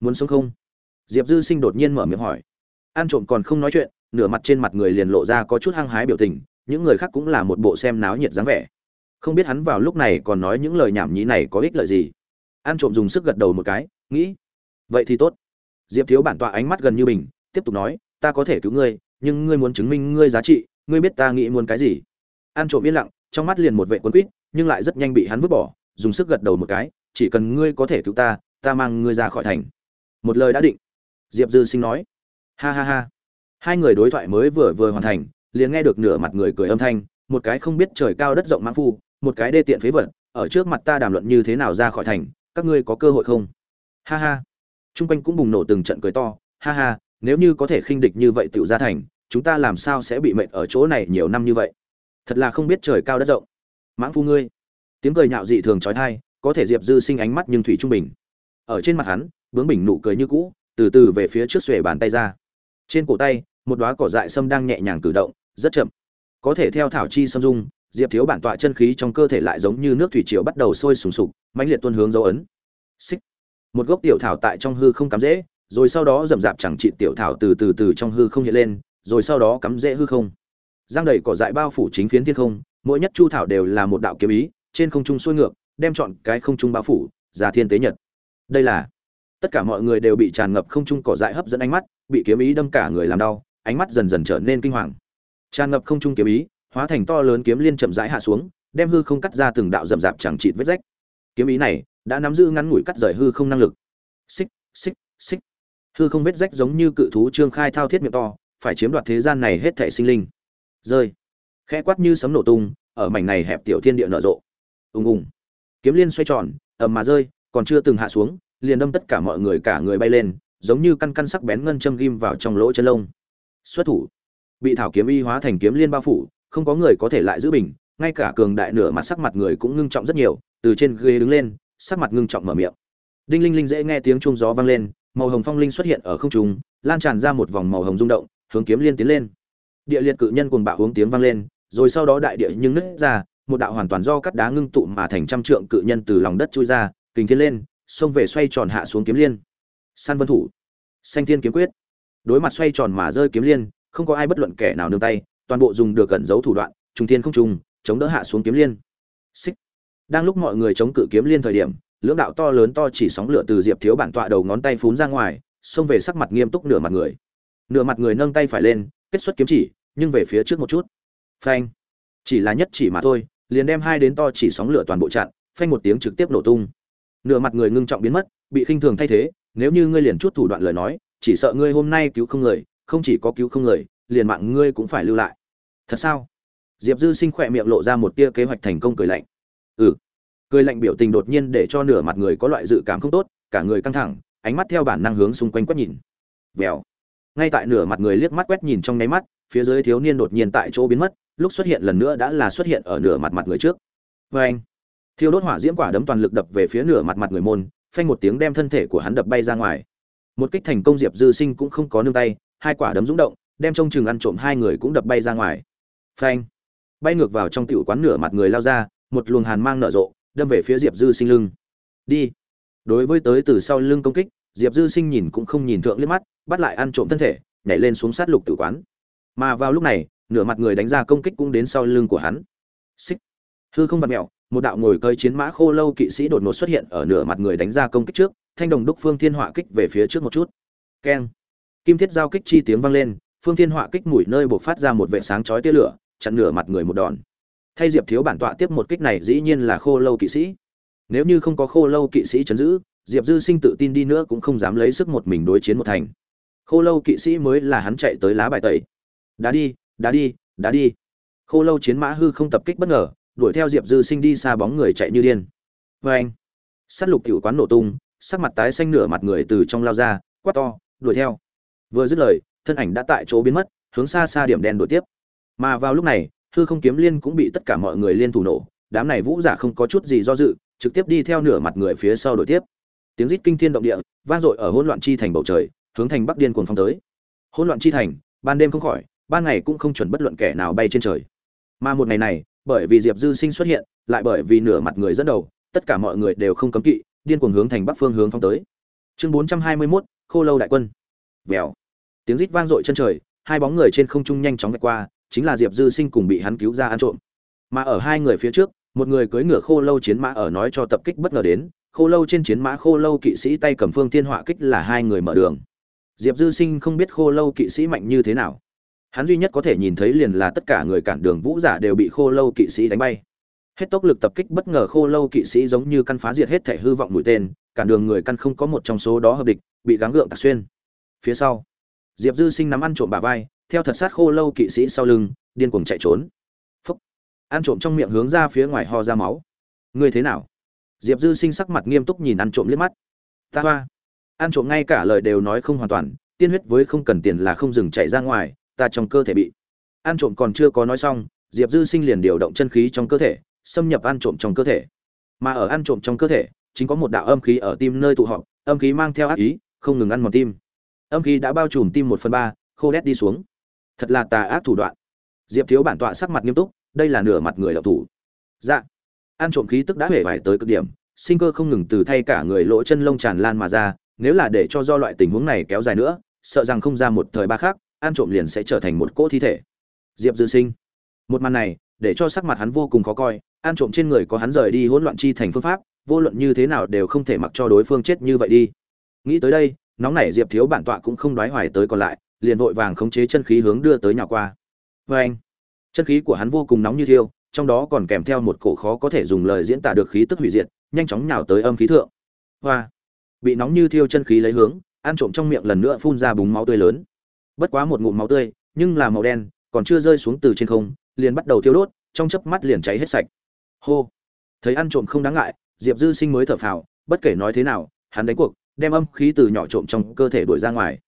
muốn sống không? Diệp dư sinh đột nhiên mở miệng hỏi. Ăn trộm còn không nói chuyện, nửa mặt trên mặt người liền lộ ra có chút hăng hái biểu tình, những người khác cũng là một bộ xem náo nhiệt dáng vẻ. Không biết hắn vào lúc này còn nói những lời nhảm nhí này có ích lợi gì. Ăn trộm dùng sức gật đầu một cái, nghĩ, vậy thì tốt. Diệp thiếu bản tọa ánh mắt gần như bình, tiếp tục nói, ta có thể cứu ngươi, nhưng ngươi muốn chứng minh ngươi giá trị, ngươi biết ta nghĩ muốn cái gì? Ăn trộm yên lặng, trong mắt liền một vệ quân quýt, nhưng lại rất nhanh bị hắn vứt bỏ, dùng sức gật đầu một cái, chỉ cần ngươi có thể cứu ta ta mang ngươi ra khỏi thành một lời đã định. Diệp dư sinh nói. Ha ha ha. Hai người đối thoại mới vừa vừa hoàn thành, liền nghe được nửa mặt người cười âm thanh, một cái không biết trời cao đất rộng mãn phu, một cái đê tiện phế vật, ở trước mặt ta đàm luận như thế nào ra khỏi thành, các ngươi có cơ hội không? Ha ha. T r u n g quanh cũng bùng nổ từng trận cười to, ha ha, nếu như có thể khinh địch như vậy tựu ra thành, chúng ta làm sao sẽ bị mệt ở chỗ này nhiều năm như vậy? Thật là không biết trời cao đất rộng. Mãng phu ngươi. Tiếng cười nhạo dị thường trói thai có thể diệp dư sinh ánh mắt nhưng thủy trung bình. Ở trên mặt hắn bướng bình nụ cười như cũ, từ từ về phía trước xuề bàn tay ra. Trên cổ tay, một đoá cỏ dại sâm đang nhẹ nhàng cử động, rất chậm. Có thể theo thảo chi sâm dung, diệp thiếu bản tọa chân khí trong cơ thể lại giống như nước thủy triều bắt đầu sôi sùng sục, mãnh liệt tuôn hướng dấu ấn. Xích. Một gốc tiểu thảo tại trong hư không cắm rễ, rồi sau đó rậm rạp chẳng trị tiểu thảo từ từ từ trong hư không hiện lên, rồi sau đó cắm rễ hư không. Giang đầy cỏ dại bao phủ chính phiến thiên không, mỗi nhất chu thảo đều là một đạo kiếm ý, trên không trung xuôi ngược, đem chọn cái không trung bao phủ ra thiên tế nhật. Đây là tất cả mọi người đều bị tràn ngập không trung cỏ dại hấp dẫn ánh mắt bị kiếm ý đâm cả người làm đau ánh mắt dần dần trở nên kinh hoàng tràn ngập không trung kiếm ý hóa thành to lớn kiếm liên chậm rãi hạ xuống, đem hư không cắt ra từng đạo rậm rạp chẳng chịt vết rách. Kiếm ý này đã nắm giữ ngắn ngủi cắt rời hư không năng lực. Xích, xích, xích. Hư không vết rách giống như cự thú trương khai thao thiết miệng to, phải chiếm đoạt thế gian này hết thảy sinh linh. Rơi. Khẽ quát như sấm nổ tung, ở mảnh này hẹp tiểu thiên địa nở rộ. Ùng ùng. Kiếm liên xoay tròn, ầm mà rơi, còn chưa từng hạ xuống, liền đâm tất cả mọi người cả người bay lên, giống như căn căn sắc bén ngân châm ghim vào trong lỗ chân lông. Xuất thủ. Bị thảo kiếm y hóa thành kiếm liên bao phủ, không có người có thể lại giữ bình ngay cả cường đại nửa mặt sắc mặt người cũng ngưng trọng rất nhiều từ trên ghế đứng lên sắc mặt ngưng trọng mở miệng đinh linh linh dễ nghe tiếng chuông gió vang lên màu hồng phong linh xuất hiện ở không trung lan tràn ra một vòng màu hồng rung động hướng kiếm liên tiến lên địa liệt cự nhân cuồng bạo hướng tiếng vang lên rồi sau đó đại địa nhưng nứt ra một đạo hoàn toàn do cắt đá ngưng tụ mà thành trăm trượng cự nhân từ lòng đất chui ra kình thiên lên xông về xoay tròn hạ xuống kiếm liên. San vân thủ, xanh thiên kiếm quyết. Đối mặt xoay tròn mà rơi kiếm liên, không có ai bất luận kẻ nào nương tay, toàn bộ dùng được gần giấu thủ đoạn trung thiên không trùng, chống đỡ hạ xuống kiếm liên. Xích. Đang lúc mọi người chống cự kiếm liên thời điểm, lưỡng đạo to lớn to chỉ sóng lửa từ diệp thiếu bản tọa đầu ngón tay phún ra ngoài, xông về sắc mặt nghiêm túc nửa mặt người. Nửa mặt người nâng tay phải lên, kết xuất kiếm chỉ, nhưng về phía trước một chút. Phanh. Chỉ là nhất chỉ mà thôi, liền đem hai đến to chỉ sóng lửa toàn bộ chặn, phanh một tiếng trực tiếp nổ tung nửa mặt người ngưng trọng biến mất, bị khinh thường thay thế, nếu như ngươi liền chút thủ đoạn lời nói, chỉ sợ ngươi hôm nay cứu không người, không chỉ có cứu không người, liền mạng ngươi cũng phải lưu lại. Thật sao? Diệp dư sinh khỏe miệng lộ ra một tia kế hoạch thành công cười lạnh. Ừ. Cười lạnh biểu tình đột nhiên để cho nửa mặt người có loại dự cảm không tốt, cả người căng thẳng, ánh mắt theo bản năng hướng xung quanh quét nhìn. Vèo. Ngay tại nửa mặt người liếc mắt quét nhìn trong nháy mắt, phía dưới thiếu niên đột nhiên tại chỗ biến mất, lúc xuất hiện lần nữa đã là xuất hiện ở nửa mặt mặt người trước. Vê anh thiêu đốt hỏa diễm quả đấm toàn lực đập về phía nửa mặt mặt người môn, phanh một tiếng đem thân thể của hắn đập bay ra ngoài. Một kích thành công diệp dư sinh cũng không có nương tay, hai quả đấm rúng động, đem trông chừng ăn trộm hai người cũng đập bay ra ngoài. Phanh. Bay ngược vào trong tiểu quán nửa mặt người lao ra, một luồng hàn mang nở rộ, đâm về phía diệp dư sinh lưng. Đi. Đối với tới từ sau lưng công kích, diệp dư sinh nhìn cũng không nhìn thượng liếc mắt, bắt lại ăn trộm thân thể, nhảy lên xuống sát lục tử quán. Mà vào lúc này, nửa mặt người đánh ra công kích cũng đến sau lưng của hắn. Xích. Hư không vặt mẹo một đạo ngồi cơi chiến mã khô lâu kỵ sĩ đột ngột xuất hiện ở nửa mặt người đánh ra công kích trước, thanh đồng đúc phương thiên họa kích về phía trước một chút. Keng. Kim thiết giao kích chi tiếng vang lên, phương thiên họa kích mũi nơi buộc phát ra một vệ sáng chói tia lửa, chặn nửa mặt người một đòn. Thay diệp thiếu bản tọa tiếp một kích này dĩ nhiên là khô lâu kỵ sĩ. Nếu như không có khô lâu kỵ sĩ chấn giữ, diệp dư sinh tự tin đi nữa cũng không dám lấy sức một mình đối chiến một thành. Khô lâu kỵ sĩ mới là hắn chạy tới lá bài tẩy. Đá đi đá đi đá đi. Khô lâu chiến mã hư không tập kích bất ngờ đuổi theo diệp dư sinh đi xa bóng người chạy như điên. Vê anh s á t lục cựu quán nổ tung, sắc mặt tái xanh nửa mặt người từ trong lao ra, quát to, đuổi theo. Vừa dứt lời, thân ảnh đã tại chỗ biến mất, hướng xa xa điểm đen đuổi tiếp. Mà vào lúc này, hư không kiếm liên cũng bị tất cả mọi người liên thủ nổ, đám này vũ giả không có chút gì do dự, trực tiếp đi theo nửa mặt người phía sau đuổi tiếp. Tiếng rít kinh thiên động địa, vang dội ở hỗn loạn chi thành bầu trời, hướng thành bắc điên cuồng phong tới. Hỗn loạn chi thành, ban đêm không khỏi, ban ngày cũng không chuẩn bất luận kẻ nào bay trên trời. Mà một ngày này bởi vì diệp dư sinh xuất hiện lại bởi vì nửa mặt người dẫn đầu tất cả mọi người đều không cấm kỵ điên cuồng hướng thành bắc phương hướng phong tới. Chương bốn trăm hai mươi 421, khô lâu đại quân. Vèo. Tiếng rít vang dội chân trời hai bóng người trên không trung nhanh chóng vạch qua chính là diệp dư sinh cùng bị hắn cứu ra ăn trộm. Mà ở hai người phía trước một người cưỡi ngựa khô lâu chiến mã ở nói cho tập kích bất ngờ đến khô lâu trên chiến mã khô lâu kỵ sĩ tay cầm phương thiên họa kích là hai người mở đường. Diệp dư sinh không biết khô lâu kỵ sĩ mạnh như thế nào hắn duy nhất có thể nhìn thấy liền là tất cả người cản đường vũ giả đều bị khô lâu kỵ sĩ đánh bay. Hết tốc lực tập kích bất ngờ khô lâu kỵ sĩ giống như căn phá diệt hết thể hư vọng mũi tên, cản đường người căn không có một trong số đó hợp địch, bị gắng gượng tạc xuyên. Phía sau, diệp dư sinh nắm ăn trộm bà vai, theo thật sát khô lâu kỵ sĩ sau lưng, điên cuồng chạy trốn. Phúc. Ăn trộm trong miệng hướng ra phía ngoài ho ra máu. Ngươi thế nào? Diệp dư sinh sắc mặt nghiêm túc nhìn ăn trộm liếc mắt. Ta hoa. Ăn trộm ngay cả lời đều nói không hoàn toàn, tiên huyết với không cần tiền là không dừng chạy ra ngoài ta trong cơ thể bị. Ăn trộm còn chưa có nói xong, diệp dư sinh liền điều động chân khí trong cơ thể, xâm nhập ăn trộm trong cơ thể. Mà ở ăn trộm trong cơ thể, chính có một đạo âm khí ở tim nơi tụ họp, âm khí mang theo ác ý, không ngừng ăn mòn tim. Âm khí đã bao trùm tim một phần ba, khô đét đi xuống. Thật là tà ác thủ đoạn. Diệp thiếu bản tọa sắc mặt nghiêm túc, đây là nửa mặt người đạo thủ. Dạ. Ăn trộm khí tức đã hể vải tới cực điểm, sinh cơ không ngừng từ thay cả người lỗ chân lông tràn lan mà ra, nếu là để cho do loại tình huống này kéo dài nữa, sợ rằng không ra một thời ba khác ăn trộm liền sẽ trở thành một cỗ thi thể. Diệp dư sinh. Một màn này, để cho sắc mặt hắn vô cùng khó coi, ăn trộm trên người có hắn rời đi hỗn loạn chi thành phương pháp, vô luận như thế nào đều không thể mặc cho đối phương chết như vậy đi. Nghĩ tới đây, nóng nảy diệp thiếu bản tọa cũng không đoái hoài tới còn lại, liền vội vàng khống chế chân khí hướng đưa tới nhà qua. Vê anh, chân khí của hắn vô cùng nóng như thiêu, trong đó còn kèm theo một cổ khó có thể dùng lời diễn tả được khí tức hủy diệt, nhanh chóng nhào tới âm khí thượng. Hoa, bị nóng như thiêu chân khí lấy hướng, ăn trộm trong miệng lần nữa phun ra búng máu tươi lớn bất quá một ngụm máu tươi, nhưng là màu đen, còn chưa rơi xuống từ trên không, liền bắt đầu thiêu đốt, trong chớp mắt liền cháy hết sạch. Hô! Thấy ăn trộm không đáng ngại, diệp dư sinh mới thở phào, bất kể nói thế nào, hắn đánh cuộc, đem âm khí từ nhỏ trộm trong cơ thể đuổi ra ngoài.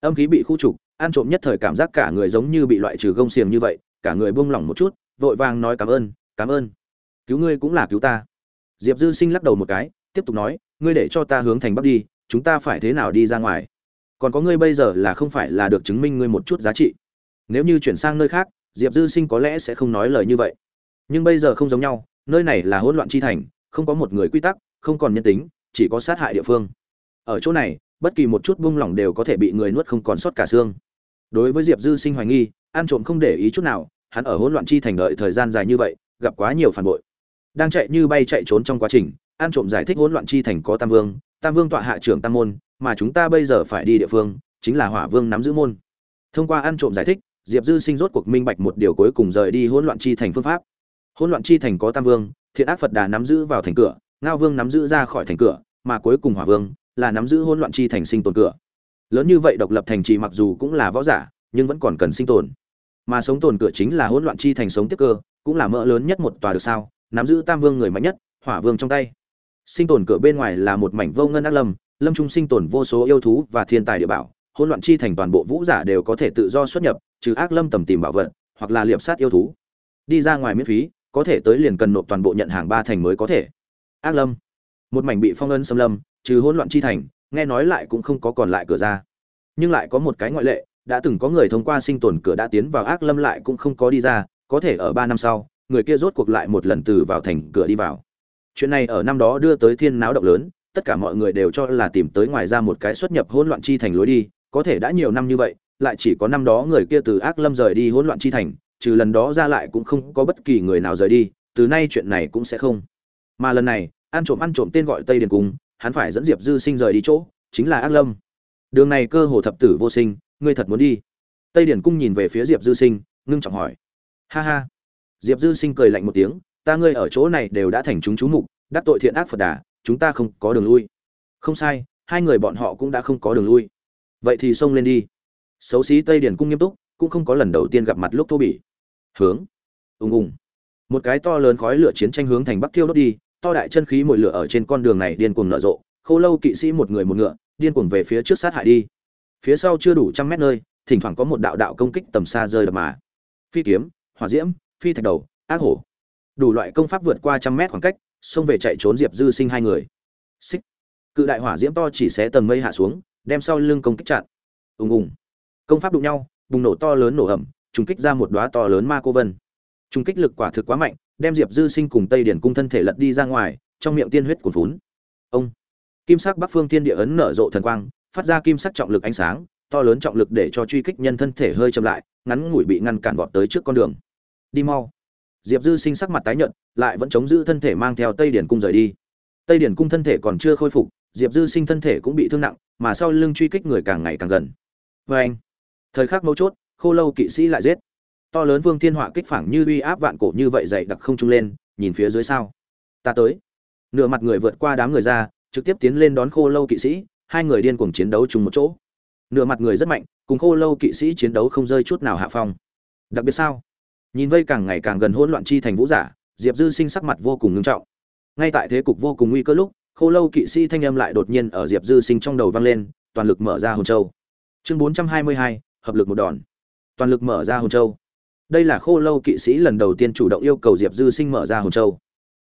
Âm khí bị khu trục, ăn trộm nhất thời cảm giác cả người giống như bị loại trừ gông xiềng như vậy, cả người buông lỏng một chút, vội vàng nói cảm ơn cảm ơn. Cứu ngươi cũng là cứu ta. Diệp dư sinh lắc đầu một cái, tiếp tục nói, ngươi để cho ta hướng thành bắc đi, chúng ta phải thế nào đi ra ngoài? Còn có ngươi bây giờ là không phải là được chứng minh ngươi một chút giá trị. Nếu như chuyển sang nơi khác, diệp dư sinh có lẽ sẽ không nói lời như vậy. Nhưng bây giờ không giống nhau, nơi này là hỗn loạn chi thành, không có một người quy tắc, không còn nhân tính, chỉ có sát hại địa phương. Ở chỗ này, bất kỳ một chút buông lỏng đều có thể bị người nuốt không còn sót cả xương. Đối với diệp dư sinh hoài nghi, ăn trộm không để ý chút nào, hắn ở hỗn loạn chi thành đợi thời gian dài như vậy, gặp quá nhiều phản bội. Đang chạy như bay chạy trốn trong quá trình, ăn trộm giải thích hỗn loạn chi thành có tam vương tam vương tọa hạ trưởng tam môn mà chúng ta bây giờ phải đi địa phương, chính là hỏa vương nắm giữ môn. Thông qua ăn trộm giải thích, diệp dư sinh rốt cuộc minh bạch một điều cuối cùng rời đi hỗn loạn chi thành phương pháp. Hỗn loạn chi thành có tam vương, thiện ác phật đà nắm giữ vào thành cửa, ngao vương nắm giữ ra khỏi thành cửa, mà cuối cùng hỏa vương là nắm giữ hỗn loạn chi thành sinh tồn cửa. Lớn như vậy độc lập thành trì mặc dù cũng là võ giả, nhưng vẫn còn cần sinh tồn. Mà sống tồn cửa chính là hỗn loạn chi thành sống tiếp cơ, cũng là mỡ lớn nhất một tòa được sao, nắm giữ tam vương người mạnh nhất, hỏa vương trong tay. Sinh tồn cửa bên ngoài là một mảnh vô ngân ác lâm lâm trung sinh tồn vô số yêu thú và thiên tài địa bảo, hỗn loạn chi thành toàn bộ vũ giả đều có thể tự do xuất nhập, trừ ác lâm tầm tìm bảo vật, hoặc là liệp sát yêu thú. Đi ra ngoài miễn phí, có thể tới liền cần nộp toàn bộ nhận hàng ba thành mới có thể. Ác lâm. Một mảnh bị phong ấn xâm lâm, trừ hỗn loạn chi thành, nghe nói lại cũng không có còn lại cửa ra. Nhưng lại có một cái ngoại lệ, đã từng có người thông qua sinh tồn cửa đã tiến vào ác lâm lại cũng không có đi ra, có thể ở ba năm sau, người kia rốt cuộc lại một lần từ vào thành cửa đi vào. Chuyện này ở năm đó đưa tới thiên náo động lớn tất cả mọi người đều cho là tìm tới ngoài ra một cái xuất nhập hỗn loạn chi thành lối đi, có thể đã nhiều năm như vậy, lại chỉ có năm đó người kia từ ác lâm rời đi hỗn loạn chi thành, trừ lần đó ra lại cũng không có bất kỳ người nào rời đi, từ nay chuyện này cũng sẽ không. Mà lần này, ăn trộm ăn trộm tên gọi tây điền cung, hắn phải dẫn diệp dư sinh rời đi chỗ, chính là ác lâm. Đường này cơ hồ thập tử vô sinh, ngươi thật muốn đi? Tây Điền cung nhìn về phía diệp dư sinh, ngưng trọng hỏi. Ha ha. Diệp dư sinh cười lạnh một tiếng, ta ngươi ở chỗ này đều đã thành chúng chú mục, đắc tội thiện ác phật đà chúng ta không có đường lui. Không sai, hai người bọn họ cũng đã không có đường lui. Vậy thì xông lên đi. Xấu xí tây điển cung nghiêm túc, cũng không có lần đầu tiên gặp mặt lúc thô bỉ. Hướng. Ùng ùng. Một cái to lớn khói lửa chiến tranh hướng thành bắc thiêu đốt đi, to đại chân khí mồi lửa ở trên con đường này điên cuồng nở rộ, khô lâu kỵ sĩ một người một ngựa, điên cuồng về phía trước sát hại đi. Phía sau chưa đủ trăm mét nơi, thỉnh thoảng có một đạo đạo công kích tầm xa rơi đập mà. Phi kiếm, hỏa diễm, phi thạch đầu, ác hổ. Đủ loại công pháp vượt qua trăm mét khoảng cách xông về chạy trốn diệp dư sinh hai người. Xích. Cự đại hỏa diễm to chỉ xé tầng mây hạ xuống đem sau lưng công kích chặn. Ùng ùng. Công pháp đụng nhau bùng nổ to lớn nổ hầm, trùng kích ra một đóa to lớn ma cô vân. Trùng kích lực quả thực quá mạnh đem diệp dư sinh cùng tây điển cung thân thể lật đi ra ngoài trong miệng tiên huyết cuồn phún ông. Kim sắc bắc phương thiên địa ấn nở rộ thần quang phát ra kim sắc trọng lực ánh sáng to lớn trọng lực để cho truy kích nhân thân thể hơi chậm lại ngắn ngủi bị ngăn cản vọt tới trước con đường. Đi mau diệp dư sinh sắc mặt tái nhợt, lại vẫn chống giữ thân thể mang theo tây điển cung rời đi. Tây điển cung thân thể còn chưa khôi phục, diệp dư sinh thân thể cũng bị thương nặng, mà sau lưng truy kích người càng ngày càng gần. Vê anh, thời khắc mấu chốt, khô lâu kỵ sĩ lại giết. To lớn vương thiên họa kích phảng như uy áp vạn cổ như vậy dày đặc không trung lên, nhìn phía dưới sao? Ta tới. Nửa mặt người vượt qua đám người ra, trực tiếp tiến lên đón khô lâu kỵ sĩ, hai người điên cuồng chiến đấu chung một chỗ. Nửa mặt người rất mạnh, cùng khô lâu kỵ sĩ chiến đấu không rơi chút nào hạ phong. Đặc biệt sao? Nhìn vây càng ngày càng gần hỗn loạn chi thành vũ giả, diệp dư sinh sắc mặt vô cùng ngưng trọng. Ngay tại thế cục vô cùng nguy cơ lúc, khô lâu kỵ sĩ thanh âm lại đột nhiên ở diệp dư sinh trong đầu vang lên, toàn lực mở ra hồn châu. Chương bốn trăm hai mươi hai, hợp lực một đòn. Toàn lực mở ra hồn châu. Đây là khô lâu kỵ sĩ lần đầu tiên chủ động yêu cầu diệp dư sinh mở ra hồn châu.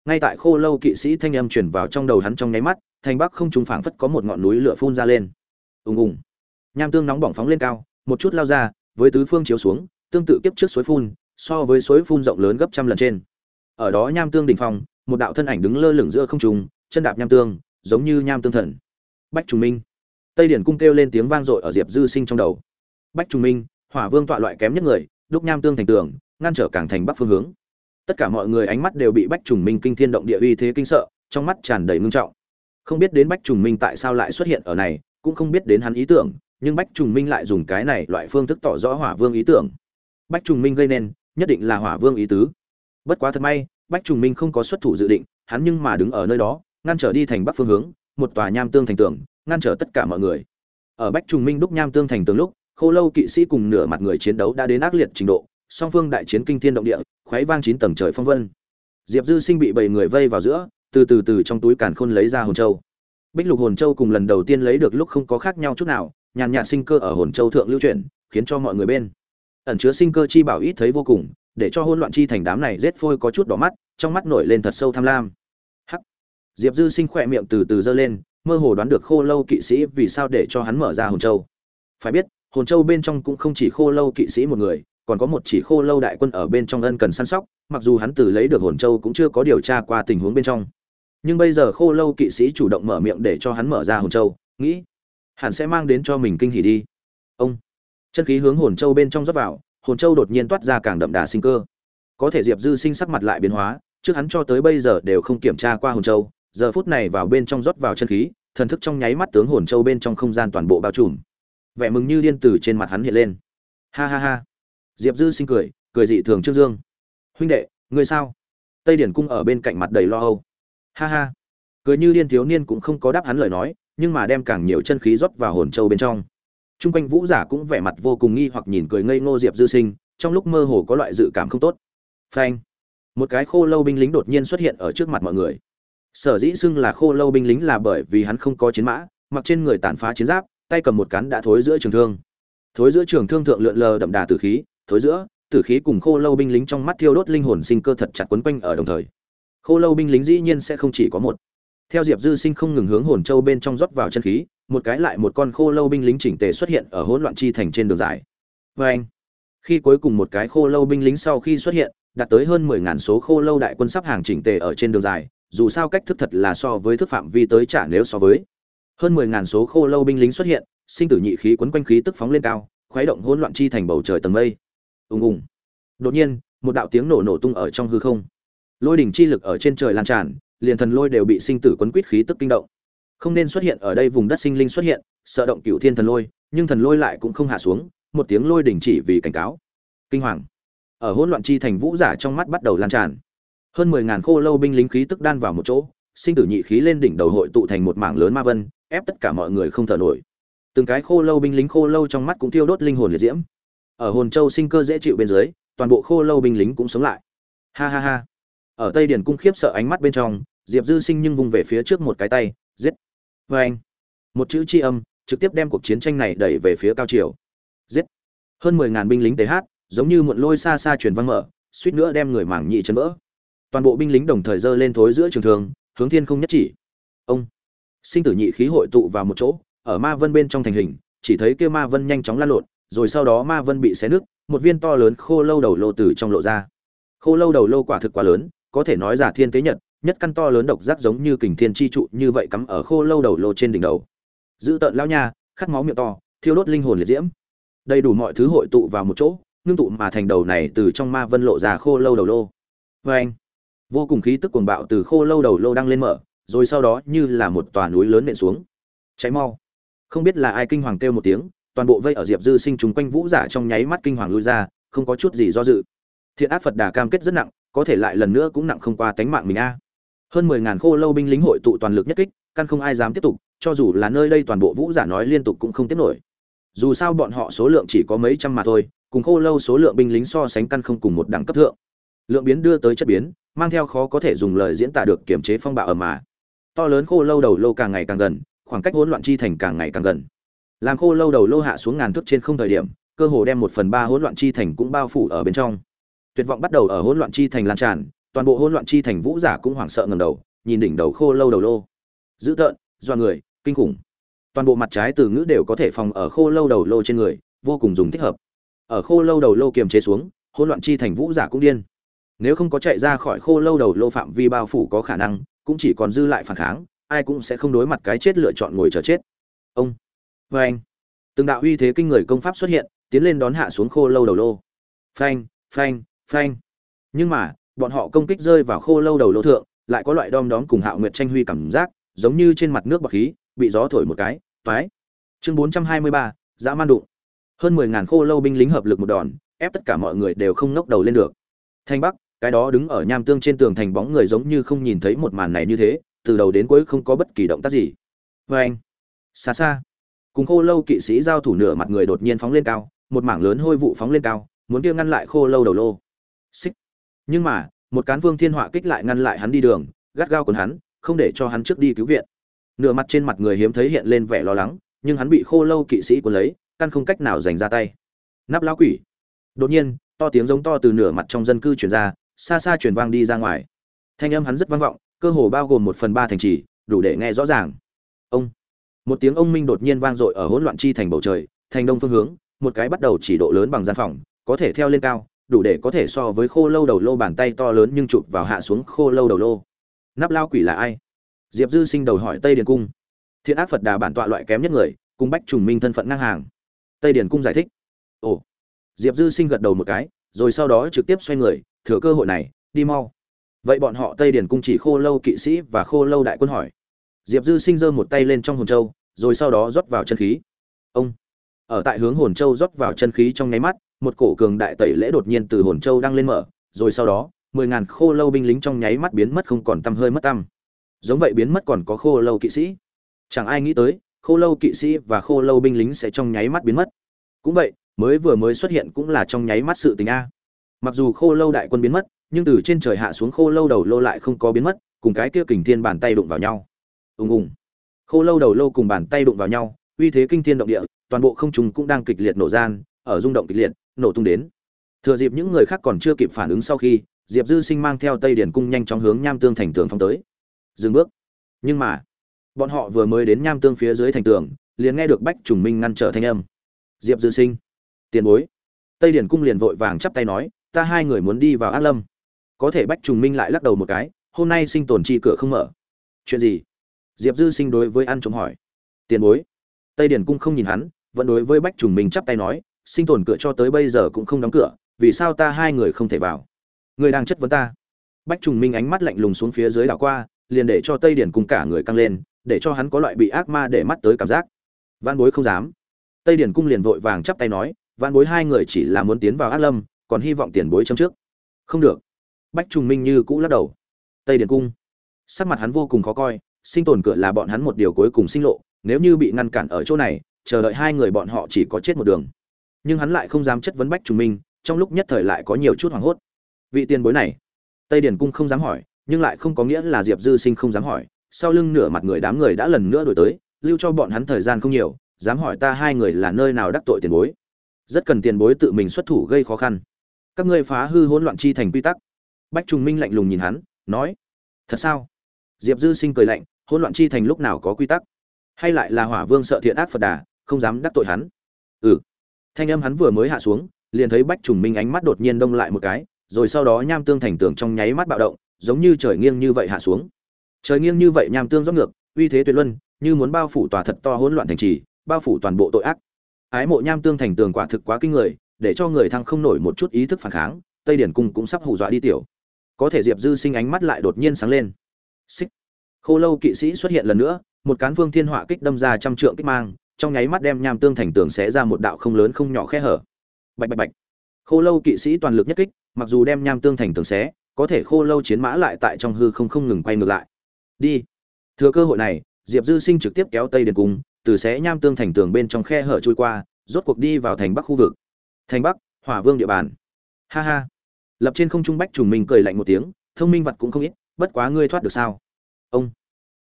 Ngay tại khô lâu kỵ sĩ thanh âm chuyển vào trong đầu hắn trong nháy mắt, thành bắc không trúng phảng phất có một ngọn núi lửa phun ra lên. Ùng ùng. Nham tương nóng bỏng phóng lên cao, một chút lao ra, với tứ phương chiếu xuống, tương tự kiếp trước suối phun so với suối phun rộng lớn gấp trăm lần trên. Ở đó nham tương đỉnh phong, một đạo thân ảnh đứng lơ lửng giữa không trung, chân đạp nham tương, giống như nham tương thần. Bách trùng minh. Tây điển cung kêu lên tiếng vang dội ở diệp dư sinh trong đầu. Bách trùng minh, hỏa vương tọa loại kém nhất người, đúc nham tương thành tường, ngăn trở cảng thành bắc phương hướng. Tất cả mọi người ánh mắt đều bị bách trùng minh kinh thiên động địa uy thế kinh sợ, trong mắt tràn đầy ngưng trọng. Không biết đến bách trùng minh tại sao lại xuất hiện ở này, cũng không biết đến hắn ý tưởng, nhưng bách trùng minh lại dùng cái này loại phương thức tỏ rõ hỏa vương ý tưởng. Bách trùng minh gây nên nhất định là hỏa vương ý tứ. Bất quá thật may, bách trùng minh không có xuất thủ dự định, hắn nhưng mà đứng ở nơi đó, ngăn trở đi thành bắc phương hướng, một tòa nham tương thành tường, ngăn trở tất cả mọi người. Ở bách trùng minh đúc nham tương thành tường lúc, khô lâu kỵ sĩ cùng nửa mặt người chiến đấu đã đến ác liệt trình độ, song phương đại chiến kinh thiên động địa khoáy vang chín tầng trời phong vân. Diệp dư sinh bị bảy người vây vào giữa, từ từ từ trong túi càn khôn lấy ra hồn châu. Bích lục hồn châu cùng lần đầu tiên lấy được lúc không có khác nhau chút nào, nhàn nhạt sinh cơ ở hồn châu thượng lưu chuyển, khiến cho mọi người bên ẩn chứa sinh cơ chi bảo ít thấy vô cùng, để cho hôn loạn chi thành đám này rết phôi có chút đỏ mắt, trong mắt nổi lên thật sâu tham lam. Hắc. Diệp dư sinh khỏe miệng từ từ giơ lên, mơ hồ đoán được khô lâu kỵ sĩ vì sao để cho hắn mở ra hồn châu. Phải biết, hồn châu bên trong cũng không chỉ khô lâu kỵ sĩ một người, còn có một chỉ khô lâu đại quân ở bên trong ân cần săn sóc, mặc dù hắn từ lấy được hồn châu cũng chưa có điều tra qua tình huống bên trong. Nhưng bây giờ khô lâu kỵ sĩ chủ động mở miệng để cho hắn mở ra hồn châu, nghĩ, hẳn sẽ mang đến cho mình kinh hỉ đi. Ông chân khí hướng hồn châu bên trong rót vào, hồn châu đột nhiên toát ra càng đậm đà sinh cơ. Có thể diệp dư sinh sắc mặt lại biến hóa, trước hắn cho tới bây giờ đều không kiểm tra qua hồn châu, giờ phút này vào bên trong rót vào chân khí, thần thức trong nháy mắt tướng hồn châu bên trong không gian toàn bộ bao trùm. Vẻ mừng như điên từ trên mặt hắn hiện lên. Ha ha ha. Diệp dư sinh cười cười dị thường trương dương. Huynh đệ, ngươi sao? Tây điển cung ở bên cạnh mặt đầy lo âu. Ha ha. Cười như điên thiếu niên cũng không có đáp hắn lời nói, nhưng mà đem càng nhiều chân khí rót vào hồn châu bên trong. Trung quanh Vũ giả cũng vẻ mặt vô cùng nghi hoặc nhìn cười ngây ngô Diệp Dư Sinh, trong lúc mơ hồ có loại dự cảm không tốt. Phanh! Một cái khô lâu binh lính đột nhiên xuất hiện ở trước mặt mọi người. Sở dĩ xưng là khô lâu binh lính là bởi vì hắn không có chiến mã, mặc trên người tàn phá chiến giáp, tay cầm một cán đã thối giữa trường thương. Thối giữa trường thương thượng lượn lờ đậm đà tử khí, thối giữa, tử khí cùng khô lâu binh lính trong mắt thiêu đốt linh hồn sinh cơ thật chặt quấn quanh ở đồng thời. Khô lâu binh lính dĩ nhiên sẽ không chỉ có một. Theo Diệp Dư Sinh không ngừng hướng hồn châu bên trong rót vào chân khí, một cái lại một con khô lâu binh lính chỉnh tề xuất hiện ở hỗn loạn chi thành trên đường dài. Và anh, khi cuối cùng một cái khô lâu binh lính sau khi xuất hiện, đạt tới hơn 10000 số khô lâu đại quân sắp hàng chỉnh tề ở trên đường dài, dù sao cách thức thật là so với thức phạm vi tới trả nếu so với. Hơn 10000 số khô lâu binh lính xuất hiện, sinh tử nhị khí quấn quanh khí tức phóng lên cao, khuấy động hỗn loạn chi thành bầu trời tầng mây. Ùng ùng. Đột nhiên, một đạo tiếng nổ nổ tung ở trong hư không. Lôi đỉnh chi lực ở trên trời lan tràn, liền thần lôi đều bị sinh tử quấn quýt khí tức kinh động không nên xuất hiện ở đây vùng đất sinh linh xuất hiện, sợ động cựu thiên thần lôi, nhưng thần lôi lại cũng không hạ xuống, một tiếng lôi đình chỉ vì cảnh cáo. Kinh hoàng. Ở hỗn loạn chi thành vũ giả trong mắt bắt đầu lan tràn. Hơn mười ngàn khô lâu binh lính khí tức đan vào một chỗ, sinh tử nhị khí lên đỉnh đầu hội tụ thành một mảng lớn ma vân, ép tất cả mọi người không thở nổi. Từng cái khô lâu binh lính khô lâu trong mắt cũng thiêu đốt linh hồn liệt diễm. Ở hồn châu sinh cơ dễ chịu bên dưới, toàn bộ khô lâu binh lính cũng sống lại. Ha ha ha. Ở tây điển cung khiếp sợ ánh mắt bên trong, diệp dư sinh nhưng vùng về phía trước một cái tay, giết vê anh. Một chữ tri âm, trực tiếp đem cuộc chiến tranh này đẩy về phía cao triều. Giết. Hơn mười ngàn binh lính th giống như muộn lôi xa xa truyền văng mở, suýt nữa đem người mảng nhị chấn vỡ. Toàn bộ binh lính đồng thời giơ lên thối giữa trường thường hướng thiên không nhất chỉ. Ông. Sinh tử nhị khí hội tụ vào một chỗ, ở ma vân bên trong thành hình, chỉ thấy kia ma vân nhanh chóng lan lộn, rồi sau đó ma vân bị xé nứt, một viên to lớn khô lâu đầu lô từ trong lộ ra. Khô lâu đầu lô quả thực quá lớn, có thể nói giả thiên tế nhật nhất căn to lớn độc giác giống như kình thiên chi trụ như vậy cắm ở khô lâu đầu lô trên đỉnh đầu. Giữ tợn lao nha, khát máu miệng to, thiêu đốt linh hồn liệt diễm. Đầy đủ mọi thứ hội tụ vào một chỗ, ngưng tụ mà thành đầu này từ trong ma vân lộ ra khô lâu đầu lô. Vê anh, vô cùng khí tức cuồng bạo từ khô lâu đầu lô đang lên mở, rồi sau đó như là một tòa núi lớn nện xuống. Cháy mau. Không biết là ai kinh hoàng kêu một tiếng, toàn bộ vây ở diệp dư sinh chúng quanh vũ giả trong nháy mắt kinh hoàng lui ra, không có chút gì do dự. Thiện ác phật đà cam kết rất nặng, có thể lại lần nữa cũng nặng không qua tánh mạng mình a hơn mười ngàn khô lâu binh lính hội tụ toàn lực nhất kích, căn không ai dám tiếp tục, cho dù là nơi đây toàn bộ vũ giả nói liên tục cũng không tiếp nổi. Dù sao bọn họ số lượng chỉ có mấy trăm mà thôi, cùng khô lâu số lượng binh lính so sánh căn không cùng một đẳng cấp thượng. Lượng biến đưa tới chất biến, mang theo khó có thể dùng lời diễn tả được kiểm chế phong bạo ở mà. To lớn khô lâu đầu lâu càng ngày càng gần, khoảng cách hỗn loạn chi thành càng ngày càng gần. Làm khô lâu đầu lô hạ xuống ngàn thước trên không thời điểm, cơ hồ đem một phần ba hỗn loạn chi thành cũng bao phủ ở bên trong. Tuyệt vọng bắt đầu ở hỗn loạn chi thành lan tràn toàn bộ hỗn loạn chi thành vũ giả cũng hoảng sợ ngầm đầu, nhìn đỉnh đầu khô lâu đầu lô. Dữ tợn, do người, kinh khủng. Toàn bộ mặt trái từ ngữ đều có thể phòng ở khô lâu đầu lô trên người, vô cùng dùng thích hợp. Ở khô lâu đầu lô kiềm chế xuống, hỗn loạn chi thành vũ giả cũng điên. Nếu không có chạy ra khỏi khô lâu đầu lô phạm vi bao phủ có khả năng, cũng chỉ còn dư lại phản kháng, ai cũng sẽ không đối mặt cái chết lựa chọn ngồi chờ chết. Ông vê anh từng đạo uy thế kinh người công pháp xuất hiện, tiến lên đón hạ xuống khô lâu đầu lô. Phanh phanh phanh. Nhưng mà bọn họ công kích rơi vào khô lâu đầu lô thượng, lại có loại đom đóm cùng hạo nguyệt tranh huy cảm giác, giống như trên mặt nước bọc khí, bị gió thổi một cái, toái. Chương bốn trăm hai mươi ba, dã man đụng. Hơn mười ngàn khô lâu binh lính hợp lực một đòn, ép tất cả mọi người đều không ngóc đầu lên được. Thanh bắc, cái đó đứng ở nham tương trên tường thành bóng người giống như không nhìn thấy một màn này như thế, từ đầu đến cuối không có bất kỳ động tác gì. Vê anh, xa xa, cùng khô lâu kỵ sĩ giao thủ nửa mặt người đột nhiên phóng lên cao, một mảng lớn hôi vụ phóng lên cao, muốn kia ngăn lại khô lâu đầu lô. Xích nhưng mà, một cán vương thiên họa kích lại ngăn lại hắn đi đường, gắt gao quần hắn, không để cho hắn trước đi cứu viện. Nửa mặt trên mặt người hiếm thấy hiện lên vẻ lo lắng, nhưng hắn bị khô lâu kỵ sĩ cuốn lấy, căn không cách nào giành ra tay. Nắp lão quỷ. Đột nhiên, to tiếng giống to từ nửa mặt trong dân cư truyền ra, xa xa truyền vang đi ra ngoài. Thanh âm hắn rất vang vọng, cơ hồ bao gồm một phần ba thành trì, đủ để nghe rõ ràng. Ông. Một tiếng ông minh đột nhiên vang dội ở hỗn loạn chi thành bầu trời, thành đông phương hướng, một cái bắt đầu chỉ độ lớn bằng gian phòng, có thể theo lên cao đủ để có thể so với khô lâu đầu lô bàn tay to lớn nhưng chụp vào hạ xuống khô lâu đầu lô. Nắp lao quỷ là ai? Diệp dư sinh đầu hỏi tây điền cung. Thiện ác phật đà bản tọa loại kém nhất người cung bách trùng minh thân phận ngang hàng. Tây điền cung giải thích. Ồ. Diệp dư sinh gật đầu một cái, rồi sau đó trực tiếp xoay người, thừa cơ hội này, đi mau. Vậy bọn họ tây điền cung chỉ khô lâu kỵ sĩ và khô lâu đại quân hỏi. Diệp dư sinh giơ một tay lên trong hồn châu, rồi sau đó rót vào chân khí. Ông. Ở tại hướng hồn châu rót vào chân khí trong nháy mắt một cổ cường đại tẩy lễ đột nhiên từ hồn châu đang lên mở, rồi sau đó, mười ngàn khô lâu binh lính trong nháy mắt biến mất không còn tăm hơi mất tăm. Giống vậy biến mất còn có khô lâu kỵ sĩ. Chẳng ai nghĩ tới, khô lâu kỵ sĩ và khô lâu binh lính sẽ trong nháy mắt biến mất. Cũng vậy, mới vừa mới xuất hiện cũng là trong nháy mắt sự tình a. Mặc dù khô lâu đại quân biến mất, nhưng từ trên trời hạ xuống khô lâu đầu lô lại không có biến mất, cùng cái kia kình thiên bàn tay đụng vào nhau. Ùng ùng. Khô lâu đầu lô cùng bàn tay đụng vào nhau, uy thế kinh thiên động địa, toàn bộ không trùng cũng đang kịch liệt nổ gian, ở rung động kịch liệt nổ tung đến. Thừa dịp những người khác còn chưa kịp phản ứng sau khi, diệp dư sinh mang theo tây Điền cung nhanh chóng hướng nham tương thành tường phong tới. Dừng bước. Nhưng mà, bọn họ vừa mới đến nham tương phía dưới thành tường, liền nghe được bách trùng minh ngăn trở thanh âm. Diệp dư sinh, tiền bối. Tây điển cung liền vội vàng chắp tay nói, ta hai người muốn đi vào ác lâm. Có thể bách trùng minh lại lắc đầu một cái, hôm nay sinh tồn chi cửa không mở. Chuyện gì? Diệp dư sinh đối với ăn trộm hỏi. Tiền bối. Tây điển cung không nhìn hắn, vẫn đối với bách trùng minh chắp tay nói sinh tồn cửa cho tới bây giờ cũng không đóng cửa, vì sao ta hai người không thể vào? Người đang chất vấn ta. Bách trùng minh ánh mắt lạnh lùng xuống phía dưới đảo qua, liền để cho tây điển cung cả người căng lên, để cho hắn có loại bị ác ma để mắt tới cảm giác. Văn bối không dám. Tây điển cung liền vội vàng chắp tay nói văn bối hai người chỉ là muốn tiến vào ác lâm, còn hy vọng tiền bối chấm trước. Không được. Bách trùng minh như cũ lắc đầu. Tây điển cung. Sắc mặt hắn vô cùng khó coi, sinh tồn cửa là bọn hắn một điều cuối cùng sinh lộ, nếu như bị ngăn cản ở chỗ này, chờ đợi hai người bọn họ chỉ có chết một đường nhưng hắn lại không dám chất vấn bách trùng minh, trong lúc nhất thời lại có nhiều chút hoảng hốt. Vị tiền bối này, tây điển cung không dám hỏi, nhưng lại không có nghĩa là diệp dư sinh không dám hỏi. Sau lưng nửa mặt người đám người đã lần nữa đổi tới, lưu cho bọn hắn thời gian không nhiều, dám hỏi ta hai người là nơi nào đắc tội tiền bối. Rất cần tiền bối tự mình xuất thủ gây khó khăn. Các ngươi phá hư hỗn loạn chi thành quy tắc. Bách trùng minh lạnh lùng nhìn hắn, nói, thật sao? Diệp dư sinh cười lạnh, hỗn loạn chi thành lúc nào có quy tắc? Hay lại là hỏa vương sợ thiện ác phật đà, không dám đắc tội hắn? Ừ thanh âm hắn vừa mới hạ xuống, liền thấy bách trùng minh ánh mắt đột nhiên đông lại một cái, rồi sau đó nham tương thành tường trong nháy mắt bạo động, giống như trời nghiêng như vậy hạ xuống. Trời nghiêng như vậy nham tương rót ngược, uy thế tuyệt luân, như muốn bao phủ tòa thật to hỗn loạn thành trì, bao phủ toàn bộ tội ác. Ái mộ nham tương thành tường quả thực quá kinh người, để cho người thăng không nổi một chút ý thức phản kháng, tây điển cung cũng sắp hù dọa đi tiểu. Có thể diệp dư sinh ánh mắt lại đột nhiên sáng lên. Xích. Khô lâu kỵ sĩ xuất hiện lần nữa, một cán phương thiên họa kích đâm ra trăm trượng kích mang trong nháy mắt đem nham tương thành tường xé ra một đạo không lớn không nhỏ khe hở. Bạch bạch bạch. Khô lâu kỵ sĩ toàn lực nhất kích, mặc dù đem nham tương thành tường xé, có thể khô lâu chiến mã lại tại trong hư không không ngừng quay ngược lại. Đi. Thừa cơ hội này, diệp dư sinh trực tiếp kéo tây điền cung, từ xé nham tương thành tường bên trong khe hở trôi qua, rốt cuộc đi vào thành bắc khu vực. Thành bắc, hỏa vương địa bàn. Ha ha. Lập trên không trung bách trùng mình cười lạnh một tiếng, thông minh vật cũng không ít, bất quá ngươi thoát được sao? Ông.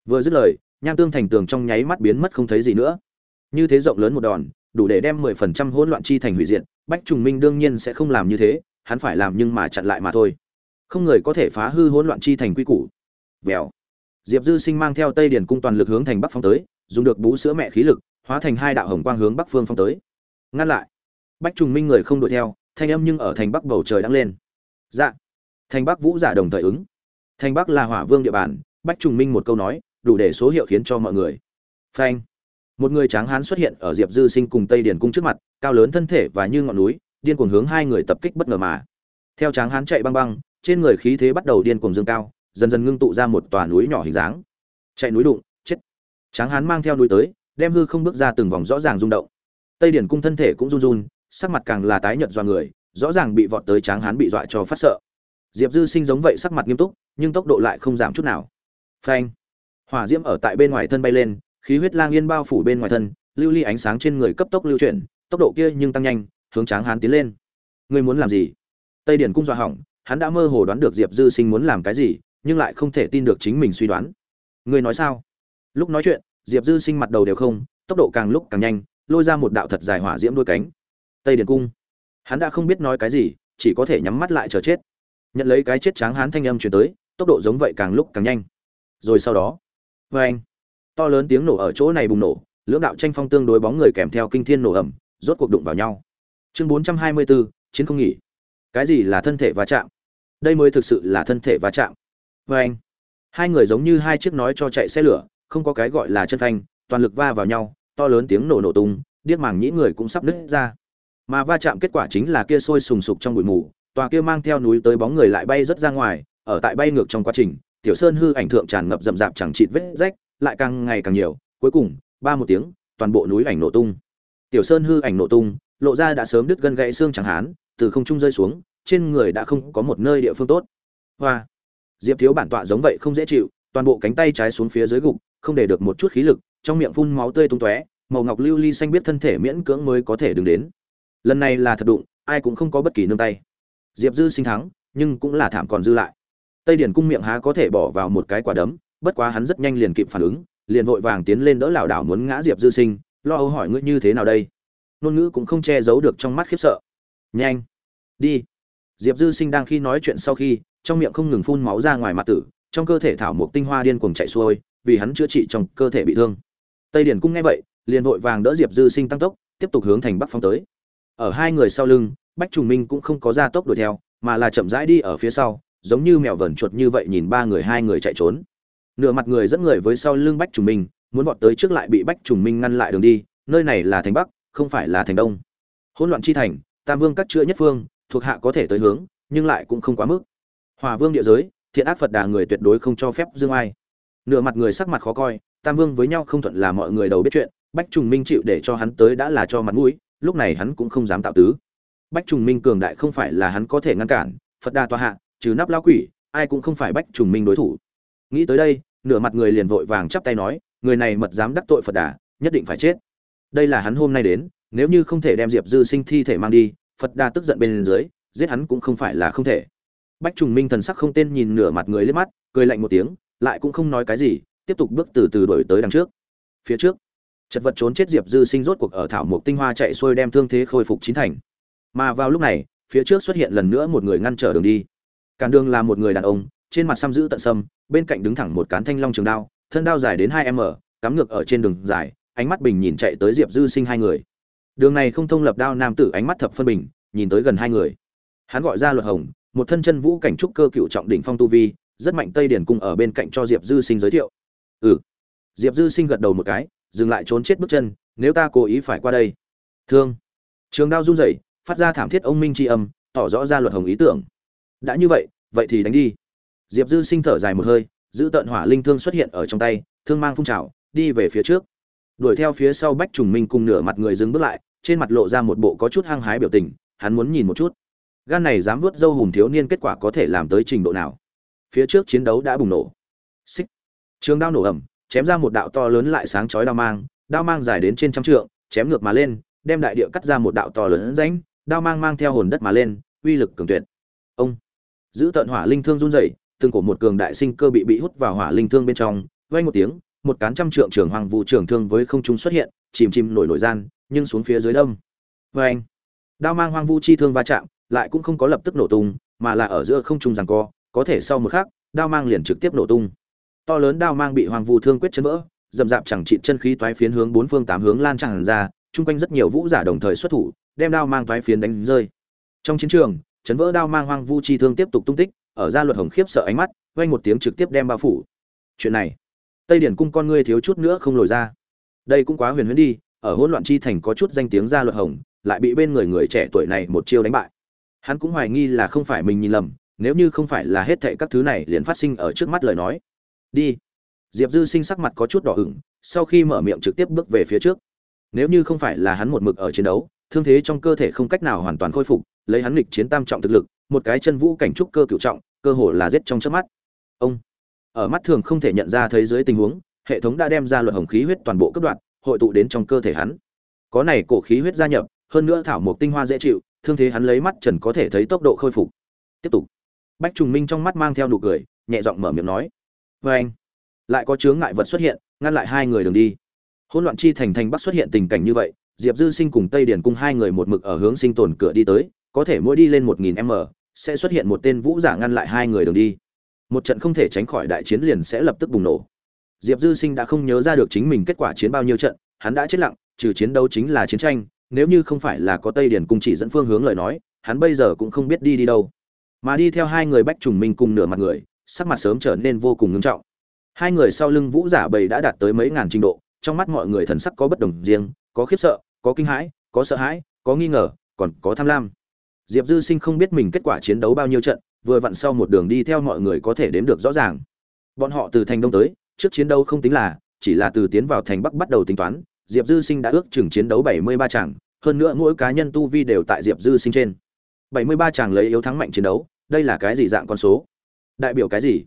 Vừa dứt lời, nham tương thành tường trong nháy mắt biến mất không thấy gì nữa như thế rộng lớn một đòn, đủ để đem mười phần trăm hỗn loạn chi thành hủy diệt, bách trùng minh đương nhiên sẽ không làm như thế, hắn phải làm nhưng mà chặn lại mà thôi. Không người có thể phá hư hỗn loạn chi thành quy củ. Vèo. Diệp dư sinh mang theo tây điền cung toàn lực hướng thành bắc phong tới, dùng được bú sữa mẹ khí lực, hóa thành hai đạo hồng quang hướng bắc phương phong tới. Ngăn lại. Bách trùng minh người không đuổi theo, thanh âm nhưng ở thành bắc bầu trời đang lên. Dạ. Thành bắc vũ giả đồng thời ứng. Thành bắc là hỏa vương địa bàn, bách trùng minh một câu nói, đủ để số hiệu khiến cho mọi người. Phanh một người tráng hán xuất hiện ở diệp dư sinh cùng tây điền cung trước mặt, cao lớn thân thể và như ngọn núi, điên cuồng hướng hai người tập kích bất ngờ mà. Theo tráng hán chạy băng băng, trên người khí thế bắt đầu điên cuồng dương cao, dần dần ngưng tụ ra một tòa núi nhỏ hình dáng. Chạy núi đụng, chết. Tráng hán mang theo núi tới, đem hư không bước ra từng vòng rõ ràng rung động. Tây điển cung thân thể cũng run run, sắc mặt càng là tái nhợt do người, rõ ràng bị vọt tới tráng hán bị dọa cho phát sợ. Diệp dư sinh giống vậy sắc mặt nghiêm túc, nhưng tốc độ lại không giảm chút nào. Phanh. Hỏa diễm ở tại bên ngoài thân bay lên khí huyết lang yên bao phủ bên ngoài thân, lưu ly ánh sáng trên người cấp tốc lưu chuyển, tốc độ kia nhưng tăng nhanh, hướng tráng hán tiến lên. Ngươi muốn làm gì? Tây điển cung dọa hỏng, hắn đã mơ hồ đoán được diệp dư sinh muốn làm cái gì, nhưng lại không thể tin được chính mình suy đoán. Ngươi nói sao? Lúc nói chuyện, diệp dư sinh mặt đầu đều không, tốc độ càng lúc càng nhanh, lôi ra một đạo thật dài hỏa diễm đuôi cánh. Tây điển cung. Hắn đã không biết nói cái gì, chỉ có thể nhắm mắt lại chờ chết. Nhận lấy cái chết tráng hán thanh âm chuyển tới, tốc độ giống vậy càng lúc càng nhanh. Rồi sau đó vê anh to lớn tiếng nổ ở chỗ này bùng nổ, lưỡng đạo tranh phong tương đối bóng người kèm theo kinh thiên nổ ẩm rốt cuộc đụng vào nhau. Chương bốn trăm hai mươi bốn chiến không nghỉ. Cái gì là thân thể va chạm? Đây mới thực sự là thân thể va chạm. Vê anh, hai người giống như hai chiếc nói cho chạy xe lửa, không có cái gọi là chân phanh, toàn lực va vào nhau, to lớn tiếng nổ nổ tung, điếc màng nhĩ người cũng sắp nứt ra. Mà va chạm kết quả chính là kia sôi sùng sục trong bụi mù, tòa kia mang theo núi tới bóng người lại bay rất ra ngoài, ở tại bay ngược trong quá trình, tiểu sơn hư ảnh thượng tràn ngập rậm rạp chẳng chịt vết rách lại càng ngày càng nhiều, cuối cùng, ba một tiếng, toàn bộ núi ảnh nổ tung. Tiểu sơn hư ảnh nổ tung, lộ ra đã sớm đứt gân gãy xương chẳng hán, từ không trung rơi xuống, trên người đã không có một nơi địa phương tốt. Hoa! Diệp thiếu bản tọa giống vậy không dễ chịu, toàn bộ cánh tay trái xuống phía dưới gục, không để được một chút khí lực, trong miệng phun máu tươi tung tóe, màu ngọc lưu ly xanh biết thân thể miễn cưỡng mới có thể đứng đến. Lần này là thật đụng, ai cũng không có bất kỳ nương tay. Diệp dư sinh thắng, nhưng cũng là thảm còn dư lại. Tây điển cung miệng há có thể bỏ vào một cái quả đấm bất quá hắn rất nhanh liền kịp phản ứng, liền vội vàng tiến lên đỡ lảo đảo muốn ngã diệp dư sinh, lo âu hỏi ngươi như thế nào đây? Ngôn ngữ cũng không che giấu được trong mắt khiếp sợ. Nhanh, đi. Diệp dư sinh đang khi nói chuyện sau khi, trong miệng không ngừng phun máu ra ngoài mặt tử, trong cơ thể thảo mộc tinh hoa điên cuồng chạy xuôi, vì hắn chữa trị trong cơ thể bị thương. Tây điển cung nghe vậy, liền vội vàng đỡ diệp dư sinh tăng tốc, tiếp tục hướng thành bắc phong tới. Ở hai người sau lưng, bách trùng minh cũng không có ra tốc đuổi theo, mà là chậm rãi đi ở phía sau, giống như mèo vẩn chuột như vậy nhìn ba người hai người chạy trốn nửa mặt người dẫn người với sau lưng bách trùng minh muốn vọt tới trước lại bị bách trùng minh ngăn lại đường đi, nơi này là thành bắc, không phải là thành đông. Hỗn loạn chi thành, tam vương cắt chữa nhất phương, thuộc hạ có thể tới hướng, nhưng lại cũng không quá mức. Hòa vương địa giới, thiện ác phật đà người tuyệt đối không cho phép dương ai. Nửa mặt người sắc mặt khó coi, tam vương với nhau không thuận là mọi người đầu biết chuyện, bách trùng minh chịu để cho hắn tới đã là cho mặt mũi, lúc này hắn cũng không dám tạo tứ. Bách trùng minh cường đại không phải là hắn có thể ngăn cản, phật đà tòa hạ, trừ nắp lao quỷ, ai cũng không phải bách trùng minh đối thủ nghĩ tới đây, nửa mặt người liền vội vàng chắp tay nói, người này mật dám đắc tội phật đà, nhất định phải chết. Đây là hắn hôm nay đến, nếu như không thể đem diệp dư sinh thi thể mang đi, phật đà tức giận bên dưới, giết hắn cũng không phải là không thể. Bách trùng minh thần sắc không tên nhìn nửa mặt người liếc mắt, cười lạnh một tiếng, lại cũng không nói cái gì, tiếp tục bước từ từ đổi tới đằng trước. Phía trước, chật vật trốn chết diệp dư sinh rốt cuộc ở thảo mộc tinh hoa chạy xuôi đem thương thế khôi phục chín thành. Mà vào lúc này, phía trước xuất hiện lần nữa một người ngăn trở đường đi. Cản đường là một người đàn ông, trên mặt xăm giữ tận sâm bên cạnh đứng thẳng một cán thanh long trường đao, thân đao dài đến hai m, cắm ngược ở trên đường dài, ánh mắt bình nhìn chạy tới diệp dư sinh hai người. Đường này không thông lập đao nam tử ánh mắt thập phân bình, nhìn tới gần hai người. Hắn gọi ra luật hồng, một thân chân vũ cảnh trúc cơ cựu trọng đỉnh phong tu vi, rất mạnh tây điển cung ở bên cạnh cho diệp dư sinh giới thiệu. Ừ. Diệp dư sinh gật đầu một cái, dừng lại trốn chết bước chân, nếu ta cố ý phải qua đây. Thương. Trường đao run rẩy, phát ra thảm thiết ông minh tri âm, tỏ rõ ra luật hồng ý tưởng. Đã như vậy vậy thì đánh đi diệp dư sinh thở dài một hơi, giữ tận hỏa linh thương xuất hiện ở trong tay, thương mang phun trào, đi về phía trước. Đuổi theo phía sau bách trùng minh cùng nửa mặt người dừng bước lại, trên mặt lộ ra một bộ có chút hăng hái biểu tình, hắn muốn nhìn một chút. Gan này dám vuốt dâu hùm thiếu niên kết quả có thể làm tới trình độ nào? Phía trước chiến đấu đã bùng nổ. Xích. Trường đao nổ ẩm chém ra một đạo to lớn lại sáng chói đao mang đao mang dài đến trên trăm trượng, chém ngược mà lên, đem đại địa cắt ra một đạo to lớn rãnh, đao mang mang theo hồn đất mà lên, uy lực cường tuyệt. Ông. Giữ tận hỏa linh thương run rẩy từng cổ một cường đại sinh cơ bị bị hút vào hỏa linh thương bên trong vây một tiếng, một cán trăm trượng trường hoàng vũ trường thương với không trung xuất hiện, chìm chìm nổi nổi gian, nhưng xuống phía dưới đông vâng. vê anh đao mang hoang vu chi thương va chạm, lại cũng không có lập tức nổ tung, mà là ở giữa không trung rằng co, có thể sau một khắc, đao mang liền trực tiếp nổ tung. To lớn đao mang bị hoàng vu thương quyết chấn vỡ, dầm dạp chẳng trị chân khí toái phiến hướng bốn phương tám hướng lan tràn ra, chung quanh rất nhiều vũ giả đồng thời xuất thủ, đem đao mang toái phiến đánh rơi. Trong chiến trường, chấn vỡ đao mang hoang vu chi thương tiếp tục tung tích ở gia luật hồng khiếp sợ ánh mắt, vang một tiếng trực tiếp đem bao phủ. Chuyện này, tây điển cung con ngươi thiếu chút nữa không lồi ra. Đây cũng quá huyền huyễn đi, ở hỗn loạn chi thành có chút danh tiếng gia luật hồng, lại bị bên người người trẻ tuổi này một chiêu đánh bại. Hắn cũng hoài nghi là không phải mình nhìn lầm, nếu như không phải là hết thệ các thứ này liền phát sinh ở trước mắt lời nói. Đi. Diệp dư sinh sắc mặt có chút đỏ ửng, sau khi mở miệng trực tiếp bước về phía trước. Nếu như không phải là hắn một mực ở chiến đấu, thương thế trong cơ thể không cách nào hoàn toàn khôi phục, lấy hắn lịch chiến tam trọng thực lực một cái chân vũ cảnh trúc cơ cựu trọng, cơ hồ là giết trong chớp mắt. Ông, ở mắt thường không thể nhận ra thấy dưới tình huống, hệ thống đã đem ra luật hồng khí huyết toàn bộ cấp đoạn hội tụ đến trong cơ thể hắn. Có này cổ khí huyết gia nhập, hơn nữa thảo mộc tinh hoa dễ chịu, thương thế hắn lấy mắt trần có thể thấy tốc độ khôi phục. Tiếp tục. Bách trùng minh trong mắt mang theo nụ cười, nhẹ giọng mở miệng nói. Vê anh, lại có chướng ngại vật xuất hiện, ngăn lại hai người đường đi. Hỗn loạn chi thành thành bắc xuất hiện tình cảnh như vậy, diệp dư sinh cùng tây điển cung hai người một mực ở hướng sinh tồn cửa đi tới có thể mỗi đi lên một nghìn m, sẽ xuất hiện một tên vũ giả ngăn lại hai người đường đi. Một trận không thể tránh khỏi đại chiến liền sẽ lập tức bùng nổ. Diệp dư sinh đã không nhớ ra được chính mình kết quả chiến bao nhiêu trận, hắn đã chết lặng, trừ chiến đấu chính là chiến tranh, nếu như không phải là có tây Điền cung chỉ dẫn phương hướng lời nói, hắn bây giờ cũng không biết đi đi đâu. Mà đi theo hai người bách trùng minh cùng nửa mặt người, sắc mặt sớm trở nên vô cùng nghiêm trọng. Hai người sau lưng vũ giả bầy đã đạt tới mấy ngàn trình độ, trong mắt mọi người thần sắc có bất đồng riêng, có khiếp sợ, có kinh hãi, có sợ hãi, có nghi ngờ, còn có tham lam diệp dư sinh không biết mình kết quả chiến đấu bao nhiêu trận, vừa vặn sau một đường đi theo mọi người có thể đếm được rõ ràng. Bọn họ từ thành đông tới, trước chiến đấu không tính là, chỉ là từ tiến vào thành bắc bắt đầu tính toán, diệp dư sinh đã ước chừng chiến đấu bảy mươi ba tràng hơn nữa mỗi cá nhân tu vi đều tại diệp dư sinh trên. bảy mươi ba tràng lấy yếu thắng mạnh chiến đấu, đây là cái gì dạng con số? Đại biểu cái gì?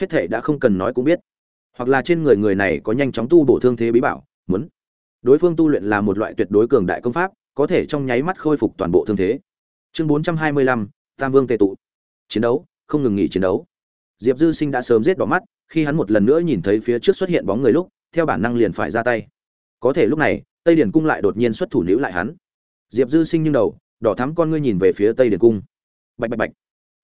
Hết thể đã không cần nói cũng biết. Hoặc là trên người người này có nhanh chóng tu bổ thương thế bí bảo, muốn. Đối phương tu luyện là một loại tuyệt đối cường đại công pháp, có thể trong nháy mắt khôi phục toàn bộ thương thế chương bốn trăm hai mươi lăm, tam vương tề tụ. Chiến đấu, không ngừng nghỉ chiến đấu. Diệp dư sinh đã sớm giết đỏ mắt, khi hắn một lần nữa nhìn thấy phía trước xuất hiện bóng người lúc, theo bản năng liền phải ra tay. Có thể lúc này, tây điển cung lại đột nhiên xuất thủ nữ lại hắn. Diệp dư sinh nhưng đầu, đỏ thắm con ngươi nhìn về phía tây điển cung. Bạch bạch bạch.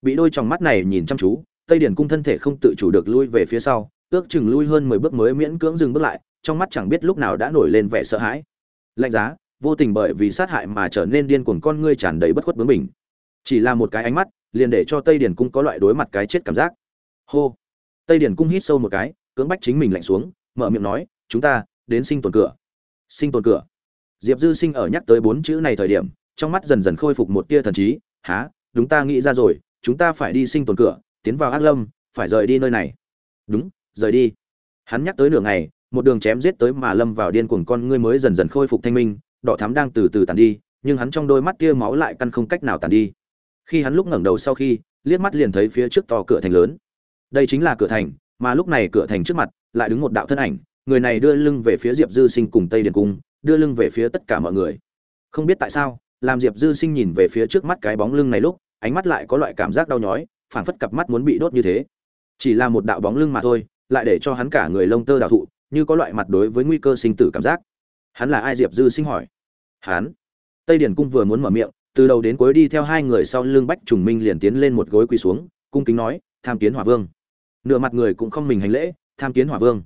Bị đôi tròng mắt này nhìn chăm chú, tây điển cung thân thể không tự chủ được lui về phía sau, ước chừng lui hơn mười bước mới miễn cưỡng dừng bước lại, trong mắt chẳng biết lúc nào đã nổi lên vẻ sợ hãi. Lạnh giá vô tình bởi vì sát hại mà trở nên điên cuồng con ngươi tràn đầy bất khuất bướng mình chỉ là một cái ánh mắt, liền để cho tây điển cung có loại đối mặt cái chết cảm giác. Hô! Tây điển cung hít sâu một cái, cưỡng bách chính mình lạnh xuống, mở miệng nói, chúng ta, đến sinh tồn cửa. Sinh tồn cửa. Diệp dư sinh ở nhắc tới bốn chữ này thời điểm, trong mắt dần dần khôi phục một tia thần trí há đúng ta nghĩ ra rồi, chúng ta phải đi sinh tồn cửa, tiến vào ác lâm, phải rời đi nơi này. Đúng, rời đi. Hắn nhắc tới nửa ngày, một đường chém giết tới mà lâm vào điên cuồng con ngươi mới dần dần khôi phục thanh minh đỏ thắm đang từ từ tàn đi, nhưng hắn trong đôi mắt tia máu lại căn không cách nào tàn đi. Khi hắn lúc ngẩng đầu sau khi, liếc mắt liền thấy phía trước to cửa thành lớn. Đây chính là cửa thành, mà lúc này cửa thành trước mặt lại đứng một đạo thân ảnh, người này đưa lưng về phía diệp dư sinh cùng tây điền cung, đưa lưng về phía tất cả mọi người. Không biết tại sao, làm diệp dư sinh nhìn về phía trước mắt cái bóng lưng này lúc, ánh mắt lại có loại cảm giác đau nhói, phảng phất cặp mắt muốn bị đốt như thế. Chỉ là một đạo bóng lưng mà thôi, lại để cho hắn cả người lông tơ đào thụ, như có loại mặt đối với nguy cơ sinh tử cảm giác hắn là ai? Diệp dư sinh hỏi. Hắn. Tây điển cung vừa muốn mở miệng, từ đầu đến cuối đi theo hai người sau lưng bách trùng minh liền tiến lên một gối quỳ xuống, cung kính nói, tham kiến hỏa vương. Nửa mặt người cũng không mình hành lễ, tham kiến hỏa vương.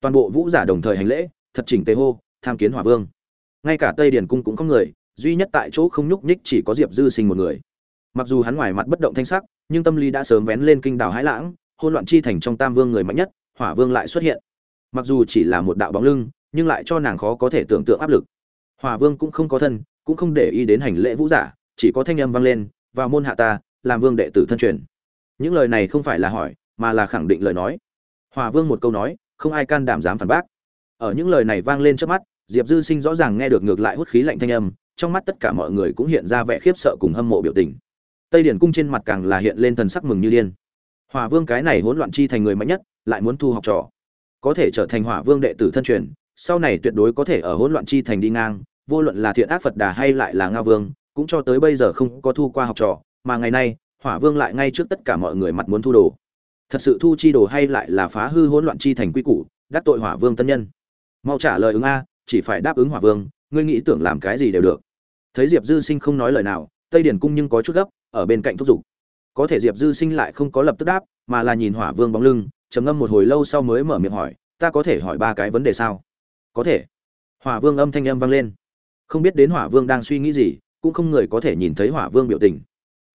Toàn bộ vũ giả đồng thời hành lễ, thật chỉnh tề hô, tham kiến hỏa vương. Ngay cả tây điển cung cũng có người, duy nhất tại chỗ không nhúc nhích chỉ có diệp dư sinh một người. Mặc dù hắn ngoài mặt bất động thanh sắc, nhưng tâm lý đã sớm vén lên kinh đảo hãi lãng, hỗn loạn chi thành trong tam vương người mạnh nhất, hỏa vương lại xuất hiện. Mặc dù chỉ là một đạo bóng lưng nhưng lại cho nàng khó có thể tưởng tượng áp lực. Hòa vương cũng không có thân, cũng không để ý đến hành lễ vũ giả, chỉ có thanh âm vang lên, vào môn hạ ta, làm vương đệ tử thân truyền. Những lời này không phải là hỏi, mà là khẳng định lời nói. Hòa vương một câu nói, không ai can đảm dám phản bác. Ở những lời này vang lên trước mắt, diệp dư sinh rõ ràng nghe được ngược lại hút khí lạnh thanh âm, trong mắt tất cả mọi người cũng hiện ra vẻ khiếp sợ cùng hâm mộ biểu tình. Tây điển cung trên mặt càng là hiện lên thần sắc mừng như điên. Hòa vương cái này hỗn loạn chi thành người mạnh nhất, lại muốn thu học trò. Có thể trở thành hỏa vương đệ tử thân truyền sau này tuyệt đối có thể ở hỗn loạn chi thành đi ngang, vô luận là thiện ác phật đà hay lại là nga vương, cũng cho tới bây giờ không có thu qua học trò, mà ngày nay, hỏa vương lại ngay trước tất cả mọi người mặt muốn thu đồ. Thật sự thu chi đồ hay lại là phá hư hỗn loạn chi thành quy củ, đắc tội hỏa vương tân nhân. Mau trả lời ứng a, chỉ phải đáp ứng hỏa vương, ngươi nghĩ tưởng làm cái gì đều được. Thấy diệp dư sinh không nói lời nào, tây điển cung nhưng có chút gấp, ở bên cạnh thúc giục. Có thể diệp dư sinh lại không có lập tức đáp, mà là nhìn hỏa vương bóng lưng, trầm ngâm một hồi lâu sau mới mở miệng hỏi, ta có thể hỏi ba cái vấn đề sao? Có thể. Hỏa vương âm thanh âm vang lên. Không biết đến hỏa vương đang suy nghĩ gì, cũng không người có thể nhìn thấy hỏa vương biểu tình.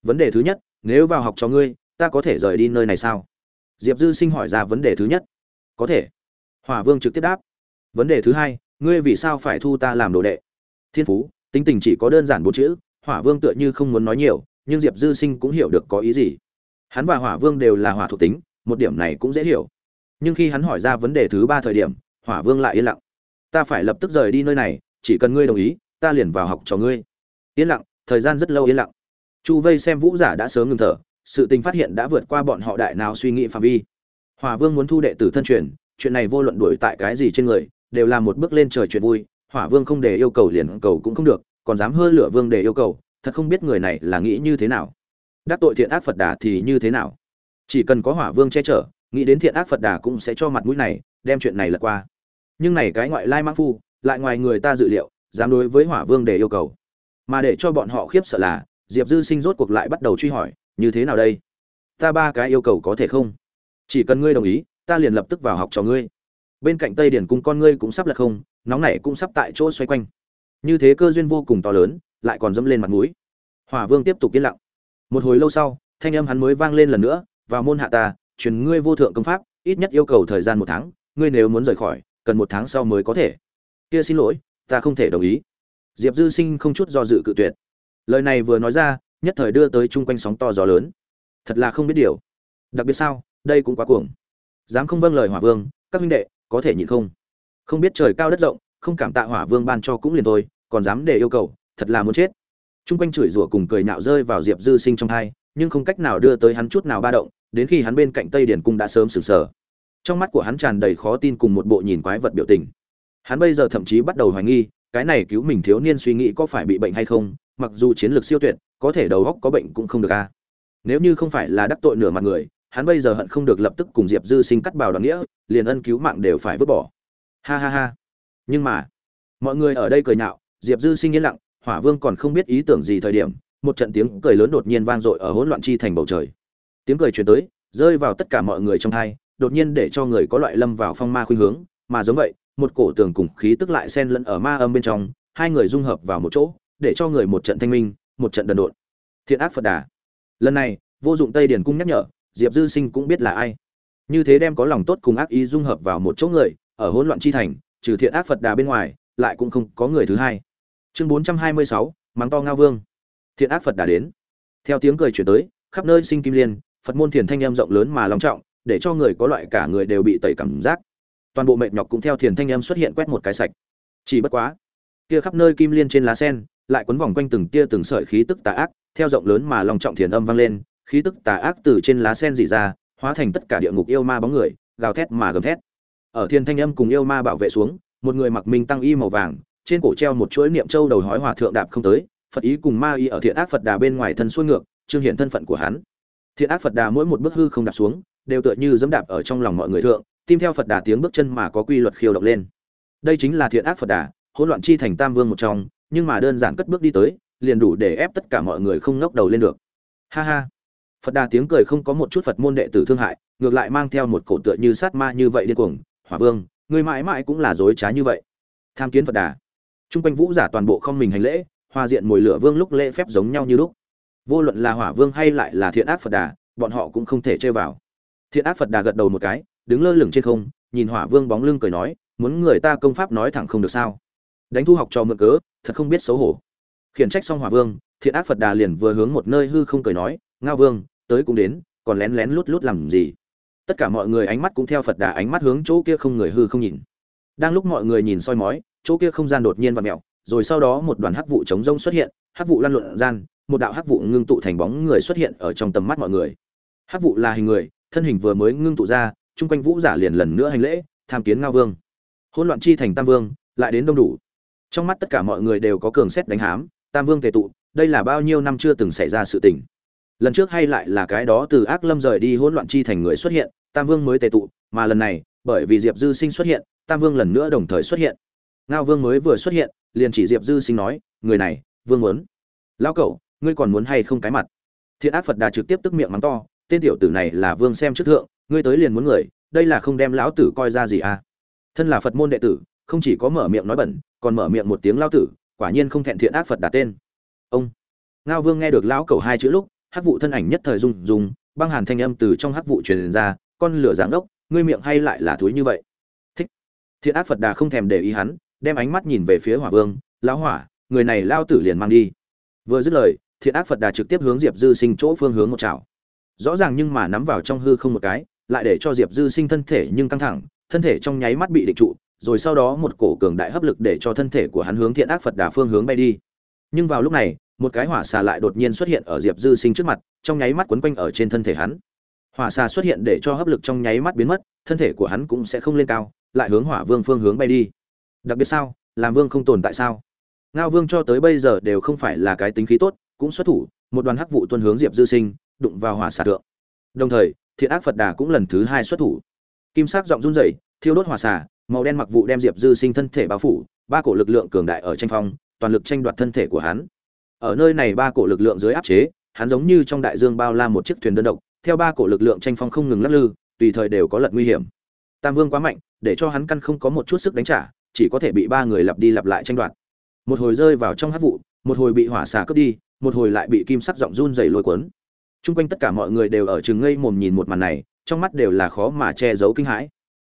Vấn đề thứ nhất, nếu vào học cho ngươi, ta có thể rời đi nơi này sao? Diệp dư sinh hỏi ra vấn đề thứ nhất. Có thể. Hỏa vương trực tiếp đáp. Vấn đề thứ hai, ngươi vì sao phải thu ta làm đồ đệ? Thiên phú, tính tình chỉ có đơn giản bốn chữ, hỏa vương tựa như không muốn nói nhiều, nhưng diệp dư sinh cũng hiểu được có ý gì. Hắn và hỏa vương đều là hỏa thuộc tính, một điểm này cũng dễ hiểu. Nhưng khi hắn hỏi ra vấn đề thứ ba thời điểm, hỏa vương lại yên lặng ta phải lập tức rời đi nơi này, chỉ cần ngươi đồng ý, ta liền vào học cho ngươi. Yên lặng, thời gian rất lâu yên lặng. Chu vây xem vũ giả đã sớm ngừng thở, sự tình phát hiện đã vượt qua bọn họ đại nào suy nghĩ phạm vi. Hòa vương muốn thu đệ tử thân truyền, chuyện này vô luận đuổi tại cái gì trên người, đều là một bước lên trời chuyện vui, hỏa vương không để yêu cầu liền cầu cũng không được, còn dám hơi lửa vương để yêu cầu, thật không biết người này là nghĩ như thế nào. Đắc tội thiện ác phật đà thì như thế nào? Chỉ cần có hỏa vương che chở, nghĩ đến thiện ác phật đà cũng sẽ cho mặt mũi này, đem chuyện này lật qua nhưng này cái ngoại lai mãng phu, lại ngoài người ta dự liệu, dám đối với hỏa vương để yêu cầu. Mà để cho bọn họ khiếp sợ là, diệp dư sinh rốt cuộc lại bắt đầu truy hỏi, như thế nào đây? Ta ba cái yêu cầu có thể không? Chỉ cần ngươi đồng ý, ta liền lập tức vào học cho ngươi. Bên cạnh tây điển cung con ngươi cũng sắp lật không, nóng này cũng sắp tại chỗ xoay quanh. Như thế cơ duyên vô cùng to lớn, lại còn dẫm lên mặt mũi. Hỏa vương tiếp tục yên lặng. Một hồi lâu sau, thanh âm hắn mới vang lên lần nữa, vào môn hạ ta, truyền ngươi vô thượng công pháp, ít nhất yêu cầu thời gian một tháng, ngươi nếu muốn rời khỏi cần một tháng sau mới có thể. Kia xin lỗi, ta không thể đồng ý. Diệp dư sinh không chút do dự cự tuyệt. Lời này vừa nói ra, nhất thời đưa tới chung quanh sóng to gió lớn. Thật là không biết điều. Đặc biệt sao, đây cũng quá cuồng. Dám không vâng lời hỏa vương, các huynh đệ, có thể nhịn không? Không biết trời cao đất rộng, không cảm tạ hỏa vương ban cho cũng liền thôi, còn dám để yêu cầu, thật là muốn chết. Chung quanh chửi rủa cùng cười nhạo rơi vào diệp dư sinh trong hai, nhưng không cách nào đưa tới hắn chút nào ba động, đến khi hắn bên cạnh tây điển cung đã sớm sừng sờ trong mắt của hắn tràn đầy khó tin cùng một bộ nhìn quái vật biểu tình. Hắn bây giờ thậm chí bắt đầu hoài nghi, cái này cứu mình thiếu niên suy nghĩ có phải bị bệnh hay không, mặc dù chiến lược siêu tuyệt, có thể đầu óc có bệnh cũng không được a. Nếu như không phải là đắc tội nửa mặt người, hắn bây giờ hận không được lập tức cùng diệp dư sinh cắt bào đoàn nghĩa, liền ân cứu mạng đều phải vứt bỏ. Ha ha ha. Nhưng mà, mọi người ở đây cười nhạo, diệp dư sinh yên lặng, hỏa vương còn không biết ý tưởng gì thời điểm, một trận tiếng cười lớn đột nhiên vang dội ở hỗn loạn chi thành bầu trời. Tiếng cười truyền tới, rơi vào tất cả mọi người trong thai đột nhiên để cho người có loại lâm vào phong ma khuynh hướng, mà giống vậy, một cổ tường cùng khí tức lại xen lẫn ở ma âm bên trong, hai người dung hợp vào một chỗ, để cho người một trận thanh minh, một trận đần độn. Thiện ác phật đà. Lần này, vô dụng tây điển cung nhắc nhở, diệp dư sinh cũng biết là ai. Như thế đem có lòng tốt cùng ác ý dung hợp vào một chỗ người, ở hỗn loạn chi thành, trừ thiện ác phật đà bên ngoài, lại cũng không có người thứ hai. Chương bốn trăm hai mươi sáu, mắng to ngao vương. Thiện ác phật đà đến. Theo tiếng cười truyền tới, khắp nơi sinh kim liên, phật môn thiền thanh âm rộng lớn mà long trọng để cho người có loại cả người đều bị tẩy cảm giác. Toàn bộ mệt nhọc cũng theo thiền thanh âm xuất hiện quét một cái sạch. Chỉ bất quá, kia khắp nơi kim liên trên lá sen, lại quấn vòng quanh từng tia từng sợi khí tức tà ác, theo rộng lớn mà lòng trọng thiền âm vang lên, khí tức tà ác từ trên lá sen dị ra, hóa thành tất cả địa ngục yêu ma bóng người, gào thét mà gầm thét. Ở thiên thanh âm cùng yêu ma bảo vệ xuống, một người mặc minh tăng y màu vàng, trên cổ treo một chuỗi niệm châu đầu hói hòa thượng đạp không tới, phật ý cùng ma y ở thiện ác phật đà bên ngoài thân xuôi ngược, trương hiện thân phận của hắn. Thiện ác phật đà mỗi một bước hư không đạp xuống đều tựa như dẫm đạp ở trong lòng mọi người thượng tim theo phật đà tiếng bước chân mà có quy luật khiêu động lên. Đây chính là thiện ác phật đà hỗn loạn chi thành tam vương một trong nhưng mà đơn giản cất bước đi tới liền đủ để ép tất cả mọi người không ngóc đầu lên được. Ha ha. Phật đà tiếng cười không có một chút phật môn đệ tử thương hại ngược lại mang theo một cổ tựa như sát ma như vậy điên cuồng hỏa vương người mãi mãi cũng là dối trá như vậy. Tham kiến phật đà. Trung quanh vũ giả toàn bộ không mình hành lễ, hoa diện mùi lửa vương lúc lễ phép giống nhau như lúc. Vô luận là hỏa vương hay lại là thiện ác Phật đà, bọn họ cũng không thể chơi vào thiện ác phật đà gật đầu một cái, đứng lơ lửng trên không, nhìn hỏa vương bóng lưng cười nói, muốn người ta công pháp nói thẳng không được sao? Đánh thu học cho mượn cớ, thật không biết xấu hổ. Khiển trách xong hỏa vương, thiện ác phật đà liền vừa hướng một nơi hư không cười nói, ngao vương, tới cũng đến, còn lén lén lút lút làm gì? Tất cả mọi người ánh mắt cũng theo phật đà ánh mắt hướng chỗ kia không người hư không nhìn. Đang lúc mọi người nhìn soi mói, chỗ kia không gian đột nhiên và mẹo rồi sau đó một đoàn hắc vụ chống rông xuất hiện, hắc vụ lăn lộn gian, một đạo hắc vụ ngưng tụ thành bóng người xuất hiện ở trong tầm mắt mọi người. Hắc vụ là hình người thân hình vừa mới ngưng tụ ra, chung quanh vũ giả liền lần nữa hành lễ, tham kiến ngao vương. Hỗn loạn chi thành tam vương, lại đến đông đủ. Trong mắt tất cả mọi người đều có cường xét đánh hám, tam vương tề tụ, đây là bao nhiêu năm chưa từng xảy ra sự tình. Lần trước hay lại là cái đó từ ác lâm rời đi hỗn loạn chi thành người xuất hiện, tam vương mới tề tụ, mà lần này, bởi vì diệp dư sinh xuất hiện, tam vương lần nữa đồng thời xuất hiện. Ngao vương mới vừa xuất hiện, liền chỉ diệp dư sinh nói, người này, vương muốn. Lão cẩu, ngươi còn muốn hay không cái mặt? Thiện ác phật đà trực tiếp tức miệng mắng to tên tiểu tử này là vương xem trước thượng, ngươi tới liền muốn người, đây là không đem lão tử coi ra gì à? Thân là phật môn đệ tử, không chỉ có mở miệng nói bẩn, còn mở miệng một tiếng lao tử, quả nhiên không thẹn thiện ác phật đà tên. Ông. Ngao vương nghe được lão cầu hai chữ lúc, hắc vụ thân ảnh nhất thời rung rung, băng hàn thanh âm từ trong hắc vụ truyền ra, con lửa giáng đốc, ngươi miệng hay lại là thúi như vậy? Thích. Thiện ác phật đà không thèm để ý hắn, đem ánh mắt nhìn về phía hỏa vương, lão hỏa, người này lao tử liền mang đi. Vừa dứt lời, thiện ác phật đà trực tiếp hướng diệp dư sinh chỗ phương hướng một chảo rõ ràng nhưng mà nắm vào trong hư không một cái, lại để cho diệp dư sinh thân thể nhưng căng thẳng, thân thể trong nháy mắt bị định trụ, rồi sau đó một cổ cường đại hấp lực để cho thân thể của hắn hướng thiện ác phật đà phương hướng bay đi. Nhưng vào lúc này, một cái hỏa xà lại đột nhiên xuất hiện ở diệp dư sinh trước mặt, trong nháy mắt quấn quanh ở trên thân thể hắn. Hỏa xà xuất hiện để cho hấp lực trong nháy mắt biến mất, thân thể của hắn cũng sẽ không lên cao, lại hướng hỏa vương phương hướng bay đi. Đặc biệt sao? Làm vương không tồn tại sao? Ngao vương cho tới bây giờ đều không phải là cái tính khí tốt, cũng xuất thủ, một đoàn hắc vụ tuân hướng diệp dư sinh đụng vào hỏa xà thượng. Đồng thời, thiện ác phật đà cũng lần thứ hai xuất thủ. Kim sắc giọng run rẩy, thiêu đốt hỏa xà màu đen mặc vụ đem diệp dư sinh thân thể bao phủ, ba cổ lực lượng cường đại ở tranh phong, toàn lực tranh đoạt thân thể của hắn. Ở nơi này ba cổ lực lượng dưới áp chế, hắn giống như trong đại dương bao la một chiếc thuyền đơn độc, theo ba cổ lực lượng tranh phong không ngừng lắc lư, tùy thời đều có lật nguy hiểm. Tam vương quá mạnh, để cho hắn căn không có một chút sức đánh trả, chỉ có thể bị ba người lặp đi lặp lại tranh đoạt. Một hồi rơi vào trong hát vụ, một hồi bị hỏa xà cướp đi, một hồi lại bị kim sắc giọng run dày lôi cuốn chung quanh tất cả mọi người đều ở chừng ngây mồm nhìn một màn này, trong mắt đều là khó mà che giấu kinh hãi.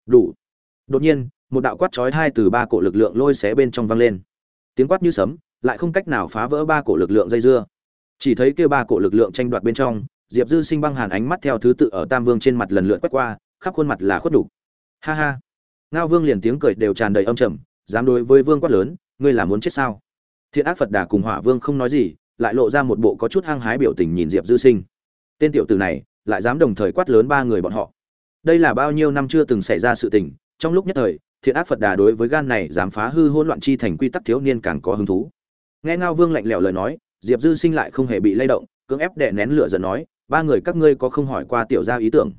Đủ. Đột nhiên, một đạo quát chói hai từ ba cổ lực lượng lôi xé bên trong vang lên. Tiếng quát như sấm, lại không cách nào phá vỡ ba cổ lực lượng dây dưa. Chỉ thấy kêu ba cổ lực lượng tranh đoạt bên trong, diệp dư sinh băng hàn ánh mắt theo thứ tự ở tam vương trên mặt lần lượt quét qua, khắp khuôn mặt là khuất đủ. ha ha. Ngao vương liền tiếng cười đều tràn đầy âm trầm, dám đối với vương quát lớn, ngươi là muốn chết sao? Thiện ác phật đà cùng hỏa vương không nói gì, lại lộ ra một bộ có chút hăng hái biểu tình nhìn diệp dư sinh tên tiểu tử này lại dám đồng thời quát lớn ba người bọn họ. Đây là bao nhiêu năm chưa từng xảy ra sự tình, trong lúc nhất thời, thiện ác phật đà đối với gan này dám phá hư hỗn loạn chi thành quy tắc thiếu niên càng có hứng thú. Nghe ngao vương lạnh lẽo lời nói, diệp dư sinh lại không hề bị lay động, cưỡng ép đè nén lửa giận nói, ba người các ngươi có không hỏi qua tiểu gia ý tưởng?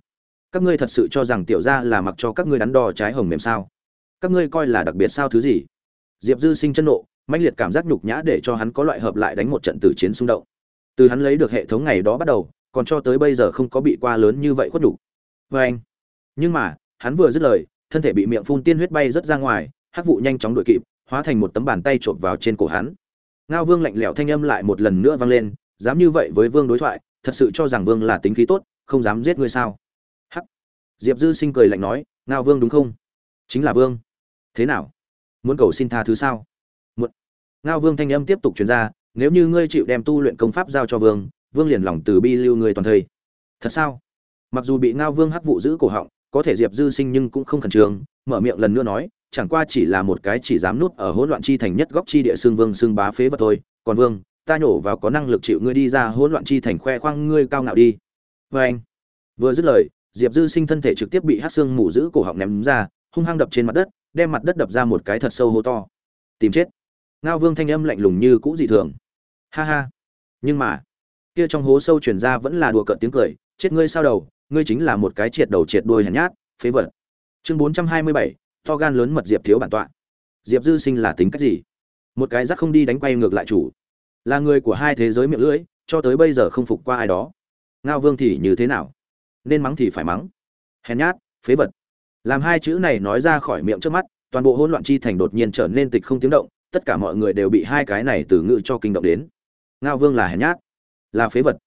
Các ngươi thật sự cho rằng tiểu gia là mặc cho các ngươi đắn đo trái hồng mềm sao? Các ngươi coi là đặc biệt sao thứ gì? Diệp dư sinh chân nộ, mãnh liệt cảm giác nhục nhã để cho hắn có loại hợp lại đánh một trận tử chiến xung động. Từ hắn lấy được hệ thống ngày đó bắt đầu còn cho tới bây giờ không có bị qua lớn như vậy khuất đủ. Và anh. Nhưng mà, hắn vừa dứt lời, thân thể bị miệng phun tiên huyết bay rất ra ngoài, hắc vụ nhanh chóng đuổi kịp, hóa thành một tấm bàn tay chộp vào trên cổ hắn. Ngao vương lạnh lẽo thanh âm lại một lần nữa vang lên, dám như vậy với vương đối thoại, thật sự cho rằng vương là tính khí tốt, không dám giết ngươi sao? Hắc. Diệp dư sinh cười lạnh nói, ngao vương đúng không? Chính là vương. Thế nào? Muốn cầu xin tha thứ sao? Muộn. ngao vương thanh âm tiếp tục truyền ra, nếu như ngươi chịu đem tu luyện công pháp giao cho vương vương liền lòng từ bi lưu người toàn thây. Thật sao? Mặc dù bị ngao vương hắc vụ giữ cổ họng, có thể diệp dư sinh nhưng cũng không khẩn trương, mở miệng lần nữa nói, chẳng qua chỉ là một cái chỉ dám nút ở hỗn loạn chi thành nhất góc chi địa xương vương xương bá phế vật thôi. Còn vương, ta nhổ vào có năng lực chịu ngươi đi ra hỗn loạn chi thành khoe khoang ngươi cao ngạo đi. Vê anh. Vừa dứt lời, diệp dư sinh thân thể trực tiếp bị hát xương mù giữ cổ họng ném ra, hung hăng đập trên mặt đất, đem mặt đất đập ra một cái thật sâu hô to. Tìm chết. Ngao vương thanh âm lạnh lùng như cũ dị thường. Ha ha. Nhưng mà kia trong hố sâu truyền ra vẫn là đùa cợt tiếng cười, chết ngươi sao đầu, ngươi chính là một cái triệt đầu triệt đuôi hèn nhát, phế vật. Chương bốn trăm hai mươi bảy, to gan lớn mật diệp thiếu bản tọa. Diệp dư sinh là tính cách gì? Một cái rắc không đi đánh quay ngược lại chủ. Là người của hai thế giới miệng lưỡi, cho tới bây giờ không phục qua ai đó. Ngao vương thì như thế nào? Nên mắng thì phải mắng. Hèn nhát, phế vật. Làm hai chữ này nói ra khỏi miệng trước mắt, toàn bộ hỗn loạn chi thành đột nhiên trở nên tịch không tiếng động, tất cả mọi người đều bị hai cái này từ ngữ cho kinh động đến. Ngao vương là hèn nhát là phế vật.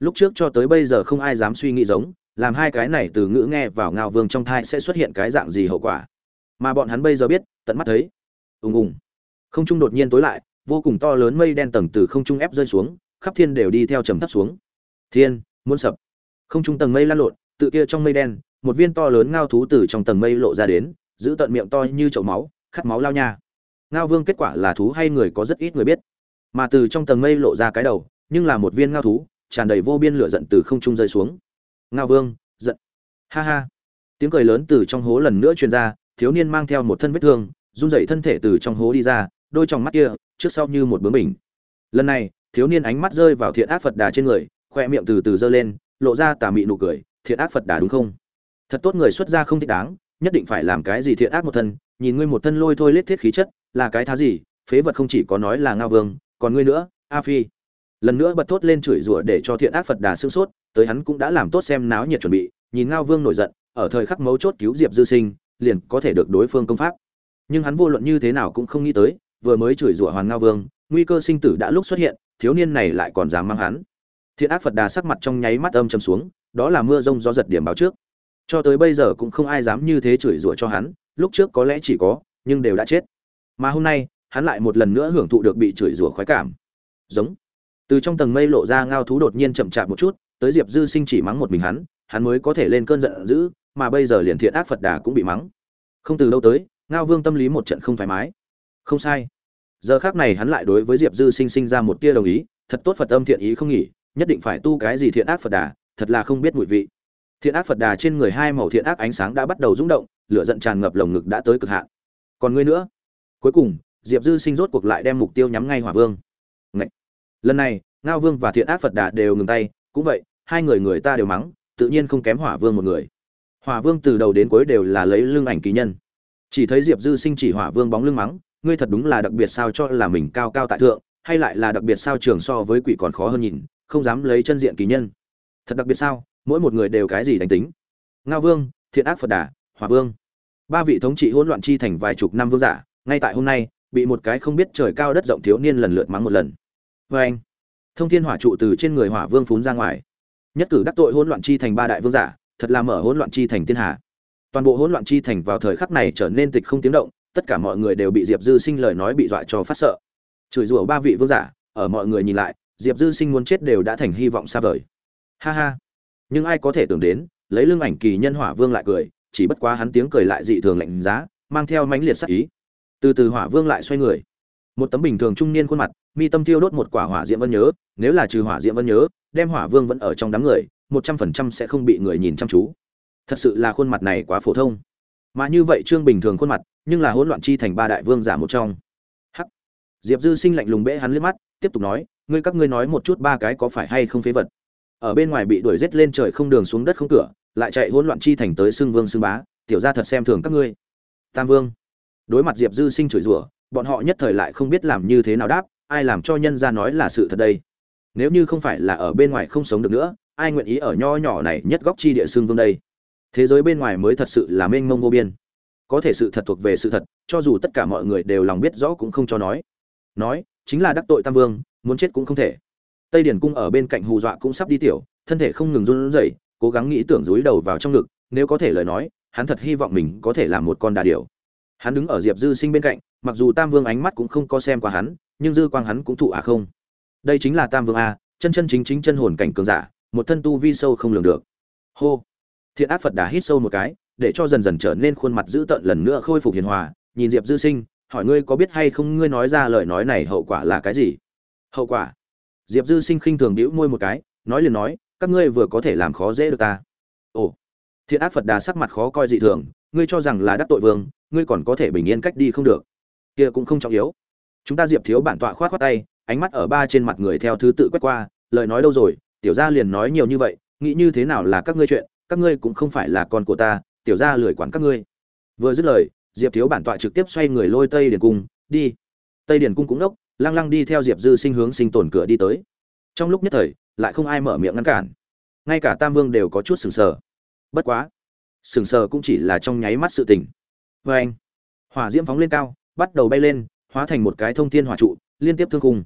Lúc trước cho tới bây giờ không ai dám suy nghĩ giống, làm hai cái này từ ngữ nghe vào ngao vương trong thai sẽ xuất hiện cái dạng gì hậu quả. Mà bọn hắn bây giờ biết, tận mắt thấy. Ùng ùng. Không trung đột nhiên tối lại, vô cùng to lớn mây đen tầng từ không trung ép rơi xuống, khắp thiên đều đi theo trầm thấp xuống. Thiên muốn sập. Không trung tầng mây lan lộn, tự kia trong mây đen, một viên to lớn ngao thú từ trong tầng mây lộ ra đến, giữ tận miệng to như chậu máu, khát máu lao nha. Ngao vương kết quả là thú hay người có rất ít người biết. Mà từ trong tầng mây lộ ra cái đầu nhưng là một viên ngao thú, tràn đầy vô biên lửa giận từ không trung rơi xuống. Ngao vương, giận. Ha ha. Tiếng cười lớn từ trong hố lần nữa truyền ra, thiếu niên mang theo một thân vết thương, run rẩy thân thể từ trong hố đi ra, đôi trong mắt kia, trước sau như một bướm bình lần này, thiếu niên ánh mắt rơi vào thiện ác phật đà trên người, khoe miệng từ từ giơ lên, lộ ra tà mị nụ cười, thiện ác phật đà đúng không? Thật tốt người xuất gia không thích đáng, nhất định phải làm cái gì thiện ác một thân, nhìn ngươi một thân lôi thôi lết thiết khí chất, là cái thá gì, phế vật không chỉ có nói là ngao vương, còn ngươi nữa, a phi lần nữa bật thốt lên chửi rủa để cho thiện ác phật đà sương sốt, tới hắn cũng đã làm tốt xem náo nhiệt chuẩn bị, nhìn ngao vương nổi giận, ở thời khắc mấu chốt cứu diệp dư sinh, liền có thể được đối phương công pháp. Nhưng hắn vô luận như thế nào cũng không nghĩ tới, vừa mới chửi rủa hoàng ngao vương, nguy cơ sinh tử đã lúc xuất hiện, thiếu niên này lại còn dám mang hắn. Thiện ác phật đà sắc mặt trong nháy mắt âm châm xuống, đó là mưa rông do giật điểm báo trước. Cho tới bây giờ cũng không ai dám như thế chửi rủa cho hắn, lúc trước có lẽ chỉ có, nhưng đều đã chết. Mà hôm nay, hắn lại một lần nữa hưởng thụ được bị chửi rủa khoái cảm. Giống từ trong tầng mây lộ ra ngao thú đột nhiên chậm chạp một chút, tới diệp dư sinh chỉ mắng một mình hắn hắn mới có thể lên cơn giận dữ, mà bây giờ liền thiện ác phật đà cũng bị mắng. Không từ đâu tới, ngao vương tâm lý một trận không thoải mái. Không sai. Giờ khác này hắn lại đối với diệp dư sinh sinh ra một tia đồng ý, thật tốt phật âm thiện ý không nghỉ, nhất định phải tu cái gì thiện ác phật đà, thật là không biết mùi vị. Thiện ác phật đà trên người hai màu thiện ác ánh sáng đã bắt đầu rung động, lửa giận tràn ngập lồng ngực đã tới cực hạn. Còn ngươi nữa? Cuối cùng, diệp dư sinh rốt cuộc lại đem mục tiêu nhắm ngay hỏa vương lần này, ngao vương và thiện ác phật đà đều ngừng tay, cũng vậy, hai người người ta đều mắng, tự nhiên không kém hỏa vương một người. Hỏa vương từ đầu đến cuối đều là lấy lưng ảnh ký nhân. Chỉ thấy diệp dư sinh chỉ hỏa vương bóng lưng mắng, ngươi thật đúng là đặc biệt sao cho là mình cao cao tại thượng, hay lại là đặc biệt sao trường so với quỷ còn khó hơn nhìn, không dám lấy chân diện kỳ nhân. Thật đặc biệt sao, mỗi một người đều cái gì đánh tính? Ngao vương, thiện ác phật đà hòa vương. Ba vị thống trị hỗn loạn chi thành vài chục năm vương giả, ngay tại hôm nay, bị một cái không biết trời cao đất rộng thiếu niên lần lượt mắng một lần vê anh. Thông thiên hỏa trụ từ trên người hỏa vương phún ra ngoài. Nhất cử đắc tội hỗn loạn chi thành ba đại vương giả, thật là mở hỗn loạn chi thành thiên hạ. Toàn bộ hỗn loạn chi thành vào thời khắc này trở nên tịch không tiếng động, tất cả mọi người đều bị diệp dư sinh lời nói bị dọa cho phát sợ. Chửi rủa ba vị vương giả, ở mọi người nhìn lại, diệp dư sinh muốn chết đều đã thành hy vọng xa vời. Ha ha. Nhưng ai có thể tưởng đến, lấy lưng ảnh kỳ nhân hỏa vương lại cười, chỉ bất quá hắn tiếng cười lại dị thường lạnh giá, mang theo mãnh liệt sát ý. Từ từ hỏa vương lại xoay người một tấm bình thường trung niên khuôn mặt, mi tâm thiêu đốt một quả hỏa diễm vân nhớ, nếu là trừ hỏa diễm vân nhớ, đem hỏa vương vẫn ở trong đám người, một trăm phần trăm sẽ không bị người nhìn chăm chú. Thật sự là khuôn mặt này quá phổ thông. Mà như vậy trương bình thường khuôn mặt, nhưng là hỗn loạn chi thành ba đại vương giả một trong. Hắc. Diệp dư sinh lạnh lùng bẽ hắn liếc mắt, tiếp tục nói, ngươi các ngươi nói một chút ba cái có phải hay không phế vật? Ở bên ngoài bị đuổi giết lên trời không đường xuống đất không cửa, lại chạy hỗn loạn chi thành tới xưng vương xưng bá, tiểu ra thật xem thường các ngươi. Tam vương. Đối mặt diệp dư sinh chửi rủa bọn họ nhất thời lại không biết làm như thế nào đáp, ai làm cho nhân ra nói là sự thật đây? Nếu như không phải là ở bên ngoài không sống được nữa, ai nguyện ý ở nho nhỏ này nhất góc chi địa xương vương đây? Thế giới bên ngoài mới thật sự là mênh mông vô biên. Có thể sự thật thuộc về sự thật, cho dù tất cả mọi người đều lòng biết rõ cũng không cho nói. Nói, chính là đắc tội tam vương, muốn chết cũng không thể. Tây điển cung ở bên cạnh hù dọa cũng sắp đi tiểu, thân thể không ngừng run rẩy, cố gắng nghĩ tưởng rúi đầu vào trong ngực, nếu có thể lời nói, hắn thật hy vọng mình có thể làm một con đà điểu. Hắn đứng ở diệp dư sinh bên cạnh mặc dù tam vương ánh mắt cũng không có xem qua hắn, nhưng dư quang hắn cũng thụ à không? Đây chính là tam vương a, chân chân chính chính chân hồn cảnh cường giả, một thân tu vi sâu không lường được. Hô! Thiện ác phật đà hít sâu một cái, để cho dần dần trở nên khuôn mặt dữ tợn lần nữa khôi phục hiền hòa, nhìn diệp dư sinh, hỏi ngươi có biết hay không ngươi nói ra lời nói này hậu quả là cái gì? Hậu quả? Diệp dư sinh khinh thường đĩu môi một cái, nói liền nói, các ngươi vừa có thể làm khó dễ được ta. Ồ! Thiện ác phật đà sắc mặt khó coi dị thường, ngươi cho rằng là đắc tội vương, ngươi còn có thể bình yên cách đi không được kia cũng không trọng yếu. Chúng ta diệp thiếu bản tọa khoát khoát tay, ánh mắt ở ba trên mặt người theo thứ tự quét qua, lời nói đâu rồi, tiểu gia liền nói nhiều như vậy, nghĩ như thế nào là các ngươi chuyện, các ngươi cũng không phải là con của ta, tiểu gia lười quản các ngươi. Vừa dứt lời, diệp thiếu bản tọa trực tiếp xoay người lôi tây điền cung, đi. Tây điền cung cũng đốc, lăng lăng đi theo diệp dư sinh hướng sinh tồn cửa đi tới. Trong lúc nhất thời, lại không ai mở miệng ngăn cản. Ngay cả tam vương đều có chút sừng sờ. Bất quá, sừng sờ cũng chỉ là trong nháy mắt sự tình. Vê anh, hỏa diễm phóng lên cao bắt đầu bay lên, hóa thành một cái thông thiên hỏa trụ, liên tiếp thương khung.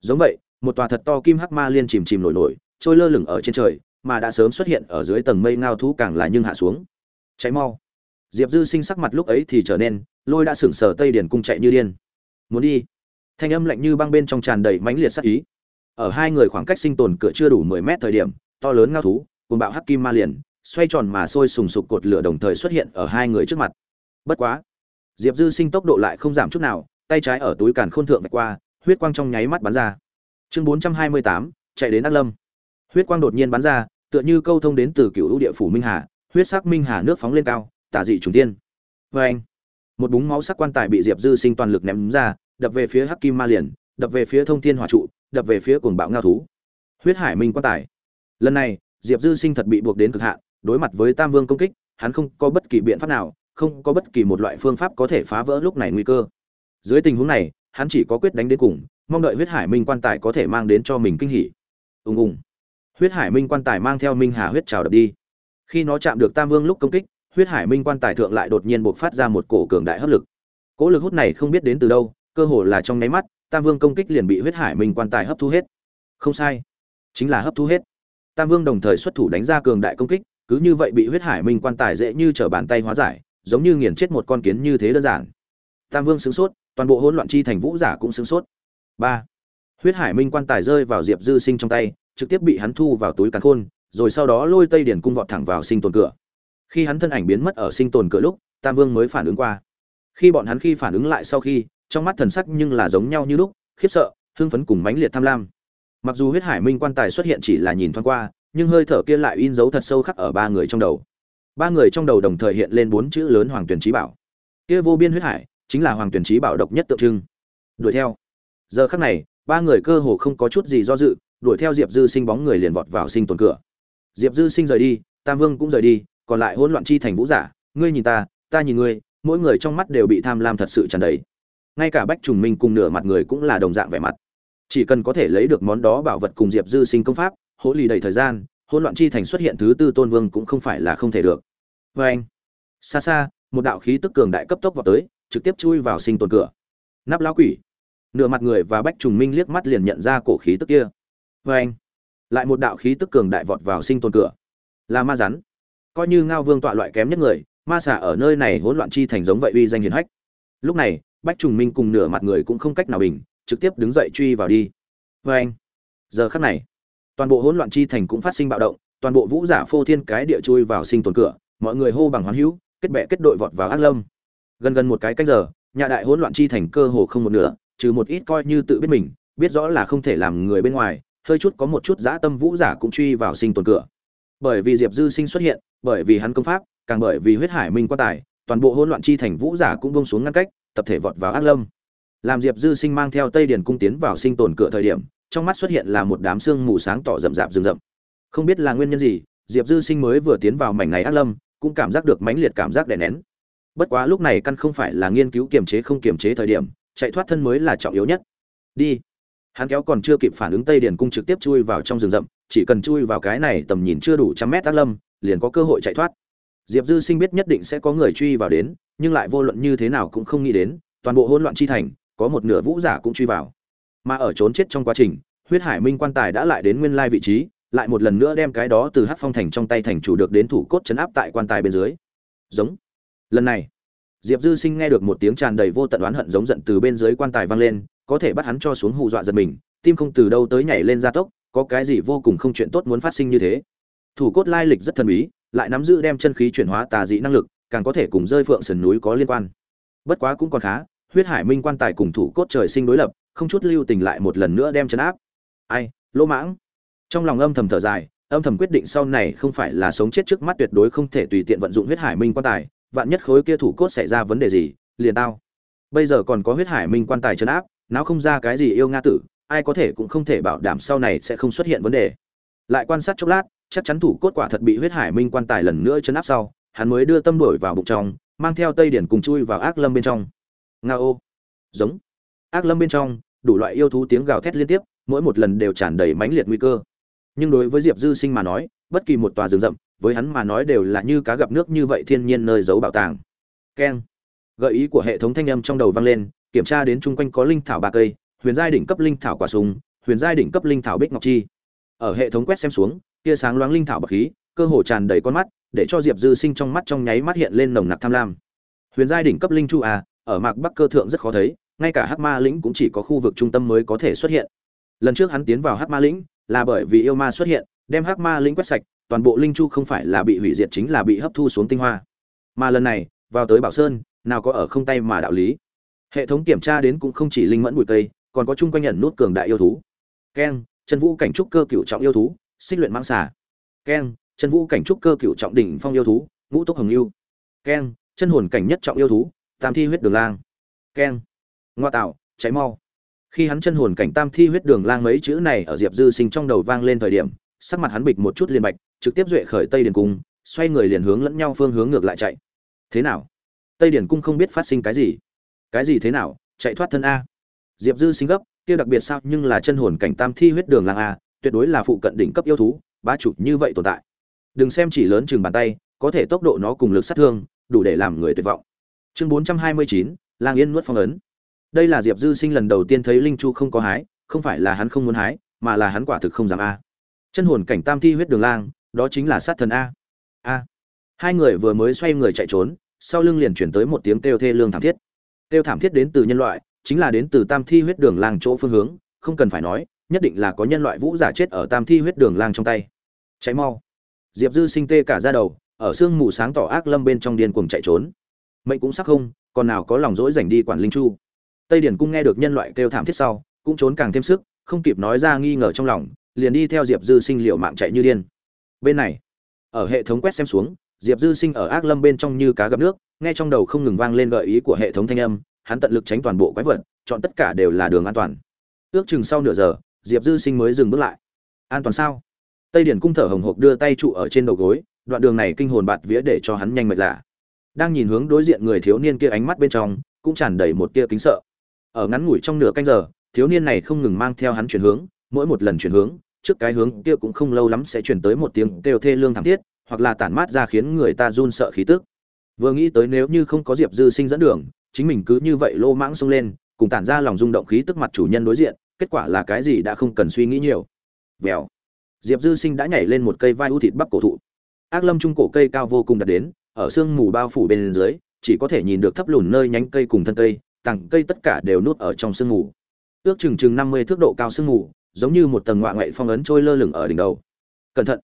Giống vậy, một tòa thật to kim hắc ma liên chìm chìm nổi nổi, trôi lơ lửng ở trên trời, mà đã sớm xuất hiện ở dưới tầng mây ngao thú càng là nhưng hạ xuống. Cháy mau. Diệp dư sinh sắc mặt lúc ấy thì trở nên, lôi đã sửng sờ tây điển cung chạy như điên. Muốn đi. Thanh âm lạnh như băng bên trong tràn đầy mãnh liệt sắc ý. Ở hai người khoảng cách sinh tồn cửa chưa đủ mười mét thời điểm, to lớn ngao thú cùng bạo hắc kim ma liền, xoay tròn mà sôi sùng sục cột lửa đồng thời xuất hiện ở hai người trước mặt. Bất quá diệp dư sinh tốc độ lại không giảm chút nào, tay trái ở túi càn khôn thượng vạch qua, huyết quang trong nháy mắt bắn ra. Chương bốn trăm hai mươi tám, chạy đến ác lâm. Huyết quang đột nhiên bắn ra, tựa như câu thông đến từ cựu lũ địa phủ minh hà, huyết sắc minh hà nước phóng lên cao, tả dị trùng tiên. Vê anh, một búng máu sắc quan tài bị diệp dư sinh toàn lực ném ra, đập về phía hắc kim ma liền, đập về phía thông thiên hỏa trụ, đập về phía cuồng bạo ngao thú. Huyết hải minh quan tài. Lần này, diệp dư sinh thật bị buộc đến cực hạn, đối mặt với tam vương công kích, hắn không có bất kỳ biện pháp nào không có bất kỳ một loại phương pháp có thể phá vỡ lúc này nguy cơ. Dưới tình huống này, hắn chỉ có quyết đánh đến cùng, mong đợi huyết hải minh quan tài có thể mang đến cho mình kinh hỉ. Ùng ùng. Huyết hải minh quan tài mang theo minh hà huyết trào đập đi. Khi nó chạm được tam vương lúc công kích, huyết hải minh quan tài thượng lại đột nhiên buộc phát ra một cổ cường đại hấp lực. Cỗ lực hút này không biết đến từ đâu, cơ hồ là trong nháy mắt, tam vương công kích liền bị huyết hải minh quan tài hấp thu hết. Không sai. Chính là hấp thu hết. Tam vương đồng thời xuất thủ đánh ra cường đại công kích, cứ như vậy bị huyết hải minh quan tài dễ như trở bàn tay hóa giải giống như nghiền chết một con kiến như thế đơn giản. Tam vương sướng sốt, toàn bộ hỗn loạn chi thành vũ giả cũng sướng sốt. Ba. Huyết hải minh quan tài rơi vào diệp dư sinh trong tay, trực tiếp bị hắn thu vào túi càn khôn, rồi sau đó lôi tây điển cung vọt thẳng vào sinh tồn cửa. Khi hắn thân ảnh biến mất ở sinh tồn cửa lúc, tam vương mới phản ứng qua. Khi bọn hắn khi phản ứng lại sau khi, trong mắt thần sắc nhưng là giống nhau như lúc, khiếp sợ, hưng phấn cùng mãnh liệt tham lam. Mặc dù huyết hải minh quan tài xuất hiện chỉ là nhìn thoáng qua, nhưng hơi thở kia lại in dấu thật sâu khắc ở ba người trong đầu ba người trong đầu đồng thời hiện lên bốn chữ lớn hoàng tuyển trí bảo. Kia vô biên huyết hải, chính là hoàng tuyển trí bảo độc nhất tượng trưng. Đuổi theo. Giờ khắc này, ba người cơ hồ không có chút gì do dự, đuổi theo diệp dư sinh bóng người liền vọt vào sinh tồn cửa. Diệp dư sinh rời đi, tam vương cũng rời đi, còn lại hỗn loạn chi thành vũ giả, ngươi nhìn ta ta nhìn ngươi, mỗi người trong mắt đều bị tham lam thật sự tràn đầy. Ngay cả bách trùng minh cùng nửa mặt người cũng là đồng dạng vẻ mặt. Chỉ cần có thể lấy được món đó bảo vật cùng diệp dư sinh công pháp, hỗ lì đầy thời gian hỗn loạn chi thành xuất hiện thứ tư tôn vương cũng không phải là không thể được. Vê anh, xa xa, một đạo khí tức cường đại cấp tốc vào tới, trực tiếp chui vào sinh tồn cửa. Nắp lão quỷ. Nửa mặt người và bách trùng minh liếc mắt liền nhận ra cổ khí tức kia. Vê anh, lại một đạo khí tức cường đại vọt vào sinh tồn cửa. Là ma rắn. Coi như ngao vương tọa loại kém nhất người, ma xả ở nơi này hỗn loạn chi thành giống vậy uy danh hiền hách. Lúc này, bách trùng minh cùng nửa mặt người cũng không cách nào bình, trực tiếp đứng dậy truy vào đi. Vê anh, giờ khắc này toàn bộ hỗn loạn chi thành cũng phát sinh bạo động, toàn bộ vũ giả phô thiên cái địa chui vào sinh tồn cửa, mọi người hô bằng hoán hữu, kết bè kết đội vọt vào ác lâm. Gần gần một cái cách giờ, nhà đại hỗn loạn chi thành cơ hồ không một nửa, trừ một ít coi như tự biết mình, biết rõ là không thể làm người bên ngoài, hơi chút có một chút dã tâm vũ giả cũng truy vào sinh tồn cửa. Bởi vì diệp dư sinh xuất hiện, bởi vì hắn công pháp, càng bởi vì huyết hải minh quan tài, toàn bộ hỗn loạn chi thành vũ giả cũng bông xuống ngăn cách, tập thể vọt vào ác lâm. Làm diệp dư sinh mang theo tây điền cung tiến vào sinh tồn cửa thời điểm trong mắt xuất hiện là một đám sương mù sáng tỏ rậm rạp rừng rậm. Không biết là nguyên nhân gì, diệp dư sinh mới vừa tiến vào mảnh này ác lâm, cũng cảm giác được mãnh liệt cảm giác đè nén. Bất quá lúc này căn không phải là nghiên cứu kiềm chế không kiềm chế thời điểm, chạy thoát thân mới là trọng yếu nhất. Đi. Hắn kéo còn chưa kịp phản ứng tây điền cung trực tiếp chui vào trong rừng rậm, chỉ cần chui vào cái này tầm nhìn chưa đủ trăm mét ác lâm, liền có cơ hội chạy thoát. Diệp dư sinh biết nhất định sẽ có người truy vào đến, nhưng lại vô luận như thế nào cũng không nghĩ đến, toàn bộ hỗn loạn chi thành, có một nửa vũ giả cũng truy vào mà ở trốn chết trong quá trình, huyết hải minh quan tài đã lại đến nguyên lai vị trí, lại một lần nữa đem cái đó từ hát phong thành trong tay thành chủ được đến thủ cốt chấn áp tại quan tài bên dưới. Giống. Lần này, diệp dư sinh nghe được một tiếng tràn đầy vô tận oán hận giống giận từ bên dưới quan tài vang lên, có thể bắt hắn cho xuống hù dọa giật mình, tim không từ đâu tới nhảy lên gia tốc, có cái gì vô cùng không chuyện tốt muốn phát sinh như thế. Thủ cốt lai lịch rất thần bí, lại nắm giữ đem chân khí chuyển hóa tà dị năng lực, càng có thể cùng rơi phượng sườn núi có liên quan. Bất quá cũng còn khá, huyết hải minh quan tài cùng thủ cốt trời sinh đối lập không chút lưu tình lại một lần nữa đem chấn áp. Ai lỗ mãng? Trong lòng âm thầm thở dài, âm thầm quyết định sau này không phải là sống chết trước mắt tuyệt đối không thể tùy tiện vận dụng huyết hải minh quan tài, vạn nhất khối kia thủ cốt xảy ra vấn đề gì, liền tao. Bây giờ còn có huyết hải minh quan tài chấn áp não không ra cái gì yêu nga tử, ai có thể cũng không thể bảo đảm sau này sẽ không xuất hiện vấn đề. Lại quan sát chốc lát, chắc chắn thủ cốt quả thật bị huyết hải minh quan tài lần nữa chấn áp sau, hắn mới đưa tâm đổi vào bụng trong, mang theo tây điển cùng chui vào ác lâm bên trong. Nga ô. Giống ác lâm bên trong, đủ loại yêu thú tiếng gào thét liên tiếp, mỗi một lần đều tràn đầy mãnh liệt nguy cơ. Nhưng đối với diệp dư sinh mà nói, bất kỳ một tòa rừng rậm, với hắn mà nói đều là như cá gặp nước như vậy thiên nhiên nơi giấu bảo tàng. Keng. Gợi ý của hệ thống thanh âm trong đầu vang lên, kiểm tra đến chung quanh có linh thảo ba cây, huyền giai đỉnh cấp linh thảo quả súng huyền giai đỉnh cấp linh thảo bích ngọc chi. Ở hệ thống quét xem xuống, tia sáng loáng linh thảo bậc khí, cơ hồ tràn đầy con mắt, để cho diệp dư sinh trong mắt trong nháy mắt hiện lên nồng nặc tham lam. Huyền giai đỉnh cấp linh chu à ở mạc bắc cơ thượng rất khó thấy ngay cả hắc ma lĩnh cũng chỉ có khu vực trung tâm mới có thể xuất hiện. Lần trước hắn tiến vào hắc ma lĩnh là bởi vì yêu ma xuất hiện đem hắc ma lĩnh quét sạch toàn bộ linh chu không phải là bị hủy diệt chính là bị hấp thu xuống tinh hoa. Mà lần này vào tới bảo sơn nào có ở không tay mà đạo lý. Hệ thống kiểm tra đến cũng không chỉ linh mẫn bụi tây, còn có chung quanh nhận nút cường đại yêu thú. Keng chân vũ cảnh trúc cơ cựu trọng yêu thú xích luyện mãng xà. Keng chân vũ cảnh trúc cơ cựu trọng đỉnh phong yêu thú ngũ túc hồng lưu keng chân hồn cảnh nhất trọng yêu thú tam thi huyết đường lang. Keng ngoa tạo, cháy mau. Khi hắn chân hồn cảnh tam thi huyết đường lang mấy chữ này ở diệp dư sinh trong đầu vang lên thời điểm, sắc mặt hắn bịch một chút liền bạch, trực tiếp duệ khởi tây điền cung, xoay người liền hướng lẫn nhau phương hướng ngược lại chạy. Thế nào? Tây điền cung không biết phát sinh cái gì. Cái gì thế nào? Chạy thoát thân a. Diệp dư sinh gấp, kia đặc biệt sao nhưng là chân hồn cảnh tam thi huyết đường lang a, tuyệt đối là phụ cận đỉnh cấp yêu thú ba chủ như vậy tồn tại. Đừng xem chỉ lớn chừng bàn tay, có thể tốc độ nó cùng lực sát thương, đủ để làm người tuyệt vọng. Chương bốn trăm hai mươi chín, lang yên nuốt phong ấn đây là diệp dư sinh lần đầu tiên thấy linh chu không có hái, không phải là hắn không muốn hái, mà là hắn quả thực không dám a. Chân hồn cảnh tam thi huyết đường lang, đó chính là sát thần a. A. Hai người vừa mới xoay người chạy trốn, sau lưng liền chuyển tới một tiếng kêu thê lương thảm thiết. Kêu thảm thiết đến từ nhân loại, chính là đến từ tam thi huyết đường lang chỗ phương hướng, không cần phải nói, nhất định là có nhân loại vũ giả chết ở tam thi huyết đường lang trong tay. Cháy mau. Diệp dư sinh tê cả ra đầu, ở sương mù sáng tỏ ác lâm bên trong điên cuồng chạy trốn. Mệnh cũng sắc không, còn nào có lòng dỗi dành đi quản linh chu tây điển cung nghe được nhân loại kêu thảm thiết sau, cũng trốn càng thêm sức, không kịp nói ra nghi ngờ trong lòng, liền đi theo diệp dư sinh liệu mạng chạy như điên. Bên này, ở hệ thống quét xem xuống, diệp dư sinh ở ác lâm bên trong như cá gặp nước, nghe trong đầu không ngừng vang lên gợi ý của hệ thống thanh âm, hắn tận lực tránh toàn bộ quái vật, chọn tất cả đều là đường an toàn. Ước chừng sau nửa giờ, diệp dư sinh mới dừng bước lại. An toàn sao? Tây điển cung thở hồng hộc đưa tay trụ ở trên đầu gối, đoạn đường này kinh hồn bạt vía để cho hắn nhanh mệt lạ. Đang nhìn hướng đối diện người thiếu niên kia ánh mắt bên trong, cũng tràn đầy một tia kính sợ ở ngắn ngủi trong nửa canh giờ, thiếu niên này không ngừng mang theo hắn chuyển hướng, mỗi một lần chuyển hướng, trước cái hướng kia cũng không lâu lắm sẽ chuyển tới một tiếng kêu thê lương thảm thiết, hoặc là tản mát ra khiến người ta run sợ khí tức. Vừa nghĩ tới nếu như không có diệp dư sinh dẫn đường, chính mình cứ như vậy lô mãng xông lên, cùng tản ra lòng rung động khí tức mặt chủ nhân đối diện, kết quả là cái gì đã không cần suy nghĩ nhiều. Vèo. Diệp dư sinh đã nhảy lên một cây vai u thịt bắp cổ thụ. Ác lâm trung cổ cây cao vô cùng đặt đến, ở sương mù bao phủ bên dưới, chỉ có thể nhìn được thấp lùn nơi nhánh cây cùng thân cây tảng cây tất cả đều nuốt ở trong sương mù. Ước chừng chừng năm mươi thước độ cao sương mù, giống như một tầng ngoại ngoại phong ấn trôi lơ lửng ở đỉnh đầu. Cẩn thận!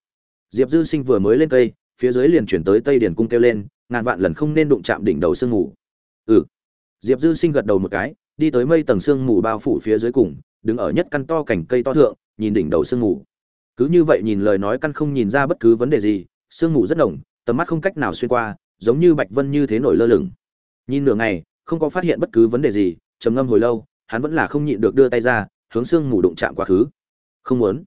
Diệp dư sinh vừa mới lên cây, phía dưới liền chuyển tới tây điển cung kêu lên, ngàn vạn lần không nên đụng chạm đỉnh đầu sương mù. Ừ. Diệp dư sinh gật đầu một cái, đi tới mây tầng sương mù bao phủ phía dưới cùng, đứng ở nhất căn to cảnh cây to thượng, nhìn đỉnh đầu sương mù. Cứ như vậy nhìn lời nói căn không nhìn ra bất cứ vấn đề gì, sương mù rất nồng, tầm mắt không cách nào xuyên qua, giống như bạch vân như thế nổi lơ lửng. Nhìn nửa ngày không có phát hiện bất cứ vấn đề gì, trầm ngâm hồi lâu, hắn vẫn là không nhịn được đưa tay ra, hướng sương mù đụng chạm quá khứ. Không muốn.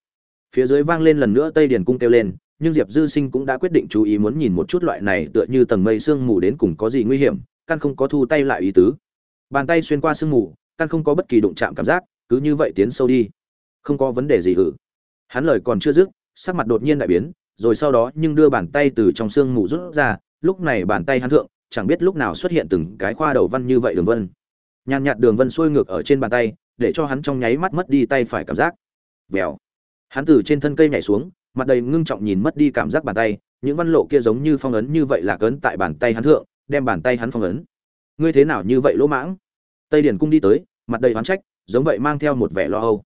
Phía dưới vang lên lần nữa tây điền cung kêu lên, nhưng diệp dư sinh cũng đã quyết định chú ý muốn nhìn một chút loại này tựa như tầng mây sương mù đến cùng có gì nguy hiểm, căn không có thu tay lại ý tứ. Bàn tay xuyên qua sương mù, căn không có bất kỳ đụng chạm cảm giác, cứ như vậy tiến sâu đi. Không có vấn đề gì ử hắn lời còn chưa dứt, sắc mặt đột nhiên đại biến, rồi sau đó nhưng đưa bàn tay từ trong sương mù rút ra, lúc này bàn tay hắn thượng chẳng biết lúc nào xuất hiện từng cái khoa đầu văn như vậy đường vân. Nhàn nhạt đường vân xuôi ngược ở trên bàn tay, để cho hắn trong nháy mắt mất đi tay phải cảm giác. Vèo. Hắn từ trên thân cây nhảy xuống, mặt đầy ngưng trọng nhìn mất đi cảm giác bàn tay, những văn lộ kia giống như phong ấn như vậy là cấn tại bàn tay hắn thượng, đem bàn tay hắn phong ấn. Ngươi thế nào như vậy lỗ mãng? Tây điển cung đi tới, mặt đầy hoán trách, giống vậy mang theo một vẻ lo âu.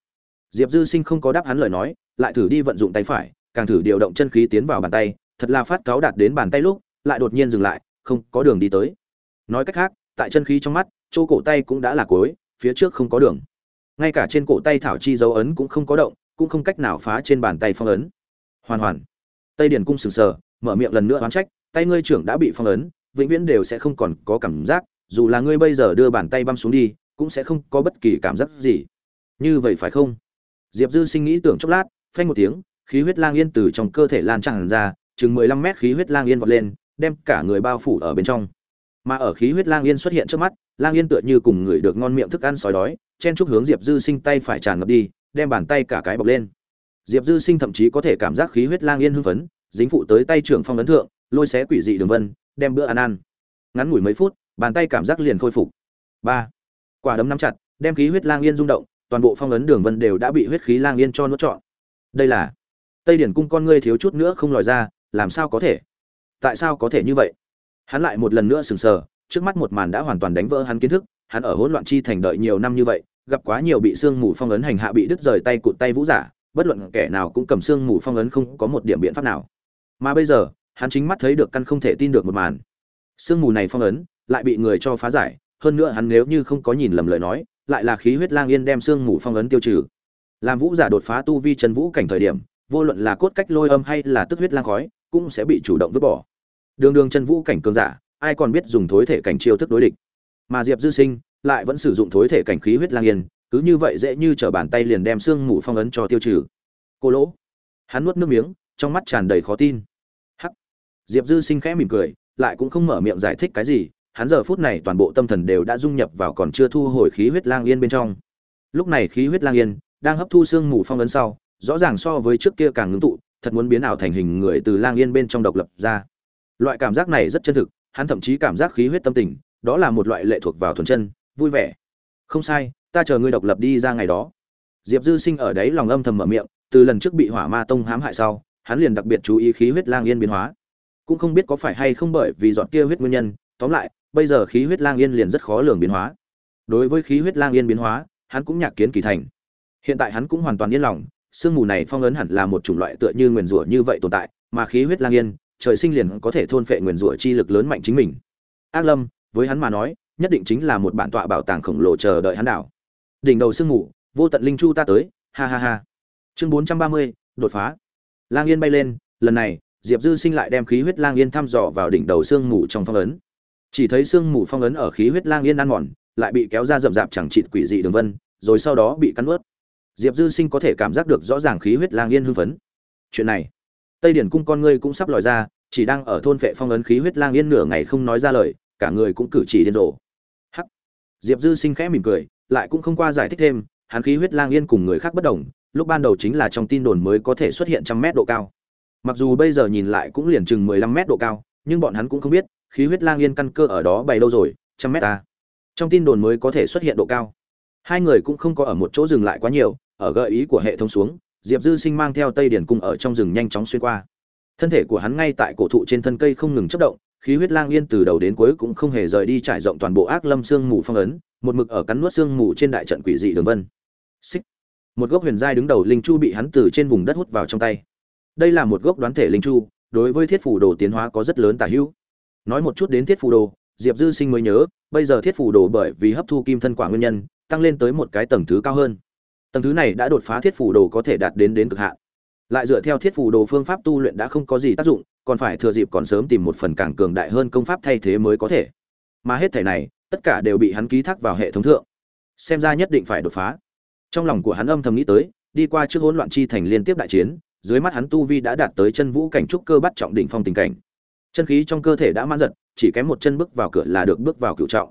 Diệp dư sinh không có đáp hắn lời nói, lại thử đi vận dụng tay phải, càng thử điều động chân khí tiến vào bàn tay, thật là phát cáo đạt đến bàn tay lúc, lại đột nhiên dừng lại không có đường đi tới. Nói cách khác, tại chân khí trong mắt, chỗ cổ tay cũng đã là cối phía trước không có đường. Ngay cả trên cổ tay thảo chi dấu ấn cũng không có động, cũng không cách nào phá trên bàn tay phong ấn. Hoàn hoàn. Tây điển cung sừng sờ, mở miệng lần nữa oán trách, tay ngươi trưởng đã bị phong ấn, vĩnh viễn đều sẽ không còn có cảm giác, dù là ngươi bây giờ đưa bàn tay băm xuống đi, cũng sẽ không có bất kỳ cảm giác gì. Như vậy phải không? Diệp dư sinh nghĩ tưởng chốc lát, phanh một tiếng, khí huyết lang yên từ trong cơ thể lan tràn ra, chừng mười lăm mét khí huyết lang yên vọt lên đem cả người bao phủ ở bên trong. Mà ở khí huyết lang yên xuất hiện trước mắt, lang yên tựa như cùng người được ngon miệng thức ăn sói đói, chen chúc hướng diệp dư sinh tay phải tràn ngập đi, đem bàn tay cả cái bọc lên. Diệp dư sinh thậm chí có thể cảm giác khí huyết lang yên hưng phấn, dính phụ tới tay trưởng phong ấn thượng, lôi xé quỷ dị đường vân, đem bữa ăn ăn. Ngắn ngủi mấy phút, bàn tay cảm giác liền khôi phục. Ba. Quả đấm nắm chặt, đem khí huyết lang yên rung động, toàn bộ phong ấn đường vân đều đã bị huyết khí lang yên cho nuốt trọn. Đây là tây điển cung con ngươi thiếu chút nữa không lòi ra, làm sao có thể? Tại sao có thể như vậy? Hắn lại một lần nữa sừng sờ, trước mắt một màn đã hoàn toàn đánh vỡ hắn kiến thức, hắn ở hỗn loạn chi thành đợi nhiều năm như vậy, gặp quá nhiều bị xương mù phong ấn hành hạ bị đứt rời tay cụt tay vũ giả, bất luận kẻ nào cũng cầm xương mù phong ấn không có một điểm biện pháp nào. Mà bây giờ, hắn chính mắt thấy được căn không thể tin được một màn. Xương mù này phong ấn lại bị người cho phá giải, hơn nữa hắn nếu như không có nhìn lầm lời nói, lại là khí huyết lang yên đem xương mù phong ấn tiêu trừ. Làm vũ giả đột phá tu vi chân vũ cảnh thời điểm, vô luận là cốt cách lôi âm hay là tức huyết lang khói, cũng sẽ bị chủ động vứt bỏ đường đường chân vũ cảnh cường giả, ai còn biết dùng thối thể cảnh chiêu thức đối địch? Mà diệp dư sinh lại vẫn sử dụng thối thể cảnh khí huyết lang yên, cứ như vậy dễ như trở bàn tay liền đem xương mù phong ấn cho tiêu trừ. Cô lỗ, hắn nuốt nước miếng, trong mắt tràn đầy khó tin. Hắc. Diệp dư sinh khẽ mỉm cười, lại cũng không mở miệng giải thích cái gì, hắn giờ phút này toàn bộ tâm thần đều đã dung nhập vào còn chưa thu hồi khí huyết lang yên bên trong. Lúc này khí huyết lang yên đang hấp thu xương mù phong ấn sau, rõ ràng so với trước kia càng ngưng tụ, thật muốn biến ảo thành hình người từ lang yên bên trong độc lập ra loại cảm giác này rất chân thực, hắn thậm chí cảm giác khí huyết tâm tình, đó là một loại lệ thuộc vào thuần chân, vui vẻ. Không sai, ta chờ ngươi độc lập đi ra ngày đó. Diệp dư sinh ở đấy lòng âm thầm mở miệng, từ lần trước bị hỏa ma tông hãm hại sau, hắn liền đặc biệt chú ý khí huyết lang yên biến hóa. Cũng không biết có phải hay không bởi vì dọn kia huyết nguyên nhân, tóm lại, bây giờ khí huyết lang yên liền rất khó lường biến hóa. Đối với khí huyết lang yên biến hóa, hắn cũng nhạc kiến kỳ thành. Hiện tại hắn cũng hoàn toàn yên lòng, sương mù này phong ấn hẳn là một chủng loại tựa như nguyền rủa như vậy tồn tại, mà khí huyết lang yên trời sinh liền có thể thôn phệ nguyền rủa chi lực lớn mạnh chính mình. Ác lâm, với hắn mà nói, nhất định chính là một bản tọa bảo tàng khổng lồ chờ đợi hắn đảo. Đỉnh đầu sương mù, vô tận linh chu ta tới, ha ha ha. Chương bốn trăm ba mươi, đột phá. Lang yên bay lên, lần này, diệp dư sinh lại đem khí huyết lang yên thăm dò vào đỉnh đầu sương mù trong phong ấn. Chỉ thấy sương mù phong ấn ở khí huyết lang yên ăn mòn, lại bị kéo ra rậm rạp chẳng chịt quỷ dị đường vân, rồi sau đó bị cắn ướt diệp dư sinh có thể cảm giác được rõ ràng khí huyết lang yên hưng phấn. Chuyện này tây điển cung con ngươi cũng sắp lòi ra, chỉ đang ở thôn vệ phong ấn khí huyết lang yên nửa ngày không nói ra lời, cả người cũng cử chỉ điên rồ. Hắc. Diệp dư sinh khẽ mỉm cười, lại cũng không qua giải thích thêm, hắn khí huyết lang yên cùng người khác bất đồng, lúc ban đầu chính là trong tin đồn mới có thể xuất hiện trăm mét độ cao. Mặc dù bây giờ nhìn lại cũng liền chừng mười lăm mét độ cao, nhưng bọn hắn cũng không biết, khí huyết lang yên căn cơ ở đó bày lâu rồi, trăm mét ta trong tin đồn mới có thể xuất hiện độ cao. Hai người cũng không có ở một chỗ dừng lại quá nhiều, ở gợi ý của hệ thống xuống diệp dư sinh mang theo tây điển cung ở trong rừng nhanh chóng xuyên qua. Thân thể của hắn ngay tại cổ thụ trên thân cây không ngừng chất động, khí huyết lang yên từ đầu đến cuối cũng không hề rời đi trải rộng toàn bộ ác lâm sương mù phong ấn, một mực ở cắn nuốt sương mù trên đại trận quỷ dị đường vân. Xích. Một gốc huyền giai đứng đầu linh chu bị hắn từ trên vùng đất hút vào trong tay. Đây là một gốc đoán thể linh chu, đối với thiết phủ đồ tiến hóa có rất lớn tả hữu. Nói một chút đến thiết phủ đồ, diệp dư sinh mới nhớ, bây giờ thiết phủ đồ bởi vì hấp thu kim thân quả nguyên nhân, tăng lên tới một cái tầng thứ cao hơn tầng thứ này đã đột phá thiết phủ đồ có thể đạt đến đến cực hạn. Lại dựa theo thiết phủ đồ phương pháp tu luyện đã không có gì tác dụng, còn phải thừa dịp còn sớm tìm một phần càng cường đại hơn công pháp thay thế mới có thể. Mà hết thể này, tất cả đều bị hắn ký thác vào hệ thống thượng. Xem ra nhất định phải đột phá. Trong lòng của hắn âm thầm nghĩ tới, đi qua trước hỗn loạn chi thành liên tiếp đại chiến, dưới mắt hắn tu vi đã đạt tới chân vũ cảnh trúc cơ bắt trọng đỉnh phong tình cảnh. Chân khí trong cơ thể đã mãn giật, chỉ kém một chân bước vào cửa là được bước vào cựu trọng.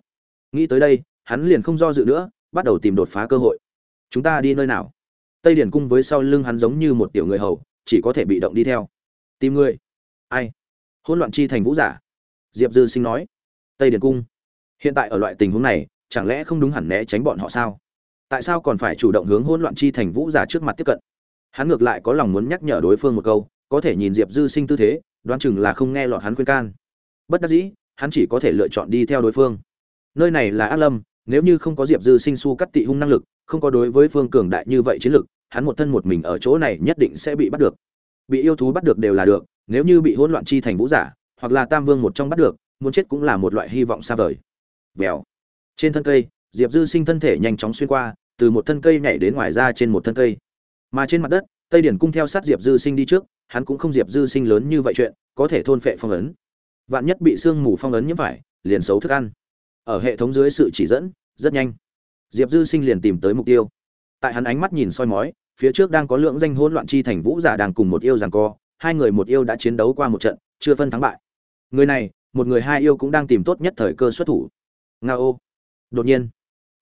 Nghĩ tới đây, hắn liền không do dự nữa, bắt đầu tìm đột phá cơ hội chúng ta đi nơi nào? Tây điển cung với sau lưng hắn giống như một tiểu người hầu, chỉ có thể bị động đi theo. Tìm người. Ai? Hỗn loạn chi thành vũ giả. Diệp dư sinh nói. Tây điển cung. Hiện tại ở loại tình huống này, chẳng lẽ không đúng hẳn né tránh bọn họ sao? Tại sao còn phải chủ động hướng hỗn loạn chi thành vũ giả trước mặt tiếp cận? Hắn ngược lại có lòng muốn nhắc nhở đối phương một câu, có thể nhìn diệp dư sinh tư thế, đoán chừng là không nghe lọt hắn khuyên can. Bất đắc dĩ, hắn chỉ có thể lựa chọn đi theo đối phương. Nơi này là ác lâm, nếu như không có diệp dư sinh su cắt tị hung năng lực không có đối với phương cường đại như vậy chiến lực, hắn một thân một mình ở chỗ này nhất định sẽ bị bắt được. Bị yêu thú bắt được đều là được, nếu như bị hỗn loạn chi thành vũ giả, hoặc là tam vương một trong bắt được, muốn chết cũng là một loại hy vọng xa vời. Vèo. Trên thân cây, diệp dư sinh thân thể nhanh chóng xuyên qua, từ một thân cây nhảy đến ngoài ra trên một thân cây. Mà trên mặt đất, tây điển cung theo sát diệp dư sinh đi trước, hắn cũng không diệp dư sinh lớn như vậy chuyện, có thể thôn phệ phong ấn. Vạn nhất bị sương mù phong ấn nhiễm phải, liền xấu thức ăn. Ở hệ thống dưới sự chỉ dẫn, rất nhanh diệp dư sinh liền tìm tới mục tiêu. Tại hắn ánh mắt nhìn soi mói, phía trước đang có lượng danh hỗn loạn chi thành vũ giả đang cùng một yêu rằng co, hai người một yêu đã chiến đấu qua một trận, chưa phân thắng bại. Người này, một người hai yêu cũng đang tìm tốt nhất thời cơ xuất thủ. Nga ô. Đột nhiên,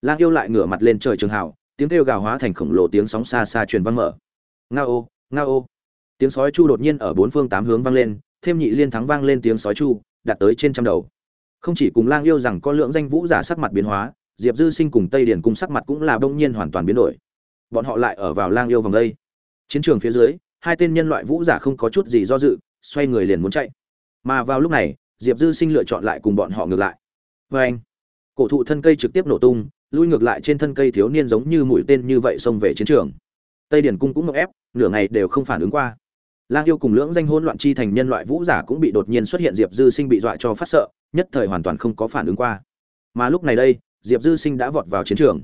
lang yêu lại ngửa mặt lên trời trường hào, tiếng kêu gào hóa thành khổng lồ tiếng sóng xa xa truyền vang mở. Nga ô nga ô. Tiếng sói chu đột nhiên ở bốn phương tám hướng vang lên, thêm nhị liên thắng vang lên tiếng sói chu, đạt tới trên trăm đầu. Không chỉ cùng lang yêu rằng có lượng danh vũ giả sắc mặt biến hóa diệp dư sinh cùng tây điển cung sắc mặt cũng là bỗng nhiên hoàn toàn biến đổi. Bọn họ lại ở vào lang yêu vòng đây. Chiến trường phía dưới, hai tên nhân loại vũ giả không có chút gì do dự, xoay người liền muốn chạy. Mà vào lúc này, diệp dư sinh lựa chọn lại cùng bọn họ ngược lại. Vê anh, cổ thụ thân cây trực tiếp nổ tung, lui ngược lại trên thân cây thiếu niên giống như mũi tên như vậy xông về chiến trường. Tây điển cung cũng ngọc ép, nửa ngày đều không phản ứng qua. Lang yêu cùng lưỡng danh hôn loạn chi thành nhân loại vũ giả cũng bị đột nhiên xuất hiện, diệp dư sinh bị dọa cho phát sợ, nhất thời hoàn toàn không có phản ứng qua. Mà lúc này đây diệp dư sinh đã vọt vào chiến trường.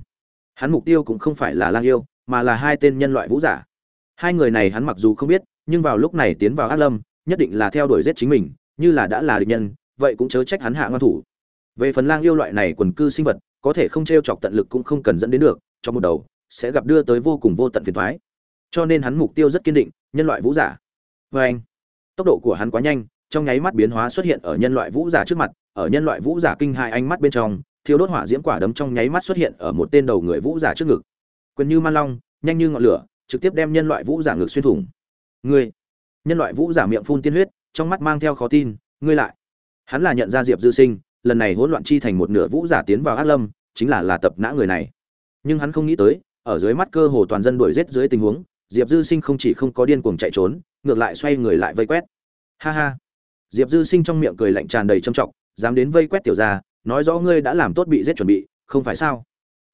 Hắn mục tiêu cũng không phải là lang yêu, mà là hai tên nhân loại vũ giả. Hai người này hắn mặc dù không biết, nhưng vào lúc này tiến vào ác lâm, nhất định là theo đuổi giết chính mình, như là đã là địch nhân, vậy cũng chớ trách hắn hạ ngoan thủ. Về phần lang yêu loại này quần cư sinh vật, có thể không t r e o chọc tận lực cũng không cần dẫn đến được, cho một đầu, sẽ gặp đưa tới vô cùng vô tận phiền thoái cho nên hắn mục tiêu rất kiên định, nhân loại vũ giả. Vê anh, tốc độ của hắn quá nhanh, trong nháy mắt biến hóa xuất hiện ở nhân loại vũ giả trước mặt, ở nhân loại vũ giả kinh hai ánh mắt bên trong thiếu đốt hỏa diễm quả đấm trong nháy mắt xuất hiện ở một tên đầu người vũ giả trước ngực. Quyền như man long, nhanh như ngọn lửa, trực tiếp đem nhân loại vũ giả ngực xuyên thủng. Ngươi, nhân loại vũ giả miệng phun tiên huyết, trong mắt mang theo khó tin, ngươi lại. Hắn là nhận ra diệp dư sinh, lần này hỗn loạn chi thành một nửa vũ giả tiến vào ác lâm, chính là là tập nã người này. Nhưng hắn không nghĩ tới, ở dưới mắt cơ hồ toàn dân đuổi giết dưới tình huống, diệp dư sinh không chỉ không có điên cuồng chạy trốn, ngược lại xoay người lại vây quét. Ha ha. Diệp dư sinh trong miệng cười lạnh tràn đầy trầm trọng, dám đến vây quét tiểu gia nói rõ ngươi đã làm tốt bị giết chuẩn bị, không phải sao?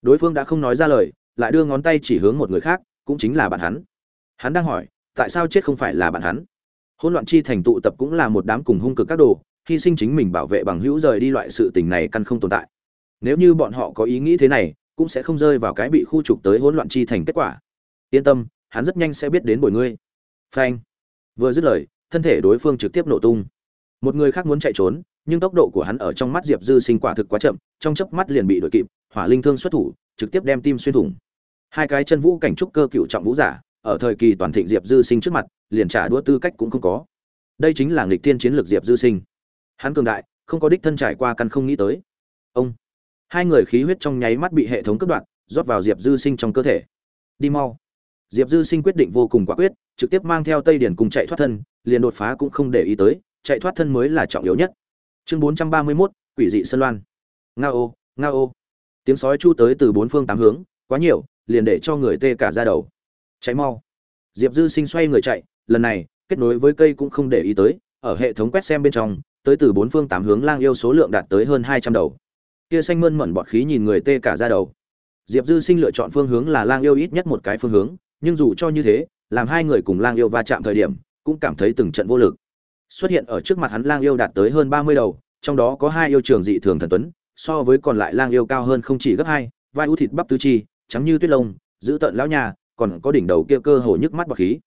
Đối phương đã không nói ra lời, lại đưa ngón tay chỉ hướng một người khác, cũng chính là bạn hắn. Hắn đang hỏi, tại sao chết không phải là bạn hắn? Hỗn loạn chi thành tụ tập cũng là một đám cùng hung cực các đồ, hy sinh chính mình bảo vệ bằng hữu rời đi loại sự tình này căn không tồn tại. Nếu như bọn họ có ý nghĩ thế này, cũng sẽ không rơi vào cái bị khu trục tới hỗn loạn chi thành kết quả. Yên tâm, hắn rất nhanh sẽ biết đến bồi ngươi. Phanh. Vừa dứt lời, thân thể đối phương trực tiếp nổ tung. Một người khác muốn chạy trốn nhưng tốc độ của hắn ở trong mắt diệp dư sinh quả thực quá chậm, trong chớp mắt liền bị đội kịp, hỏa linh thương xuất thủ, trực tiếp đem tim xuyên thủng. Hai cái chân vũ cảnh trúc cơ cựu trọng vũ giả, ở thời kỳ toàn thịnh diệp dư sinh trước mặt, liền trả đũa tư cách cũng không có. Đây chính là nghịch tiên chiến lược diệp dư sinh. Hắn cường đại, không có đích thân trải qua căn không nghĩ tới. Ông. Hai người khí huyết trong nháy mắt bị hệ thống cướp đoạn rót vào diệp dư sinh trong cơ thể. Đi mau. Diệp dư sinh quyết định vô cùng quả quyết, trực tiếp mang theo tây điển cùng chạy thoát thân, liền đột phá cũng không để ý tới, chạy thoát thân mới là trọng yếu nhất chương bốn trăm ba mươi mốt, quỷ dị sơn loan. Nga ô nga ô. Tiếng sói chu tới từ bốn phương tám hướng, quá nhiều, liền để cho người tê cả ra đầu. Cháy mau. Diệp dư sinh xoay người chạy, lần này, kết nối với cây cũng không để ý tới, ở hệ thống quét xem bên trong, tới từ bốn phương tám hướng lang yêu số lượng đạt tới hơn hai trăm đầu. Kia xanh mơn mẩn bọt khí nhìn người tê cả ra đầu. Diệp dư sinh lựa chọn phương hướng là lang yêu ít nhất một cái phương hướng, nhưng dù cho như thế, làm hai người cùng lang yêu va chạm thời điểm, cũng cảm thấy từng trận vô lực xuất hiện ở trước mặt hắn lang yêu đạt tới hơn ba mươi đầu, trong đó có hai yêu trường dị thường thần tuấn, so với còn lại lang yêu cao hơn không chỉ gấp hai, vai ưu thịt bắp tứ chi, trắng như tuyết lông, giữ tợn lão nhà, còn có đỉnh đầu kia cơ hồ nhức mắt bọc khí.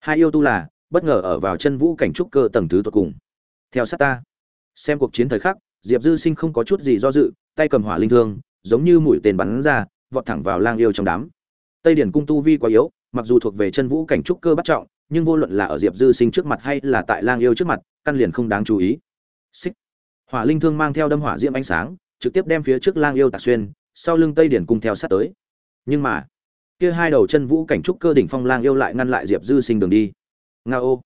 Hai yêu tu là, bất ngờ ở vào chân vũ cảnh trúc cơ tầng thứ tột cùng. Theo sát ta. Xem cuộc chiến thời khắc, diệp dư sinh không có chút gì do dự, tay cầm hỏa linh thương, giống như mũi tên bắn ra, vọt thẳng vào lang yêu trong đám. Tây điển cung tu vi quá yếu, mặc dù thuộc về chân vũ cảnh trúc cơ bắt trọng nhưng vô luận là ở diệp dư sinh trước mặt hay là tại lang yêu trước mặt, căn liền không đáng chú ý. Xích. Hỏa linh thương mang theo đâm hỏa diễm ánh sáng, trực tiếp đem phía trước lang yêu tạc xuyên, sau lưng tây điển cùng theo sát tới. Nhưng mà, kia hai đầu chân vũ cảnh trúc cơ đỉnh phong lang yêu lại ngăn lại diệp dư sinh đường đi. Nga ô.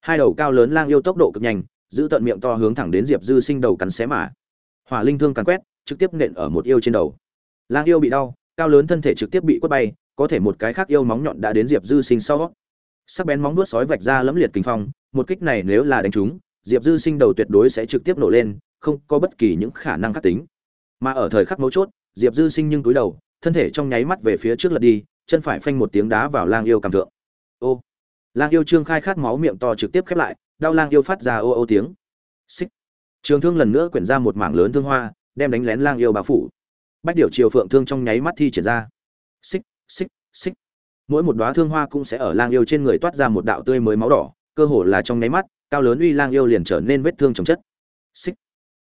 Hai đầu cao lớn lang yêu tốc độ cực nhanh, giữ tận miệng to hướng thẳng đến diệp dư sinh đầu cắn xé mà. Hỏa linh thương cắn quét, trực tiếp nện ở một yêu trên đầu. Lang yêu bị đau, cao lớn thân thể trực tiếp bị quất bay, có thể một cái khác yêu móng nhọn đã đến diệp dư sinh sau sắc bén móng vuốt sói vạch ra lẫm liệt kinh phong, một kích này nếu là đánh trúng, diệp dư sinh đầu tuyệt đối sẽ trực tiếp nổ lên, không có bất kỳ những khả năng khắc tính. Mà ở thời khắc mấu chốt, diệp dư sinh nhưng túi đầu, thân thể trong nháy mắt về phía trước lật đi, chân phải phanh một tiếng đá vào lang yêu cảm thượng. Ô! Lang yêu trương khai khát máu miệng to trực tiếp khép lại, đau lang yêu phát ra ô ô tiếng. Xích! Trường thương lần nữa quyển ra một mảng lớn thương hoa, đem đánh lén lang yêu bao phủ. Bách điều chiều phượng thương trong nháy mắt thi triển ra. Xích! Xích! Xích! Mỗi một đóa thương hoa cũng sẽ ở lang yêu trên người toát ra một đạo tươi mới máu đỏ, cơ hồ là trong nháy mắt, cao lớn uy lang yêu liền trở nên vết thương chồng chất. Xích.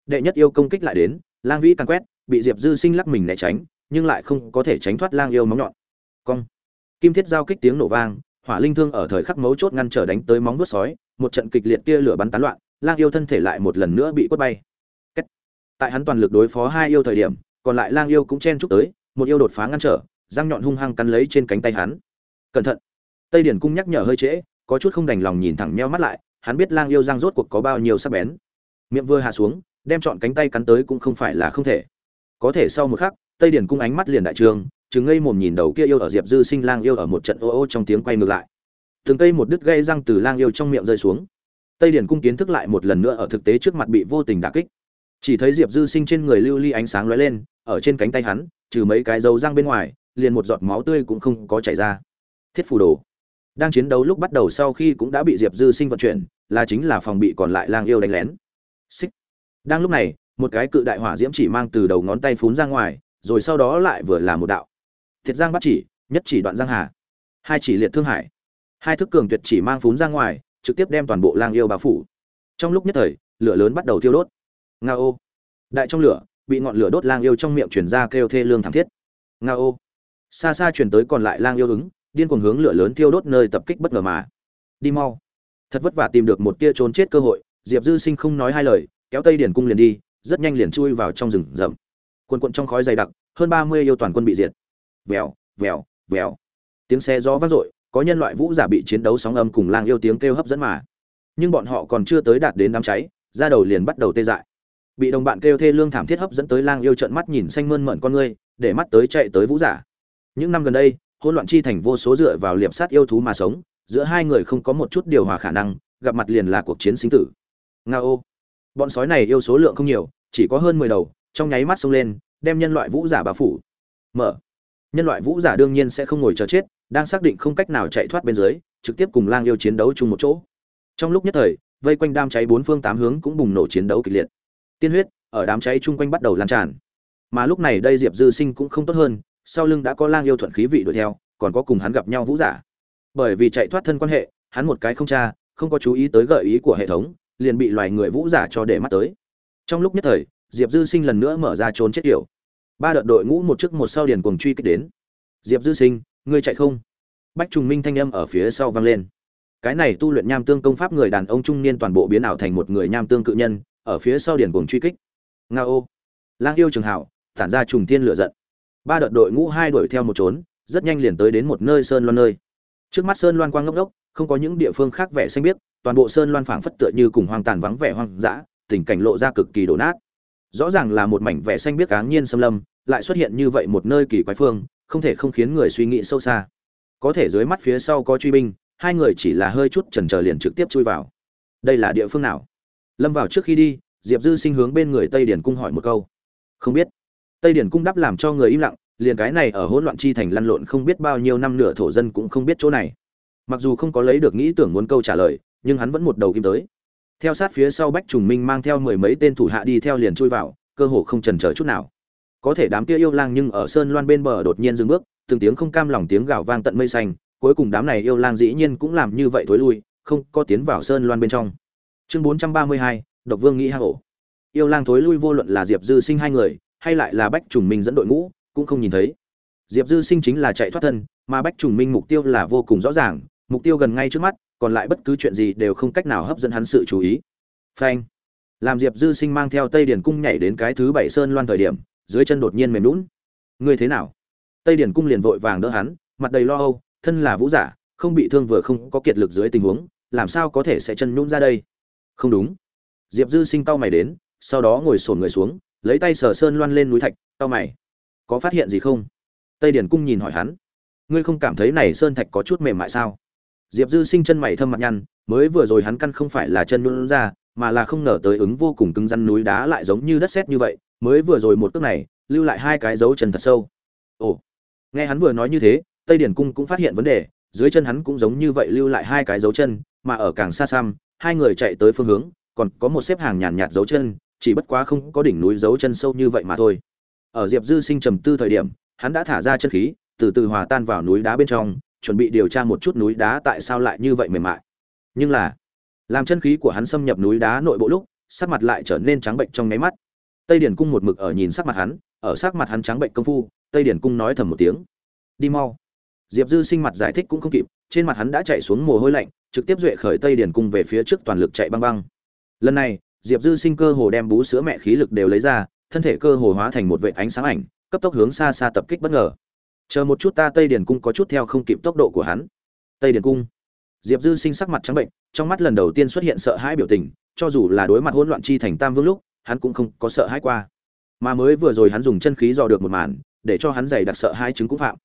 Đệ nhất yêu công kích lại đến, lang vĩ càng quét, bị diệp dư sinh lắc mình né tránh, nhưng lại không có thể tránh thoát lang yêu móng nhọn. Cong. Kim thiết giao kích tiếng nổ vang, hỏa linh thương ở thời khắc mấu chốt ngăn trở đánh tới móng vuốt sói, một trận kịch liệt tia lửa bắn tán loạn, lang yêu thân thể lại một lần nữa bị quất bay. Kết. tại hắn toàn lực đối phó hai yêu thời điểm, còn lại lang yêu cũng chen chúc tới, một yêu đột phá ngăn trở, răng nhọn hung hăng cắn lấy trên cánh tay hắn cẩn thận. Tây điển cung nhắc nhở hơi trễ, có chút không đành lòng nhìn thẳng meo mắt lại, hắn biết lang yêu răng rốt cuộc có bao nhiêu sắc bén. Miệng vừa hạ xuống, đem chọn cánh tay cắn tới cũng không phải là không thể. Có thể sau một khắc, tây điển cung ánh mắt liền đại trường chứng ngây mồm nhìn đầu kia yêu ở diệp dư sinh lang yêu ở một trận ô ô trong tiếng quay ngược lại. Từng cây một đứt gây răng từ lang yêu trong miệng rơi xuống. Tây điển cung kiến thức lại một lần nữa ở thực tế trước mặt bị vô tình đả kích. Chỉ thấy diệp dư sinh trên người lưu ly ánh sáng lóe lên, ở trên cánh tay hắn, trừ mấy cái dấu răng bên ngoài, liền một giọt máu tươi cũng không có chảy ra thiết phù đồ. Đang chiến đấu lúc bắt đầu sau khi cũng đã bị diệp dư sinh vận chuyển, là chính là phòng bị còn lại lang yêu đánh lén. Xích. Đang lúc này, một cái cự đại hỏa diễm chỉ mang từ đầu ngón tay phún ra ngoài, rồi sau đó lại vừa là một đạo. Thiệt giang bắt chỉ, nhất chỉ đoạn giang hà. Hai chỉ liệt thương hải. Hai thức cường tuyệt chỉ mang phún ra ngoài, trực tiếp đem toàn bộ lang yêu bao phủ. Trong lúc nhất thời, lửa lớn bắt đầu thiêu đốt. Nga ô. Đại trong lửa, bị ngọn lửa đốt lang yêu trong miệng chuyển ra kêu thê lương thảm thiết. Nga ô. Xa xa chuyển tới còn lại lang yêu ứng điên cuồng hướng lửa lớn thiêu đốt nơi tập kích bất ngờ mà. Đi mau. Thật vất vả tìm được một tia trốn chết cơ hội, diệp dư sinh không nói hai lời, kéo tây điển cung liền đi, rất nhanh liền chui vào trong rừng rậm. Quần quận trong khói dày đặc, hơn ba mươi yêu toàn quân bị diệt. Vèo vèo vèo. Tiếng xe gió vang dội, có nhân loại vũ giả bị chiến đấu sóng âm cùng lang yêu tiếng kêu hấp dẫn mà. Nhưng bọn họ còn chưa tới đạt đến đám cháy ra đầu liền bắt đầu tê dại. Bị đồng bạn kêu thê lương thảm thiết hấp dẫn tới lang yêu trợn mắt nhìn xanh mơn mởn con ngươi, để mắt tới chạy tới vũ giả. Những năm gần đây hỗn loạn chi thành vô số dựa vào liệp sát yêu thú mà sống, giữa hai người không có một chút điều hòa khả năng, gặp mặt liền là cuộc chiến sinh tử. Ngao bọn sói này yêu số lượng không nhiều, chỉ có hơn mười đầu, trong nháy mắt xông lên, đem nhân loại vũ giả bao phủ. Mở. Nhân loại vũ giả đương nhiên sẽ không ngồi chờ chết, đang xác định không cách nào chạy thoát bên dưới, trực tiếp cùng lang yêu chiến đấu chung một chỗ. Trong lúc nhất thời, vây quanh đám cháy bốn phương tám hướng cũng bùng nổ chiến đấu kịch liệt. Tiên huyết ở đám cháy chung quanh bắt đầu lan tràn. Mà lúc này đây diệp dư sinh cũng không tốt hơn sau lưng đã có lang yêu thuận khí vị đuổi theo, còn có cùng hắn gặp nhau vũ giả. Bởi vì chạy thoát thân quan hệ, hắn một cái không cha không có chú ý tới gợi ý của hệ thống, liền bị loài người vũ giả cho để mắt tới. Trong lúc nhất thời, diệp dư sinh lần nữa mở ra trốn chết kiểu ba đợt đội ngũ một trước một sau điền cuồng truy kích đến. Diệp dư sinh, ngươi chạy không? Bách trùng minh thanh âm ở phía sau vang lên. Cái này tu luyện nham tương công pháp người đàn ông trung niên toàn bộ biến ảo thành một người nham tương cự nhân, ở phía sau điền cuồng truy kích. Nga ô lang yêu trường hảo tản ra trùng tiên lửa giận ba đợt đội ngũ hai đuổi theo một trốn, rất nhanh liền tới đến một nơi sơn loan nơi. Trước mắt sơn loan quang ngốc đốc không có những địa phương khác vẻ xanh biếc, toàn bộ sơn loan phảng phất tựa như cùng hoang tàn vắng vẻ hoang dã, tình cảnh lộ ra cực kỳ đổ nát. Rõ ràng là một mảnh vẻ xanh biếc cáng nhiên xâm lâm, lại xuất hiện như vậy một nơi kỳ quái phương, không thể không khiến người suy nghĩ sâu xa. Có thể dưới mắt phía sau có truy binh, hai người chỉ là hơi chút chần chờ liền trực tiếp chui vào. Đây là địa phương nào? Lâm vào trước khi đi, diệp dư sinh hướng bên người tây điển cung hỏi một câu. Không biết tây điển cung đáp làm cho người im lặng, liền cái này ở hỗn loạn chi thành lăn lộn không biết bao nhiêu năm nửa thổ dân cũng không biết chỗ này. Mặc dù không có lấy được nghĩ tưởng muốn câu trả lời, nhưng hắn vẫn một đầu kim tới. Theo sát phía sau bách trùng minh mang theo mười mấy tên thủ hạ đi theo liền chui vào, cơ hồ không chần chờ chút nào. Có thể đám kia yêu lang nhưng ở sơn loan bên bờ đột nhiên dừng bước, từng tiếng không cam lòng tiếng gào vang tận mây xanh, cuối cùng đám này yêu lang dĩ nhiên cũng làm như vậy thối lui, không có tiến vào sơn loan bên trong. Chương bốn trăm ba mươi hai, độc vương nghĩ hạ ổ. Yêu lang thối lui vô luận là diệp dư sinh hai người hay lại là bách trùng minh dẫn đội ngũ, cũng không nhìn thấy. Diệp dư sinh chính là chạy thoát thân, mà bách trùng minh mục tiêu là vô cùng rõ ràng, mục tiêu gần ngay trước mắt, còn lại bất cứ chuyện gì đều không cách nào hấp dẫn hắn sự chú ý. Phanh! Làm diệp dư sinh mang theo tây điển cung nhảy đến cái thứ bảy sơn loan thời điểm, dưới chân đột nhiên mềm lún ngươi thế nào? Tây điển cung liền vội vàng đỡ hắn, mặt đầy lo âu, thân là vũ giả, không bị thương vừa không có kiệt lực dưới tình huống, làm sao có thể sẽ chân nhún ra đây? Không đúng. Diệp dư sinh cau mày đến, sau đó ngồi sồn người xuống lấy tay sờ sơn loan lên núi thạch tao mày. Có phát hiện gì không? Tây điển cung nhìn hỏi hắn. Ngươi không cảm thấy này sơn thạch có chút mềm mại sao? Diệp dư sinh chân mày thâm mặt nhăn, mới vừa rồi hắn căn không phải là chân luôn ra, mà là không ngờ tới ứng vô cùng cứng rắn núi đá lại giống như đất sét như vậy, mới vừa rồi một cước này, lưu lại hai cái dấu chân thật sâu. Ồ, nghe hắn vừa nói như thế, tây điển cung cũng phát hiện vấn đề, dưới chân hắn cũng giống như vậy lưu lại hai cái dấu chân, mà ở càng xa xăm, hai người chạy tới phương hướng, còn có một xếp hàng nhàn nhạt dấu chân chỉ bất quá không có đỉnh núi giấu chân sâu như vậy mà thôi. Ở diệp dư sinh trầm tư thời điểm, hắn đã thả ra chân khí, từ từ hòa tan vào núi đá bên trong, chuẩn bị điều tra một chút núi đá tại sao lại như vậy mềm mại. Nhưng là, làm chân khí của hắn xâm nhập núi đá nội bộ lúc, sắc mặt lại trở nên trắng bệnh trong nháy mắt. Tây điển cung một mực ở nhìn sắc mặt hắn, ở sắc mặt hắn trắng bệnh công phu, tây điển cung nói thầm một tiếng. Đi mau. Diệp dư sinh mặt giải thích cũng không kịp, trên mặt hắn đã chạy xuống mồ hôi lạnh, trực tiếp duệ khởi tây điển cung về phía trước toàn lực chạy băng băng. Lần này diệp dư sinh cơ hồ đem bú sữa mẹ khí lực đều lấy ra, thân thể cơ hồ hóa thành một vệt ánh sáng ảnh, cấp tốc hướng xa xa tập kích bất ngờ. Chờ một chút ta tây điền cung có chút theo không kịp tốc độ của hắn. Tây điền cung. Diệp dư sinh sắc mặt trắng bệnh, trong mắt lần đầu tiên xuất hiện sợ hãi biểu tình, cho dù là đối mặt hỗn loạn chi thành tam vương lúc, hắn cũng không có sợ hãi qua. Mà mới vừa rồi hắn dùng chân khí dò được một màn, để cho hắn dày đặc sợ hai chứng cũng phạm.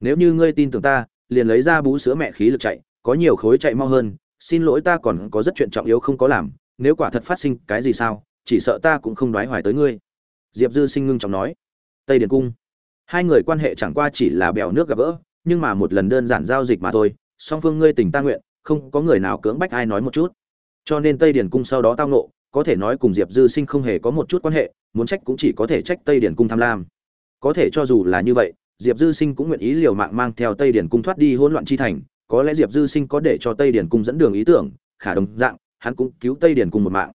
Nếu như ngươi tin tưởng ta, liền lấy ra bú sữa mẹ khí lực chạy, có nhiều khối chạy mau hơn, xin lỗi ta còn có rất chuyện trọng yếu không có làm nếu quả thật phát sinh cái gì sao, chỉ sợ ta cũng không đoái hoài tới ngươi. Diệp dư sinh ngưng trọng nói. Tây điền cung. Hai người quan hệ chẳng qua chỉ là bèo nước gặp gỡ, nhưng mà một lần đơn giản giao dịch mà thôi, song phương ngươi tình ta nguyện, không có người nào cưỡng bách ai nói một chút. Cho nên tây điền cung sau đó tao nộ có thể nói cùng diệp dư sinh không hề có một chút quan hệ, muốn trách cũng chỉ có thể trách tây điền cung tham lam. Có thể cho dù là như vậy, diệp dư sinh cũng nguyện ý liều mạng mang theo tây điền cung thoát đi hỗn loạn chi thành, có lẽ diệp dư sinh có để cho tây điền cung dẫn đường ý tưởng, khả đồng dạng hắn cũng cứu tây điền cung một mạng.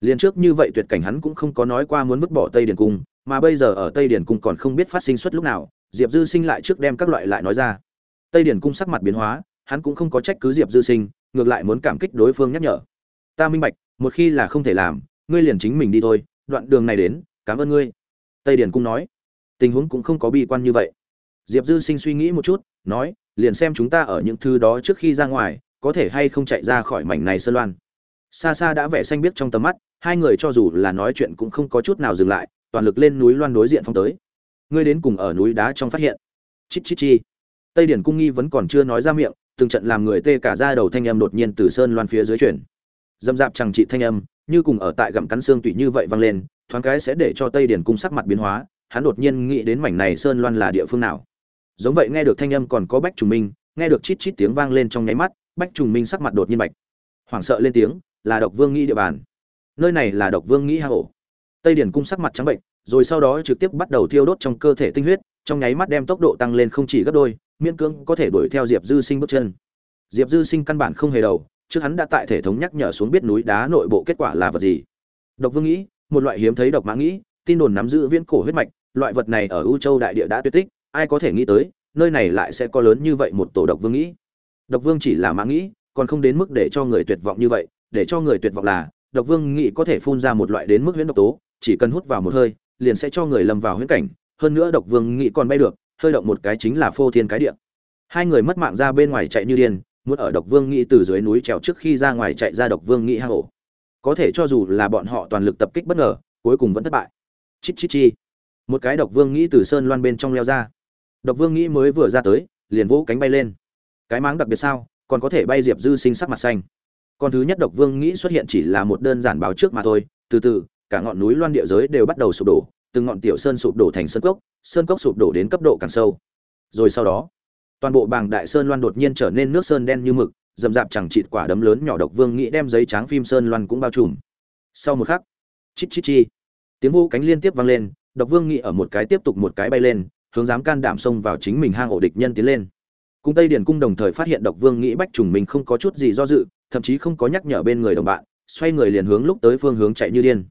Liên trước như vậy tuyệt cảnh hắn cũng không có nói qua muốn vứt bỏ tây điền cung, mà bây giờ ở tây điền cung còn không biết phát sinh suất lúc nào, diệp dư sinh lại trước đem các loại lại nói ra. Tây điền cung sắc mặt biến hóa, hắn cũng không có trách cứ diệp dư sinh, ngược lại muốn cảm kích đối phương nhắc nhở. Ta minh bạch, một khi là không thể làm, ngươi liền chính mình đi thôi, đoạn đường này đến, cảm ơn ngươi. Tây điền cung nói. Tình huống cũng không có bi quan như vậy. Diệp dư sinh suy nghĩ một chút, nói, liền xem chúng ta ở những thứ đó trước khi ra ngoài, có thể hay không chạy ra khỏi mảnh này sơn loan xa xa đã vẻ xanh biết trong tầm mắt, hai người cho dù là nói chuyện cũng không có chút nào dừng lại, toàn lực lên núi loan đối diện phong tới. Ngươi đến cùng ở núi đá trong phát hiện. Chít chít chi. Tây điển cung nghi vẫn còn chưa nói ra miệng, từng trận làm người tê cả ra đầu thanh âm đột nhiên từ sơn loan phía dưới chuyển. Dâm dạp chẳng trị thanh âm, như cùng ở tại gặm cắn xương tủy như vậy vang lên, thoáng cái sẽ để cho tây điển cung sắc mặt biến hóa, hắn đột nhiên nghĩ đến mảnh này sơn loan là địa phương nào. Giống vậy nghe được thanh âm còn có bách trùng minh, nghe được chít chít tiếng vang lên trong nháy mắt, bách trùng minh sắc mặt đột nhiên bạch. Hoảng sợ lên tiếng là độc vương nghĩ địa bàn. Nơi này là độc vương nghĩ hang hổ tây điển cung sắc mặt trắng bệnh, rồi sau đó trực tiếp bắt đầu thiêu đốt trong cơ thể tinh huyết, trong nháy mắt đem tốc độ tăng lên không chỉ gấp đôi, miễn cưỡng có thể đuổi theo diệp dư sinh bước chân. Diệp dư sinh căn bản không hề đầu, trước hắn đã tại thể thống nhắc nhở xuống biết núi đá nội bộ kết quả là vật gì. Độc vương nghĩ, một loại hiếm thấy độc mã nghĩ, tin đồn nắm giữ viễn cổ huyết mạch, loại vật này ở ưu châu đại địa đã tuyệt tích, ai có thể nghĩ tới, nơi này lại sẽ có lớn như vậy một tổ độc vương nghĩ. Độc vương chỉ là mã nghĩ, còn không đến mức để cho người tuyệt vọng như vậy để cho người tuyệt vọng là, độc vương nghị có thể phun ra một loại đến mức huyễn độc tố, chỉ cần hút vào một hơi, liền sẽ cho người lâm vào huyễn cảnh. Hơn nữa độc vương nghị còn bay được, hơi động một cái chính là phô thiên cái địa. Hai người mất mạng ra bên ngoài chạy như điên, muốn ở độc vương nghị từ dưới núi trèo trước khi ra ngoài chạy ra độc vương nghị hang ổ. Có thể cho dù là bọn họ toàn lực tập kích bất ngờ, cuối cùng vẫn thất bại. Chít chít chi. Một cái độc vương nghĩ từ sơn loan bên trong leo ra. Độc vương nghĩ mới vừa ra tới, liền vỗ cánh bay lên. Cái máng đặc biệt sao, còn có thể bay diệp dư sinh sắc mặt xanh. Con thứ nhất độc vương nghĩ xuất hiện chỉ là một đơn giản báo trước mà thôi, từ từ, cả ngọn núi loan địa giới đều bắt đầu sụp đổ, từng ngọn tiểu sơn sụp đổ thành sơn cốc sơn cốc sụp đổ đến cấp độ càng sâu. Rồi sau đó, toàn bộ bảng đại sơn loan đột nhiên trở nên nước sơn đen như mực dầm dạp chẳng chịt quả đấm lớn nhỏ độc vương nghĩ đem giấy trắng phim sơn loan cũng bao trùm. Sau một khắc, chít chít chi, tiếng vô cánh liên tiếp vang lên, độc vương nghĩ ở một cái tiếp tục một cái bay lên, hướng dám can đảm xông vào chính mình hang ổ địch nhân tiến lên. Cung tây điển cung đồng thời phát hiện độc vương nghĩ bách trùng mình không có chút gì do dự thậm chí không có nhắc nhở bên người đồng bạn, xoay người liền hướng lúc tới phương hướng chạy như điên.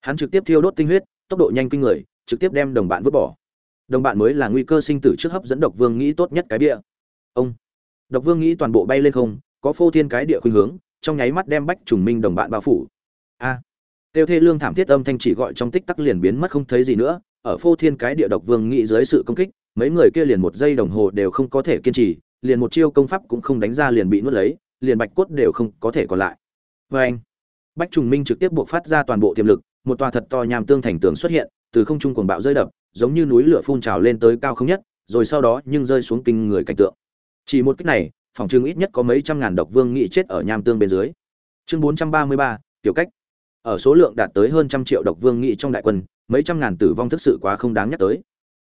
Hắn trực tiếp thiêu đốt tinh huyết, tốc độ nhanh kinh người, trực tiếp đem đồng bạn vứt bỏ. Đồng bạn mới là nguy cơ sinh tử trước hấp dẫn độc vương nghĩ tốt nhất cái bia ông. Độc vương nghĩ toàn bộ bay lên không, có phô thiên cái địa khuynh hướng, trong nháy mắt đem bách trùng minh đồng bạn bao phủ. A. Tiêu thê lương thảm thiết âm thanh chỉ gọi trong tích tắc liền biến mất không thấy gì nữa, ở phô thiên cái địa độc vương nghĩ dưới sự công kích, mấy người kia liền một giây đồng hồ đều không có thể kiên trì, liền một chiêu công pháp cũng không đánh ra liền bị nuốt lấy liền bạch cốt đều không có thể còn lại. Vê anh, bách trùng minh trực tiếp buộc phát ra toàn bộ tiềm lực, một tòa thật to nham tương thành tường xuất hiện, từ không trung cuồng bạo rơi đập, giống như núi lửa phun trào lên tới cao không nhất, rồi sau đó nhưng rơi xuống kinh người cảnh tượng. Chỉ một cách này, phòng trường ít nhất có mấy trăm ngàn độc vương nghị chết ở nham tương bên dưới. Chương bốn trăm ba mươi ba tiểu cách. Ở số lượng đạt tới hơn trăm triệu độc vương nghị trong đại quân, mấy trăm ngàn tử vong thực sự quá không đáng nhắc tới.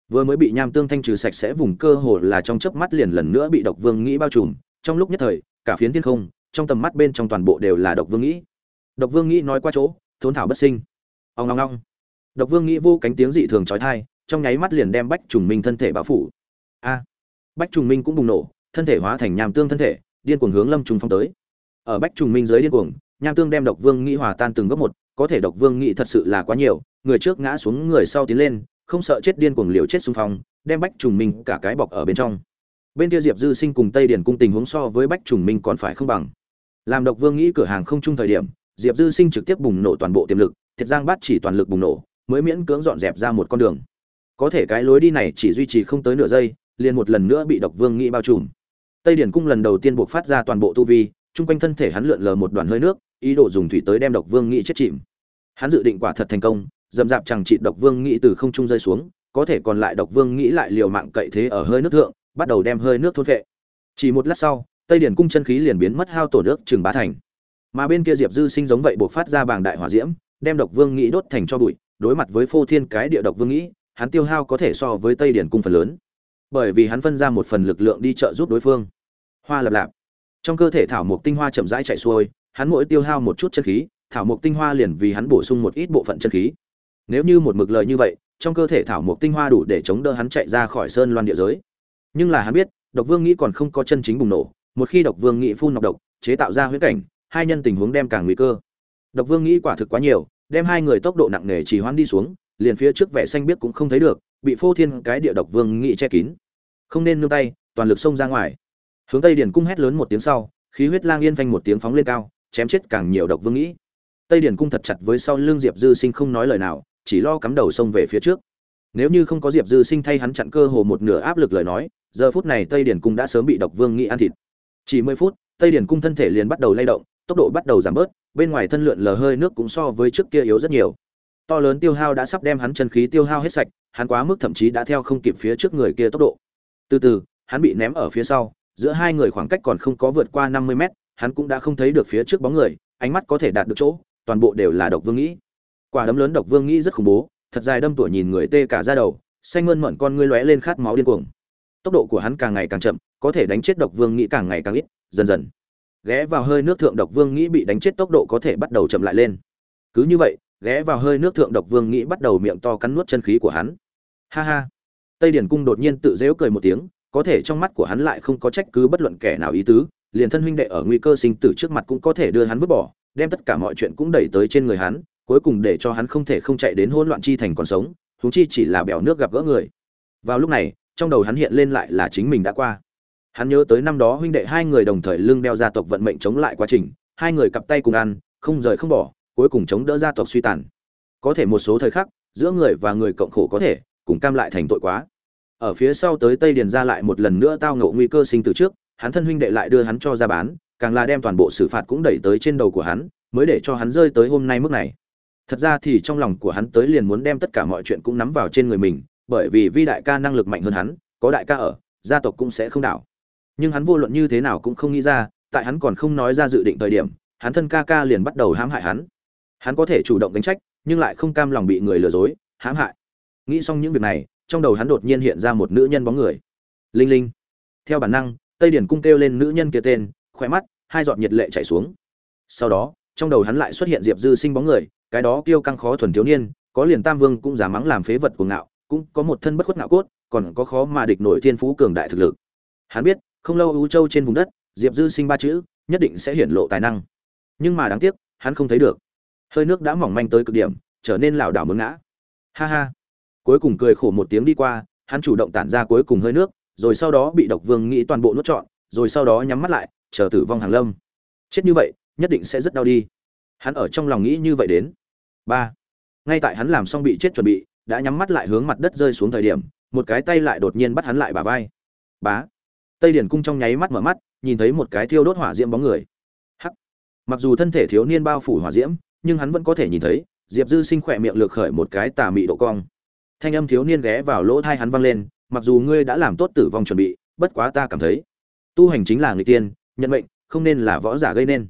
Vừa mới bị nham tương thanh trừ sạch sẽ vùng cơ hồ là trong chớp mắt liền lần nữa bị độc vương nghĩ bao trùm, trong lúc nhất thời cả phiến thiên không, trong tầm mắt bên trong toàn bộ đều là độc vương nghĩ. Độc vương nghĩ nói qua chỗ, thốn thảo bất sinh. Ông long long độc vương nghĩ vô cánh tiếng dị thường trói thai trong nháy mắt liền đem bách trùng minh thân thể bao phủ. A! Bách trùng minh cũng bùng nổ, thân thể hóa thành nham tương thân thể, điên cuồng hướng lâm trùng phong tới. Ở bách trùng minh dưới điên cuồng, nham tương đem độc vương nghĩ hòa tan từng góc một, có thể độc vương nghĩ thật sự là quá nhiều, người trước ngã xuống người sau tiến lên, không sợ chết điên cuồng liều chết xung phong, đem bách trùng minh cả cái bọc ở bên trong bên kia diệp dư sinh cùng tây điển cung tình huống so với bách trùng minh còn phải không bằng. Làm độc vương nghĩ cửa hàng không chung thời điểm, diệp dư sinh trực tiếp bùng nổ toàn bộ tiềm lực, thiệt giang bát chỉ toàn lực bùng nổ, mới miễn cưỡng dọn dẹp ra một con đường. Có thể cái lối đi này chỉ duy trì không tới nửa giây, liền một lần nữa bị độc vương nghĩ bao trùm. Tây điển cung lần đầu tiên buộc phát ra toàn bộ tu vi, chung quanh thân thể hắn lượn lờ một đoàn hơi nước, ý đồ dùng thủy tới đem độc vương nghĩ chết chìm. Hắn dự định quả thật thành công dầm dạp chẳng trị độc vương nghĩ từ không trung rơi xuống, có thể còn lại độc vương nghĩ lại liều mạng cậy thế ở hơi nước thượng bắt đầu đem hơi nước thôn vệ chỉ một lát sau, tây điển cung chân khí liền biến mất hao tổn nước chừng bá thành. Mà bên kia diệp dư sinh giống vậy buộc phát ra bảng đại hỏa diễm, đem độc vương nghĩ đốt thành cho bụi, đối mặt với phô thiên cái địa độc vương nghĩ, hắn tiêu hao có thể so với tây điển cung phần lớn. Bởi vì hắn phân ra một phần lực lượng đi trợ giúp đối phương. Hoa lập lạp. Trong cơ thể thảo mộc tinh hoa chậm rãi chạy xuôi, hắn mỗi tiêu hao một chút chân khí, thảo mộc tinh hoa liền vì hắn bổ sung một ít bộ phận chân khí. Nếu như một mực lời như vậy, trong cơ thể thảo mộc tinh hoa đủ để chống đỡ hắn chạy ra khỏi sơn loan địa giới nhưng là hắn biết, độc vương nghĩ còn không có chân chính bùng nổ, một khi độc vương nghĩ phun nọc độc, chế tạo ra huyễn cảnh, hai nhân tình huống đem càng nguy cơ. Độc vương nghĩ quả thực quá nhiều, đem hai người tốc độ nặng nề trì hoãn đi xuống, liền phía trước vẻ xanh biết cũng không thấy được, bị phô thiên cái địa độc vương nghĩ che kín. Không nên nương tay, toàn lực xông ra ngoài. Hướng tây điển cung hét lớn một tiếng sau, khí huyết lang yên phanh một tiếng phóng lên cao, chém chết càng nhiều độc vương nghĩ. Tây điển cung thật chặt với sau lưng diệp dư sinh không nói lời nào, chỉ lo cắm đầu xông về phía trước. Nếu như không có diệp dư sinh thay hắn chặn cơ hồ một nửa áp lực lời nói giờ phút này tây điển cung đã sớm bị độc vương Nghị ăn thịt. Chỉ mười phút, tây điển cung thân thể liền bắt đầu lay động, tốc độ bắt đầu giảm bớt, bên ngoài thân lượn lờ hơi nước cũng so với trước kia yếu rất nhiều. To lớn tiêu hao đã sắp đem hắn chân khí tiêu hao hết sạch, hắn quá mức thậm chí đã theo không kịp phía trước người kia tốc độ. Từ từ, hắn bị ném ở phía sau, giữa hai người khoảng cách còn không có vượt qua năm mươi mét, hắn cũng đã không thấy được phía trước bóng người, ánh mắt có thể đạt được chỗ, toàn bộ đều là độc vương nghĩ quả đấm lớn độc vương nghĩ rất khủng bố, thật dài đâm tuổi nhìn người tê cả ra đầu, xanh mơn mận con ngươi lóe lên khát máu điên cuồng tốc độ của hắn càng ngày càng chậm, có thể đánh chết độc vương nghĩ càng ngày càng ít, dần dần. Ghé vào hơi nước thượng độc vương nghĩ bị đánh chết tốc độ có thể bắt đầu chậm lại lên. Cứ như vậy, ghé vào hơi nước thượng độc vương nghĩ bắt đầu miệng to cắn nuốt chân khí của hắn. Ha ha. Tây điển cung đột nhiên tự dễu cười một tiếng, có thể trong mắt của hắn lại không có trách cứ bất luận kẻ nào ý tứ, liền thân huynh đệ ở nguy cơ sinh tử trước mặt cũng có thể đưa hắn vứt bỏ, đem tất cả mọi chuyện cũng đẩy tới trên người hắn, cuối cùng để cho hắn không thể không chạy đến hỗn loạn chi thành còn sống, huống chi chỉ là bèo nước gặp gỡ người. Vào lúc này trong đầu hắn hiện lên lại là chính mình đã qua. Hắn nhớ tới năm đó huynh đệ hai người đồng thời lưng đeo gia tộc vận mệnh chống lại quá trình, hai người cặp tay cùng ăn, không rời không bỏ, cuối cùng chống đỡ gia tộc suy tàn. Có thể một số thời khắc, giữa người và người cộng khổ có thể, cùng cam lại thành tội quá. Ở phía sau tới tây điền ra lại một lần nữa tao ngộ nguy cơ sinh từ trước, hắn thân huynh đệ lại đưa hắn cho ra bán, càng là đem toàn bộ xử phạt cũng đẩy tới trên đầu của hắn, mới để cho hắn rơi tới hôm nay mức này. Thật ra thì trong lòng của hắn tới liền muốn đem tất cả mọi chuyện cũng nắm vào trên người mình bởi vì vi đại ca năng lực mạnh hơn hắn, có đại ca ở, gia tộc cũng sẽ không đảo. Nhưng hắn vô luận như thế nào cũng không nghĩ ra, tại hắn còn không nói ra dự định thời điểm, hắn thân ca ca liền bắt đầu hãm hại hắn. Hắn có thể chủ động đánh trách, nhưng lại không cam lòng bị người lừa dối, hãm hại. Nghĩ xong những việc này, trong đầu hắn đột nhiên hiện ra một nữ nhân bóng người. Linh linh. Theo bản năng, tây điển cung kêu lên nữ nhân kia tên, khỏe mắt, hai giọt nhiệt lệ chảy xuống. Sau đó, trong đầu hắn lại xuất hiện diệp dư sinh bóng người, cái đó kêu căng khó thuần thiếu niên, có liền tam vương cũng giả mắng làm phế vật cuồng ngạo cũng có một thân bất khuất ngạo cốt, còn có khó mà địch nổi thiên phú cường đại thực lực. Hắn biết, không lâu U châu trên vùng đất, diệp dư sinh ba chữ, nhất định sẽ hiển lộ tài năng. Nhưng mà đáng tiếc, hắn không thấy được. Hơi nước đã mỏng manh tới cực điểm, trở nên lảo đảo muốn ngã. Ha ha. Cuối cùng cười khổ một tiếng đi qua, hắn chủ động tản ra cuối cùng hơi nước, rồi sau đó bị độc vương nghĩ toàn bộ nuốt trọn, rồi sau đó nhắm mắt lại, chờ tử vong hàng lâm. Chết như vậy, nhất định sẽ rất đau đi. Hắn ở trong lòng nghĩ như vậy đến. Ba. Ngay tại hắn làm xong bị chết chuẩn bị đã nhắm mắt lại hướng mặt đất rơi xuống thời điểm, một cái tay lại đột nhiên bắt hắn lại bả vai. Bá. Tây điển cung trong nháy mắt mở mắt, nhìn thấy một cái thiêu đốt hỏa diễm bóng người. Hắc. Mặc dù thân thể thiếu niên bao phủ hỏa diễm, nhưng hắn vẫn có thể nhìn thấy, diệp dư sinh khỏe miệng lược khởi một cái tà mị độ cong. Thanh âm thiếu niên ghé vào lỗ thai hắn vang lên, mặc dù ngươi đã làm tốt tử vong chuẩn bị, bất quá ta cảm thấy, tu hành chính là người tiên, nhận mệnh, không nên là võ giả gây nên.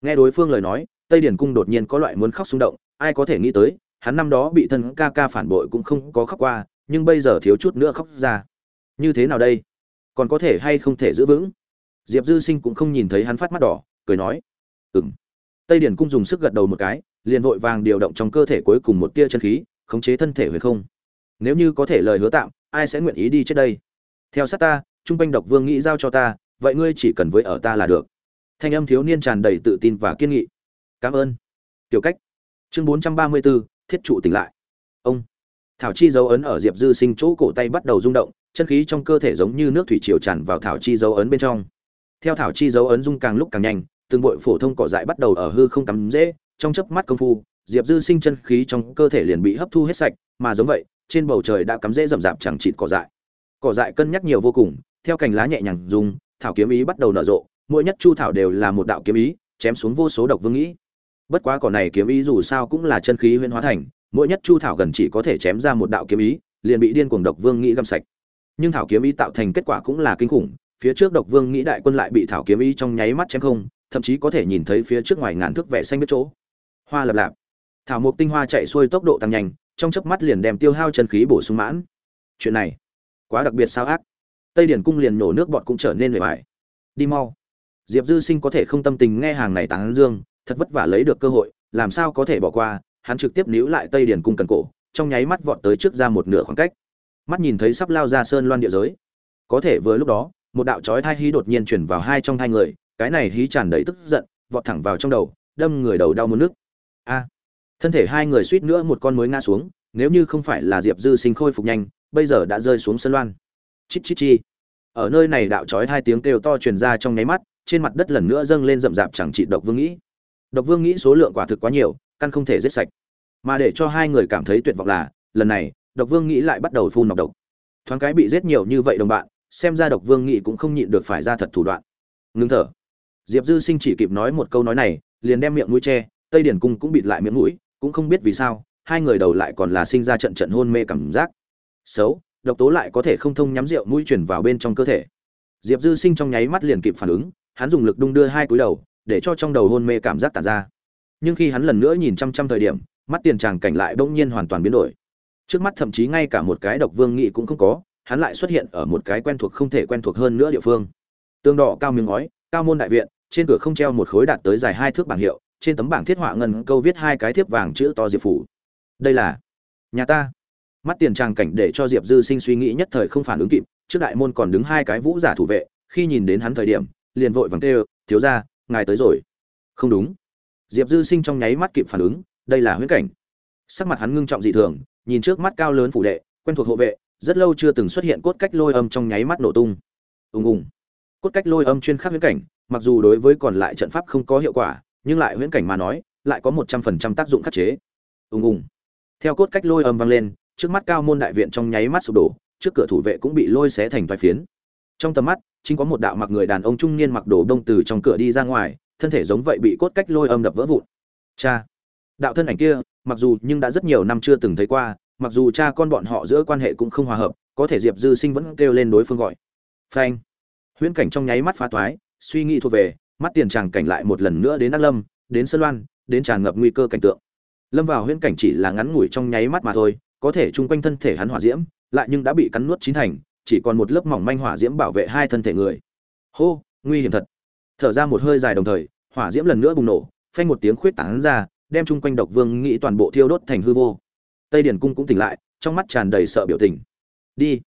Nghe đối phương lời nói, tây điển cung đột nhiên có loại muốn khóc xung động, ai có thể nghĩ tới hắn năm đó bị thân ca ca phản bội cũng không có khóc qua, nhưng bây giờ thiếu chút nữa khóc ra. Như thế nào đây? Còn có thể hay không thể giữ vững? Diệp dư sinh cũng không nhìn thấy hắn phát mắt đỏ, cười nói ừng tây điển cung dùng sức gật đầu một cái, liền vội vàng điều động trong cơ thể cuối cùng một tia chân khí, khống chế thân thể huyền không. Nếu như có thể lời hứa tạm, ai sẽ nguyện ý đi trước đây? Theo sát ta, trung quanh độc vương nghĩ giao cho ta, vậy ngươi chỉ cần với ở ta là được. Thanh âm thiếu niên tràn đầy tự tin và kiên nghị. Cảm ơn. Tiểu cách. Chương bốn trăm ba mươi bốn thiết trụ tỉnh lại. Ông thảo chi dấu ấn ở diệp dư sinh chỗ cổ tay bắt đầu rung động, chân khí trong cơ thể giống như nước thủy triều tràn vào thảo chi dấu ấn bên trong. Theo thảo chi dấu ấn rung càng lúc càng nhanh, từng bội phổ thông cỏ dại bắt đầu ở hư không tắm dễ trong chớp mắt công phu, diệp dư sinh chân khí trong cơ thể liền bị hấp thu hết sạch, mà giống vậy, trên bầu trời đã cắm dễ rậm rạp chẳng chịt cỏ dại. Cỏ dại cân nhắc nhiều vô cùng, theo cành lá nhẹ nhàng dùng thảo kiếm ý bắt đầu nở rộ, mỗi nhất chu thảo đều là một đạo kiếm ý, chém xuống vô số độc vương nghĩ bất quá cỏ này kiếm ý dù sao cũng là chân khí huyễn hóa thành, mỗi nhất chu thảo gần chỉ có thể chém ra một đạo kiếm ý, liền bị điên cuồng độc vương nghĩ găm sạch. Nhưng thảo kiếm ý tạo thành kết quả cũng là kinh khủng, phía trước độc vương nghĩ đại quân lại bị thảo kiếm ý trong nháy mắt chém không, thậm chí có thể nhìn thấy phía trước ngoài ngàn thước vẻ xanh biết chỗ. Hoa lập lạp. Thảo mộc tinh hoa chạy xuôi tốc độ tăng nhanh, trong chớp mắt liền đem tiêu hao chân khí bổ sung mãn. Chuyện này, quá đặc biệt sao ác. Tây điển cung liền nổ nước bọt cũng trở nên bề bài đi mau. Diệp dư sinh có thể không tâm tình nghe hàng này tán dương thật vất vả lấy được cơ hội, làm sao có thể bỏ qua, hắn trực tiếp níu lại tây điển cung cần cổ, trong nháy mắt vọt tới trước ra một nửa khoảng cách. Mắt nhìn thấy sắp lao ra sơn loan địa giới. Có thể vừa lúc đó, một đạo chói thai hí đột nhiên chuyển vào hai trong hai người, cái này hí tràn đầy tức giận, vọt thẳng vào trong đầu, đâm người đầu đau muốn nước. A! À, thân thể hai người suýt nữa một con mối ngã xuống, nếu như không phải là diệp dư sinh khôi phục nhanh, bây giờ đã rơi xuống sân loan. Chít chít chi. Ở nơi này đạo chói hai tiếng kêu to truyền ra trong nháy mắt, trên mặt đất lần nữa dâng lên rậm rạp chẳng trị độc vương nghĩ độc vương nghĩ số lượng quả thực quá nhiều, căn không thể giết sạch. Mà để cho hai người cảm thấy tuyệt vọng là, lần này, độc vương nghĩ lại bắt đầu phun nọc độc. Thoáng cái bị giết nhiều như vậy đồng bạn, xem ra độc vương nghĩ cũng không nhịn được phải ra thật thủ đoạn. Ngưng thở. Diệp dư sinh chỉ kịp nói một câu nói này, liền đem miệng mũi che, tây điển cung cũng bịt lại miệng mũi, cũng không biết vì sao, hai người đầu lại còn là sinh ra trận trận hôn mê cảm giác. Xấu, độc tố lại có thể không thông nhắm rượu mũi chuyển vào bên trong cơ thể. Diệp dư sinh trong nháy mắt liền kịp phản ứng, hắn dùng lực đung đưa hai túi đầu để cho trong đầu hôn mê cảm giác tản ra. Nhưng khi hắn lần nữa nhìn chăm chăm thời điểm, mắt tiền tràng cảnh lại bỗng nhiên hoàn toàn biến đổi. Trước mắt thậm chí ngay cả một cái độc vương nghị cũng không có, hắn lại xuất hiện ở một cái quen thuộc không thể quen thuộc hơn nữa địa phương. Tương đỏ cao miếng ngói, cao môn đại viện, trên cửa không treo một khối đạt tới dài hai thước bảng hiệu, trên tấm bảng thiết họa ngân câu viết hai cái thiếp vàng chữ to diệp phủ. Đây là nhà ta. Mắt tiền tràng cảnh để cho diệp dư sinh suy nghĩ nhất thời không phản ứng kịp, trước đại môn còn đứng hai cái vũ giả thủ vệ, khi nhìn đến hắn thời điểm, liền vội vàng kêu, thiếu ra ngài tới rồi. Không đúng. Diệp dư sinh trong nháy mắt kịp phản ứng, đây là huyễn cảnh. Sắc mặt hắn ngưng trọng dị thường, nhìn trước mắt cao lớn phủ đệ, quen thuộc hộ vệ, rất lâu chưa từng xuất hiện cốt cách lôi âm trong nháy mắt nổ tung. Ùng ùng. Cốt cách lôi âm chuyên khắc huyễn cảnh, mặc dù đối với còn lại trận pháp không có hiệu quả, nhưng lại huyễn cảnh mà nói, lại có một trăm phần trăm tác dụng khắc chế. Ùng ùng. Theo cốt cách lôi âm vang lên, trước mắt cao môn đại viện trong nháy mắt sụp đổ, trước cửa thủ vệ cũng bị lôi xé thành vài phiến. Trong tầm mắt chính có một đạo mặc người đàn ông trung niên mặc đồ đông từ trong cửa đi ra ngoài, thân thể giống vậy bị cốt cách lôi âm đập vỡ vụn. Cha! Đạo thân ảnh kia, mặc dù nhưng đã rất nhiều năm chưa từng thấy qua, mặc dù cha con bọn họ giữa quan hệ cũng không hòa hợp, có thể diệp dư sinh vẫn kêu lên đối phương gọi. Phanh! Huyễn cảnh trong nháy mắt phá toái, suy nghĩ thuộc về, mắt tiền tràng cảnh lại một lần nữa đến đắc lâm, đến sơn loan, đến tràn ngập nguy cơ cảnh tượng. Lâm vào huyễn cảnh chỉ là ngắn ngủi trong nháy mắt mà thôi, có thể chung quanh thân thể hắn hỏa diễm, lại nhưng đã bị cắn nuốt chín thành chỉ còn một lớp mỏng manh hỏa diễm bảo vệ hai thân thể người. Hô, nguy hiểm thật. Thở ra một hơi dài đồng thời, hỏa diễm lần nữa bùng nổ, phanh một tiếng khuyết tán ra, đem chung quanh độc vương nghĩ toàn bộ thiêu đốt thành hư vô. Tây điển cung cũng tỉnh lại, trong mắt tràn đầy sợ biểu tình. Đi.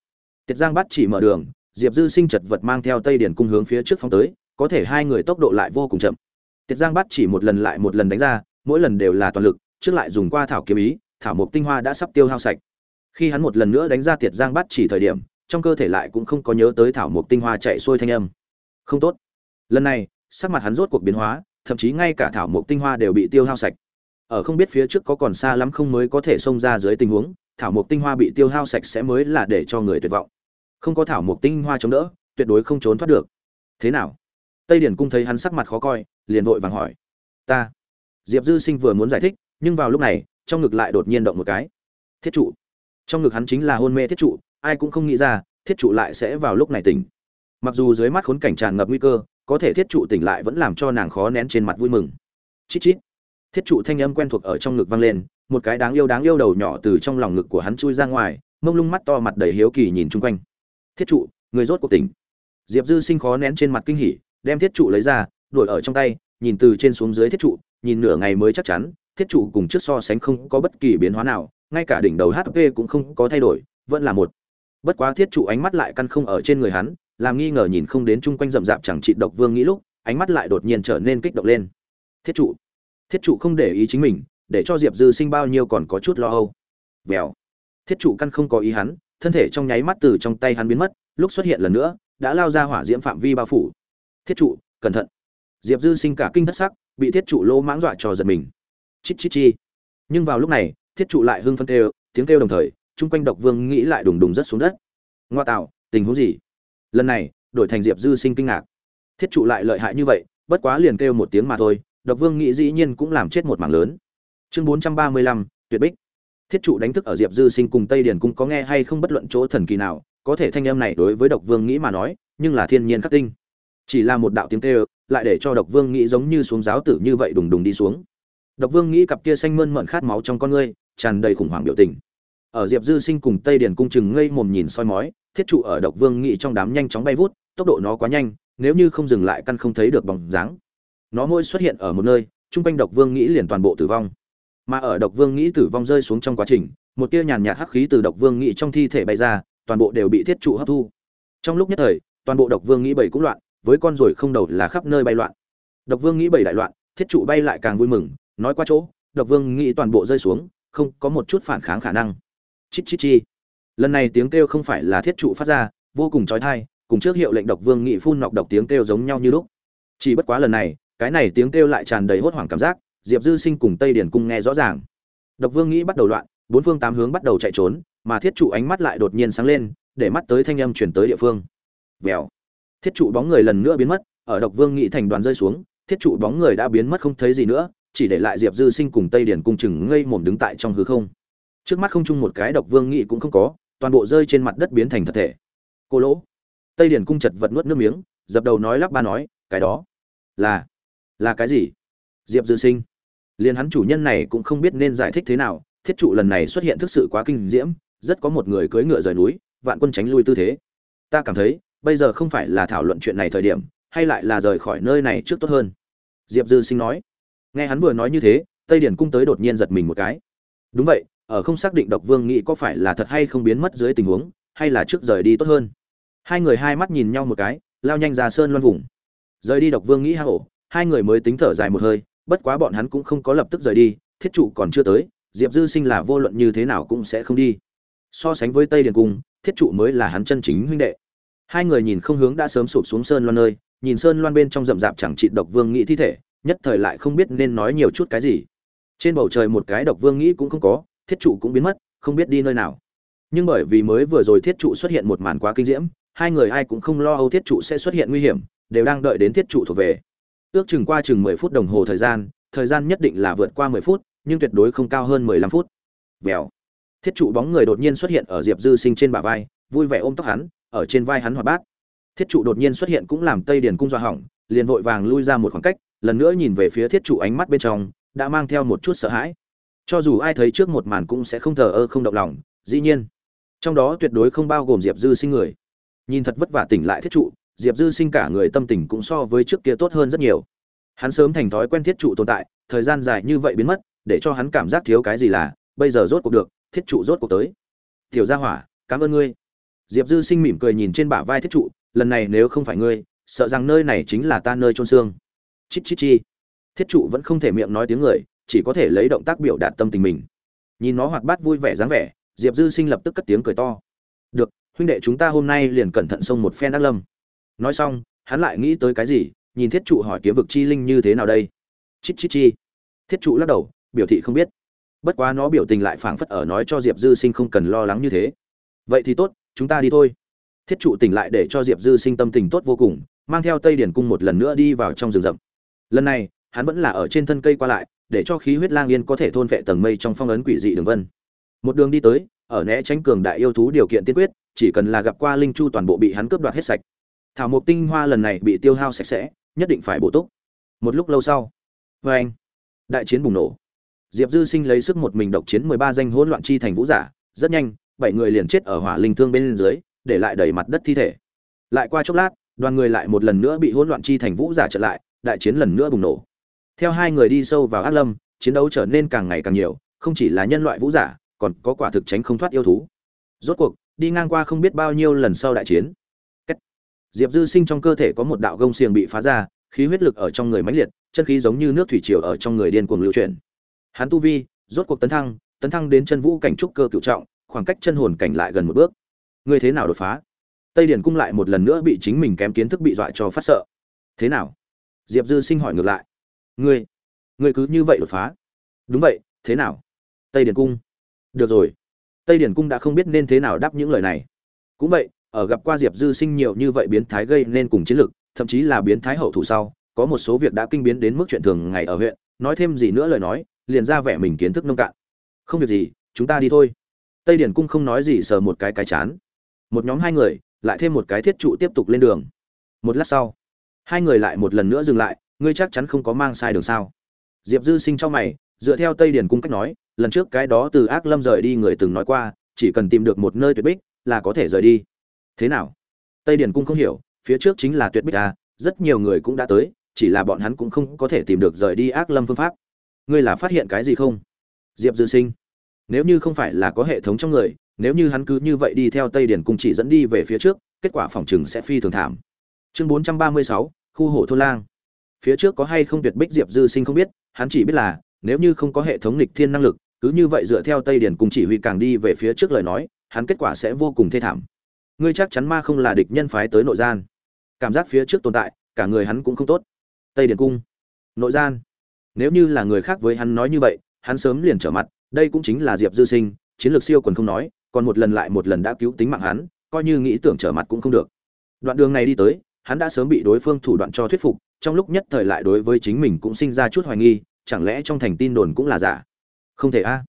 Tiết giang bắt chỉ mở đường, diệp dư sinh chật vật mang theo tây điển cung hướng phía trước phóng tới, có thể hai người tốc độ lại vô cùng chậm. Tiết giang bắt chỉ một lần lại một lần đánh ra, mỗi lần đều là toàn lực, trước lại dùng qua thảo kiếm ý, thảo mộc tinh hoa đã sắp tiêu hao sạch. Khi hắn một lần nữa đánh ra tiệt giang bắt chỉ thời điểm trong cơ thể lại cũng không có nhớ tới thảo mộc tinh hoa chạy xuôi thanh âm. Không tốt. Lần này, sắc mặt hắn rốt cuộc biến hóa, thậm chí ngay cả thảo mộc tinh hoa đều bị tiêu hao sạch. Ở không biết phía trước có còn xa lắm không mới có thể xông ra dưới tình huống, thảo mộc tinh hoa bị tiêu hao sạch sẽ mới là để cho người tuyệt vọng. Không có thảo mộc tinh hoa chống đỡ, tuyệt đối không trốn thoát được. Thế nào? Tây điển cung thấy hắn sắc mặt khó coi, liền vội vàng hỏi. Ta. Diệp dư sinh vừa muốn giải thích, nhưng vào lúc này, trong ngực lại đột nhiên động một cái. Thiết trụ. Trong ngực hắn chính là hôn mê thiết trụ ai cũng không nghĩ ra, thiết trụ lại sẽ vào lúc này tỉnh. Mặc dù dưới mắt khốn cảnh tràn ngập nguy cơ, có thể thiết trụ tỉnh lại vẫn làm cho nàng khó nén trên mặt vui mừng. Chít chít. Thiết trụ thanh âm quen thuộc ở trong ngực vang lên, một cái đáng yêu đáng yêu đầu nhỏ từ trong lòng ngực của hắn chui ra ngoài, mông lung mắt to mặt đầy hiếu kỳ nhìn chung quanh. Thiết trụ, người rốt cuộc tỉnh. Diệp dư sinh khó nén trên mặt kinh hỉ, đem thiết trụ lấy ra đổi ở trong tay, nhìn từ trên xuống dưới thiết trụ, nhìn nửa ngày mới chắc chắn, thiết trụ cùng trước so sánh không có bất kỳ biến hóa nào, ngay cả đỉnh đầu hp cũng không có thay đổi, vẫn là một bất quá thiết trụ ánh mắt lại căn không ở trên người hắn, làm nghi ngờ nhìn không đến chung quanh rậm rạp chẳng trị độc vương nghĩ lúc, ánh mắt lại đột nhiên trở nên kích động lên. Thiết trụ. Thiết trụ không để ý chính mình, để cho diệp dư sinh bao nhiêu còn có chút lo âu. Vèo. Thiết trụ căn không có ý hắn, thân thể trong nháy mắt từ trong tay hắn biến mất, lúc xuất hiện lần nữa, đã lao ra hỏa diễm phạm vi bao phủ. Thiết trụ, cẩn thận. Diệp dư sinh cả kinh thất sắc, bị thiết trụ lỗ mãng dọa cho giật mình. Chít chít chi. Nhưng vào lúc này, thiết trụ lại hưng phân kêu, tiếng kêu đồng thời chung quanh độc vương nghĩ lại đùng đùng rất xuống đất. Ngoa tạo, tình huống gì? Lần này, đổi thành diệp dư sinh kinh ngạc. Thiết trụ lại lợi hại như vậy, bất quá liền kêu một tiếng mà thôi, độc vương nghĩ dĩ nhiên cũng làm chết một mảng lớn. Chương bốn trăm ba mươi lăm, tuyệt bích. Thiết trụ đánh thức ở diệp dư sinh cùng tây điền cũng có nghe hay không bất luận chỗ thần kỳ nào, có thể thanh em này đối với độc vương nghĩ mà nói, nhưng là thiên nhiên khắc tinh. Chỉ là một đạo tiếng kêu, lại để cho độc vương nghĩ giống như xuống giáo tử như vậy đùng đùng đi xuống. Độc vương nghĩ cặp kia xanh mơn mận khát máu trong con ngươi, tràn đầy khủng hoảng biểu tình ở diệp dư sinh cùng tây điền cung chừng ngây mồm nhìn soi mói, thiết trụ ở độc vương nghị trong đám nhanh chóng bay vút, tốc độ nó quá nhanh, nếu như không dừng lại căn không thấy được bóng dáng. Nó môi xuất hiện ở một nơi chung quanh độc vương nghĩ liền toàn bộ tử vong. Mà ở độc vương nghĩ tử vong rơi xuống trong quá trình, một tia nhàn nhạt hắc khí từ độc vương nghĩ trong thi thể bay ra, toàn bộ đều bị thiết trụ hấp thu. Trong lúc nhất thời, toàn bộ độc vương nghĩ bảy cũng loạn, với con ruồi không đầu là khắp nơi bay loạn. Độc vương nghĩ bảy đại loạn, thiết trụ bay lại càng vui mừng, nói qua chỗ, độc vương nghĩ toàn bộ rơi xuống, không có một chút phản kháng khả năng chít chít chi. Lần này tiếng kêu không phải là thiết trụ phát ra, vô cùng trói thai cùng trước hiệu lệnh độc vương nghị phun nọc độc tiếng kêu giống nhau như lúc. Chỉ bất quá lần này, cái này tiếng kêu lại tràn đầy hốt hoảng cảm giác, diệp dư sinh cùng tây điển cung nghe rõ ràng. Độc vương nghĩ bắt đầu loạn, bốn phương tám hướng bắt đầu chạy trốn, mà thiết trụ ánh mắt lại đột nhiên sáng lên, để mắt tới thanh âm chuyển tới địa phương. Vèo. Thiết trụ bóng người lần nữa biến mất, ở độc vương Nghị thành đoàn rơi xuống, thiết trụ bóng người đã biến mất không thấy gì nữa, chỉ để lại diệp dư sinh cùng tây điển cung chừng ngây mồm đứng tại trong hư không trước mắt không chung một cái độc vương nghị cũng không có, toàn bộ rơi trên mặt đất biến thành thật thể. Cô lỗ. Tây điển cung chật vật nuốt nước miếng, dập đầu nói lắp ba nói, cái đó là là cái gì? Diệp dư sinh. Liền hắn chủ nhân này cũng không biết nên giải thích thế nào, thiết trụ lần này xuất hiện thực sự quá kinh diễm, rất có một người cưỡi ngựa rời núi, vạn quân tránh lui tư thế. Ta cảm thấy, bây giờ không phải là thảo luận chuyện này thời điểm, hay lại là rời khỏi nơi này trước tốt hơn. Diệp dư sinh nói. Nghe hắn vừa nói như thế, tây điển cung tới đột nhiên giật mình một cái. Đúng vậy ở không xác định độc vương nghĩ có phải là thật hay không biến mất dưới tình huống, hay là trước rời đi tốt hơn. Hai người hai mắt nhìn nhau một cái, lao nhanh ra sơn loan vùng. Rời đi độc vương nghĩ hạ hổ, hai người mới tính thở dài một hơi, bất quá bọn hắn cũng không có lập tức rời đi, thiết trụ còn chưa tới, diệp dư sinh là vô luận như thế nào cũng sẽ không đi. So sánh với tây điền cung, thiết trụ mới là hắn chân chính huynh đệ. Hai người nhìn không hướng đã sớm sụp xuống sơn loan nơi, nhìn sơn loan bên trong rậm rạp chẳng trị độc vương nghĩ thi thể, nhất thời lại không biết nên nói nhiều chút cái gì. Trên bầu trời một cái độc vương nghĩ cũng không có thiết trụ cũng biến mất, không biết đi nơi nào. Nhưng bởi vì mới vừa rồi thiết trụ xuất hiện một màn quá kinh diễm, hai người ai cũng không lo âu thiết trụ sẽ xuất hiện nguy hiểm, đều đang đợi đến thiết trụ thuộc về. Ước chừng qua chừng mười phút đồng hồ thời gian thời gian nhất định là vượt qua mười phút, nhưng tuyệt đối không cao hơn mười lăm phút. Vèo. Thiết trụ bóng người đột nhiên xuất hiện ở diệp dư sinh trên bả vai, vui vẻ ôm tóc hắn, ở trên vai hắn hoạt bát. Thiết trụ đột nhiên xuất hiện cũng làm tây điền cung dọa hỏng, liền vội vàng lui ra một khoảng cách, lần nữa nhìn về phía thiết trụ ánh mắt bên trong, đã mang theo một chút sợ hãi cho dù ai thấy trước một màn cũng sẽ không thờ ơ không động lòng, dĩ nhiên. Trong đó tuyệt đối không bao gồm diệp dư sinh người. Nhìn thật vất vả tỉnh lại thiết trụ, diệp dư sinh cả người tâm tình cũng so với trước kia tốt hơn rất nhiều. Hắn sớm thành thói quen thiết trụ tồn tại, thời gian dài như vậy biến mất, để cho hắn cảm giác thiếu cái gì là, bây giờ rốt cuộc được, thiết trụ rốt cuộc tới. Tiểu gia hỏa, cảm ơn ngươi. Diệp dư sinh mỉm cười nhìn trên bả vai thiết trụ, lần này nếu không phải ngươi, sợ rằng nơi này chính là ta nơi trôn xương. Chít chít chi. Thiết trụ vẫn không thể miệng nói tiếng người chỉ có thể lấy động tác biểu đạt tâm tình mình. Nhìn nó hoạt bát vui vẻ dáng vẻ, diệp dư sinh lập tức cất tiếng cười to. Được, huynh đệ chúng ta hôm nay liền cẩn thận xông một phen đắc lâm. Nói xong, hắn lại nghĩ tới cái gì, nhìn thiết trụ hỏi kiếm vực chi linh như thế nào đây? Chít chít chi. Thiết trụ lắc đầu, biểu thị không biết. Bất quá nó biểu tình lại phảng phất ở nói cho diệp dư sinh không cần lo lắng như thế. Vậy thì tốt, chúng ta đi thôi. Thiết trụ tỉnh lại để cho diệp dư sinh tâm tình tốt vô cùng, mang theo tây điển cung một lần nữa đi vào trong rừng rậm. Lần này, hắn vẫn là ở trên thân cây qua lại để cho khí huyết lang yên có thể thôn vệ tầng mây trong phong ấn quỷ dị đường vân. Một đường đi tới, ở né tránh cường đại yêu thú điều kiện tiên quyết, chỉ cần là gặp qua linh chu toàn bộ bị hắn cướp đoạt hết sạch. Thảo mộc tinh hoa lần này bị tiêu hao sạch sẽ, nhất định phải bổ túc. Một lúc lâu sau vê anh, đại chiến bùng nổ. Diệp dư sinh lấy sức một mình độc chiến mười ba danh hỗn loạn chi thành vũ giả, rất nhanh, bảy người liền chết ở hỏa linh thương bên dưới, để lại đầy mặt đất thi thể. Lại qua chốc lát, đoàn người lại một lần nữa bị hỗn loạn chi thành vũ giả trở lại, đại chiến lần nữa bùng nổ theo hai người đi sâu vào ác lâm, chiến đấu trở nên càng ngày càng nhiều, không chỉ là nhân loại vũ giả, còn có quả thực tránh không thoát yêu thú. Rốt cuộc, đi ngang qua không biết bao nhiêu lần sau đại chiến. Diệp dư sinh trong cơ thể có một đạo gông xiềng bị phá ra, khí huyết lực ở trong người mãnh liệt, chân khí giống như nước thủy triều ở trong người điên cuồng lưu chuyển. Hắn tu vi, rốt cuộc tấn thăng tấn thăng đến chân vũ cảnh trúc cơ cựu trọng, khoảng cách chân hồn cảnh lại gần một bước. Ngươi thế nào đột phá? Tây điển cung lại một lần nữa bị chính mình kém kiến thức bị dọa cho phát sợ. Thế nào? Diệp dư sinh hỏi ngược lại ngươi ngươi cứ như vậy đột phá. Đúng vậy thế nào? Tây điển cung. Được rồi. Tây điển cung đã không biết nên thế nào đáp những lời này. Cũng vậy ở gặp qua diệp dư sinh nhiều như vậy biến thái gây nên cùng chiến lược, thậm chí là biến thái hậu thủ sau có một số việc đã kinh biến đến mức chuyện thường ngày ở huyện nói thêm gì nữa lời nói liền ra vẻ mình kiến thức nông cạn. Không việc gì chúng ta đi thôi. Tây điển cung không nói gì sờ một cái cái chán. Một nhóm hai người lại thêm một cái thiết trụ tiếp tục lên đường. Một lát sau hai người lại một lần nữa dừng lại ngươi chắc chắn không có mang sai đường sao? Diệp dư sinh cho mày dựa theo tây Điền cung cách nói lần trước cái đó từ ác lâm rời đi người từng nói qua chỉ cần tìm được một nơi tuyệt bích là có thể rời đi. Thế nào? Tây Điền cung không hiểu phía trước chính là tuyệt bích à, rất nhiều người cũng đã tới chỉ là bọn hắn cũng không có thể tìm được rời đi ác lâm phương pháp. Ngươi là phát hiện cái gì không? Diệp dư sinh. Nếu như không phải là có hệ thống trong người nếu như hắn cứ như vậy đi theo tây điển cung chỉ dẫn đi về phía trước kết quả phòng chừng sẽ phi thường thảm. Chương bốn trăm ba mươi sáu khu hổ thôn lang phía trước có hay không tuyệt bích diệp dư sinh không biết, hắn chỉ biết là, nếu như không có hệ thống lịch thiên năng lực, cứ như vậy dựa theo tây điển cung chỉ huy càng đi về phía trước lời nói, hắn kết quả sẽ vô cùng thê thảm. Ngươi chắc chắn ma không là địch nhân phái tới nội gian. Cảm giác phía trước tồn tại, cả người hắn cũng không tốt. Tây điển cung. Nội gian. Nếu như là người khác với hắn nói như vậy, hắn sớm liền trở mặt, đây cũng chính là diệp dư sinh, chiến lược siêu quần không nói, còn một lần lại một lần đã cứu tính mạng hắn, coi như nghĩ tưởng trở mặt cũng không được. Đoạn đường này đi tới, hắn đã sớm bị đối phương thủ đoạn cho thuyết phục trong lúc nhất thời lại đối với chính mình cũng sinh ra chút hoài nghi, chẳng lẽ trong thành tin đồn cũng là giả? Không thể a.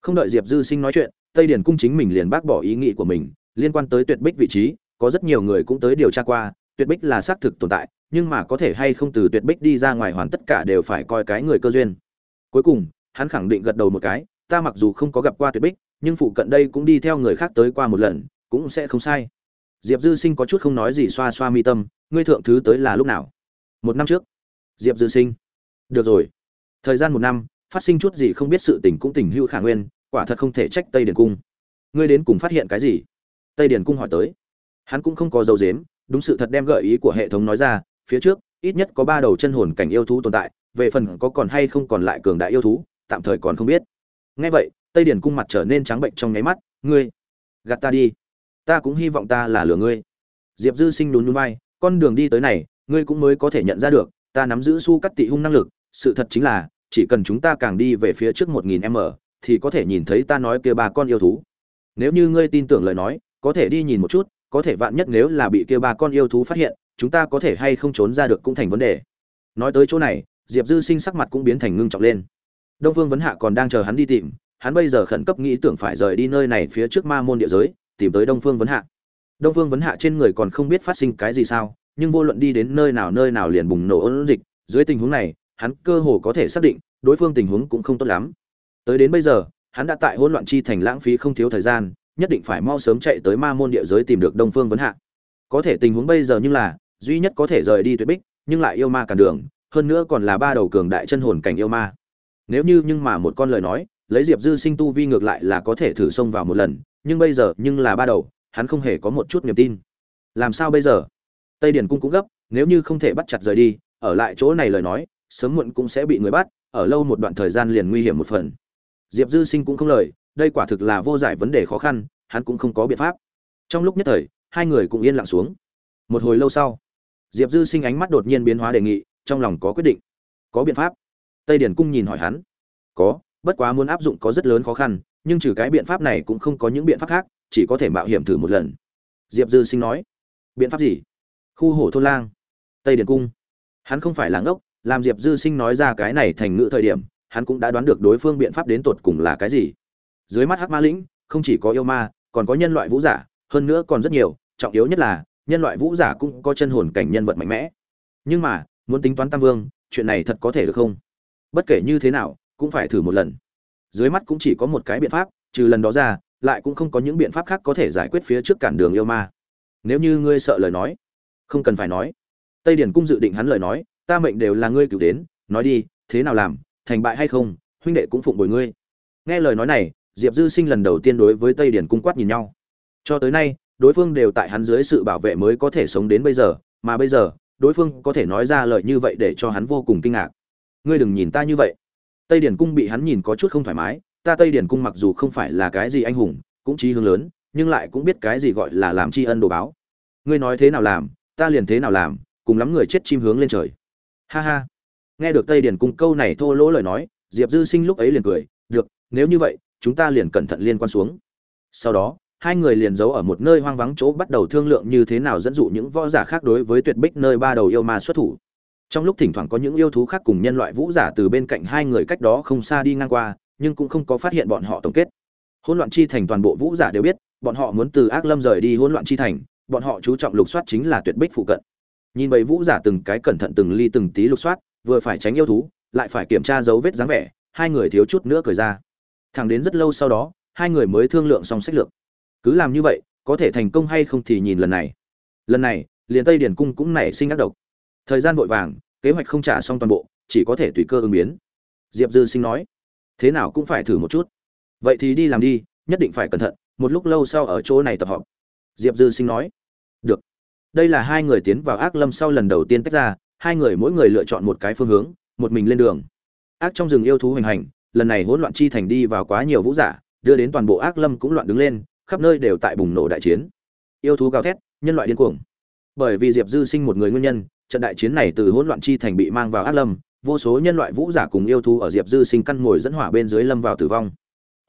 Không đợi diệp dư sinh nói chuyện, tây điển cung chính mình liền bác bỏ ý nghĩ của mình, liên quan tới tuyệt bích vị trí, có rất nhiều người cũng tới điều tra qua, tuyệt bích là xác thực tồn tại, nhưng mà có thể hay không từ tuyệt bích đi ra ngoài hoàn tất cả đều phải coi cái người cơ duyên. Cuối cùng, hắn khẳng định gật đầu một cái, ta mặc dù không có gặp qua tuyệt bích, nhưng phụ cận đây cũng đi theo người khác tới qua một lần, cũng sẽ không sai. Diệp dư sinh có chút không nói gì xoa xoa mi tâm, ngươi thượng thứ tới là lúc nào? Một năm trước. Diệp dư sinh. Được rồi. Thời gian một năm, phát sinh chút gì không biết sự tình cũng tình hưu khả nguyên, quả thật không thể trách tây điền cung. Ngươi đến cùng phát hiện cái gì? Tây điền cung hỏi tới. Hắn cũng không có dấu dếm đúng sự thật đem gợi ý của hệ thống nói ra, phía trước, ít nhất có ba đầu chân hồn cảnh yêu thú tồn tại, về phần có còn hay không còn lại cường đại yêu thú, tạm thời còn không biết. Ngay vậy, tây điền cung mặt trở nên trắng bệnh trong nháy mắt. Ngươi, gạt ta đi. Ta cũng hy vọng ta là lừa ngươi. Diệp dư sinh lún núi vai, con đường đi tới này ngươi cũng mới có thể nhận ra được, ta nắm giữ su cắt tị hung năng lực, sự thật chính là, chỉ cần chúng ta càng đi về phía trước một nghìn m thì có thể nhìn thấy ta nói kia ba con yêu thú. Nếu như ngươi tin tưởng lời nói, có thể đi nhìn một chút, có thể vạn nhất nếu là bị kia ba con yêu thú phát hiện, chúng ta có thể hay không trốn ra được cũng thành vấn đề. Nói tới chỗ này, diệp dư sinh sắc mặt cũng biến thành ngưng trọng lên. Đông vương vấn hạ còn đang chờ hắn đi tìm, hắn bây giờ khẩn cấp nghĩ tưởng phải rời đi nơi này phía trước ma môn địa giới, tìm tới đông phương vấn hạ. Đông phương vấn hạ trên người còn không biết phát sinh cái gì sao nhưng vô luận đi đến nơi nào nơi nào liền bùng nổ ôn dịch, dưới tình huống này, hắn cơ hồ có thể xác định, đối phương tình huống cũng không tốt lắm. Tới đến bây giờ, hắn đã tại hỗn loạn chi thành lãng phí không thiếu thời gian, nhất định phải mau sớm chạy tới ma môn địa giới tìm được đông phương vấn hạ. Có thể tình huống bây giờ như là, duy nhất có thể rời đi tuyệt bích, nhưng lại yêu ma cản đường, hơn nữa còn là ba đầu cường đại chân hồn cảnh yêu ma. Nếu như nhưng mà một con lời nói, lấy diệp dư sinh tu vi ngược lại là có thể thử xông vào một lần, nhưng bây giờ nhưng là ba đầu, hắn không hề có một chút niềm tin. Làm sao bây giờ? Tây Điền cung cũng gấp, nếu như không thể bắt chặt rời đi, ở lại chỗ này lời nói, sớm muộn cũng sẽ bị người bắt, ở lâu một đoạn thời gian liền nguy hiểm một phần. Diệp dư sinh cũng không lời, đây quả thực là vô giải vấn đề khó khăn, hắn cũng không có biện pháp. Trong lúc nhất thời, hai người cũng yên lặng xuống. Một hồi lâu sau, diệp dư sinh ánh mắt đột nhiên biến hóa đề nghị, trong lòng có quyết định, có biện pháp. Tây điển cung nhìn hỏi hắn, có, bất quá muốn áp dụng có rất lớn khó khăn, nhưng trừ cái biện pháp này cũng không có những biện pháp khác, chỉ có thể mạo hiểm thử một lần. Diệp dư sinh nói, biện pháp gì? Khu hổ thôn lang. Tây điền cung. Hắn không phải là ngốc, làm diệp dư sinh nói ra cái này thành ngữ thời điểm, hắn cũng đã đoán được đối phương biện pháp đến tột cùng là cái gì. Dưới mắt hắc ma lĩnh, không chỉ có yêu ma, còn có nhân loại vũ giả, hơn nữa còn rất nhiều, trọng yếu nhất là, nhân loại vũ giả cũng có chân hồn cảnh nhân vật mạnh mẽ. Nhưng mà, muốn tính toán tam vương, chuyện này thật có thể được không? Bất kể như thế nào, cũng phải thử một lần. Dưới mắt cũng chỉ có một cái biện pháp, trừ lần đó ra, lại cũng không có những biện pháp khác có thể giải quyết phía trước cản đường yêu ma. Nếu như ngươi sợ lời nói không cần phải nói. Tây điển cung dự định hắn lời nói, ta mệnh đều là ngươi cựu đến, nói đi, thế nào làm, thành bại hay không, huynh đệ cũng phụng bồi ngươi. Nghe lời nói này, diệp dư sinh lần đầu tiên đối với tây điển cung quát nhìn nhau. Cho tới nay, đối phương đều tại hắn dưới sự bảo vệ mới có thể sống đến bây giờ, mà bây giờ, đối phương có thể nói ra lời như vậy để cho hắn vô cùng kinh ngạc. Ngươi đừng nhìn ta như vậy. Tây điển cung bị hắn nhìn có chút không thoải mái, ta tây điển cung mặc dù không phải là cái gì anh hùng, cũng trí hướng lớn, nhưng lại cũng biết cái gì gọi là làm tri ân đồ báo. Ngươi nói thế nào làm ta liền thế nào làm, cùng lắm người chết chim hướng lên trời. Ha ha. Nghe được tây Điền cung câu này thô lỗ lời nói, diệp dư sinh lúc ấy liền cười, được, nếu như vậy, chúng ta liền cẩn thận liên quan xuống. Sau đó, hai người liền giấu ở một nơi hoang vắng chỗ bắt đầu thương lượng như thế nào dẫn dụ những võ giả khác đối với tuyệt bích nơi ba đầu yêu ma xuất thủ. Trong lúc thỉnh thoảng có những yêu thú khác cùng nhân loại vũ giả từ bên cạnh hai người cách đó không xa đi ngang qua, nhưng cũng không có phát hiện bọn họ tổng kết. Hỗn loạn chi thành toàn bộ vũ giả đều biết, bọn họ muốn từ ác lâm rời đi hỗn loạn chi thành bọn họ chú trọng lục soát chính là tuyệt bích phụ cận. Nhìn bầy vũ giả từng cái cẩn thận từng ly từng tí lục soát, vừa phải tránh yêu thú, lại phải kiểm tra dấu vết dáng vẻ, hai người thiếu chút nữa cười ra. Thẳng đến rất lâu sau đó, hai người mới thương lượng xong sách lược. Cứ làm như vậy, có thể thành công hay không thì nhìn lần này. Lần này, liền tây điển cung cũng nảy sinh ác độc. Thời gian vội vàng, kế hoạch không trả xong toàn bộ, chỉ có thể tùy cơ ứng biến. Diệp dư sinh nói, thế nào cũng phải thử một chút. Vậy thì đi làm đi, nhất định phải cẩn thận, một lúc lâu sau ở chỗ này tập họp diệp dư sinh nói. Được. Đây là hai người tiến vào ác lâm sau lần đầu tiên tách ra, hai người mỗi người lựa chọn một cái phương hướng, một mình lên đường. Ác trong rừng yêu thú hoành hành, lần này hỗn loạn chi thành đi vào quá nhiều vũ giả, đưa đến toàn bộ ác lâm cũng loạn đứng lên, khắp nơi đều tại bùng nổ đại chiến. Yêu thú gào thét, nhân loại điên cuồng. Bởi vì diệp dư sinh một người nguyên nhân, trận đại chiến này từ hỗn loạn chi thành bị mang vào ác lâm, vô số nhân loại vũ giả cùng yêu thú ở diệp dư sinh căn ngồi dẫn hỏa bên dưới lâm vào tử vong.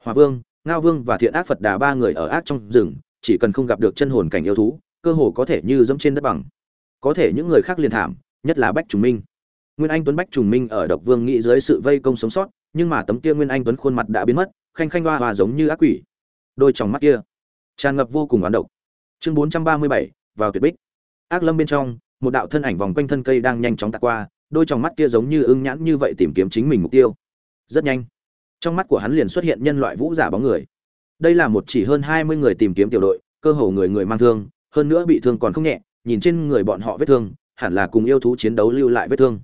Hòa vương, ngao vương và thiện ác phật đà ba người ở ác trong rừng chỉ cần không gặp được chân hồn cảnh yêu thú, cơ hồ có thể như dẫm trên đất bằng. Có thể những người khác liền thảm, nhất là bách trùng minh. Nguyên anh tuấn bách trùng minh ở độc vương nghĩ dưới sự vây công sống sót, nhưng mà tấm kia nguyên anh tuấn khuôn mặt đã biến mất, khanh khanh hoa hoa giống như ác quỷ. Đôi tròng mắt kia tràn ngập vô cùng oán độc. Chương bốn trăm ba mươi bảy, vào tuyệt bích. Ác lâm bên trong, một đạo thân ảnh vòng quanh thân cây đang nhanh chóng tạt qua, đôi tròng mắt kia giống như ưng nhãn như vậy tìm kiếm chính mình mục tiêu. Rất nhanh, trong mắt của hắn liền xuất hiện nhân loại vũ giả bóng người đây là một chỉ hơn hai mươi người tìm kiếm tiểu đội, cơ hồ người người mang thương, hơn nữa bị thương còn không nhẹ, nhìn trên người bọn họ vết thương, hẳn là cùng yêu thú chiến đấu lưu lại vết thương.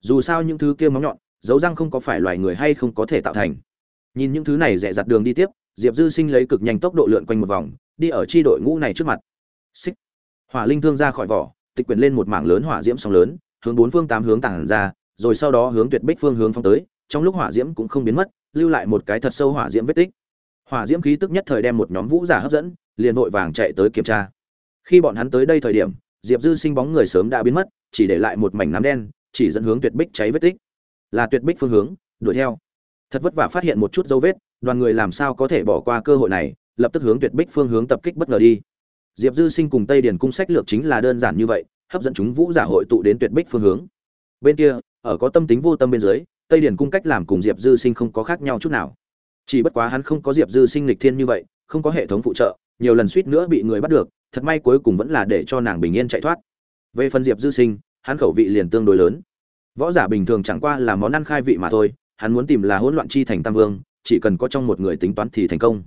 Dù sao những thứ kia móng nhọn, dấu răng không có phải loài người hay không có thể tạo thành. Nhìn những thứ này rẻ rặt đường đi tiếp, diệp dư sinh lấy cực nhanh tốc độ lượn quanh một vòng, đi ở chi đội ngũ này trước mặt. Xích. Hỏa linh thương ra khỏi vỏ, tịch quyển lên một mảng lớn hỏa diễm sóng lớn, hướng bốn phương tám hướng tản ra, rồi sau đó hướng tuyệt bích phương hướng phong tới, trong lúc hỏa diễm cũng không biến mất, lưu lại một cái thật sâu hỏa diễm vết tích hỏa diễm khí tức nhất thời đem một nhóm vũ giả hấp dẫn, liền vội vàng chạy tới kiểm tra. Khi bọn hắn tới đây thời điểm, diệp dư sinh bóng người sớm đã biến mất, chỉ để lại một mảnh nám đen, chỉ dẫn hướng tuyệt bích cháy vết tích. Là tuyệt bích phương hướng, đuổi theo. Thật vất vả phát hiện một chút dấu vết, đoàn người làm sao có thể bỏ qua cơ hội này, lập tức hướng tuyệt bích phương hướng tập kích bất ngờ đi. Diệp dư sinh cùng tây điền cung sách lược chính là đơn giản như vậy, hấp dẫn chúng vũ giả hội tụ đến tuyệt bích phương hướng. Bên kia, ở có tâm tính vô tâm bên dưới, tây điền cung cách làm cùng diệp dư sinh không có khác nhau chút nào chỉ bất quá hắn không có diệp dư sinh lịch thiên như vậy, không có hệ thống phụ trợ, nhiều lần suýt nữa bị người bắt được, thật may cuối cùng vẫn là để cho nàng bình yên chạy thoát. Về phần diệp dư sinh, hắn khẩu vị liền tương đối lớn. Võ giả bình thường chẳng qua là món ăn khai vị mà thôi, hắn muốn tìm là hỗn loạn chi thành tam vương, chỉ cần có trong một người tính toán thì thành công.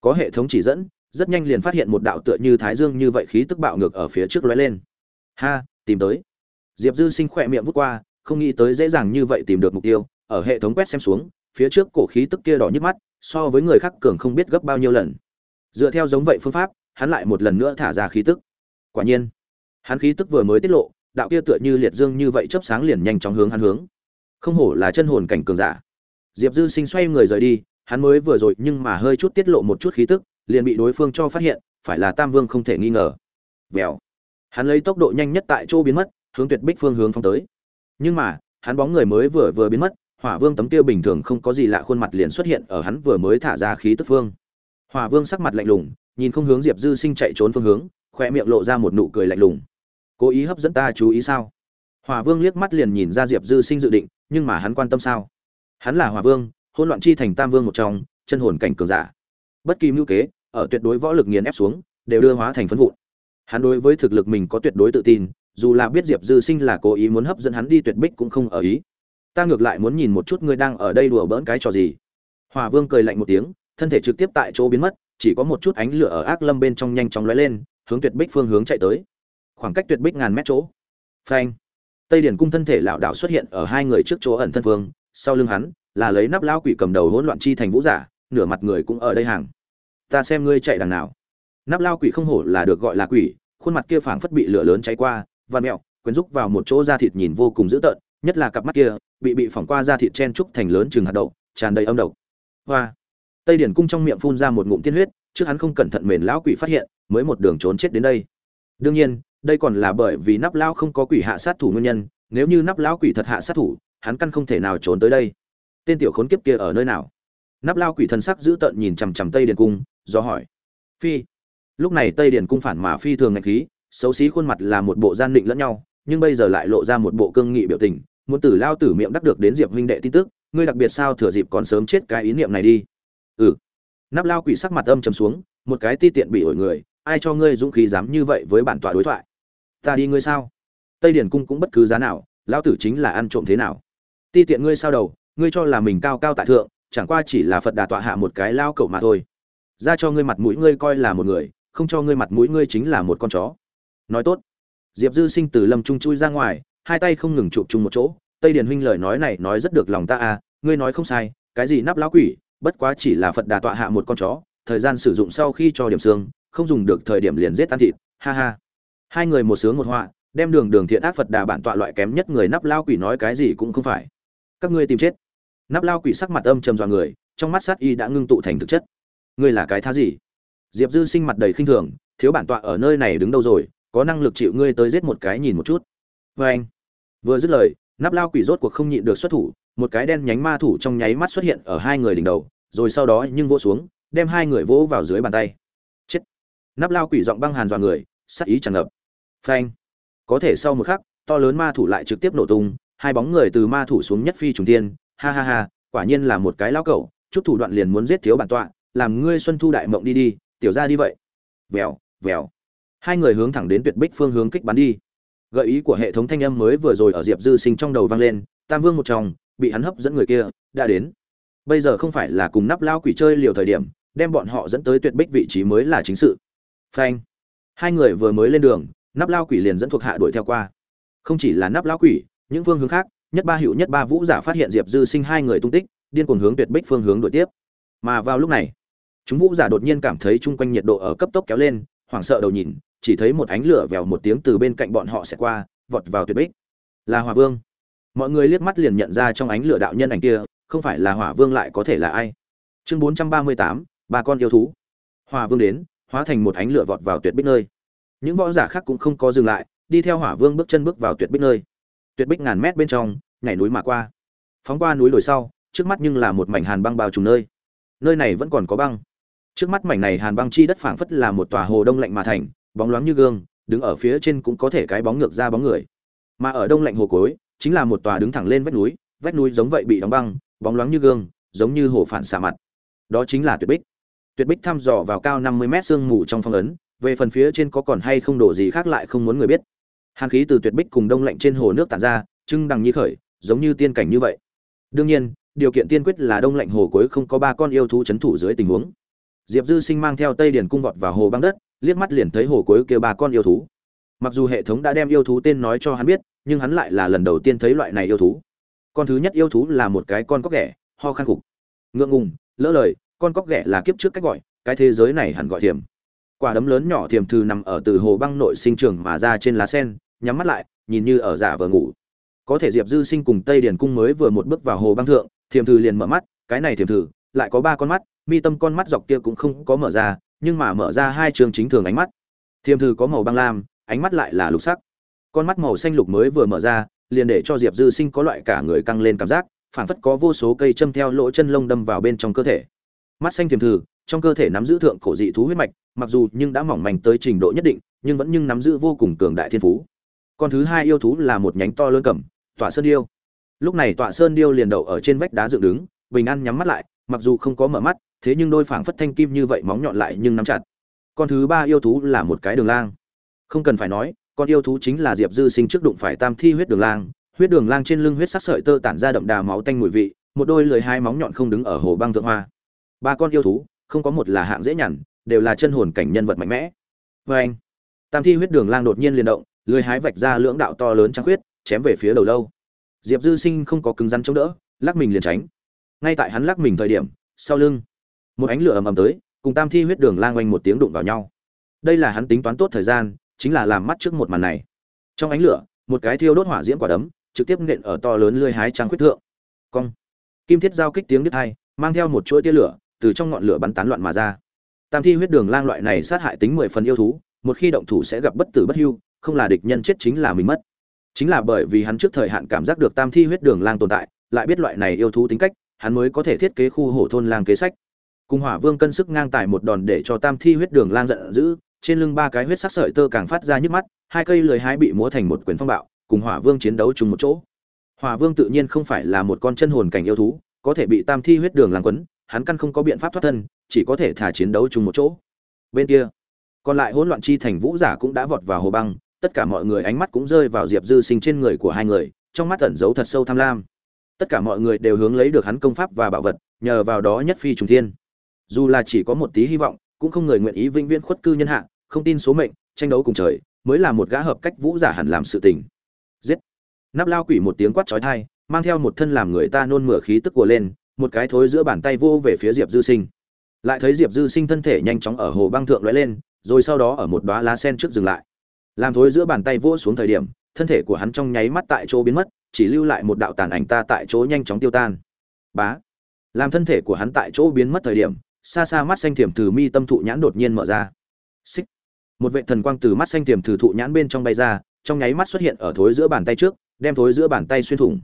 Có hệ thống chỉ dẫn, rất nhanh liền phát hiện một đạo tựa như thái dương như vậy khí tức bạo ngược ở phía trước lóe lên. Ha, tìm tới. Diệp dư sinh khỏe miệng vút qua, không nghĩ tới dễ dàng như vậy tìm được mục tiêu, ở hệ thống quét xem xuống phía trước cổ khí tức kia đỏ nhức mắt, so với người khác cường không biết gấp bao nhiêu lần. Dựa theo giống vậy phương pháp, hắn lại một lần nữa thả ra khí tức. Quả nhiên, hắn khí tức vừa mới tiết lộ, đạo kia tựa như liệt dương như vậy chớp sáng liền nhanh chóng hướng hắn hướng. Không hổ là chân hồn cảnh cường giả. Diệp dư sinh xoay người rời đi, hắn mới vừa rồi nhưng mà hơi chút tiết lộ một chút khí tức, liền bị đối phương cho phát hiện, phải là tam vương không thể nghi ngờ. Vèo. Hắn lấy tốc độ nhanh nhất tại chỗ biến mất, hướng tuyệt bích phương hướng phong tới. Nhưng mà, hắn bóng người mới vừa vừa biến mất hỏa vương tấm kia bình thường không có gì lạ, khuôn mặt liền xuất hiện ở hắn vừa mới thả ra khí tức phương. Hỏa vương sắc mặt lạnh lùng, nhìn không hướng diệp dư sinh chạy trốn phương hướng khoe miệng lộ ra một nụ cười lạnh lùng. Cố ý hấp dẫn ta chú ý sao? Hỏa vương liếc mắt liền nhìn ra diệp dư sinh dự định, nhưng mà hắn quan tâm sao? Hắn là hỏa vương hôn loạn chi thành tam vương một trong, chân hồn cảnh cường giả. Bất kỳ mưu kế, ở tuyệt đối võ lực nghiền ép xuống, đều đưa hóa thành phấn vụn. Hắn đối với thực lực mình có tuyệt đối tự tin, dù là biết diệp dư sinh là cố ý muốn hấp dẫn hắn đi tuyệt bích cũng không ở ý ta ngược lại muốn nhìn một chút ngươi đang ở đây đùa bỡn cái trò gì. Hòa vương cười lạnh một tiếng, thân thể trực tiếp tại chỗ biến mất, chỉ có một chút ánh lửa ở ác lâm bên trong nhanh chóng lóe lên, hướng tuyệt bích phương hướng chạy tới. Khoảng cách tuyệt bích ngàn mét chỗ. Phanh. Tây điển cung thân thể lảo đảo xuất hiện ở hai người trước chỗ ẩn thân phương sau lưng hắn, là lấy nắp lao quỷ cầm đầu hỗn loạn chi thành vũ giả, nửa mặt người cũng ở đây hàng. Ta xem ngươi chạy đằng nào. Nắp lao quỷ không hổ là được gọi là quỷ, khuôn mặt kia phảng phất bị lửa lớn cháy qua và mẹo, quyến rúc vào một chỗ da thịt nhìn vô cùng dữ tợn, nhất là cặp mắt kia bị bị phỏng qua da thịt chen trúc thành lớn chừng hạt đậu, tràn đầy âm độc. Hoa. Tây điển cung trong miệng phun ra một ngụm tiên huyết, trước hắn không cẩn thận mền lão quỷ phát hiện, mới một đường trốn chết đến đây. Đương nhiên, đây còn là bởi vì nắp lão không có quỷ hạ sát thủ nguyên nhân, nếu như nắp lão quỷ thật hạ sát thủ, hắn căn không thể nào trốn tới đây. Tên tiểu khốn kiếp kia ở nơi nào? Nắp lao quỷ thần sắc giữ tợn nhìn chằm chằm tây điền cung, do hỏi. Phi. Lúc này tây điền cung phản mà phi thường ngạch khí, xấu xí khuôn mặt là một bộ gian định lẫn nhau, nhưng bây giờ lại lộ ra một bộ cương nghị biểu tình muốn tử lao tử miệng đắc được đến diệp huynh đệ tin tức, ngươi đặc biệt sao thừa dịp còn sớm chết cái ý niệm này đi. Ừ. Nắp lao quỷ sắc mặt âm chầm xuống, một cái ti tiện bị ổi người, ai cho ngươi dũng khí dám như vậy với bản tọa đối thoại? Ta đi ngươi sao? Tây điển cung cũng bất cứ giá nào lão tử chính là ăn trộm thế nào? Ti tiện ngươi sao đầu, ngươi cho là mình cao cao tại thượng, chẳng qua chỉ là phật đà tọa hạ một cái lao cậu mà thôi. Ra cho ngươi mặt mũi ngươi coi là một người, không cho ngươi mặt mũi ngươi chính là một con chó. Nói tốt. Diệp dư sinh từ lâm trung chui ra ngoài hai tay không ngừng chụp chung một chỗ, tây điền huynh lời nói này nói rất được lòng ta à ngươi nói không sai, cái gì nắp lão quỷ, bất quá chỉ là phật đà tọa hạ một con chó, thời gian sử dụng sau khi cho điểm xương, không dùng được thời điểm liền giết tan thịt, ha ha. Hai người một sướng một họa, đem đường đường thiện ác phật đà bản tọa loại kém nhất người nắp lao quỷ nói cái gì cũng không phải. Các ngươi tìm chết. Nắp lao quỷ sắc mặt âm trầm dọa người, trong mắt sát y đã ngưng tụ thành thực chất. Ngươi là cái thá gì? Diệp dư sinh mặt đầy khinh thường, thiếu bản tọa ở nơi này đứng đâu rồi, có năng lực chịu ngươi tới giết một cái nhìn một chút vê anh. Vừa dứt lời, nắp lao quỷ rốt cuộc không nhịn được xuất thủ, một cái đen nhánh ma thủ trong nháy mắt xuất hiện ở hai người đỉnh đầu, rồi sau đó nhưng vỗ xuống, đem hai người vỗ vào dưới bàn tay. Chết. Nắp lao quỷ giọng băng hàn dọa người, sắc ý tràn ngập. Phanh. Có thể sau một khắc, to lớn ma thủ lại trực tiếp nổ tung, hai bóng người từ ma thủ xuống nhất phi trùng tiên ha ha ha, quả nhiên là một cái lao cẩu, chút thủ đoạn liền muốn giết thiếu bản tọa, làm ngươi xuân thu đại mộng đi đi, tiểu ra đi vậy. Vèo vèo. Hai người hướng thẳng đến tuyệt bích phương hướng kích bắn đi gợi ý của hệ thống thanh âm mới vừa rồi ở diệp dư sinh trong đầu vang lên, tam vương một chồng, bị hắn hấp dẫn người kia, đã đến. Bây giờ không phải là cùng nắp lao quỷ chơi liều thời điểm, đem bọn họ dẫn tới tuyệt bích vị trí mới là chính sự. Phanh. Hai người vừa mới lên đường, nắp lao quỷ liền dẫn thuộc hạ đuổi theo qua. Không chỉ là nắp lao quỷ, những phương hướng khác, nhất ba hữu, nhất ba vũ giả phát hiện diệp dư sinh hai người tung tích, điên cuồng hướng tuyệt bích phương hướng đuổi tiếp. Mà vào lúc này, chúng vũ giả đột nhiên cảm thấy chung quanh nhiệt độ ở cấp tốc kéo lên, hoảng sợ đầu nhìn chỉ thấy một ánh lửa vèo một tiếng từ bên cạnh bọn họ sẽ qua, vọt vào tuyệt bích. Là hỏa vương. Mọi người liếc mắt liền nhận ra trong ánh lửa đạo nhân ảnh kia, không phải là hỏa vương lại có thể là ai. Chương bốn trăm ba mươi tám ba con yêu thú. Hỏa vương đến, hóa thành một ánh lửa vọt vào tuyệt bích nơi. Những võ giả khác cũng không có dừng lại, đi theo hỏa vương bước chân bước vào tuyệt bích nơi. Tuyệt bích ngàn mét bên trong, nhảy núi mà qua. Phóng qua núi đồi sau, trước mắt nhưng là một mảnh hàn băng bao trùm nơi. Nơi này vẫn còn có băng. Trước mắt mảnh này hàn băng chi đất phảng phất là một tòa hồ đông lạnh mà thành bóng loáng như gương, đứng ở phía trên cũng có thể cái bóng ngược ra bóng người. Mà ở đông lạnh hồ cối, chính là một tòa đứng thẳng lên vách núi vách núi giống vậy bị đóng băng, bóng loáng như gương, giống như hồ phản xạ mặt. Đó chính là tuyệt bích. Tuyệt bích thăm dò vào cao năm mươi mét sương mù trong phong ấn, về phần phía trên có còn hay không đổ gì khác lại không muốn người biết. Hàn khí từ tuyệt bích cùng đông lạnh trên hồ nước tản ra, trưng đằng như khởi, giống như tiên cảnh như vậy. Đương nhiên, điều kiện tiên quyết là đông lạnh hồ cuối không có ba con yêu thú chấn thủ dưới tình huống. Diệp dư sinh mang theo tây điền cung vọt vào hồ băng đất liếc mắt liền thấy hồ cuối kêu ba con yêu thú. Mặc dù hệ thống đã đem yêu thú tên nói cho hắn biết, nhưng hắn lại là lần đầu tiên thấy loại này yêu thú. Con thứ nhất yêu thú là một cái con cóc ghẻ, ho khăn khục. Ngượng ngùng, lỡ lời, con cóc ghẻ là kiếp trước cách gọi, cái thế giới này hẳn gọi thiềm quả đấm lớn nhỏ thiềm thư nằm ở từ hồ băng nội sinh trường mà ra trên lá sen, nhắm mắt lại, nhìn như ở giả vờ ngủ. Có thể diệp dư sinh cùng tây điền cung mới vừa một bước vào hồ băng thượng thiềm thư liền mở mắt, cái này thiềm thư lại có ba con mắt, mi tâm con mắt dọc kia cũng không có mở ra nhưng mà mở ra hai trường chính thường ánh mắt. Thiềm thư có màu băng lam, ánh mắt lại là lục sắc. Con mắt màu xanh lục mới vừa mở ra, liền để cho diệp dư sinh có loại cả người căng lên cảm giác, phảng phất có vô số cây châm theo lỗ chân lông đâm vào bên trong cơ thể. Mắt xanh thiềm thư, trong cơ thể nắm giữ thượng cổ dị thú huyết mạch, mặc dù nhưng đã mỏng manh tới trình độ nhất định, nhưng vẫn nhưng nắm giữ vô cùng cường đại thiên phú. Con thứ hai yêu thú là một nhánh to lớn cẩm tọa sơn điêu. Lúc này tọa sơn điêu liền đậu ở trên vách đá dựng đứng, bình an nhắm mắt lại, mặc dù không có mở mắt thế nhưng đôi phảng phất thanh kim như vậy móng nhọn lại nhưng nắm chặt. Con thứ ba yêu thú là một cái đường lang. Không cần phải nói, con yêu thú chính là diệp dư sinh trước đụng phải tam thi huyết đường lang. Huyết đường lang trên lưng huyết sắc sợi tơ tản ra đậm đà máu tanh mùi vị, một đôi lưỡi hai móng nhọn không đứng ở hồ băng thượng hoa. Ba con yêu thú, không có một là hạng dễ nhằn, đều là chân hồn cảnh nhân vật mạnh mẽ. Vê anh, tam thi huyết đường lang đột nhiên liền động, lười hái vạch ra lưỡng đạo to lớn trắng huyết chém về phía đầu lâu. Diệp dư sinh không có cứng rắn chống đỡ, lắc mình liền tránh. Ngay tại hắn lắc mình thời điểm, sau lưng một ánh lửa ầm ầm tới, cùng tam thi huyết đường lang oanh một tiếng đụng vào nhau. Đây là hắn tính toán tốt thời gian, chính là làm mắt trước một màn này. Trong ánh lửa, một cái thiêu đốt hỏa diễm quả đấm, trực tiếp nện ở to lớn lưới hái trăng khuyết thượng. Cong. Kim thiết giao kích tiếng đứt hai mang theo một chuỗi tia lửa, từ trong ngọn lửa bắn tán loạn mà ra. Tam thi huyết đường lang loại này sát hại tính mười phần yêu thú, một khi động thủ sẽ gặp bất tử bất hưu, không là địch nhân chết chính là mình mất. Chính là bởi vì hắn trước thời hạn cảm giác được tam thi huyết đường lang tồn tại, lại biết loại này yêu thú tính cách, hắn mới có thể thiết kế khu hổ thôn lang kế sách cùng hỏa vương cân sức ngang tài một đòn để cho tam thi huyết đường lang giận dữ, trên lưng ba cái huyết sắc sợi tơ càng phát ra nhức mắt, hai cây lười hái bị múa thành một quyền phong bạo, cùng hỏa vương chiến đấu chung một chỗ. Hỏa vương tự nhiên không phải là một con chân hồn cảnh yêu thú, có thể bị tam thi huyết đường lang quấn, hắn căn không có biện pháp thoát thân, chỉ có thể thả chiến đấu chung một chỗ. Bên kia, còn lại hỗn loạn chi thành vũ giả cũng đã vọt vào hồ băng, tất cả mọi người ánh mắt cũng rơi vào diệp dư sinh trên người của hai người, trong mắt ẩn giấu thật sâu tham lam. Tất cả mọi người đều hướng lấy được hắn công pháp và bảo vật, nhờ vào đó nhất phi trùng thiên dù là chỉ có một tí hy vọng, cũng không người nguyện ý vĩnh viễn khuất cư nhân hạ, không tin số mệnh, tranh đấu cùng trời, mới là một gã hợp cách vũ giả hẳn làm sự tình. Giết! Nắp lao quỷ một tiếng quát chói tai, mang theo một thân làm người ta nôn mửa khí tức của lên, một cái thối giữa bàn tay vô về phía diệp dư sinh. Lại thấy diệp dư sinh thân thể nhanh chóng ở hồ băng thượng lóe lên, rồi sau đó ở một đóa lá sen trước dừng lại. Làm thối giữa bàn tay vỗ xuống thời điểm, thân thể của hắn trong nháy mắt tại chỗ biến mất, chỉ lưu lại một đạo tàn ảnh ta tại chỗ nhanh chóng tiêu tan. Bá! Làm thân thể của hắn tại chỗ biến mất thời điểm xa xa mắt xanh thiểm từ mi tâm thụ nhãn đột nhiên mở ra. Xích. Một vệ thần quang từ mắt xanh thiểm từ thụ nhãn bên trong bay ra, trong nháy mắt xuất hiện ở thối giữa bàn tay trước, đem thối giữa bàn tay xuyên thủng.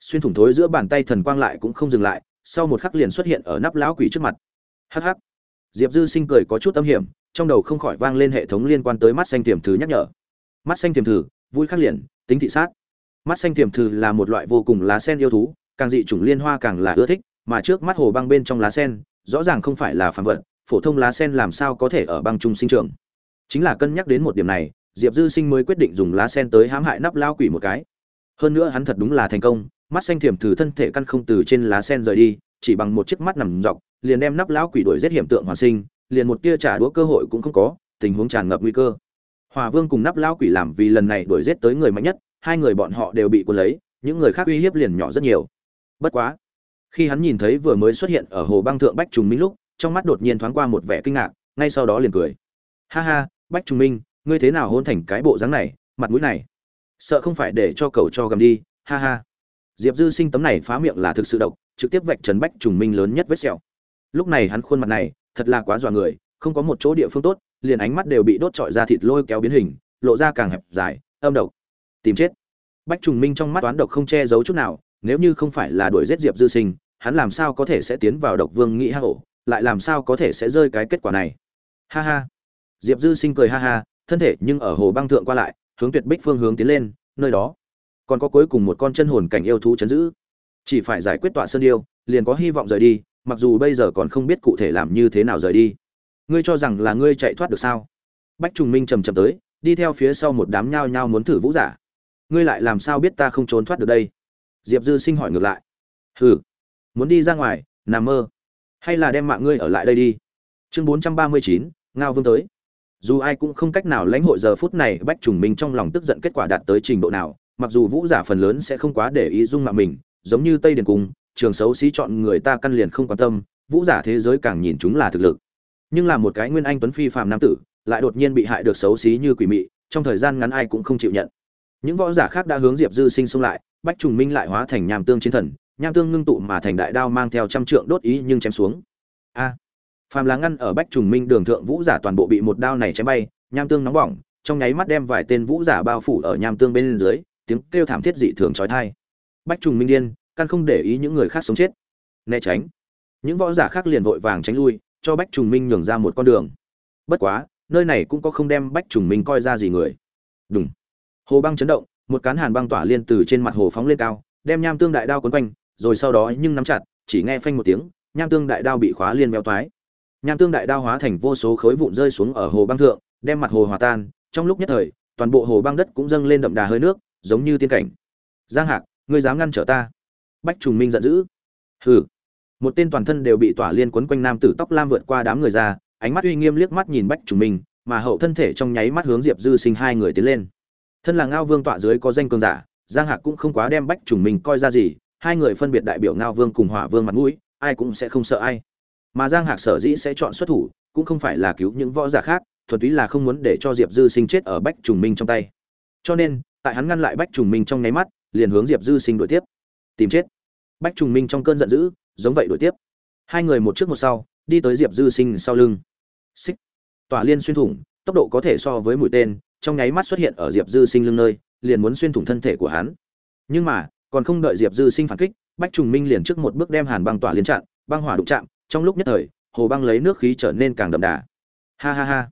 Xuyên thủng thối giữa bàn tay thần quang lại cũng không dừng lại, sau một khắc liền xuất hiện ở nắp lão quỷ trước mặt. Hắc hắc. Diệp dư sinh cười có chút âm hiểm, trong đầu không khỏi vang lên hệ thống liên quan tới mắt xanh tiềm thứ nhắc nhở. Mắt xanh tiềm thử, vui khắc liền, tính thị sát. Mắt xanh tiềm thử là một loại vô cùng lá sen yêu thú, càng dị chủng liên hoa càng là ưa thích, mà trước mắt hồ băng bên trong lá sen rõ ràng không phải là phản vật, phổ thông lá sen làm sao có thể ở băng trung sinh trưởng. Chính là cân nhắc đến một điểm này, diệp dư sinh mới quyết định dùng lá sen tới hãm hại nắp lao quỷ một cái. Hơn nữa hắn thật đúng là thành công, mắt xanh thiểm thử thân thể căn không từ trên lá sen rời đi, chỉ bằng một chiếc mắt nằm dọc, liền đem nắp lão quỷ đuổi giết hiểm tượng hoàn sinh, liền một tia trả đũa cơ hội cũng không có, tình huống tràn ngập nguy cơ. Hòa vương cùng nắp lão quỷ làm vì lần này đuổi giết tới người mạnh nhất, hai người bọn họ đều bị quân lấy, những người khác uy hiếp liền nhỏ rất nhiều. Bất quá khi hắn nhìn thấy vừa mới xuất hiện ở hồ băng thượng bách trùng minh lúc, trong mắt đột nhiên thoáng qua một vẻ kinh ngạc, ngay sau đó liền cười. Ha ha, bách trùng minh, ngươi thế nào hôn thành cái bộ dáng này, mặt mũi này? Sợ không phải để cho cầu cho gầm đi, ha ha. Diệp dư sinh tấm này phá miệng là thực sự độc, trực tiếp vạch trần bách trùng minh lớn nhất vết sẹo. Lúc này hắn khuôn mặt này, thật là quá dọa người, không có một chỗ địa phương tốt, liền ánh mắt đều bị đốt trọi ra thịt lôi kéo biến hình, lộ ra càng hẹp dài, âm độc. Tìm chết. Bách trùng minh trong mắt toán độc không che giấu chút nào, nếu như không phải là đuổi giết diệp dư sinh hắn làm sao có thể sẽ tiến vào độc vương nghĩ ha hổ, lại làm sao có thể sẽ rơi cái kết quả này? Ha ha. Diệp dư sinh cười ha ha, thân thể nhưng ở hồ băng thượng qua lại, hướng tuyệt bích phương hướng tiến lên, nơi đó còn có cuối cùng một con chân hồn cảnh yêu thú chấn giữ. Chỉ phải giải quyết tọa sơn yêu, liền có hy vọng rời đi, mặc dù bây giờ còn không biết cụ thể làm như thế nào rời đi. Ngươi cho rằng là ngươi chạy thoát được sao? Bách trùng minh trầm trầm tới, đi theo phía sau một đám nhao nhao muốn thử vũ giả. Ngươi lại làm sao biết ta không trốn thoát được đây? Diệp dư sinh hỏi ngược lại. Hừ muốn đi ra ngoài, nằm mơ. Hay là đem mạng ngươi ở lại đây đi. Chương bốn trăm ba mươi chín, ngao vương tới. Dù ai cũng không cách nào lãnh hội giờ phút này, bách trùng minh trong lòng tức giận kết quả đạt tới trình độ nào, mặc dù vũ giả phần lớn sẽ không quá để ý dung mạng mình, giống như tây điền cung, trường xấu xí chọn người ta căn liền không quan tâm, vũ giả thế giới càng nhìn chúng là thực lực. Nhưng là một cái nguyên anh tuấn phi phàm nam tử, lại đột nhiên bị hại được xấu xí như quỷ mị, trong thời gian ngắn ai cũng không chịu nhận. Những võ giả khác đã hướng diệp dư sinh xông lại, bách trùng minh lại hóa thành nhàm tương chiến thần nham tương ngưng tụ mà thành đại đao mang theo trăm trượng đốt ý nhưng chém xuống. A, phàm lá ngăn ở bách trùng minh đường thượng vũ giả toàn bộ bị một đao này chém bay, nham tương nóng bỏng, trong nháy mắt đem vài tên vũ giả bao phủ ở nham tương bên dưới, tiếng kêu thảm thiết dị thường chói tai. bách trùng minh điên, căn không để ý những người khác sống chết. Né tránh. Những võ giả khác liền vội vàng tránh lui, cho bách trùng minh nhường ra một con đường. Bất quá, nơi này cũng có không đem bách trùng minh coi ra gì người. Đùng! hồ băng chấn động, một cán hàn băng tỏa liên từ trên mặt hồ phóng lên cao, đem nham tương đại đao cuốn quanh rồi sau đó nhưng nắm chặt, chỉ nghe phanh một tiếng, nham tương đại đao bị khóa liên véo toái. Nham tương đại đao hóa thành vô số khối vụn rơi xuống ở hồ băng thượng, đem mặt hồ hòa tan. Trong lúc nhất thời, toàn bộ hồ băng đất cũng dâng lên đậm đà hơi nước, giống như tiên cảnh. Giang hạc, ngươi dám ngăn trở ta? Bách trùng minh giận dữ. Hừ. Một tên toàn thân đều bị tỏa liên quấn quanh nam tử tóc lam vượt qua đám người ra, ánh mắt uy nghiêm liếc mắt nhìn bách trùng minh, mà hậu thân thể trong nháy mắt hướng diệp dư sinh hai người tiến lên. Thân là ngao vương tọa dưới có danh cường giả, giang hạc cũng không quá đem bách trùng minh coi ra gì hai người phân biệt đại biểu ngao vương cùng hỏa vương mặt mũi, ai cũng sẽ không sợ ai. Mà giang hạc sở dĩ sẽ chọn xuất thủ, cũng không phải là cứu những võ giả khác, thuần túy là không muốn để cho diệp dư sinh chết ở bách trùng minh trong tay. Cho nên, tại hắn ngăn lại bách trùng minh trong nháy mắt, liền hướng diệp dư sinh đuổi tiếp. Tìm chết. Bách trùng minh trong cơn giận dữ, giống vậy đuổi tiếp. Hai người một trước một sau, đi tới diệp dư sinh sau lưng. Xích. Tỏa liên xuyên thủng, tốc độ có thể so với mũi tên, trong nháy mắt xuất hiện ở diệp dư sinh lưng nơi, liền muốn xuyên thủng thân thể của hắn. Nhưng mà còn không đợi diệp dư sinh phản kích, bách trùng minh liền trước một bước đem hàn băng tỏa liên chặn băng hỏa đụng chạm, trong lúc nhất thời, hồ băng lấy nước khí trở nên càng đậm đà. Ha ha ha.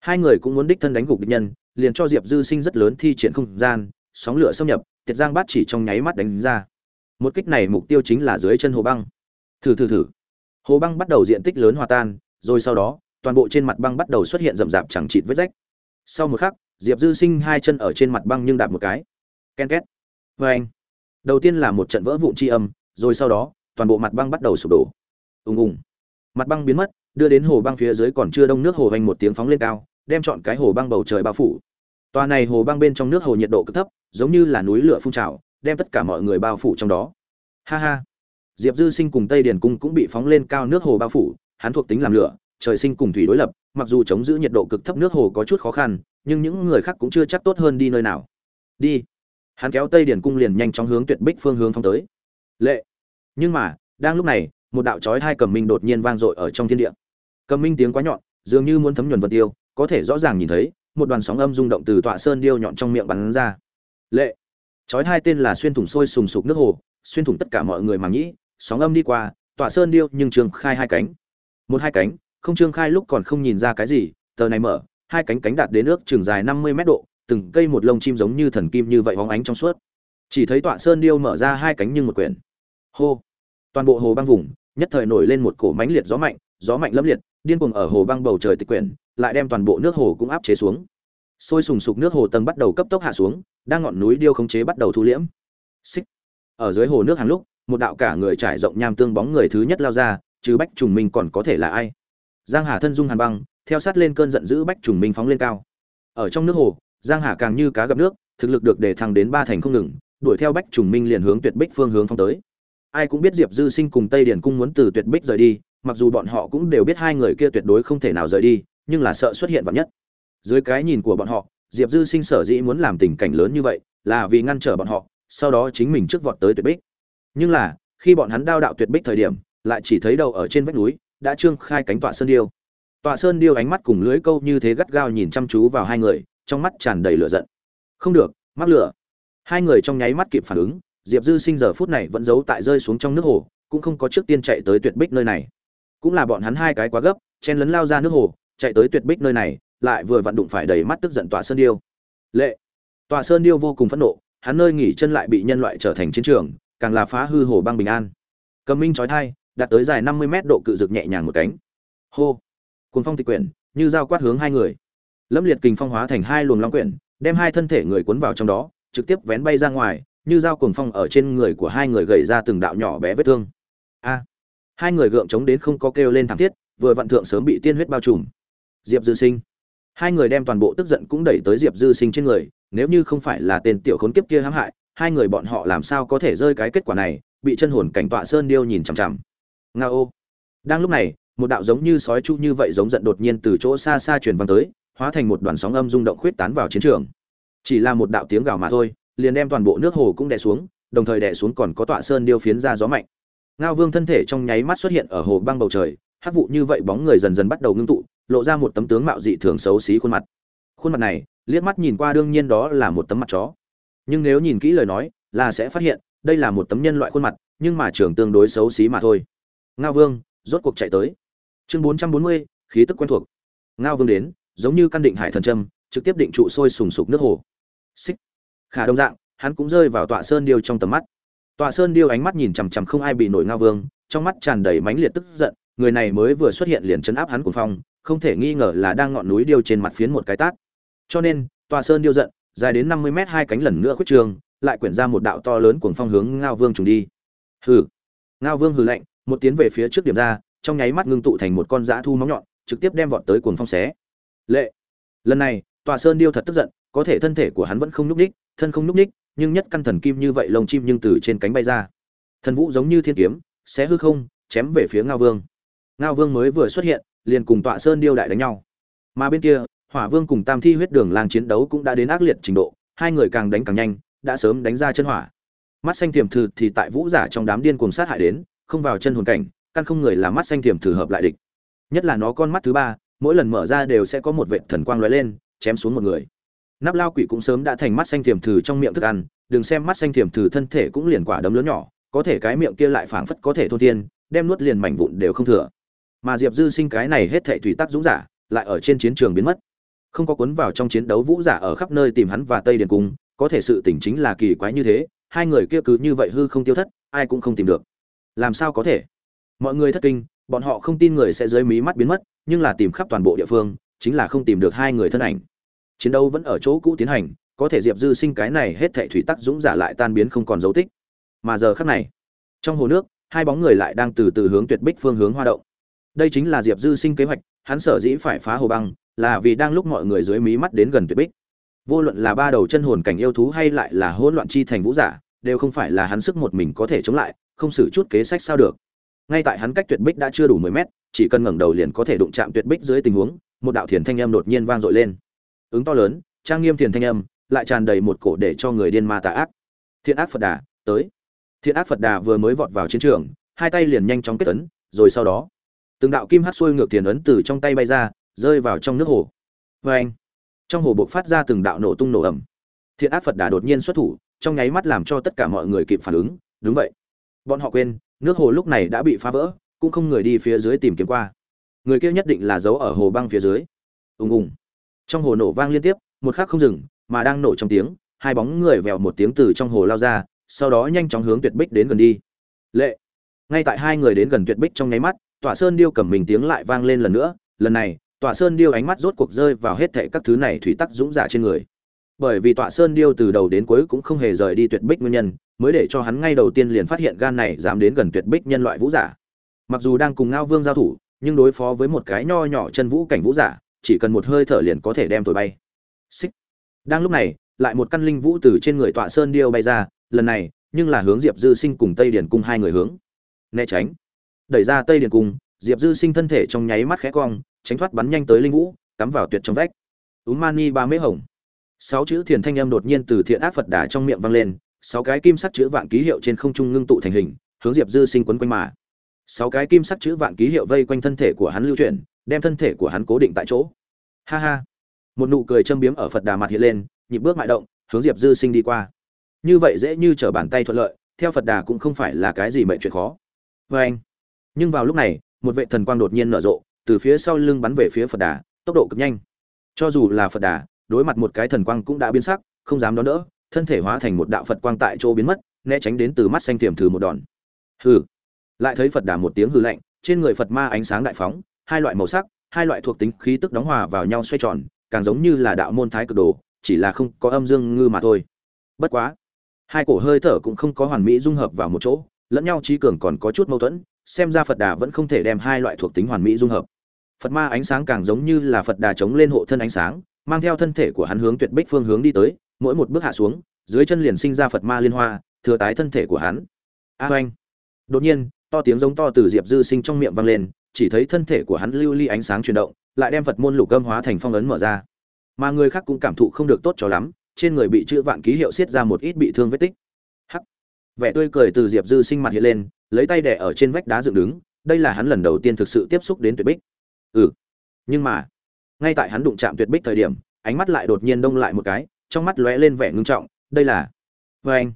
Hai người cũng muốn đích thân đánh gục địch nhân, liền cho diệp dư sinh rất lớn thi triển không gian, sóng lửa xâm nhập, tiệt giang bát chỉ trong nháy mắt đánh ra. Một kích này mục tiêu chính là dưới chân hồ băng. Thử thử thử. Hồ băng bắt đầu diện tích lớn hòa tan, rồi sau đó, toàn bộ trên mặt băng bắt đầu xuất hiện rậm rạp chẳng chịt vết rách. Sau một khắc, diệp dư sinh hai chân ở trên mặt băng nhưng đạp một cái. Ken két. Vê anh đầu tiên là một trận vỡ vụn tri âm, rồi sau đó, toàn bộ mặt băng bắt đầu sụp đổ. Ùng ùng. Mặt băng biến mất, đưa đến hồ băng phía dưới còn chưa đông nước hồ hoành một tiếng phóng lên cao, đem chọn cái hồ băng bầu trời bao phủ. Tòa này hồ băng bên trong nước hồ nhiệt độ cực thấp, giống như là núi lửa phun trào, đem tất cả mọi người bao phủ trong đó. Ha ha. Diệp dư sinh cùng tây điền cung cũng bị phóng lên cao nước hồ bao phủ, hắn thuộc tính làm lửa, trời sinh cùng thủy đối lập, mặc dù chống giữ nhiệt độ cực thấp nước hồ có chút khó khăn, nhưng những người khác cũng chưa chắc tốt hơn đi nơi nào. Đi hắn kéo tây điền cung liền nhanh chóng hướng tuyệt bích phương hướng phong tới. Lệ. Nhưng mà đang lúc này một đạo chói hai cầm minh đột nhiên vang dội ở trong thiên địa. Cầm minh tiếng quá nhọn dường như muốn thấm nhuần vật tiêu có thể rõ ràng nhìn thấy một đoàn sóng âm rung động từ tọa sơn điêu nhọn trong miệng bắn ra. Lệ. Chói hai tên là xuyên thủng sôi sùng sục nước hồ xuyên thủng tất cả mọi người mà nghĩ, sóng âm đi qua tọa sơn điêu nhưng trường khai hai cánh. Một hai cánh không trương khai lúc còn không nhìn ra cái gì tờ này mở hai cánh cánh đạt đến nước trường dài năm mươi mét độ từng cây một lông chim giống như thần kim như vậy hóng ánh trong suốt. Chỉ thấy tọa sơn điêu mở ra hai cánh như một quyển. Hô! Toàn bộ hồ băng vùng, nhất thời nổi lên một cổ mãnh liệt gió mạnh gió mạnh lâm liệt, điên cuồng ở hồ băng bầu trời tịch quyển, lại đem toàn bộ nước hồ cũng áp chế xuống. Sôi sùng sục nước hồ tầng bắt đầu cấp tốc hạ xuống, đang ngọn núi điêu khống chế bắt đầu thu liễm. Xích! Ở dưới hồ nước hàng lúc, một đạo cả người trải rộng nham tương bóng người thứ nhất lao ra chứ bách trùng minh còn có thể là ai? Giang hà thân dung hàn băng, theo sát lên cơn giận dữ bách trùng minh phóng lên cao. Ở trong nước hồ giang hà càng như cá gặp nước, thực lực được để thăng đến ba thành không ngừng, đuổi theo bách trùng minh liền hướng tuyệt bích phương hướng phóng tới. Ai cũng biết diệp dư sinh cùng tây điển cung muốn từ tuyệt bích rời đi, mặc dù bọn họ cũng đều biết hai người kia tuyệt đối không thể nào rời đi, nhưng là sợ xuất hiện vạn nhất. Dưới cái nhìn của bọn họ, diệp dư sinh sở dĩ muốn làm tình cảnh lớn như vậy, là vì ngăn trở bọn họ, sau đó chính mình trước vọt tới tuyệt bích. Nhưng là, khi bọn hắn đao đạo tuyệt bích thời điểm, lại chỉ thấy đầu ở trên vách núi, đã trương khai cánh tọa sơn điêu. Tọa sơn điêu ánh mắt cùng lưới câu như thế gắt gao nhìn chăm chú vào hai người trong mắt tràn đầy lửa giận. Không được, mắc lửa. Hai người trong nháy mắt kịp phản ứng, diệp dư sinh giờ phút này vẫn giấu tại rơi xuống trong nước hồ, cũng không có trước tiên chạy tới tuyệt bích nơi này. Cũng là bọn hắn hai cái quá gấp, chen lấn lao ra nước hồ, chạy tới tuyệt bích nơi này, lại vừa vặn đụng phải đầy mắt tức giận tòa sơn điêu. Lệ. Tòa sơn điêu vô cùng phẫn nộ, hắn nơi nghỉ chân lại bị nhân loại trở thành chiến trường, càng là phá hư hồ băng bình an. Cầm minh trói thai, đạt tới dài năm mươi mét độ cự dực nhẹ nhàng một cánh. Hô. Cuốn phong tịch quyển, như dao quát hướng hai người lâm liệt kình phong hóa thành hai luồng long quyển, đem hai thân thể người cuốn vào trong đó, trực tiếp vén bay ra ngoài, như dao cuồng phong ở trên người của hai người gầy ra từng đạo nhỏ bé vết thương. A! Hai người gượng chống đến không có kêu lên thảm thiết, vừa vặn thượng sớm bị tiên huyết bao trùm. Diệp dư sinh. Hai người đem toàn bộ tức giận cũng đẩy tới diệp dư sinh trên người, nếu như không phải là tên tiểu khốn kiếp kia hãm hại, hai người bọn họ làm sao có thể rơi cái kết quả này, bị chân hồn cảnh tọa sơn điêu nhìn chằm chằm. Nga ô đang lúc này, một đạo giống như sói chu như vậy giống giận đột nhiên từ chỗ xa xa truyền vang tới hóa thành một đoàn sóng âm rung động khuyết tán vào chiến trường. Chỉ là một đạo tiếng gào mà thôi, liền đem toàn bộ nước hồ cũng đè xuống, đồng thời đè xuống còn có tọa sơn điêu phiến ra gió mạnh. Ngao vương thân thể trong nháy mắt xuất hiện ở hồ băng bầu trời, hắc vụ như vậy bóng người dần dần bắt đầu ngưng tụ, lộ ra một tấm tướng mạo dị thường xấu xí khuôn mặt. Khuôn mặt này, liếc mắt nhìn qua đương nhiên đó là một tấm mặt chó. Nhưng nếu nhìn kỹ lời nói, là sẽ phát hiện, đây là một tấm nhân loại khuôn mặt, nhưng mà trưởng tương đối xấu xí mà thôi. Ngao vương, rốt cuộc chạy tới. Chương bốn trăm bốn mươi, khí tức quen thuộc. Ngao vương đến giống như căn định hải thần trâm trực tiếp định trụ sôi sùng sục nước hồ. Xích. Khả đông dạng, hắn cũng rơi vào tọa sơn điêu trong tầm mắt. Tọa sơn điêu ánh mắt nhìn chằm chằm không ai bị nổi ngao vương, trong mắt tràn đầy mãnh liệt tức giận, người này mới vừa xuất hiện liền chấn áp hắn cuồng phong, không thể nghi ngờ là đang ngọn núi điêu trên mặt phiến một cái tát. Cho nên, tọa sơn điêu giận, dài đến năm mươi mét hai cánh lần nữa khuyết trường, lại quyển ra một đạo to lớn cuồng phong hướng ngao vương trùng đi. Hừ. Ngao vương hừ lạnh, một tiến về phía trước điểm ra, trong nháy mắt ngưng tụ thành một con dã thu móng nhọn, trực tiếp đem vọt tới cuồng phong xé lệ. Lần này, tòa sơn điêu thật tức giận, có thể thân thể của hắn vẫn không nhúc ních thân không nhúc ních nhưng nhất căn thần kim như vậy lông chim nhưng từ trên cánh bay ra. Thần vũ giống như thiên kiếm, xé hư không, chém về phía ngao vương. Ngao vương mới vừa xuất hiện, liền cùng tọa sơn điêu đại đánh nhau. Mà bên kia, hỏa vương cùng tam thi huyết đường lang chiến đấu cũng đã đến ác liệt trình độ, hai người càng đánh càng nhanh, đã sớm đánh ra chân hỏa. Mắt xanh tiềm thử thì tại vũ giả trong đám điên cuồng sát hại đến, không vào chân hồn cảnh, căn không người là mắt xanh tiềm thử hợp lại địch. Nhất là nó con mắt thứ ba mỗi lần mở ra đều sẽ có một vệ thần quang lóe lên, chém xuống một người. Nắp lao quỷ cũng sớm đã thành mắt xanh tiềm thử trong miệng thức ăn, đừng xem mắt xanh tiềm thử thân thể cũng liền quả đấm lớn nhỏ, có thể cái miệng kia lại phảng phất có thể thôn thiên, đem nuốt liền mảnh vụn đều không thừa. Mà diệp dư sinh cái này hết thệ thủy tác dũng giả, lại ở trên chiến trường biến mất. Không có cuốn vào trong chiến đấu vũ giả ở khắp nơi tìm hắn và tây điền cung, có thể sự tỉnh chính là kỳ quái như thế, hai người kia cứ như vậy hư không tiêu thất, ai cũng không tìm được. Làm sao có thể? Mọi người thất kinh bọn họ không tin người sẽ dưới mí mắt biến mất, nhưng là tìm khắp toàn bộ địa phương, chính là không tìm được hai người thân ảnh. Chiến đấu vẫn ở chỗ cũ tiến hành, có thể diệp dư sinh cái này hết thệ thủy tắc dũng giả lại tan biến không còn dấu tích. Mà giờ khắc này, trong hồ nước, hai bóng người lại đang từ từ hướng tuyệt bích phương hướng hoa động. Đây chính là diệp dư sinh kế hoạch, hắn sở dĩ phải phá hồ băng, là vì đang lúc mọi người dưới mí mắt đến gần tuyệt bích. Vô luận là ba đầu chân hồn cảnh yêu thú hay lại là hỗn loạn chi thành vũ giả, đều không phải là hắn sức một mình có thể chống lại, không xử chút kế sách sao được ngay tại hắn cách tuyệt bích đã chưa đủ mười mét, chỉ cần ngẩng đầu liền có thể đụng chạm tuyệt bích dưới tình huống, một đạo thiền thanh âm đột nhiên vang dội lên. Ứng to lớn, trang nghiêm thiền thanh âm, lại tràn đầy một cổ để cho người điên ma tà ác. Thiện ác phật đà, tới. Thiện ác phật đà vừa mới vọt vào chiến trường, hai tay liền nhanh chóng kết ấn, rồi sau đó, từng đạo kim hát xuôi ngược tiền ấn từ trong tay bay ra, rơi vào trong nước hồ. Vê anh, trong hồ buộc phát ra từng đạo nổ tung nổ ẩm thiện ác phật đà đột nhiên xuất thủ, trong nháy mắt làm cho tất cả mọi người kịp phản ứng, đúng vậy. Bọn họ quên nước hồ lúc này đã bị phá vỡ, cũng không người đi phía dưới tìm kiếm qua. Người kia nhất định là giấu ở hồ băng phía dưới. Ùng ùng. Trong hồ nổ vang liên tiếp, một khắc không dừng, mà đang nổ trong tiếng, hai bóng người vèo một tiếng từ trong hồ lao ra, sau đó nhanh chóng hướng tuyệt bích đến gần đi. Lệ. Ngay tại hai người đến gần tuyệt bích trong nháy mắt tọa sơn điêu cầm mình tiếng lại vang lên lần nữa. Lần này tọa sơn điêu ánh mắt rốt cuộc rơi vào hết thệ các thứ này thủy tắc dũng giả trên người. Bởi vì tọa sơn điêu từ đầu đến cuối cũng không hề rời đi tuyệt bích nguyên nhân mới để cho hắn ngay đầu tiên liền phát hiện gan này dám đến gần tuyệt bích nhân loại vũ giả. Mặc dù đang cùng ngao vương giao thủ, nhưng đối phó với một cái nho nhỏ chân vũ cảnh vũ giả, chỉ cần một hơi thở liền có thể đem thổi bay. Xích. Đang lúc này, lại một căn linh vũ từ trên người tọa sơn điêu bay ra, lần này, nhưng là hướng diệp dư sinh cùng tây điển cung hai người hướng. Né tránh. Đẩy ra tây điển cung, diệp dư sinh thân thể trong nháy mắt khẽ cong, tránh thoát bắn nhanh tới linh vũ, cắm vào tuyệt trong vách. Úm mani ba mễ hồng. Sáu chữ thiền thanh âm đột nhiên từ thiện ác phật đà trong miệng vang lên sáu cái kim sắc chữ vạn ký hiệu trên không trung ngưng tụ thành hình, hướng diệp dư sinh quấn quanh mà. Sáu cái kim sắc chữ vạn ký hiệu vây quanh thân thể của hắn lưu chuyển, đem thân thể của hắn cố định tại chỗ. Ha ha. Một nụ cười châm biếm ở phật đà mặt hiện lên, nhịp bước mại động, hướng diệp dư sinh đi qua. Như vậy dễ như trở bàn tay thuận lợi, theo phật đà cũng không phải là cái gì mệnh chuyện khó. Vê anh. Nhưng vào lúc này, một vệ thần quang đột nhiên nở rộ, từ phía sau lưng bắn về phía phật đà, tốc độ cực nhanh. Cho dù là phật đà, đối mặt một cái thần quang cũng đã biến sắc, không dám đón đỡ thân thể hóa thành một đạo phật quang tại chỗ biến mất, né tránh đến từ mắt xanh tiềm thử một đòn. Hừ. Lại thấy phật đà một tiếng hư lạnh, trên người phật ma ánh sáng đại phóng, hai loại màu sắc, hai loại thuộc tính khí tức đóng hòa vào nhau xoay tròn, càng giống như là đạo môn thái cực đồ, chỉ là không có âm dương ngư mà thôi. Bất quá, hai cổ hơi thở cũng không có hoàn mỹ dung hợp vào một chỗ, lẫn nhau trí cường còn có chút mâu thuẫn, xem ra phật đà vẫn không thể đem hai loại thuộc tính hoàn mỹ dung hợp. Phật ma ánh sáng càng giống như là phật đà chống lên hộ thân ánh sáng, mang theo thân thể của hắn hướng tuyệt bích phương hướng đi tới mỗi một bước hạ xuống dưới chân liền sinh ra phật ma liên hoa thừa tái thân thể của hắn. A à, đột nhiên to tiếng giống to từ diệp dư sinh trong miệng vang lên chỉ thấy thân thể của hắn lưu ly ánh sáng chuyển động lại đem phật môn lục âm hóa thành phong ấn mở ra. Mà người khác cũng cảm thụ không được tốt cho lắm trên người bị chữ vạn ký hiệu xiết ra một ít bị thương vết tích. Hắc. Vẻ tươi cười từ diệp dư sinh mặt hiện lên lấy tay đẻ ở trên vách đá dựng đứng đây là hắn lần đầu tiên thực sự tiếp xúc đến tuyệt bích. Ừ. Nhưng mà ngay tại hắn đụng chạm tuyệt bích thời điểm ánh mắt lại đột nhiên đông lại một cái trong mắt lóe lên vẻ ngưng trọng, đây là vê anh.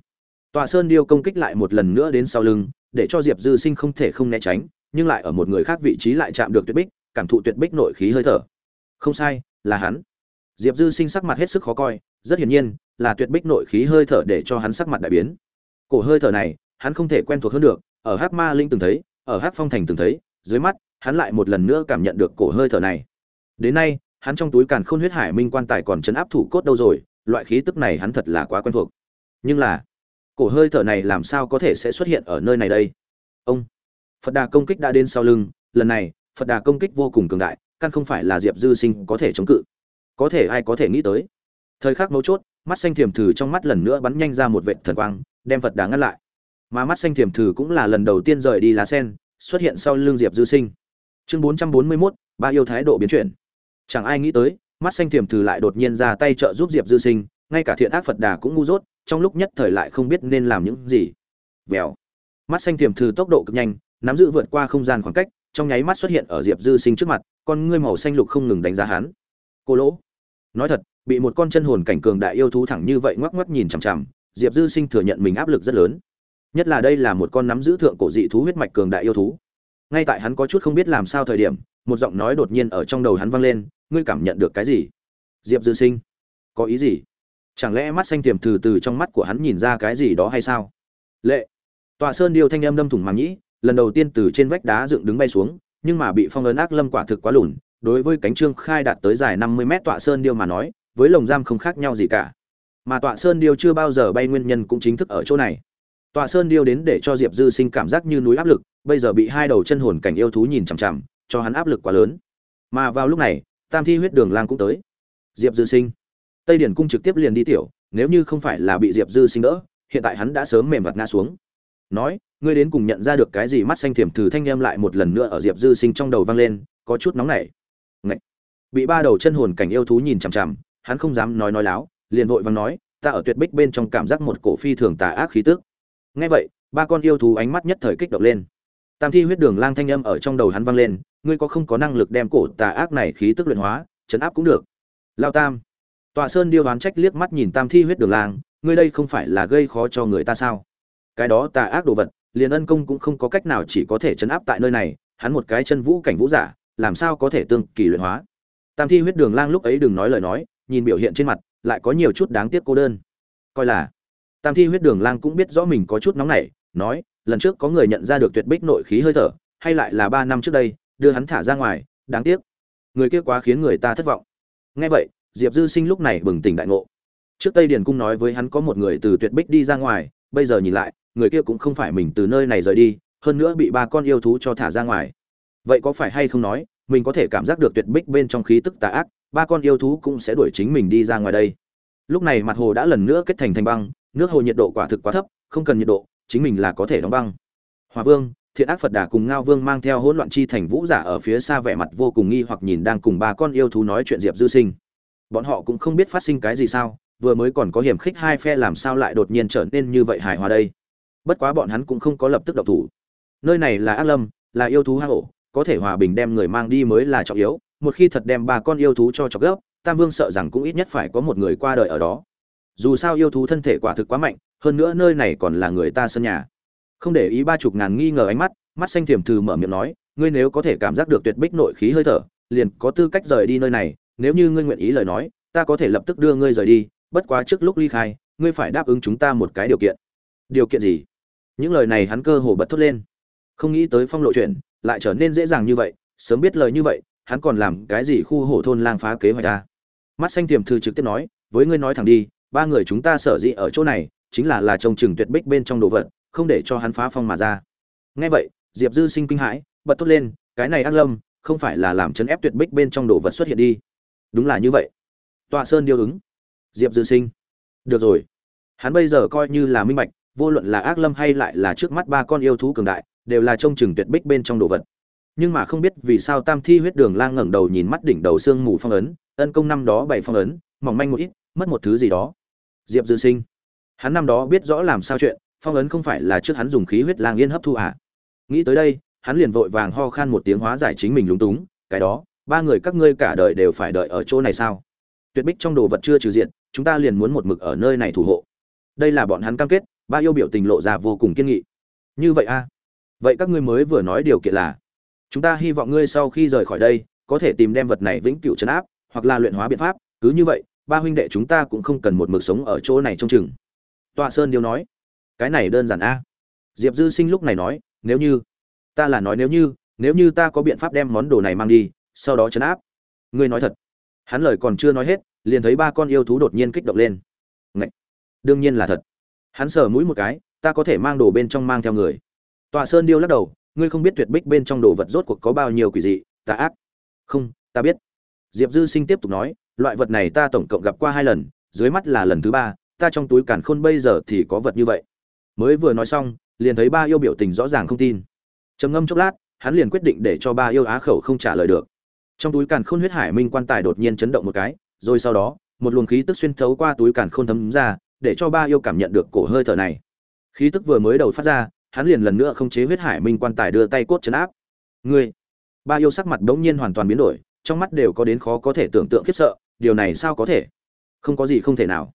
Tòa sơn điêu công kích lại một lần nữa đến sau lưng, để cho diệp dư sinh không thể không né tránh, nhưng lại ở một người khác vị trí lại chạm được tuyệt bích, cảm thụ tuyệt bích nội khí hơi thở. Không sai, là hắn. Diệp dư sinh sắc mặt hết sức khó coi, rất hiển nhiên, là tuyệt bích nội khí hơi thở để cho hắn sắc mặt đại biến. Cổ hơi thở này, hắn không thể quen thuộc hơn được, ở hát ma linh từng thấy, ở hát phong thành từng thấy, dưới mắt, hắn lại một lần nữa cảm nhận được cổ hơi thở này. Đến nay, hắn trong túi càn khôn huyết hải minh quan tài còn chấn áp thủ cốt đâu rồi loại khí tức này hắn thật là quá quen thuộc. Nhưng là, cổ hơi thở này làm sao có thể sẽ xuất hiện ở nơi này đây? Ông, phật đà công kích đã đến sau lưng, lần này, phật đà công kích vô cùng cường đại, căn không phải là diệp dư sinh có thể chống cự. Có thể ai có thể nghĩ tới? Thời khắc mấu chốt, mắt xanh thiềm thử trong mắt lần nữa bắn nhanh ra một vệ thần quang, đem phật đà ngăn lại. Mà mắt xanh thiềm thử cũng là lần đầu tiên rời đi lá sen, xuất hiện sau lưng diệp dư sinh. Chương bốn trăm bốn mươi mốt, ba yêu thái độ biến chuyển. Chẳng ai nghĩ tới mắt xanh thiềm thử lại đột nhiên ra tay trợ giúp diệp dư sinh, ngay cả thiện ác phật đà cũng ngu dốt, trong lúc nhất thời lại không biết nên làm những gì. Vèo. Mắt xanh thiềm thử tốc độ cực nhanh, nắm giữ vượt qua không gian khoảng cách, trong nháy mắt xuất hiện ở diệp dư sinh trước mặt, con ngươi màu xanh lục không ngừng đánh giá hắn. Cô lỗ. Nói thật, bị một con chân hồn cảnh cường đại yêu thú thẳng như vậy ngoắc ngoắc nhìn chằm chằm, diệp dư sinh thừa nhận mình áp lực rất lớn. Nhất là đây là một con nắm giữ thượng cổ dị thú huyết mạch cường đại yêu thú. Ngay tại hắn có chút không biết làm sao thời điểm, một giọng nói đột nhiên ở trong đầu hắn vang lên ngươi cảm nhận được cái gì? Diệp dư sinh, có ý gì? Chẳng lẽ mắt xanh tiềm từ từ trong mắt của hắn nhìn ra cái gì đó hay sao? Lệ tọa sơn điêu thanh âm đâm thủng màng nhĩ, lần đầu tiên từ trên vách đá dựng đứng bay xuống, nhưng mà bị phong ấn ác lâm quả thực quá lùn, đối với cánh trương khai đạt tới dài năm mươi mét tọa sơn điêu mà nói, với lồng giam không khác nhau gì cả. Mà tọa sơn điêu chưa bao giờ bay nguyên nhân cũng chính thức ở chỗ này. Tọa sơn điêu đến để cho diệp dư sinh cảm giác như núi áp lực, bây giờ bị hai đầu chân hồn cảnh yêu thú nhìn chằm chằm, cho hắn áp lực quá lớn. Mà vào lúc này tam thi huyết đường lang cũng tới. Diệp dư sinh. Tây điển cung trực tiếp liền đi tiểu, nếu như không phải là bị diệp dư sinh đỡ, hiện tại hắn đã sớm mềm vặt ngã xuống. Nói, ngươi đến cùng nhận ra được cái gì mắt xanh thiểm thử thanh em lại một lần nữa ở diệp dư sinh trong đầu vang lên, có chút nóng nảy. Ngậy. bị ba đầu chân hồn cảnh yêu thú nhìn chằm chằm, hắn không dám nói nói láo, liền vội vàng nói, ta ở tuyệt bích bên trong cảm giác một cổ phi thường tà ác khí tức. Nghe vậy, ba con yêu thú ánh mắt nhất thời kích động lên. Tam thi huyết đường lang thanh âm ở trong đầu hắn vang lên ngươi có không có năng lực đem cổ tà ác này khí tức luyện hóa, chấn áp cũng được. Lao tam. Tọa sơn điêu đoán trách liếc mắt nhìn tam thi huyết đường lang ngươi đây không phải là gây khó cho người ta sao? Cái đó tà ác đồ vật, liền ân công cũng không có cách nào chỉ có thể chấn áp tại nơi này, hắn một cái chân vũ cảnh vũ giả, làm sao có thể tương kỳ luyện hóa? Tam thi huyết đường lang lúc ấy đừng nói lời nói, nhìn biểu hiện trên mặt, lại có nhiều chút đáng tiếc cô đơn. Coi là, tam thi huyết đường lang cũng biết rõ mình có chút nóng nảy, nói, lần trước có người nhận ra được tuyệt bích nội khí hơi thở, hay lại là ba năm trước đây đưa hắn thả ra ngoài, đáng tiếc. Người kia quá khiến người ta thất vọng. Nghe vậy, diệp dư sinh lúc này bừng tỉnh đại ngộ. Trước tây điền cung nói với hắn có một người từ tuyệt bích đi ra ngoài, bây giờ nhìn lại, người kia cũng không phải mình từ nơi này rời đi, hơn nữa bị ba con yêu thú cho thả ra ngoài. Vậy có phải hay không nói, mình có thể cảm giác được tuyệt bích bên trong khí tức tà ác, ba con yêu thú cũng sẽ đuổi chính mình đi ra ngoài đây. Lúc này mặt hồ đã lần nữa kết thành thành băng, nước hồ nhiệt độ quả thực quá thấp, không cần nhiệt độ, chính mình là có thể đóng băng. Hòa vương thiện ác phật đà cùng ngao vương mang theo hỗn loạn chi thành vũ giả ở phía xa vẻ mặt vô cùng nghi hoặc nhìn đang cùng ba con yêu thú nói chuyện diệp dư sinh. Bọn họ cũng không biết phát sinh cái gì sao, vừa mới còn có hiểm khích hai phe làm sao lại đột nhiên trở nên như vậy hài hòa đây. Bất quá bọn hắn cũng không có lập tức động thủ. Nơi này là ác lâm, là yêu thú hang ổ, có thể hòa bình đem người mang đi mới là trọng yếu, một khi thật đem ba con yêu thú cho chọc gấp, tam vương sợ rằng cũng ít nhất phải có một người qua đời ở đó. Dù sao yêu thú thân thể quả thực quá mạnh, hơn nữa nơi này còn là người ta sân nhà không để ý ba chục ngàn nghi ngờ ánh mắt mắt xanh thiềm thừ mở miệng nói, ngươi nếu có thể cảm giác được tuyệt bích nội khí hơi thở, liền có tư cách rời đi nơi này, nếu như ngươi nguyện ý lời nói, ta có thể lập tức đưa ngươi rời đi, bất quá trước lúc ly khai, ngươi phải đáp ứng chúng ta một cái điều kiện. Điều kiện gì? Những lời này hắn cơ hồ bật thốt lên. Không nghĩ tới phong lộ chuyện, lại trở nên dễ dàng như vậy, sớm biết lời như vậy, hắn còn làm cái gì khu hổ thôn lang phá kế hoạch ta mắt xanh tiềm thư trực tiếp nói, với ngươi nói thẳng đi, ba người chúng ta sở dĩ ở chỗ này, chính là là trông chừng tuyệt bích bên trong đồ vật không để cho hắn phá phong mà ra. Nghe vậy, diệp dư sinh kinh hãi, bật thốt lên, cái này ác lâm, không phải là làm chấn ép tuyệt bích bên trong đồ vật xuất hiện đi. Đúng là như vậy. Tọa sơn điêu ứng. Diệp dư sinh. Được rồi. Hắn bây giờ coi như là minh bạch, vô luận là ác lâm hay lại là trước mắt ba con yêu thú cường đại, đều là trông chừng tuyệt bích bên trong đồ vật. Nhưng mà không biết vì sao tam thi huyết đường lang ngẩng đầu nhìn mắt đỉnh đầu sương mù phong ấn, ân công năm đó bảy phong ấn, mỏng manh một ít, mất một thứ gì đó. Diệp dư sinh. Hắn năm đó biết rõ làm sao chuyện phong ấn không phải là trước hắn dùng khí huyết lang yên hấp thu à. nghĩ tới đây, hắn liền vội vàng ho khan một tiếng hóa giải chính mình lúng túng, cái đó, ba người các ngươi cả đời đều phải đợi ở chỗ này sao? Tuyệt bích trong đồ vật chưa trừ diện, chúng ta liền muốn một mực ở nơi này thủ hộ. Đây là bọn hắn cam kết, ba yêu biểu tình lộ ra vô cùng kiên nghị. Như vậy a à? vậy các ngươi mới vừa nói điều kiện là, chúng ta hy vọng ngươi sau khi rời khỏi đây, có thể tìm đem vật này vĩnh cửu chấn áp, hoặc là luyện hóa biện pháp. Cứ như vậy, ba huynh đệ chúng ta cũng không cần một mực sống ở chỗ này trông chừng. Tọa sơn điêu nói cái này đơn giản a. Diệp dư sinh lúc này nói, nếu như, ta là nói nếu như nếu như ta có biện pháp đem món đồ này mang đi, sau đó chấn áp. Ngươi nói thật. Hắn lời còn chưa nói hết, liền thấy ba con yêu thú đột nhiên kích động lên. Ngậy! đương nhiên là thật. Hắn sờ mũi một cái, ta có thể mang đồ bên trong mang theo người. Tọa sơn điêu lắc đầu, ngươi không biết tuyệt bích bên trong đồ vật rốt cuộc có bao nhiêu quỷ dị ta ác. Không, ta biết. Diệp dư sinh tiếp tục nói, loại vật này ta tổng cộng gặp qua hai lần, dưới mắt là lần thứ ba, ta trong túi càn khôn bây giờ thì có vật như vậy mới vừa nói xong, liền thấy ba yêu biểu tình rõ ràng không tin. Trầm ngâm chốc lát, hắn liền quyết định để cho ba yêu á khẩu không trả lời được. Trong túi càn khôn huyết hải minh quan tài đột nhiên chấn động một cái, rồi sau đó, một luồng khí tức xuyên thấu qua túi càn khôn thấm ra, để cho ba yêu cảm nhận được cổ hơi thở này. Khí tức vừa mới đầu phát ra, hắn liền lần nữa không chế huyết hải minh quan tài đưa tay cốt chấn áp. Ngươi! Ba yêu sắc mặt đống nhiên hoàn toàn biến đổi, trong mắt đều có đến khó có thể tưởng tượng khiếp sợ, điều này sao có thể? Không có gì không thể nào.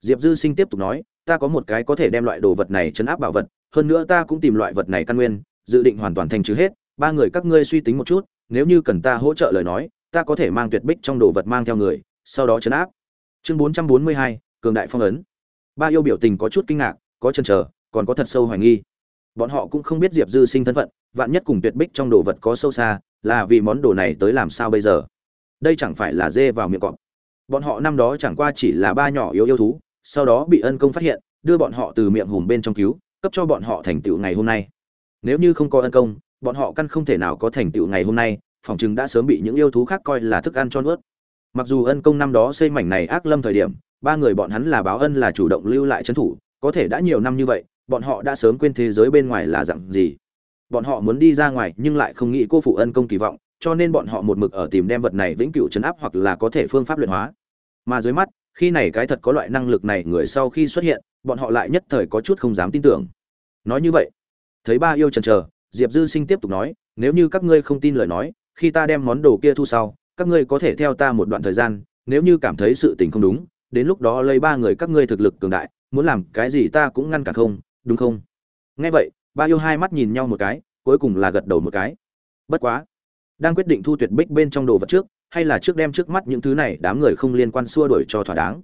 Diệp dư sinh tiếp tục nói ta có một cái có thể đem loại đồ vật này chấn áp bảo vật, hơn nữa ta cũng tìm loại vật này căn nguyên, dự định hoàn toàn thành trừ hết. Ba người các ngươi suy tính một chút, nếu như cần ta hỗ trợ lời nói, ta có thể mang tuyệt bích trong đồ vật mang theo người, sau đó chấn áp. Chương bốn trăm bốn mươi hai, cường đại phong ấn. Ba yêu biểu tình có chút kinh ngạc, có chần chờ, còn có thật sâu hoài nghi. Bọn họ cũng không biết diệp dư sinh thân phận, vạn nhất cùng tuyệt bích trong đồ vật có sâu xa, là vì món đồ này tới làm sao bây giờ? Đây chẳng phải là dê vào miệng cọp. Bọn họ năm đó chẳng qua chỉ là ba nhỏ yếu yêu thú sau đó bị ân công phát hiện, đưa bọn họ từ miệng hùm bên trong cứu, cấp cho bọn họ thành tựu ngày hôm nay. Nếu như không có ân công, bọn họ căn không thể nào có thành tựu ngày hôm nay, phòng chừng đã sớm bị những yêu thú khác coi là thức ăn cho nuốt. Mặc dù ân công năm đó xây mảnh này ác lâm thời điểm, ba người bọn hắn là báo ân là chủ động lưu lại trấn thủ, có thể đã nhiều năm như vậy, bọn họ đã sớm quên thế giới bên ngoài là dạng gì. Bọn họ muốn đi ra ngoài nhưng lại không nghĩ cô phụ ân công kỳ vọng, cho nên bọn họ một mực ở tìm đem vật này vĩnh cửu chấn áp hoặc là có thể phương pháp luyện hóa. Mà dưới mắt khi này cái thật có loại năng lực này người sau khi xuất hiện, bọn họ lại nhất thời có chút không dám tin tưởng. Nói như vậy, thấy ba yêu chần chờ, diệp dư sinh tiếp tục nói, nếu như các ngươi không tin lời nói, khi ta đem món đồ kia thu sau, các ngươi có thể theo ta một đoạn thời gian, nếu như cảm thấy sự tình không đúng, đến lúc đó lấy ba người các ngươi thực lực cường đại, muốn làm cái gì ta cũng ngăn cản không, đúng không? Nghe vậy, ba yêu hai mắt nhìn nhau một cái, cuối cùng là gật đầu một cái. Bất quá, đang quyết định thu tuyệt bích bên trong đồ vật trước hay là trước đem trước mắt những thứ này đám người không liên quan xua đuổi cho thỏa đáng.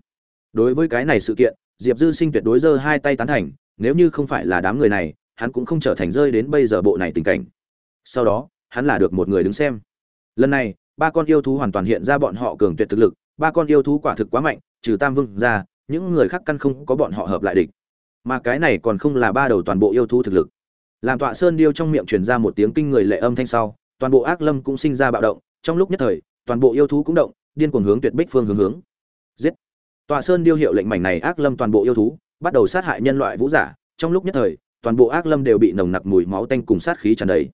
Đối với cái này sự kiện, diệp dư sinh tuyệt đối giơ hai tay tán thành, nếu như không phải là đám người này, hắn cũng không trở thành rơi đến bây giờ bộ này tình cảnh. Sau đó, hắn là được một người đứng xem. Lần này, ba con yêu thú hoàn toàn hiện ra bọn họ cường tuyệt thực lực, ba con yêu thú quả thực quá mạnh, trừ tam vương ra, những người khác căn không có bọn họ hợp lại địch. Mà cái này còn không là ba đầu toàn bộ yêu thú thực lực. Làm tọa sơn điêu trong miệng truyền ra một tiếng kinh người lệ âm thanh sau, toàn bộ ác lâm cũng sinh ra bạo động, trong lúc nhất thời toàn bộ yêu thú cũng động, điên cuồng hướng tuyệt bích phương hướng hướng. Giết. Tọa sơn điêu hiệu lệnh mảnh này ác lâm toàn bộ yêu thú, bắt đầu sát hại nhân loại vũ giả. Trong lúc nhất thời, toàn bộ ác lâm đều bị nồng nặc mùi máu tanh cùng sát khí tràn đầy.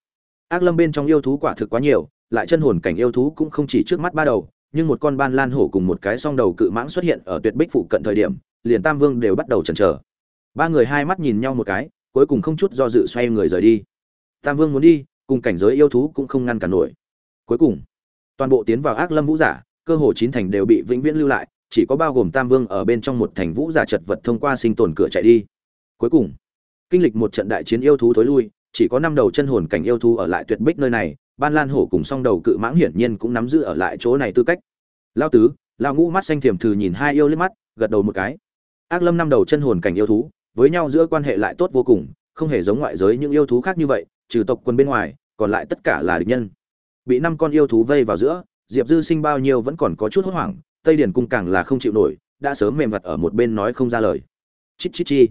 Ác lâm bên trong yêu thú quả thực quá nhiều, lại chân hồn cảnh yêu thú cũng không chỉ trước mắt ba đầu, nhưng một con ban lan hổ cùng một cái song đầu cự mãng xuất hiện ở tuyệt bích phụ cận thời điểm, liền tam vương đều bắt đầu chần chờ. Ba người hai mắt nhìn nhau một cái, cuối cùng không chút do dự xoay người rời đi. Tam vương muốn đi, cùng cảnh giới yêu thú cũng không ngăn cản nổi. Cuối cùng toàn bộ tiến vào ác lâm vũ giả, cơ hồ chín thành đều bị vĩnh viễn lưu lại, chỉ có bao gồm tam vương ở bên trong một thành vũ giả chật vật thông qua sinh tồn cửa chạy đi. Cuối cùng, kinh lịch một trận đại chiến yêu thú thối lui, chỉ có năm đầu chân hồn cảnh yêu thú ở lại tuyệt bích nơi này, ban lan hổ cùng song đầu cự mãng hiển nhiên cũng nắm giữ ở lại chỗ này tư cách. Lao tứ, lao ngũ mắt xanh thiềm thừ nhìn hai yêu liếc mắt, gật đầu một cái. Ác lâm năm đầu chân hồn cảnh yêu thú, với nhau giữa quan hệ lại tốt vô cùng, không hề giống ngoại giới những yêu thú khác như vậy, trừ tộc quân bên ngoài, còn lại tất cả là địch nhân bị năm con yêu thú vây vào giữa, diệp dư sinh bao nhiêu vẫn còn có chút hốt hoảng, tây điển cung càng là không chịu nổi, đã sớm mềm vặt ở một bên nói không ra lời. Chít chít chi.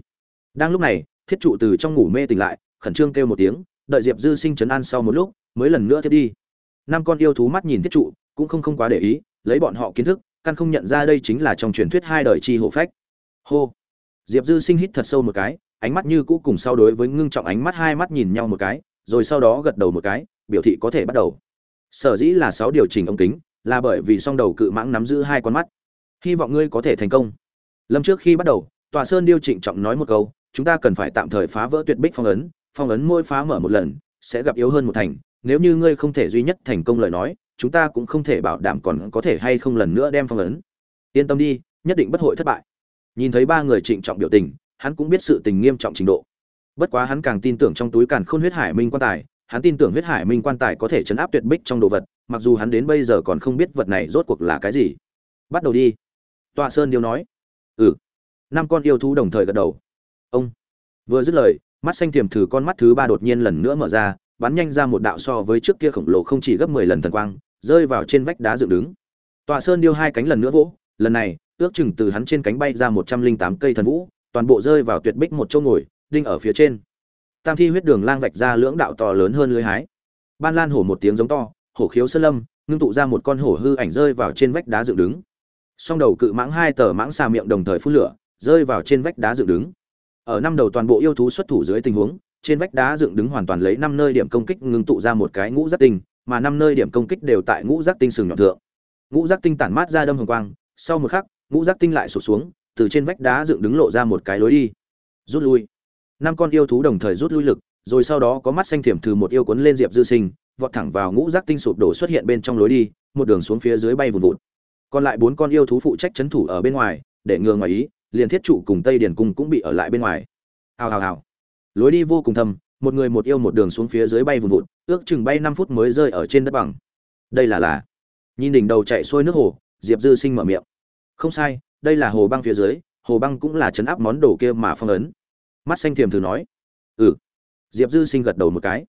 Đang lúc này, thiết trụ từ trong ngủ mê tỉnh lại, khẩn trương kêu một tiếng, đợi diệp dư sinh chấn an sau một lúc, mới lần nữa thiết đi. Năm con yêu thú mắt nhìn thiết trụ, cũng không không quá để ý, lấy bọn họ kiến thức, căn không nhận ra đây chính là trong truyền thuyết hai đời chi hộ phách. Hô. Diệp dư sinh hít thật sâu một cái, ánh mắt như cũ cùng sau đối với ngưng trọng ánh mắt hai mắt nhìn nhau một cái, rồi sau đó gật đầu một cái, biểu thị có thể bắt đầu sở dĩ là sáu điều chỉnh ống kính, là bởi vì song đầu cự mãng nắm giữ hai con mắt. Hy vọng ngươi có thể thành công. Lâm trước khi bắt đầu, tòa sơn điêu trịnh trọng nói một câu, chúng ta cần phải tạm thời phá vỡ tuyệt bích phong ấn phong ấn môi phá mở một lần, sẽ gặp yếu hơn một thành. Nếu như ngươi không thể duy nhất thành công lời nói, chúng ta cũng không thể bảo đảm còn có thể hay không lần nữa đem phong ấn. Yên tâm đi, nhất định bất hội thất bại. Nhìn thấy ba người trịnh trọng biểu tình, hắn cũng biết sự tình nghiêm trọng trình độ. Bất quá hắn càng tin tưởng trong túi càn khôn huyết hải minh quan tài hắn tin tưởng huyết hải minh quan tài có thể chấn áp tuyệt bích trong đồ vật, mặc dù hắn đến bây giờ còn không biết vật này rốt cuộc là cái gì. Bắt đầu đi. Tọa sơn điêu nói. Ừ. Năm con yêu thú đồng thời gật đầu. Ông. Vừa dứt lời, mắt xanh tiềm thử con mắt thứ ba đột nhiên lần nữa mở ra, bắn nhanh ra một đạo so với trước kia khổng lồ không chỉ gấp mười lần thần quang, rơi vào trên vách đá dựng đứng. Tọa sơn điêu hai cánh lần nữa vỗ, lần này, ước chừng từ hắn trên cánh bay ra một trăm linh tám cây thần vũ, toàn bộ rơi vào tuyệt bích một chỗ ngồi, đinh ở phía trên tam thi huyết đường lang vạch ra lưỡng đạo to lớn hơn lưới hái. Ban lan hổ một tiếng giống to, hổ khiếu sơn lâm, ngưng tụ ra một con hổ hư ảnh rơi vào trên vách đá dựng đứng. Song đầu cự mãng hai tờ mãng xà miệng đồng thời phun lửa, rơi vào trên vách đá dựng đứng. Ở năm đầu toàn bộ yêu thú xuất thủ dưới tình huống, trên vách đá dựng đứng hoàn toàn lấy năm nơi điểm công kích ngưng tụ ra một cái ngũ giác tinh, mà năm nơi điểm công kích đều tại ngũ giác tinh sừng nhọn thượng. Ngũ giác tinh tản mát ra đâm hồng quang, sau một khắc, ngũ giác tinh lại sụt xuống, từ trên vách đá dựng đứng lộ ra một cái lối đi. Rút lui năm con yêu thú đồng thời rút lui lực, rồi sau đó có mắt xanh thiểm thử một yêu cuốn lên diệp dư sinh, vọt thẳng vào ngũ giác tinh sụp đổ xuất hiện bên trong lối đi, một đường xuống phía dưới bay vùn vụt. Còn lại bốn con yêu thú phụ trách chấn thủ ở bên ngoài, để ngừa ngoài ý, liền thiết trụ cùng tây điển cung cũng bị ở lại bên ngoài. Hào hào hào. Lối đi vô cùng thâm, một người một yêu một đường xuống phía dưới bay vùn vụt, ước chừng bay năm phút mới rơi ở trên đất bằng. Đây là là. Nhìn đỉnh đầu chạy xuôi nước hồ, diệp dư sinh mở miệng. Không sai, đây là hồ băng phía dưới, hồ băng cũng là chấn áp món đồ kia mà phong ấn mắt xanh thiềm thử nói. Ừ. Diệp dư sinh gật đầu một cái.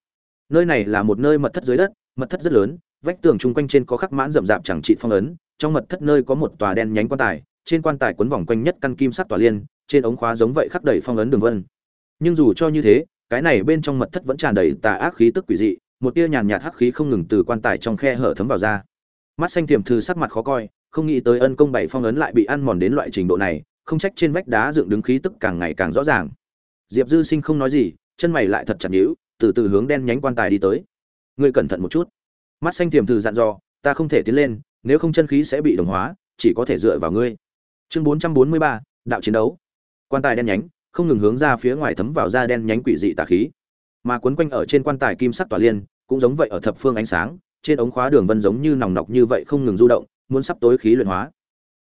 Nơi này là một nơi mật thất dưới đất, mật thất rất lớn, vách tường chung quanh trên có khắc mãn rậm rạp chẳng trị phong ấn, trong mật thất nơi có một tòa đen nhánh quan tài, trên quan tài quấn vòng quanh nhất căn kim sắc tòa liên, trên ống khóa giống vậy khắc đầy phong ấn đường vân. Nhưng dù cho như thế, cái này bên trong mật thất vẫn tràn đầy tà ác khí tức quỷ dị, một tia nhàn nhạt hắc khí không ngừng từ quan tài trong khe hở thấm vào ra. Mắt xanh tiềm thư sắc mặt khó coi, không nghĩ tới ân công bảy phong ấn lại bị ăn mòn đến loại trình độ này, không trách trên vách đá dựng đứng khí tức càng ngày càng rõ ràng diệp dư sinh không nói gì, chân mày lại thật chặt nhíu, từ từ hướng đen nhánh quan tài đi tới. Ngươi cẩn thận một chút. Mắt xanh tiềm từ dặn dò, ta không thể tiến lên, nếu không chân khí sẽ bị đồng hóa, chỉ có thể dựa vào ngươi. Chương bốn trăm bốn mươi ba, đạo chiến đấu. Quan tài đen nhánh, không ngừng hướng ra phía ngoài thấm vào da đen nhánh quỷ dị tà khí. Mà quấn quanh ở trên quan tài kim sắc tỏa liên, cũng giống vậy ở thập phương ánh sáng, trên ống khóa đường vân giống như nòng nọc như vậy không ngừng du động, muốn sắp tối khí luyện hóa.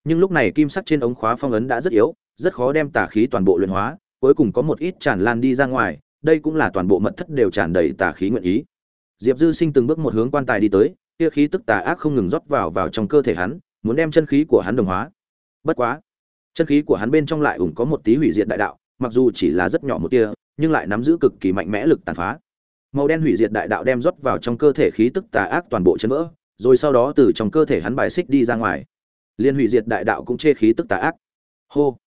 Nhưng lúc này kim sắc trên ống khóa phong ấn đã rất yếu, rất khó đem tà khí toàn bộ luyện hóa cuối cùng có một ít tràn lan đi ra ngoài, đây cũng là toàn bộ mật thất đều tràn đầy tà khí nguyện ý. Diệp dư sinh từng bước một hướng quan tài đi tới, kia khí tức tà ác không ngừng rót vào vào trong cơ thể hắn, muốn đem chân khí của hắn đồng hóa. Bất quá, chân khí của hắn bên trong lại ủng có một tí hủy diệt đại đạo, mặc dù chỉ là rất nhỏ một tia, nhưng lại nắm giữ cực kỳ mạnh mẽ lực tàn phá. Màu đen hủy diệt đại đạo đem rót vào trong cơ thể khí tức tà ác toàn bộ chấn vỡ, rồi sau đó từ trong cơ thể hắn bài xích đi ra ngoài. Liên hủy diệt đại đạo cũng chê khí tức tà ác. Hô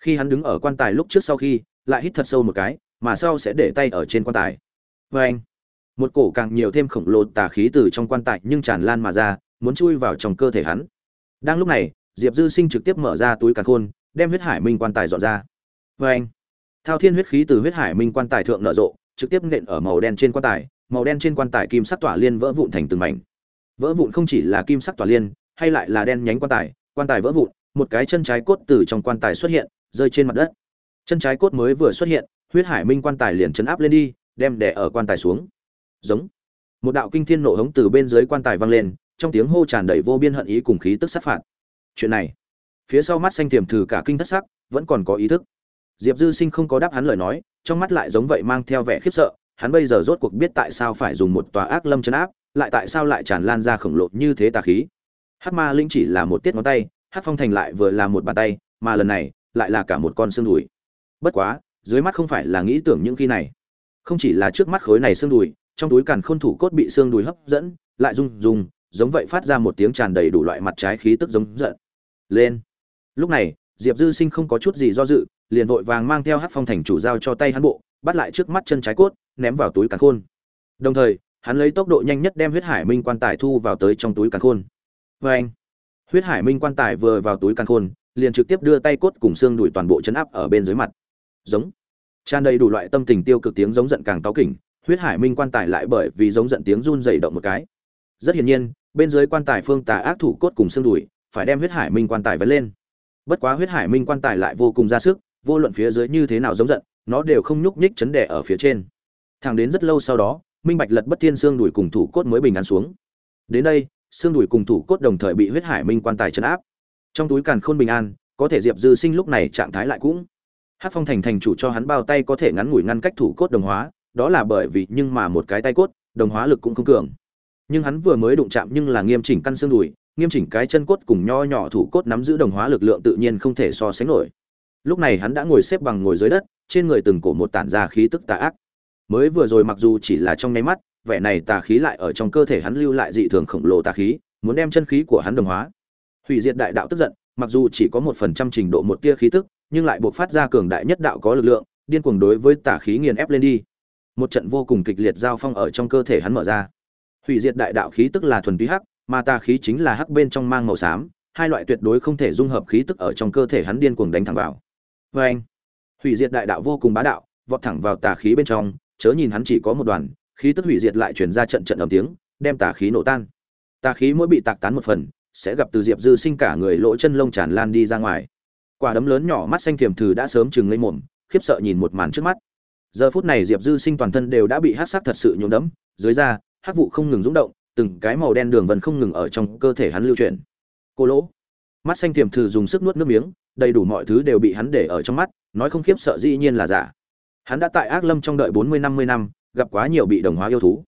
khi hắn đứng ở quan tài lúc trước sau khi, lại hít thật sâu một cái, mà sau sẽ để tay ở trên quan tài. Vê anh, một cổ càng nhiều thêm khổng lồ tà khí từ trong quan tài nhưng tràn lan mà ra, muốn chui vào trong cơ thể hắn. Đang lúc này, diệp dư sinh trực tiếp mở ra túi càn khôn, đem huyết hải minh quan tài dọn ra. Vê anh, thao thiên huyết khí từ huyết hải minh quan tài thượng nở rộ, trực tiếp nện ở màu đen trên quan tài, màu đen trên quan tài kim sắc tỏa liên vỡ vụn thành từng mảnh. Vỡ vụn không chỉ là kim sắc tỏa liên, hay lại là đen nhánh quan tài quan tài vỡ vụn một cái chân trái cốt từ trong quan tài xuất hiện, rơi trên mặt đất. Chân trái cốt mới vừa xuất hiện, huyết hải minh quan tài liền chấn áp lên đi, đem đè ở quan tài xuống. Giống. Một đạo kinh thiên nộ hống từ bên dưới quan tài vang lên, trong tiếng hô tràn đầy vô biên hận ý cùng khí tức sát phạt. Chuyện này, phía sau mắt xanh tiềm thử cả kinh thất sắc, vẫn còn có ý thức. Diệp dư sinh không có đáp hắn lời nói, trong mắt lại giống vậy mang theo vẻ khiếp sợ, hắn bây giờ rốt cuộc biết tại sao phải dùng một tòa ác lâm chấn áp, lại tại sao lại tràn lan ra khổng lồ như thế tà khí. Hắc ma linh chỉ là một tiết ngón tay Hát phong thành lại vừa là một bàn tay, mà lần này, lại là cả một con xương đùi. Bất quá, dưới mắt không phải là nghĩ tưởng những khi này. Không chỉ là trước mắt khối này xương đùi, trong túi càn khôn thủ cốt bị xương đùi hấp dẫn, lại rung rung, giống vậy phát ra một tiếng tràn đầy đủ loại mặt trái khí tức giống giận. Lên. Lúc này, diệp dư sinh không có chút gì do dự, liền vội vàng mang theo hát phong thành chủ giao cho tay hắn bộ, bắt lại trước mắt chân trái cốt, ném vào túi càn khôn. Đồng thời, hắn lấy tốc độ nhanh nhất đem huyết hải minh quan tài thu vào tới trong túi càn khôn. Vê anh huyết hải minh quan tài vừa vào túi càn khôn, liền trực tiếp đưa tay cốt cùng xương đùi toàn bộ chấn áp ở bên dưới mặt. Giống. Tràn đầy đủ loại tâm tình tiêu cực tiếng giống giận càng táo kỉnh, huyết hải minh quan tài lại bởi vì giống giận tiếng run dày động một cái. Rất hiển nhiên, bên dưới quan tài phương tà ác thủ cốt cùng xương đùi, phải đem huyết hải minh quan tài vấn lên. Bất quá huyết hải minh quan tài lại vô cùng ra sức, vô luận phía dưới như thế nào giống giận, nó đều không nhúc nhích chấn đẻ ở phía trên. Thẳng đến rất lâu sau đó, minh bạch lật bất thiên xương đùi cùng thủ cốt mới bình an xuống. Đến đây xương đùi cùng thủ cốt đồng thời bị huyết hải minh quan tài chấn áp. Trong túi càn khôn bình an, có thể diệp dư sinh lúc này trạng thái lại cũng hát phong thành thành chủ cho hắn bao tay có thể ngắn ngủi ngăn cách thủ cốt đồng hóa, đó là bởi vì nhưng mà một cái tay cốt, đồng hóa lực cũng không cường. Nhưng hắn vừa mới đụng chạm nhưng là nghiêm chỉnh căn xương đùi, nghiêm chỉnh cái chân cốt cùng nho nhỏ thủ cốt nắm giữ đồng hóa lực lượng tự nhiên không thể so sánh nổi. Lúc này hắn đã ngồi xếp bằng ngồi dưới đất, trên người từng cổ một tản ra khí tức tà ác. Mới vừa rồi mặc dù chỉ là trong nháy mắt vẻ này tà khí lại ở trong cơ thể hắn lưu lại dị thường khổng lồ tà khí, muốn đem chân khí của hắn đồng hóa. Hủy diệt đại đạo tức giận, mặc dù chỉ có một phần trăm trình độ một tia khí tức, nhưng lại buộc phát ra cường đại nhất đạo có lực lượng, điên cuồng đối với tà khí nghiền ép lên đi. Một trận vô cùng kịch liệt giao phong ở trong cơ thể hắn mở ra. Hủy diệt đại đạo khí tức là thuần túy hắc, mà tà khí chính là hắc bên trong mang màu xám, hai loại tuyệt đối không thể dung hợp khí tức ở trong cơ thể hắn điên cuồng đánh thẳng vào. Vê anh hủy diệt đại đạo vô cùng bá đạo, vọt thẳng vào tà khí bên trong, chớ nhìn hắn chỉ có một đoàn khí tức hủy diệt lại truyền ra trận trận ầm tiếng, đem tà khí nổ tan. Tà khí mỗi bị tạc tán một phần, sẽ gặp từ diệp dư sinh cả người lỗ chân lông tràn lan đi ra ngoài. Quả đấm lớn nhỏ mắt xanh thiểm thử đã sớm chừng lên mồm, khiếp sợ nhìn một màn trước mắt. Giờ phút này diệp dư sinh toàn thân đều đã bị hắc sắc thật sự nhuộm đẫm, dưới da, hắc vụ không ngừng rung động, từng cái màu đen đường vân không ngừng ở trong cơ thể hắn lưu chuyển. Cô lỗ. Mắt xanh thiểm thử dùng sức nuốt nước miếng, đầy đủ mọi thứ đều bị hắn để ở trong mắt, nói không khiếp sợ dĩ nhiên là giả. Hắn đã tại ác lâm trong đợi bốn mươi năm mươi năm gặp quá nhiều bị đồng hóa yêu thú.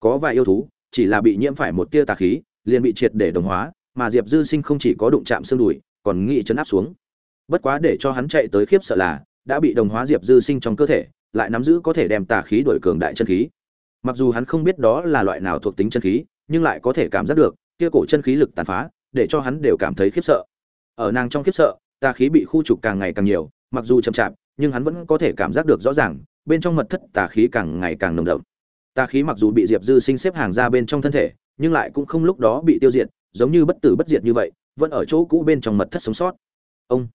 Có vài yêu thú, chỉ là bị nhiễm phải một tia tà khí, liền bị triệt để đồng hóa, mà diệp dư sinh không chỉ có đụng chạm xương đùi, còn nghĩ chấn áp xuống. Bất quá để cho hắn chạy tới khiếp sợ là, đã bị đồng hóa diệp dư sinh trong cơ thể, lại nắm giữ có thể đem tà khí đổi cường đại chân khí. Mặc dù hắn không biết đó là loại nào thuộc tính chân khí, nhưng lại có thể cảm giác được, kia cổ chân khí lực tàn phá, để cho hắn đều cảm thấy khiếp sợ. Ở nàng trong khiếp sợ, tà khí bị khu trục càng ngày càng nhiều, mặc dù chậm chạp, nhưng hắn vẫn có thể cảm giác được rõ ràng bên trong mật thất tà khí càng ngày càng nồng đậm. Tà khí mặc dù bị diệp dư sinh xếp hàng ra bên trong thân thể, nhưng lại cũng không lúc đó bị tiêu diệt, giống như bất tử bất diệt như vậy, vẫn ở chỗ cũ bên trong mật thất sống sót. Ông!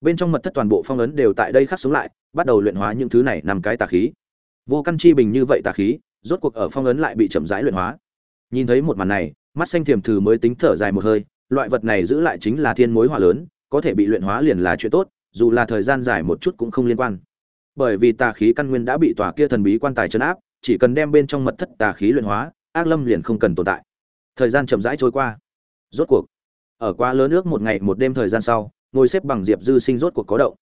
Bên trong mật thất toàn bộ phong ấn đều tại đây khắc sống lại, bắt đầu luyện hóa những thứ này nằm cái tà khí. Vô căn chi bình như vậy tà khí, rốt cuộc ở phong ấn lại bị chậm rãi luyện hóa. Nhìn thấy một màn này, mắt xanh thiềm thử mới tính thở dài một hơi, loại vật này giữ lại chính là thiên mối hỏa lớn, có thể bị luyện hóa liền là chuyện tốt, dù là thời gian dài một chút cũng không liên quan bởi vì tà khí căn nguyên đã bị tòa kia thần bí quan tài chấn áp, chỉ cần đem bên trong mật thất tà khí luyện hóa, ác lâm liền không cần tồn tại. Thời gian chậm rãi trôi qua. Rốt cuộc, ở qua lớn nước một ngày một đêm thời gian sau, ngồi xếp bằng diệp dư sinh rốt cuộc có động.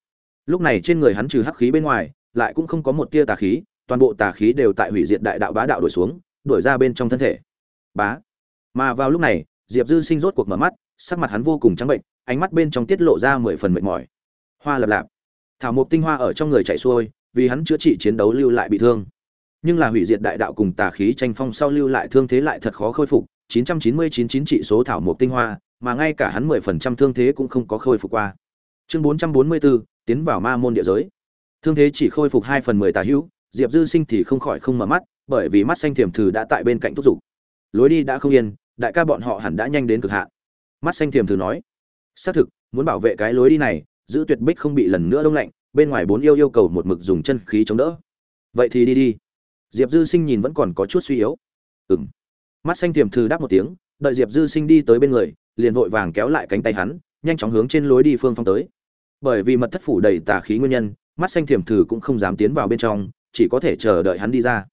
Lúc này trên người hắn trừ hắc khí bên ngoài, lại cũng không có một tia tà khí, toàn bộ tà khí đều tại hủy diệt đại đạo bá đạo đổi xuống, đuổi ra bên trong thân thể. Bá. Mà vào lúc này, diệp dư sinh rốt cuộc mở mắt, sắc mặt hắn vô cùng trắng bệnh, ánh mắt bên trong tiết lộ ra mười phần mệt mỏi. Hoa lập lạp thảo mộc tinh hoa ở trong người chạy xuôi vì hắn chữa trị chiến đấu lưu lại bị thương. Nhưng là hủy diệt đại đạo cùng tà khí tranh phong sau lưu lại thương thế lại thật khó khôi phục 999 chín trị số thảo mộc tinh hoa mà ngay cả hắn 10% thương thế cũng không có khôi phục qua. Chương 444, tiến vào ma môn địa giới. Thương thế chỉ khôi phục 2 phần 10 tà hữu diệp dư sinh thì không khỏi không mở mắt bởi vì mắt xanh thiểm thử đã tại bên cạnh thúc giục. Lối đi đã không yên đại ca bọn họ hẳn đã nhanh đến cực hạn. Mắt xanh thiểm thử nói xác thực muốn bảo vệ cái lối đi này giữ tuyệt bích không bị lần nữa đông lạnh, bên ngoài bốn yêu yêu cầu một mực dùng chân khí chống đỡ. Vậy thì đi đi. Diệp dư sinh nhìn vẫn còn có chút suy yếu. Ừng mắt xanh tiềm thư đáp một tiếng, đợi diệp dư sinh đi tới bên người, liền vội vàng kéo lại cánh tay hắn, nhanh chóng hướng trên lối đi phương phong tới. Bởi vì mật thất phủ đầy tà khí nguyên nhân, mắt xanh tiềm thử cũng không dám tiến vào bên trong, chỉ có thể chờ đợi hắn đi ra.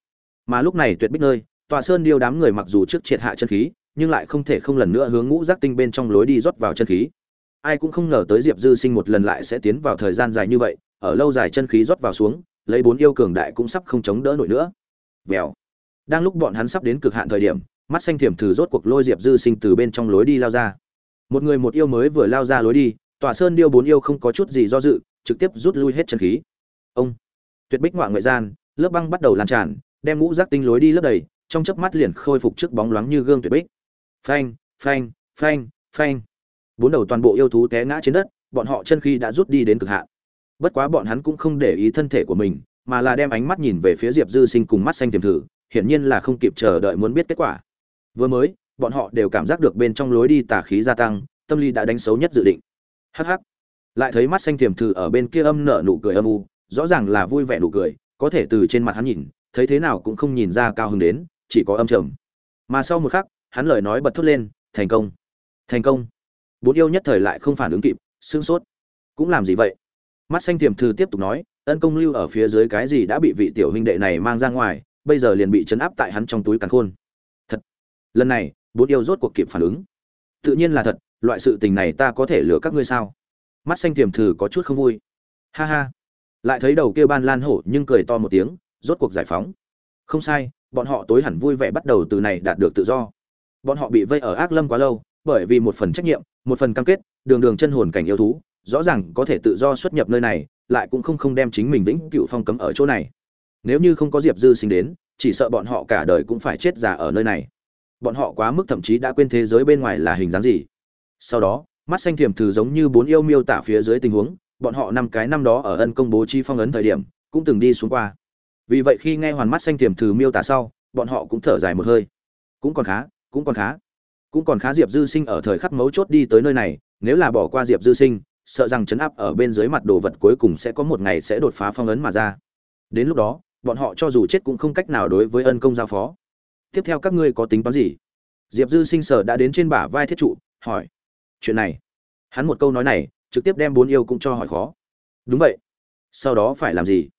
Mà lúc này tuyệt bích nơi, tòa sơn điêu đám người mặc dù trước triệt hạ chân khí, nhưng lại không thể không lần nữa hướng ngũ giác tinh bên trong lối đi rót vào chân khí ai cũng không ngờ tới diệp dư sinh một lần lại sẽ tiến vào thời gian dài như vậy, ở lâu dài chân khí rót vào xuống, lấy bốn yêu cường đại cũng sắp không chống đỡ nổi nữa. Vèo. Đang lúc bọn hắn sắp đến cực hạn thời điểm, mắt xanh thiểm thử rốt cuộc lôi diệp dư sinh từ bên trong lối đi lao ra. Một người một yêu mới vừa lao ra lối đi, tòa sơn điêu bốn yêu không có chút gì do dự, trực tiếp rút lui hết chân khí. Ông. Tuyệt bích ngoại ngoại gian, lớp băng bắt đầu lan tràn, đem ngũ giác tinh lối đi lấp đầy, trong chớp mắt liền khôi phục trước bóng loáng như gương tuyệt bích. Phanh phanh phanh phanh bốn đầu toàn bộ yêu thú té ngã trên đất, bọn họ chân khí đã rút đi đến cực hạn. Bất quá bọn hắn cũng không để ý thân thể của mình, mà là đem ánh mắt nhìn về phía diệp dư sinh cùng mắt xanh tiềm thử, hiển nhiên là không kịp chờ đợi muốn biết kết quả. Vừa mới, bọn họ đều cảm giác được bên trong lối đi tà khí gia tăng, tâm lý đã đánh xấu nhất dự định. Hh lại thấy mắt xanh tiềm thử ở bên kia âm nở nụ cười âm u, rõ ràng là vui vẻ nụ cười, có thể từ trên mặt hắn nhìn, thấy thế nào cũng không nhìn ra cao hứng đến, chỉ có âm trầm. Mà sau một khắc, hắn lời nói bật thốt lên, thành công. Thành công bốn yêu nhất thời lại không phản ứng kịp sương sốt. Cũng làm gì vậy? Mắt xanh tiềm thư tiếp tục nói, ân công lưu ở phía dưới cái gì đã bị vị tiểu huynh đệ này mang ra ngoài, bây giờ liền bị chấn áp tại hắn trong túi càn khôn. Thật. Lần này, bốn yêu rốt cuộc kịp phản ứng. Tự nhiên là thật, loại sự tình này ta có thể lừa các ngươi sao? Mắt xanh tiềm thử có chút không vui. Ha ha. Lại thấy đầu kia ban lan hổ nhưng cười to một tiếng, rốt cuộc giải phóng. Không sai, bọn họ tối hẳn vui vẻ bắt đầu từ này đạt được tự do. Bọn họ bị vây ở ác lâm quá lâu bởi vì một phần trách nhiệm, một phần cam kết, đường đường chân hồn cảnh yêu thú, rõ ràng có thể tự do xuất nhập nơi này, lại cũng không không đem chính mình vĩnh cựu phong cấm ở chỗ này. Nếu như không có diệp dư sinh đến, chỉ sợ bọn họ cả đời cũng phải chết già ở nơi này. Bọn họ quá mức thậm chí đã quên thế giới bên ngoài là hình dáng gì. Sau đó, mắt xanh thiềm thử giống như bốn yêu miêu tả phía dưới tình huống, bọn họ năm cái năm đó ở ân công bố chi phong ấn thời điểm, cũng từng đi xuống qua. Vì vậy khi nghe hoàn mắt xanh thiềm thử miêu tả sau, bọn họ cũng thở dài một hơi. Cũng còn khá, cũng còn khá cũng còn khá diệp dư sinh ở thời khắc mấu chốt đi tới nơi này, nếu là bỏ qua diệp dư sinh, sợ rằng chấn áp ở bên dưới mặt đồ vật cuối cùng sẽ có một ngày sẽ đột phá phong ấn mà ra. Đến lúc đó, bọn họ cho dù chết cũng không cách nào đối với ân công giao phó. Tiếp theo các ngươi có tính toán gì? Diệp dư sinh sở đã đến trên bả vai thiết trụ, hỏi. Chuyện này. Hắn một câu nói này, trực tiếp đem bốn yêu cũng cho hỏi khó. Đúng vậy. Sau đó phải làm gì?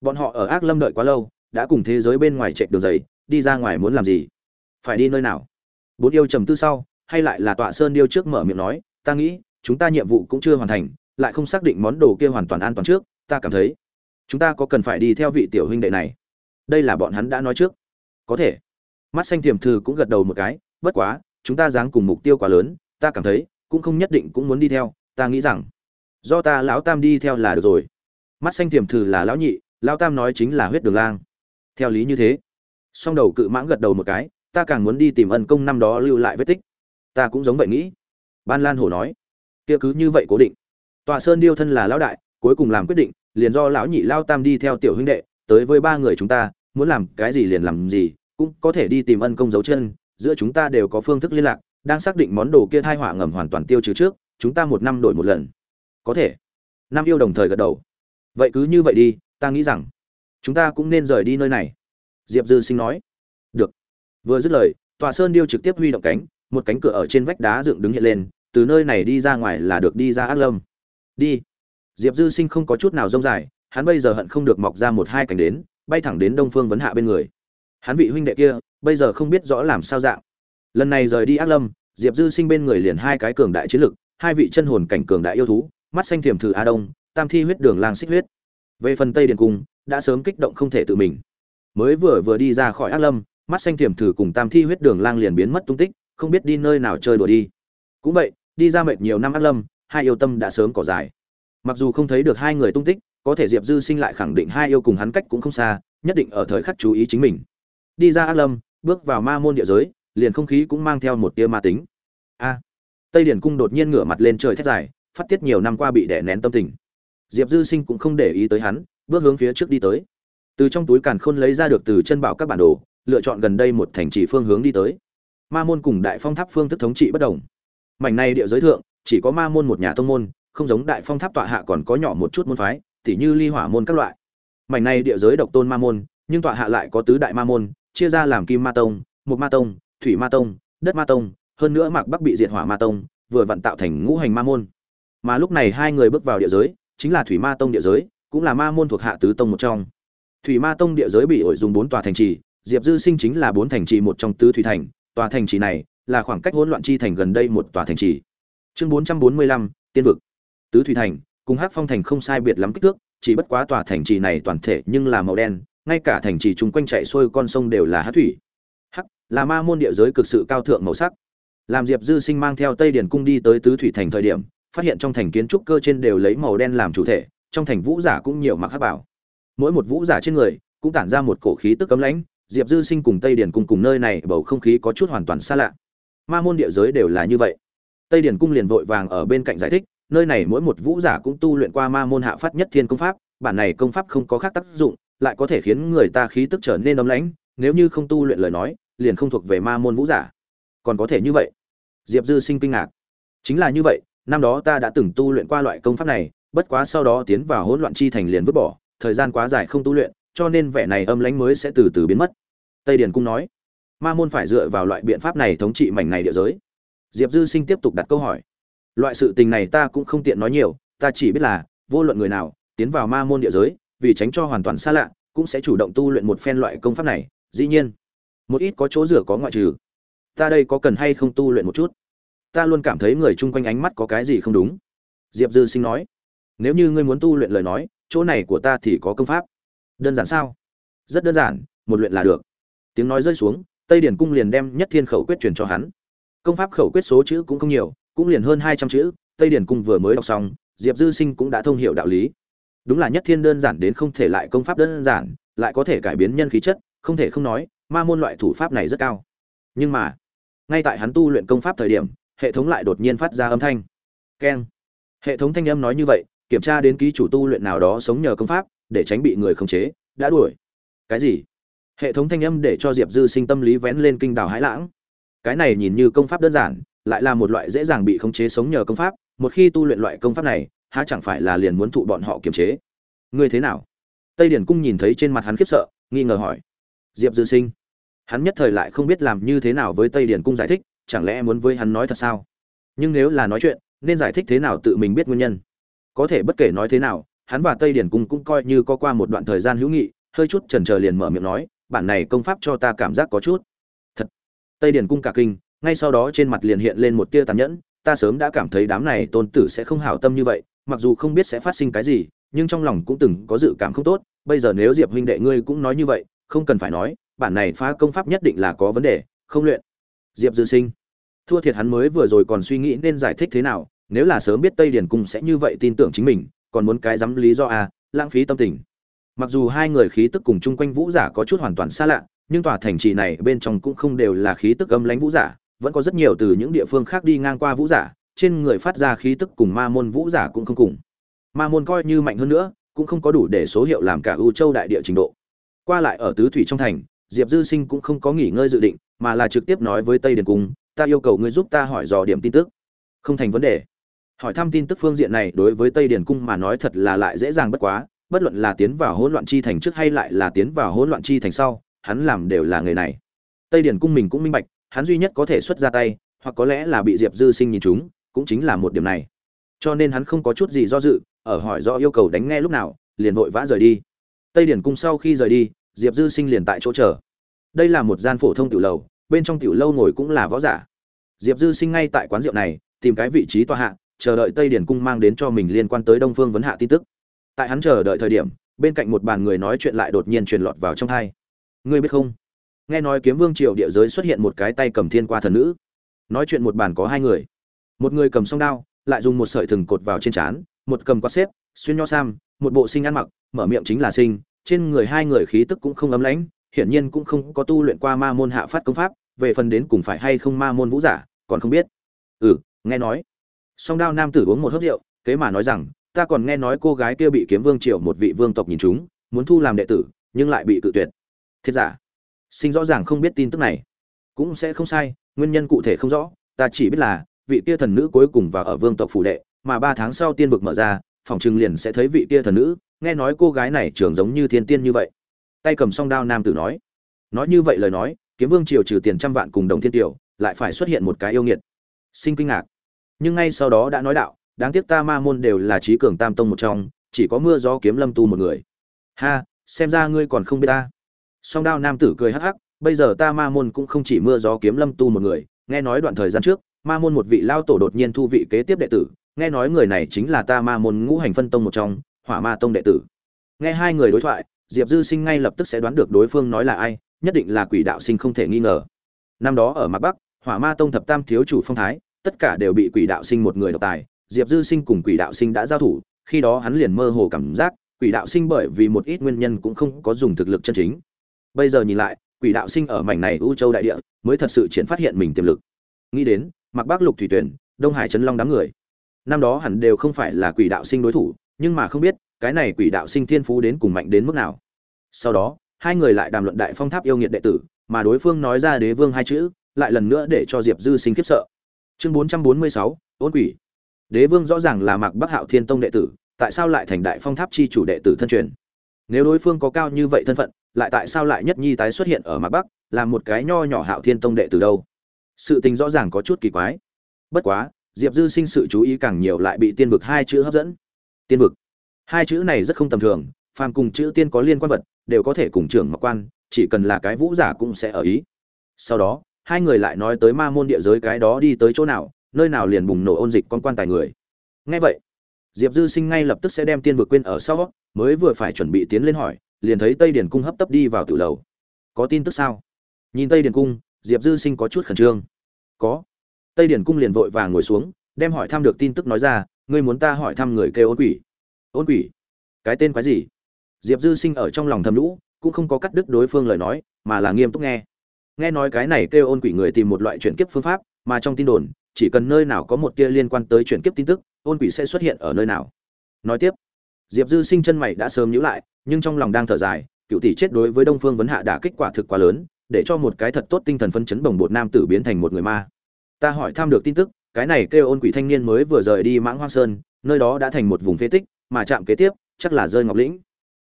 Bọn họ ở ác lâm đợi quá lâu, đã cùng thế giới bên ngoài chạy đường giày đi ra ngoài muốn làm gì? Phải đi nơi nào? Bốn yêu trầm tư sau, hay lại là tọa sơn điêu trước mở miệng nói, ta nghĩ, chúng ta nhiệm vụ cũng chưa hoàn thành, lại không xác định món đồ kia hoàn toàn an toàn trước, ta cảm thấy, chúng ta có cần phải đi theo vị tiểu huynh đệ này. Đây là bọn hắn đã nói trước. Có thể. Mắt xanh tiềm thư cũng gật đầu một cái, bất quá, chúng ta dáng cùng mục tiêu quá lớn, ta cảm thấy, cũng không nhất định cũng muốn đi theo, ta nghĩ rằng, do ta lão tam đi theo là được rồi. Mắt xanh tiềm thư là lão nhị, Lão tam nói chính là huyết đường lang. Theo lý như thế, song đầu cự mãng gật đầu một cái ta càng muốn đi tìm ân công năm đó lưu lại vết tích. Ta cũng giống vậy nghĩ. Ban lan hổ nói, kia cứ như vậy cố định. Tòa sơn điêu thân là lão đại, cuối cùng làm quyết định, liền do lão nhị lao tam đi theo tiểu huynh đệ, tới với ba người chúng ta, muốn làm cái gì liền làm gì, cũng có thể đi tìm ân công dấu chân, giữa chúng ta đều có phương thức liên lạc, đang xác định món đồ kia thai họa ngầm hoàn toàn tiêu trừ trước, chúng ta một năm đổi một lần. Có thể. Nam yêu đồng thời gật đầu. Vậy cứ như vậy đi, ta nghĩ rằng, chúng ta cũng nên rời đi nơi này. Diệp dư sinh nói. Được vừa dứt lời, tòa sơn điêu trực tiếp huy động cánh, một cánh cửa ở trên vách đá dựng đứng hiện lên, từ nơi này đi ra ngoài là được đi ra ác lâm. Đi. Diệp dư sinh không có chút nào rông dài, hắn bây giờ hận không được mọc ra một hai cánh đến, bay thẳng đến đông phương vấn hạ bên người. Hắn vị huynh đệ kia, bây giờ không biết rõ làm sao dạng. Lần này rời đi ác lâm, diệp dư sinh bên người liền hai cái cường đại chiến lực, hai vị chân hồn cảnh cường đại yêu thú, mắt xanh thiềm thử a đông, tam thi huyết đường lang xích huyết. Về phần tây điền cung, đã sớm kích động không thể tự mình. Mới vừa vừa đi ra khỏi ác lâm mắt xanh tiềm thử cùng tam thi huyết đường lang liền biến mất tung tích, không biết đi nơi nào chơi đùa đi. Cũng vậy, đi ra mệt nhiều năm ác lâm, hai yêu tâm đã sớm cỏ dài mặc dù không thấy được hai người tung tích, có thể diệp dư sinh lại khẳng định hai yêu cùng hắn cách cũng không xa, nhất định ở thời khắc chú ý chính mình. Đi ra ác lâm, bước vào ma môn địa giới, liền không khí cũng mang theo một tia ma tính. A! Tây điển cung đột nhiên ngửa mặt lên trời thét dài, phát tiết nhiều năm qua bị đè nén tâm tình. Diệp dư sinh cũng không để ý tới hắn, bước hướng phía trước đi tới. Từ trong túi càn khôn lấy ra được từ chân bảo các bản đồ lựa chọn gần đây một thành trì phương hướng đi tới. Ma môn cùng đại phong tháp phương thức thống trị bất đồng. Mảnh này địa giới thượng, chỉ có ma môn một nhà tông môn, không giống đại phong tháp tọa hạ còn có nhỏ một chút môn phái, tỉ như ly hỏa môn các loại. Mảnh này địa giới độc tôn ma môn, nhưng tọa hạ lại có tứ đại ma môn, chia ra làm kim ma tông, mục ma tông, thủy ma tông, đất ma tông, hơn nữa mạc bắc bị diệt hỏa ma tông, vừa vặn tạo thành ngũ hành ma môn. Mà lúc này hai người bước vào địa giới, chính là thủy ma tông địa giới, cũng là ma môn thuộc hạ tứ tông một trong. Thủy ma tông địa giới bị ổi dùng bốn tòa thành trì diệp dư sinh chính là bốn thành trì một trong tứ thủy thành, tòa thành trì này là khoảng cách hỗn loạn chi thành gần đây một tòa thành trì. Chương bốn trăm bốn mươi lăm, tiên vực. Tứ thủy thành, cùng hắc phong thành không sai biệt lắm kích thước, chỉ bất quá tòa thành trì này toàn thể nhưng là màu đen, ngay cả thành trì chung quanh chạy xuôi con sông đều là hát thủy. Hắc, là ma môn địa giới cực sự cao thượng màu sắc. Làm diệp dư sinh mang theo tây điển cung đi tới tứ thủy thành thời điểm, phát hiện trong thành kiến trúc cơ trên đều lấy màu đen làm chủ thể, trong thành vũ giả cũng nhiều mặc hát bảo. Mỗi một vũ giả trên người cũng tản ra một cổ khí tức cấm lãnh diệp dư sinh cùng tây điển cung cùng nơi này bầu không khí có chút hoàn toàn xa lạ. Ma môn địa giới đều là như vậy. Tây điển cung liền vội vàng ở bên cạnh giải thích, nơi này mỗi một vũ giả cũng tu luyện qua ma môn hạ phát nhất thiên công pháp, bản này công pháp không có khác tác dụng, lại có thể khiến người ta khí tức trở nên ấm lãnh, nếu như không tu luyện lời nói, liền không thuộc về ma môn vũ giả. Còn có thể như vậy. Diệp dư sinh kinh ngạc. Chính là như vậy, năm đó ta đã từng tu luyện qua loại công pháp này, bất quá sau đó tiến vào hỗn loạn chi thành liền vứt bỏ, thời gian quá dài không tu luyện, cho nên vẻ này âm lãnh mới sẽ từ từ biến mất tây điền cung nói, ma môn phải dựa vào loại biện pháp này thống trị mảnh này địa giới. Diệp dư sinh tiếp tục đặt câu hỏi, loại sự tình này ta cũng không tiện nói nhiều, ta chỉ biết là, vô luận người nào tiến vào ma môn địa giới, vì tránh cho hoàn toàn xa lạ, cũng sẽ chủ động tu luyện một phen loại công pháp này, dĩ nhiên, một ít có chỗ rửa có ngoại trừ. Ta đây có cần hay không tu luyện một chút? Ta luôn cảm thấy người chung quanh ánh mắt có cái gì không đúng. Diệp dư sinh nói, nếu như ngươi muốn tu luyện lời nói, chỗ này của ta thì có công pháp. Đơn giản sao? Rất đơn giản, một luyện là được tiếng nói rơi xuống, tây điển cung liền đem nhất thiên khẩu quyết truyền cho hắn. Công pháp khẩu quyết số chữ cũng không nhiều, cũng liền hơn hai trăm chữ, tây điển cung vừa mới đọc xong, diệp dư sinh cũng đã thông h i ể u đạo lý. Đúng là nhất thiên đơn giản đến không thể lại công pháp đơn giản, lại có thể cải biến nhân khí chất, không thể không nói, ma môn loại thủ pháp này rất cao. Nhưng mà, ngay tại hắn tu luyện công pháp thời điểm, hệ thống lại đột nhiên phát ra âm thanh. Keng. Hệ thống thanh âm nói như vậy, kiểm tra đến ký chủ tu luyện nào đó sống nhờ công pháp, để tránh bị người khống chế, đã đuổi. Cái gì? Hệ thống thanh âm để cho diệp dư sinh tâm lý vén lên kinh đảo hãi lãng. Cái này nhìn như công pháp đơn giản, lại là một loại dễ dàng bị khống chế sống nhờ công pháp, một khi tu luyện loại công pháp này, há chẳng phải là liền muốn thụ bọn họ kiềm chế. Ngươi thế nào? Tây điển cung nhìn thấy trên mặt hắn khiếp sợ, nghi ngờ hỏi. Diệp dư sinh, hắn nhất thời lại không biết làm như thế nào với tây điển cung giải thích, chẳng lẽ muốn với hắn nói thật sao? Nhưng nếu là nói chuyện, nên giải thích thế nào tự mình biết nguyên nhân? Có thể bất kể nói thế nào, hắn và tây điển cung cũng coi như có qua một đoạn thời gian hữu nghị, hơi chút trần trờ liền mở miệng nói bản này công pháp cho ta cảm giác có chút. Thật. Tây điển cung cả kinh, ngay sau đó trên mặt liền hiện lên một tia tàn nhẫn, ta sớm đã cảm thấy đám này tôn tử sẽ không hảo tâm như vậy, mặc dù không biết sẽ phát sinh cái gì, nhưng trong lòng cũng từng có dự cảm không tốt, bây giờ nếu diệp huynh đệ ngươi cũng nói như vậy, không cần phải nói, bản này phá công pháp nhất định là có vấn đề, không luyện. Diệp dư sinh. Thua thiệt hắn mới vừa rồi còn suy nghĩ nên giải thích thế nào, nếu là sớm biết tây điển cung sẽ như vậy tin tưởng chính mình, còn muốn cái dám lý do à lãng phí tâm tình mặc dù hai người khí tức cùng chung quanh vũ giả có chút hoàn toàn xa lạ, nhưng tòa thành trì này bên trong cũng không đều là khí tức âm lãnh vũ giả, vẫn có rất nhiều từ những địa phương khác đi ngang qua vũ giả, trên người phát ra khí tức cùng ma môn vũ giả cũng không cùng. Ma môn coi như mạnh hơn nữa, cũng không có đủ để số hiệu làm cả ưu châu đại địa trình độ. Qua lại ở tứ thủy trong thành, diệp dư sinh cũng không có nghỉ ngơi dự định, mà là trực tiếp nói với tây điền cung, ta yêu cầu ngươi giúp ta hỏi dò điểm tin tức. Không thành vấn đề. Hỏi thăm tin tức phương diện này đối với tây điền cung mà nói thật là lại dễ dàng bất quá bất luận là tiến vào hỗn loạn chi thành trước hay lại là tiến vào hỗn loạn chi thành sau hắn làm đều là người này. Tây điền cung mình cũng minh bạch hắn duy nhất có thể xuất ra tay hoặc có lẽ là bị diệp dư sinh nhìn trúng, cũng chính là một điểm này. Cho nên hắn không có chút gì do dự ở hỏi do yêu cầu đánh nghe lúc nào liền vội vã rời đi. Tây điển cung sau khi rời đi diệp dư sinh liền tại chỗ chờ. Đây là một gian phổ thông tiểu lầu bên trong tiểu lâu ngồi cũng là võ giả. Diệp dư sinh ngay tại quán rượu này tìm cái vị trí tọa hạ chờ đợi tây điển cung mang đến cho mình liên quan tới đông phương vấn hạ tin tức tại hắn chờ đợi thời điểm, bên cạnh một bàn người nói chuyện lại đột nhiên truyền lọt vào trong thai ngươi biết không? Nghe nói kiếm vương triều địa giới xuất hiện một cái tay cầm thiên qua thần nữ. Nói chuyện một bàn có hai người. Một người cầm song đao, lại dùng một sợi thừng cột vào trên trán, một cầm quạt xếp, xuyên nho sam, một bộ sinh ăn mặc, mở miệng chính là sinh. Trên người hai người khí tức cũng không ấm lãnh, hiển nhiên cũng không có tu luyện qua ma môn hạ phát công pháp, về phần đến cùng phải hay không ma môn vũ giả, còn không biết. Ừ nghe nói. Song đao nam tử uống một hớp rượu, kế mà nói rằng ta còn nghe nói cô gái kia bị kiếm vương triều một vị vương tộc nhìn chúng, muốn thu làm đệ tử, nhưng lại bị cự tuyệt. Thiệt giả, sinh rõ ràng không biết tin tức này. Cũng sẽ không sai, nguyên nhân cụ thể không rõ, ta chỉ biết là, vị kia thần nữ cuối cùng vào ở vương tộc phủ đệ, mà ba tháng sau tiên vực mở ra, phòng trừng liền sẽ thấy vị kia thần nữ, nghe nói cô gái này trưởng giống như thiên tiên như vậy. Tay cầm song đao nam tử nói. Nói như vậy lời nói, kiếm vương triều trừ tiền trăm vạn cùng đồng thiên tiểu, lại phải xuất hiện một cái yêu nghiệt. Sinh kinh ngạc. Nhưng ngay sau đó đã nói đạo đáng tiếc ta ma môn đều là trí cường tam tông một trong, chỉ có mưa gió kiếm lâm tu một người. Ha, xem ra ngươi còn không biết ta. Song đao nam tử cười hắc hắc, bây giờ ta ma môn cũng không chỉ mưa gió kiếm lâm tu một người. Nghe nói đoạn thời gian trước, ma môn một vị lao tổ đột nhiên thu vị kế tiếp đệ tử. Nghe nói người này chính là ta ma môn ngũ hành phân tông một trong, hỏa ma tông đệ tử. Nghe hai người đối thoại, diệp dư sinh ngay lập tức sẽ đoán được đối phương nói là ai, nhất định là quỷ đạo sinh không thể nghi ngờ. Năm đó ở mặt bắc, hỏa ma tông thập tam thiếu chủ phong thái, tất cả đều bị quỷ đạo sinh một người độc tài diệp dư sinh cùng quỷ đạo sinh đã giao thủ, khi đó hắn liền mơ hồ cảm giác quỷ đạo sinh bởi vì một ít nguyên nhân cũng không có dùng thực lực chân chính. Bây giờ nhìn lại, quỷ đạo sinh ở mảnh này u châu đại địa mới thật sự triển phát hiện mình tiềm lực. Nghĩ đến mặc bắc lục thủy tuyển đông hải trấn long đám người. Năm đó hẳn đều không phải là quỷ đạo sinh đối thủ, nhưng mà không biết, cái này quỷ đạo sinh thiên phú đến cùng mạnh đến mức nào. Sau đó, hai người lại đàm luận đại phong tháp yêu nghiệt đệ tử, mà đối phương nói ra đế vương hai chữ, lại lần nữa để cho diệp dư sinh khiếp sợ. Chương bốn trăm bốn mươi sáu, ôn quỷ đế vương rõ ràng là mạc bắc hạo thiên tông đệ tử, tại sao lại thành đại phong tháp chi chủ đệ tử thân truyền? Nếu đối phương có cao như vậy thân phận, lại tại sao lại nhất nhi tái xuất hiện ở mạc bắc là một cái nho nhỏ hạo thiên tông đệ tử đâu? Sự tình rõ ràng có chút kỳ quái. Bất quá, diệp dư sinh sự chú ý càng nhiều lại bị tiên vực hai chữ hấp dẫn. Tiên vực. Hai chữ này rất không tầm thường, phàm cùng chữ tiên có liên quan vật, đều có thể cùng trưởng mặc quan, chỉ cần là cái vũ giả cũng sẽ ở ý. Sau đó, hai người lại nói tới ma môn địa giới cái đó đi tới chỗ nào nơi nào liền bùng nổ ôn dịch con quan tài người. Ngay vậy, diệp dư sinh ngay lập tức sẽ đem tiên vực quên ở sau, mới vừa phải chuẩn bị tiến lên hỏi, liền thấy tây điển cung hấp tấp đi vào tự lầu. Có tin tức sao? Nhìn tây điển cung, diệp dư sinh có chút khẩn trương. Có. Tây điển cung liền vội vàng ngồi xuống, đem hỏi thăm được tin tức nói ra, ngươi muốn ta hỏi thăm người kêu ôn quỷ? Ôn quỷ? Cái tên quái gì? Diệp dư sinh ở trong lòng thầm lũ cũng không có cắt đứt đối phương lời nói, mà là nghiêm túc nghe. Nghe nói cái này kêu ôn quỷ người tìm một loại chuyển kiếp phương pháp, mà trong tin đồn chỉ cần nơi nào có một tia liên quan tới chuyển kiếp tin tức, ôn quỷ sẽ xuất hiện ở nơi nào. Nói tiếp, diệp dư sinh chân mày đã sớm nhíu lại, nhưng trong lòng đang thở dài, cựu tỷ chết đối với đông phương vấn hạ đã kết quả thực quá lớn, để cho một cái thật tốt tinh thần phân chấn bồng bột nam tử biến thành một người ma. Ta hỏi thăm được tin tức, cái này kêu ôn quỷ thanh niên mới vừa rời đi mãng hoang sơn, nơi đó đã thành một vùng phế tích, mà chạm kế tiếp, chắc là rơi ngọc lĩnh.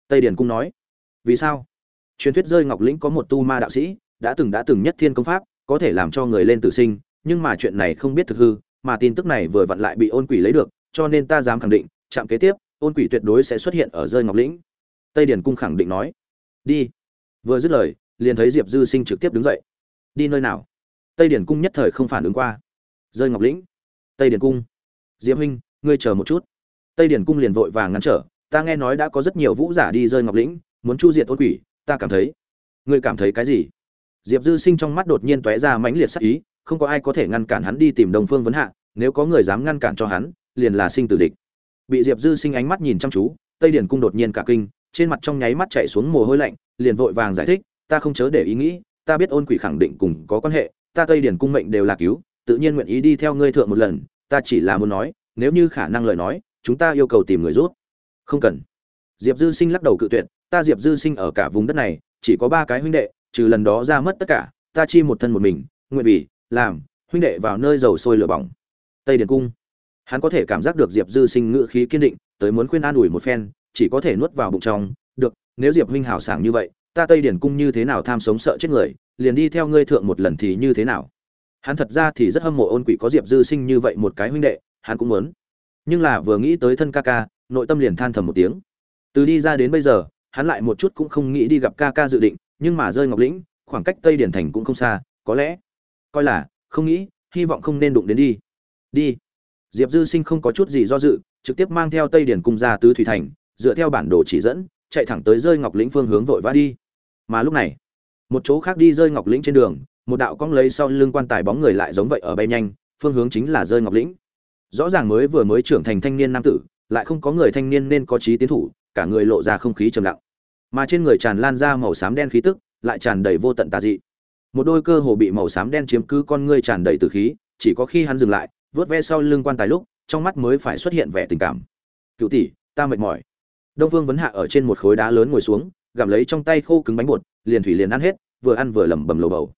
Tây điển cung nói, vì sao? Truyền thuyết rơi ngọc lĩnh có một tu ma đạo sĩ, đã từng đã từng nhất thiên công pháp, có thể làm cho người lên tử sinh nhưng mà chuyện này không biết thực hư, mà tin tức này vừa vặn lại bị ôn quỷ lấy được, cho nên ta dám khẳng định chạm kế tiếp, ôn quỷ tuyệt đối sẽ xuất hiện ở rơi ngọc lĩnh. Tây điển cung khẳng định nói. Đi. Vừa dứt lời, liền thấy diệp dư sinh trực tiếp đứng dậy. Đi nơi nào? Tây điển cung nhất thời không phản ứng qua. Rơi ngọc lĩnh. Tây điển cung. Diệp huynh, ngươi chờ một chút. Tây điển cung liền vội vàng ngăn trở. Ta nghe nói đã có rất nhiều vũ giả đi rơi ngọc lĩnh, muốn chu diệt ôn quỷ, ta cảm thấy. Ngươi cảm thấy cái gì? Diệp dư sinh trong mắt đột nhiên tóe ra mãnh liệt sắc ý không có ai có thể ngăn cản hắn đi tìm đồng phương vấn hạ, nếu có người dám ngăn cản cho hắn, liền là sinh tử địch. Bị diệp dư sinh ánh mắt nhìn chăm chú, tây điển cung đột nhiên cả kinh, trên mặt trong nháy mắt chạy xuống mồ hôi lạnh, liền vội vàng giải thích, ta không chớ để ý nghĩ, ta biết ôn quỷ khẳng định cùng có quan hệ, ta tây điển cung mệnh đều là cứu, tự nhiên nguyện ý đi theo ngươi thượng một lần, ta chỉ là muốn nói, nếu như khả năng lời nói, chúng ta yêu cầu tìm người rút không cần. Diệp dư sinh lắc đầu cự tuyệt, ta diệp dư sinh ở cả vùng đất này, chỉ có ba cái huynh đệ, trừ lần đó ra mất tất cả, ta chi một thân một mình, nguyện vì làm, huynh đệ vào nơi dầu sôi lửa bỏng. Tây điền cung. Hắn có thể cảm giác được diệp dư sinh ngự khí kiên định, tới muốn khuyên an ủi một phen, chỉ có thể nuốt vào bụng trong, được, nếu diệp huynh hảo sảng như vậy, ta tây điền cung như thế nào tham sống sợ chết người, liền đi theo ngươi thượng một lần thì như thế nào? Hắn thật ra thì rất hâm mộ ôn quỷ có diệp dư sinh như vậy một cái huynh đệ, hắn cũng muốn. Nhưng là vừa nghĩ tới thân ca ca, nội tâm liền than thầm một tiếng. Từ đi ra đến bây giờ, hắn lại một chút cũng không nghĩ đi gặp ca ca dự định, nhưng mà rơi ngọc lĩnh, khoảng cách tây điển thành cũng không xa, có lẽ coi là, không nghĩ, hy vọng không nên đụng đến đi. Đi. Diệp dư sinh không có chút gì do dự, trực tiếp mang theo tây điển cung ra tứ thủy thành, dựa theo bản đồ chỉ dẫn, chạy thẳng tới rơi ngọc lĩnh phương hướng vội vã đi. Mà lúc này, một chỗ khác đi rơi ngọc lĩnh trên đường, một đạo cong lấy sau lưng quan tài bóng người lại giống vậy ở bay nhanh, phương hướng chính là rơi ngọc lĩnh. Rõ ràng mới vừa mới trưởng thành thanh niên nam tử, lại không có người thanh niên nên có trí tiến thủ, cả người lộ ra không khí trầm lặng. Mà trên người tràn lan ra màu xám đen khí tức, lại tràn đầy vô tận tà dị một đôi cơ hồ bị màu xám đen chiếm cứ con ngươi tràn đầy từ khí, chỉ có khi hắn dừng lại, vớt ve sau lưng quan tài lúc, trong mắt mới phải xuất hiện vẻ tình cảm. Cựu tỷ, ta mệt mỏi. Đông phương vấn hạ ở trên một khối đá lớn ngồi xuống, gặm lấy trong tay khô cứng bánh bột, liền thủy liền ăn hết, vừa ăn vừa lẩm bẩm lầu bầu.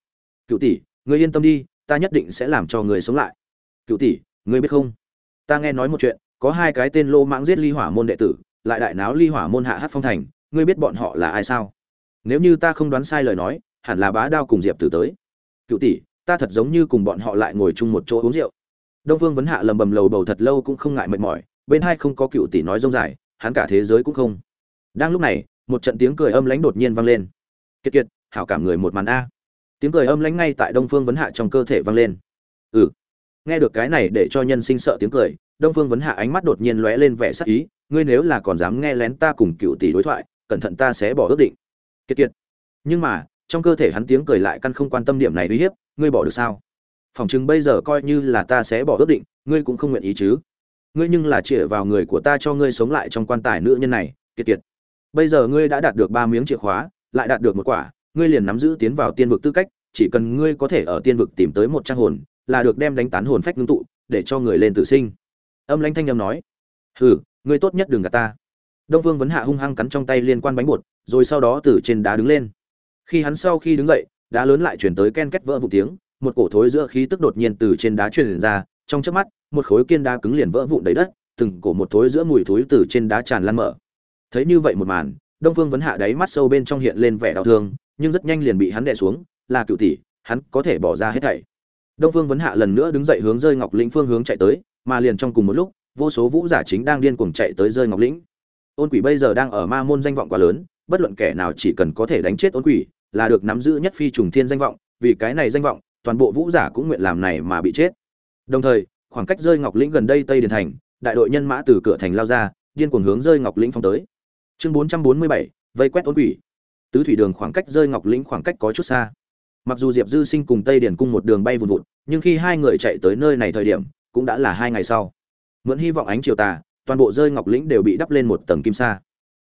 Cựu tỷ, ngươi yên tâm đi, ta nhất định sẽ làm cho người sống lại. Cựu tỷ, ngươi biết không? Ta nghe nói một chuyện, có hai cái tên lô mãng giết ly hỏa môn đệ tử, lại đại náo ly hỏa môn hạ hát phong thành, ngươi biết bọn họ là ai sao? Nếu như ta không đoán sai lời nói hẳn là bá đao cùng diệp tử tới. Cựu tỷ, ta thật giống như cùng bọn họ lại ngồi chung một chỗ uống rượu. Đông vương vấn hạ lầm bầm lầu bầu thật lâu cũng không ngại mệt mỏi, bên hai không có cựu tỷ nói rông dài, hắn cả thế giới cũng không. Đang lúc này, một trận tiếng cười âm lãnh đột nhiên vang lên. Kiệt kiệt, hảo cảm người một màn a. Tiếng cười âm lãnh ngay tại đông phương vấn hạ trong cơ thể vang lên. Ừ. Nghe được cái này để cho nhân sinh sợ tiếng cười, đông phương vấn hạ ánh mắt đột nhiên lóe lên vẻ sắc ý, ngươi nếu là còn dám nghe lén ta cùng cựu tỷ đối thoại, cẩn thận ta sẽ bỏ ước định. Kiệt kiệt. Nhưng mà trong cơ thể hắn tiếng cười lại căn không quan tâm điểm này uy hiếp, ngươi bỏ được sao? Phòng chừng bây giờ coi như là ta sẽ bỏ ước định, ngươi cũng không nguyện ý chứ. Ngươi nhưng là chĩa vào người của ta cho ngươi sống lại trong quan tài nữ nhân này, kiệt kiệt. Bây giờ ngươi đã đạt được ba miếng chìa khóa, lại đạt được một quả, ngươi liền nắm giữ tiến vào tiên vực tư cách, chỉ cần ngươi có thể ở tiên vực tìm tới một trang hồn, là được đem đánh tán hồn phách ngưng tụ, để cho người lên tự sinh. Âm lãnh thanh âm nói, hừ, ngươi tốt nhất đừng gạt ta. Đông vương vấn hạ hung hăng cắn trong tay liên quan bánh bột, rồi sau đó từ trên đá đứng lên khi hắn sau khi đứng dậy, đá lớn lại chuyển tới ken két vỡ vụ tiếng, một cổ thối giữa khí tức đột nhiên từ trên đá truyền ra, trong chớp mắt, một khối kiên đá cứng liền vỡ vụn đầy đất, từng cổ một thối giữa mùi thối từ trên đá tràn lan mở. Thấy như vậy một màn, đông phương vấn hạ đáy mắt sâu bên trong hiện lên vẻ đau thương, nhưng rất nhanh liền bị hắn đè xuống, là cựu tỷ, hắn có thể bỏ ra hết thảy. Đông phương vấn hạ lần nữa đứng dậy hướng rơi ngọc lĩnh phương hướng chạy tới, mà liền trong cùng một lúc, vô số vũ giả chính đang điên cuồng chạy tới rơi ngọc lĩnh. Ôn quỷ bây giờ đang ở ma môn danh vọng quá lớn, bất luận kẻ nào chỉ cần có thể đánh chết ôn quỷ là được nắm giữ nhất phi trùng thiên danh vọng, vì cái này danh vọng, toàn bộ vũ giả cũng nguyện làm này mà bị chết. Đồng thời, khoảng cách rơi ngọc lĩnh gần đây tây điền thành, đại đội nhân mã từ cửa thành lao ra, điên cuồng hướng rơi ngọc lĩnh phong tới. Chương bốn trăm bốn mươi bảy, vây quét ôn quỷ. Tứ thủy đường khoảng cách rơi ngọc lĩnh khoảng cách có chút xa. Mặc dù diệp dư sinh cùng tây điền cung một đường bay vụn vụt, nhưng khi hai người chạy tới nơi này thời điểm, cũng đã là hai ngày sau. Mượn hy vọng ánh chiều tà, toàn bộ rơi ngọc lĩnh đều bị đắp lên một tầng kim sa.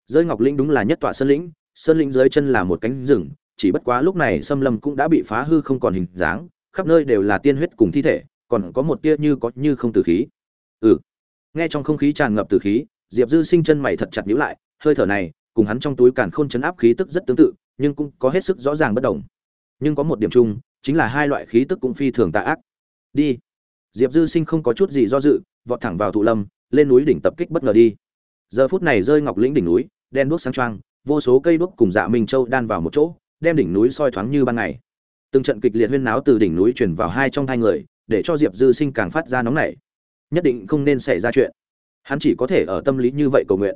Rơi ngọc lĩnh đúng là nhất tọa sơn lĩnh sơn lĩnh dưới chân là một cánh rừng chỉ bất quá lúc này xâm lâm cũng đã bị phá hư không còn hình dáng, khắp nơi đều là tiên huyết cùng thi thể, còn có một tia như có như không từ khí. Ừ. Nghe trong không khí tràn ngập từ khí, diệp dư sinh chân mày thật chặt nhíu lại, hơi thở này, cùng hắn trong túi càn khôn chấn áp khí tức rất tương tự, nhưng cũng có hết sức rõ ràng bất đồng. Nhưng có một điểm chung, chính là hai loại khí tức cũng phi thường tà ác. Đi. Diệp dư sinh không có chút gì do dự, vọt thẳng vào thụ lâm, lên núi đỉnh tập kích bất ngờ đi. Giờ phút này rơi ngọc lĩnh đỉnh núi, đen đuốc sáng trăng vô số cây đuốc cùng dạ minh châu đan vào một chỗ đem đỉnh núi soi thoáng như ban ngày. Từng trận kịch liệt huyên náo từ đỉnh núi truyền vào hai trong hai người, để cho diệp dư sinh càng phát ra nóng nảy. Nhất định không nên xảy ra chuyện. Hắn chỉ có thể ở tâm lý như vậy cầu nguyện.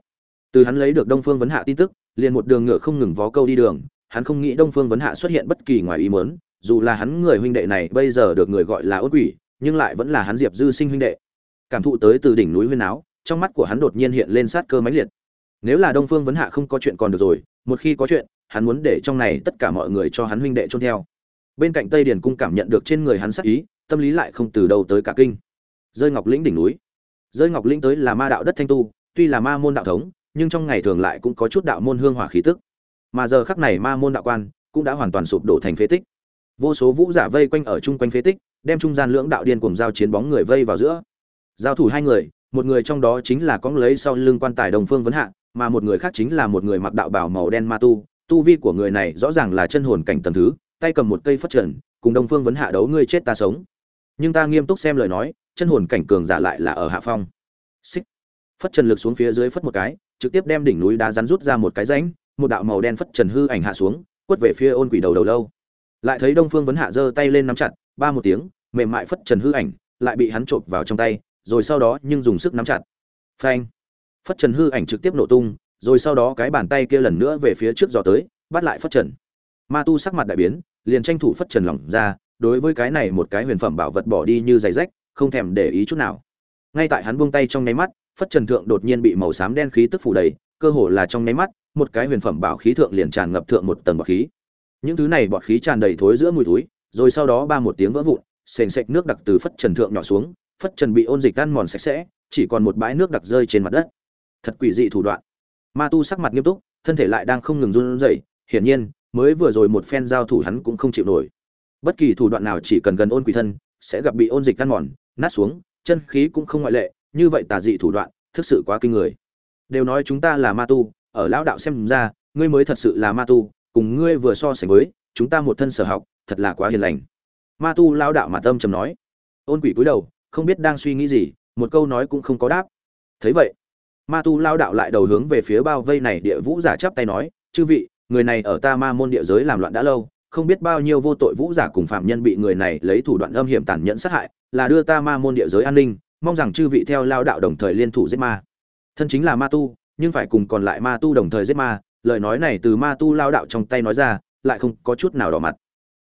Từ hắn lấy được đông phương vấn hạ tin tức, liền một đường ngựa không ngừng vó câu đi đường, hắn không nghĩ đông phương vấn hạ xuất hiện bất kỳ ngoài ý mớn dù là hắn người huynh đệ này bây giờ được người gọi là ốt quỷ, nhưng lại vẫn là hắn diệp dư sinh huynh đệ. Cảm thụ tới từ đỉnh núi huyên áo trong mắt của hắn đột nhiên hiện lên sát cơ mãnh liệt. Nếu là đông phương vấn hạ không có chuyện còn được rồi, một khi có chuyện hắn muốn để trong này tất cả mọi người cho hắn huynh đệ trôn theo. Bên cạnh tây điền cung cảm nhận được trên người hắn sát ý, tâm lý lại không từ đầu tới cả kinh. Rơi ngọc lĩnh đỉnh núi. Rơi ngọc lĩnh tới là ma đạo đất thanh tu, tuy là ma môn đạo thống, nhưng trong ngày thường lại cũng có chút đạo môn hương hỏa khí tức. Mà giờ khắc này ma môn đạo quan cũng đã hoàn toàn sụp đổ thành phế tích. Vô số vũ giả vây quanh ở chung quanh phế tích, đem trung gian lưỡng đạo điên cùng giao chiến bóng người vây vào giữa. Giao thủ hai người, một người trong đó chính là cóng lấy sau lưng quan tài đồng phương vấn hạ, mà một người khác chính là một người mặc đạo bào màu đen ma tu tu vi của người này rõ ràng là chân hồn cảnh tầng thứ, tay cầm một cây phất trần, cùng đông phương vấn hạ đấu ngươi chết ta sống. Nhưng ta nghiêm túc xem lời nói, chân hồn cảnh cường giả lại là ở hạ phong. Xích. Phất trần lực xuống phía dưới phất một cái, trực tiếp đem đỉnh núi đá rắn rút ra một cái rãnh, một đạo màu đen phất trần hư ảnh hạ xuống, quất về phía ôn quỷ đầu đầu lâu. Lại thấy đông phương vấn hạ giơ tay lên nắm chặt, ba một tiếng, mềm mại phất trần hư ảnh lại bị hắn chộp vào trong tay, rồi sau đó nhưng dùng sức nắm chặt. Phanh. Phất trần hư ảnh trực tiếp nổ tung rồi sau đó cái bàn tay kia lần nữa về phía trước dò tới, bắt lại phất trần. Ma tu sắc mặt đại biến, liền tranh thủ phất trần lỏng ra, đối với cái này một cái huyền phẩm bảo vật bỏ đi như giày rách, không thèm để ý chút nào. Ngay tại hắn buông tay trong nháy mắt, phất trần thượng đột nhiên bị màu xám đen khí tức phủ đầy, cơ hồ là trong nháy mắt, một cái huyền phẩm bảo khí thượng liền tràn ngập thượng một tầng bọt khí. Những thứ này bọt khí tràn đầy thối giữa mùi túi rồi sau đó ba một tiếng vỡ vụn, sền sệt nước đặc từ phất trần thượng nhỏ xuống, phất trần bị ôn dịch ăn mòn sạch sẽ, chỉ còn một bãi nước đặc rơi trên mặt đất. Thật quỷ dị thủ đoạn ma tu sắc mặt nghiêm túc, thân thể lại đang không ngừng run rẩy, hiển nhiên, mới vừa rồi một phen giao thủ hắn cũng không chịu nổi. Bất kỳ thủ đoạn nào chỉ cần gần ôn quỷ thân, sẽ gặp bị ôn dịch ăn mòn, nát xuống, chân khí cũng không ngoại lệ, như vậy tà dị thủ đoạn, thực sự quá kinh người. Đều nói chúng ta là ma tu, ở lão đạo xem ra, ngươi mới thật sự là ma tu, cùng ngươi vừa so sánh với, chúng ta một thân sở học, thật là quá hiền lành. Ma tu lão đạo mà tâm trầm nói. Ôn quỷ cúi đầu, không biết đang suy nghĩ gì, một câu nói cũng không có đáp. Thấy vậy ma tu lao đạo lại đầu hướng về phía bao vây này địa vũ giả chắp tay nói, chư vị, người này ở ta ma môn địa giới làm loạn đã lâu, không biết bao nhiêu vô tội vũ giả cùng phạm nhân bị người này lấy thủ đoạn âm hiểm tàn nhẫn sát hại, là đưa ta ma môn địa giới an ninh, mong rằng chư vị theo lao đạo đồng thời liên thủ giết ma. Thân chính là ma tu, nhưng phải cùng còn lại ma tu đồng thời giết ma, lời nói này từ ma tu lao đạo trong tay nói ra, lại không có chút nào đỏ mặt.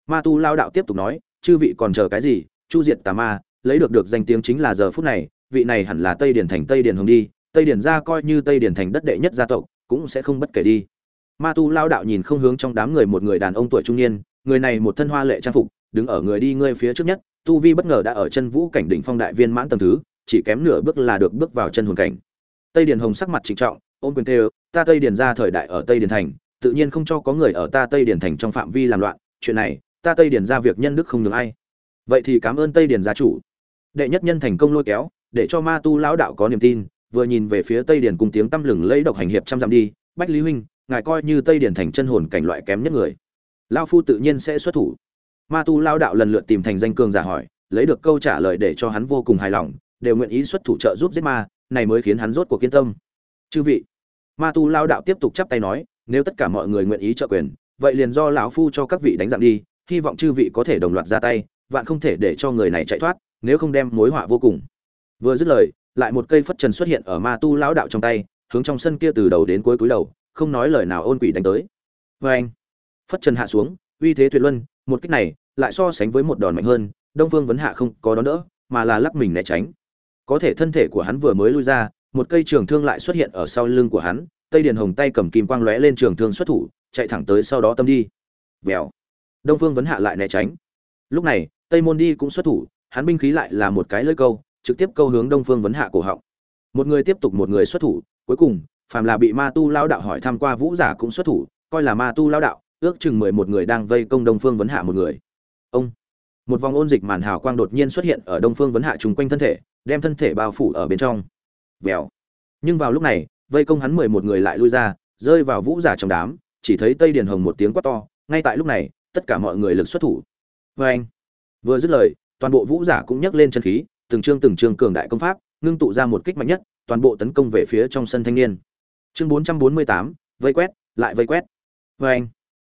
Ma tu lao đạo tiếp tục nói, chư vị còn chờ cái gì? Chu diệt tà ma, lấy được được danh tiếng chính là giờ phút này, vị này hẳn là tây Điền thành tây Điền hồng đi tây điển gia coi như tây điển thành đất đệ nhất gia tộc, cũng sẽ không bất kể đi. Ma tu lao đạo nhìn không hướng trong đám người một người đàn ông tuổi trung niên, người này một thân hoa lệ trang phục, đứng ở người đi ngươi phía trước nhất, tu vi bất ngờ đã ở chân vũ cảnh đỉnh phong đại viên mãn tầng thứ, chỉ kém nửa bước là được bước vào chân hồn cảnh. Tây điển hồng sắc mặt trịnh trọng, ôm quyền tê ta tây điển gia thời đại ở tây điển thành, tự nhiên không cho có người ở ta tây điển thành trong phạm vi làm loạn, chuyện này, ta tây điển gia việc nhân đức không được ai. Vậy thì cảm ơn tây điển gia chủ. Đệ nhất nhân thành công lôi kéo, để cho ma tu lão đạo có niềm tin vừa nhìn về phía tây điển cùng tiếng tăm lừng lấy độc hành hiệp trăm dặm đi, bách lý huynh, ngài coi như tây điển thành chân hồn cảnh loại kém nhất người. Lao phu tự nhiên sẽ xuất thủ. Ma tu lao đạo lần lượt tìm thành danh cường giả hỏi, lấy được câu trả lời để cho hắn vô cùng hài lòng, đều nguyện ý xuất thủ trợ giúp giết ma, này mới khiến hắn rốt cuộc kiên tâm. Chư vị, ma tu lao đạo tiếp tục chắp tay nói, nếu tất cả mọi người nguyện ý trợ quyền, vậy liền do lão phu cho các vị đánh dạng đi, hy vọng chư vị có thể đồng loạt ra tay, vạn không thể để cho người này chạy thoát, nếu không đem mối họa vô cùng. Vừa dứt lời lại một cây phất trần xuất hiện ở ma tu lão đạo trong tay, hướng trong sân kia từ đầu đến cuối cúi đầu, không nói lời nào ôn quỷ đánh tới. Vê anh, phất trần hạ xuống, uy thế tuyệt luân, một kích này lại so sánh với một đòn mạnh hơn, đông phương vấn hạ không có đón đỡ, mà là lắc mình né tránh. Có thể thân thể của hắn vừa mới lui ra, một cây trường thương lại xuất hiện ở sau lưng của hắn, tây điền hồng tay cầm kim quang lóe lên trường thương xuất thủ, chạy thẳng tới sau đó tâm đi. Vèo. Đông phương vấn hạ lại né tránh. Lúc này, tây môn đi cũng xuất thủ, hắn binh khí lại là một cái lưỡi câu trực tiếp câu hướng đông phương vấn hạ cổ họng. Một người tiếp tục một người xuất thủ, cuối cùng, phàm là bị ma tu lao đạo hỏi tham qua vũ giả cũng xuất thủ, coi là ma tu lao đạo, ước chừng mười một người đang vây công đông phương vấn hạ một người. Ông, một vòng ôn dịch màn hào quang đột nhiên xuất hiện ở đông phương vấn hạ chung quanh thân thể, đem thân thể bao phủ ở bên trong. Vèo. Nhưng vào lúc này, vây công hắn mười một người lại lui ra, rơi vào vũ giả trong đám, chỉ thấy tây điền hồng một tiếng quát to, ngay tại lúc này, tất cả mọi người lực xuất thủ. Vê anh vừa dứt lời, toàn bộ vũ giả cũng nhấc lên chân khí từng chương từng chương cường đại công pháp, ngưng tụ ra một kích mạnh nhất, toàn bộ tấn công về phía trong sân thanh niên. Chương bốn trăm bốn mươi tám, vây quét, lại vây quét. Vê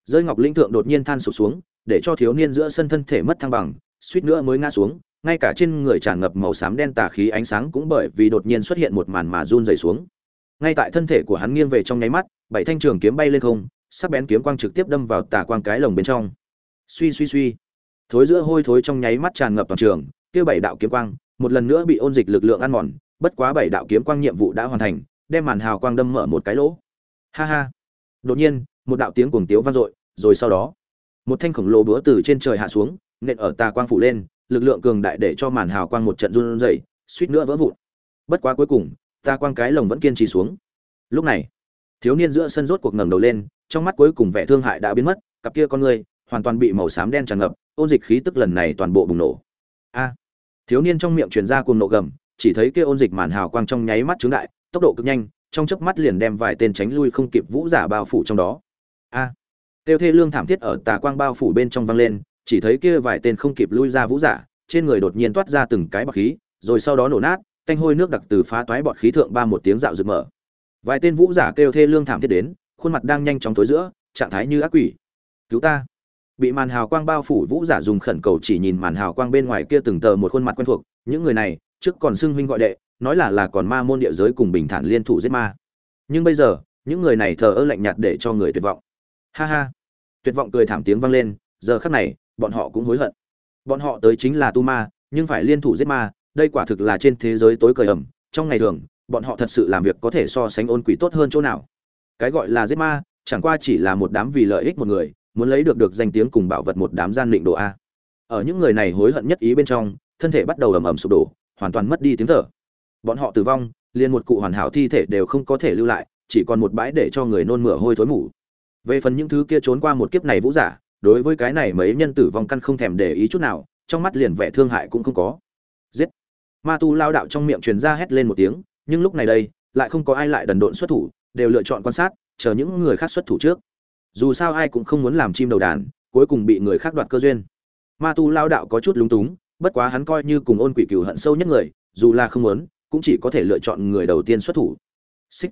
rơi ngọc linh thượng đột nhiên than sụp xuống, để cho thiếu niên giữa sân thân thể mất thăng bằng, suýt nữa mới ngã xuống, ngay cả trên người tràn ngập màu xám đen tà khí ánh sáng cũng bởi vì đột nhiên xuất hiện một màn mà run rẩy xuống. Ngay tại thân thể của hắn nghiêng về trong nháy mắt, bảy thanh trường kiếm bay lên không, sắc bén kiếm quang trực tiếp đâm vào tà quang cái lồng bên trong. Suy suy suy. Thối giữa hôi thối trong nháy mắt tràn ngập toàn trường kia bảy đạo kiếm quang, một lần nữa bị ôn dịch lực lượng ăn mòn, bất quá bảy đạo kiếm quang nhiệm vụ đã hoàn thành, đem màn hào quang đâm mở một cái lỗ. Ha ha. Đột nhiên, một đạo tiếng cuồng tiếu vang dội, rồi sau đó, một thanh khổng lồ búa từ trên trời hạ xuống, nện ở tà quang phủ lên, lực lượng cường đại để cho màn hào quang một trận run rẩy, suýt nữa vỡ vụn. Bất quá cuối cùng, tà quang cái lồng vẫn kiên trì xuống. Lúc này, thiếu niên giữa sân rốt cuộc ngẩng đầu lên, trong mắt cuối cùng vẻ thương hại đã biến mất, cặp kia con người hoàn toàn bị màu xám đen tràn ngập, ôn dịch khí tức lần này toàn bộ bùng nổ. A thiếu niên trong miệng truyền ra cuồng nộ gầm, chỉ thấy kia ôn dịch màn hào quang trong nháy mắt trướng đại, tốc độ cực nhanh, trong chớp mắt liền đem vài tên tránh lui không kịp vũ giả bao phủ trong đó. A! Tiêu thê lương thảm thiết ở tà quang bao phủ bên trong vang lên, chỉ thấy kia vài tên không kịp lui ra vũ giả, trên người đột nhiên toát ra từng cái bọt khí, rồi sau đó nổ nát, tanh hôi nước đặc từ phá toái bọt khí thượng ba một tiếng dạo rực mở. Vài tên vũ giả kêu thê lương thảm thiết đến, khuôn mặt đang nhanh chóng tối giữa, trạng thái như ác quỷ. Cứu ta! Bị màn hào quang bao phủ vũ giả dùng khẩn cầu chỉ nhìn màn hào quang bên ngoài kia từng tờ một khuôn mặt quen thuộc, những người này, trước còn xưng huynh gọi đệ, nói là là còn ma môn địa giới cùng bình thản liên thủ giết ma. Nhưng bây giờ, những người này thờ ơ lạnh nhạt để cho người tuyệt vọng. Ha ha. Tuyệt vọng cười thảm tiếng vang lên, giờ khắc này, bọn họ cũng hối hận. Bọn họ tới chính là tu ma, nhưng phải liên thủ giết ma, đây quả thực là trên thế giới tối cởi ẩm. Trong ngày thường, bọn họ thật sự làm việc có thể so sánh ôn quỷ tốt hơn chỗ nào. Cái gọi là giết ma, chẳng qua chỉ là một đám vì lợi ích một người muốn lấy được được danh tiếng cùng bảo vật một đám gian định độ a. Ở những người này hối hận nhất ý bên trong, thân thể bắt đầu ầm ầm sụp đổ, hoàn toàn mất đi tiếng thở. Bọn họ tử vong, liền một cụ hoàn hảo thi thể đều không có thể lưu lại, chỉ còn một bãi để cho người nôn mửa hôi thối mủ về phần những thứ kia trốn qua một kiếp này vũ giả, đối với cái này mấy nhân tử vong căn không thèm để ý chút nào, trong mắt liền vẻ thương hại cũng không có. Giết! Ma tu lao đạo trong miệng truyền ra hét lên một tiếng, nhưng lúc này đây, lại không có ai lại đần độn xuất thủ, đều lựa chọn quan sát, chờ những người khác xuất thủ trước dù sao ai cũng không muốn làm chim đầu đàn, cuối cùng bị người khác đoạt cơ duyên. Ma tu lao đạo có chút lúng túng, bất quá hắn coi như cùng ôn quỷ cừu hận sâu nhất người, dù là không muốn, cũng chỉ có thể lựa chọn người đầu tiên xuất thủ. Xích.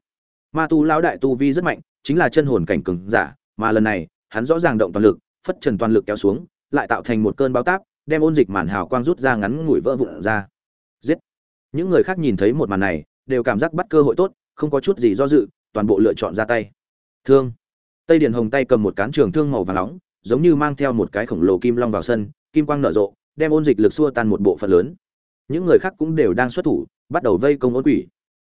Ma tu lao đại tu vi rất mạnh, chính là chân hồn cảnh cường giả, mà lần này, hắn rõ ràng động toàn lực, phất trần toàn lực kéo xuống, lại tạo thành một cơn bao táp, đem ôn dịch màn hào quang rút ra ngắn ngủi vỡ vụn ra. Giết. Những người khác nhìn thấy một màn này, đều cảm giác bắt cơ hội tốt, không có chút gì do dự, toàn bộ lựa chọn ra tay. Thương tây điền hồng tay cầm một cán trường thương màu vàng nóng, giống như mang theo một cái khổng lồ kim long vào sân, kim quang nở rộ, đem ôn dịch lực xua tan một bộ phận lớn. Những người khác cũng đều đang xuất thủ, bắt đầu vây công ôn quỷ.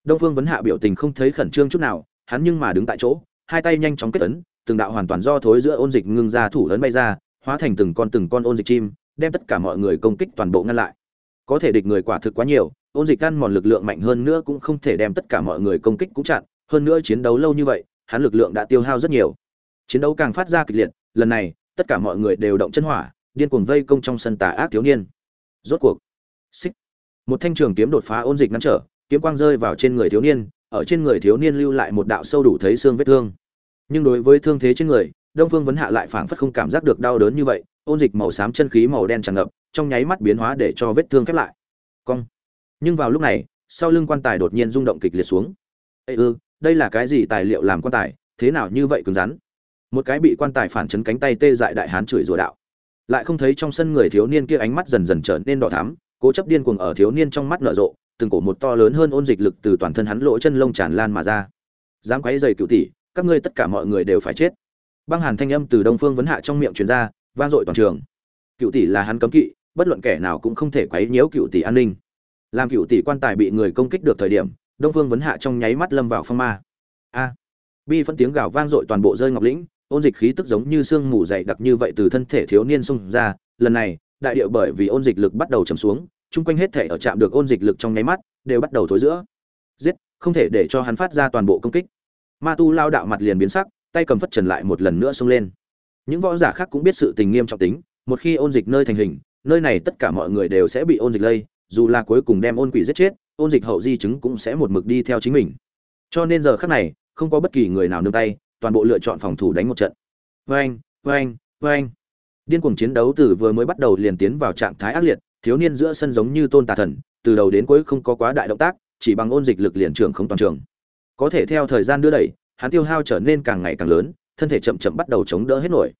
Đông phương vấn hạ biểu tình không thấy khẩn trương chút nào, hắn nhưng mà đứng tại chỗ, hai tay nhanh chóng kết ấn, từng đạo hoàn toàn do thối giữa ôn dịch ngưng ra thủ lớn bay ra, hóa thành từng con từng con ôn dịch chim, đem tất cả mọi người công kích toàn bộ ngăn lại. Có thể địch người quả thực quá nhiều, ôn dịch ăn mòn lực lượng mạnh hơn nữa cũng không thể đem tất cả mọi người công kích cũng chặn, hơn nữa chiến đấu lâu như vậy, hắn lực lượng đã tiêu hao rất nhiều chiến đấu càng phát ra kịch liệt, lần này, tất cả mọi người đều động chân hỏa, điên cuồng vây công trong sân tà ác thiếu niên. Rốt cuộc, xích, một thanh trường kiếm đột phá ôn dịch ngăn trở, kiếm quang rơi vào trên người thiếu niên, ở trên người thiếu niên lưu lại một đạo sâu đủ thấy xương vết thương. Nhưng đối với thương thế trên người, đông phương vấn hạ lại phảng phất không cảm giác được đau đớn như vậy, ôn dịch màu xám chân khí màu đen tràn ngập, trong nháy mắt biến hóa để cho vết thương khép lại. Cong. Nhưng vào lúc này, sau lưng quan tài đột nhiên rung động kịch liệt xuống. Ê ư, đây là cái gì tài liệu làm quan tài, thế nào như vậy cứng rắn? Một cái bị quan tài phản chấn cánh tay tê dại đại hán chửi rủa đạo. Lại không thấy trong sân người thiếu niên kia ánh mắt dần dần trở nên đỏ thắm, cố chấp điên cuồng ở thiếu niên trong mắt nở rộ, từng cổ một to lớn hơn ôn dịch lực từ toàn thân hắn lỗ chân lông tràn lan mà ra. Dám quấy dày cựu tỷ, các ngươi tất cả mọi người đều phải chết. Băng hàn thanh âm từ đông phương vấn hạ trong miệng truyền ra, vang dội toàn trường. Cựu tỷ là hắn cấm kỵ, bất luận kẻ nào cũng không thể quấy nhiễu cựu tỷ an ninh. Làm cựu tỷ quan tài bị người công kích được thời điểm, đông phương vấn hạ trong nháy mắt lâm vào phong ma. A. Bi phân tiếng gào vang dội toàn bộ rơi ngọc lĩnh ôn dịch khí tức giống như sương mù dày đặc như vậy từ thân thể thiếu niên xung ra. Lần này, đại địa bởi vì ôn dịch lực bắt đầu chầm xuống, chung quanh hết thể ở chạm được ôn dịch lực trong nháy mắt, đều bắt đầu thối giữa. Giết, không thể để cho hắn phát ra toàn bộ công kích. Ma tu lao đạo mặt liền biến sắc, tay cầm phất trần lại một lần nữa xông lên. Những võ giả khác cũng biết sự tình nghiêm trọng tính, một khi ôn dịch nơi thành hình, nơi này tất cả mọi người đều sẽ bị ôn dịch lây, dù là cuối cùng đem ôn quỷ giết chết, ôn dịch hậu di chứng cũng sẽ một mực đi theo chính mình. Cho nên giờ khắc này, không có bất kỳ người nào nương tay toàn bộ lựa chọn phòng thủ đánh một trận. Vâng vâng vâng điên cuồng chiến đấu từ vừa mới bắt đầu liền tiến vào trạng thái ác liệt, thiếu niên giữa sân giống như tôn tà thần, từ đầu đến cuối không có quá đại động tác, chỉ bằng ôn dịch lực liền trưởng không toàn trường. Có thể theo thời gian đưa đẩy, hắn tiêu hao trở nên càng ngày càng lớn, thân thể chậm chậm bắt đầu chống đỡ hết nổi.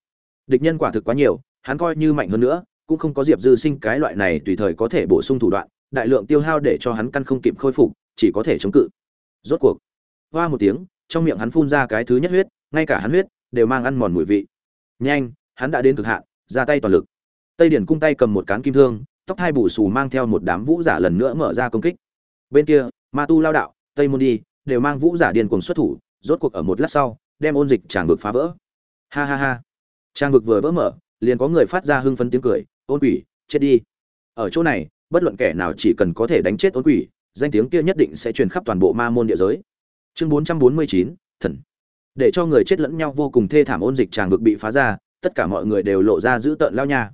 Địch nhân quả thực quá nhiều, hắn coi như mạnh hơn nữa, cũng không có diệp dư sinh cái loại này tùy thời có thể bổ sung thủ đoạn, đại lượng tiêu hao để cho hắn căn không kịp khôi phục, chỉ có thể chống cự. Rốt cuộc, hoa một tiếng trong miệng hắn phun ra cái thứ nhất huyết, ngay cả hắn huyết đều mang ăn mòn mùi vị. Nhanh, hắn đã đến cực hạn, ra tay toàn lực. Tây điển cung tay cầm một cán kim thương, tóc hai bù xù mang theo một đám vũ giả lần nữa mở ra công kích. Bên kia, ma tu lao đạo, tây môn đi đều mang vũ giả điên cuồng xuất thủ, rốt cuộc ở một lát sau, đem ôn dịch tràng vực phá vỡ. Ha ha ha. Trang vực vừa vỡ mở, liền có người phát ra hưng phấn tiếng cười, ôn quỷ, chết đi. Ở chỗ này, bất luận kẻ nào chỉ cần có thể đánh chết ôn quỷ, danh tiếng kia nhất định sẽ truyền khắp toàn bộ ma môn địa giới chương bốn trăm bốn mươi chín, thần. Để cho người chết lẫn nhau vô cùng thê thảm ôn dịch tràng vực bị phá ra, tất cả mọi người đều lộ ra giữ tợn lao nha.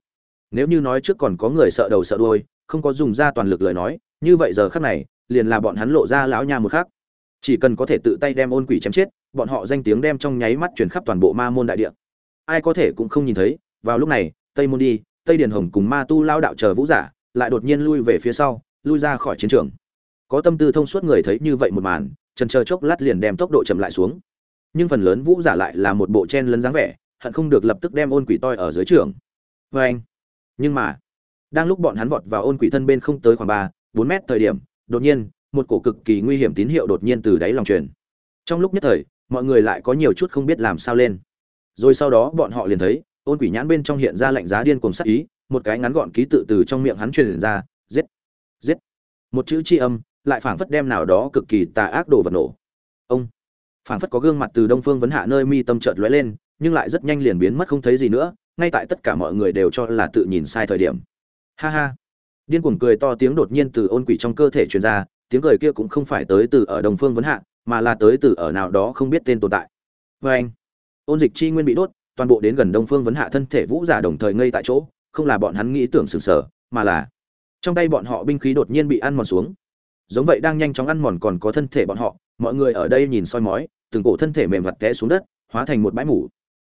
Nếu như nói trước còn có người sợ đầu sợ đuôi, không có dùng ra toàn lực lời nói, như vậy giờ khắc này, liền là bọn hắn lộ ra lão nha một khắc. Chỉ cần có thể tự tay đem ôn quỷ chém chết, bọn họ danh tiếng đem trong nháy mắt chuyển khắp toàn bộ ma môn đại địa. Ai có thể cũng không nhìn thấy, vào lúc này, tây môn đi, tây điền hồng cùng ma tu lao đạo chờ vũ giả, lại đột nhiên lui về phía sau, lui ra khỏi chiến trường. Có tâm tư thông suốt người thấy như vậy một màn trần chờ chốc lát liền đem tốc độ chậm lại xuống. Nhưng phần lớn vũ giả lại là một bộ chen lấn dáng vẻ, hận không được lập tức đem ôn quỷ toi ở dưới trường. Vê anh. Nhưng mà, đang lúc bọn hắn vọt vào ôn quỷ thân bên không tới khoảng ba, bốn mét thời điểm, đột nhiên, một cổ cực kỳ nguy hiểm tín hiệu đột nhiên từ đáy lòng truyền. Trong lúc nhất thời, mọi người lại có nhiều chút không biết làm sao lên. Rồi sau đó bọn họ liền thấy, ôn quỷ nhãn bên trong hiện ra lạnh giá điên cùng sắc ý, một cái ngắn gọn ký tự từ trong miệng hắn truyền ra, giết giết. Một chữ chi âm lại phảng phất đem nào đó cực kỳ tà ác đồ vật nổ. Ông! Phảng phất có gương mặt từ đông phương vấn hạ nơi mi tâm chợt lóe lên, nhưng lại rất nhanh liền biến mất không thấy gì nữa, ngay tại tất cả mọi người đều cho là tự nhìn sai thời điểm. Ha ha! Điên cuồng cười to tiếng đột nhiên từ ôn quỷ trong cơ thể truyền ra, tiếng cười kia cũng không phải tới từ ở đông phương vấn hạ, mà là tới từ ở nào đó không biết tên tồn tại. Vê anh, ôn dịch chi nguyên bị đốt, toàn bộ đến gần đông phương vấn hạ thân thể vũ giả đồng thời ngây tại chỗ, không là bọn hắn nghĩ tưởng sừng sờ, mà là trong tay bọn họ binh khí đột nhiên bị ăn mòn xuống giống vậy đang nhanh chóng ăn mòn còn có thân thể bọn họ, mọi người ở đây nhìn soi mói, từng cổ thân thể mềm mặt té xuống đất, hóa thành một bãi mủ.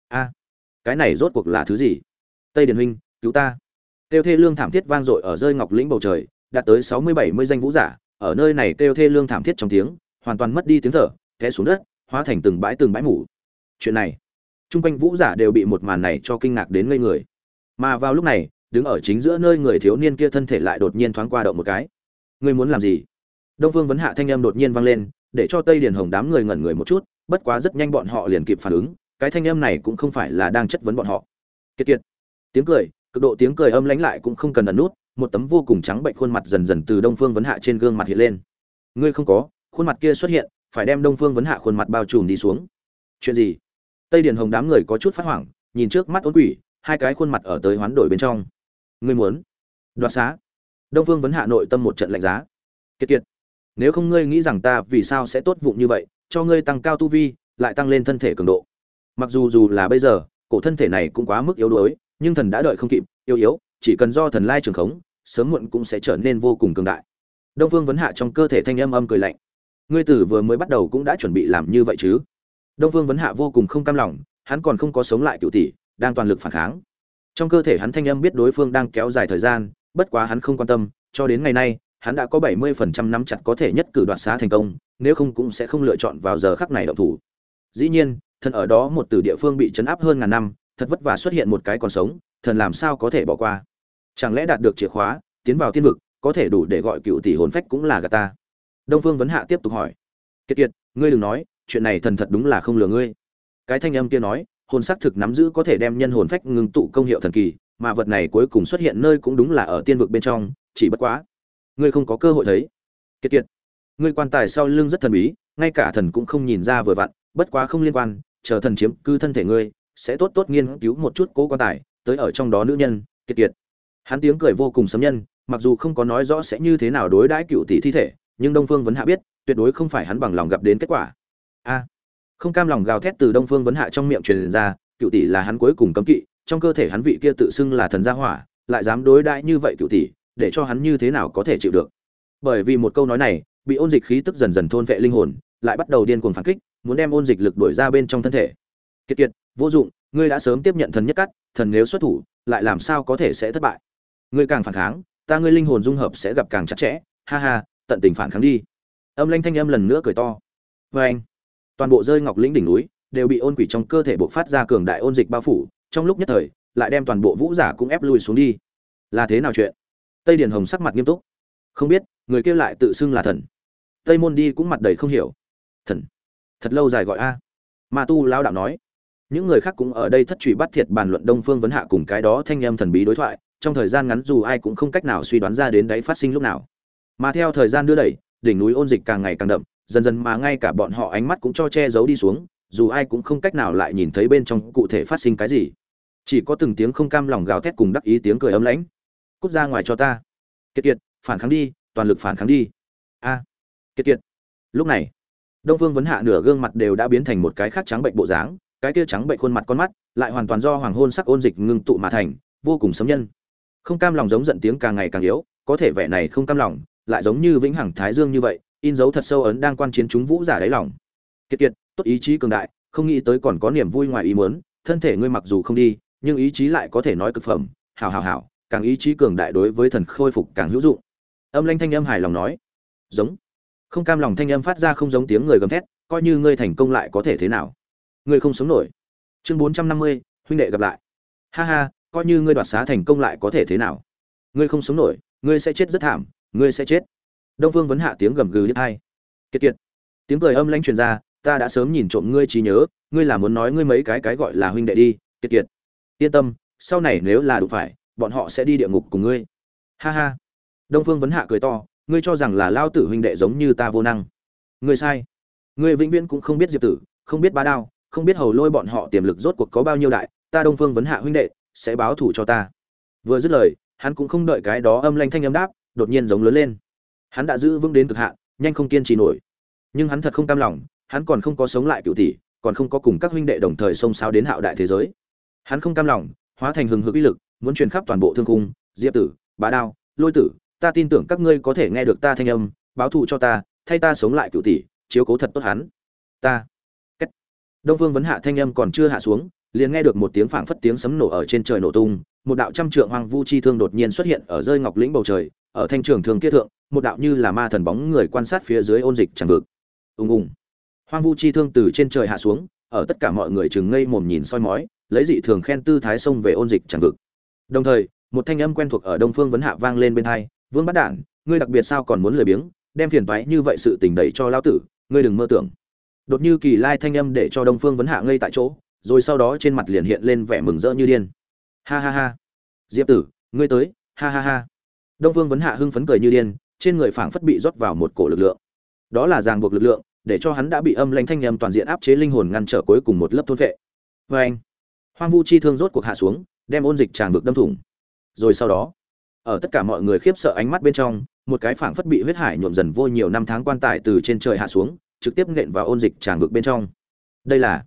A, cái này rốt cuộc là thứ gì? Tây điền huynh, cứu ta. Tiêu thê lương thảm thiết vang dội ở rơi ngọc lĩnh bầu trời, đạt tới sáu mươi bảy mươi danh vũ giả, ở nơi này kêu thê lương thảm thiết trong tiếng, hoàn toàn mất đi tiếng thở, té xuống đất, hóa thành từng bãi từng bãi mủ. Chuyện này, chung quanh vũ giả đều bị một màn này cho kinh ngạc đến ngây người. Mà vào lúc này, đứng ở chính giữa nơi người thiếu niên kia thân thể lại đột nhiên thoáng qua động một cái. Ngươi muốn làm gì? Đông phương vấn hạ thanh âm đột nhiên vang lên, để cho tây điền hồng đám người ngẩn người một chút, bất quá rất nhanh bọn họ liền kịp phản ứng, cái thanh âm này cũng không phải là đang chất vấn bọn họ. Kiệt kiệt. Tiếng cười, cực độ tiếng cười âm lãnh lại cũng không cần ẩn nút, một tấm vô cùng trắng bệnh khuôn mặt dần dần từ đông phương vấn hạ trên gương mặt hiện lên. Ngươi không có, khuôn mặt kia xuất hiện, phải đem đông phương vấn hạ khuôn mặt bao trùm đi xuống. Chuyện gì? Tây điền hồng đám người có chút phát hoảng, nhìn trước mắt ôn quỷ, hai cái khuôn mặt ở tới hoán đổi bên trong. Ngươi muốn? Đoạt xá. Đông phương vấn hạ nội tâm một trận lạnh giá. Kiệt kiệt nếu không ngươi nghĩ rằng ta vì sao sẽ tốt vụng như vậy, cho ngươi tăng cao tu vi, lại tăng lên thân thể cường độ. Mặc dù dù là bây giờ, cổ thân thể này cũng quá mức yếu đuối, nhưng thần đã đợi không kịp, yếu yếu, chỉ cần do thần lai trường khống, sớm muộn cũng sẽ trở nên vô cùng cường đại. Đông phương vấn hạ trong cơ thể thanh âm âm cười lạnh. Ngươi tử vừa mới bắt đầu cũng đã chuẩn bị làm như vậy chứ? Đông phương vấn hạ vô cùng không cam lòng, hắn còn không có sống lại cựu tỷ, đang toàn lực phản kháng. Trong cơ thể hắn thanh âm biết đối phương đang kéo dài thời gian, bất quá hắn không quan tâm, cho đến ngày nay hắn đã có bảy mươi phần trăm nắm chặt có thể nhất cử đoạt xá thành công, nếu không cũng sẽ không lựa chọn vào giờ khắc này động thủ. Dĩ nhiên, thần ở đó một từ địa phương bị chấn áp hơn ngàn năm, thật vất vả xuất hiện một cái còn sống, thần làm sao có thể bỏ qua? Chẳng lẽ đạt được chìa khóa, tiến vào tiên vực, có thể đủ để gọi cựu tỷ hồn phách cũng là gạt ta? Đông phương vấn hạ tiếp tục hỏi. Kiệt kiệt, ngươi đừng nói, chuyện này thần thật đúng là không lừa ngươi. Cái thanh âm kia nói, hồn xác thực nắm giữ có thể đem nhân hồn phách ngưng tụ công hiệu thần kỳ, mà vật này cuối cùng xuất hiện nơi cũng đúng là ở tiên vực bên trong, chỉ bất quá ngươi không có cơ hội thấy. Kiệt kiệt, ngươi quan tài sau lưng rất thần bí, ngay cả thần cũng không nhìn ra vừa vặn, bất quá không liên quan, chờ thần chiếm cư thân thể ngươi, sẽ tốt tốt nghiên cứu một chút cố quan tài, tới ở trong đó nữ nhân, kiệt kiệt. Hắn tiếng cười vô cùng sấm nhân, mặc dù không có nói rõ sẽ như thế nào đối đãi cựu tỷ thi thể, nhưng đông phương vấn hạ biết, tuyệt đối không phải hắn bằng lòng gặp đến kết quả. A, không cam lòng gào thét từ đông phương vấn hạ trong miệng truyền ra, cựu tỷ là hắn cuối cùng cấm kỵ, trong cơ thể hắn vị kia tự xưng là thần gia hỏa, lại dám đối đãi như vậy cựu tỷ để cho hắn như thế nào có thể chịu được. Bởi vì một câu nói này, bị ôn dịch khí tức dần dần thôn vệ linh hồn, lại bắt đầu điên cuồng phản kích, muốn đem ôn dịch lực đuổi ra bên trong thân thể. Kiệt kiệt, vô dụng, ngươi đã sớm tiếp nhận thần nhất cắt, thần nếu xuất thủ, lại làm sao có thể sẽ thất bại? Ngươi càng phản kháng, ta ngươi linh hồn dung hợp sẽ gặp càng chặt chẽ. Ha ha, tận tình phản kháng đi. Âm lanh thanh âm lần nữa cười to. Vê anh, toàn bộ rơi ngọc lĩnh đỉnh núi đều bị ôn quỷ trong cơ thể bộc phát ra cường đại ôn dịch bao phủ, trong lúc nhất thời, lại đem toàn bộ vũ giả cũng ép lui xuống đi. Là thế nào chuyện? Tây điền hồng sắc mặt nghiêm túc. Không biết, người kia lại tự xưng là thần. Tây môn đi cũng mặt đầy không hiểu. Thần? Thật lâu dài gọi a. Ma tu lao đạo nói. Những người khác cũng ở đây thất truy bắt thiệt bàn luận đông phương vấn hạ cùng cái đó thanh âm thần bí đối thoại, trong thời gian ngắn dù ai cũng không cách nào suy đoán ra đến đấy phát sinh lúc nào. Mà theo thời gian đưa đẩy, đỉnh núi ôn dịch càng ngày càng đậm, dần dần mà ngay cả bọn họ ánh mắt cũng cho che giấu đi xuống, dù ai cũng không cách nào lại nhìn thấy bên trong cụ thể phát sinh cái gì. Chỉ có từng tiếng không cam lòng gào thét cùng đắc ý tiếng cười ấm lãnh cút ra ngoài cho ta. Kiệt kiệt, phản kháng đi, toàn lực phản kháng đi. A, kiệt kiệt. Lúc này, đông phương vấn hạ nửa gương mặt đều đã biến thành một cái khác trắng bệnh bộ dáng, cái kia trắng bệnh khuôn mặt con mắt lại hoàn toàn do hoàng hôn sắc ôn dịch ngưng tụ mà thành, vô cùng sấm nhân. Không cam lòng giống giận tiếng càng ngày càng yếu, có thể vẻ này không cam lòng, lại giống như vĩnh hằng thái dương như vậy, in dấu thật sâu ấn đang quan chiến chúng vũ giả đáy lòng. Kiệt kiệt, tốt ý chí cường đại, không nghĩ tới còn có niềm vui ngoài ý muốn, thân thể ngươi mặc dù không đi, nhưng ý chí lại có thể nói cực phẩm. Hào hào hào càng ý chí cường đại đối với thần khôi phục càng hữu dụng. Âm lanh thanh âm hài lòng nói, giống. Không cam lòng thanh âm phát ra không giống tiếng người gầm thét, coi như ngươi thành công lại có thể thế nào? Ngươi không sống nổi. Chương bốn trăm năm mươi, huynh đệ gặp lại. Ha ha, coi như ngươi đoạt xá thành công lại có thể thế nào? Ngươi không sống nổi, ngươi sẽ chết rất thảm, ngươi sẽ chết. Đông phương vấn hạ tiếng gầm gừ đứt hai kiệt kiệt. Tiếng cười âm lãnh truyền ra, ta đã sớm nhìn trộm ngươi trí nhớ, ngươi là muốn nói ngươi mấy cái cái gọi là huynh đệ đi, kiệt kiệt. Yên tâm, sau này nếu là đủ phải bọn họ sẽ đi địa ngục cùng ngươi. Ha ha. Đông phương vấn hạ cười to, ngươi cho rằng là lao tử huynh đệ giống như ta vô năng. Ngươi sai. Ngươi vĩnh viễn cũng không biết diệp tử, không biết bá đao, không biết hầu lôi bọn họ tiềm lực rốt cuộc có bao nhiêu đại, ta đông phương vấn hạ huynh đệ sẽ báo thủ cho ta. Vừa dứt lời, hắn cũng không đợi cái đó âm lanh thanh âm đáp, đột nhiên giống lớn lên. Hắn đã giữ vững đến cực hạn, nhanh không kiên trì nổi. Nhưng hắn thật không cam lòng, hắn còn không có sống lại cựu tỷ, còn không có cùng các huynh đệ đồng thời xông xáo đến hạo đại thế giới. Hắn không cam lòng, hóa thành hừng hực uy lực muốn truyền khắp toàn bộ thương cung diệp tử bá đao lôi tử ta tin tưởng các ngươi có thể nghe được ta thanh âm báo thù cho ta thay ta sống lại cựu tỷ chiếu cố thật tốt hắn. Ta. Cách, đông vương vấn hạ thanh âm còn chưa hạ xuống liền nghe được một tiếng phảng phất tiếng sấm nổ ở trên trời nổ tung một đạo trăm trượng hoang vu chi thương đột nhiên xuất hiện ở rơi ngọc lĩnh bầu trời ở thanh trường thường kia thượng một đạo như là ma thần bóng người quan sát phía dưới ôn dịch chẳng vực. Ùng ùng. Hoang vu chi thương từ trên trời hạ xuống ở tất cả mọi người chừng ngây mồm nhìn soi mói lấy dị thường khen tư thái xông về ôn dịch chẳng vực đồng thời, một thanh âm quen thuộc ở đông phương vấn hạ vang lên bên hai vương Bát đản, ngươi đặc biệt sao còn muốn lười biếng, đem phiền toái như vậy sự tình đẩy cho lão tử, ngươi đừng mơ tưởng. Đột như kỳ lai thanh âm để cho đông phương vấn hạ ngây tại chỗ, rồi sau đó trên mặt liền hiện lên vẻ mừng rỡ như điên. Ha ha ha. Diệp tử, ngươi tới, ha ha ha. Đông phương vấn hạ hưng phấn cười như điên, trên người phảng phất bị rót vào một cổ lực lượng. Đó là ràng buộc lực lượng, để cho hắn đã bị âm lãnh thanh âm toàn diện áp chế linh hồn ngăn trở cuối cùng một lớp thôn vệ vê anh hoang vu chi thương rốt cuộc hạ xuống đem ôn dịch tràn vực đâm thủng. Rồi sau đó, ở tất cả mọi người khiếp sợ ánh mắt bên trong, một cái phảng phất bị huyết hải nhuộm dần vô nhiều năm tháng quan tài từ trên trời hạ xuống, trực tiếp nện vào ôn dịch tràn vực bên trong. Đây là,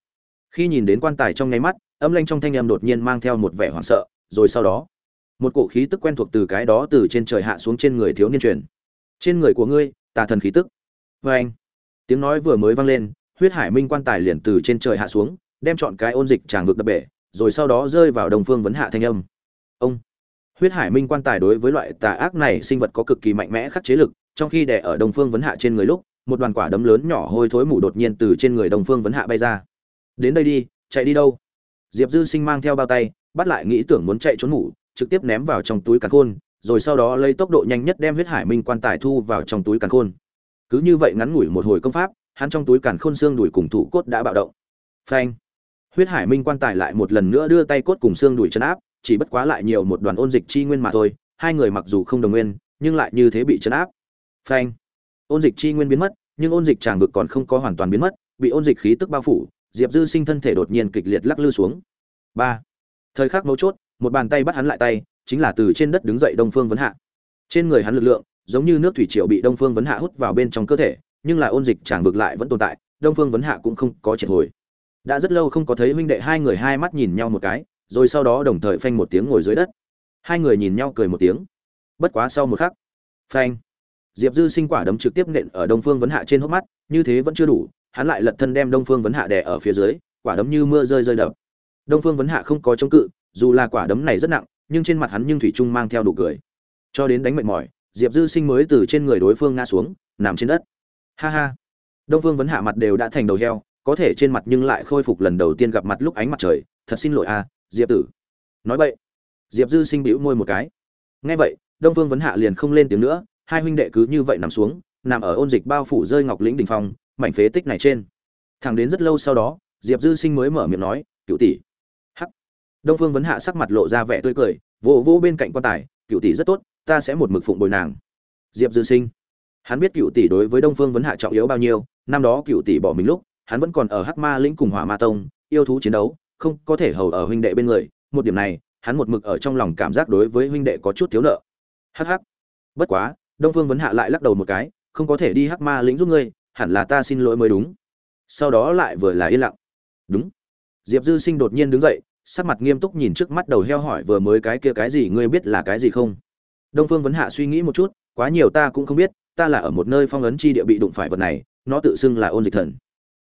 khi nhìn đến quan tài trong nháy mắt, âm lanh trong thanh âm đột nhiên mang theo một vẻ hoảng sợ, rồi sau đó, một cổ khí tức quen thuộc từ cái đó từ trên trời hạ xuống trên người thiếu niên truyền. Trên người của ngươi, tà thần khí tức. Vê anh, tiếng nói vừa mới vang lên, huyết hải minh quan tài liền từ trên trời hạ xuống, đem chọn cái ôn dịch tràng vực đập bể rồi sau đó rơi vào đồng phương vấn hạ thanh âm. Ông huyết hải minh quan tài đối với loại tà ác này sinh vật có cực kỳ mạnh mẽ khắc chế lực, trong khi đè ở đồng phương vấn hạ trên người lúc, một đoàn quả đấm lớn nhỏ hôi thối mù đột nhiên từ trên người đồng phương vấn hạ bay ra. Đến đây đi, chạy đi đâu? Diệp dư sinh mang theo bao tay, bắt lại nghĩ tưởng muốn chạy trốn ngủ, trực tiếp ném vào trong túi càn khôn, rồi sau đó lấy tốc độ nhanh nhất đem huyết hải minh quan tài thu vào trong túi càn khôn. Cứ như vậy ngắn ngủi một hồi công pháp, hắn trong túi càn khôn xương đùi cùng thủ cốt đã bạo động. Phanh! Huyết hải minh quan tài lại một lần nữa đưa tay cốt cùng xương đuổi chân áp, chỉ bất quá lại nhiều một đoàn ôn dịch chi nguyên mà thôi, hai người mặc dù không đồng nguyên, nhưng lại như thế bị chấn áp. Phanh. Ôn dịch chi nguyên biến mất, nhưng ôn dịch tràng vực còn không có hoàn toàn biến mất, bị ôn dịch khí tức bao phủ, diệp dư sinh thân thể đột nhiên kịch liệt lắc lư xuống. Ba. Thời khắc mấu chốt, một bàn tay bắt hắn lại tay, chính là từ trên đất đứng dậy đông phương vấn hạ. Trên người hắn lực lượng, giống như nước thủy triều bị đông phương vấn hạ hút vào bên trong cơ thể, nhưng là ôn dịch tràng vực lại vẫn tồn tại, đông phương vấn hạ cũng không có triệt hồi đã rất lâu không có thấy huynh đệ hai người hai mắt nhìn nhau một cái, rồi sau đó đồng thời phanh một tiếng ngồi dưới đất. Hai người nhìn nhau cười một tiếng. Bất quá sau một khắc, phanh. Diệp dư sinh quả đấm trực tiếp nện ở đông phương vấn hạ trên hốc mắt, như thế vẫn chưa đủ, hắn lại lật thân đem đông phương vấn hạ đè ở phía dưới, quả đấm như mưa rơi rơi đập. Đông phương vấn hạ không có chống cự, dù là quả đấm này rất nặng, nhưng trên mặt hắn nhưng thủy trung mang theo đủ cười. Cho đến đánh mệt mỏi, diệp dư sinh mới từ trên người đối phương ngã xuống, nằm trên đất. Ha ha. Đông phương vấn hạ mặt đều đã thành đầu heo có thể trên mặt nhưng lại khôi phục lần đầu tiên gặp mặt lúc ánh mặt trời, thật xin lỗi a, diệp tử. Nói vậy, diệp dư sinh bĩu môi một cái. Nghe vậy, đông phương vấn hạ liền không lên tiếng nữa, hai huynh đệ cứ như vậy nằm xuống, nằm ở ôn dịch bao phủ rơi ngọc lĩnh đình phong, mảnh phế tích này trên. Thẳng đến rất lâu sau đó, diệp dư sinh mới mở miệng nói cựu tỷ. Hắc. Đông phương vấn hạ sắc mặt lộ ra vẻ tươi cười vỗ vỗ bên cạnh quan tài cựu tỷ rất tốt, ta sẽ một mực phụng bồi nàng. Diệp dư sinh. Hắn biết cựu tỷ đối với đông phương vấn hạ trọng yếu bao nhiêu, năm đó cựu tỷ bỏ mình lúc hắn vẫn còn ở hắc ma lĩnh cùng hỏa ma tông, yêu thú chiến đấu, không có thể hầu ở huynh đệ bên người. Một điểm này, hắn một mực ở trong lòng cảm giác đối với huynh đệ có chút thiếu nợ. Hắc hắc. Bất quá, đông phương vấn hạ lại lắc đầu một cái, không có thể đi hắc ma lĩnh giúp ngươi, hẳn là ta xin lỗi mới đúng. Sau đó lại vừa là yên lặng. Đúng. Diệp dư sinh đột nhiên đứng dậy, sắc mặt nghiêm túc nhìn trước mắt đầu heo hỏi vừa mới cái kia cái gì, ngươi biết là cái gì không? Đông phương vấn hạ suy nghĩ một chút, quá nhiều ta cũng không biết, ta là ở một nơi phong ấn chi địa bị đụng phải vật này, nó tự xưng là ôn dịch thần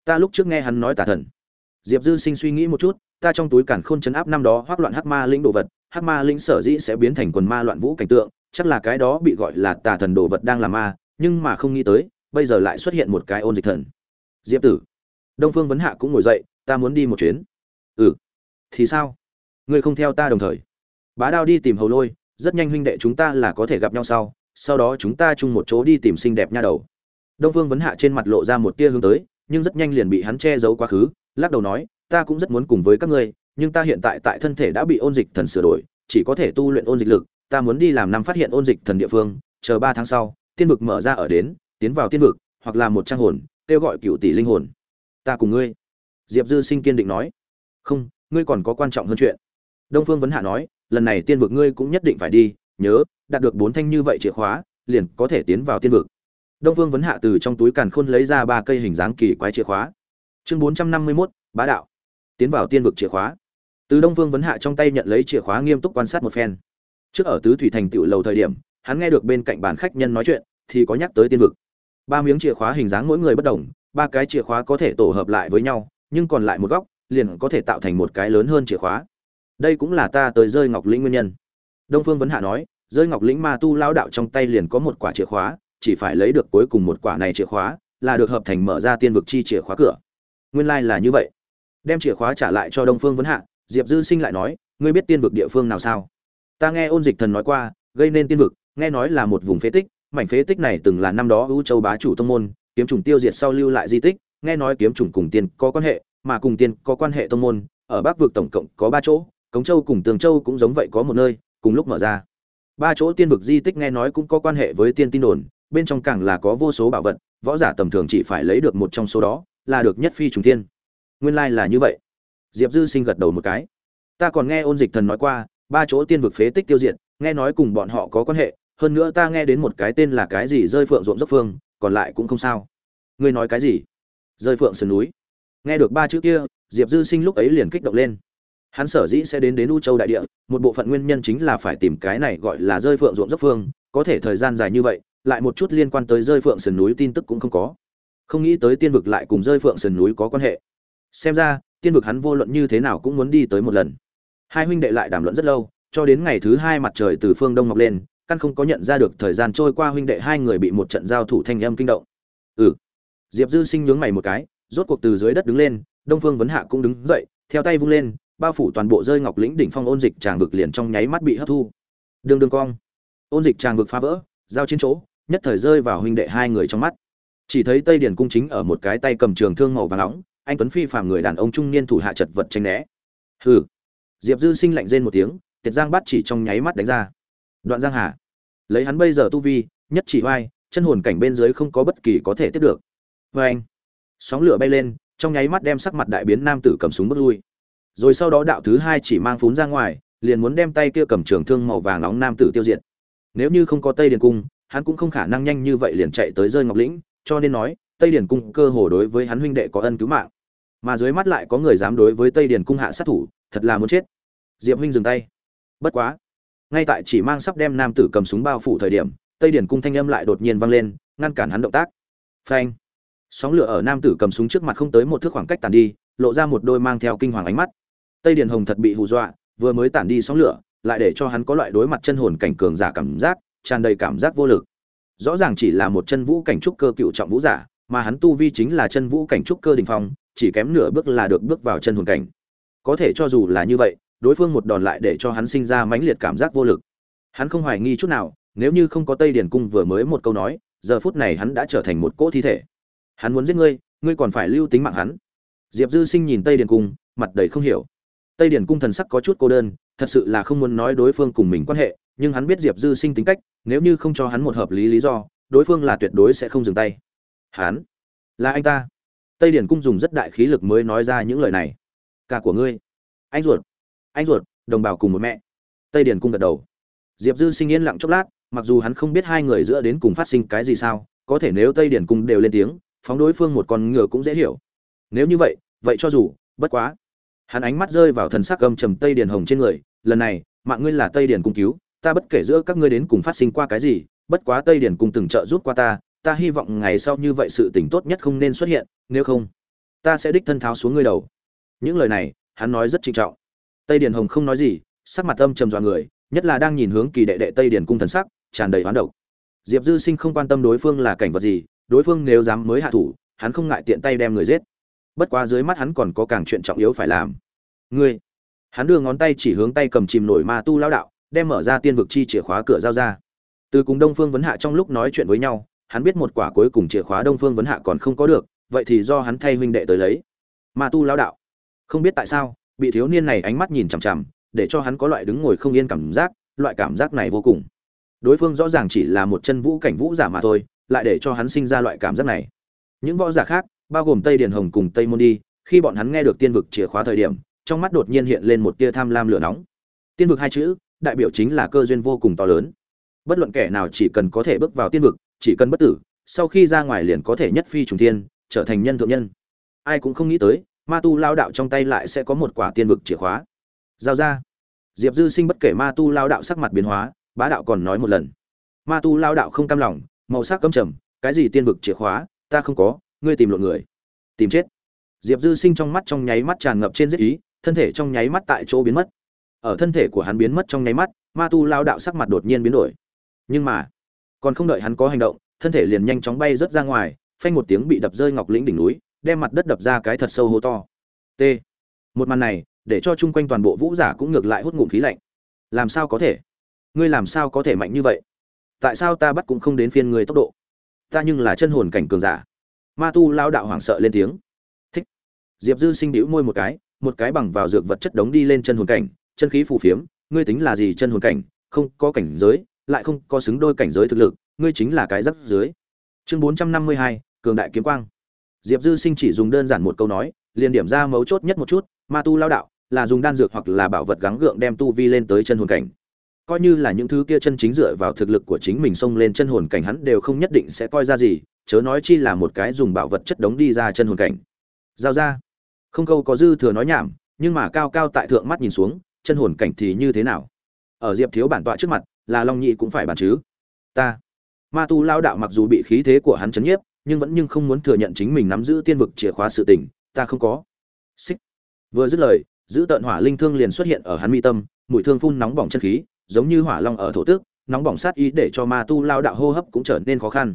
ta lúc trước nghe hắn nói tà thần. Diệp dư sinh suy nghĩ một chút, ta trong túi cản khôn chấn áp năm đó hoác loạn hắc ma lĩnh đồ vật, hắc ma lĩnh sở dĩ sẽ biến thành quần ma loạn vũ cảnh tượng, chắc là cái đó bị gọi là tà thần đồ vật đang làm ma, nhưng mà không nghĩ tới, bây giờ lại xuất hiện một cái ôn dịch thần. Diệp tử, đông phương vấn hạ cũng ngồi dậy, ta muốn đi một chuyến. Ừ. Thì sao? Ngươi không theo ta đồng thời. Bá đao đi tìm hầu lôi, rất nhanh huynh đệ chúng ta là có thể gặp nhau sau sau đó chúng ta chung một chỗ đi tìm xinh đẹp nha đầu. Đông phương vấn hạ trên mặt lộ ra một tia hướng tới nhưng rất nhanh liền bị hắn che giấu quá khứ, lắc đầu nói, ta cũng rất muốn cùng với các ngươi, nhưng ta hiện tại tại thân thể đã bị ôn dịch thần sửa đổi, chỉ có thể tu luyện ôn dịch lực, ta muốn đi làm năm phát hiện ôn dịch thần địa phương, chờ ba tháng sau, tiên vực mở ra ở đến, tiến vào tiên vực, hoặc là một trang hồn, kêu gọi cựu tỷ linh hồn. Ta cùng ngươi. Diệp dư sinh kiên định nói. Không, ngươi còn có quan trọng hơn chuyện. Đông phương vấn hạ nói, lần này tiên vực ngươi cũng nhất định phải đi, nhớ, đạt được bốn thanh như vậy chìa khóa, liền có thể tiến vào tiên vực đông Vương vấn hạ từ trong túi càn khôn lấy ra ba cây hình dáng kỳ quái chìa khóa. Chương bốn trăm năm mươi mốt, bá đạo. Tiến vào tiên vực chìa khóa. Từ đông Vương vấn hạ trong tay nhận lấy chìa khóa nghiêm túc quan sát một phen. Trước ở tứ thủy thành tiểu lầu thời điểm, hắn nghe được bên cạnh bàn khách nhân nói chuyện, thì có nhắc tới tiên vực. Ba miếng chìa khóa hình dáng mỗi người bất đồng, ba cái chìa khóa có thể tổ hợp lại với nhau, nhưng còn lại một góc, liền có thể tạo thành một cái lớn hơn chìa khóa. Đây cũng là ta tới rơi ngọc lĩnh nguyên nhân. Đông phương vấn hạ nói, rơi ngọc lĩnh ma tu lão đạo trong tay liền có một quả chìa khóa chỉ phải lấy được cuối cùng một quả này chìa khóa, là được hợp thành mở ra tiên vực chi chìa khóa cửa. Nguyên lai là như vậy. Đem chìa khóa trả lại cho đông phương vấn hạ, diệp dư sinh lại nói, ngươi biết tiên vực địa phương nào sao? Ta nghe ôn dịch thần nói qua, gây nên tiên vực, nghe nói là một vùng phế tích, mảnh phế tích này từng là năm đó ưu châu bá chủ tông môn, kiếm trùng tiêu diệt sau lưu lại di tích, nghe nói kiếm trùng cùng tiên có quan hệ, mà cùng tiên có quan hệ tông môn, ở bắc vực tổng cộng có ba chỗ, cống châu cùng tường châu cũng giống vậy có một nơi, cùng lúc mở ra. Ba chỗ tiên vực di tích nghe nói cũng có quan hệ với tiên tin đồn bên trong càng là có vô số bảo vật, võ giả tầm thường chỉ phải lấy được một trong số đó, là được nhất phi trùng thiên. Nguyên lai là như vậy. Diệp dư sinh gật đầu một cái. Ta còn nghe ôn dịch thần nói qua, ba chỗ tiên vực phế tích tiêu diệt, nghe nói cùng bọn họ có quan hệ, hơn nữa ta nghe đến một cái tên là cái gì rơi phượng ruộng dốc phương, còn lại cũng không sao. Ngươi nói cái gì? Rơi phượng sườn núi. Nghe được ba chữ kia, diệp dư sinh lúc ấy liền kích động lên. Hắn sở dĩ sẽ đến đến u châu đại địa, một bộ phận nguyên nhân chính là phải tìm cái này gọi là rơi phượng ruộng dốc phương, có thể thời gian dài như vậy lại một chút liên quan tới rơi phượng sườn núi tin tức cũng không có. Không nghĩ tới tiên vực lại cùng rơi phượng sườn núi có quan hệ. Xem ra, tiên vực hắn vô luận như thế nào cũng muốn đi tới một lần. Hai huynh đệ lại đàm luận rất lâu, cho đến ngày thứ hai mặt trời từ phương đông mọc lên, căn không có nhận ra được thời gian trôi qua huynh đệ hai người bị một trận giao thủ thanh âm kinh động. Ừ. Diệp dư sinh nhướng mày một cái, rốt cuộc từ dưới đất đứng lên, đông phương vấn hạ cũng đứng dậy, theo tay vung lên, bao phủ toàn bộ rơi ngọc lĩnh đỉnh phong ôn dịch tràng vực liền trong nháy mắt bị hấp thu. Đường đường cong. Ôn dịch tràng vực phá vỡ, giao chiến chỗ nhất thời rơi vào huynh đệ hai người trong mắt. Chỉ thấy tây điển cung chính ở một cái tay cầm trường thương màu vàng nóng, anh tuấn phi phàm người đàn ông trung niên thủ hạ chật vật tranh né. Hừ. Diệp dư sinh lạnh rên một tiếng, tiệt giang bắt chỉ trong nháy mắt đánh ra. Đoạn giang hà. Lấy hắn bây giờ tu vi, nhất chỉ oai, chân hồn cảnh bên dưới không có bất kỳ có thể tiếp được. Vê anh. Sóng lửa bay lên, trong nháy mắt đem sắc mặt đại biến nam tử cầm súng bước lui. Rồi sau đó đạo thứ hai chỉ mang phún ra ngoài, liền muốn đem tay kia cầm trường thương màu vàng nóng nam tử tiêu diệt. Nếu như không có tây điền cung hắn cũng không khả năng nhanh như vậy liền chạy tới rơi ngọc lĩnh, cho nên nói, tây điền cung cơ hồ đối với hắn huynh đệ có ân cứu mạng. Mà dưới mắt lại có người dám đối với tây điền cung hạ sát thủ, thật là muốn chết. Diệp huynh dừng tay. Bất quá, ngay tại chỉ mang sắp đem nam tử cầm súng bao phủ thời điểm, tây điền cung thanh âm lại đột nhiên vang lên, ngăn cản hắn động tác. Phanh! Sóng lửa ở nam tử cầm súng trước mặt không tới một thước khoảng cách tàn đi, lộ ra một đôi mang theo kinh hoàng ánh mắt. Tây điền hồng thật bị hù dọa, vừa mới tản đi sóng lửa, lại để cho hắn có loại đối mặt chân hồn cảnh cường giả cảm giác tràn đầy cảm giác vô lực. Rõ ràng chỉ là một chân vũ cảnh trúc cơ cựu trọng vũ giả, mà hắn tu vi chính là chân vũ cảnh trúc cơ đình phong, chỉ kém nửa bước là được bước vào chân hồn cảnh. Có thể cho dù là như vậy, đối phương một đòn lại để cho hắn sinh ra mãnh liệt cảm giác vô lực. Hắn không hoài nghi chút nào, nếu như không có tây điền cung vừa mới một câu nói, giờ phút này hắn đã trở thành một cỗ thi thể. Hắn muốn giết ngươi ngươi còn phải lưu tính mạng hắn. Diệp dư sinh nhìn tây điền cung, mặt đầy không hiểu. Tây điền cung thần sắc có chút cô đơn, thật sự là không muốn nói đối phương cùng mình quan hệ nhưng hắn biết diệp dư sinh tính cách, nếu như không cho hắn một hợp lý lý do, đối phương là tuyệt đối sẽ không dừng tay. Hắn là anh ta. Tây điền cung dùng rất đại khí lực mới nói ra những lời này. Cả của ngươi. Anh ruột. Anh ruột, đồng bào cùng một mẹ. Tây điền cung gật đầu. Diệp dư sinh yên lặng chốc lát, mặc dù hắn không biết hai người giữa đến cùng phát sinh cái gì sao, có thể nếu tây điền cung đều lên tiếng, phóng đối phương một con ngựa cũng dễ hiểu. Nếu như vậy vậy cho dù, bất quá. Hắn ánh mắt rơi vào thần sắc âm trầm tây điền hồng trên người, lần này, mạng ngươi là tây điền cung cứu ta bất kể giữa các ngươi đến cùng phát sinh qua cái gì, bất quá tây điển cung từng trợ giúp qua ta ta hy vọng ngày sau như vậy sự tình tốt nhất không nên xuất hiện, nếu không, ta sẽ đích thân tháo xuống ngươi đầu. Những lời này, hắn nói rất trịnh trọng. Tây điển hồng không nói gì, sắc mặt âm trầm dọa người, nhất là đang nhìn hướng kỳ đệ đệ tây điển cung thần sắc, tràn đầy hoán độc. Diệp dư sinh không quan tâm đối phương là cảnh vật gì, đối phương nếu dám mới hạ thủ, hắn không ngại tiện tay đem người giết. Bất quá dưới mắt hắn còn có càng chuyện trọng yếu phải làm. Ngươi! Hắn đưa ngón tay chỉ hướng tay cầm chìm nổi ma tu lao đạo đem mở ra tiên vực chi chìa khóa cửa giao ra. Từ cùng đông phương vấn hạ trong lúc nói chuyện với nhau, hắn biết một quả cuối cùng chìa khóa đông phương vấn hạ còn không có được, vậy thì do hắn thay huynh đệ tới lấy. Ma tu lão đạo. Không biết tại sao bị thiếu niên này ánh mắt nhìn chằm chằm, để cho hắn có loại đứng ngồi không yên cảm giác, loại cảm giác này vô cùng. Đối phương rõ ràng chỉ là một chân vũ cảnh vũ giả mà thôi, lại để cho hắn sinh ra loại cảm giác này. Những võ giả khác, bao gồm tây điền hồng cùng tây môn đi, khi bọn hắn nghe được tiên vực chìa khóa thời điểm, trong mắt đột nhiên hiện lên một tia tham lam lửa nóng. Tiên vực hai chữ đại biểu chính là cơ duyên vô cùng to lớn. Bất luận kẻ nào chỉ cần có thể bước vào tiên vực chỉ cần bất tử sau khi ra ngoài liền có thể nhất phi trùng thiên, trở thành nhân thượng nhân. Ai cũng không nghĩ tới ma tu lao đạo trong tay lại sẽ có một quả tiên vực chìa khóa. Giao ra. Diệp dư sinh bất kể ma tu lao đạo sắc mặt biến hóa bá đạo còn nói một lần. Ma tu lao đạo không cam lòng màu sắc cấm trầm cái gì tiên vực chìa khóa ta không có ngươi tìm lộn người. Tìm chết. Diệp dư sinh trong mắt trong nháy mắt tràn ngập trên giết ý thân thể trong nháy mắt tại chỗ biến mất ở thân thể của hắn biến mất trong nháy mắt, ma tu lao đạo sắc mặt đột nhiên biến đổi. Nhưng mà, còn không đợi hắn có hành động, thân thể liền nhanh chóng bay rớt ra ngoài, phanh một tiếng bị đập rơi ngọc lĩnh đỉnh núi, đem mặt đất đập ra cái thật sâu hố to. T. Một màn này, để cho chung quanh toàn bộ vũ giả cũng ngược lại hút ngụm khí lạnh. Làm sao có thể? Ngươi làm sao có thể mạnh như vậy? Tại sao ta bắt cũng không đến phiên ngươi tốc độ? Ta nhưng là chân hồn cảnh cường giả. Ma tu lao đạo hoảng sợ lên tiếng. Thích. Diệp dư sinh đĩu môi một cái một cái bằng vào dược vật chất đống đi lên chân hồn cảnh chân khí phù phiếm, ngươi tính là gì chân hồn cảnh, không có cảnh giới, lại không có xứng đôi cảnh giới thực lực, ngươi chính là cái rắc dưới chương bốn trăm năm mươi hai, cường đại kiếm quang. Diệp dư sinh chỉ dùng đơn giản một câu nói, liền điểm ra mấu chốt nhất một chút, ma tu lao đạo, là dùng đan dược hoặc là bảo vật gắng gượng đem tu vi lên tới chân hồn cảnh. Coi như là những thứ kia chân chính dựa vào thực lực của chính mình xông lên chân hồn cảnh hắn đều không nhất định sẽ coi ra gì, chớ nói chi là một cái dùng bảo vật chất đống đi ra chân hồn cảnh. Giao ra. Không câu có dư thừa nói nhảm, nhưng mà cao cao tại thượng mắt nhìn xuống chân hồn cảnh thì như thế nào? Ở diệp thiếu bản tọa trước mặt, là long nhị cũng phải bàn chứ? Ta. Ma tu lao đạo mặc dù bị khí thế của hắn chấn nhiếp, nhưng vẫn nhưng không muốn thừa nhận chính mình nắm giữ tiên vực chìa khóa sự tình, ta không có. Xích. Vừa dứt lời, giữ tận hỏa linh thương liền xuất hiện ở hắn mi tâm mũi thương phun nóng bỏng chân khí, giống như hỏa long ở thổ tước, nóng bỏng sát ý để cho ma tu lao đạo hô hấp cũng trở nên khó khăn.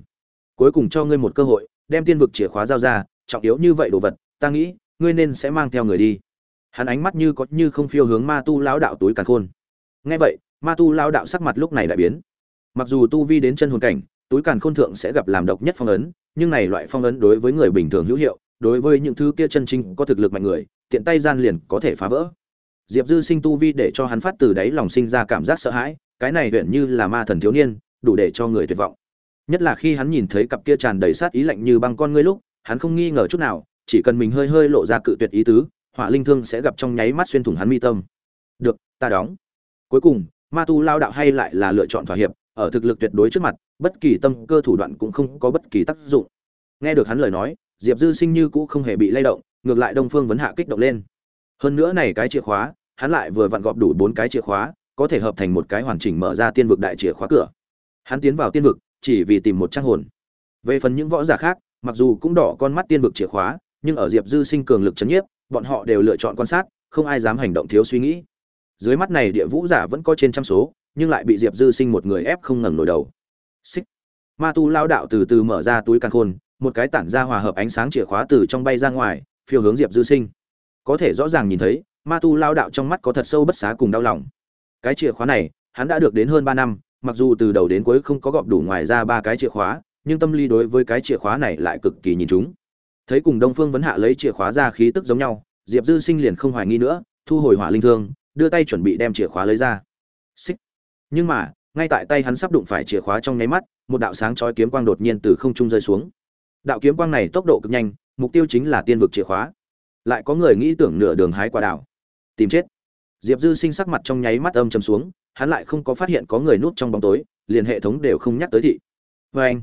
Cuối cùng cho ngươi một cơ hội, đem tiên vực chìa khóa giao ra, trọng yếu như vậy đồ vật, ta nghĩ, ngươi nên sẽ mang theo người đi hắn ánh mắt như có như không phiêu hướng ma tu lao đạo túi càn khôn. Nghe vậy, ma tu lao đạo sắc mặt lúc này đại biến. Mặc dù tu vi đến chân hồn cảnh, túi càn khôn thượng sẽ gặp làm độc nhất phong ấn, nhưng này loại phong ấn đối với người bình thường hữu hiệu, đối với những thứ kia chân chính có thực lực mạnh người, tiện tay gian liền có thể phá vỡ. Diệp dư sinh tu vi để cho hắn phát từ đáy lòng sinh ra cảm giác sợ hãi, cái này huyện như là ma thần thiếu niên, đủ để cho người tuyệt vọng. Nhất là khi hắn nhìn thấy cặp kia tràn đầy sát ý lạnh như băng con ngươi lúc, hắn không nghi ngờ chút nào, chỉ cần mình hơi hơi lộ ra cự tuyệt ý tứ hỏa linh thương sẽ gặp trong nháy mắt xuyên thủng hắn mi tâm. Được, ta đóng. Cuối cùng, ma tu lao đạo hay lại là lựa chọn thỏa hiệp, ở thực lực tuyệt đối trước mặt, bất kỳ tâm cơ thủ đoạn cũng không có bất kỳ tác dụng. Nghe được hắn lời nói, diệp dư sinh như cũ không hề bị lay động, ngược lại đông phương vấn hạ kích động lên. Hơn nữa này cái chìa khóa, hắn lại vừa vặn gọp đủ bốn cái chìa khóa, có thể hợp thành một cái hoàn chỉnh mở ra tiên vực đại chìa khóa cửa. Hắn tiến vào tiên vực, chỉ vì tìm một trang hồn. Về phần những võ giả khác, mặc dù cũng đỏ con mắt tiên vực chìa khóa, nhưng ở diệp dư sinh cường lực chấn nhiếp bọn họ đều lựa chọn quan sát, không ai dám hành động thiếu suy nghĩ. Dưới mắt này địa vũ giả vẫn có trên trăm số, nhưng lại bị diệp dư sinh một người ép không ngẩng nổi đầu. Xích. Ma tu lao đạo từ từ mở ra túi căn khôn, một cái tản ra hòa hợp ánh sáng chìa khóa từ trong bay ra ngoài, phiêu hướng diệp dư sinh. Có thể rõ ràng nhìn thấy, ma tu lao đạo trong mắt có thật sâu bất xá cùng đau lòng. Cái chìa khóa này, hắn đã được đến hơn ba năm, mặc dù từ đầu đến cuối không có gọp đủ ngoài ra ba cái chìa khóa, nhưng tâm lý đối với cái chìa khóa này lại cực kỳ nhìn chúng thấy cùng đông phương vấn hạ lấy chìa khóa ra khí tức giống nhau, diệp dư sinh liền không hoài nghi nữa, thu hồi hỏa linh thương, đưa tay chuẩn bị đem chìa khóa lấy ra. Xích. Nhưng mà, ngay tại tay hắn sắp đụng phải chìa khóa trong nháy mắt, một đạo sáng chói kiếm quang đột nhiên từ không trung rơi xuống. Đạo kiếm quang này tốc độ cực nhanh, mục tiêu chính là tiên vực chìa khóa. Lại có người nghĩ tưởng nửa đường hái quả đảo. Tìm chết. Diệp dư sinh sắc mặt trong nháy mắt âm chầm xuống, hắn lại không có phát hiện có người núp trong bóng tối, liền hệ thống đều không nhắc tới thị. Vê anh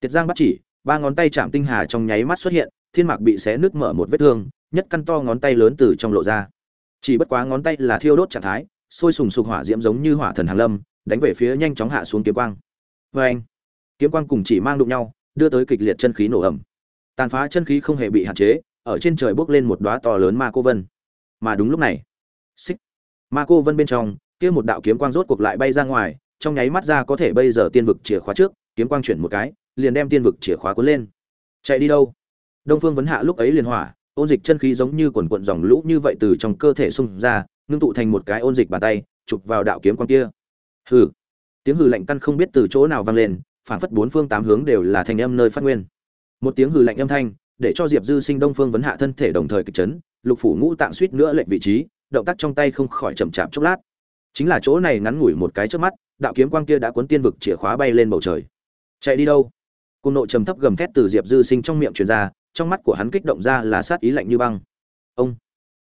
tiết giang bắt chỉ ba ngón tay chạm tinh hà trong nháy mắt xuất hiện, thiên mạc bị xé nứt mở một vết thương, nhất căn to ngón tay lớn từ trong lộ ra. Chỉ bất quá ngón tay là thiêu đốt trạng thái, sôi sùng sục hỏa diễm giống như hỏa thần hàng lâm, đánh về phía nhanh chóng hạ xuống kiếm quang. Vê anh, kiếm quang cùng chỉ mang đụng nhau, đưa tới kịch liệt chân khí nổ ẩm tàn phá chân khí không hề bị hạn chế, ở trên trời bốc lên một đóa to lớn ma cô vân. Mà đúng lúc này, xích, ma cô vân bên trong, kia một đạo kiếm quang rốt cuộc lại bay ra ngoài, trong nháy mắt ra có thể bây giờ tiên vực chìa khóa trước, kiếm quang chuyển một cái liền đem tiên vực chìa khóa cuốn lên. Chạy đi đâu? Đông phương vấn hạ lúc ấy liền hỏa, ôn dịch chân khí giống như quần quận dòng lũ như vậy từ trong cơ thể xung ra, ngưng tụ thành một cái ôn dịch bàn tay, chụp vào đạo kiếm quang kia. Hừ. Tiếng hừ lạnh căn không biết từ chỗ nào vang lên phản phất bốn phương tám hướng đều là thành âm nơi phát nguyên. Một tiếng hừ lạnh âm thanh, để cho diệp dư sinh đông phương vấn hạ thân thể đồng thời kịch chấn, lục phủ ngũ tạng suýt nữa lệnh vị trí, động tác trong tay không khỏi chậm chạp chốc lát. Chính là chỗ này ngắn ngủi một cái trước mắt, đạo kiếm quang kia đã cuốn tiên vực chìa khóa bay lên bầu trời. Chạy đi đâu? Cùng nội trầm thấp gầm thét từ diệp dư sinh trong miệng truyền ra, trong mắt của hắn kích động ra là sát ý lạnh như băng. Ông!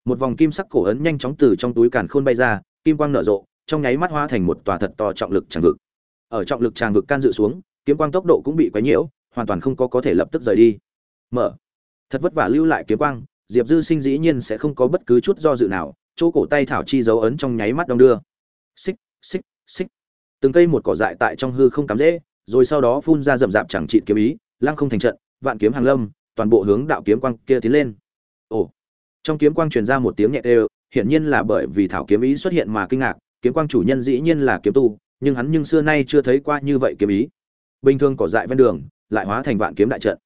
Một vòng kim sắc cổ ấn nhanh chóng từ trong túi càn khôn bay ra, kim quang nở rộ, trong nháy mắt hóa thành một tòa thật to trọng lực tràng vực. Ở trọng lực tràng vực can dự xuống, kiếm quang tốc độ cũng bị quấy nhiễu, hoàn toàn không có có thể lập tức rời đi. Mở! Thật vất vả lưu lại kiếm quang, diệp dư sinh dĩ nhiên sẽ không có bất cứ chút do dự nào, chỗ cổ tay thảo chi dấu ấn trong nháy mắt đong đưa. Xích xích xích. Từng cây một cỏ dại tại trong hư không cắm dễ rồi sau đó phun ra rậm rạp chẳng trị kiếm ý, lăng không thành trận, vạn kiếm hàng lâm, toàn bộ hướng đạo kiếm quang kia tiến lên. Ồ. Trong kiếm quang truyền ra một tiếng nhẹ đều, hiển nhiên là bởi vì thảo kiếm ý xuất hiện mà kinh ngạc, kiếm quang chủ nhân dĩ nhiên là kiếm tu, nhưng hắn nhưng xưa nay chưa thấy qua như vậy kiếm ý. Bình thường cỏ dại ven đường, lại hóa thành vạn kiếm đại trận.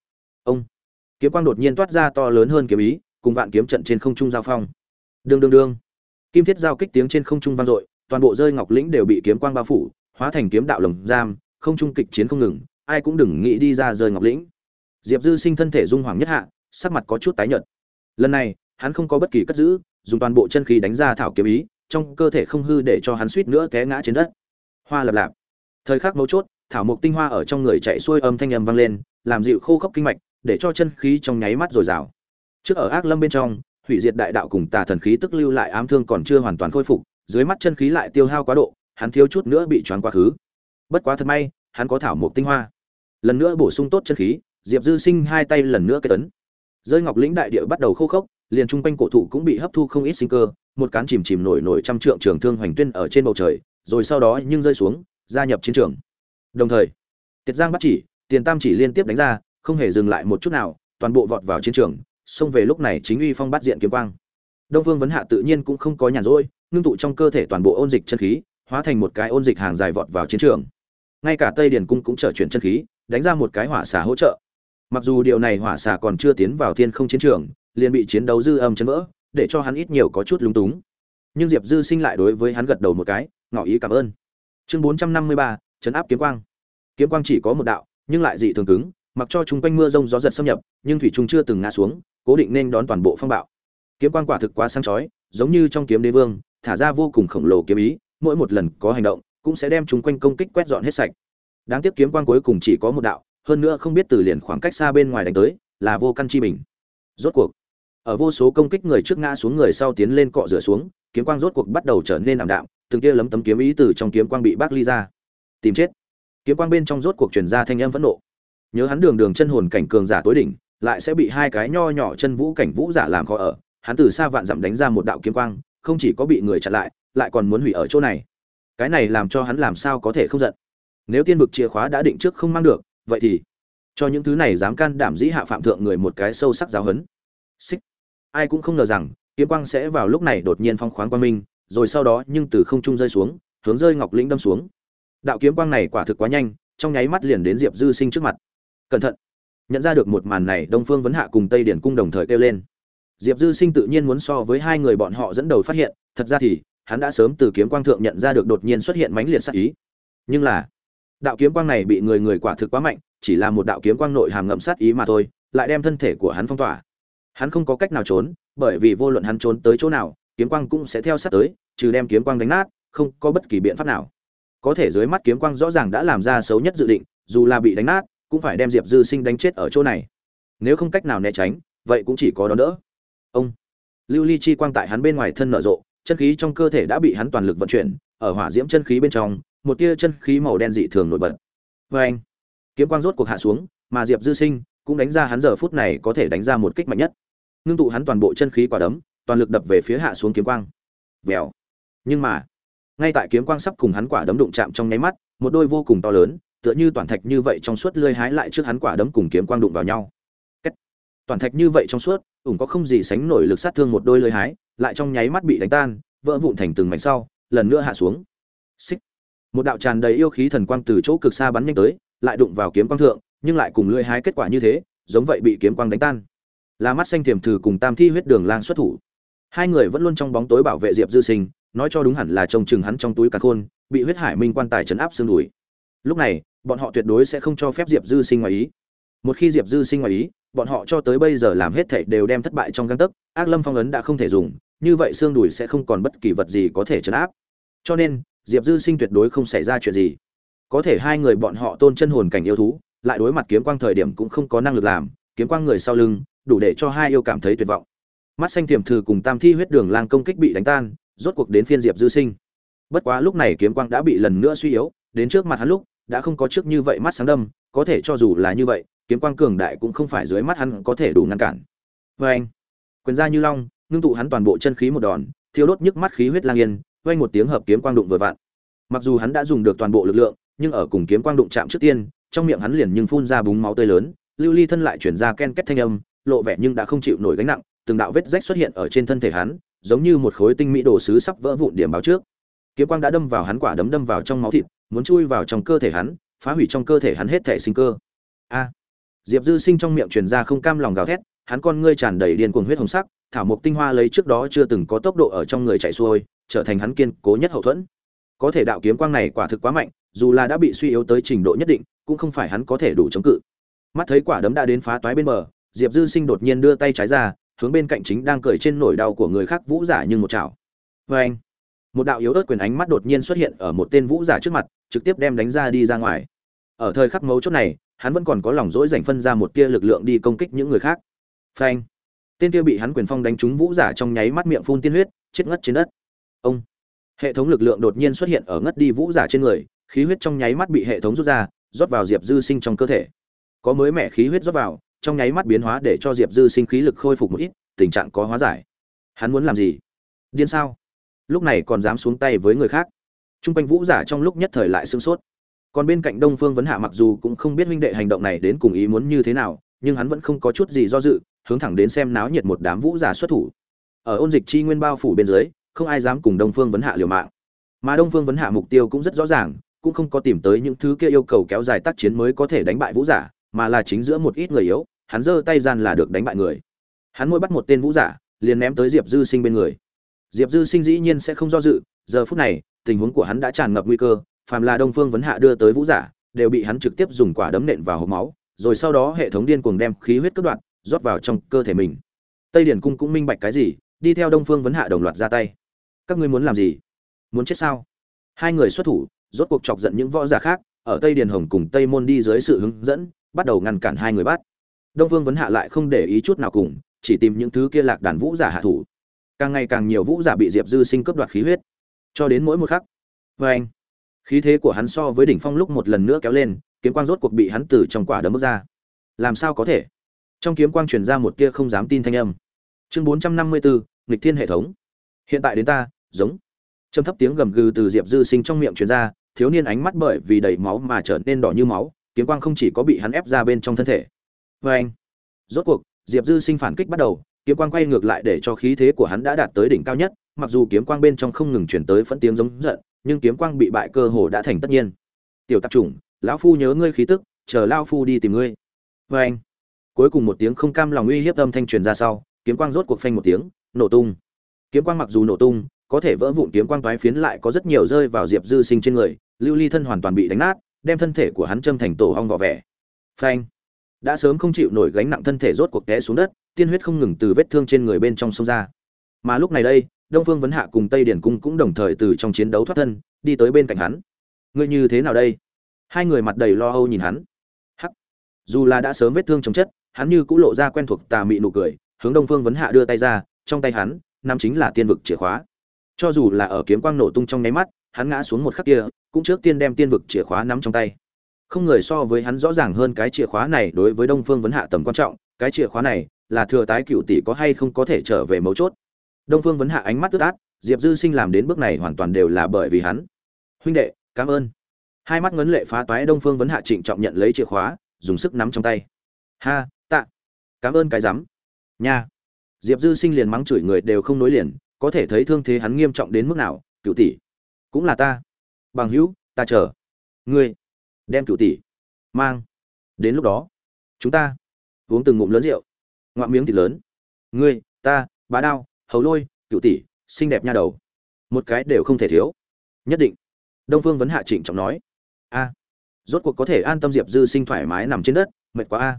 Ông. Kiếm quang đột nhiên toát ra to lớn hơn kiếm ý, cùng vạn kiếm trận trên không trung giao phong. Đương đương đương. Kim thiết giao kích tiếng trên không trung vang dội, toàn bộ rơi ngọc lĩnh đều bị kiếm quang bao phủ, hóa thành kiếm đạo lồng giam không trung kịch chiến không ngừng, ai cũng đừng nghĩ đi ra rơi ngọc lĩnh. Diệp dư sinh thân thể dung hoàng nhất hạ, sắc mặt có chút tái nhợt. Lần này, hắn không có bất kỳ cất giữ, dùng toàn bộ chân khí đánh ra thảo kiếm ý, trong cơ thể không hư để cho hắn suýt nữa té ngã trên đất. Hoa lập lạp. Thời khắc mấu chốt, thảo mộc tinh hoa ở trong người chạy xuôi âm thanh âm vang lên, làm dịu khô khốc kinh mạch, để cho chân khí trong nháy mắt dồi dào. Trước ở ác lâm bên trong, hủy diệt đại đạo cùng tà thần khí tức lưu lại ám thương còn chưa hoàn toàn khôi phục, dưới mắt chân khí lại tiêu hao quá độ, hắn thiếu chút nữa bị choáng quá khứ bất quá thật may, hắn có thảo mộc tinh hoa. Lần nữa bổ sung tốt chân khí, diệp dư sinh hai tay lần nữa kết tấn. Rơi ngọc lĩnh đại địa bắt đầu khô khốc, liền trung quanh cổ thụ cũng bị hấp thu không ít sinh cơ, một cán chìm chìm nổi nổi trăm trượng trường thương hoành tuyên ở trên bầu trời, rồi sau đó nhưng rơi xuống, gia nhập chiến trường. Đồng thời, tiệt giang bắt chỉ, tiền tam chỉ liên tiếp đánh ra, không hề dừng lại một chút nào, toàn bộ vọt vào chiến trường, xông về lúc này chính uy phong bắt diện kiếm quang. Đông vương vấn hạ tự nhiên cũng không có nhàn rỗi, ngưng tụ trong cơ thể toàn bộ ôn dịch chân khí, hóa thành một cái ôn dịch hàng dài vọt vào chiến trường ngay cả tây điền cung cũng trở chuyển chân khí, đánh ra một cái hỏa xà hỗ trợ. Mặc dù điều này hỏa xà còn chưa tiến vào thiên không chiến trường, liền bị chiến đấu dư âm chấn vỡ, để cho hắn ít nhiều có chút lúng túng. Nhưng diệp dư sinh lại đối với hắn gật đầu một cái, ngỏ ý cảm ơn. Chương bốn trăm năm mươi ba, chấn áp kiếm quang. Kiếm quang chỉ có một đạo, nhưng lại dị thường cứng, mặc cho chúng quanh mưa rông gió giật xâm nhập, nhưng thủy trung chưa từng ngã xuống, cố định nên đón toàn bộ phong bạo. Kiếm quang quả thực quá sáng chói, giống như trong kiếm đế vương, thả ra vô cùng khổng lồ kiếm ý, mỗi một lần có hành động cũng sẽ đem chúng quanh công kích quét dọn hết sạch. Đáng tiếc kiếm quang cuối cùng chỉ có một đạo, hơn nữa không biết từ liền khoảng cách xa bên ngoài đánh tới, là vô căn chi bình. Rốt cuộc, ở vô số công kích người trước ngã xuống người sau tiến lên cọ rửa xuống, kiếm quang rốt cuộc bắt đầu trở nên ảm đạm, từng tia lấm tấm kiếm ý từ trong kiếm quang bị bác ly ra. Tìm chết. Kiếm quang bên trong rốt cuộc truyền ra thanh âm phẫn nộ. Nhớ hắn đường đường chân hồn cảnh cường giả tối đỉnh, lại sẽ bị hai cái nho nhỏ chân vũ cảnh vũ giả làm khó ở. Hắn từ xa vạn dặm đánh ra một đạo kiếm quang, không chỉ có bị người chặn lại lại còn muốn hủy ở chỗ này cái này làm cho hắn làm sao có thể không giận. Nếu tiên vực chìa khóa đã định trước không mang được, vậy thì cho những thứ này dám can đảm dĩ hạ phạm thượng người một cái sâu sắc giáo hấn xích. Ai cũng không ngờ rằng, kiếm quang sẽ vào lúc này đột nhiên phong khoáng quang minh rồi sau đó nhưng từ không trung rơi xuống, hướng rơi ngọc lĩnh đâm xuống. Đạo kiếm quang này quả thực quá nhanh, trong nháy mắt liền đến diệp dư sinh trước mặt. Cẩn thận. Nhận ra được một màn này, đông phương vấn hạ cùng tây điển cung đồng thời kêu lên. Diệp dư sinh tự nhiên muốn so với hai người bọn họ dẫn đầu phát hiện, thật ra thì hắn đã sớm từ kiếm quang thượng nhận ra được đột nhiên xuất hiện mãnh liệt sát ý. Nhưng là, đạo kiếm quang này bị người người quả thực quá mạnh, chỉ là một đạo kiếm quang nội hàm ngậm sát ý mà thôi, lại đem thân thể của hắn phong tỏa. Hắn không có cách nào trốn, bởi vì vô luận hắn trốn tới chỗ nào, kiếm quang cũng sẽ theo sát tới, trừ đem kiếm quang đánh nát, không có bất kỳ biện pháp nào. Có thể dưới mắt kiếm quang rõ ràng đã làm ra xấu nhất dự định, dù là bị đánh nát, cũng phải đem diệp dư sinh đánh chết ở chỗ này. Nếu không cách nào né tránh, vậy cũng chỉ có đón đỡ. Ông, lưu ly chi quang tại hắn bên ngoài thân nở rộ chân khí trong cơ thể đã bị hắn toàn lực vận chuyển, ở hỏa diễm chân khí bên trong, một tia chân khí màu đen dị thường nổi bật. Oeng! kiếm quang rốt cuộc hạ xuống, mà diệp dư sinh cũng đánh ra hắn giờ phút này có thể đánh ra một kích mạnh nhất. Ngưng tụ hắn toàn bộ chân khí quả đấm, toàn lực đập về phía hạ xuống kiếm quang. Vèo. Nhưng mà, ngay tại kiếm quang sắp cùng hắn quả đấm đụng chạm trong nháy mắt, một đôi vô cùng to lớn, tựa như toàn thạch như vậy trong suốt lơi hái lại trước hắn quả đấm cùng kiếm quang đụng vào nhau toàn thạch như vậy trong suốt, ủng có không gì sánh nổi lực sát thương một đôi lưỡi hái, lại trong nháy mắt bị đánh tan, vỡ vụn thành từng mảnh sau, lần nữa hạ xuống. Xích. Một đạo tràn đầy yêu khí thần quang từ chỗ cực xa bắn nhanh tới, lại đụng vào kiếm quang thượng, nhưng lại cùng lưỡi hái kết quả như thế, giống vậy bị kiếm quang đánh tan. Là mắt xanh tiềm thử cùng tam thi huyết đường lang xuất thủ. Hai người vẫn luôn trong bóng tối bảo vệ diệp dư sinh, nói cho đúng hẳn là trông chừng hắn trong túi cà khôn, bị huyết hải minh quan tài chấn áp xương đùi. Lúc này, bọn họ tuyệt đối sẽ không cho phép diệp dư sinh ngoài ý. Một khi diệp dư sinh ngoài ý bọn họ cho tới bây giờ làm hết thảy đều đem thất bại trong găng tấc, ác lâm phong ấn đã không thể dùng, như vậy xương đùi sẽ không còn bất kỳ vật gì có thể chấn áp. Cho nên, diệp dư sinh tuyệt đối không xảy ra chuyện gì. Có thể hai người bọn họ tôn chân hồn cảnh yêu thú, lại đối mặt kiếm quang thời điểm cũng không có năng lực làm, kiếm quang người sau lưng, đủ để cho hai yêu cảm thấy tuyệt vọng. Mắt xanh tiềm thư cùng tam thi huyết đường lang công kích bị đánh tan, rốt cuộc đến phiên diệp dư sinh. Bất quá lúc này kiếm quang đã bị lần nữa suy yếu, đến trước mặt hắn lúc, đã không có trước như vậy mắt sáng đâm, có thể cho dù là như vậy kiếm quang cường đại cũng không phải dưới mắt hắn có thể đủ ngăn cản. Vô anh, quyền ra như long, ngưng tụ hắn toàn bộ chân khí một đòn, thiêu đốt nhức mắt khí huyết lang yên, vang một tiếng hợp kiếm quang đụng vừa vặn. Mặc dù hắn đã dùng được toàn bộ lực lượng, nhưng ở cùng kiếm quang đụng chạm trước tiên, trong miệng hắn liền nhưng phun ra búng máu tươi lớn, lưu ly thân lại chuyển ra ken két thanh âm, lộ vẻ nhưng đã không chịu nổi gánh nặng, từng đạo vết rách xuất hiện ở trên thân thể hắn, giống như một khối tinh mỹ đồ sứ sắp vỡ vụn điểm báo trước. Kiếm quang đã đâm vào hắn quả đấm đâm vào trong máu thịt, muốn chui vào trong cơ thể hắn, phá hủy trong cơ thể hắn hết thể sinh cơ. A diệp dư sinh trong miệng truyền ra không cam lòng gào thét, hắn con ngươi tràn đầy điên cuồng huyết hồng sắc, thảo mộc tinh hoa lấy trước đó chưa từng có tốc độ ở trong người chạy xuôi, trở thành hắn kiên cố nhất hậu thuẫn. Có thể đạo kiếm quang này quả thực quá mạnh, dù là đã bị suy yếu tới trình độ nhất định, cũng không phải hắn có thể đủ chống cự. Mắt thấy quả đấm đã đến phá toái bên bờ, diệp dư sinh đột nhiên đưa tay trái ra, hướng bên cạnh chính đang cười trên nỗi đau của người khác vũ giả nhưng một chảo. Oeng! một đạo yếu ớt quyền ánh mắt đột nhiên xuất hiện ở một tên vũ giả trước mặt, trực tiếp đem đánh ra đi ra ngoài. Ở thời khắc mấu chốt này hắn vẫn còn có lòng dỗi dành phân ra một tia lực lượng đi công kích những người khác. Phanh. Tên kia bị hắn quyền phong đánh trúng vũ giả trong nháy mắt miệng phun tiên huyết, chết ngất trên đất. Ông. Hệ thống lực lượng đột nhiên xuất hiện ở ngất đi vũ giả trên người, khí huyết trong nháy mắt bị hệ thống rút ra, rót vào diệp dư sinh trong cơ thể. Có mới mẻ khí huyết rót vào, trong nháy mắt biến hóa để cho diệp dư sinh khí lực khôi phục một ít, tình trạng có hóa giải. Hắn muốn làm gì? Điên sao? Lúc này còn dám xuống tay với người khác. T r u n g quanh vũ giả trong lúc nhất thời lại sương sốt còn bên cạnh đông phương vấn hạ mặc dù cũng không biết huynh đệ hành động này đến cùng ý muốn như thế nào, nhưng hắn vẫn không có chút gì do dự, hướng thẳng đến xem náo nhiệt một đám vũ giả xuất thủ. Ở ôn dịch chi nguyên bao phủ bên dưới, không ai dám cùng đông phương vấn hạ liều mạng. Mà đông phương vấn hạ mục tiêu cũng rất rõ ràng, cũng không có tìm tới những thứ kia yêu cầu kéo dài tác chiến mới có thể đánh bại vũ giả, mà là chính giữa một ít người yếu, hắn giơ tay gian là được đánh bại người. Hắn mỗi bắt một tên vũ giả, liền ném tới diệp dư sinh bên người. Diệp dư sinh dĩ nhiên sẽ không do dự, giờ phút này, tình huống của hắn đã tràn ngập nguy cơ phàm là đông phương vấn hạ đưa tới vũ giả, đều bị hắn trực tiếp dùng quả đấm nện vào hố máu, rồi sau đó hệ thống điên cuồng đem khí huyết cắt đoạn rót vào trong cơ thể mình. Tây điển cung cũng minh bạch cái gì, đi theo đông phương vấn hạ đồng loạt ra tay. Các ngươi muốn làm gì? Muốn chết sao? Hai người xuất thủ, rốt cuộc chọc giận những võ giả khác, ở tây điền hồng cùng tây môn đi dưới sự hướng dẫn, bắt đầu ngăn cản hai người bắt. Đông Phương vấn hạ lại không để ý chút nào cùng, chỉ tìm những thứ kia lạc đàn vũ giả hạ thủ. Càng ngày càng nhiều vũ giả bị diệp dư sinh cướp đoạt khí huyết. Cho đến mỗi một khắc Và anh khí thế của hắn so với đỉnh phong lúc một lần nữa kéo lên, kiếm quang rốt cuộc bị hắn từ trong quả đấm bước ra. Làm sao có thể? Trong kiếm quang truyền ra một tia không dám tin thanh âm. Chương bốn trăm năm mươi bốn nghịch thiên hệ thống. Hiện tại đến ta, giống. Trầm thấp tiếng gầm gừ từ diệp dư sinh trong miệng truyền ra, thiếu niên ánh mắt bởi vì đầy máu mà trở nên đỏ như máu, kiếm quang không chỉ có bị hắn ép ra bên trong thân thể. Vê anh rốt cuộc, diệp dư sinh phản kích bắt đầu, kiếm quang quay ngược lại để cho khí thế của hắn đã đạt tới đỉnh cao nhất, mặc dù kiếm quang bên trong không ngừng chuyển tới phẫn tiếng giống giận nhưng kiếm quang bị bại cơ hồ đã thành tất nhiên. Tiểu tạp chủng, lão phu nhớ ngươi khí tức, chờ lao phu đi tìm ngươi. Vê anh, cuối cùng một tiếng không cam lòng uy hiếp âm thanh truyền ra sau, kiếm quang rốt cuộc phanh một tiếng, nổ tung. Kiếm quang mặc dù nổ tung, có thể vỡ vụn kiếm quang toái phiến lại có rất nhiều rơi vào diệp dư sinh trên người, lưu ly thân hoàn toàn bị đánh nát, đem thân thể của hắn châm thành tổ hong vỏ vẻ. Phanh đã sớm không chịu nổi gánh nặng thân thể rốt cuộc té xuống đất, tiên huyết không ngừng từ vết thương trên người bên trong sông ra. Mà lúc này đây đông phương vấn hạ cùng tây điển cung cũng đồng thời từ trong chiến đấu thoát thân, đi tới bên cạnh hắn. Ngươi như thế nào đây? Hai người mặt đầy lo âu nhìn hắn. Hắc. Dù là đã sớm vết thương chồng chất, hắn như cũng lộ ra quen thuộc tà mị nụ cười, hướng đông phương vấn hạ đưa tay ra, trong tay hắn nam chính là tiên vực chìa khóa. Cho dù là ở kiếm quang nổ tung trong nháy mắt, hắn ngã xuống một khắc kia, cũng trước tiên đem tiên vực chìa khóa nắm trong tay. Không người so với hắn rõ ràng hơn cái chìa khóa này đối với đông phương vấn hạ tầm quan trọng, cái chìa khóa này là thừa tái cựu tỷ có hay không có thể trở về mấu chốt đông phương vấn hạ ánh mắt tức át diệp dư sinh làm đến bước này hoàn toàn đều là bởi vì hắn. Huynh đệ, cảm ơn. Hai mắt ngấn lệ phá toái, đông phương vấn hạ trịnh trọng nhận lấy chìa khóa, dùng sức nắm trong tay. Ha, tạ. Cảm ơn cái rắm nha. Diệp dư sinh liền mắng chửi người đều không nối liền, có thể thấy thương thế hắn nghiêm trọng đến mức nào, cựu tỷ. Cũng là ta. Bằng hữu, ta chờ. Ngươi. Đem cựu tỷ. Mang. Đến lúc đó, chúng ta uống từng ngụm lớn rượu. Ngoạm miếng thịt lớn. Ngươi, ta, bá đao hầu lôi, cựu tỷ, xinh đẹp nha đầu. Một cái đều không thể thiếu. Nhất định. Đông phương vấn hạ trịnh trọng nói. A. Rốt cuộc có thể an tâm diệp dư sinh thoải mái nằm trên đất, mệt quá a.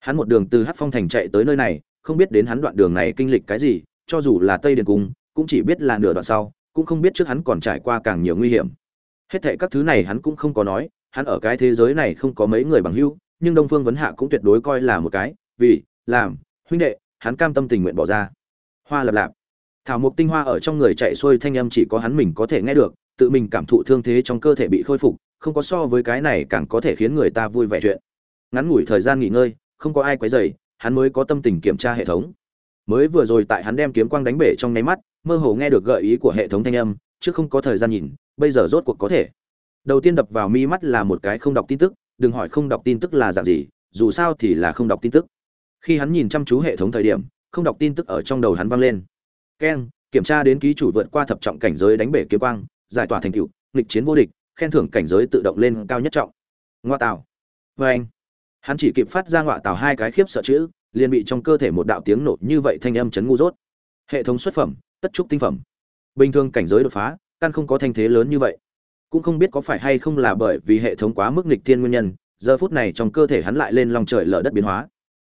Hắn một đường từ hát phong thành chạy tới nơi này, không biết đến hắn đoạn đường này kinh lịch cái gì, cho dù là tây điền cung, cũng chỉ biết là nửa đoạn sau, cũng không biết trước hắn còn trải qua càng nhiều nguy hiểm. Hết thệ các thứ này hắn cũng không có nói, hắn ở cái thế giới này không có mấy người bằng hữu, nhưng đông phương vấn hạ cũng tuyệt đối coi là một cái, vì, làm, huynh đệ, hắn cam tâm tình nguyện bỏ ra hoa lập lạp. Thảo mộc tinh hoa ở trong người chạy xuôi thanh âm chỉ có hắn mình có thể nghe được, tự mình cảm thụ thương thế trong cơ thể bị khôi phục, không có so với cái này càng có thể khiến người ta vui vẻ chuyện. Ngắn ngủi thời gian nghỉ ngơi, không có ai quấy rầy, hắn mới có tâm tình kiểm tra hệ thống. Mới vừa rồi tại hắn đem kiếm quang đánh bể trong nháy mắt, mơ hồ nghe được gợi ý của hệ thống thanh âm, chứ không có thời gian nhìn, bây giờ rốt cuộc có thể. Đầu tiên đập vào mi mắt là một cái không đọc tin tức, đừng hỏi không đọc tin tức là dạng gì, dù sao thì là không đọc tin tức. Khi hắn nhìn chăm chú hệ thống thời điểm không đọc tin tức ở trong đầu hắn vang lên. Keng kiểm tra đến ký chủ vượt qua thập trọng cảnh giới đánh bể kiếm quang giải tỏa thành tựu nghịch chiến vô địch khen thưởng cảnh giới tự động lên cao nhất trọng. Ngoa tảo, vê anh hắn chỉ kịp phát ra ngoạ tảo hai cái khiếp sợ chữ liền bị trong cơ thể một đạo tiếng nổ như vậy thanh âm chấn ngu dốt. Hệ thống xuất phẩm tất trúc tinh phẩm. Bình thường cảnh giới đột phá căn không có thanh thế lớn như vậy. Cũng không biết có phải hay không là bởi vì hệ thống quá mức nghịch thiên nguyên nhân giờ phút này trong cơ thể hắn lại lên lòng trời lở đất biến hóa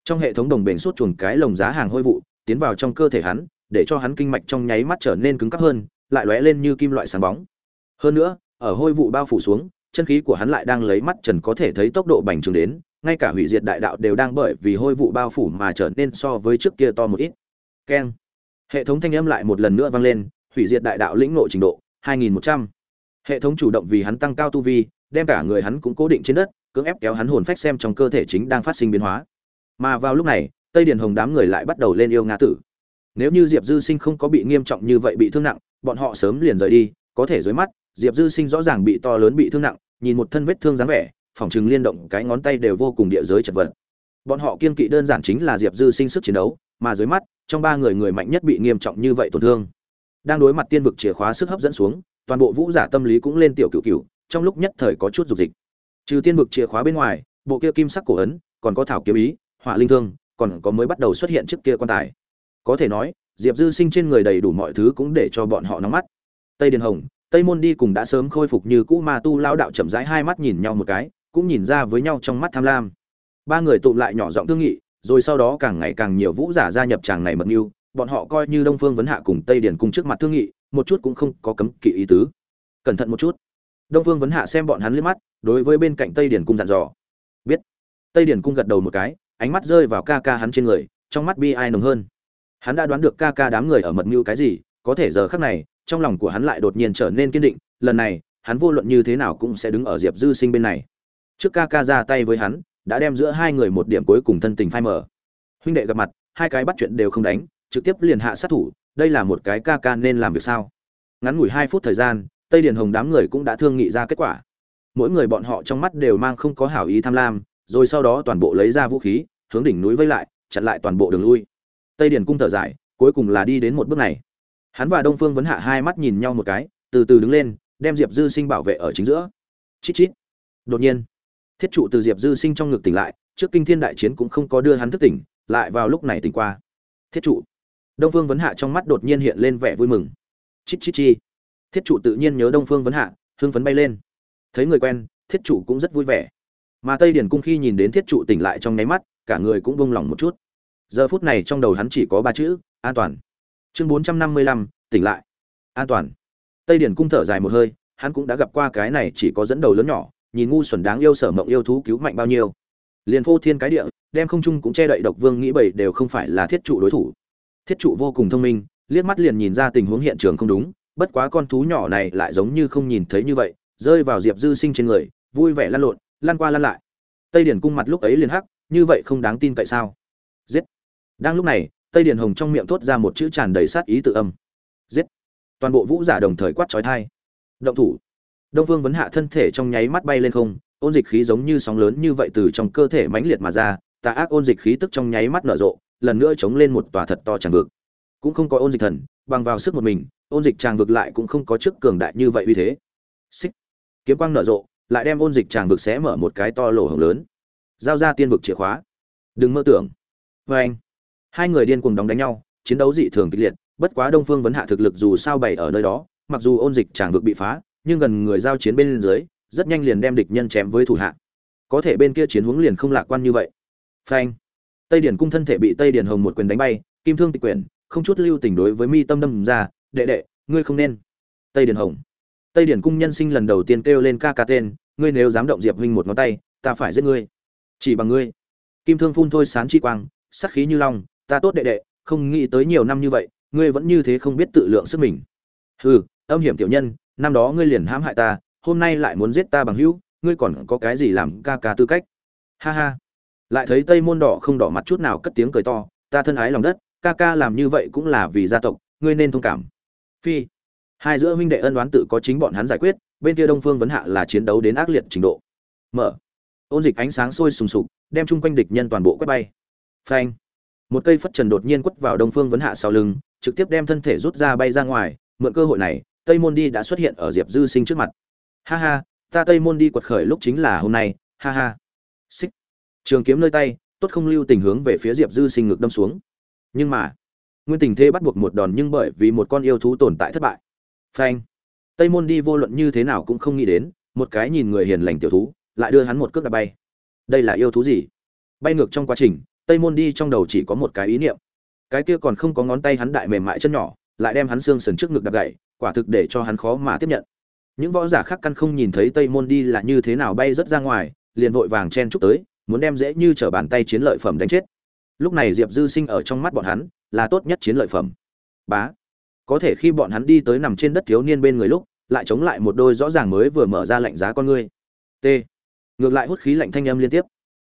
trong hệ thống đồng bền suốt chuồng cái lồng giá hàng hôi vụ, tiến vào trong cơ thể hắn, để cho hắn kinh mạch trong nháy mắt trở nên cứng cáp hơn, lại lóe lên như kim loại sáng bóng. Hơn nữa, ở hôi vụ bao phủ xuống, chân khí của hắn lại đang lấy mắt trần có thể thấy tốc độ bành trướng đến, ngay cả hủy diệt đại đạo đều đang bởi vì hôi vụ bao phủ mà trở nên so với trước kia to một ít. Keng. Hệ thống thanh âm lại một lần nữa vang lên, hủy diệt đại đạo lĩnh ngộ trình độ 2100. hệ thống chủ động vì hắn tăng cao tu vi, đem cả người hắn cũng cố định trên đất, cưỡng ép kéo hắn hồn phách xem trong cơ thể chính đang phát sinh biến hóa mà vào lúc này, tây điền hồng đám người lại bắt đầu lên yêu ngã tử. Nếu như diệp dư sinh không có bị nghiêm trọng như vậy bị thương nặng, bọn họ sớm liền rời đi, có thể dưới mắt, diệp dư sinh rõ ràng bị to lớn bị thương nặng, nhìn một thân vết thương dáng vẻ, phỏng chừng liên động cái ngón tay đều vô cùng địa giới chật vật. Bọn họ kiên kỵ đơn giản chính là diệp dư sinh sức chiến đấu, mà dưới mắt, trong ba người người mạnh nhất bị nghiêm trọng như vậy tổn thương. Đang đối mặt tiên vực chìa khóa sức hấp dẫn xuống, toàn bộ vũ giả tâm lý cũng lên tiểu cựu cựu trong lúc nhất thời có chút dục dịch. Trừ tiên vực chìa khóa bên ngoài, bộ kia kim sắc cổ ấn, còn có thảo kiếm ý hỏa linh thương, còn có mới bắt đầu xuất hiện trước kia quan tài. Có thể nói, diệp dư sinh trên người đầy đủ mọi thứ cũng để cho bọn họ nóng mắt. Tây điền hồng, tây môn đi cùng đã sớm khôi phục như cũ ma tu lao đạo chậm rãi hai mắt nhìn nhau một cái, cũng nhìn ra với nhau trong mắt tham lam. Ba người tụm lại nhỏ giọng thương nghị, rồi sau đó càng ngày càng nhiều vũ giả gia nhập tràng này mật mưu, bọn họ coi như đông phương vấn hạ cùng tây điền cung trước mặt thương nghị, một chút cũng không có cấm kỵ ý tứ. Cẩn thận một chút. Đông phương vấn hạ xem bọn hắn liếc mắt, đối với bên cạnh tây điền cung dặn dò. Biết. Tây điền cung gật đầu một cái ánh mắt rơi vào ca ca hắn trên người, trong mắt bi ai nồng hơn. Hắn đã đoán được ca ca đám người ở mật mưu cái gì, có thể giờ khắc này, trong lòng của hắn lại đột nhiên trở nên kiên định, lần này, hắn vô luận như thế nào cũng sẽ đứng ở diệp dư sinh bên này. Trước ca ca ra tay với hắn, đã đem giữa hai người một điểm cuối cùng thân tình phai mờ. Huynh đệ gặp mặt, hai cái bắt chuyện đều không đánh, trực tiếp liền hạ sát thủ, đây là một cái ca ca nên làm việc sao? Ngắn ngủi hai phút thời gian, tây điền hồng đám người cũng đã thương nghị ra kết quả. Mỗi người bọn họ trong mắt đều mang không có hảo ý tham lam rồi sau đó toàn bộ lấy ra vũ khí, hướng đỉnh núi vây lại, chặn lại toàn bộ đường lui. Tây điền cung thở dài, cuối cùng là đi đến một bước này. Hắn và đông phương vấn hạ hai mắt nhìn nhau một cái, từ từ đứng lên, đem diệp dư sinh bảo vệ ở chính giữa. Chít chít. Đột nhiên, thiết trụ từ diệp dư sinh trong ngực tỉnh lại, trước kinh thiên đại chiến cũng không có đưa hắn thức tỉnh, lại vào lúc này tỉnh qua. Thiết trụ. Đông phương vấn hạ trong mắt đột nhiên hiện lên vẻ vui mừng. Chít chít chi. Thiết trụ tự nhiên nhớ đông phương vấn hạ, hưng phấn bay lên. Thấy người quen, thiết trụ cũng rất vui vẻ mà tây điển cung khi nhìn đến thiết trụ tỉnh lại trong nháy mắt, cả người cũng bông lỏng một chút. Giờ phút này trong đầu hắn chỉ có ba chữ, an toàn. Chương bốn trăm năm mươi lăm, tỉnh lại. An toàn. Tây điển cung thở dài một hơi, hắn cũng đã gặp qua cái này chỉ có dẫn đầu lớn nhỏ, nhìn ngu xuẩn đáng yêu sở mộng yêu thú cứu mạnh bao nhiêu. Liền phô thiên cái địa, đem không trung cũng che đậy độc vương nghĩ bậy đều không phải là thiết trụ đối thủ. Thiết trụ vô cùng thông minh, liếc mắt liền nhìn ra tình huống hiện trường không đúng, bất quá con thú nhỏ này lại giống như không nhìn thấy như vậy, rơi vào diệp dư sinh trên người, vui vẻ lăn lộn lan qua lan lại. Tây điền cung mặt lúc ấy liền hắc, như vậy không đáng tin tại sao? Giết. Đang lúc này, tây điền hồng trong miệng thốt ra một chữ tràn đầy sát ý tự âm. Giết. Toàn bộ vũ giả đồng thời quát trói thai. Động thủ. Đông vương vấn hạ thân thể trong nháy mắt bay lên không, ôn dịch khí giống như sóng lớn như vậy từ trong cơ thể mãnh liệt mà ra, tà ác ôn dịch khí tức trong nháy mắt nở rộ, lần nữa chống lên một tòa thật to tràn vực. Cũng không có ôn dịch thần, bằng vào sức một mình, ôn dịch tràn vực lại cũng không có chức cường đại như vậy uy thế. Xích. Kiếm quang nở rộ lại đem ôn dịch tràng vực xé mở một cái to lỗ hổng lớn. Giao ra tiên vực chìa khóa. Đừng mơ tưởng. Vê anh, hai người điên cuồng đóng đánh nhau, chiến đấu dị thường kịch liệt, bất quá đông phương vấn hạ thực lực dù sao bày ở nơi đó, mặc dù ôn dịch tràng vực bị phá, nhưng gần người giao chiến bên dưới, rất nhanh liền đem địch nhân chém với thủ hạ. Có thể bên kia chiến hướng liền không lạc quan như vậy. Phanh tây điển cung thân thể bị tây điển hồng một quyền đánh bay, kim thương tịch quyền không chút lưu tình đối với mi tâm đâm ra, đệ đệ, ngươi không nên. Tây điển hồng tây điển cung nhân sinh lần đầu tiên kêu lên ca ca tên, ngươi nếu dám động diệp huynh một ngón tay, ta phải giết ngươi. Chỉ bằng ngươi. Kim thương phun thôi sán chi quang, sắc khí như long, ta tốt đệ đệ, không nghĩ tới nhiều năm như vậy, ngươi vẫn như thế không biết tự lượng sức mình. Hừ, âm hiểm tiểu nhân, năm đó ngươi liền hãm hại ta, hôm nay lại muốn giết ta bằng hữu, ngươi còn có cái gì làm ca ca tư cách? Ha ha. Lại thấy tây môn đỏ không đỏ mặt chút nào cất tiếng cười to, ta thân ái lòng đất, ca ca làm như vậy cũng là vì gia tộc, ngươi nên thông cảm. Phi hai giữa huynh đệ ân đoán tự có chính bọn hắn giải quyết, bên kia đông phương vấn hạ là chiến đấu đến ác liệt trình độ. Mở. Ôn dịch ánh sáng sôi sùng sục, đem chung quanh địch nhân toàn bộ quét bay. Phanh. Một cây phất trần đột nhiên quất vào đông phương vấn hạ sau lưng, trực tiếp đem thân thể rút ra bay ra ngoài, mượn cơ hội này, tây môn đi đã xuất hiện ở diệp dư sinh trước mặt. Ha ha, ta tây môn đi quật khởi lúc chính là hôm nay, ha ha. Xích. Trường kiếm nơi tay, tốt không lưu tình hướng về phía diệp dư sinh ngực đâm xuống. Nhưng mà, nguyên tình thế bắt buộc một đòn nhưng bởi vì một con yêu thú tồn tại thất bại phanh. Tây môn đi vô luận như thế nào cũng không nghĩ đến, một cái nhìn người hiền lành tiểu thú, lại đưa hắn một cước đạp bay. Đây là yêu thú gì? Bay ngược trong quá trình, tây môn đi trong đầu chỉ có một cái ý niệm. Cái kia còn không có ngón tay hắn đại mềm mại chân nhỏ, lại đem hắn xương sườn trước ngực đạp gậy, quả thực để cho hắn khó mà tiếp nhận. Những võ giả khác căn không nhìn thấy tây môn đi là như thế nào bay rất ra ngoài, liền vội vàng chen chúc tới, muốn đem dễ như trở bàn tay chiến lợi phẩm đánh chết. Lúc này diệp dư sinh ở trong mắt bọn hắn, là tốt nhất chiến lợi phẩm. Bá có thể khi bọn hắn đi tới nằm trên đất thiếu niên bên người lúc, lại chống lại một đôi rõ ràng mới vừa mở ra lạnh giá con ngươi. T. Ngược lại hút khí lạnh thanh âm liên tiếp.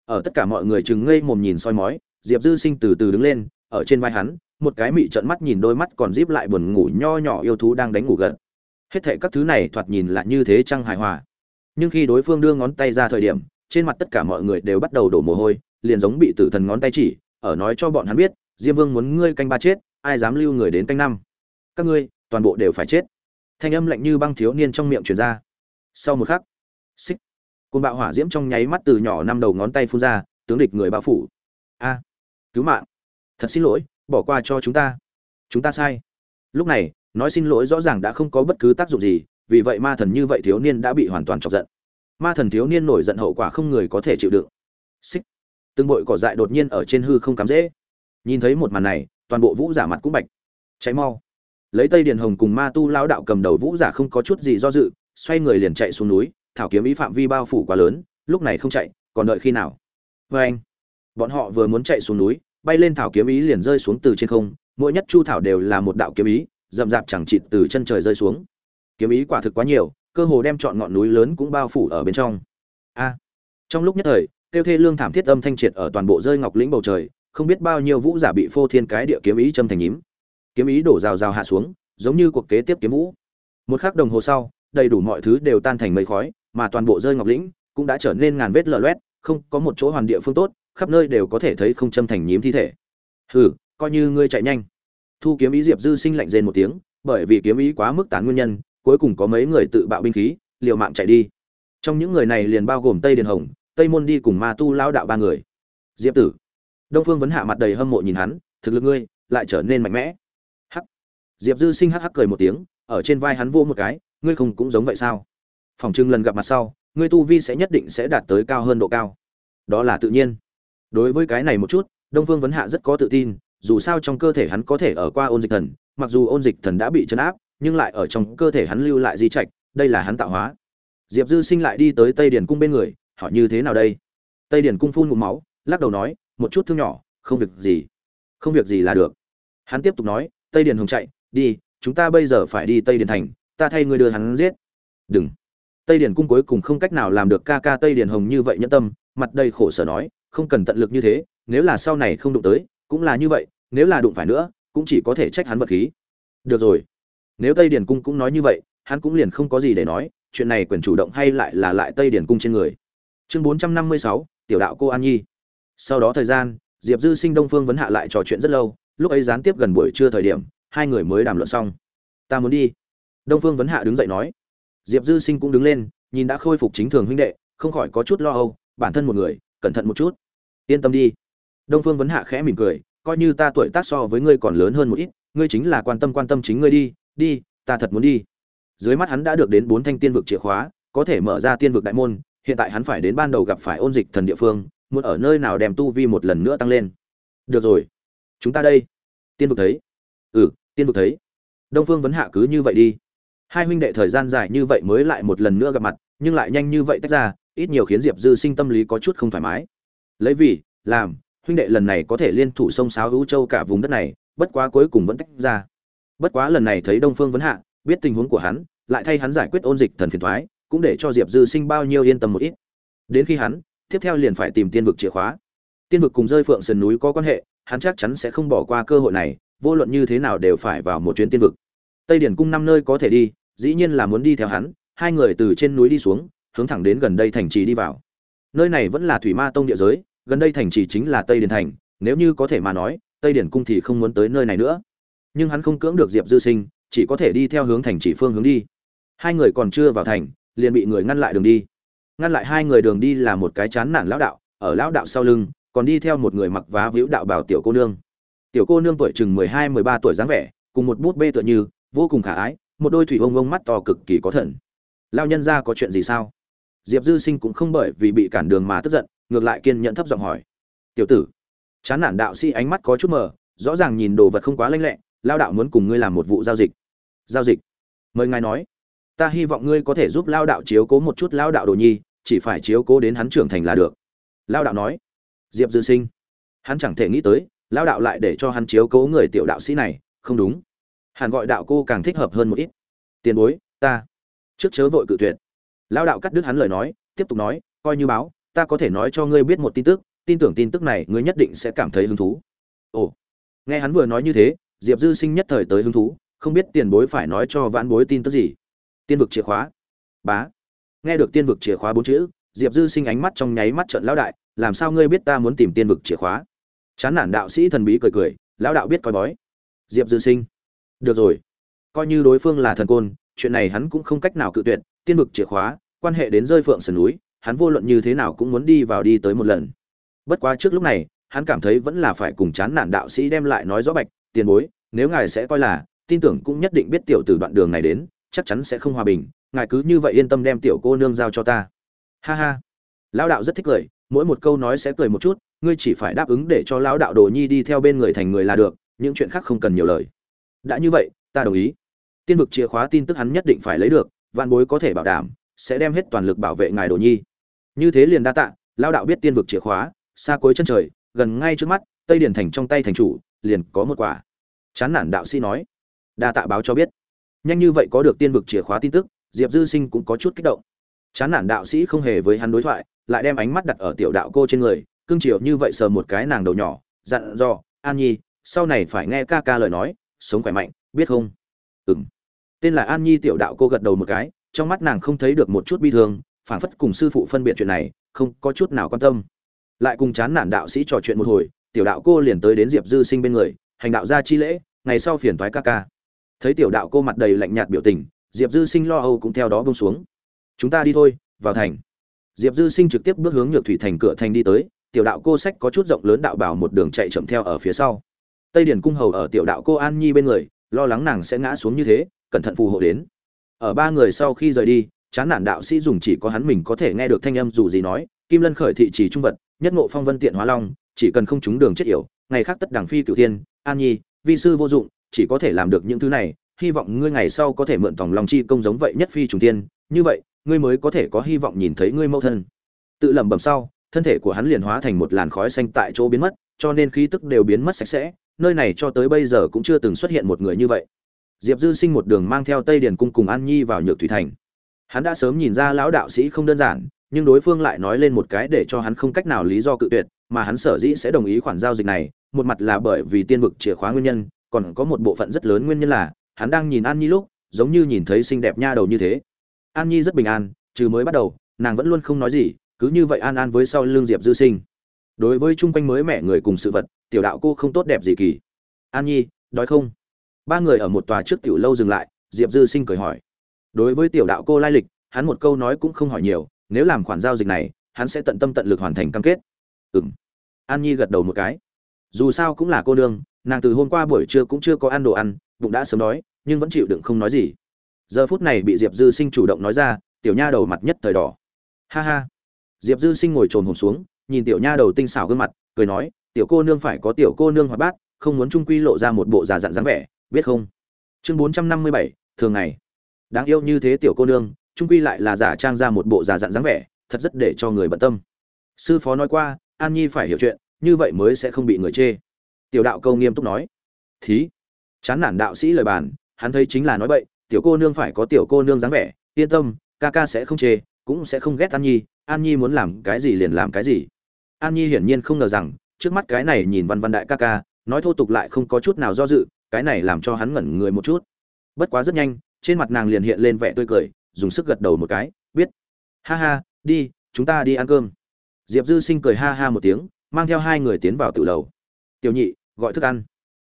Ở tất cả mọi người chừng ngây mồm nhìn soi mói, diệp dư sinh từ từ đứng lên, ở trên vai hắn, một cái mị trợn mắt nhìn đôi mắt còn díp lại buồn ngủ nho nhỏ yêu thú đang đánh ngủ gật. Hết thệ các thứ này thoạt nhìn là như thế chăng hài hòa. Nhưng khi đối phương đưa ngón tay ra thời điểm, trên mặt tất cả mọi người đều bắt đầu đổ mồ hôi, liền giống bị tử thần ngón tay chỉ, ở nói cho bọn hắn biết, diêm vương muốn ngươi canh ba chết, ai dám lưu người đến canh năm? Các ngươi, toàn bộ đều phải chết. Thanh âm lạnh như băng thiếu niên trong miệng truyền ra. Sau một khắc, xích côn bạo hỏa diễm trong nháy mắt từ nhỏ năm đầu ngón tay phun ra, tướng địch người bao phủ. A, cứu mạng. Thật xin lỗi, bỏ qua cho chúng ta. Chúng ta sai. Lúc này, nói xin lỗi rõ ràng đã không có bất cứ tác dụng gì, vì vậy ma thần như vậy thiếu niên đã bị hoàn toàn chọc giận. Ma thần thiếu niên nổi giận hậu quả không người có thể chịu đựng. Xích, từng bội cỏ dại đột nhiên ở trên hư không cắm dễ nhìn thấy một màn này, toàn bộ vũ giả mặt cũng bạch. Cháy mau lấy tây điền hồng cùng ma tu lao đạo cầm đầu vũ giả không có chút gì do dự, xoay người liền chạy xuống núi, thảo kiếm ý phạm vi bao phủ quá lớn, lúc này không chạy, còn đợi khi nào? Vê anh, bọn họ vừa muốn chạy xuống núi, bay lên thảo kiếm ý liền rơi xuống từ trên không, mỗi nhất chu thảo đều là một đạo kiếm ý, rậm rạp chẳng chịt từ chân trời rơi xuống. Kiếm ý quả thực quá nhiều, cơ hồ đem chọn ngọn núi lớn cũng bao phủ ở bên trong. A, trong lúc nhất thời, tiêu thê lương thảm thiết âm thanh triệt ở toàn bộ rơi ngọc lĩnh bầu trời, không biết bao nhiêu vũ giả bị phô thiên cái địa kiếm ý châm thành nhím kiếm ý đổ rào rào hạ xuống, giống như cuộc kế tiếp kiếm vũ. Một khắc đồng hồ sau, đầy đủ mọi thứ đều tan thành mây khói, mà toàn bộ rơi ngọc lĩnh cũng đã trở nên ngàn vết lở loét, không có một chỗ hoàn địa phương tốt, khắp nơi đều có thể thấy không châm thành nhím thi thể. Hừ, coi như ngươi chạy nhanh. Thu kiếm ý diệp dư sinh lạnh rên một tiếng, bởi vì kiếm ý quá mức tán nguyên nhân, cuối cùng có mấy người tự bạo binh khí, liều mạng chạy đi. Trong những người này liền bao gồm tây điền hồng, tây môn đi cùng ma tu lao đạo ba người. Diệp tử. Đông phương vấn hạ mặt đầy hâm mộ nhìn hắn, thực lực ngươi lại trở nên mạnh mẽ diệp dư sinh hắc hắc cười một tiếng, ở trên vai hắn vô một cái, ngươi không cũng giống vậy sao? Phòng trưng lần gặp mặt sau, ngươi tu vi sẽ nhất định sẽ đạt tới cao hơn độ cao. Đó là tự nhiên. Đối với cái này một chút, đông phương vấn hạ rất có tự tin, dù sao trong cơ thể hắn có thể ở qua ôn dịch thần, mặc dù ôn dịch thần đã bị chấn áp, nhưng lại ở trong cơ thể hắn lưu lại di trạch, đây là hắn tạo hóa. Diệp dư sinh lại đi tới tây điền cung bên người, hỏi như thế nào đây? Tây điền cung phun ngụm máu, lắc đầu nói, một chút thương nhỏ, không việc gì. Không việc gì là được. Hắn tiếp tục nói, tây điền hồng chạy đi, chúng ta bây giờ phải đi tây điền thành, ta thay ngươi đưa hắn giết. Đừng. Tây điền cung cuối cùng không cách nào làm được ca ca tây điền hồng như vậy nhẫn tâm, mặt đầy khổ sở nói, không cần tận lực như thế, nếu là sau này không đụng tới, cũng là như vậy, nếu là đụng phải nữa, cũng chỉ có thể trách hắn vật khí. Được rồi. Nếu tây điền cung cũng nói như vậy, hắn cũng liền không có gì để nói, chuyện này quyền chủ động hay lại là lại tây điền cung trên người. Chương bốn trăm năm mươi sáu, tiểu đạo cô an nhi. Sau đó thời gian, diệp dư sinh đông phương vấn hạ lại trò chuyện rất lâu, lúc ấy gián tiếp gần buổi trưa thời điểm hai người mới đàm luận xong. Ta muốn đi. Đông phương vấn hạ đứng dậy nói. Diệp dư sinh cũng đứng lên, nhìn đã khôi phục chính thường huynh đệ, không khỏi có chút lo âu, bản thân một người, cẩn thận một chút. Yên tâm đi. Đông phương vấn hạ khẽ mỉm cười, coi như ta tuổi tác so với ngươi còn lớn hơn một ít, ngươi chính là quan tâm quan tâm chính ngươi đi đi, ta thật muốn đi. Dưới mắt hắn đã được đến bốn thanh tiên vực chìa khóa, có thể mở ra tiên vực đại môn, hiện tại hắn phải đến ban đầu gặp phải ôn dịch thần địa phương, muốn ở nơi nào đem tu vi một lần nữa tăng lên. Được rồi. Chúng ta đây. Tiên vực thấy. Ừ tiên vực thấy. Đông phương vấn hạ cứ như vậy đi. Hai huynh đệ thời gian dài như vậy mới lại một lần nữa gặp mặt, nhưng lại nhanh như vậy tách ra, ít nhiều khiến diệp dư sinh tâm lý có chút không thoải mái. Lấy vì, làm, huynh đệ lần này có thể liên thủ sông sáo hữu châu cả vùng đất này, bất quá cuối cùng vẫn tách ra. Bất quá lần này thấy đông phương vấn hạ, biết tình huống của hắn, lại thay hắn giải quyết ôn dịch thần phiền thoái, cũng để cho diệp dư sinh bao nhiêu yên tâm một ít. Đến khi hắn, tiếp theo liền phải tìm tiên vực chìa khóa. Tiên vực cùng rơi phượng sườn núi có quan hệ, hắn chắc chắn sẽ không bỏ qua cơ hội này vô luận như thế nào đều phải vào một chuyến tiên vực. Tây điển cung năm nơi có thể đi, dĩ nhiên là muốn đi theo hắn, hai người từ trên núi đi xuống, hướng thẳng đến gần đây thành trì đi vào. Nơi này vẫn là thủy ma tông địa giới, gần đây thành trì chính là tây điển thành, nếu như có thể mà nói, tây điển cung thì không muốn tới nơi này nữa. Nhưng hắn không cưỡng được diệp dư sinh, chỉ có thể đi theo hướng thành trì phương hướng đi. Hai người còn chưa vào thành, liền bị người ngăn lại đường đi. Ngăn lại hai người đường đi là một cái chán nản lão đạo, ở lão đạo sau lưng, còn đi theo một người mặc vá víu đạo bảo tiểu cô nương tiểu cô nương tuổi chừng mười hai, mười ba tuổi dáng vẻ, cùng một bút bê tựa như, vô cùng khả ái, một đôi thủy ông ông mắt to cực kỳ có thần. Lao nhân ra có chuyện gì sao? Diệp dư sinh cũng không bởi vì bị cản đường mà tức giận, ngược lại kiên nhẫn thấp giọng hỏi. Tiểu tử, chán nản đạo sĩ ánh mắt có chút mờ, rõ ràng nhìn đồ vật không quá lanh lẹ lao đạo muốn cùng ngươi làm một vụ giao dịch. Giao dịch? Mời ngài nói. Ta hy vọng ngươi có thể giúp lao đạo chiếu cố một chút lao đạo đồ nhi, chỉ phải chiếu cố đến hắn trưởng thành là được. Lao đạo nói. Diệp dư sinh. Hắn chẳng thể nghĩ tới lao đạo lại để cho hắn chiếu cố người tiểu đạo sĩ này, không đúng. Hàn gọi đạo cô càng thích hợp hơn một ít. Tiền bối, ta trước chớ vội cự tuyệt. Lao đạo cắt đứt hắn lời nói, tiếp tục nói, coi như báo, ta có thể nói cho ngươi biết một tin tức, tin tưởng tin tức này ngươi nhất định sẽ cảm thấy hứng thú. Ồ, nghe hắn vừa nói như thế, diệp dư sinh nhất thời tới hứng thú, không biết tiền bối phải nói cho vãn bối tin tức gì. Tiên vực chìa khóa. Bá. Nghe được tiên vực chìa khóa bốn chữ, diệp dư sinh ánh mắt trong nháy mắt trận lão đại, làm sao ngươi biết ta muốn tìm tiên vực chìa khóa? Chán nản đạo sĩ thần bí cười cười, lão đạo biết coi bói. Diệp dư sinh. Được rồi. Coi như đối phương là thần côn, chuyện này hắn cũng không cách nào cự tuyệt, tiên vực chìa khóa, quan hệ đến rơi phượng sườn núi, hắn vô luận như thế nào cũng muốn đi vào đi tới một lần. Bất quá trước lúc này, hắn cảm thấy vẫn là phải cùng chán nản đạo sĩ đem lại nói rõ bạch, tiền bối, nếu ngài sẽ coi là, tin tưởng cũng nhất định biết tiểu từ đoạn đường này đến, chắc chắn sẽ không hòa bình, ngài cứ như vậy yên tâm đem tiểu cô nương giao cho ta. Ha ha. Lão đạo rất thích cười, mỗi một câu nói sẽ cười một chút ngươi chỉ phải đáp ứng để cho lão đạo đồ nhi đi theo bên người thành người là được, những chuyện khác không cần nhiều lời. Đã như vậy, ta đồng ý. Tiên vực chìa khóa tin tức hắn nhất định phải lấy được, vạn bối có thể bảo đảm, sẽ đem hết toàn lực bảo vệ ngài đồ nhi. Như thế liền đa tạ, lão đạo biết tiên vực chìa khóa, xa cuối chân trời, gần ngay trước mắt, tây điển thành trong tay thành chủ, liền có một quả. Chán nản đạo sĩ nói. Đa tạ báo cho biết. Nhanh như vậy có được tiên vực chìa khóa tin tức, diệp dư sinh cũng có chút kích động. Chán nản đạo sĩ không hề với hắn đối thoại, lại đem ánh mắt đặt ở tiểu đạo cô trên người cương triều như vậy sờ một cái nàng đầu nhỏ, dặn dò, an nhi, sau này phải nghe ca ca lời nói, sống khỏe mạnh, biết không? Ừng tên là an nhi tiểu đạo cô gật đầu một cái, trong mắt nàng không thấy được một chút bi thương phản phất cùng sư phụ phân biệt chuyện này, không có chút nào quan tâm. Lại cùng chán nản đạo sĩ trò chuyện một hồi, tiểu đạo cô liền tới đến diệp dư sinh bên người, hành đạo ra chi lễ, ngày sau phiền thoái ca ca. Thấy tiểu đạo cô mặt đầy lạnh nhạt biểu tình, diệp dư sinh lo âu cũng theo đó bông xuống. Chúng ta đi thôi, vào thành. Diệp dư sinh trực tiếp bước hướng nhược thủy thành cửa thành đi tới tiểu đạo cô sách có chút rộng lớn đạo bảo một đường chạy chậm theo ở phía sau. Tây điển cung hầu ở tiểu đạo cô an nhi bên người, lo lắng nàng sẽ ngã xuống như thế, cẩn thận phù hộ đến. Ở ba người sau khi rời đi, chán nản đạo sĩ dùng chỉ có hắn mình có thể nghe được thanh âm dù gì nói, kim lân khởi thị chỉ trung vật, nhất ngộ phong vân tiện hóa long, chỉ cần không trúng đường chết yểu, ngày khác tất đảng phi cửu thiên, an nhi, vi sư vô dụng, chỉ có thể làm được những thứ này, hy vọng ngươi ngày sau có thể mượn tòng lòng chi công giống vậy nhất phi trùng tiên như vậy, ngươi mới có thể có hy vọng nhìn thấy ngươi mẫu thân. Tự lẩm bẩm sau thân thể của hắn liền hóa thành một làn khói xanh tại chỗ biến mất, cho nên khí tức đều biến mất sạch sẽ, nơi này cho tới bây giờ cũng chưa từng xuất hiện một người như vậy. Diệp dư sinh một đường mang theo tây điền cung cùng an nhi vào nhược thủy thành. Hắn đã sớm nhìn ra lão đạo sĩ không đơn giản, nhưng đối phương lại nói lên một cái để cho hắn không cách nào lý do cự tuyệt, mà hắn sở dĩ sẽ đồng ý khoản giao dịch này, một mặt là bởi vì tiên vực chìa khóa nguyên nhân, còn có một bộ phận rất lớn nguyên nhân là, hắn đang nhìn an nhi lúc, giống như nhìn thấy xinh đẹp nha đầu như thế. An nhi rất bình an, trừ mới bắt đầu, nàng vẫn luôn không nói gì cứ như vậy an an với sau lương diệp dư sinh. Đối với chung quanh mới mẹ người cùng sự vật, tiểu đạo cô không tốt đẹp gì kỳ. An nhi, đói không? Ba người ở một tòa trước tiểu lâu dừng lại, diệp dư sinh cười hỏi. Đối với tiểu đạo cô lai lịch, hắn một câu nói cũng không hỏi nhiều, nếu làm khoản giao dịch này, hắn sẽ tận tâm tận lực hoàn thành cam kết. Ừ m an nhi gật đầu một cái. Dù sao cũng là cô nương, nàng từ hôm qua buổi trưa cũng chưa có ăn đồ ăn, bụng đã sớm đói, nhưng vẫn chịu đựng không nói gì. Giờ phút này bị diệp dư sinh chủ động nói ra, tiểu nha đầu mặt nhất thời đỏ. Ha ha diệp dư sinh ngồi trồn hồn xuống, nhìn tiểu nha đầu tinh xảo gương mặt, cười nói, tiểu cô nương phải có tiểu cô nương hoạt bát, không muốn trung quy lộ ra một bộ già dặn dáng vẻ, biết không? Chương bốn trăm năm mươi bảy, thường ngày. Đáng yêu như thế tiểu cô nương, trung quy lại là giả trang ra một bộ già dặn dáng vẻ, thật rất để cho người bận tâm. Sư phó nói qua, an nhi phải hiểu chuyện, như vậy mới sẽ không bị người chê. Tiểu đạo câu nghiêm túc nói. Thí. Chán nản đạo sĩ lời bàn, hắn thấy chính là nói bậy, tiểu cô nương phải có tiểu cô nương dáng vẻ, yên tâm, ca ca sẽ không chê cũng sẽ không ghét an nhi an nhi muốn làm cái gì liền làm cái gì. An nhi hiển nhiên không ngờ rằng, trước mắt cái này nhìn văn văn đại ca ca, nói thô tục lại không có chút nào do dự, cái này làm cho hắn ngẩn người một chút. Bất quá rất nhanh, trên mặt nàng liền hiện lên vẻ tươi cười, dùng sức gật đầu một cái, biết. Ha ha, đi, chúng ta đi ăn cơm. Diệp dư sinh cười ha ha một tiếng, mang theo hai người tiến vào tự lầu. Tiểu nhị, gọi thức ăn.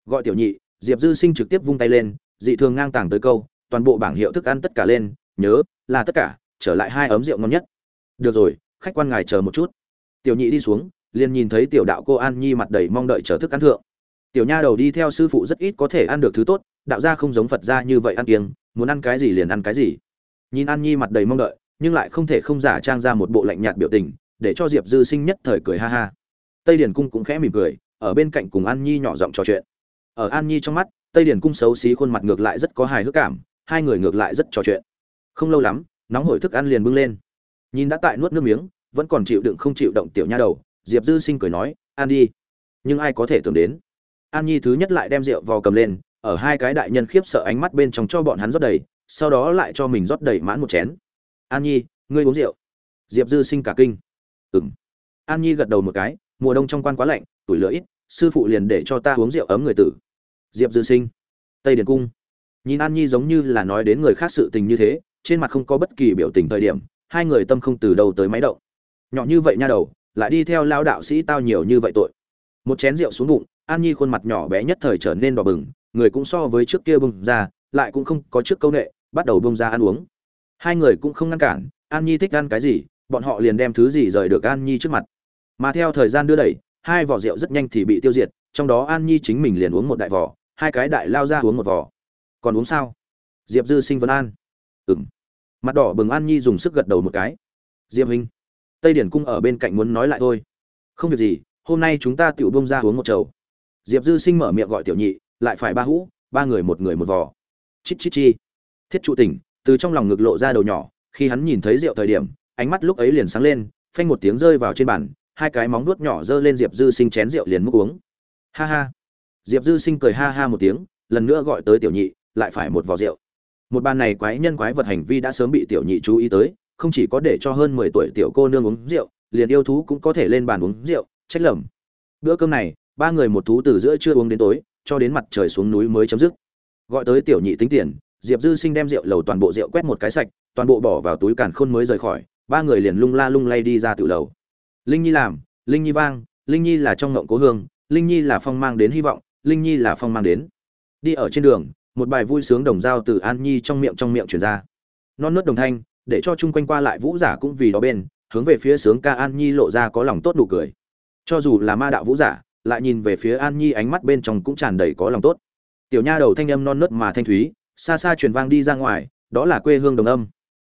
Gọi tiểu nhị, diệp dư sinh trực tiếp vung tay lên, dị thường ngang tàng tới câu, toàn bộ bảng hiệu thức ăn tất cả lên, nhớ, là tất cả trở lại hai ấm rượu ngon nhất. Được rồi, khách quan ngài chờ một chút. Tiểu nhị đi xuống, liền nhìn thấy tiểu đạo cô an nhi mặt đầy mong đợi chờ thức ăn thượng. Tiểu nha đầu đi theo sư phụ rất ít có thể ăn được thứ tốt, đạo gia không giống phật gia như vậy ăn kiêng, muốn ăn cái gì liền ăn cái gì. Nhìn an nhi mặt đầy mong đợi, nhưng lại không thể không giả trang ra một bộ lạnh nhạt biểu tình, để cho diệp dư sinh nhất thời cười ha ha. Tây điển cung cũng khẽ mỉm cười, ở bên cạnh cùng an nhi nhỏ giọng trò chuyện. Ở an nhi trong mắt, tây điển cung xấu xí khuôn mặt ngược lại rất có hài hước cảm, hai người ngược lại rất trò chuyện. Không lâu lắm nóng hổi thức ăn liền bưng lên. Nhìn đã tại nuốt nước miếng, vẫn còn chịu đựng không chịu động tiểu nha đầu, diệp dư sinh cười nói, ăn đi. Nhưng ai có thể tưởng đến? An nhi thứ nhất lại đem rượu vào cầm lên, ở hai cái đại nhân khiếp sợ ánh mắt bên trong cho bọn hắn rót đầy, sau đó lại cho mình rót đầy mãn một chén. An nhi, ngươi uống rượu. Diệp dư sinh cả kinh. Ừng an nhi gật đầu một cái, mùa đông trong quan quá lạnh, tuổi lửa ít, sư phụ liền để cho ta uống rượu ấm người tử. Diệp dư sinh, tây điền cung. Nhìn an nhi giống như là nói đến người khác sự tình như thế trên mặt không có bất kỳ biểu tình thời điểm, hai người tâm không từ đầu tới máy động. Nhỏ như vậy nha đầu, lại đi theo lao đạo sĩ tao nhiều như vậy tội. Một chén rượu xuống bụng, an nhi khuôn mặt nhỏ bé nhất thời trở nên đỏ bừng, người cũng so với trước kia bưng ra, lại cũng không có trước câu nệ, bắt đầu bông ra ăn uống. Hai người cũng không ngăn cản, an nhi thích ăn cái gì, bọn họ liền đem thứ gì rời được an nhi trước mặt. Mà theo thời gian đưa đẩy, hai vỏ rượu rất nhanh thì bị tiêu diệt, trong đó an nhi chính mình liền uống một đại vỏ, hai cái đại lao ra uống một vỏ. Còn uống sao? Diệp dư sinh vấn an ừ m mặt đỏ bừng an nhi dùng sức gật đầu một cái. Diệp huynh tây điển cung ở bên cạnh muốn nói lại thôi. Không việc gì, hôm nay chúng ta tự bông ra uống một chầu. Diệp dư sinh mở miệng gọi tiểu nhị, lại phải ba hũ, ba người một người một vò. Chít chít chi. Thiết trụ tỉnh, từ trong lòng ngực lộ ra đầu nhỏ, khi hắn nhìn thấy rượu thời điểm, ánh mắt lúc ấy liền sáng lên, phanh một tiếng rơi vào trên bàn, hai cái móng nuốt nhỏ giơ lên diệp dư sinh chén rượu liền múc uống. Ha ha. Diệp dư sinh cười ha ha một tiếng, lần nữa gọi tới tiểu nhị, lại phải một vò rượu một bàn này quái nhân quái vật hành vi đã sớm bị tiểu nhị chú ý tới, không chỉ có để cho hơn mười tuổi tiểu cô nương uống rượu, liền yêu thú cũng có thể lên bàn uống rượu, trách lầm. Bữa cơm này, ba người một thú từ giữa trưa uống đến tối, cho đến mặt trời xuống núi mới chấm dứt. Gọi tới tiểu nhị tính tiền, diệp dư sinh đem rượu lầu toàn bộ rượu quét một cái sạch, toàn bộ bỏ vào túi càn khôn mới rời khỏi, ba người liền lung la lung lay đi ra từ lầu. Linh nhi làm, linh nhi vang, linh nhi là trong ngộng cố hương, linh nhi là phong mang đến hy vọng, linh nhi là phong mang đến. Đi ở trên đường một bài vui sướng đồng dao từ an nhi trong miệng trong miệng truyền ra. Non nớt đồng thanh, để cho chung quanh qua lại vũ giả cũng vì đó bên, hướng về phía sướng ca an nhi lộ ra có lòng tốt nụ cười. Cho dù là ma đạo vũ giả, lại nhìn về phía an nhi ánh mắt bên trong cũng tràn đầy có lòng tốt. Tiểu nha đầu thanh âm non nớt mà thanh thúy, xa xa truyền vang đi ra ngoài, đó là quê hương đồng âm.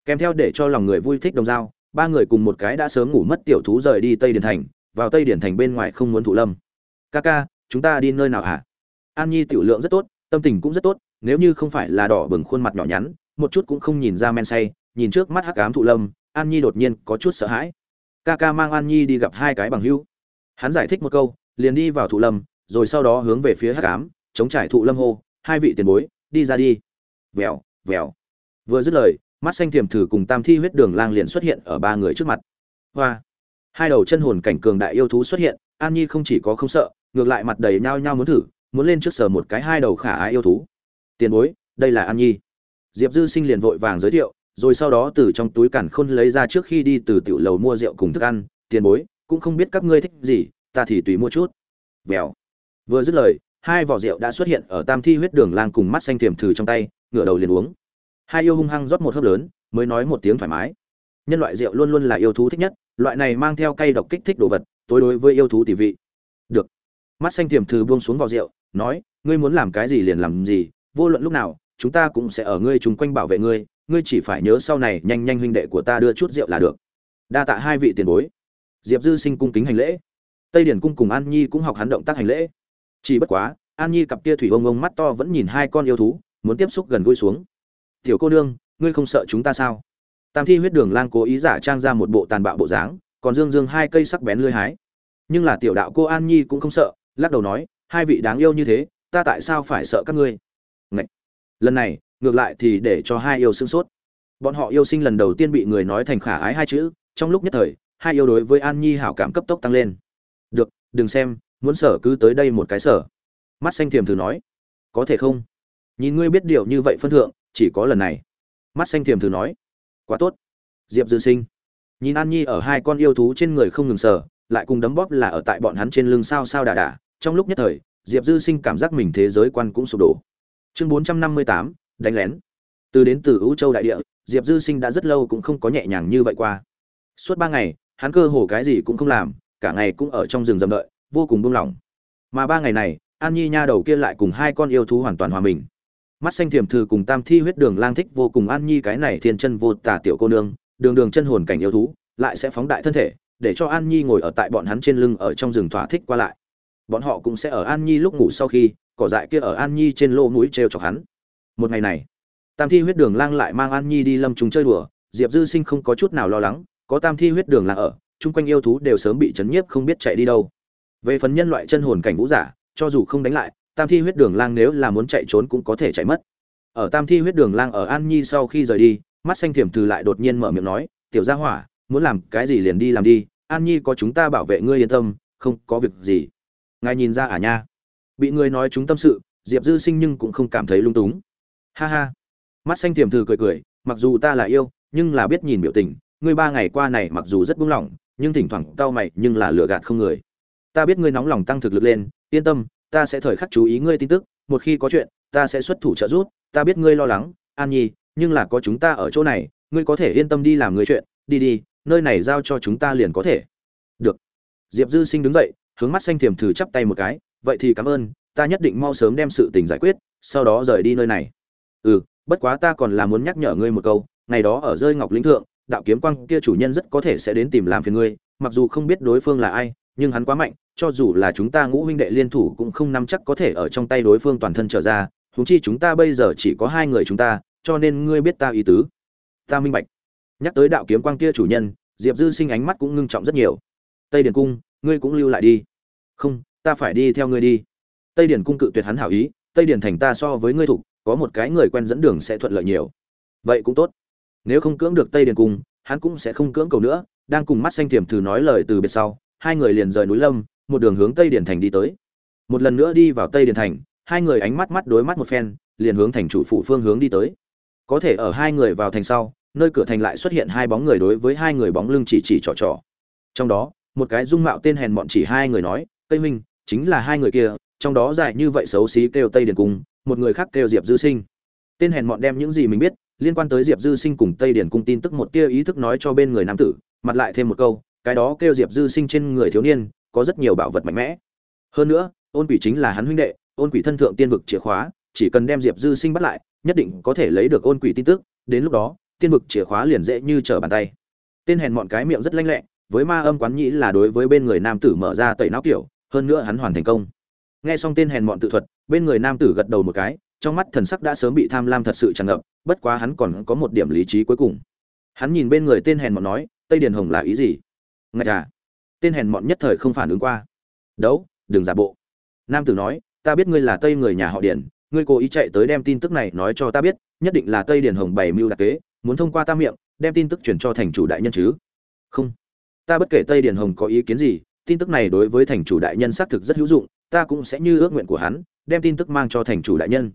Kèm theo để cho lòng người vui thích đồng dao, ba người cùng một cái đã sớm ngủ mất tiểu thú rời đi tây điển thành, vào tây điển thành bên ngoài không muốn thụ lâm. Ca ca, chúng ta đi nơi nào hả? An nhi tiểu lượng rất tốt tâm tình cũng rất tốt, nếu như không phải là đỏ bừng khuôn mặt nhỏ nhắn, một chút cũng không nhìn ra men say, nhìn trước mắt hắc ám thụ lâm, an nhi đột nhiên có chút sợ hãi. Ca ca mang an nhi đi gặp hai cái bằng hữu. Hắn giải thích một câu, liền đi vào thụ lâm, rồi sau đó hướng về phía hắc ám, chống trải thụ lâm hô, hai vị tiền bối, đi ra đi. Vèo vèo vừa dứt lời, mắt xanh tiềm thử cùng tam thi huyết đường lang liền xuất hiện ở ba người trước mặt. Hoa. Hai đầu chân hồn cảnh cường đại yêu thú xuất hiện, an nhi không chỉ có không sợ, ngược lại mặt đầy nhao nhao muốn thử muốn lên trước sờ một cái hai đầu khả ái yêu thú. Tiền bối, đây là an nhi. Diệp dư sinh liền vội vàng giới thiệu, rồi sau đó từ trong túi cản khôn lấy ra trước khi đi từ tiểu lầu mua rượu cùng thức ăn. Tiền bối, cũng không biết các ngươi thích gì, ta thì tùy mua chút. Vèo. Vừa dứt lời, hai vỏ rượu đã xuất hiện ở tam thi huyết đường lang cùng mắt xanh tiềm thử trong tay, ngửa đầu liền uống. Hai yêu hung hăng rót một hớp lớn, mới nói một tiếng thoải mái. Nhân loại rượu luôn luôn là yêu thú thích nhất, loại này mang theo cay độc kích thích đồ vật, tối đối với yêu thú tỷ vị mắt xanh tiềm thư buông xuống vào rượu, nói, ngươi muốn làm cái gì liền làm gì, vô luận lúc nào, chúng ta cũng sẽ ở ngươi chung quanh bảo vệ ngươi ngươi chỉ phải nhớ sau này nhanh nhanh huynh đệ của ta đưa chút rượu là được. Đa tạ hai vị tiền bối. Diệp dư sinh cung kính hành lễ. Tây điển cung cùng an nhi cũng học hắn động tác hành lễ. Chỉ bất quá, an nhi cặp kia thủy ông ông mắt to vẫn nhìn hai con yêu thú, muốn tiếp xúc gần gũi xuống. Tiểu cô nương, ngươi không sợ chúng ta sao? Tam thi huyết đường lang cố ý giả trang ra một bộ tàn bạo bộ dáng, còn dương dương hai cây sắc bén lưỡi hái. Nhưng là tiểu đạo cô an nhi cũng không sợ lắc đầu nói, hai vị đáng yêu như thế, ta tại sao phải sợ các ngươi? Ngậy! lần này, ngược lại thì để cho hai yêu sương sốt. Bọn họ yêu sinh lần đầu tiên bị người nói thành khả ái hai chữ, trong lúc nhất thời, hai yêu đối với an nhi hảo cảm cấp tốc tăng lên. Được, đừng xem, muốn sở cứ tới đây một cái sở. Mắt xanh thiềm thử nói. Có thể không? Nhìn ngươi biết điều như vậy phân thượng, chỉ có lần này. Mắt xanh thiềm thử nói. Quá tốt. Diệp dư sinh. Nhìn an nhi ở hai con yêu thú trên người không ngừng sờ, lại cùng đấm bóp là ở tại bọn hắn trên lưng sao sao đà đà trong lúc nhất thời, diệp dư sinh cảm giác mình thế giới quan cũng sụp đổ. Chương bốn trăm năm mươi tám, đánh lén. Từ đến từ ưu châu đại địa, diệp dư sinh đã rất lâu cũng không có nhẹ nhàng như vậy qua. Suốt ba ngày, hắn cơ hồ cái gì cũng không làm, cả ngày cũng ở trong rừng rậm đợi, vô cùng buông lỏng. Mà ba ngày này, an nhi nha đầu kia lại cùng hai con yêu thú hoàn toàn hòa mình. Mắt xanh thiềm thư cùng tam thi huyết đường lang thích vô cùng an nhi cái này thiên chân vô tả tiểu cô nương, đường đường chân hồn cảnh yêu thú, lại sẽ phóng đại thân thể, để cho an nhi ngồi ở tại bọn hắn trên lưng ở trong rừng thỏa thích qua lại bọn họ cũng sẽ ở an nhi lúc ngủ sau khi, cỏ dại kia ở an nhi trên lô mũi t chọc hắn. Một ngày này, tam thi huyết đường lang lại mang an nhi đi lâm chúng chơi đùa, diệp dư sinh không có chút nào lo lắng, có tam thi huyết đường lang ở, chung quanh yêu thú đều sớm bị chấn nhiếp không biết chạy đi đâu. Về phần nhân loại chân hồn cảnh vũ giả, cho dù không đánh lại, tam thi huyết đường lang nếu là muốn chạy trốn cũng có thể chạy mất. Ở tam thi huyết đường lang ở an nhi sau khi rời đi, mắt xanh thiểm từ lại đột nhiên mở miệng nói, tiểu gia hỏa, muốn làm cái gì liền đi làm đi, an nhi có chúng ta bảo vệ ngươi yên tâm, không có việc gì ngài nhìn ra à nha. Bị người nói chúng tâm sự, diệp dư sinh nhưng cũng không cảm thấy lung túng. Ha ha. Mắt xanh tiềm thử cười cười, mặc dù ta là yêu, nhưng là biết nhìn biểu tình, ngươi ba ngày qua này mặc dù rất buông lỏng, nhưng thỉnh thoảng cau mày nhưng là lừa gạt không người. Ta biết ngươi nóng lòng tăng thực lực lên, yên tâm, ta sẽ thời khắc chú ý ngươi tin tức, một khi có chuyện, ta sẽ xuất thủ trợ giúp, ta biết ngươi lo lắng, an nhi, nhưng là có chúng ta ở chỗ này, ngươi có thể yên tâm đi làm người chuyện, đi đi, nơi này giao cho chúng ta liền có thể. Được. Diệp dư sinh đứng dậy hướng mắt xanh thiềm thử chắp tay một cái, vậy thì cảm ơn, ta nhất định mau sớm đem sự tình giải quyết, sau đó rời đi nơi này. Ừ bất quá ta còn là muốn nhắc nhở ngươi một câu, ngày đó ở rơi ngọc lĩnh thượng, đạo kiếm quang kia chủ nhân rất có thể sẽ đến tìm làm phiền ngươi, mặc dù không biết đối phương là ai, nhưng hắn quá mạnh, cho dù là chúng ta ngũ huynh đệ liên thủ cũng không nắm chắc có thể ở trong tay đối phương toàn thân trở ra, huống chi chúng ta bây giờ chỉ có hai người chúng ta, cho nên ngươi biết ta ý tứ. Ta minh bạch. Nhắc tới đạo kiếm quang kia chủ nhân, diệp dư sinh ánh mắt cũng ngưng trọng rất nhiều. Tây điền cung ngươi cũng lưu lại đi. Không, ta phải đi theo ngươi đi. Tây điền cung cự tuyệt hắn hảo ý, tây điền thành ta so với ngươi thủ có một cái người quen dẫn đường sẽ thuận lợi nhiều. Vậy cũng tốt. Nếu không cưỡng được tây điền cung, hắn cũng sẽ không cưỡng cầu nữa, đang cùng mắt xanh thiểm thử nói lời từ biệt sau, hai người liền rời núi lâm, một đường hướng tây điền thành đi tới. Một lần nữa đi vào tây điền thành, hai người ánh mắt mắt đối mắt một phen, liền hướng thành chủ phụ phương hướng đi tới. Có thể ở hai người vào thành sau, nơi cửa thành lại xuất hiện hai bóng người đối với hai người bóng lưng chỉ chỉ trò trò. Trong đó một cái dung mạo tên hèn bọn chỉ hai người nói, tây minh chính là hai người kia, trong đó dài như vậy xấu xí kêu tây điền cung, một người khác kêu diệp dư sinh. Tên hèn mọn đem những gì mình biết, liên quan tới diệp dư sinh cùng tây điền cung tin tức một tia ý thức nói cho bên người nam tử, mặt lại thêm một câu, cái đó kêu diệp dư sinh trên người thiếu niên, có rất nhiều bảo vật mạnh mẽ. Hơn nữa, ôn quỷ chính là hắn huynh đệ, ôn quỷ thân thượng tiên vực chìa khóa, chỉ cần đem diệp dư sinh bắt lại, nhất định có thể lấy được ôn quỷ tin tức, đến lúc đó, tiên vực chìa khóa liền dễ như trở bàn tay. Tên hèn mọn cái miệng rất lanh lẹ với ma âm quán nhĩ là đối với bên người nam tử mở ra tẩy não kiểu, hơn nữa hắn hoàn thành công. Nghe xong tên hèn mọn tự thuật, bên người nam tử gật đầu một cái, trong mắt thần sắc đã sớm bị tham lam thật sự tràn ngập, bất quá hắn còn có một điểm lý trí cuối cùng. Hắn nhìn bên người tên hèn mọn nói, tây điền hồng là ý gì? Ngạch à tên hèn mọn nhất thời không phản ứng qua. Đấu, đừng giả bộ. Nam tử nói, ta biết ngươi là tây người nhà họ điền, ngươi cố ý chạy tới đem tin tức này nói cho ta biết, nhất định là tây điền hồng bày mưu đặc kế, muốn thông qua ta miệng, đem tin tức chuyển cho thành chủ đại nhân chứ? Không ta bất kể tây điền hồng có ý kiến gì, tin tức này đối với thành chủ đại nhân xác thực rất hữu dụng, ta cũng sẽ như ước nguyện của hắn, đem tin tức mang cho thành chủ đại nhân.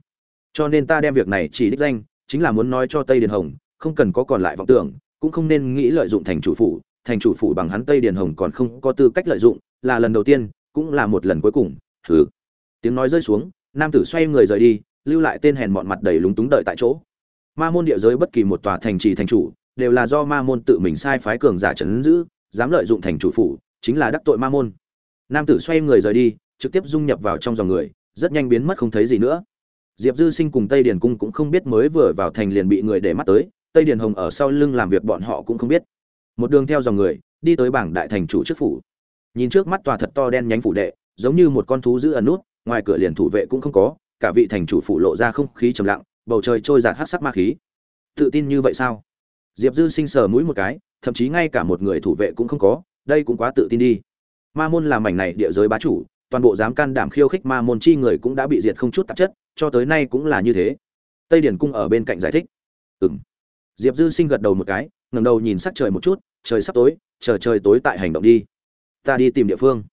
Cho nên ta đem việc này chỉ đích danh, chính là muốn nói cho tây điền hồng, không cần có còn lại vọng tưởng, cũng không nên nghĩ lợi dụng thành chủ phủ, thành chủ phủ bằng hắn tây điền hồng còn không có tư cách lợi dụng, là lần đầu tiên, cũng là một lần cuối cùng, hừ. Tiếng nói rơi xuống, nam tử xoay người rời đi, lưu lại tên hèn mọn mặt đầy lúng túng đợi tại chỗ. Ma môn địa giới bất kỳ một tòa thành trì thành chủ, đều là do ma môn tự mình sai phái cường giả trấn giữ dám lợi dụng thành chủ phủ, chính là đắc tội ma môn. Nam tử xoay người rời đi, trực tiếp dung nhập vào trong dòng người, rất nhanh biến mất không thấy gì nữa. Diệp dư sinh cùng tây điền cung cũng không biết mới vừa vào thành liền bị người để mắt tới, tây điền hồng ở sau lưng làm việc bọn họ cũng không biết. Một đường theo dòng người, đi tới bảng đại thành chủ trước phủ. Nhìn trước mắt tòa thật to đen nhánh phủ đệ, giống như một con thú giữ ẩn nút, ngoài cửa liền thủ vệ cũng không có, cả vị thành chủ phủ lộ ra không khí trầm lặng, bầu trời trôi giạt hát sắc ma khí. Tự tin như vậy sao? Diệp dư sinh sờ mũi một cái thậm chí ngay cả một người thủ vệ cũng không có, đây cũng quá tự tin đi. Ma môn làm mảnh này địa giới bá chủ, toàn bộ dám can đảm khiêu khích ma môn chi người cũng đã bị diệt không chút tạp chất, cho tới nay cũng là như thế. Tây điển cung ở bên cạnh giải thích. Ừng diệp dư sinh gật đầu một cái, ngẩng đầu nhìn sắc trời một chút, trời sắp tối, chờ trời tối tại hành động đi. Ta đi tìm địa phương.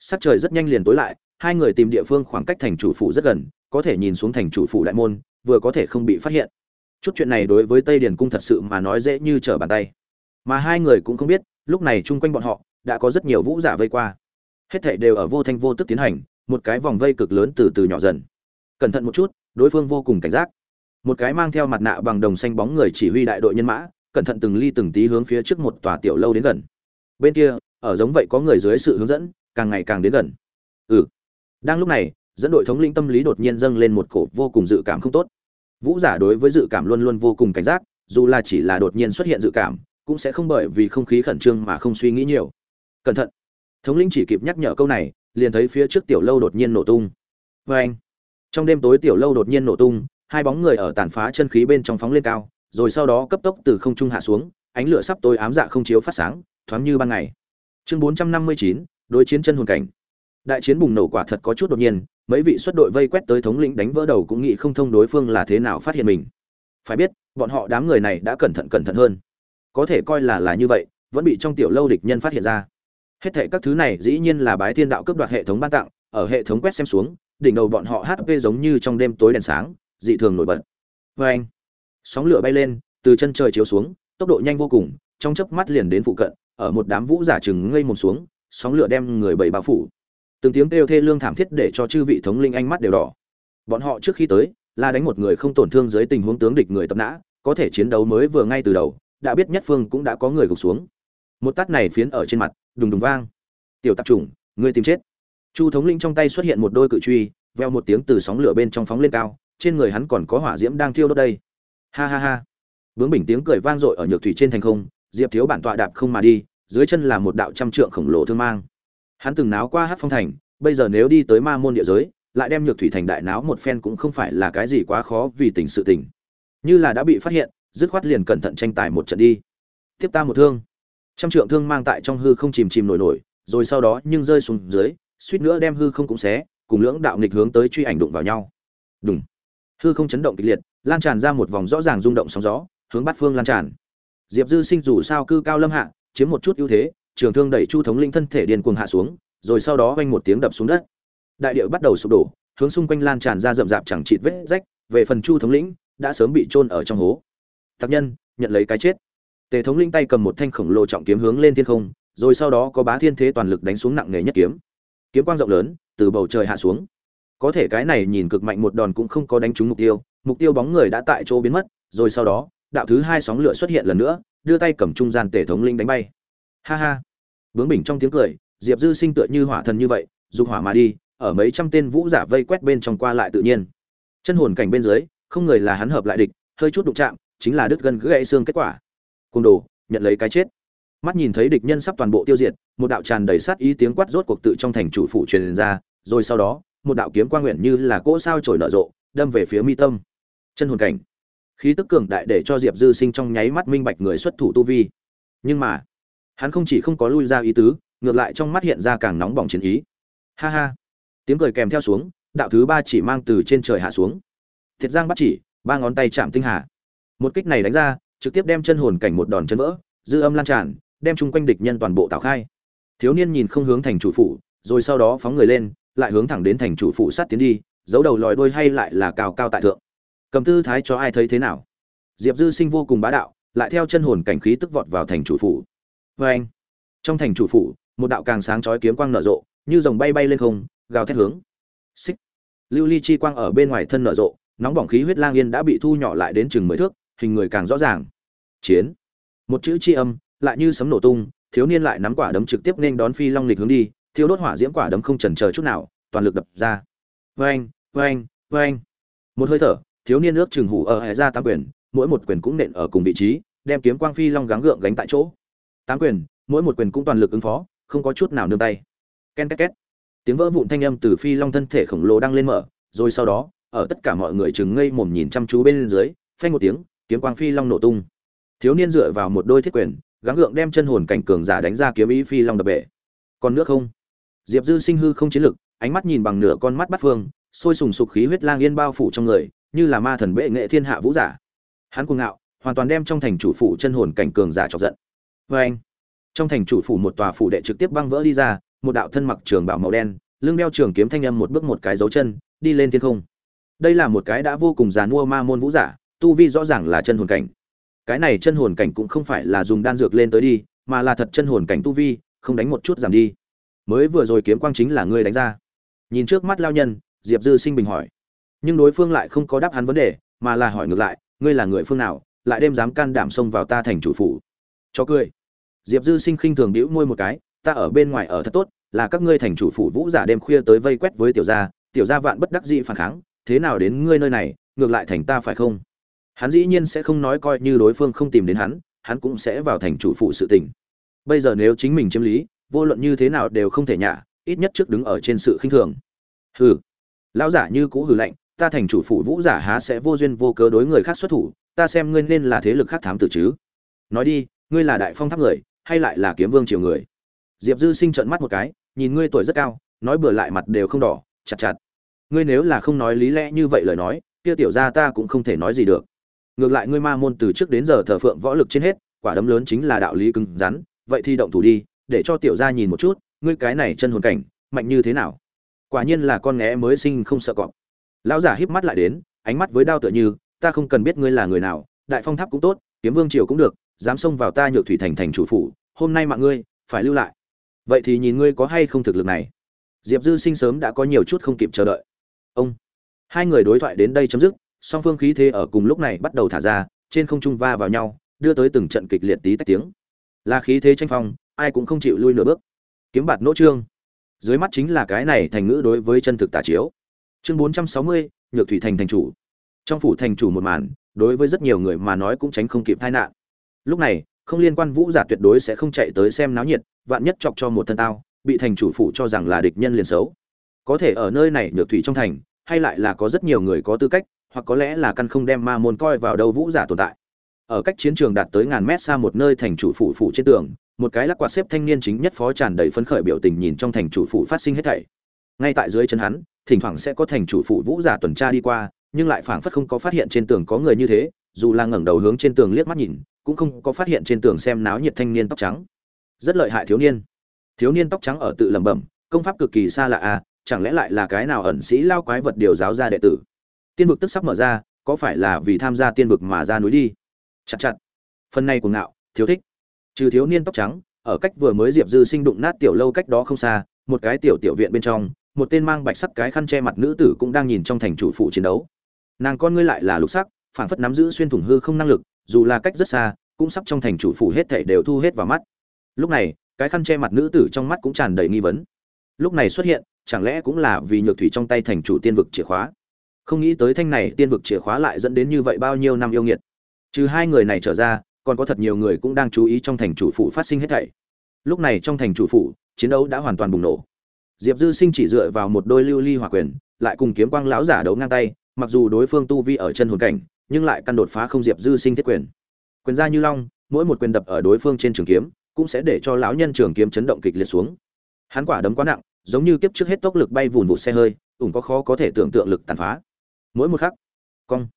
Sắc trời rất nhanh liền tối lại, hai người tìm địa phương khoảng cách thành chủ phủ rất gần, có thể nhìn xuống thành chủ phủ đại môn, vừa có thể không bị phát hiện. Chút chuyện này đối với tây điền cung thật sự mà nói dễ như trở bàn tay mà hai người cũng không biết, lúc này chung quanh bọn họ đã có rất nhiều vũ giả vây qua. Hết thảy đều ở vô thanh vô tức tiến hành, một cái vòng vây cực lớn từ từ nhỏ dần. Cẩn thận một chút, đối phương vô cùng cảnh giác. Một cái mang theo mặt nạ bằng đồng xanh bóng người chỉ huy đại đội nhân mã, cẩn thận từng ly từng tí hướng phía trước một tòa tiểu lâu đến gần. Bên kia, ở giống vậy có người dưới sự hướng dẫn, càng ngày càng đến gần. Ừ. Đang lúc này, dẫn đội thống lĩnh tâm lý đột nhiên dâng lên một cổ vô cùng dự cảm không tốt. Vũ giả đối với dự cảm luôn luôn vô cùng cảnh giác, dù là chỉ là đột nhiên xuất hiện dự cảm cũng sẽ không bởi vì không khí khẩn trương mà không suy nghĩ nhiều. Cẩn thận. Thống lĩnh chỉ kịp nhắc nhở câu này, liền thấy phía trước tiểu lâu đột nhiên nổ tung. Vê anh trong đêm tối tiểu lâu đột nhiên nổ tung, hai bóng người ở tàn phá chân khí bên trong phóng lên cao, rồi sau đó cấp tốc từ không trung hạ xuống, ánh lửa sắp tối ám dạ không chiếu phát sáng, thoáng như ban ngày. Chương bốn trăm năm mươi chín, đối chiến chân hồn cảnh. Đại chiến bùng nổ quả thật có chút đột nhiên, mấy vị xuất đội vây quét tới thống lĩnh đánh vỡ đầu cũng nghĩ không thông đối phương là thế nào phát hiện mình. Phải biết, bọn họ đám người này đã cẩn thận cẩn thận hơn có thể coi là là như vậy, vẫn bị trong tiểu lâu địch nhân phát hiện ra. Hết thệ các thứ này dĩ nhiên là bái thiên đạo cướp đoạt hệ thống ban tặng, ở hệ thống quét xem xuống, đỉnh đầu bọn họ hp giống như trong đêm tối đèn sáng, dị thường nổi bật. Vê anh, sóng lửa bay lên, từ chân trời chiếu xuống, tốc độ nhanh vô cùng, trong chớp mắt liền đến phụ cận, ở một đám vũ giả chừng ngây một xuống, sóng lửa đem người bảy bao phủ. Từng tiếng kêu thê lương thảm thiết để cho chư vị thống linh ánh mắt đều đỏ. Bọn họ trước khi tới, là đánh một người không tổn thương dưới tình huống tướng địch người tập nã, có thể chiến đấu mới vừa ngay từ đầu đã biết nhất phương cũng đã có người gục xuống. Một tát này phiến ở trên mặt, đùng đùng vang. Tiểu tạp chủng người tìm chết. Chu thống linh trong tay xuất hiện một đôi cự truy, veo một tiếng từ sóng lửa bên trong phóng lên cao, trên người hắn còn có hỏa diễm đang thiêu đốt đây. Ha ha ha. Bướng bình tiếng cười vang dội ở nhược thủy trên thành không, diệp thiếu bản tọa đạp không mà đi, dưới chân là một đạo trăm trượng khổng lồ thương mang. Hắn từng náo qua hát phong thành, bây giờ nếu đi tới ma môn địa giới, lại đem nhược thủy thành đại náo một phen cũng không phải là cái gì quá khó vì tình sự tình. Như là đã bị phát hiện dứt khoát liền cẩn thận tranh tài một trận đi. Tiếp ta một thương. Trăm trượng thương mang tại trong hư không chìm chìm nổi nổi, rồi sau đó nhưng rơi xuống dưới, suýt nữa đem hư không cũng xé, cùng lưỡng đạo nghịch hướng tới truy ảnh đụng vào nhau. Đúng hư không chấn động kịch liệt, lan tràn ra một vòng rõ ràng rung động sóng gió, hướng bát phương lan tràn. Diệp dư sinh dù sao cư cao lâm hạ, chiếm một chút ưu thế, trường thương đẩy chu thống linh thân thể điên cuồng hạ xuống, rồi sau đó vang một tiếng đập xuống đất. Đại địa bắt đầu sụp đổ, hướng xung quanh lan tràn ra rậm rạp chẳng chịt vết rách, về phần chu thống lĩnh, đã sớm bị chôn ở trong hố tác nhân, nhận lấy cái chết. Tề thống linh tay cầm một thanh khổng lồ trọng kiếm hướng lên thiên không, rồi sau đó có bá thiên thế toàn lực đánh xuống nặng nề nhất kiếm. Kiếm quang rộng lớn, từ bầu trời hạ xuống. Có thể cái này nhìn cực mạnh một đòn cũng không có đánh trúng mục tiêu mục tiêu bóng người đã tại chỗ biến mất, rồi sau đó, đạo thứ hai sóng lửa xuất hiện lần nữa, đưa tay cầm trung gian tể thống linh đánh bay. Ha ha. Bướng bỉnh trong tiếng cười, diệp dư sinh tựa như hỏa thần như vậy, dục hỏa mà đi, ở mấy trăm tên vũ giả vây quét bên trong qua lại tự nhiên. Chân hồn cảnh bên dưới, không người là hắn hợp lại địch, hơi chút đụng chạm chính là đứt gân gãy xương kết quả. Côn đồ, nhận lấy cái chết. Mắt nhìn thấy địch nhân sắp toàn bộ tiêu diệt, một đạo tràn đầy sát ý tiếng quát rốt cuộc tự trong thành chủ phủ truyền ra, rồi sau đó, một đạo kiếm quang nguyện như là cỗ sao trổi nở rộ, đâm về phía mi tâm. Chân hồn cảnh. Khí tức cường đại để cho diệp dư sinh trong nháy mắt minh bạch người xuất thủ tu vi. Nhưng mà, hắn không chỉ không có lui ra ý tứ, ngược lại trong mắt hiện ra càng nóng bỏng chiến ý. Ha ha. Tiếng cười kèm theo xuống, đạo thứ ba chỉ mang từ trên trời hạ xuống. Thiệt giang bắt chỉ, ba ngón tay chạm tinh hà một kích này đánh ra, trực tiếp đem chân hồn cảnh một đòn chân vỡ, dư âm lan tràn, đem chung quanh địch nhân toàn bộ tạo khai. Thiếu niên nhìn không hướng thành chủ phủ, rồi sau đó phóng người lên, lại hướng thẳng đến thành chủ phủ sát tiến đi, giấu đầu lòi đôi hay lại là cao cao tại thượng. Cầm tư thái cho ai thấy thế nào? Diệp dư sinh vô cùng bá đạo, lại theo chân hồn cảnh khí tức vọt vào thành chủ phủ. Vê anh, trong thành chủ phủ, một đạo càng sáng chói kiếm quang nở rộ, như dòng bay bay lên không, gào thét hướng. Xích. Lưu ly chi quang ở bên ngoài thân nở rộ, nóng bỏng khí huyết lang yên đã bị thu nhỏ lại đến chừng mười thước hình người càng rõ ràng. Chiến. Một chữ chi âm, lại như sấm nổ tung, thiếu niên lại nắm quả đấm trực tiếp nên đón phi long lịch hướng đi thiếu đốt hỏa diễm quả đấm không chần chờ chút nào, toàn lực đập ra. Vang vang vang một hơi thở, thiếu niên ước chừng hủ ở hệ ra tám quyền, mỗi một quyền cũng nện ở cùng vị trí, đem kiếm quang phi long gắng gượng gánh tại chỗ. Tám quyền, mỗi một quyền cũng toàn lực ứng phó, không có chút nào nương tay. Ken két két. Tiếng vỡ vụn thanh âm từ phi long thân thể khổng lồ đang lên mở, rồi sau đó, ở tất cả mọi người chừng ngây mồm nhìn chăm chú bên dưới, phanh một tiếng kiếm quang phi long nổ tung. Thiếu niên dựa vào một đôi thiết quyền, gắng gượng đem chân hồn cảnh cường giả đánh ra kiếm ý phi long đập bể. Còn nước không? Diệp dư sinh hư không chiến lực, ánh mắt nhìn bằng nửa con mắt bắt phương, sôi sùng sục khí huyết lang yên bao phủ trong người, như là ma thần bệ nghệ thiên hạ vũ giả. Hắn cuồng ngạo, hoàn toàn đem trong thành chủ phủ chân hồn cảnh cường giả chọc giận. Vê anh, trong thành chủ phủ một tòa phủ đệ trực tiếp băng vỡ đi ra, một đạo thân mặc trường bảo màu đen, lưng đeo trường kiếm thanh âm một bước một cái dấu chân, đi lên thiên không. Đây là một cái đã vô cùng giàn mua ma môn vũ giả tu vi rõ ràng là chân hồn cảnh. Cái này chân hồn cảnh cũng không phải là dùng đan dược lên tới đi, mà là thật chân hồn cảnh tu vi, không đánh một chút giảm đi. Mới vừa rồi kiếm quang chính là ngươi đánh ra. Nhìn trước mắt lao nhân, diệp dư sinh bình hỏi. Nhưng đối phương lại không có đáp hắn vấn đề, mà là hỏi ngược lại, ngươi là người phương nào, lại đêm dám can đảm xông vào ta thành chủ phủ? Cho cười. Diệp dư sinh khinh thường đĩu môi một cái, ta ở bên ngoài ở thật tốt, là các ngươi thành chủ phủ vũ giả đêm khuya tới vây quét với tiểu gia tiểu gia vạn bất đắc dĩ phản kháng, thế nào đến ngươi nơi này, ngược lại thành ta phải không? Hắn dĩ nhiên sẽ không nói coi như đối phương không tìm đến hắn hắn cũng sẽ vào thành chủ phụ sự tình. Bây giờ nếu chính mình chiếm lý, vô luận như thế nào đều không thể nhả, ít nhất trước đứng ở trên sự khinh thường. Hừ. Lão giả như cũ hừ lạnh, ta thành chủ phụ vũ giả há sẽ vô duyên vô cớ đối người khác xuất thủ, ta xem ngươi nên là thế lực khác thám tử chứ. Nói đi, ngươi là đại phong tháp người, hay lại là kiếm vương triều người? Diệp dư sinh trợn mắt một cái, nhìn ngươi tuổi rất cao, nói bừa lại mặt đều không đỏ, chặt chặt. Ngươi nếu là không nói lý lẽ như vậy lời nói, kia tiểu ra ta cũng không thể nói gì được ngược lại ngươi ma môn từ trước đến giờ thờ phượng võ lực trên hết, quả đấm lớn chính là đạo lý cứng rắn, vậy thì động thủ đi, để cho tiểu gia nhìn một chút, ngươi cái này chân hồn cảnh, mạnh như thế nào? Quả nhiên là con nghé mới sinh không sợ cọp. Lão giả híp mắt lại đến, ánh mắt với đao tựa như, ta không cần biết ngươi là người nào, đại phong tháp cũng tốt, kiếm vương triều cũng được, dám xông vào ta nhược thủy thành thành chủ phủ, hôm nay mạng ngươi, phải lưu lại. Vậy thì nhìn ngươi có hay không thực lực này. Diệp dư sinh sớm đã có nhiều chút không kịp chờ đợi. Ông. Hai người đối thoại đến đây chấm dứt song phương khí thế ở cùng lúc này bắt đầu thả ra, trên không trung va vào nhau, đưa tới từng trận kịch liệt tí tách tiếng. Là khí thế tranh phong, ai cũng không chịu lui nửa bước. Kiếm bạt nỗ trương. Dưới mắt chính là cái này thành ngữ đối với chân thực tả chiếu. Chương bốn trăm sáu mươi, nhược thủy thành thành chủ. Trong phủ thành chủ một màn, đối với rất nhiều người mà nói cũng tránh không kịp tai nạn. Lúc này, không liên quan vũ giả tuyệt đối sẽ không chạy tới xem náo nhiệt, vạn nhất chọc cho một thân tao, bị thành chủ phủ cho rằng là địch nhân liền xấu. Có thể ở nơi này nhược thủy trong thành, hay lại là có rất nhiều người có tư cách hoặc có lẽ là căn không đem ma môn coi vào đâu vũ giả tồn tại. Ở cách chiến trường đạt tới ngàn mét xa một nơi thành chủ phủ phủ trên tường, một cái lắc quạt xếp thanh niên chính nhất phó tràn đầy phấn khởi biểu tình nhìn trong thành chủ phủ phát sinh hết thảy. Ngay tại dưới chân hắn, thỉnh thoảng sẽ có thành chủ phủ vũ giả tuần tra đi qua, nhưng lại phảng phất không có phát hiện trên tường có người như thế, dù là ngẩng đầu hướng trên tường liếc mắt nhìn, cũng không có phát hiện trên tường xem náo nhiệt thanh niên tóc trắng. Rất lợi hại thiếu niên. Thiếu niên tóc trắng ở tự lẩm bẩm, công pháp cực kỳ xa lạ à chẳng lẽ lại là cái nào ẩn sĩ lao quái vật điều giáo ra đệ tử? Tiên vực tức sắp mở ra, có phải là vì tham gia tiên vực mà ra núi đi? Chặt chặt. Phần này của ngạo, thiếu thích. Trừ thiếu niên tóc trắng, ở cách vừa mới diệp dư sinh đụng nát tiểu lâu cách đó không xa, một cái tiểu tiểu viện bên trong, một tên mang bạch sắc cái khăn che mặt nữ tử cũng đang nhìn trong thành chủ phụ chiến đấu. Nàng con ngươi lại là lục sắc, phảng phất nắm giữ xuyên thủng hư không năng lực, dù là cách rất xa, cũng sắp trong thành chủ phủ hết thảy đều thu hết vào mắt. Lúc này, cái khăn che mặt nữ tử trong mắt cũng tràn đầy nghi vấn. Lúc này xuất hiện, chẳng lẽ cũng là vì nhược thủy trong tay thành chủ tiên vực chìa khóa? Không nghĩ tới thanh này tiên vực chìa khóa lại dẫn đến như vậy bao nhiêu năm yêu nghiệt. Trừ hai người này trở ra, còn có thật nhiều người cũng đang chú ý trong thành chủ phủ phát sinh hết thảy. Lúc này trong thành chủ phủ, chiến đấu đã hoàn toàn bùng nổ. Diệp dư sinh chỉ dựa vào một đôi lưu ly hỏa quyền, lại cùng kiếm quang lão giả đấu ngang tay, mặc dù đối phương tu vi ở chân hồn cảnh, nhưng lại căn đột phá không diệp dư sinh thiết quyền. Quyền ra như long, mỗi một quyền đập ở đối phương trên trường kiếm, cũng sẽ để cho lão nhân trường kiếm chấn động kịch liệt xuống. Hắn quả đấm quá nặng, giống như kiếp trước hết tốc lực bay vùn vụt xe hơi ủng có khó có thể tưởng tượng lực tàn phá mỗi một khắc. Cong.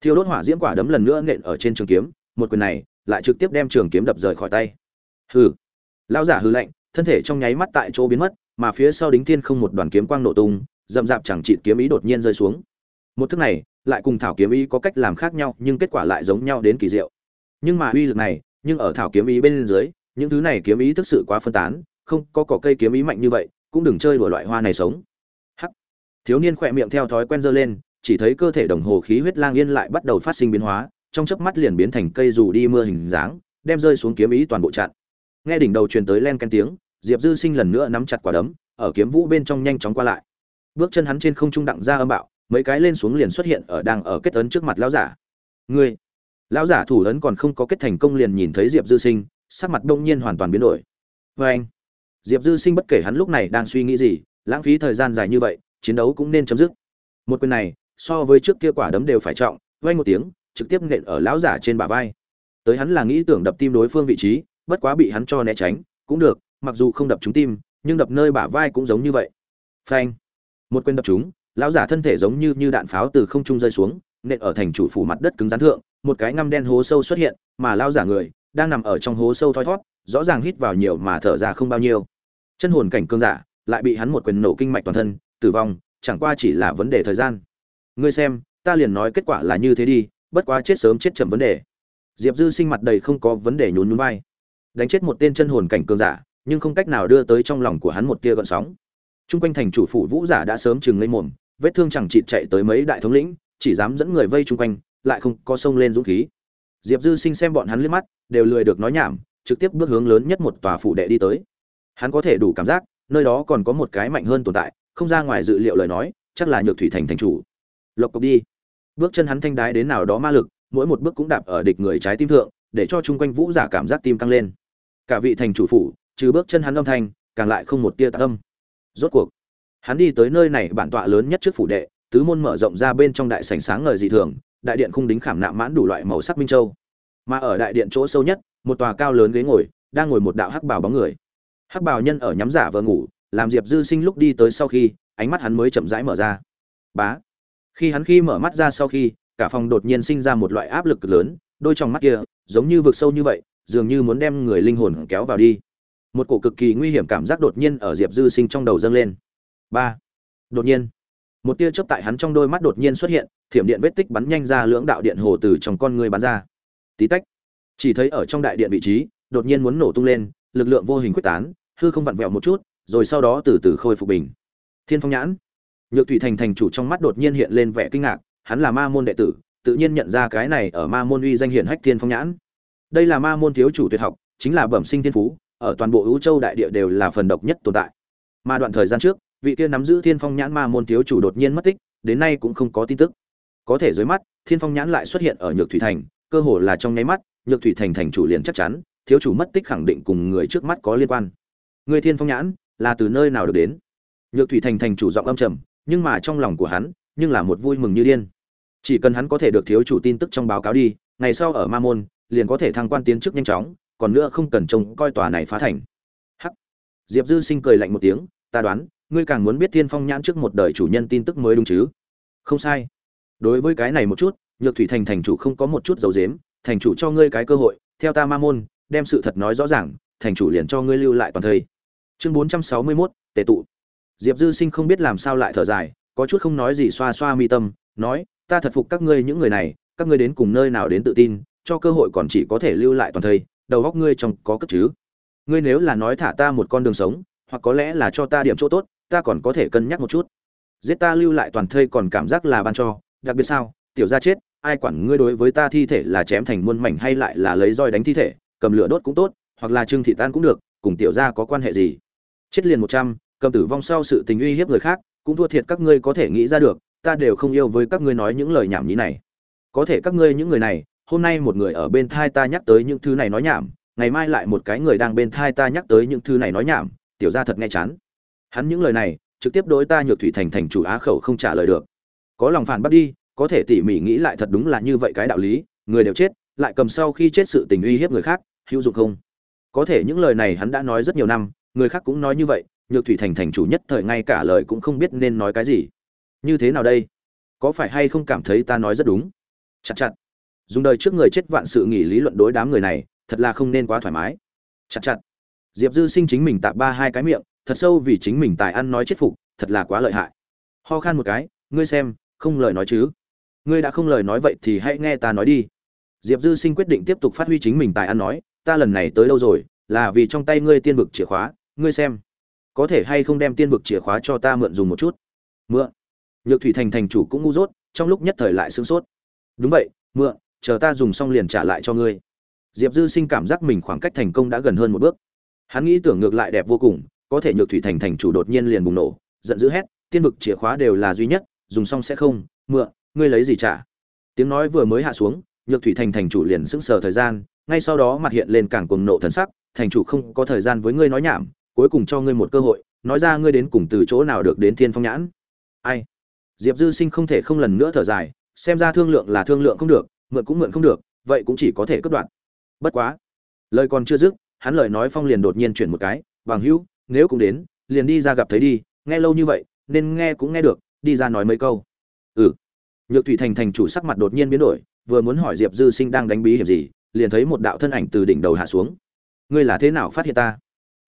Thiêu đốt hỏa diễm quả đấm lần nữa nện ở trên trường kiếm, một quyền này lại trực tiếp đem trường kiếm đập rời khỏi tay. Hừ. Lão giả hư lạnh, thân thể trong nháy mắt tại chỗ biến mất, mà phía sau đính thiên không một đoàn kiếm quang nổ tung, rậm dạp chẳng trị kiếm ý đột nhiên rơi xuống. Một thức này lại cùng thảo kiếm ý có cách làm khác nhau, nhưng kết quả lại giống nhau đến kỳ diệu. Nhưng mà uy lực này, nhưng ở thảo kiếm ý bên dưới, những thứ này kiếm ý thực sự quá phân tán, không có cỏ cây kiếm ý mạnh như vậy, cũng đừng chơi đùa loại hoa này sống. Hắc. Thiếu niên khỏe miệng theo thói quen dơ lên chỉ thấy cơ thể đồng hồ khí huyết lang yên lại bắt đầu phát sinh biến hóa, trong chớp mắt liền biến thành cây dù đi mưa hình dáng, đem rơi xuống kiếm ý toàn bộ chặn. Nghe đỉnh đầu truyền tới len ken tiếng, diệp dư sinh lần nữa nắm chặt quả đấm, ở kiếm vũ bên trong nhanh chóng qua lại. Bước chân hắn trên không trung đặng ra âm bạo, mấy cái lên xuống liền xuất hiện ở đang ở kết ấn trước mặt lão giả. Ngươi! Lão giả thủ ấn còn không có kết thành công liền nhìn thấy diệp dư sinh, sắc mặt đông nhiên hoàn toàn biến đổi. Vê anh! Diệp dư sinh bất kể hắn lúc này đang suy nghĩ gì, lãng phí thời gian dài như vậy, chiến đấu cũng nên chấm dứt. Một quyền này so với trước kia quả đấm đều phải trọng vay một tiếng, trực tiếp nện ở lão giả trên bả vai. Tới hắn là nghĩ tưởng đập tim đối phương vị trí, bất quá bị hắn cho né tránh, cũng được, mặc dù không đập trúng tim, nhưng đập nơi bả vai cũng giống như vậy. Phanh. Một quyền đập trúng, lão giả thân thể giống như như đạn pháo từ không trung rơi xuống, nện ở thành chủ phủ mặt đất cứng rắn thượng, một cái ngăm đen hố sâu xuất hiện, mà lão giả người, đang nằm ở trong hố sâu thoi thót rõ ràng hít vào nhiều mà thở ra không bao nhiêu. Chân hồn cảnh cương giả, lại bị hắn một quyền nổ kinh mạch toàn thân, tử vong, chẳng qua chỉ là vấn đề thời gian ngươi xem ta liền nói kết quả là như thế đi bất quá chết sớm chết chậm vấn đề diệp dư sinh mặt đầy không có vấn đề nhún nhún vai đánh chết một tên chân hồn cảnh cường giả nhưng không cách nào đưa tới trong lòng của hắn một tia gợn sóng Trung quanh thành chủ phủ Vũ giả đã sớm chừng lên mồm, vết thương chẳng chịt chạy tới mấy đại thống lĩnh, chỉ dám dẫn người vây chung quanh, lại không có sông lên dũng khí. Diệp Dư Sinh xem bọn hắn liếc mắt, đều lười được nói nhảm, trực tiếp bước hướng lớn nhất một tòa phủ đệ đi tới. Hắn có thể đủ cảm giác, nơi đó còn có một cái mạnh hơn tồn tại, không ra ngoài dự liệu lời nói, chắc là Nhược Thủy Thành thành chủ. Lộc cộc đi. Bước chân hắn thanh đái đến nào đó ma lực, mỗi một bước cũng đạp ở địch người trái tim thượng, để cho chung quanh Vũ giả cảm giác tim tăng lên. Cả vị thành chủ phủ, trừ bước chân hắn âm thanh, càng lại không một tia tạ âm rốt cuộc hắn đi tới nơi này bản tọa lớn nhất trước phủ đệ tứ môn mở rộng ra bên trong đại sảnh sáng ngời dị thường đại điện khung đính khảm nạm mãn đủ loại màu sắc minh châu mà ở đại điện chỗ sâu nhất một tòa cao lớn ghế ngồi đang ngồi một đạo hắc bào bóng người hắc bào nhân ở nhắm giả vờ ngủ làm diệp dư sinh lúc đi tới sau khi ánh mắt hắn mới chậm rãi mở ra bá khi hắn khi mở mắt ra sau khi, cả phòng đột nhiên sinh ra một loại áp lực cực lớn, đôi trong mắt kia, giống như vực sâu như vậy, dường như muốn đem người linh hồn kéo vào đi. Một cổ cực kỳ nguy hiểm cảm giác đột nhiên ở diệp dư sinh trong đầu dâng lên. Ba. Đột nhiên, một tia chớp tại hắn trong đôi mắt đột nhiên xuất hiện, thiểm điện vết tích bắn nhanh ra lưỡng đạo điện hồ từ trong con người bắn ra. Tí tách, chỉ thấy ở trong đại điện vị trí, đột nhiên muốn nổ tung lên, lực lượng vô hình quyết tán, hư không vặn vẹo một chút, rồi sau đó từ từ khôi phục bình. Thiên phong nhãn nhược thủy thành thành chủ trong mắt đột nhiên hiện lên vẻ kinh ngạc, hắn là ma môn đệ tử, tự nhiên nhận ra cái này ở ma môn uy danh hiển hách thiên phong nhãn. Đây là ma môn thiếu chủ tuyệt học, chính là bẩm sinh thiên phú, ở toàn bộ Vũ châu đại địa đều là phần độc nhất tồn tại. Mà đoạn thời gian trước, vị kia nắm giữ thiên phong nhãn ma môn thiếu chủ đột nhiên mất tích, đến nay cũng không có tin tức. Có thể dưới mắt, thiên phong nhãn lại xuất hiện ở nhược thủy thành, cơ hồ là trong nháy mắt, nhược thủy thành thành chủ liền chắc chắn, thiếu chủ mất tích khẳng định cùng người trước mắt có liên quan. Người thiên phong nhãn, là từ nơi nào được đến? Nhược thủy thành thành chủ giọng âm trầm nhưng mà trong lòng của hắn nhưng là một vui mừng như điên. Chỉ cần hắn có thể được thiếu chủ tin tức trong báo cáo đi ngày sau ở ma môn liền có thể thăng quan tiến chức nhanh chóng còn nữa không cần trông coi tòa này phá thành. Hắc. Diệp dư sinh cười lạnh một tiếng ta đoán ngươi càng muốn biết thiên phong nhãn trước một đời chủ nhân tin tức mới đúng chứ? Không sai. Đối với cái này một chút nhược thủy thành thành chủ không có một chút dấu dếm thành chủ cho ngươi cái cơ hội theo ta ma môn đem sự thật nói rõ ràng thành chủ liền cho ngươi lưu lại toàn thây chương bốn trăm sáu mươi 461, tề tụ diệp dư sinh không biết làm sao lại thở dài, có chút không nói gì xoa xoa mi tâm, nói, ta thật phục các ngươi những người này, các ngươi đến cùng nơi nào đến tự tin, cho cơ hội còn chỉ có thể lưu lại toàn thây, đầu góc ngươi trong có cất chứ. Ngươi nếu là nói thả ta một con đường sống, hoặc có lẽ là cho ta điểm chỗ tốt, ta còn có thể cân nhắc một chút. Giết ta lưu lại toàn thây còn cảm giác là ban cho, đặc biệt sao, tiểu gia chết, ai quản ngươi đối với ta thi thể là chém thành muôn mảnh hay lại là lấy roi đánh thi thể, cầm lửa đốt cũng tốt, hoặc là trưng thị tan cũng được, cùng tiểu gia có quan hệ gì? Chết liền một trăm cầm tử vong sau sự tình uy hiếp người khác, cũng thua thiệt các ngươi có thể nghĩ ra được, ta đều không yêu với các ngươi nói những lời nhảm nhí này. Có thể các ngươi những người này, hôm nay một người ở bên thai ta nhắc tới những thứ này nói nhảm, ngày mai lại một cái người đang bên thai ta nhắc tới những thứ này nói nhảm, tiểu ra thật nghe chán. Hắn những lời này, trực tiếp đối ta nhược thủy thành thành chủ á khẩu không trả lời được. Có lòng phản bắt đi, có thể tỉ mỉ nghĩ lại thật đúng là như vậy cái đạo lý, người đều chết, lại cầm sau khi chết sự tình uy hiếp người khác, hữu dụng không? Có thể những lời này hắn đã nói rất nhiều năm, người khác cũng nói như vậy nhược thủy thành thành chủ nhất thời ngay cả lời cũng không biết nên nói cái gì. Như thế nào đây? Có phải hay không cảm thấy ta nói rất đúng? Chặt chặt. Dùng đời trước người chết vạn sự nghỉ lý luận đối đám người này, thật là không nên quá thoải mái. Chặt chặt. Diệp dư sinh chính mình tạp ba hai cái miệng, thật sâu vì chính mình tài ăn nói chết phục, thật là quá lợi hại. Ho khan một cái, ngươi xem, không lời nói chứ? Ngươi đã không lời nói vậy thì hãy nghe ta nói đi. Diệp dư sinh quyết định tiếp tục phát huy chính mình tài ăn nói, ta lần này tới đâu rồi? Là vì trong tay ngươi tiên vực chìa khóa, ngươi xem có thể hay không đem tiên vực chìa khóa cho ta mượn dùng một chút? Mượn. Nhược thủy thành thành chủ cũng ngu dốt, trong lúc nhất thời lại sửng sốt. Đúng vậy, mượn, chờ ta dùng xong liền trả lại cho ngươi. Diệp dư sinh cảm giác mình khoảng cách thành công đã gần hơn một bước. Hắn nghĩ tưởng ngược lại đẹp vô cùng, có thể nhược thủy thành thành chủ đột nhiên liền bùng nổ, giận dữ hét, tiên vực chìa khóa đều là duy nhất, dùng xong sẽ không, mượn, ngươi lấy gì trả? Tiếng nói vừa mới hạ xuống, nhược thủy thành thành chủ liền sững sờ thời gian, ngay sau đó mặt hiện lên càng cuồng nộ thần sắc, thành chủ không có thời gian với ngươi nói nhảm cuối cùng cho ngươi một cơ hội, nói ra ngươi đến cùng từ chỗ nào được đến thiên phong nhãn. Ai? Diệp dư sinh không thể không lần nữa thở dài, xem ra thương lượng là thương lượng không được, mượn cũng mượn không được, vậy cũng chỉ có thể cất đoạn. Bất quá. Lời còn chưa dứt, hắn lời nói phong liền đột nhiên chuyển một cái, bằng hữu, nếu cũng đến, liền đi ra gặp thấy đi, nghe lâu như vậy, nên nghe cũng nghe được, đi ra nói mấy câu. Ừ. Nhược thủy thành thành chủ sắc mặt đột nhiên biến đổi, vừa muốn hỏi diệp dư sinh đang đánh bí hiểm gì, liền thấy một đạo thân ảnh từ đỉnh đầu hạ xuống. Ngươi là thế nào phát hiện ta?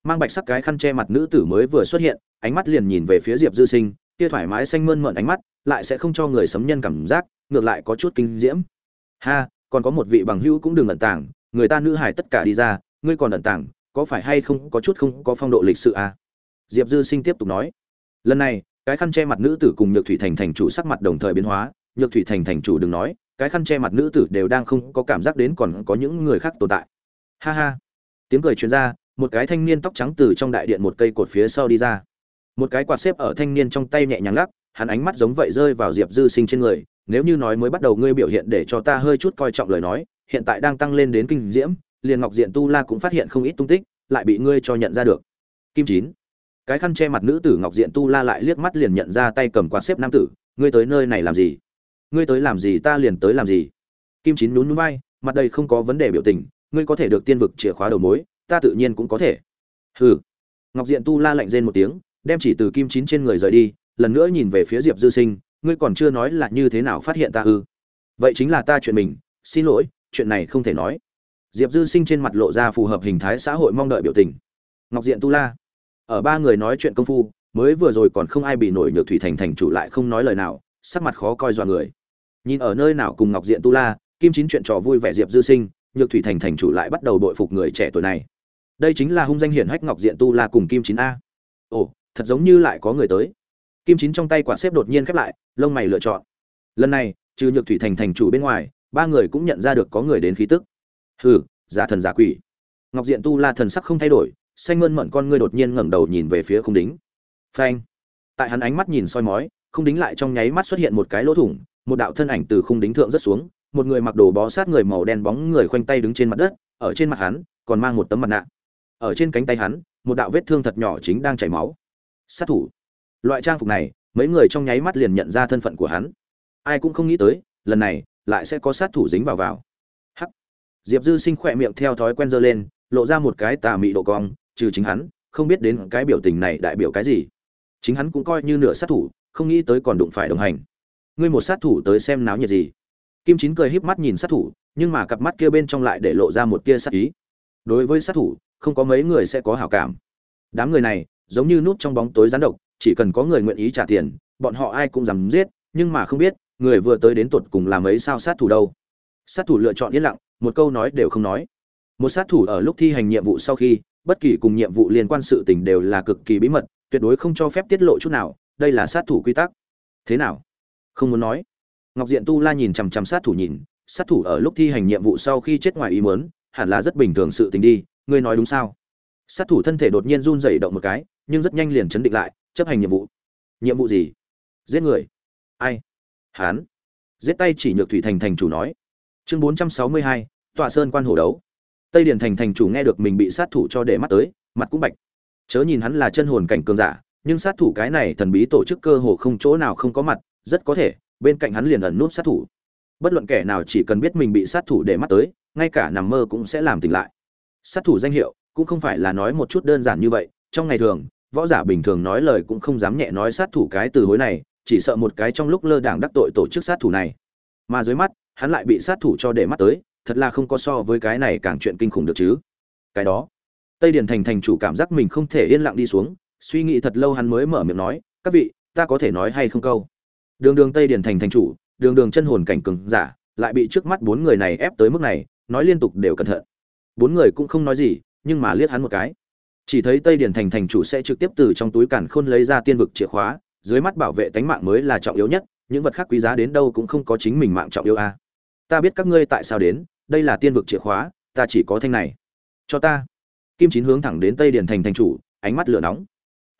Mang bạch sắc cái khăn che mặt nữ tử mới vừa xuất hiện, ánh mắt liền nhìn về phía diệp dư sinh, kia thoải mái xanh mơn mởn ánh mắt, lại sẽ không cho người sấm nhân cảm giác, ngược lại có chút kinh diễm. Ha, còn có một vị bằng hữu cũng đừng ẩn tàng, người ta nữ hải tất cả đi ra, ngươi còn ẩn tàng, có phải hay không có chút không có phong độ lịch sự à? diệp dư sinh tiếp tục nói. Lần này, cái khăn che mặt nữ tử cùng nhược thủy thành thành chủ sắc mặt đồng thời biến hóa, nhược thủy thành thành chủ đừng nói, cái khăn che mặt nữ tử đều đang không có cảm giác đến còn có những người khác tồn tại. Ha ha. Tiếng cười truyền ra một cái thanh niên tóc trắng từ trong đại điện một cây cột phía sau đi ra. Một cái quạt xếp ở thanh niên trong tay nhẹ nhàng lắc, hắn ánh mắt giống vậy rơi vào diệp dư sinh trên người, nếu như nói mới bắt đầu ngươi biểu hiện để cho ta hơi chút coi trọng lời nói, hiện tại đang tăng lên đến kinh diễm, liền ngọc diện tu la cũng phát hiện không ít tung tích, lại bị ngươi cho nhận ra được. Kim chín. Cái khăn che mặt nữ tử ngọc diện tu la lại liếc mắt liền nhận ra tay cầm quạt xếp nam tử, ngươi tới nơi này làm gì? Ngươi tới làm gì ta liền tới làm gì? Kim chín nhún núi vai, mặt đây không có vấn đề biểu tình, ngươi có thể được tiên vực chìa khóa đầu mối ta tự nhiên cũng có thể. Hừ. Ngọc diện tu la lạnh rên một tiếng, đem chỉ từ kim chín trên người rời đi, lần nữa nhìn về phía diệp dư sinh, ngươi còn chưa nói là như thế nào phát hiện ta ư? Vậy chính là ta chuyện mình, xin lỗi, chuyện này không thể nói. Diệp dư sinh trên mặt lộ ra phù hợp hình thái xã hội mong đợi biểu tình. Ngọc diện tu la. Ở ba người nói chuyện công phu, mới vừa rồi còn không ai bị nổi nhược thủy thành thành chủ lại không nói lời nào, sắc mặt khó coi dọa người. Nhìn ở nơi nào cùng ngọc diện tu la, kim chín chuyện trò vui vẻ diệp dư sinh, nhược thủy thành thành chủ lại bắt đầu đội phục người trẻ tuổi này đây chính là hung danh hiển hách ngọc diện tu la cùng kim chín a. Ồ, thật giống như lại có người tới. Kim chín trong tay quả xếp đột nhiên khép lại, lông mày lựa chọn. Lần này, trừ nhược thủy thành thành chủ bên ngoài, ba người cũng nhận ra được có người đến khí tức. Hừ giả thần giả quỷ. Ngọc diện tu la thần sắc không thay đổi, xanh mơn mận con ngươi đột nhiên ngẩng đầu nhìn về phía khung đính. Phanh. Tại hắn ánh mắt nhìn soi mói khung đính lại trong nháy mắt xuất hiện một cái lỗ thủng, một đạo thân ảnh từ khung đính thượng rất xuống, một người mặc đồ bó sát người màu đen bóng người khoanh tay đứng trên mặt đất, ở trên mặt hắn, còn mang một tấm mặt nạ ở trên cánh tay hắn, một đạo vết thương thật nhỏ chính đang chảy máu. Sát thủ. Loại trang phục này, mấy người trong nháy mắt liền nhận ra thân phận của hắn. Ai cũng không nghĩ tới, lần này, lại sẽ có sát thủ dính vào vào. Hắc. Diệp dư sinh khỏe miệng theo thói quen dơ lên, lộ ra một cái tà mị độ cong, trừ chính hắn, không biết đến cái biểu tình này đại biểu cái gì. Chính hắn cũng coi như nửa sát thủ, không nghĩ tới còn đụng phải đồng hành. Ngươi một sát thủ tới xem náo nhiệt gì? Kim chín cười híp mắt nhìn sát thủ, nhưng mà cặp mắt kia bên trong lại để lộ ra một tia sát ý. Đối với sát thủ không có mấy người sẽ có hảo cảm. Đám người này, giống như núp trong bóng tối gián độc, chỉ cần có người nguyện ý trả tiền, bọn họ ai cũng dám giết, nhưng mà không biết, người vừa tới đến tuột cùng làm ấy sao sát thủ đâu. Sát thủ lựa chọn yên lặng, một câu nói đều không nói. Một sát thủ ở lúc thi hành nhiệm vụ sau khi, bất kỳ cùng nhiệm vụ liên quan sự tình đều là cực kỳ bí mật, tuyệt đối không cho phép tiết lộ chút nào, đây là sát thủ quy tắc. Thế nào? Không muốn nói. Ngọc diện tu la nhìn chằm chằm sát thủ nhìn, sát thủ ở lúc thi hành nhiệm vụ sau khi chết ngoài ý muốn, hẳn là rất bình thường sự tình đi ngươi nói đúng sao? Sát thủ thân thể đột nhiên run rẩy động một cái, nhưng rất nhanh liền chấn định lại, chấp hành nhiệm vụ. Nhiệm vụ gì? Giết người. Ai? Hán. Giết tay chỉ nhược thủy thành thành chủ nói. Chương bốn trăm sáu mươi hai, tọa sơn quan hồ đấu. Tây điền thành thành chủ nghe được mình bị sát thủ cho để mắt tới, mặt cũng bạch. Chớ nhìn hắn là chân hồn cảnh cường giả, nhưng sát thủ cái này thần bí tổ chức cơ hồ không chỗ nào không có mặt, rất có thể, bên cạnh hắn liền ẩn núp sát thủ. Bất luận kẻ nào chỉ cần biết mình bị sát thủ để mắt tới, ngay cả nằm mơ cũng sẽ làm tỉnh lại sát thủ danh hiệu cũng không phải là nói một chút đơn giản như vậy, trong ngày thường, võ giả bình thường nói lời cũng không dám nhẹ nói sát thủ cái từ hối này, chỉ sợ một cái trong lúc lơ đảng đắc tội tổ chức sát thủ này. Mà dưới mắt, hắn lại bị sát thủ cho để mắt tới, thật là không có so với cái này càng chuyện kinh khủng được chứ. Cái đó, tây điền thành thành chủ cảm giác mình không thể yên lặng đi xuống, suy nghĩ thật lâu hắn mới mở miệng nói, các vị, ta có thể nói hay không câu? Đường đường tây điền thành thành chủ, đường đường chân hồn cảnh cường giả, lại bị trước mắt bốn người này ép tới mức này, nói liên tục đều cẩn thận bốn người cũng không nói gì, nhưng mà liếc hắn một cái. Chỉ thấy tây điền thành thành chủ sẽ trực tiếp từ trong túi cản khôn lấy ra tiên vực chìa khóa, dưới mắt bảo vệ tánh mạng mới là trọng yếu nhất, những vật khác quý giá đến đâu cũng không có chính mình mạng trọng yếu a ta biết các ngươi tại sao đến, đây là tiên vực chìa khóa, ta chỉ có thanh này. Cho ta. Kim chín hướng thẳng đến tây điền thành thành chủ, ánh mắt lửa nóng.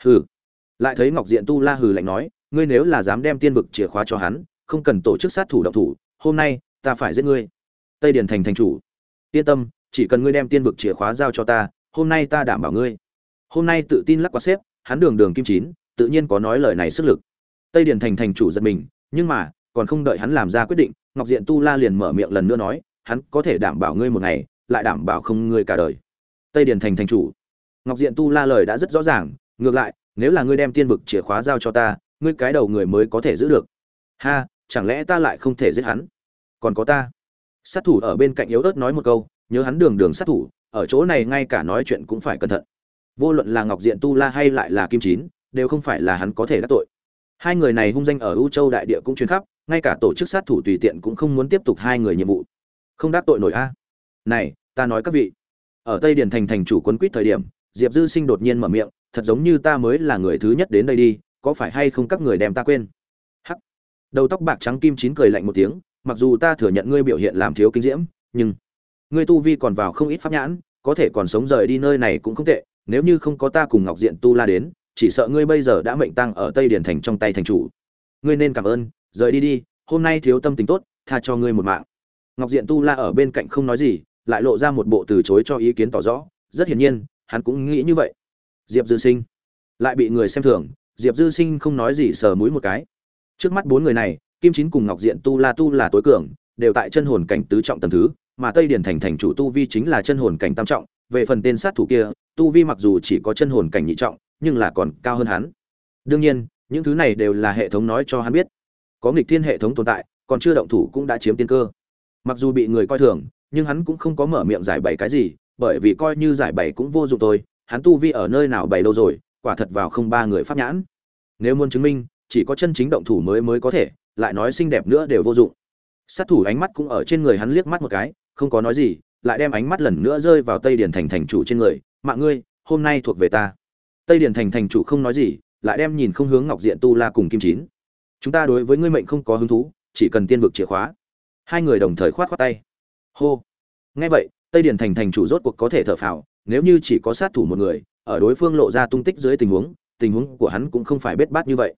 Hừ. Lại thấy ngọc diện tu la hừ lạnh nói, ngươi nếu là dám đem tiên vực chìa khóa cho hắn, không cần tổ chức sát thủ động thủ, hôm nay ta phải giết ngươi. Tây điền thành thành chủ. Yên tâm chỉ cần ngươi đem tiên vực chìa khóa giao cho ta, hôm nay ta đảm bảo ngươi. Hôm nay tự tin lắc qua xếp, hắn đường đường kim chín, tự nhiên có nói lời này sức lực. Tây điền thành thành chủ giật mình, nhưng mà, còn không đợi hắn làm ra quyết định, ngọc diện tu la liền mở miệng lần nữa nói, hắn có thể đảm bảo ngươi một ngày, lại đảm bảo không ngươi cả đời. Tây điền thành thành chủ. Ngọc diện tu la lời đã rất rõ ràng, ngược lại, nếu là ngươi đem tiên vực chìa khóa giao cho ta, ngươi cái đầu người mới có thể giữ được. Ha, chẳng lẽ ta lại không thể giết hắn? Còn có ta. Sát thủ ở bên cạnh yếu ớt nói một câu nhớ hắn đường đường sát thủ, ở chỗ này ngay cả nói chuyện cũng phải cẩn thận. Vô luận là ngọc diện tu la hay lại là kim chín, đều không phải là hắn có thể đắc tội. Hai người này hung danh ở u châu đại địa cũng chuyến khắp, ngay cả tổ chức sát thủ tùy tiện cũng không muốn tiếp tục hai người nhiệm vụ. Không đắc tội nổi a. Này, ta nói các vị. Ở tây điển thành thành chủ quân quýt thời điểm, diệp dư sinh đột nhiên mở miệng, thật giống như ta mới là người thứ nhất đến đây đi, có phải hay không các người đem ta quên? Hắc. Đầu tóc bạc trắng kim chín cười lạnh một tiếng, mặc dù ta thừa nhận ngươi biểu hiện làm thiếu kinh diễm, nhưng ngươi tu vi còn vào không ít pháp nhãn, có thể còn sống rời đi nơi này cũng không tệ, nếu như không có ta cùng ngọc diện tu la đến, chỉ sợ ngươi bây giờ đã mệnh tăng ở tây điển thành trong tay thành chủ. Ngươi nên cảm ơn, rời đi đi, hôm nay thiếu tâm tình tốt, tha cho ngươi một mạng. Ngọc diện tu la ở bên cạnh không nói gì, lại lộ ra một bộ từ chối cho ý kiến tỏ rõ, rất hiển nhiên, hắn cũng nghĩ như vậy. Diệp dư sinh lại bị người xem thường, diệp dư sinh không nói gì sờ mũi một cái. Trước mắt bốn người này, kim chín cùng ngọc diện tu la tu là tối cường, đều tại chân hồn cảnh tứ trọng tầng thứ mà tây điển thành thành chủ tu vi chính là chân hồn cảnh tam trọng, về phần tên sát thủ kia, tu vi mặc dù chỉ có chân hồn cảnh nhị trọng, nhưng là còn cao hơn hắn. Đương nhiên, những thứ này đều là hệ thống nói cho hắn biết. Có nghịch thiên hệ thống tồn tại, còn chưa động thủ cũng đã chiếm tiên cơ. Mặc dù bị người coi thường, nhưng hắn cũng không có mở miệng giải bày cái gì, bởi vì coi như giải bày cũng vô dụng thôi, hắn tu vi ở nơi nào bày đâu rồi, quả thật vào không ba người pháp nhãn. Nếu muốn chứng minh, chỉ có chân chính động thủ mới mới có thể, lại nói xinh đẹp nữa đều vô dụng sát thủ ánh mắt cũng ở trên người hắn liếc mắt một cái, không có nói gì, lại đem ánh mắt lần nữa rơi vào tây điển thành thành chủ trên người. Mạng ngươi, hôm nay thuộc về ta. Tây điển thành thành chủ không nói gì, lại đem nhìn không hướng ngọc diện tu la cùng kim chín. Chúng ta đối với ngươi mệnh không có hứng thú, chỉ cần tiên vực chìa khóa. Hai người đồng thời khoát khoát tay. Hô. Nghe vậy, tây điển thành thành chủ rốt cuộc có thể thở phào, nếu như chỉ có sát thủ một người, ở đối phương lộ ra tung tích dưới tình huống tình huống của hắn cũng không phải bết bát như vậy.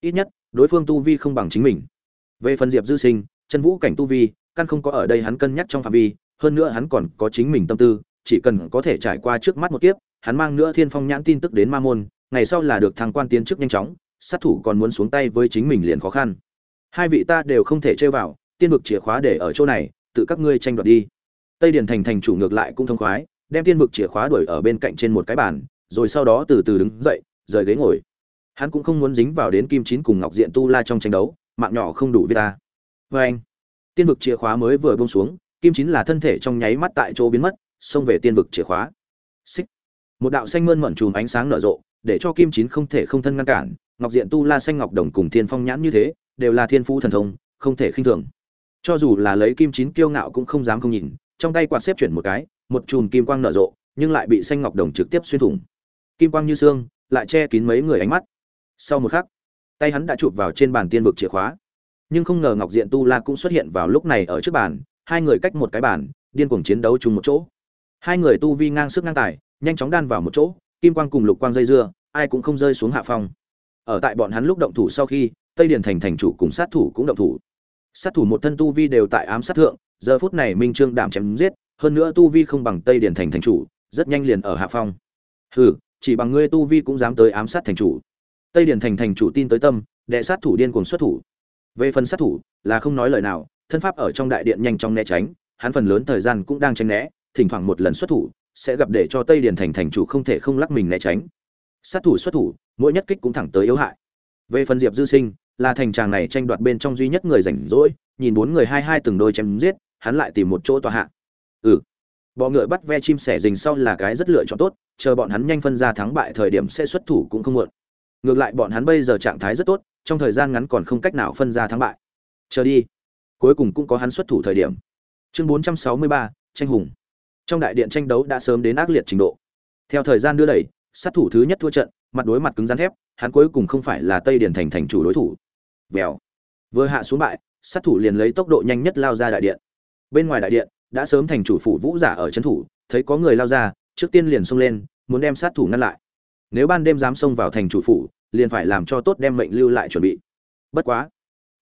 Ít nhất, đối phương tu vi không bằng chính mình. Về phần diệp dư sinh chân vũ cảnh tu vi, căn không có ở đây hắn cân nhắc trong phạm vi, hơn nữa hắn còn có chính mình tâm tư, chỉ cần có thể trải qua trước mắt một kiếp, hắn mang nữa thiên phong nhãn tin tức đến ma môn, ngày sau là được thăng quan tiến chức nhanh chóng, sát thủ còn muốn xuống tay với chính mình liền khó khăn. Hai vị ta đều không thể chơi vào, tiên vực chìa khóa để ở chỗ này, tự các ngươi tranh đoạt đi. Tây điền thành thành chủ ngược lại cũng thông khoái, đem tiên vực chìa khóa đuổi ở bên cạnh trên một cái bàn, rồi sau đó từ từ đứng dậy, rời ghế ngồi. Hắn cũng không muốn dính vào đến kim chín cùng ngọc diện tu la trong tranh đấu, mạng nhỏ không đủ với ta vê anh, tiên vực chìa khóa mới vừa bông xuống, kim chín là thân thể trong nháy mắt tại chỗ biến mất, xông về tiên vực chìa khóa. Xích. Một đạo xanh mơn mởn chùm ánh sáng nở rộ, để cho kim chín không thể không thân ngăn cản, ngọc diện tu la xanh ngọc đồng cùng thiên phong nhãn như thế, đều là thiên phú thần thông, không thể khinh thường. Cho dù là lấy kim chín kiêu ngạo cũng không dám không nhìn, trong tay quạt xếp chuyển một cái, một chùm kim quang nở rộ, nhưng lại bị xanh ngọc đồng trực tiếp xuyên thủng. Kim quang như xương, lại che kín mấy người ánh mắt. Sau một khắc, tay hắn đã chụp vào trên bàn tiên vực chìa khóa nhưng không ngờ ngọc diện tu la cũng xuất hiện vào lúc này ở trước bàn, hai người cách một cái bàn, điên cuồng chiến đấu chung một chỗ. Hai người tu vi ngang sức ngang tài, nhanh chóng đan vào một chỗ, kim quang cùng lục quang dây dưa, ai cũng không rơi xuống hạ phong. Ở tại bọn hắn lúc động thủ sau khi, tây điền thành thành chủ cùng sát thủ cũng động thủ. Sát thủ một thân tu vi đều tại ám sát thượng, giờ phút này minh trương đảm chém giết, hơn nữa tu vi không bằng tây điền thành thành chủ, rất nhanh liền ở hạ phong. Hừ, chỉ bằng ngươi tu vi cũng dám tới ám sát thành chủ. Tây điền thành thành chủ tin tới tâm đệ sát thủ điên cuồng xuất thủ về phần sát thủ, là không nói lời nào, thân pháp ở trong đại điện nhanh chóng né tránh, hắn phần lớn thời gian cũng đang tránh né, thỉnh thoảng một lần xuất thủ, sẽ gặp để cho tây điền thành thành chủ không thể không lắc mình né tránh. Sát thủ xuất thủ, mỗi nhất kích cũng thẳng tới yếu hại. Về phần diệp dư sinh, là thành tràng này tranh đoạt bên trong duy nhất người rảnh rỗi, nhìn bốn người hai hai từng đôi chém giết, hắn lại tìm một chỗ tòa hạ. Ừ. Bọ ngựa bắt ve chim sẻ rình sau là cái rất lựa chọn tốt, chờ bọn hắn nhanh phân ra thắng bại thời điểm sẽ xuất thủ cũng không muộn. Ngược lại bọn hắn bây giờ trạng thái rất tốt trong thời gian ngắn còn không cách nào phân ra thắng bại. Chờ đi. Cuối cùng cũng có hắn xuất thủ thời điểm. Chương 463, tranh hùng. Trong đại điện tranh đấu đã sớm đến ác liệt trình độ. Theo thời gian đưa đẩy sát thủ thứ nhất thua trận mặt đối mặt cứng rắn thép hắn cuối cùng không phải là tây điển thành thành chủ đối thủ. Vèo. Vừa hạ xuống bại sát thủ liền lấy tốc độ nhanh nhất lao ra đại điện. Bên ngoài đại điện đã sớm thành chủ phủ vũ giả ở trấn thủ thấy có người lao ra trước tiên liền xông lên muốn đem sát thủ ngăn lại nếu ban đêm dám xông vào thành chủ phủ, liền phải làm cho tốt đem mệnh lưu lại chuẩn bị. Bất quá,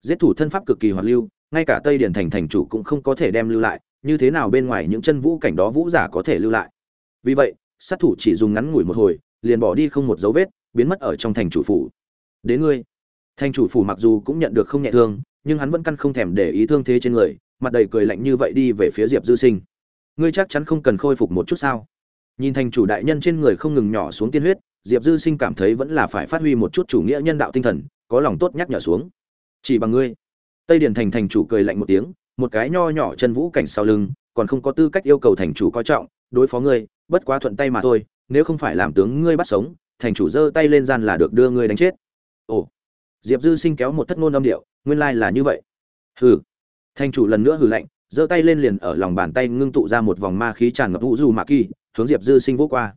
giết thủ thân pháp cực kỳ hoạt lưu, ngay cả tây điển thành thành chủ cũng không có thể đem lưu lại, như thế nào bên ngoài những chân vũ cảnh đó vũ giả có thể lưu lại? Vì vậy, sát thủ chỉ dùng ngắn ngủi một hồi, liền bỏ đi không một dấu vết, biến mất ở trong thành chủ phủ. Đến ngươi. Thành chủ phủ mặc dù cũng nhận được không nhẹ thương, nhưng hắn vẫn căn không thèm để ý thương thế trên người, mặt đầy cười lạnh như vậy đi về phía diệp dư sinh. Ngươi chắc chắn không cần khôi phục một chút sao? Nhìn thành chủ đại nhân trên người không ngừng nhỏ xuống tiên huyết diệp dư sinh cảm thấy vẫn là phải phát huy một chút chủ nghĩa nhân đạo tinh thần, có lòng tốt nhắc nhở xuống. Chỉ bằng ngươi. Tây điển thành thành chủ cười lạnh một tiếng, một cái nho nhỏ chân vũ cảnh sau lưng, còn không có tư cách yêu cầu thành chủ coi trọng, đối phó ngươi, bất quá thuận tay mà thôi, nếu không phải làm tướng ngươi bắt sống, thành chủ giơ tay lên gian là được đưa ngươi đánh chết. Ồ. Diệp dư sinh kéo một thất ngôn âm điệu, nguyên lai là như vậy. Hừ. Thành chủ lần nữa hừ lạnh, giơ tay lên liền ở lòng bàn tay ngưng tụ ra một vòng ma khí tràn ngập vũ dù mạ kỳ, hướng diệp dư sinh vô qua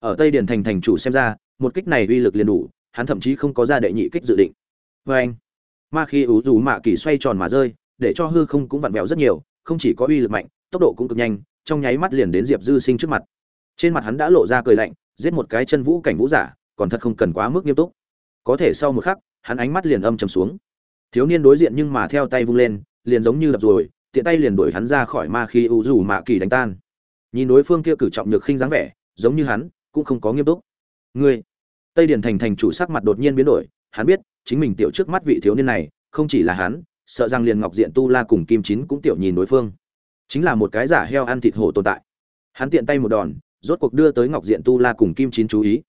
ở tây điển thành thành chủ xem ra, một kích này uy lực liền đủ, hắn thậm chí không có ra đệ nhị kích dự định. Vê anh, ma khi ủ dù mạ kỳ xoay tròn mà rơi, để cho hư không cũng vặn vẹo rất nhiều, không chỉ có uy lực mạnh, tốc độ cũng cực nhanh, trong nháy mắt liền đến diệp dư sinh trước mặt. Trên mặt hắn đã lộ ra cười lạnh, giết một cái chân vũ cảnh vũ giả, còn thật không cần quá mức nghiêm túc. Có thể sau một khắc, hắn ánh mắt liền âm trầm xuống. Thiếu niên đối diện nhưng mà theo tay vung lên, liền giống như đập rồi, tiện tay liền đuổi hắn ra khỏi ma khi ủ dù mạ kỳ đánh tan. Nhìn đối phương kia cử trọng nhược khinh dáng vẻ, giống như hắn cũng không có nghiêm túc. Ngươi, tây điển thành thành chủ sắc mặt đột nhiên biến đổi, hắn biết, chính mình tiểu trước mắt vị thiếu niên này, không chỉ là hắn, sợ rằng liền ngọc diện tu la cùng kim chín cũng tiểu nhìn đối phương. Chính là một cái giả heo ăn thịt hổ tồn tại. Hắn tiện tay một đòn, rốt cuộc đưa tới ngọc diện tu la cùng kim chín chú ý.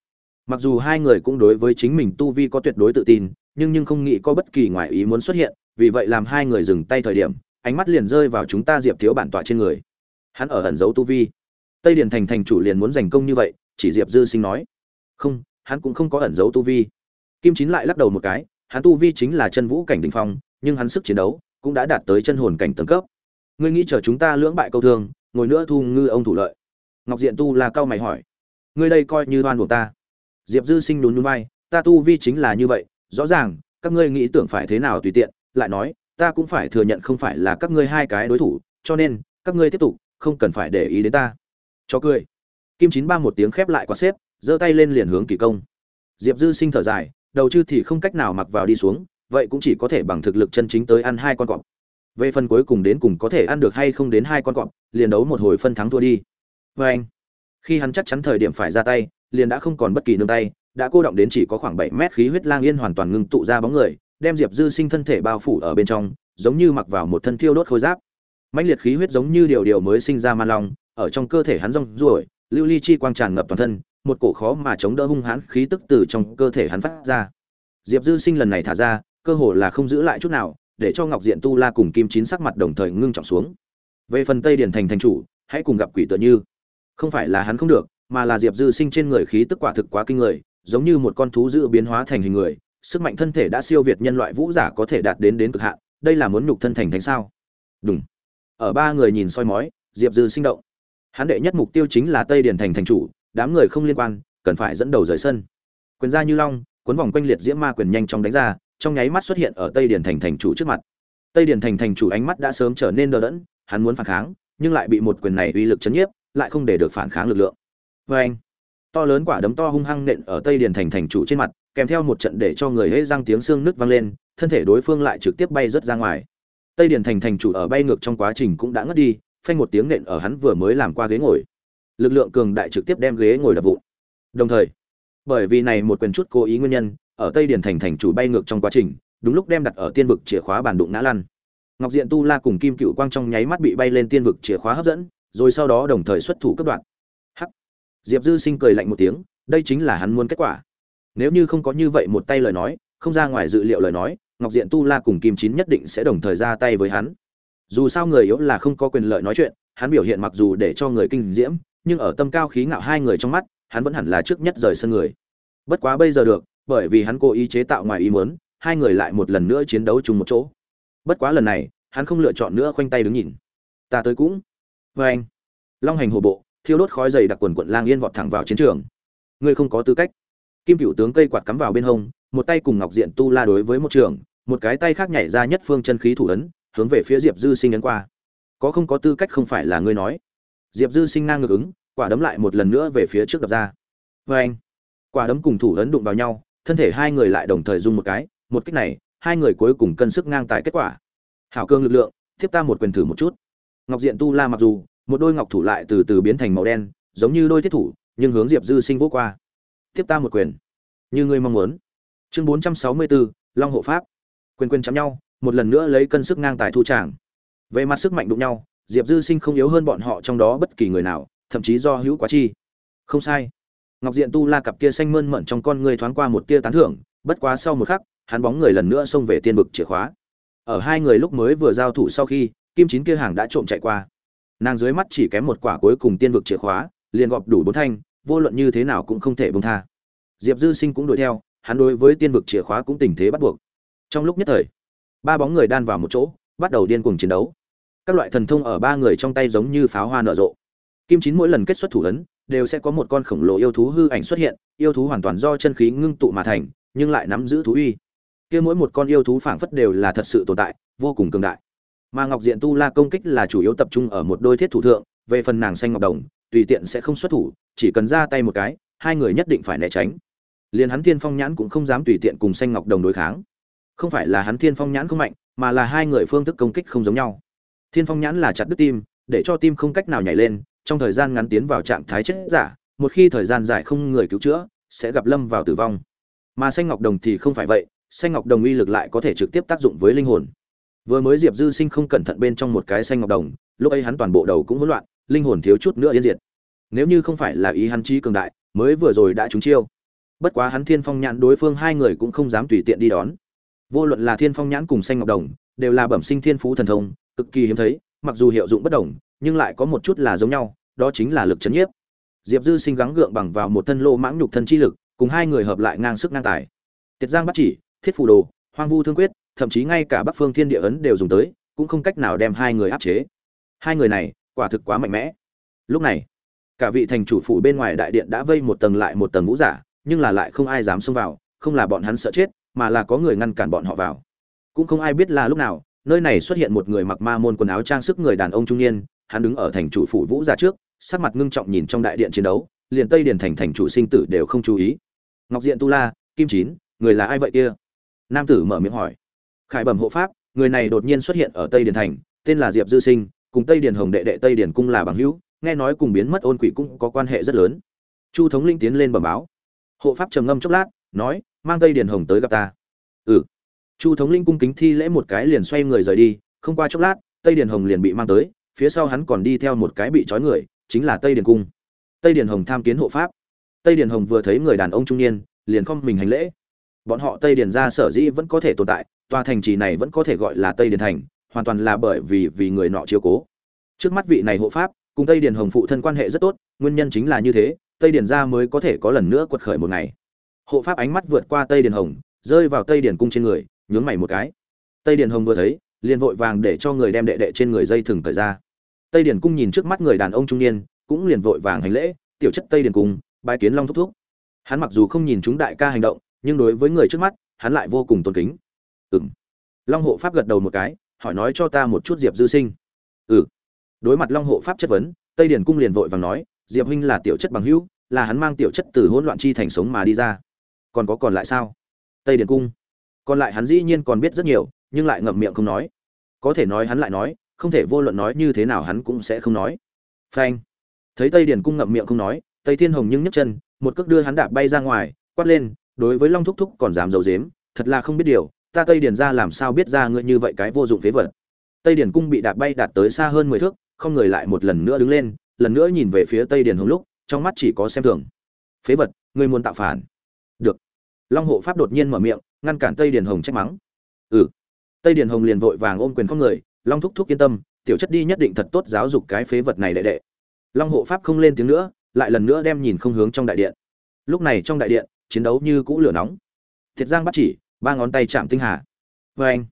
Mặc dù hai người cũng đối với chính mình tu vi có tuyệt đối tự tin, nhưng nhưng không nghĩ có bất kỳ ngoại ý muốn xuất hiện, vì vậy làm hai người dừng tay thời điểm, ánh mắt liền rơi vào chúng ta diệp thiếu bản tọa trên người. Hắn ở ẩn giấu tu vi. Tây điền thành thành chủ liền muốn giành công như vậy chỉ diệp dư sinh nói. Không, hắn cũng không có ẩn giấu tu vi. Kim chín lại lắc đầu một cái, hắn tu vi chính là chân vũ cảnh đình phong, nhưng hắn sức chiến đấu cũng đã đạt tới chân hồn cảnh tầng cấp. Ngươi nghĩ chờ chúng ta lưỡng bại câu thương, ngồi nữa thu ngư ông thủ lợi. Ngọc diện tu là cao mày hỏi. Ngươi đây coi như oan của ta. Diệp dư sinh lún núi vai, ta tu vi chính là như vậy, rõ ràng, các ngươi nghĩ tưởng phải thế nào tùy tiện, lại nói, ta cũng phải thừa nhận không phải là các ngươi hai cái đối thủ, cho nên, các ngươi tiếp tục, không cần phải để ý đến ta. Cho cười kim chín ba một tiếng khép lại quạt xếp, giơ tay lên liền hướng kỳ công. Diệp dư sinh thở dài, đầu chư thì không cách nào mặc vào đi xuống, vậy cũng chỉ có thể bằng thực lực chân chính tới ăn hai con cọp. Về phần cuối cùng đến cùng có thể ăn được hay không đến hai con cọp, liền đấu một hồi phân thắng thua đi. Vê anh. Khi hắn chắc chắn thời điểm phải ra tay, liền đã không còn bất kỳ nương tay, đã cô động đến chỉ có khoảng bảy mét khí huyết lang yên hoàn toàn ngưng tụ ra bóng người, đem diệp dư sinh thân thể bao phủ ở bên trong, giống như mặc vào một thân thiêu đốt khôi giáp. Mãnh liệt khí huyết giống như điều điều mới sinh ra man long, ở trong cơ thể hắn rong ruổi lưu ly chi quang tràn ngập toàn thân, một cổ khó mà chống đỡ hung hãn khí tức từ trong cơ thể hắn phát ra. Diệp dư sinh lần này thả ra, cơ hồ là không giữ lại chút nào, để cho ngọc diện tu la cùng kim chín sắc mặt đồng thời ngưng trọng xuống. Về phần tây điển thành thành chủ, hãy cùng gặp quỷ tựa như. Không phải là hắn không được, mà là diệp dư sinh trên người khí tức quả thực quá kinh người, giống như một con thú dữ biến hóa thành hình người, sức mạnh thân thể đã siêu việt nhân loại vũ giả có thể đạt đến đến cực hạn, đây là muốn nhục thân thành thánh sao? Đúng ở ba người nhìn soi mói, diệp dư sinh động hắn đệ nhất mục tiêu chính là tây điển thành thành chủ, đám người không liên quan, cần phải dẫn đầu rời sân. Quyền ra như long, cuốn vòng quanh liệt diễm ma quyền nhanh chóng đánh ra, trong nháy mắt xuất hiện ở tây điển thành thành chủ trước mặt. Tây điển thành thành chủ ánh mắt đã sớm trở nên đờ đẫn, hắn muốn phản kháng, nhưng lại bị một quyền này uy lực chấn nhiếp, lại không để được phản kháng lực lượng. Vê anh, to lớn quả đấm to hung hăng nện ở tây điển thành thành chủ trên mặt, kèm theo một trận để cho người hễ răng tiếng xương nứt vang lên, thân thể đối phương lại trực tiếp bay rớt ra ngoài. Tây điển thành thành chủ ở bay ngược trong quá trình cũng đã ngất đi phanh một tiếng nện ở hắn vừa mới làm qua ghế ngồi. Lực lượng cường đại trực tiếp đem ghế ngồi đập vụn. Đồng thời, bởi vì này một quyền chút cố ý nguyên nhân, ở tây điển thành thành chủ bay ngược trong quá trình, đúng lúc đem đặt ở tiên vực chìa khóa bàn đụng ngã lăn. Ngọc diện tu la cùng kim cựu quang trong nháy mắt bị bay lên tiên vực chìa khóa hấp dẫn, rồi sau đó đồng thời xuất thủ cấp đoạn hắc. Diệp dư sinh cười lạnh một tiếng, đây chính là hắn muốn kết quả. Nếu như không có như vậy một tay lời nói, không ra ngoài dự liệu lời nói, ngọc diện tu la cùng kim chín nhất định sẽ đồng thời ra tay với hắn dù sao người yếu là không có quyền lợi nói chuyện, hắn biểu hiện mặc dù để cho người kinh diễm, nhưng ở tâm cao khí ngạo hai người trong mắt, hắn vẫn hẳn là trước nhất rời sân người. Bất quá bây giờ được, bởi vì hắn cố ý chế tạo ngoài ý muốn, hai người lại một lần nữa chiến đấu chung một chỗ. Bất quá lần này, hắn không lựa chọn nữa khoanh tay đứng nhìn. Ta tới cũng. Vê anh, long hành hồ bộ, thiêu đốt khói dày đặc quần quận lang yên vọt thẳng vào chiến trường. Ngươi không có tư cách. Kim cựu tướng cây quạt cắm vào bên hông, một tay cùng ngọc diện tu la đối với một trường, một cái tay khác nhảy ra nhất phương chân khí thủ ấn hướng về phía diệp dư sinh ấn qua. Có không có tư cách không phải là ngươi nói. Diệp dư sinh ngang ngược ứng, quả đấm lại một lần nữa về phía trước đập ra. Vê anh, quả đấm cùng thủ ấn đụng vào nhau, thân thể hai người lại đồng thời dùng một cái, một cách này, hai người cuối cùng cân sức ngang tài kết quả. Hảo cương lực lượng tiếp ta một quyền thử một chút. Ngọc diện tu la mặc dù, một đôi ngọc thủ lại từ từ biến thành màu đen, giống như đôi thiết thủ, nhưng hướng diệp dư sinh vô qua. Tiếp ta một quyền, như ngươi mong muốn. Chương bốn trăm sáu mươi bốn, long hộ pháp. Quyền quyền chạm nhau một lần nữa lấy cân sức ngang tài thu tràng. Về mặt sức mạnh đụng nhau, diệp dư sinh không yếu hơn bọn họ trong đó bất kỳ người nào, thậm chí do hữu quá chi. Không sai. Ngọc diện tu la cặp kia xanh mơn mận trong con người thoáng qua một tia tán thưởng, bất quá sau một khắc, hắn bóng người lần nữa xông về tiên vực chìa khóa. Ở hai người lúc mới vừa giao thủ sau khi, kim chín kia hàng đã trộm chạy qua. Nàng dưới mắt chỉ kém một quả cuối cùng tiên vực chìa khóa, liền gọp đủ bốn thanh, vô luận như thế nào cũng không thể bông tha. Diệp dư sinh cũng đuổi theo, hắn đối với tiên vực chìa khóa cũng tình thế bắt buộc. Trong lúc nhất thời ba bóng người đan vào một chỗ, bắt đầu điên cuồng chiến đấu. Các loại thần thông ở ba người trong tay giống như pháo hoa nở rộ. Kim chín mỗi lần kết xuất thủ ấn, đều sẽ có một con khổng lồ yêu thú hư ảnh xuất hiện, yêu thú hoàn toàn do chân khí ngưng tụ mà thành, nhưng lại nắm giữ thú uy. Kia mỗi một con yêu thú phảng phất đều là thật sự tồn tại, vô cùng cường đại. Mà ngọc diện tu la công kích là chủ yếu tập trung ở một đôi thiết thủ thượng, về phần nàng xanh ngọc đồng, tùy tiện sẽ không xuất thủ, chỉ cần ra tay một cái, hai người nhất định phải né tránh. Liền hắn thiên phong nhãn cũng không dám tùy tiện cùng xanh ngọc đồng đối kháng không phải là hắn thiên phong nhãn không mạnh, mà là hai người phương thức công kích không giống nhau. Thiên phong nhãn là chặt đứt tim, để cho tim không cách nào nhảy lên, trong thời gian ngắn tiến vào trạng thái chết giả, một khi thời gian dài không người cứu chữa, sẽ gặp lâm vào tử vong. Mà xanh ngọc đồng thì không phải vậy, xanh ngọc đồng uy lực lại có thể trực tiếp tác dụng với linh hồn. Vừa mới diệp dư sinh không cẩn thận bên trong một cái xanh ngọc đồng, lúc ấy hắn toàn bộ đầu cũng hỗn loạn, linh hồn thiếu chút nữa yên diệt. Nếu như không phải là ý hắn trí cường đại, mới vừa rồi đã trúng chiêu. Bất quá hắn thiên phong nhãn đối phương hai người cũng không dám tùy tiện đi đón vô luận là thiên phong nhãn cùng xanh ngọc đồng, đều là bẩm sinh thiên phú thần thông, cực kỳ hiếm thấy, mặc dù hiệu dụng bất đồng, nhưng lại có một chút là giống nhau, đó chính là lực chấn nhiếp. Diệp dư sinh gắng gượng bằng vào một thân lô mãng nhục thân chi lực, cùng hai người hợp lại ngang sức ngang tài. Tiết giang bắt chỉ, thiết phù đồ, hoang vu thương quyết, thậm chí ngay cả bắc phương thiên địa ấn đều dùng tới, cũng không cách nào đem hai người áp chế. Hai người này, quả thực quá mạnh mẽ. Lúc này, cả vị thành chủ phủ bên ngoài đại điện đã vây một tầng lại một tầng vũ giả, nhưng là lại không ai dám xông vào, không là bọn hắn sợ chết mà là có người ngăn cản bọn họ vào. Cũng không ai biết là lúc nào, nơi này xuất hiện một người mặc ma môn quần áo trang sức người đàn ông trung niên, hắn đứng ở thành chủ phủ vũ gia trước, sắc mặt ngưng trọng nhìn trong đại điện chiến đấu, liền tây điền thành thành chủ sinh tử đều không chú ý. Ngọc diện tu la, kim chín, người là ai vậy kia? Nam tử mở miệng hỏi. Khải bẩm hộ pháp, người này đột nhiên xuất hiện ở tây điền thành, tên là diệp dư sinh, cùng tây điền hồng đệ đệ tây điền cung là bằng hữu, nghe nói cùng biến mất ôn quỷ cũng có quan hệ rất lớn. Chu thống linh tiến lên bẩm báo. Hộ pháp trầm ngâm chốc lát, nói mang tây điền hồng tới gặp ta. Ừ. Chu thống linh cung kính thi lễ một cái liền xoay người rời đi, không qua chốc lát, tây điền hồng liền bị mang tới, phía sau hắn còn đi theo một cái bị trói người, chính là tây điền cung. Tây điền hồng tham kiến hộ pháp. Tây điền hồng vừa thấy người đàn ông trung niên, liền không mình hành lễ. Bọn họ tây điền ra sở dĩ vẫn có thể tồn tại, tòa thành trì này vẫn có thể gọi là tây điền thành, hoàn toàn là bởi vì vì người nọ chiếu cố. Trước mắt vị này hộ pháp, cùng tây điền hồng phụ thân quan hệ rất tốt, nguyên nhân chính là như thế, tây điền ra mới có thể có lần nữa quật khởi một ngày hộ pháp ánh mắt vượt qua tây điền hồng, rơi vào tây điền cung trên người, nhướng mày một cái. Tây điền hồng vừa thấy, liền vội vàng để cho người đem đệ đệ trên người dây thừng thời ra. Tây điền cung nhìn trước mắt người đàn ông trung niên, cũng liền vội vàng hành lễ, tiểu chất tây điền cung, bái kiến long thúc thúc. Hắn mặc dù không nhìn chúng đại ca hành động, nhưng đối với người trước mắt, hắn lại vô cùng tôn kính. Ừ m long hộ pháp gật đầu một cái, hỏi nói cho ta một chút diệp dư sinh. Ừ. Đối mặt long hộ pháp chất vấn, tây điền cung liền vội vàng nói, diệp huynh là tiểu chất bằng hữu, là hắn mang tiểu chất từ hỗn loạn chi thành sống mà đi ra còn có còn lại sao? Tây điền cung. Còn lại hắn dĩ nhiên còn biết rất nhiều, nhưng lại ngậm miệng không nói. Có thể nói hắn lại nói, không thể vô luận nói như thế nào hắn cũng sẽ không nói. Phanh. Thấy tây điền cung ngậm miệng không nói, tây thiên hồng nhưng nhấc chân, một cước đưa hắn đạp bay ra ngoài, quát lên, đối với long thúc thúc còn dám giấu dếm thật là không biết điều, ta tây điền ra làm sao biết ra ngươi như vậy cái vô dụng phế vật. Tây điền cung bị đạp bay đạt tới xa hơn mười thước, không người lại một lần nữa đứng lên, lần nữa nhìn về phía tây điền hồng lúc, trong mắt chỉ có xem thường. Phế vật, ngươi muốn tạo phản? Long hộ pháp đột nhiên mở miệng, ngăn cản tây điền hồng trách mắng. Ừ. Tây điền hồng liền vội vàng ôm quyền con người, long thúc thúc yên tâm, tiểu chất đi nhất định thật tốt giáo dục cái phế vật này đệ đệ. Long hộ pháp không lên tiếng nữa, lại lần nữa đem nhìn không hướng trong đại điện. Lúc này trong đại điện, chiến đấu như cũ lửa nóng. Thiệt giang bắt chỉ, ba ngón tay chạm tinh hà. Vê anh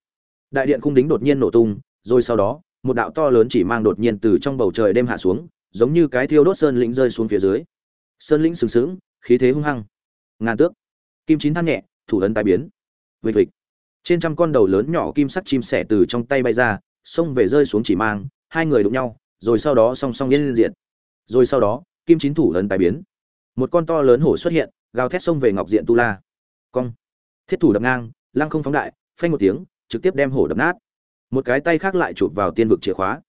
đại điện cung đính đột nhiên nổ tung, rồi sau đó, một đạo to lớn chỉ mang đột nhiên từ trong bầu trời đêm hạ xuống, giống như cái thiêu đốt sơn lĩnh rơi xuống phía dưới. Sơn lĩnh sừng sững, khí thế hung hăng. Ngàn tước kim chín than nhẹ, thủ ấn tai biến. Vịt vịt trên trăm con đầu lớn nhỏ kim sắt chim sẻ từ trong tay bay ra, xông về rơi xuống chỉ mang, hai người đụng nhau, rồi sau đó song song yên diện rồi sau đó, kim chín thủ ấn tai biến. Một con to lớn hổ xuất hiện, gào thét xông về ngọc diện tu la. Cong. Thiết thủ đập ngang, lăng không phóng đại, phanh một tiếng, trực tiếp đem hổ đập nát. Một cái tay khác lại chụp vào tiên vực chìa khóa.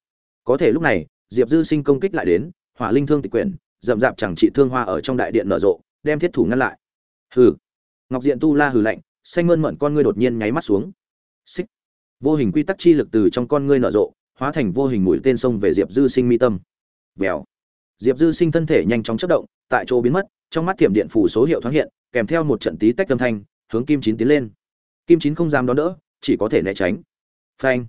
Có thể lúc này, diệp dư sinh công kích lại đến, hỏa linh thương tịch quyển, rậm rạp chẳng trị thương hoa ở trong đại điện nở rộ, đem thiết thủ ngăn lại. Hừ ngọc diện tu la hừ lạnh, xanh mơn mận con ngươi đột nhiên nháy mắt xuống. Xích. Vô hình quy tắc chi lực từ trong con ngươi nở rộ, hóa thành vô hình mũi tên sông về diệp dư sinh mi tâm. Vèo. Diệp dư sinh thân thể nhanh chóng chất động, tại chỗ biến mất, trong mắt thiểm điện phủ số hiệu thoáng hiện, kèm theo một trận tí tách âm thanh, hướng kim chín tiến lên. Kim chín không dám đón đỡ, chỉ có thể né tránh. Phanh.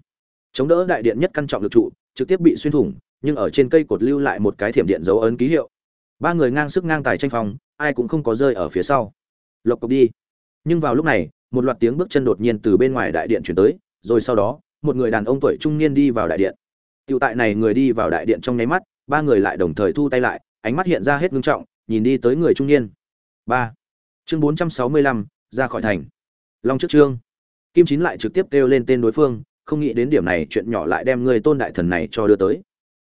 Chống đỡ đại điện nhất căn trọng lực trụ, trực tiếp bị xuyên thủng, nhưng ở trên cây cột lưu lại một cái thiểm điện dấu ấn ký hiệu. Ba người ngang sức ngang tài tranh phòng ai cũng không có rơi ở phía sau lộc cộc đi. Nhưng vào lúc này, một loạt tiếng bước chân đột nhiên từ bên ngoài đại điện chuyển tới, rồi sau đó, một người đàn ông tuổi trung niên đi vào đại điện. Tựu tại này người đi vào đại điện trong nháy mắt, ba người lại đồng thời thu tay lại, ánh mắt hiện ra hết ngưng trọng, nhìn đi tới người trung niên. Ba. Chương bốn trăm sáu mươi lăm, ra khỏi thành. Long trước trương. Kim chín lại trực tiếp kêu lên tên đối phương, không nghĩ đến điểm này chuyện nhỏ lại đem người tôn đại thần này cho đưa tới.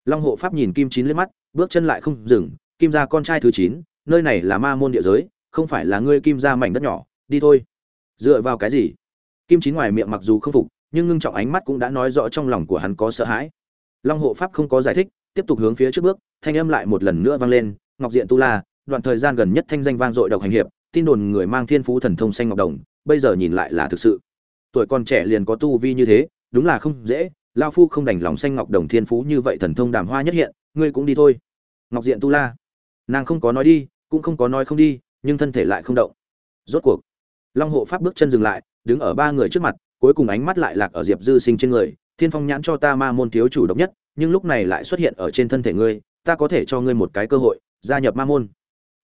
Long hộ pháp nhìn kim chín lên mắt, bước chân lại không dừng, kim gia con trai thứ chín, nơi này là ma môn địa giới không phải là ngươi kim gia mảnh đất nhỏ, đi thôi. Dựa vào cái gì? Kim chín ngoài miệng mặc dù không phục, nhưng ngưng trọng ánh mắt cũng đã nói rõ trong lòng của hắn có sợ hãi. Long hộ pháp không có giải thích, tiếp tục hướng phía trước bước, thanh âm lại một lần nữa vang lên, ngọc diện tu la, đoạn thời gian gần nhất thanh danh vang dội độc hành hiệp, tin đồn người mang thiên phú thần thông xanh ngọc đồng, bây giờ nhìn lại là thực sự. Tuổi còn trẻ liền có tu vi như thế, đúng là không dễ lao phu không đành lòng xanh ngọc đồng thiên phú như vậy thần thông đàm hoa nhất hiện, ngươi cũng đi thôi. Ngọc diện tu la, nàng không có nói đi, cũng không có nói không đi nhưng thân thể lại không động. Rốt cuộc, long hộ pháp bước chân dừng lại, đứng ở ba người trước mặt, cuối cùng ánh mắt lại lạc ở diệp dư sinh trên người, thiên phong nhãn cho ta ma môn thiếu chủ độc nhất, nhưng lúc này lại xuất hiện ở trên thân thể ngươi, ta có thể cho ngươi một cái cơ hội, gia nhập ma môn.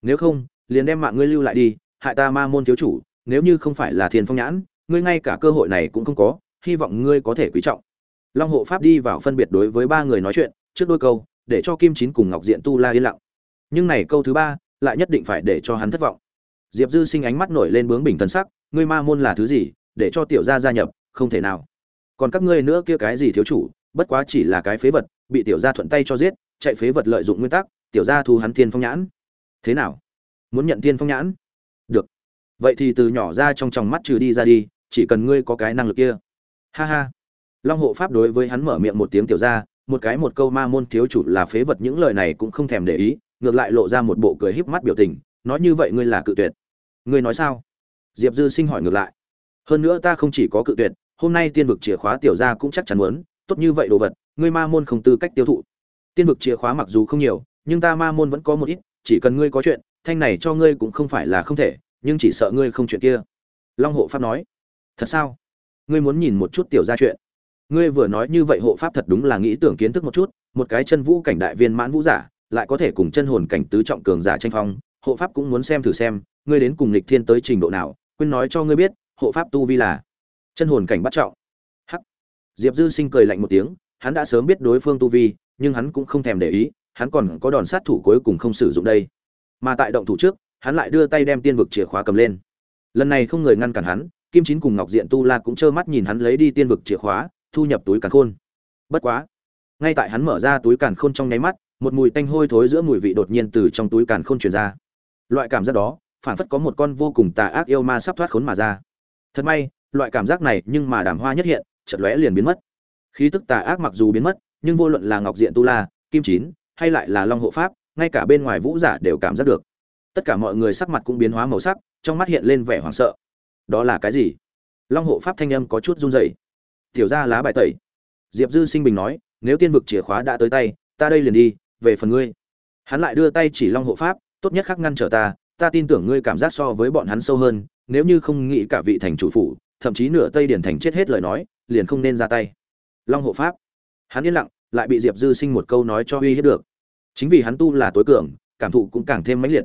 Nếu không, liền đem mạng ngươi lưu lại đi, hại ta ma môn thiếu chủ, nếu như không phải là thiên phong nhãn, ngươi ngay cả cơ hội này cũng không có, hy vọng ngươi có thể quý trọng. Long hộ pháp đi vào phân biệt đối với ba người nói chuyện, trước đôi câu, để cho kim chín cùng ngọc diện tu la yên lặng. Nhưng này câu thứ ba lại nhất định phải để cho hắn thất vọng. Diệp dư sinh ánh mắt nổi lên bướng bình thần sắc, ngươi ma môn là thứ gì, để cho tiểu gia gia nhập, không thể nào. Còn các ngươi nữa kia cái gì thiếu chủ, bất quá chỉ là cái phế vật, bị tiểu gia thuận tay cho giết, chạy phế vật lợi dụng nguyên tắc, tiểu gia thu hắn thiên phong nhãn. Thế nào? Muốn nhận thiên phong nhãn? Được. Vậy thì từ nhỏ ra trong tròng mắt trừ đi ra đi, chỉ cần ngươi có cái năng lực kia. Ha ha. Long hộ pháp đối với hắn mở miệng một tiếng tiểu gia, một cái một câu ma môn thiếu chủ là phế vật, những lời này cũng không thèm để ý ngược lại lộ ra một bộ cười híp mắt biểu tình, nói như vậy ngươi là cự tuyệt. Ngươi nói sao? Diệp dư sinh hỏi ngược lại. Hơn nữa ta không chỉ có cự tuyệt, hôm nay tiên vực chìa khóa tiểu gia cũng chắc chắn muốn, tốt như vậy đồ vật, ngươi ma môn không tư cách tiêu thụ. Tiên vực chìa khóa mặc dù không nhiều, nhưng ta ma môn vẫn có một ít, chỉ cần ngươi có chuyện, thanh này cho ngươi cũng không phải là không thể, nhưng chỉ sợ ngươi không chuyện kia. Long hộ pháp nói. Thật sao? Ngươi muốn nhìn một chút tiểu gia chuyện. Ngươi vừa nói như vậy hộ pháp thật đúng là nghĩ tưởng kiến thức một chút, một cái chân vũ cảnh đại viên mãn vũ giả lại có thể cùng chân hồn cảnh tứ trọng cường giả tranh phong, hộ pháp cũng muốn xem thử xem, ngươi đến cùng lịch thiên tới trình độ nào, quên nói cho ngươi biết, hộ pháp tu vi là chân hồn cảnh bắt trọng. Hắc. Diệp dư sinh cười lạnh một tiếng, hắn đã sớm biết đối phương tu vi, nhưng hắn cũng không thèm để ý, hắn còn có đòn sát thủ cuối cùng không sử dụng đây. Mà tại động thủ trước, hắn lại đưa tay đem tiên vực chìa khóa cầm lên. Lần này không người ngăn cản hắn, kim chín cùng ngọc diện tu la cũng trơ mắt nhìn hắn lấy đi tiên vực chìa khóa, thu nhập túi càn khôn. Bất quá, ngay tại hắn mở ra túi càn khôn trong nháy mắt một mùi tanh hôi thối giữa mùi vị đột nhiên từ trong túi càn khôn truyền ra. Loại cảm giác đó, phản phất có một con vô cùng tà ác yêu ma sắp thoát khốn mà ra. Thật may, loại cảm giác này nhưng mà đàm hoa nhất hiện, chợt lóe liền biến mất. Khí tức tà ác mặc dù biến mất, nhưng vô luận là ngọc diện tu la, kim chín, hay lại là long hộ pháp, ngay cả bên ngoài vũ giả đều cảm giác được. Tất cả mọi người sắc mặt cũng biến hóa màu sắc, trong mắt hiện lên vẻ hoảng sợ. Đó là cái gì? Long hộ pháp thanh âm có chút run rẩy. Tiểu ra lá bài tẩy. Diệp dư sinh bình nói, nếu tiên vực chìa khóa đã tới tay, ta đây liền đi về phần ngươi. Hắn lại đưa tay chỉ long hộ pháp, tốt nhất khắc ngăn trở ta ta tin tưởng ngươi cảm giác so với bọn hắn sâu hơn, nếu như không nghĩ cả vị thành chủ phủ, thậm chí nửa tây điển thành chết hết lời nói, liền không nên ra tay. Long hộ pháp. Hắn yên lặng, lại bị diệp dư sinh một câu nói cho uy hiếp được. Chính vì hắn tu là tối cường, cảm thụ cũng càng thêm mãnh liệt.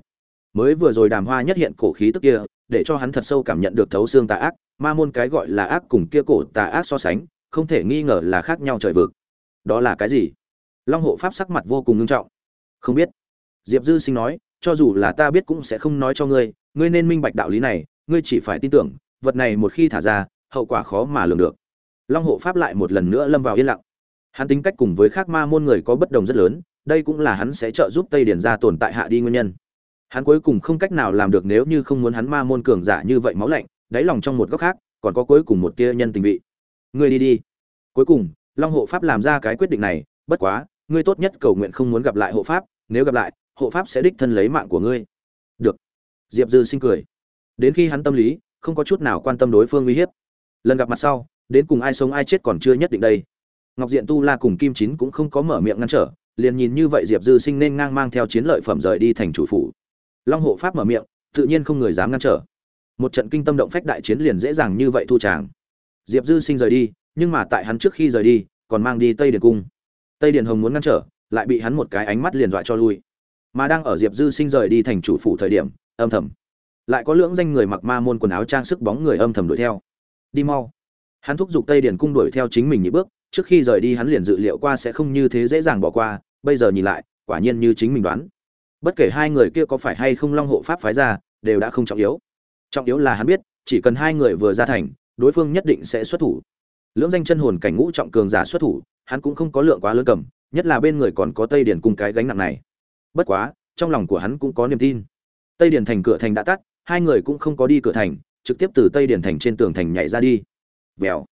Mới vừa rồi đàm hoa nhất hiện cổ khí tức kia, để cho hắn thật sâu cảm nhận được thấu xương tà ác, ma môn cái gọi là ác cùng kia cổ tà ác so sánh, không thể nghi ngờ là khác nhau trời vực. Đó là cái gì? Long hộ pháp sắc mặt vô cùng ngưng trọng. Không biết. Diệp dư sinh nói, cho dù là ta biết cũng sẽ không nói cho ngươi ngươi nên minh bạch đạo lý này, ngươi chỉ phải tin tưởng, vật này một khi thả ra, hậu quả khó mà lường được. Long hộ pháp lại một lần nữa lâm vào yên lặng. Hắn tính cách cùng với khác ma môn người có bất đồng rất lớn, đây cũng là hắn sẽ trợ giúp tây điển ra tồn tại hạ đi nguyên nhân. Hắn cuối cùng không cách nào làm được nếu như không muốn hắn ma môn cường giả như vậy máu lạnh, đáy lòng trong một góc khác, còn có cuối cùng một tia nhân tình vị. Ngươi đi đi. Cuối cùng, long hộ pháp làm ra cái quyết định này bất quá, ngươi tốt nhất cầu nguyện không muốn gặp lại hộ pháp, nếu gặp lại, hộ pháp sẽ đích thân lấy mạng của ngươi. Được. Diệp dư sinh cười. Đến khi hắn tâm lý, không có chút nào quan tâm đối phương uy hiếp. Lần gặp mặt sau, đến cùng ai sống ai chết còn chưa nhất định đây. Ngọc diện tu la cùng kim chín cũng không có mở miệng ngăn trở, liền nhìn như vậy diệp dư sinh nên ngang mang theo chiến lợi phẩm rời đi thành chủ phủ. Long hộ pháp mở miệng, tự nhiên không người dám ngăn trở. Một trận kinh tâm động phách đại chiến liền dễ dàng như vậy thu tràng. Diệp dư sinh rời đi, nhưng mà tại hắn trước khi rời đi, còn mang đi tây điền cung tây điền hồng muốn ngăn trở, lại bị hắn một cái ánh mắt liền dọa cho lui. Mà đang ở diệp dư sinh rời đi thành chủ phủ thời điểm, âm thầm. Lại có lưỡng danh người mặc ma môn quần áo trang sức bóng người âm thầm đuổi theo. Đi mau. Hắn thúc giục tây điền cung đuổi theo chính mình nhị bước, trước khi rời đi hắn liền dự liệu qua sẽ không như thế dễ dàng bỏ qua, bây giờ nhìn lại, quả nhiên như chính mình đoán. Bất kể hai người kia có phải hay không long hộ pháp phái ra, đều đã không trọng yếu. Trọng yếu là hắn biết, chỉ cần hai người vừa ra thành, đối phương nhất định sẽ xuất thủ lưỡng danh chân hồn cảnh ngũ trọng cường giả xuất thủ, hắn cũng không có lượng quá lớn cầm, nhất là bên người còn có tây điển cùng cái gánh nặng này. Bất quá, trong lòng của hắn cũng có niềm tin. Tây điển thành cửa thành đã tắt, hai người cũng không có đi cửa thành, trực tiếp từ tây điển thành trên tường thành nhảy ra đi. Vèo.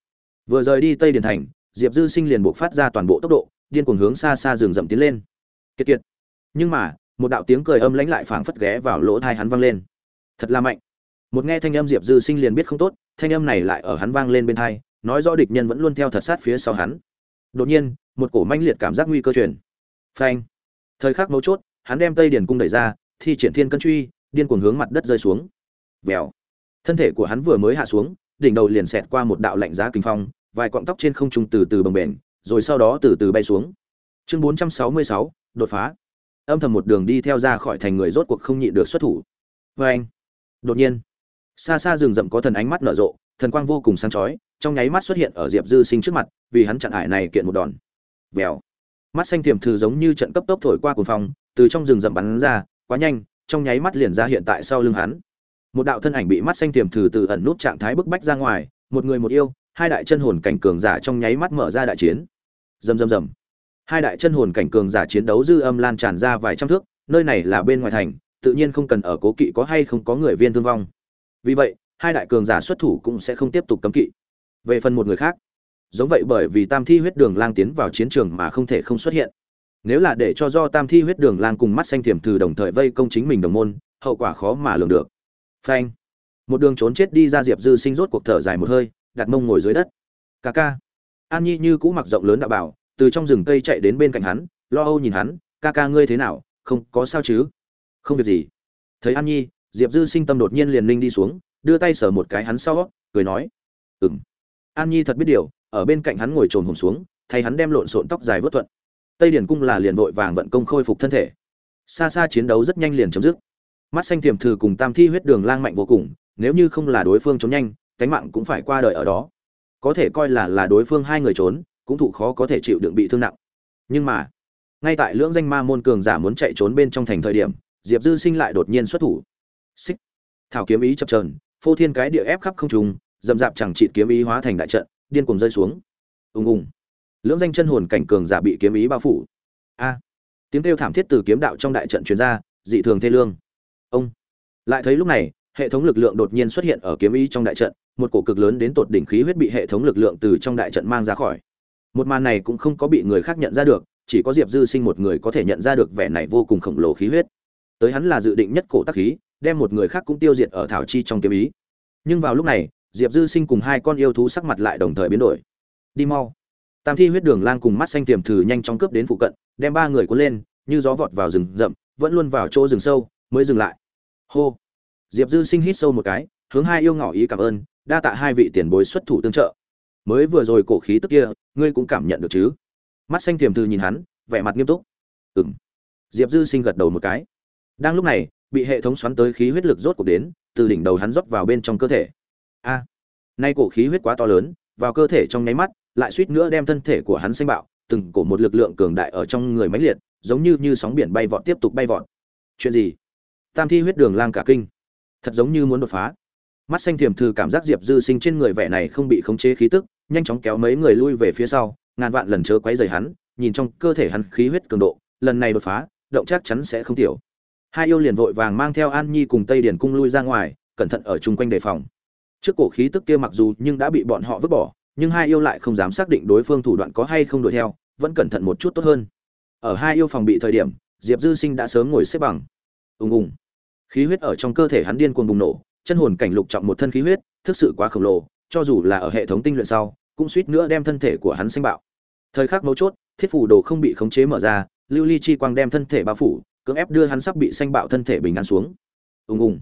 Vừa rời đi tây điển thành, diệp dư sinh liền buộc phát ra toàn bộ tốc độ, điên cuồng hướng xa xa rừng rậm tiến lên. Kiệt kiệt. Nhưng mà, một đạo tiếng cười âm lãnh lại phảng phất ghé vào lỗ thai hắn vang lên. Thật là mạnh. Một nghe thanh âm diệp dư sinh liền biết không tốt, thanh âm này lại ở hắn vang lên bên thai nói rõ địch nhân vẫn luôn theo thật sát phía sau hắn. Đột nhiên một cổ manh liệt cảm giác nguy cơ truyền. Phanh. Thời khắc mấu chốt hắn đem tây điền cung đẩy ra thi triển thiên cân truy điên cuồng hướng mặt đất rơi xuống. Vèo. Thân thể của hắn vừa mới hạ xuống đỉnh đầu liền xẹt qua một đạo lạnh giá kinh phong vài cọng tóc trên không trung từ từ bồng bềnh rồi sau đó từ từ bay xuống. Chương 466, đột phá. Âm thầm một đường đi theo ra khỏi thành người rốt cuộc không nhịn được xuất thủ. Vê anh đột nhiên xa xa rừng rậm có thần ánh mắt nở rộ thần quang vô cùng sáng chói, trong nháy mắt xuất hiện ở diệp dư sinh trước mặt, vì hắn chặn ải này kiện một đòn. Vèo. Mắt xanh tiềm thử giống như trận cấp tốc thổi qua cuồng phong, từ trong rừng rậm bắn ra, quá nhanh, trong nháy mắt liền ra hiện tại sau lưng hắn. Một đạo thân ảnh bị mắt xanh tiềm thử từ ẩn nút trạng thái bức bách ra ngoài, một người một yêu, hai đại chân hồn cảnh cường giả trong nháy mắt mở ra đại chiến. Rầm rầm rầm. Hai đại chân hồn cảnh cường giả chiến đấu dư âm lan tràn ra vài trăm thước, nơi này là bên ngoài thành, tự nhiên không cần ở cố kỵ có hay không có người viên thương vong. Vì vậy hai đại cường giả xuất thủ cũng sẽ không tiếp tục cấm kỵ. Về phần một người khác giống vậy bởi vì tam thi huyết đường lang tiến vào chiến trường mà không thể không xuất hiện. Nếu là để cho do tam thi huyết đường lang cùng mắt xanh thiểm từ đồng thời vây công chính mình đồng môn hậu quả khó mà lường được. Phanh. Một đường trốn chết đi ra diệp dư sinh rốt cuộc thở dài một hơi đặt mông ngồi dưới đất. Kaka, ca. An nhi như cũ mặc rộng lớn đạo bảo từ trong rừng cây chạy đến bên cạnh hắn lo âu nhìn hắn ca ca ngươi thế nào? Không có sao chứ? Không việc gì. Thấy an nhi diệp dư sinh tâm đột nhiên liền linh đi xuống đưa tay sờ một cái hắn sau cười nói ừm, an nhi thật biết điều ở bên cạnh hắn ngồi trồn hồn xuống thay hắn đem lộn xộn tóc dài vớt thuận. Tây điển cung là liền vội vàng vận công khôi phục thân thể. Xa xa chiến đấu rất nhanh liền chấm dứt. Mắt xanh tiềm thử cùng tam thi huyết đường lang mạnh vô cùng nếu như không là đối phương trốn nhanh cánh mạng cũng phải qua đời ở đó. Có thể coi là là đối phương hai người trốn cũng thụ khó có thể chịu đựng bị thương nặng. Nhưng mà ngay tại lưỡng danh ma môn cường giả muốn chạy trốn bên trong thành thời điểm diệp dư sinh lại đột nhiên xuất thủ. Xích. Thảo kiếm ý chập trờn phô thiên cái địa ép khắp không trùng dầm dạp chẳng trị kiếm ý hóa thành đại trận, điên cuồng rơi xuống. Ùng ùng. Lưỡng danh chân hồn cảnh cường giả bị kiếm ý bao phủ. A. À. Tiếng kêu thảm thiết từ kiếm đạo trong đại trận truyền ra, dị thường thê lương. Ông. Lại thấy lúc này, hệ thống lực lượng đột nhiên xuất hiện ở kiếm ý trong đại trận, một cổ cực lớn đến tột đỉnh khí huyết bị hệ thống lực lượng từ trong đại trận mang ra khỏi. Một màn này cũng không có bị người khác nhận ra được, chỉ có diệp dư sinh một người có thể nhận ra được vẻ này vô cùng khổng lồ khí huyết. Tới hắn là dự định nhất cổ tắc khí đem một người khác cũng tiêu diệt ở thảo chi trong kiếm ý. Nhưng vào lúc này, diệp dư sinh cùng hai con yêu thú sắc mặt lại đồng thời biến đổi. Đi mau. Tam thi huyết đường lang cùng mắt xanh tiềm thử nhanh chóng cướp đến phụ cận, đem ba người cuốn lên, như gió vọt vào rừng rậm, vẫn luôn vào chỗ rừng sâu, mới dừng lại. Hô. Diệp dư sinh hít sâu một cái, hướng hai yêu ngỏ ý cảm ơn, đa tạ hai vị tiền bối xuất thủ tương trợ. Mới vừa rồi cổ khí tức kia, ngươi cũng cảm nhận được chứ? Mắt xanh tiềm thư nhìn hắn, vẻ mặt nghiêm túc. Ừng diệp dư sinh gật đầu một cái. Đang lúc này bị hệ thống xoắn tới khí huyết lực rốt cuộc đến, từ đỉnh đầu hắn rót vào bên trong cơ thể. A, nay cổ khí huyết quá to lớn, vào cơ thể trong nháy mắt, lại suýt nữa đem thân thể của hắn xanh bạo, từng cổ một lực lượng cường đại ở trong người mãnh liệt, giống như như sóng biển bay vọt, tiếp tục bay vọt. Chuyện gì? Tam thi huyết đường lang cả kinh. Thật giống như muốn đột phá. Mắt xanh thiềm thư cảm giác diệp dư sinh trên người vẻ này không bị khống chế khí tức, nhanh chóng kéo mấy người lui về phía sau, ngàn vạn lần chớ quấy rầy hắn, nhìn trong cơ thể hắn khí huyết cường độ, lần này đột phá, động chắc chắn sẽ không tiểu hai yêu liền vội vàng mang theo an nhi cùng tây Điền cung lui ra ngoài, cẩn thận ở chung quanh đề phòng. Trước cổ khí tức kia mặc dù nhưng đã bị bọn họ vứt bỏ, nhưng hai yêu lại không dám xác định đối phương thủ đoạn có hay không đuổi theo, vẫn cẩn thận một chút tốt hơn. Ở hai yêu phòng bị thời điểm, diệp dư sinh đã sớm ngồi xếp bằng. Ùng ùng. Khí huyết ở trong cơ thể hắn điên cuồng bùng nổ, chân hồn cảnh lục trọng một thân khí huyết, thực sự quá khổng lồ, cho dù là ở hệ thống tinh luyện sau, cũng suýt nữa đem thân thể của hắn sinh bạo. Thời khắc mấu chốt, thiết phủ đồ không bị khống chế mở ra, lưu ly chi quang đem thân thể bao phủ cưỡng ép đưa hắn sắp bị xanh bạo thân thể bình an xuống. Ùng ùng.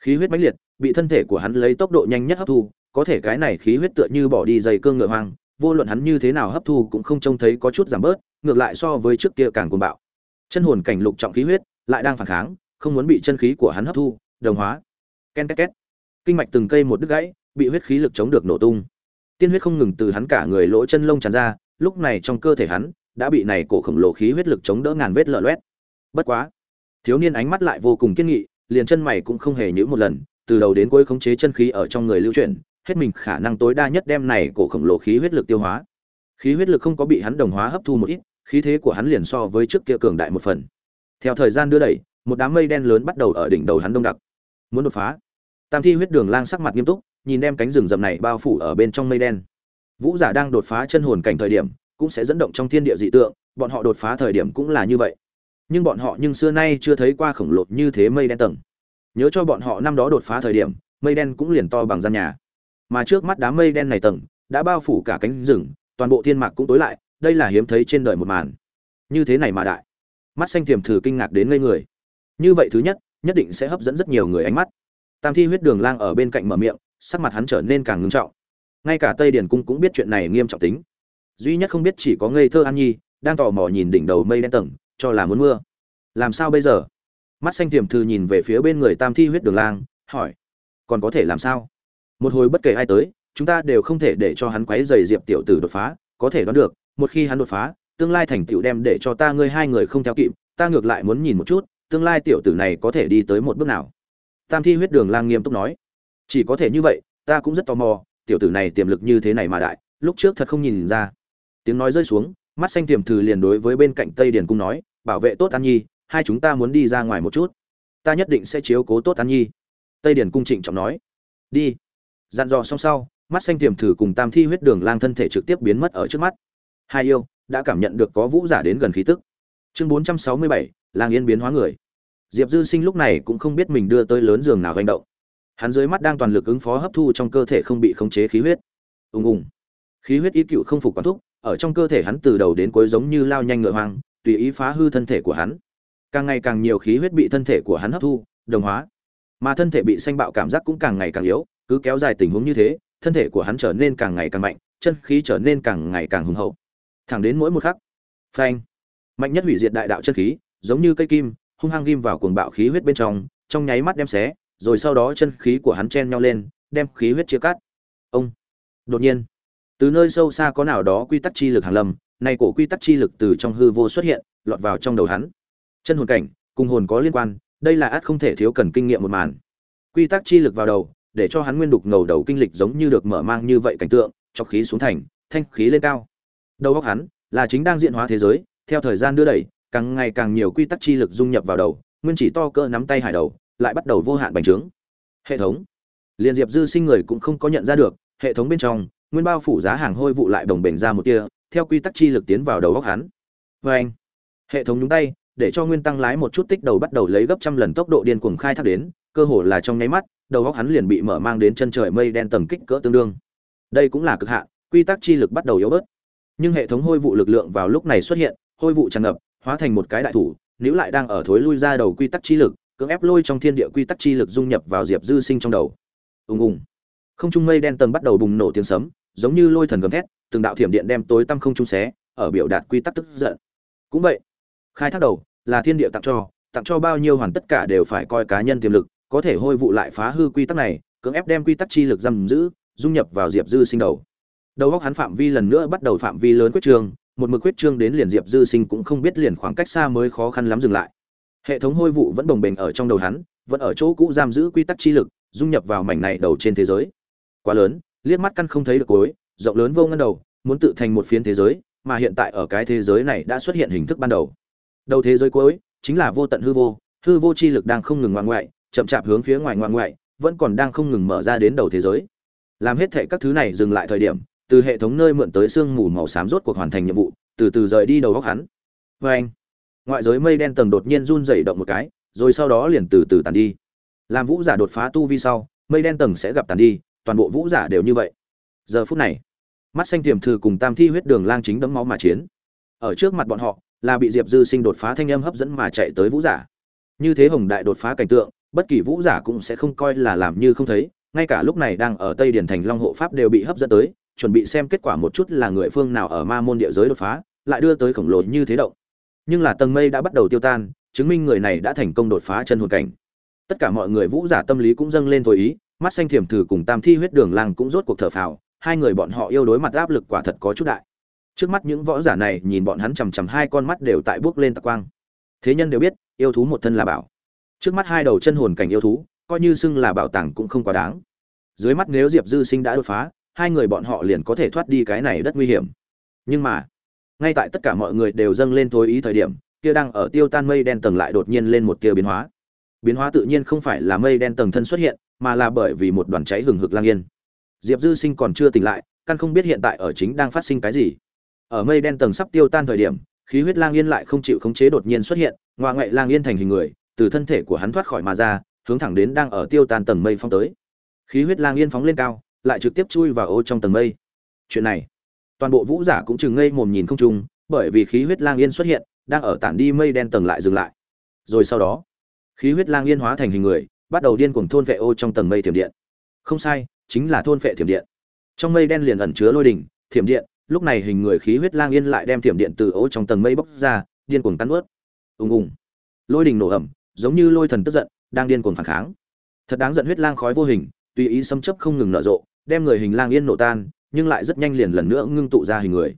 Khí huyết mãnh liệt, bị thân thể của hắn lấy tốc độ nhanh nhất hấp thu, có thể cái này khí huyết tựa như bỏ đi dây cương ngựa hoang, vô luận hắn như thế nào hấp thu cũng không trông thấy có chút giảm bớt, ngược lại so với trước kia càng cuồng bạo. Chân hồn cảnh lục trọng khí huyết lại đang phản kháng, không muốn bị chân khí của hắn hấp thu, đồng hóa. Ken két két. Kinh mạch từng cây một đứt gãy, bị huyết khí lực chống được nổ tung. Tiên huyết không ngừng từ hắn cả người lỗ chân lông tràn ra, lúc này trong cơ thể hắn đã bị này cổ khổng lồ khí huyết lực chống đỡ ngàn vết lở loét bất quá. Thiếu niên ánh mắt lại vô cùng kiên nghị, liền chân mày cũng không hề nhíu một lần, từ đầu đến cuối khống chế chân khí ở trong người lưu chuyển, hết mình khả năng tối đa nhất đem này cổ khổng lồ khí huyết lực tiêu hóa. Khí huyết lực không có bị hắn đồng hóa hấp thu một ít, khí thế của hắn liền so với trước kia cường đại một phần. Theo thời gian đưa đẩy, một đám mây đen lớn bắt đầu ở đỉnh đầu hắn đông đặc. Muốn đột phá. Tam thi huyết đường lang sắc mặt nghiêm túc, nhìn đem cánh rừng rậm này bao phủ ở bên trong mây đen. Vũ giả đang đột phá chân hồn cảnh thời điểm, cũng sẽ dẫn động trong thiên địa dị tượng, bọn họ đột phá thời điểm cũng là như vậy nhưng bọn họ nhưng xưa nay chưa thấy qua khổng lồ như thế mây đen tầng. Nhớ cho bọn họ năm đó đột phá thời điểm, mây đen cũng liền to bằng gian nhà. Mà trước mắt đám mây đen này tầng, đã bao phủ cả cánh rừng, toàn bộ thiên mạc cũng tối lại, đây là hiếm thấy trên đời một màn. Như thế này mà đại. Mắt xanh tiềm thử kinh ngạc đến ngây người. Như vậy thứ nhất nhất định sẽ hấp dẫn rất nhiều người ánh mắt. Tam thi huyết đường lang ở bên cạnh mở miệng, sắc mặt hắn trở nên càng ngưng trọng. Ngay cả tây điển cung cũng biết chuyện này nghiêm trọng tính. Duy nhất không biết chỉ có ngây thơ an nhi, đang tò mò nhìn đỉnh đầu mây đen tầng cho là muốn mưa. Làm sao bây giờ? Mắt xanh tiềm thư nhìn về phía bên người tam thi huyết đường lang, hỏi. Còn có thể làm sao? Một hồi bất kể ai tới, chúng ta đều không thể để cho hắn quấy dày diệp tiểu tử đột phá, có thể đoán được, một khi hắn đột phá, tương lai thành tựu đem để cho ta ngươi hai người không theo kịp, ta ngược lại muốn nhìn một chút, tương lai tiểu tử này có thể đi tới một bước nào. Tam thi huyết đường lang nghiêm túc nói. Chỉ có thể như vậy, ta cũng rất tò mò, tiểu tử này tiềm lực như thế này mà đại, lúc trước thật không nhìn ra. Tiếng nói rơi xuống, mắt xanh tiềm thư liền đối với bên cạnh tây điền cung nói bảo vệ tốt an nhi, hai chúng ta muốn đi ra ngoài một chút. Ta nhất định sẽ chiếu cố tốt an nhi. Tây điển cung trịnh trọng nói. Đi. Dặn dò xong sau, mắt xanh tiềm thử cùng tam thi huyết đường lang thân thể trực tiếp biến mất ở trước mắt. Hai yêu đã cảm nhận được có vũ giả đến gần khí tức. Chương bốn trăm sáu mươi bảy lang yên biến hóa người. Diệp dư sinh lúc này cũng không biết mình đưa tới lớn giường nào hành động. Hắn dưới mắt đang toàn lực ứng phó hấp thu trong cơ thể không bị khống chế khí huyết. Ùng ùng. Khí huyết ý cựu không phục quán thúc, ở trong cơ thể hắn từ đầu đến cuối giống như lao nhanh ngựa hoang tùy ý phá hư thân thể của hắn. Càng ngày càng nhiều khí huyết bị thân thể của hắn hấp thu, đồng hóa. Mà thân thể bị xanh bạo cảm giác cũng càng ngày càng yếu, cứ kéo dài tình huống như thế, thân thể của hắn trở nên càng ngày càng mạnh, chân khí trở nên càng ngày càng hùng hậu. Thẳng đến mỗi một khắc, phanh, mạnh nhất hủy diệt đại đạo chân khí, giống như cây kim, hung hăng ghim vào cuồng bạo khí huyết bên trong trong nháy mắt đem xé, rồi sau đó chân khí của hắn chen nhau lên, đem khí huyết chia cắt. Ông, đột nhiên, từ nơi sâu xa có nào đó quy tắc chi lực hàng lâm nay cổ quy tắc chi lực từ trong hư vô xuất hiện, lọt vào trong đầu hắn. Chân hồn cảnh, cùng hồn có liên quan, đây là át không thể thiếu cần kinh nghiệm một màn. Quy tắc chi lực vào đầu, để cho hắn nguyên đục ngầu đầu kinh lịch giống như được mở mang như vậy cảnh tượng cho khí xuống thành, thanh khí lên cao. Đầu óc hắn, là chính đang diễn hóa thế giới, theo thời gian đưa đẩy, càng ngày càng nhiều quy tắc chi lực dung nhập vào đầu, nguyên chỉ to cỡ nắm tay hải đầu, lại bắt đầu vô hạn bành trướng. Hệ thống. Liên diệp dư sinh người cũng không có nhận ra được, hệ thống bên trong, nguyên bao phủ giá hàng hôi vụ lại đồng bền ra một tia theo quy tắc chi lực tiến vào đầu góc hắn. Vê anh, hệ thống nhúng tay, để cho nguyên tăng lái một chút tích đầu bắt đầu lấy gấp trăm lần tốc độ điên cuồng khai thác đến, cơ hồ là trong nháy mắt, đầu góc hắn liền bị mở mang đến chân trời mây đen tầng kích cỡ tương đương. Đây cũng là cực hạn, quy tắc chi lực bắt đầu yếu bớt. Nhưng hệ thống hôi vụ lực lượng vào lúc này xuất hiện, hôi vụ tràn ngập, hóa thành một cái đại thủ nếu lại đang ở thối lui ra đầu quy tắc chi lực, cưỡng ép lôi trong thiên địa quy tắc chi lực dung nhập vào diệp dư sinh trong đầu. Ùng ùng. Không trung mây đen tầng bắt đầu bùng nổ tiếng sấm, giống như lôi thần gầm thét từng đạo thiểm điện đem tối tăm không trung xé, ở biểu đạt quy tắc tức giận. Cũng vậy, khai thác đầu là thiên địa tặng cho tặng cho bao nhiêu hoàn tất cả đều phải coi cá nhân tiềm lực, có thể hôi vụ lại phá hư quy tắc này, cưỡng ép đem quy tắc chi lực giam giữ, dung nhập vào diệp dư sinh đầu. Đầu góc hắn phạm vi lần nữa bắt đầu phạm vi lớn quyết trương một mực quyết trương đến liền diệp dư sinh cũng không biết liền khoảng cách xa mới khó khăn lắm dừng lại. Hệ thống hôi vụ vẫn đồng bình ở trong đầu hắn, vẫn ở chỗ cũ giam giữ quy tắc chi lực, dung nhập vào mảnh này đầu trên thế giới. Quá lớn, liếc mắt căn không thấy được cuối rộng lớn vô ngân đầu, muốn tự thành một phiến thế giới, mà hiện tại ở cái thế giới này đã xuất hiện hình thức ban đầu. Đầu thế giới cuối, chính là vô tận hư vô hư vô chi lực đang không ngừng ngoan ngoại, chậm chạp hướng phía ngoài ngoan ngoại, vẫn còn đang không ngừng mở ra đến đầu thế giới. Làm hết thệ các thứ này dừng lại thời điểm, từ hệ thống nơi mượn tới sương mù màu xám rốt cuộc hoàn thành nhiệm vụ, từ từ rời đi đầu góc hắn. Vê anh, ngoại giới mây đen tầng đột nhiên run dày động một cái, rồi sau đó liền từ từ tàn đi. Làm vũ giả đột phá tu vi sau, mây đen tầng sẽ gặp tàn đi, toàn bộ vũ giả đều như vậy. Giờ phút này mắt xanh tiềm thư cùng tam thi huyết đường lang chính đấm máu mà chiến. Ở trước mặt bọn họ, là bị diệp dư sinh đột phá thanh âm hấp dẫn mà chạy tới vũ giả. Như thế hồng đại đột phá cảnh tượng, bất kỳ vũ giả cũng sẽ không coi là làm như không thấy, ngay cả lúc này đang ở tây điển thành long hộ pháp đều bị hấp dẫn tới, chuẩn bị xem kết quả một chút là người phương nào ở ma môn địa giới đột phá, lại đưa tới khổng lồ như thế động. Nhưng là tầng mây đã bắt đầu tiêu tan, chứng minh người này đã thành công đột phá chân hồn cảnh. Tất cả mọi người vũ giả tâm lý cũng dâng lên thôi ý, mắt xanh thiểm thử cùng tam thi huyết đường lang cũng rốt cuộc thở phào hai người bọn họ yêu đối mặt áp lực quả thật có chút đại. Trước mắt những võ giả này nhìn bọn hắn chằm chằm hai con mắt đều tại bước lên tạc quang. Thế nhân đều biết, yêu thú một thân là bảo. Trước mắt hai đầu chân hồn cảnh yêu thú, coi như xưng là bảo tàng cũng không quá đáng. Dưới mắt nếu diệp dư sinh đã đột phá, hai người bọn họ liền có thể thoát đi cái này đất nguy hiểm. Nhưng mà, ngay tại tất cả mọi người đều dâng lên thối ý thời điểm, kia đang ở tiêu tan mây đen tầng lại đột nhiên lên một tia biến hóa. Biến hóa tự nhiên không phải là mây đen tầng thân xuất hiện, mà là bởi vì một đoàn cháy hừng hực lang yên diệp dư sinh còn chưa tỉnh lại, căn không biết hiện tại ở chính đang phát sinh cái gì. Ở mây đen tầng sắp tiêu tan thời điểm, khí huyết lang yên lại không chịu khống chế đột nhiên xuất hiện ngoại ngoại lang yên thành hình người, từ thân thể của hắn thoát khỏi mà ra, hướng thẳng đến đang ở tiêu tan tầng mây phong tới. Khí huyết lang yên phóng lên cao, lại trực tiếp chui vào ô trong tầng mây. Chuyện này, toàn bộ vũ giả cũng chừng ngây mồm nhìn không trung bởi vì khí huyết lang yên xuất hiện, đang ở tản đi mây đen tầng lại dừng lại. Rồi sau đó, khí huyết lang yên hóa thành hình người, bắt đầu điên cuồng thôn vệ ô trong tầng mây thiểm điện. Không sai chính là thôn vệ thiểm điện. Trong mây đen liền ẩn chứa lôi đỉnh, thiểm điện, lúc này hình người khí huyết lang yên lại đem thiểm điện từ ố trong tầng mây bốc ra, điên cuồng tán ướt ùng ùng. Lôi đỉnh nổ ẩm, giống như lôi thần tức giận, đang điên cuồng phản kháng. Thật đáng giận huyết lang khói vô hình, tùy ý xâm chấp không ngừng nở rộ, đem người hình lang yên nổ tan, nhưng lại rất nhanh liền lần nữa ngưng tụ ra hình người.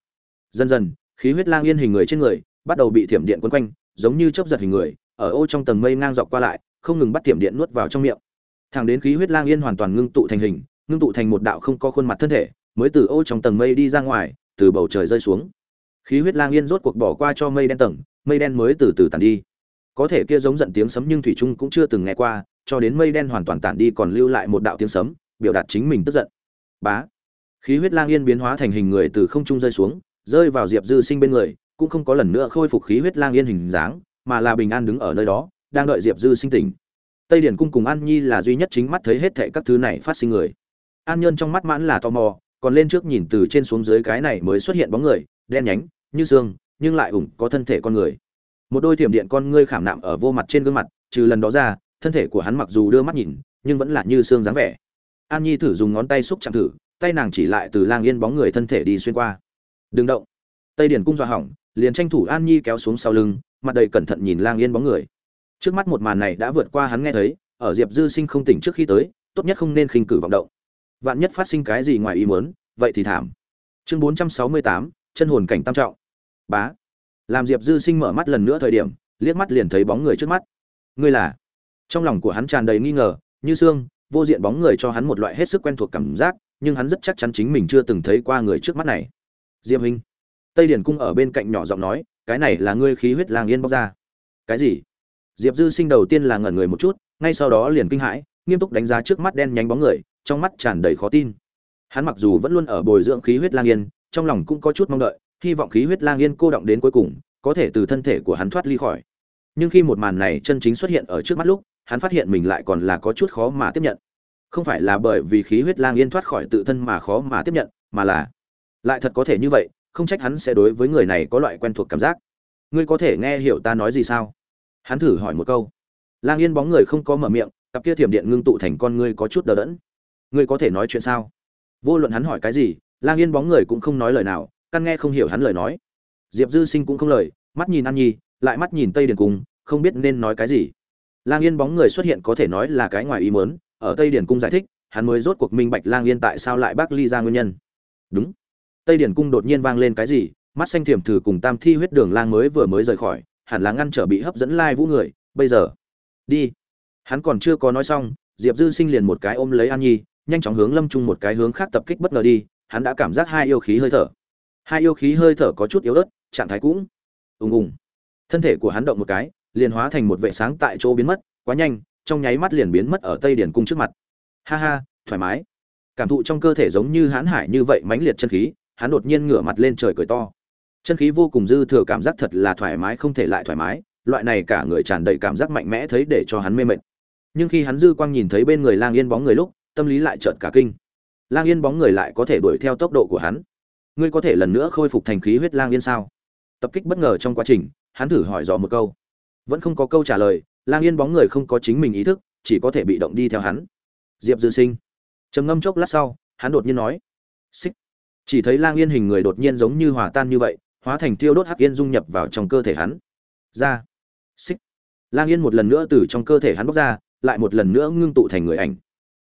Dần dần, khí huyết lang yên hình người trên người bắt đầu bị thiểm điện quấn quanh, giống như chớp giật hình người, ở ô trong tầng mây ngang dọc qua lại, không ngừng bắt thiểm điện nuốt vào trong miệng. Thẳng đến khí huyết lang yên hoàn toàn ngưng tụ thành hình ngưng tụ thành một đạo không có khuôn mặt thân thể, mới từ ô trong tầng mây đi ra ngoài, từ bầu trời rơi xuống. Khí huyết lang yên rốt cuộc bỏ qua cho mây đen tầng, mây đen mới từ từ tàn đi. Có thể kia giống giận tiếng sấm nhưng thủy trung cũng chưa từng nghe qua, cho đến mây đen hoàn toàn tản đi còn lưu lại một đạo tiếng sấm, biểu đạt chính mình tức giận. Bá! Khí huyết lang yên biến hóa thành hình người từ không trung rơi xuống, rơi vào diệp dư sinh bên người, cũng không có lần nữa khôi phục khí huyết lang yên hình dáng, mà là bình an đứng ở nơi đó, đang đợi diệp dư sinh tỉnh. Tây điển cung cùng an nhi là duy nhất chính mắt thấy hết thệ các thứ này phát sinh người an nhơn trong mắt mãn là tò mò, còn lên trước nhìn từ trên xuống dưới cái này mới xuất hiện bóng người, đen nhánh, như xương, nhưng lại ủng có thân thể con người. Một đôi thiểm điện con ngươi khảm nạm ở vô mặt trên gương mặt, trừ lần đó ra, thân thể của hắn mặc dù đưa mắt nhìn, nhưng vẫn là như xương dáng vẻ. An nhi thử dùng ngón tay xúc chạm thử, tay nàng chỉ lại từ lang yên bóng người thân thể đi xuyên qua. Đừng động. Tây điển cung dọa hỏng, liền tranh thủ an nhi kéo xuống sau lưng, mặt đầy cẩn thận nhìn lang yên bóng người. Trước mắt một màn này đã vượt qua hắn nghe thấy, ở diệp dư sinh không tỉnh trước khi tới, tốt nhất không nên khinh cử vọng động vạn nhất phát sinh cái gì ngoài ý muốn, vậy thì thảm. Chương bốn trăm sáu mươi tám, chân hồn cảnh tam trọng. Bá. Làm diệp dư sinh mở mắt lần nữa thời điểm, liếc mắt liền thấy bóng người trước mắt. Ngươi là? Trong lòng của hắn tràn đầy nghi ngờ, như xương, vô diện bóng người cho hắn một loại hết sức quen thuộc cảm giác, nhưng hắn rất chắc chắn chính mình chưa từng thấy qua người trước mắt này. Diệp huynh. Tây điển cung ở bên cạnh nhỏ giọng nói, cái này là ngươi khí huyết lang yên bóc ra. Cái gì? Diệp dư sinh đầu tiên là ngẩn người một chút, ngay sau đó liền kinh hãi, nghiêm túc đánh giá trước mắt đen nhánh bóng người trong mắt tràn đầy khó tin. Hắn mặc dù vẫn luôn ở bồi dưỡng khí huyết lang yên, trong lòng cũng có chút mong đợi, hy vọng khí huyết lang yên cô động đến cuối cùng, có thể từ thân thể của hắn thoát ly khỏi. Nhưng khi một màn này chân chính xuất hiện ở trước mắt lúc, hắn phát hiện mình lại còn là có chút khó mà tiếp nhận. Không phải là bởi vì khí huyết lang yên thoát khỏi tự thân mà khó mà tiếp nhận, mà là lại thật có thể như vậy, không trách hắn sẽ đối với người này có loại quen thuộc cảm giác. Ngươi có thể nghe hiểu ta nói gì sao? Hắn thử hỏi một câu. Lang yên bóng người không có mở miệng, cặp kia thiểm điện ngưng tụ thành con ngươi có chút đờ đẫn ngươi có thể nói chuyện sao? Vô luận hắn hỏi cái gì, lang yên bóng người cũng không nói lời nào, căn nghe không hiểu hắn lời nói. Diệp dư sinh cũng không lời, mắt nhìn an nhi, lại mắt nhìn tây điền cung, không biết nên nói cái gì. Lang yên bóng người xuất hiện có thể nói là cái ngoài ý mớn ở tây điền cung giải thích, hắn mới rốt cuộc minh bạch lang yên tại sao lại bác ly ra nguyên nhân. Đúng. Tây điền cung đột nhiên vang lên cái gì, mắt xanh thiểm thử cùng tam thi huyết đường lang mới vừa mới rời khỏi, hẳn là ngăn trở bị hấp dẫn lai vũ người, bây giờ. Đi. Hắn còn chưa có nói xong, diệp dư sinh liền một cái ôm lấy an nhi nhanh chóng hướng lâm trung một cái hướng khác tập kích bất ngờ đi, hắn đã cảm giác hai yêu khí hơi thở. Hai yêu khí hơi thở có chút yếu ớt, trạng thái cũng ùng ùng. Thân thể của hắn động một cái, liền hóa thành một vệ sáng tại chỗ biến mất, quá nhanh, trong nháy mắt liền biến mất ở tây điển cung trước mặt. Ha ha, thoải mái. Cảm thụ trong cơ thể giống như hãn hải như vậy mãnh liệt chân khí, hắn đột nhiên ngửa mặt lên trời cười to. Chân khí vô cùng dư thừa cảm giác thật là thoải mái không thể lại thoải mái, loại này cả người tràn đầy cảm giác mạnh mẽ thấy để cho hắn mê mệt. Nhưng khi hắn dư quang nhìn thấy bên người lang yên bóng người lúc tâm lý lại chợt cả kinh. Lang yên bóng người lại có thể đuổi theo tốc độ của hắn. Ngươi có thể lần nữa khôi phục thành khí huyết lang yên sao? Tập kích bất ngờ trong quá trình, hắn thử hỏi dò một câu. Vẫn không có câu trả lời, lang yên bóng người không có chính mình ý thức, chỉ có thể bị động đi theo hắn. Diệp dư sinh. Trầm ngâm chốc lát sau, hắn đột nhiên nói. Xích. Chỉ thấy lang yên hình người đột nhiên giống như hòa tan như vậy, hóa thành tiêu đốt hắc yên dung nhập vào trong cơ thể hắn. Ra. Xích. Lang yên một lần nữa từ trong cơ thể hắn bóc ra, lại một lần nữa ngưng tụ thành người ảnh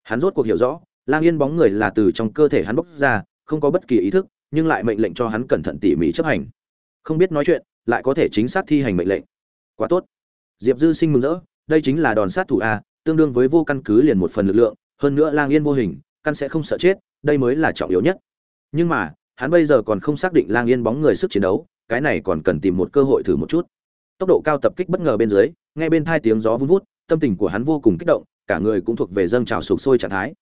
hắn rốt cuộc hiểu rõ, lang yên bóng người là từ trong cơ thể hắn bốc ra, không có bất kỳ ý thức, nhưng lại mệnh lệnh cho hắn cẩn thận tỉ mỉ chấp hành. Không biết nói chuyện, lại có thể chính xác thi hành mệnh lệnh. Quá tốt. Diệp dư sinh mừng rỡ, đây chính là đòn sát thủ a, tương đương với vô căn cứ liền một phần lực lượng, hơn nữa lang yên vô hình, căn sẽ không sợ chết, đây mới là trọng yếu nhất. Nhưng mà, hắn bây giờ còn không xác định lang yên bóng người sức chiến đấu, cái này còn cần tìm một cơ hội thử một chút. Tốc độ cao tập kích bất ngờ bên dưới, nghe bên thai tiếng gió vun vút, tâm tình của hắn vô cùng kích động cả người cũng thuộc về dâng trào sụp sôi trạng thái.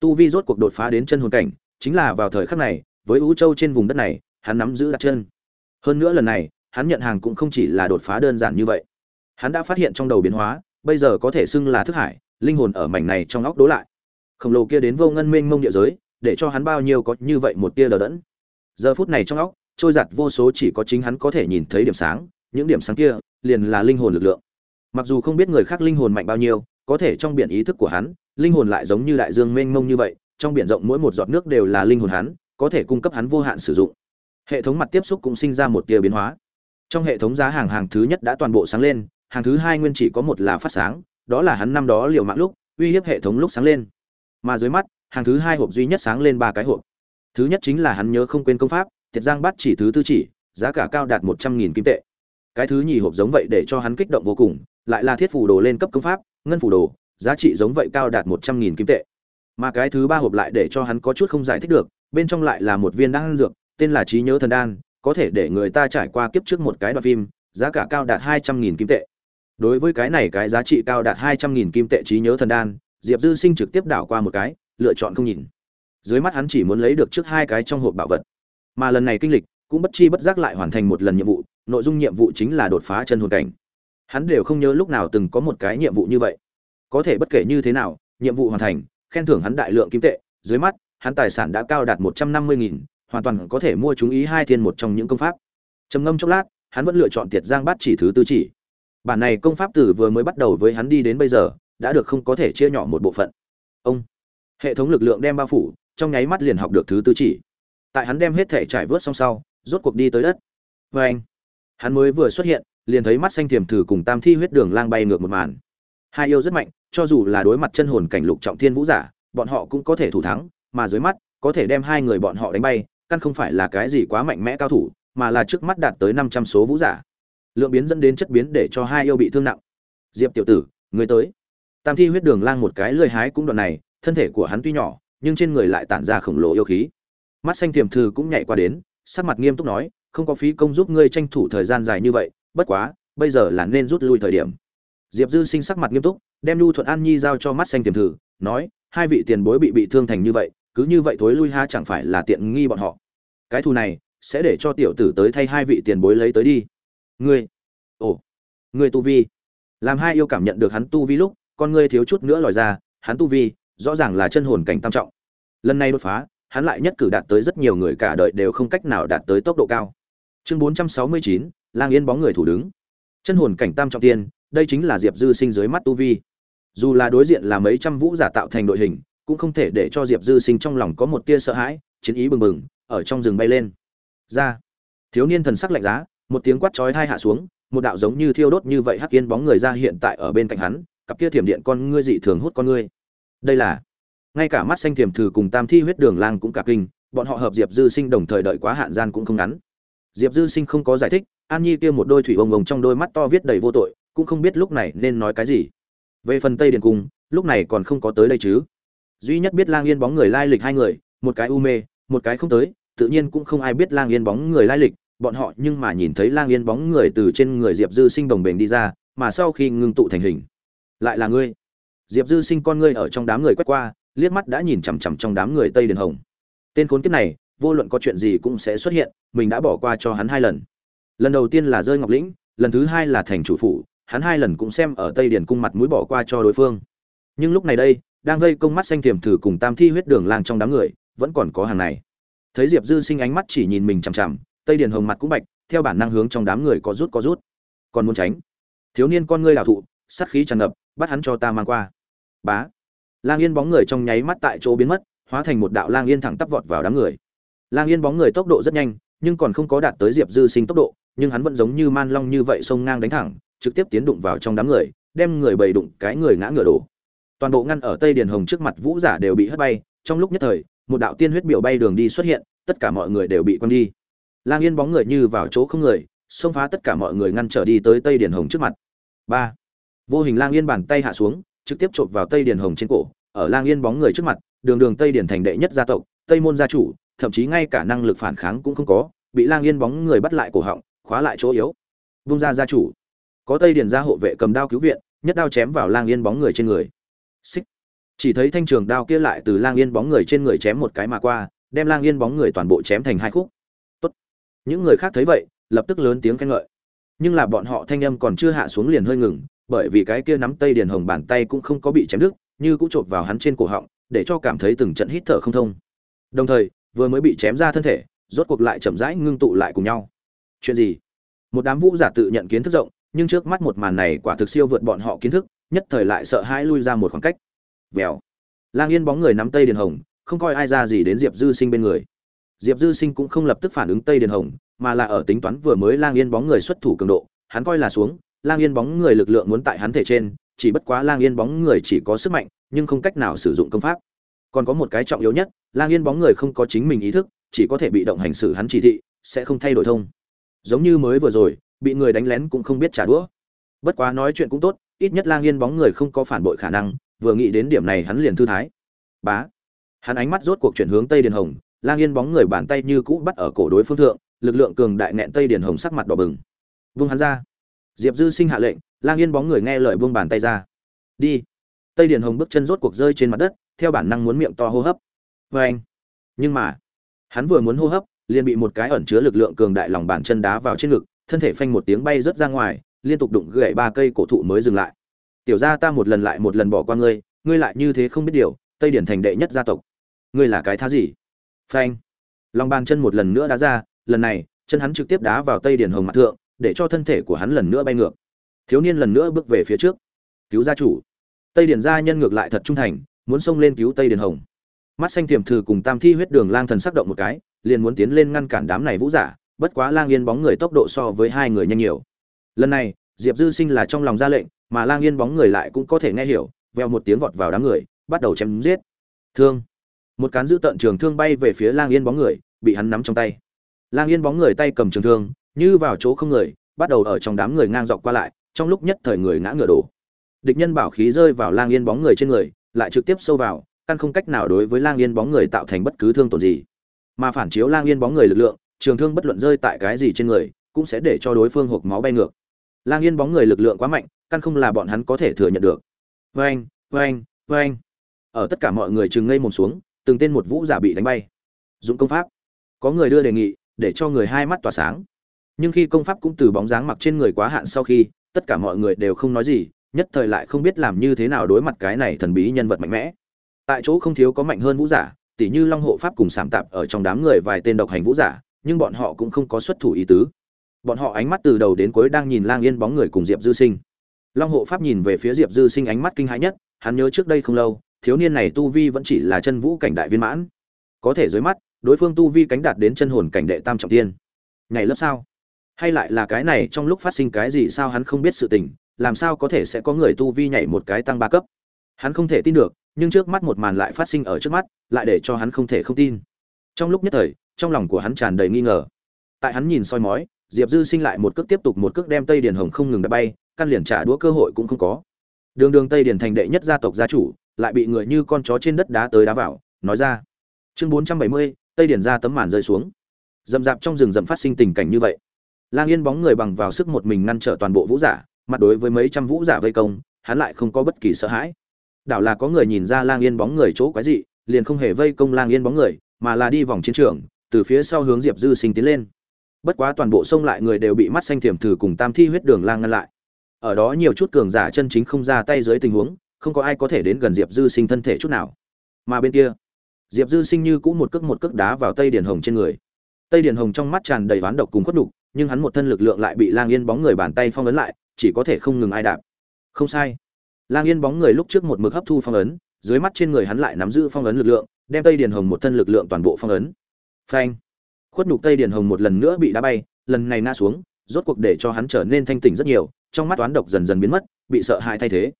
Tu vi rốt cuộc đột phá đến chân hồn cảnh, chính là vào thời khắc này, với ú châu trên vùng đất này, hắn nắm giữ đặt chân. Hơn nữa lần này, hắn nhận hàng cũng không chỉ là đột phá đơn giản như vậy. Hắn đã phát hiện trong đầu biến hóa, bây giờ có thể xưng là thức hải, linh hồn ở mảnh này trong óc đố lại. Khổng lồ kia đến vô ngân mênh mông địa giới, để cho hắn bao nhiêu có như vậy một tia lờ đẫn. Giờ phút này trong óc, trôi giặt vô số chỉ có chính hắn có thể nhìn thấy điểm sáng, những điểm sáng kia liền là linh hồn lực lượng. Mặc dù không biết người khác linh hồn mạnh bao nhiêu có thể trong biển ý thức của hắn, linh hồn lại giống như đại dương mênh mông như vậy, trong biển rộng mỗi một giọt nước đều là linh hồn hắn, có thể cung cấp hắn vô hạn sử dụng. Hệ thống mặt tiếp xúc cũng sinh ra một tia biến hóa. Trong hệ thống giá hàng hàng thứ nhất đã toàn bộ sáng lên, hàng thứ hai nguyên chỉ có một là phát sáng, đó là hắn năm đó liều mạng lúc, uy hiếp hệ thống lúc sáng lên. Mà dưới mắt, hàng thứ hai hộp duy nhất sáng lên ba cái hộp. Thứ nhất chính là hắn nhớ không quên công pháp thiệt giang bắt chỉ thứ tư chỉ, giá cả cao đạt một trăm nghìn kim tệ. Cái thứ nhì hộp giống vậy để cho hắn kích động vô cùng, lại là thiết phù đồ lên cấp công pháp ngân phủ đồ, giá trị giống vậy cao đạt một trăm nghìn kim tệ. Mà cái thứ ba hộp lại để cho hắn có chút không giải thích được, bên trong lại là một viên đan dược, tên là trí nhớ thần đan, có thể để người ta trải qua kiếp trước một cái đoạn phim, giá cả cao đạt hai trăm nghìn kim tệ. Đối với cái này cái giá trị cao đạt hai trăm nghìn kim tệ trí nhớ thần đan, diệp dư sinh trực tiếp đảo qua một cái, lựa chọn không nhìn. Dưới mắt hắn chỉ muốn lấy được trước hai cái trong hộp bảo vật. Mà lần này kinh lịch, cũng bất chi bất giác lại hoàn thành một lần nhiệm vụ, nội dung nhiệm vụ chính là đột phá chân hồn cảnh hắn đều không nhớ lúc nào từng có một cái nhiệm vụ như vậy. Có thể bất kể như thế nào, nhiệm vụ hoàn thành, khen thưởng hắn đại lượng kim tệ, dưới mắt, hắn tài sản đã cao đạt một trăm năm mươi nghìn, hoàn toàn có thể mua chúng ý hai thiên một trong những công pháp. Trầm ngâm chốc lát, hắn vẫn lựa chọn tiệt giang bát chỉ thứ tư chỉ. Bản này công pháp tử vừa mới bắt đầu với hắn đi đến bây giờ, đã được không có thể chia nhỏ một bộ phận. Ông. Hệ thống lực lượng đem bao phủ, trong nháy mắt liền học được thứ tư chỉ. Tại hắn đem hết thể trải vớt xong sau, rốt cuộc đi tới đất. Vê anh. Hắn mới vừa xuất hiện liền thấy mắt xanh thiềm thử cùng tam thi huyết đường lang bay ngược một màn. Hai yêu rất mạnh, cho dù là đối mặt chân hồn cảnh lục trọng thiên vũ giả, bọn họ cũng có thể thủ thắng, mà dưới mắt, có thể đem hai người bọn họ đánh bay, căn không phải là cái gì quá mạnh mẽ cao thủ, mà là trước mắt đạt tới năm trăm số vũ giả. Lượng biến dẫn đến chất biến để cho hai yêu bị thương nặng. Diệp tiểu tử, người tới. Tam thi huyết đường lang một cái lười hái cũng đoạn này, thân thể của hắn tuy nhỏ, nhưng trên người lại tản ra khổng lồ yêu khí. Mắt xanh tiềm thư cũng nhảy qua đến, sắc mặt nghiêm túc nói, không có phí công giúp ngươi tranh thủ thời gian dài như vậy bất quá, bây giờ là nên rút lui thời điểm. Diệp dư sinh sắc mặt nghiêm túc, đem lưu thuận an nhi giao cho mắt xanh tiềm thử, nói, hai vị tiền bối bị bị thương thành như vậy, cứ như vậy thối lui ha chẳng phải là tiện nghi bọn họ. Cái thù này, sẽ để cho tiểu tử tới thay hai vị tiền bối lấy tới đi. Ngươi, ồ, ngươi tu vi. Làm hai yêu cảm nhận được hắn tu vi lúc, con ngươi thiếu chút nữa lòi ra, hắn tu vi, rõ ràng là chân hồn cảnh tam trọng. Lần này đột phá, hắn lại nhất cử đạt tới rất nhiều người cả đời đều không cách nào đạt tới tốc độ cao. Chương bốn trăm sáu mươi chín lang yên bóng người thủ đứng. Chân hồn cảnh tam trọng tiên, đây chính là diệp dư sinh dưới mắt tu vi. Dù là đối diện là mấy trăm vũ giả tạo thành đội hình, cũng không thể để cho diệp dư sinh trong lòng có một tia sợ hãi, chiến ý bừng bừng, ở trong rừng bay lên. Ra. Thiếu niên thần sắc lạnh giá, một tiếng quát chói thai hạ xuống, một đạo giống như thiêu đốt như vậy hắc yên bóng người ra hiện tại ở bên cạnh hắn, cặp kia thiểm điện con ngươi dị thường hút con ngươi. Đây là, ngay cả mắt xanh thiểm thử cùng tam thi huyết đường lang cũng cả kinh, bọn họ hợp diệp dư sinh đồng thời đợi quá hạn gian cũng không ngắn diệp dư sinh không có giải thích, an nhi kia một đôi thủy ông ông trong đôi mắt to viết đầy vô tội, cũng không biết lúc này nên nói cái gì. Về phần tây điền cung, lúc này còn không có tới đây chứ. Duy nhất biết lang yên bóng người lai lịch hai người, một cái u mê, một cái không tới, tự nhiên cũng không ai biết lang yên bóng người lai lịch, bọn họ nhưng mà nhìn thấy lang yên bóng người từ trên người diệp dư sinh đồng bền đi ra, mà sau khi ngưng tụ thành hình. Lại là ngươi. Diệp dư sinh con ngươi ở trong đám người quét qua, liếc mắt đã nhìn chằm chằm trong đám người tây điền hồng. Tên khốn kiếp này vô luận có chuyện gì cũng sẽ xuất hiện, mình đã bỏ qua cho hắn hai lần. Lần đầu tiên là rơi ngọc lĩnh, lần thứ hai là thành chủ phủ, hắn hai lần cũng xem ở tây điền cung mặt mũi bỏ qua cho đối phương. Nhưng lúc này đây, đang vây công mắt xanh tiềm thử cùng tam thi huyết đường lang trong đám người, vẫn còn có hàng này. Thấy diệp dư sinh ánh mắt chỉ nhìn mình chằm chằm, tây điền hồng mặt cũng bạch, theo bản năng hướng trong đám người có rút có rút. Còn muốn tránh? Thiếu niên con ngươi đảo thụ, sát khí tràn ngập, bắt hắn cho ta mang qua. Bá. Lang yên bóng người trong nháy mắt tại chỗ biến mất, hóa thành một đạo lang yên thẳng tắp vọt vào đám người lang yên bóng người tốc độ rất nhanh, nhưng còn không có đạt tới diệp dư sinh tốc độ, nhưng hắn vẫn giống như man long như vậy xông ngang đánh thẳng, trực tiếp tiến đụng vào trong đám người, đem người bầy đụng cái người ngã ngửa đổ. Toàn bộ ngăn ở tây điền hồng trước mặt vũ giả đều bị hất bay, trong lúc nhất thời, một đạo tiên huyết biểu bay đường đi xuất hiện, tất cả mọi người đều bị quăng đi. Lang yên bóng người như vào chỗ không người, xông phá tất cả mọi người ngăn trở đi tới tây điền hồng trước mặt. Ba. Vô hình lang yên bàn tay hạ xuống, trực tiếp chộp vào tây điền hồng trên cổ, ở lang yên bóng người trước mặt, đường đường tây điền thành đệ nhất gia tộc, tây môn gia chủ thậm chí ngay cả năng lực phản kháng cũng không có, bị lang yên bóng người bắt lại cổ họng, khóa lại chỗ yếu. Vung ra gia chủ. Có tây điền gia hộ vệ cầm đao cứu viện, nhất đao chém vào lang yên bóng người trên người. Xích. Chỉ thấy thanh trường đao kia lại từ lang yên bóng người trên người chém một cái mà qua, đem lang yên bóng người toàn bộ chém thành hai khúc. Tốt. những người khác thấy vậy, lập tức lớn tiếng khen ngợi. Nhưng là bọn họ thanh âm còn chưa hạ xuống liền hơi ngừng, bởi vì cái kia nắm tây điền hồng bàn tay cũng không có bị chém đứt, như cũng chộp vào hắn trên cổ họng, để cho cảm thấy từng trận hít thở không thông. Đồng thời vừa mới bị chém ra thân thể, rốt cuộc lại chậm rãi ngưng tụ lại cùng nhau. Chuyện gì? Một đám vũ giả tự nhận kiến thức rộng, nhưng trước mắt một màn này quả thực siêu vượt bọn họ kiến thức, nhất thời lại sợ hãi lui ra một khoảng cách. Vèo. Lang yên bóng người nắm tây điền hồng, không coi ai ra gì đến diệp dư sinh bên người. Diệp dư sinh cũng không lập tức phản ứng tây điền hồng, mà là ở tính toán vừa mới lang yên bóng người xuất thủ cường độ, hắn coi là xuống, lang yên bóng người lực lượng muốn tại hắn thể trên, chỉ bất quá lang yên bóng người chỉ có sức mạnh, nhưng không cách nào sử dụng công pháp còn có một cái trọng yếu nhất, lang yên bóng người không có chính mình ý thức, chỉ có thể bị động hành xử hắn chỉ thị, sẽ không thay đổi thông. Giống như mới vừa rồi, bị người đánh lén cũng không biết trả đũa. Bất quá nói chuyện cũng tốt, ít nhất lang yên bóng người không có phản bội khả năng, vừa nghĩ đến điểm này hắn liền thư thái. Bá. Hắn ánh mắt rốt cuộc chuyển hướng tây điền hồng, lang yên bóng người bàn tay như cũ bắt ở cổ đối phương thượng, lực lượng cường đại nẹn tây điền hồng sắc mặt đỏ bừng. Vung hắn ra. Diệp dư sinh hạ lệnh, lang yên bóng người nghe lời vương bàn tay ra. Đi. Tây điền hồng bước chân rốt cuộc rơi trên mặt đất theo bản năng muốn miệng to hô hấp. Vê anh, nhưng mà, hắn vừa muốn hô hấp, liền bị một cái ẩn chứa lực lượng cường đại lòng bàn chân đá vào trên ngực, thân thể phanh một tiếng bay rớt ra ngoài, liên tục đụng gãy ba cây cổ thụ mới dừng lại. Tiểu gia ta một lần lại một lần bỏ qua ngươi ngươi lại như thế không biết điều, tây điển thành đệ nhất gia tộc. Ngươi là cái thá gì? Phanh, lòng bàn chân một lần nữa đá ra, lần này, chân hắn trực tiếp đá vào tây điển hồng mặt thượng, để cho thân thể của hắn lần nữa bay ngược. Thiếu niên lần nữa bước về phía trước. Cứu gia chủ. Tây điển gia nhân ngược lại thật trung thành muốn xông lên cứu tây Điền hồng. Mắt xanh tiềm thử cùng tam thi huyết đường lang thần sắc động một cái, liền muốn tiến lên ngăn cản đám này vũ giả, bất quá lang yên bóng người tốc độ so với hai người nhanh nhiều. Lần này, diệp dư sinh là trong lòng ra lệnh, mà lang yên bóng người lại cũng có thể nghe hiểu veo một tiếng vọt vào đám người, bắt đầu chém giết. Thương. Một cán giữ tận trường thương bay về phía lang yên bóng người, bị hắn nắm trong tay. Lang yên bóng người tay cầm trường thương, như vào chỗ không người, bắt đầu ở trong đám người ngang dọc qua lại, trong lúc nhất thời người ngã ngựa đổ. Địch nhân bảo khí rơi vào lang yên bóng người trên người lại trực tiếp sâu vào, căn không cách nào đối với lang yên bóng người tạo thành bất cứ thương tổn gì. Mà phản chiếu lang yên bóng người lực lượng, trường thương bất luận rơi tại cái gì trên người, cũng sẽ để cho đối phương hộp máu bay ngược. Lang yên bóng người lực lượng quá mạnh, căn không là bọn hắn có thể thừa nhận được. Vâng vâng vâng ở tất cả mọi người chừng ngây mồm xuống, từng tên một vũ giả bị đánh bay. Dụng công pháp. Có người đưa đề nghị, để cho người hai mắt tỏa sáng. Nhưng khi công pháp cũng từ bóng dáng mặc trên người quá hạn sau khi, tất cả mọi người đều không nói gì nhất thời lại không biết làm như thế nào đối mặt cái này thần bí nhân vật mạnh mẽ. Tại chỗ không thiếu có mạnh hơn vũ giả, tỉ như long hộ pháp cùng sảm tạp ở trong đám người vài tên độc hành vũ giả, nhưng bọn họ cũng không có xuất thủ ý tứ. Bọn họ ánh mắt từ đầu đến cuối đang nhìn lang yên bóng người cùng diệp dư sinh. Long hộ pháp nhìn về phía diệp dư sinh ánh mắt kinh hãi nhất, hắn nhớ trước đây không lâu, thiếu niên này tu vi vẫn chỉ là chân vũ cảnh đại viên mãn. Có thể dưới mắt, đối phương tu vi cánh đạt đến chân hồn cảnh đệ tam trọng tiên. Ngày lớp sao? Hay lại là cái này trong lúc phát sinh cái gì sao hắn không biết sự tình làm sao có thể sẽ có người tu vi nhảy một cái tăng ba cấp? Hắn không thể tin được, nhưng trước mắt một màn lại phát sinh ở trước mắt, lại để cho hắn không thể không tin. Trong lúc nhất thời, trong lòng của hắn tràn đầy nghi ngờ. Tại hắn nhìn soi mói, diệp dư sinh lại một cước tiếp tục một cước đem tây điền hồng không ngừng đá bay, căn liền trả đũa cơ hội cũng không có. Đường đường tây điền thành đệ nhất gia tộc gia chủ, lại bị người như con chó trên đất đá tới đá vào, nói ra. Chương bốn trăm bảy mươi, tây điền ra tấm màn rơi xuống. Dầm p trong rừng rậm phát sinh tình cảnh như vậy. Lang yên bóng người bằng vào sức một mình ngăn trở toàn bộ vũ giả mặt đối với mấy trăm vũ giả vây công, hắn lại không có bất kỳ sợ hãi. Đảo là có người nhìn ra lang yên bóng người chỗ quái dị, liền không hề vây công lang yên bóng người, mà là đi vòng chiến trường, từ phía sau hướng diệp dư sinh tiến lên. Bất quá toàn bộ sông lại người đều bị mắt xanh thiểm thử cùng tam thi huyết đường lang ngăn lại. Ở đó nhiều chút cường giả chân chính không ra tay dưới tình huống, không có ai có thể đến gần diệp dư sinh thân thể chút nào. Mà bên kia, diệp dư sinh như cũng một cước một cước đá vào tây điền hồng trên người. Tây điền hồng trong mắt tràn đầy ván độc cùng khuất đục nhưng hắn một thân lực lượng lại bị lang yên bóng người bàn tay phong ấn lại chỉ có thể không ngừng ai đạp. Không sai. Lang yên bóng người lúc trước một mực hấp thu phong ấn, dưới mắt trên người hắn lại nắm giữ phong ấn lực lượng, đem tây điền hồng một thân lực lượng toàn bộ phong ấn. Phanh. Khuất nhục tây điền hồng một lần nữa bị đá bay, lần này ngã xuống, rốt cuộc để cho hắn trở nên thanh tỉnh rất nhiều, trong mắt toán độc dần dần biến mất, bị sợ hãi thay thế.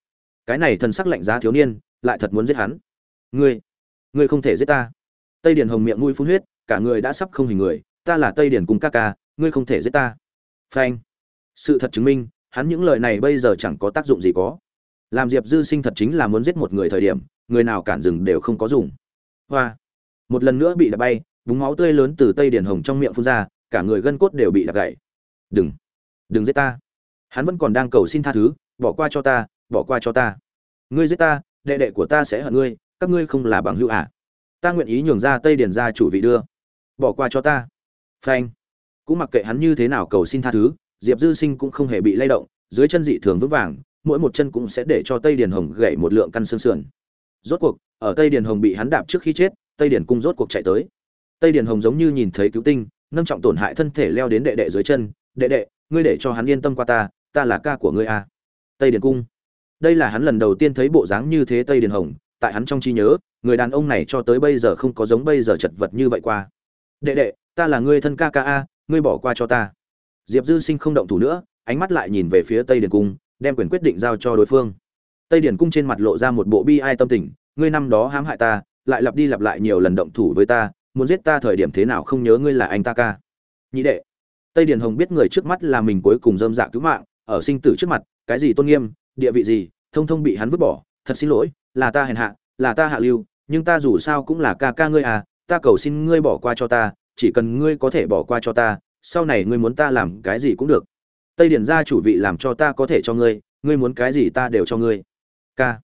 Cái này thần sắc lạnh giá thiếu niên, lại thật muốn giết hắn. Ngươi ngươi không thể giết ta. Tây điền hồng miệng mũi phun huyết, cả người đã sắp không hình người, ta là tây điền cùng ca ca, ngươi không thể giết ta. Phanh. Sự thật chứng minh hắn những lời này bây giờ chẳng có tác dụng gì có. Làm diệp dư sinh thật chính là muốn giết một người thời điểm, người nào cản rừng đều không có dùng. Hoa. Một lần nữa bị đập bay, búng máu tươi lớn từ tây điển hồng trong miệng phun ra, cả người gân cốt đều bị đập gãy. Đừng. Đừng giết ta. Hắn vẫn còn đang cầu xin tha thứ, bỏ qua cho ta, bỏ qua cho ta. Ngươi giết ta, đệ đệ của ta sẽ hận ngươi, các ngươi không là bằng hữu à. ta nguyện ý nhường ra tây điển ra chủ vị đưa. Bỏ qua cho ta. Phanh. Cũng mặc kệ hắn như thế nào cầu xin tha thứ diệp dư sinh cũng không hề bị lay động, dưới chân dị thường vững vàng, mỗi một chân cũng sẽ để cho tây điền hồng gậy một lượng căn xương sườn. Rốt cuộc, ở tây điền hồng bị hắn đạp trước khi chết, tây điền cung rốt cuộc chạy tới. Tây điền hồng giống như nhìn thấy cứu tinh, nâng trọng tổn hại thân thể leo đến đệ đệ dưới chân, đệ đệ, ngươi để cho hắn yên tâm qua ta ta là ca của ngươi a. À. tây điền cung. Đây là hắn lần đầu tiên thấy bộ dáng như thế tây điền hồng, tại hắn trong trí nhớ, người đàn ông này cho tới bây giờ không có giống bây giờ chật vật như vậy qua. Đệ đệ, ta là ngươi thân ca ca a, ngươi bỏ qua cho ta diệp dư sinh không động thủ nữa, ánh mắt lại nhìn về phía tây điền cung, đem quyền quyết định giao cho đối phương. Tây điền cung trên mặt lộ ra một bộ bi ai tâm tình, ngươi năm đó hãm hại ta, lại lặp đi lặp lại nhiều lần động thủ với ta, muốn giết ta thời điểm thế nào không nhớ ngươi là anh ta ca. Nhị đệ. Tây điền hồng biết người trước mắt là mình cuối cùng dâm dạ cứu mạng, ở sinh tử trước mặt, cái gì tôn nghiêm, địa vị gì, thông thông bị hắn vứt bỏ, thật xin lỗi, là ta hèn hạ, là ta hạ lưu, nhưng ta dù sao cũng là ca ca ngươi à ta cầu xin ngươi bỏ qua cho ta, chỉ cần ngươi có thể bỏ qua cho ta sau này ngươi muốn ta làm cái gì cũng được. Tây điển gia chủ vị làm cho ta có thể cho ngươi ngươi muốn cái gì ta đều cho ngươi. Ca.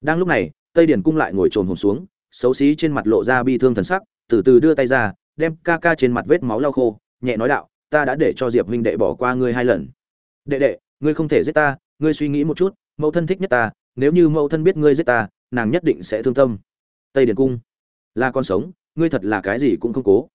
Đang lúc này, tây điển cung lại ngồi trồn hồn xuống, xấu xí trên mặt lộ ra bi thương thần sắc, từ từ đưa tay ra, đem ca ca trên mặt vết máu lau khô, nhẹ nói đạo, ta đã để cho diệp huynh đệ bỏ qua ngươi hai lần. Đệ đệ, ngươi không thể giết ta, ngươi suy nghĩ một chút, mẫu thân thích nhất ta, nếu như mẫu thân biết ngươi giết ta, nàng nhất định sẽ thương tâm. Tây điển cung. Là con sống, ngươi thật là cái gì cũng không cố.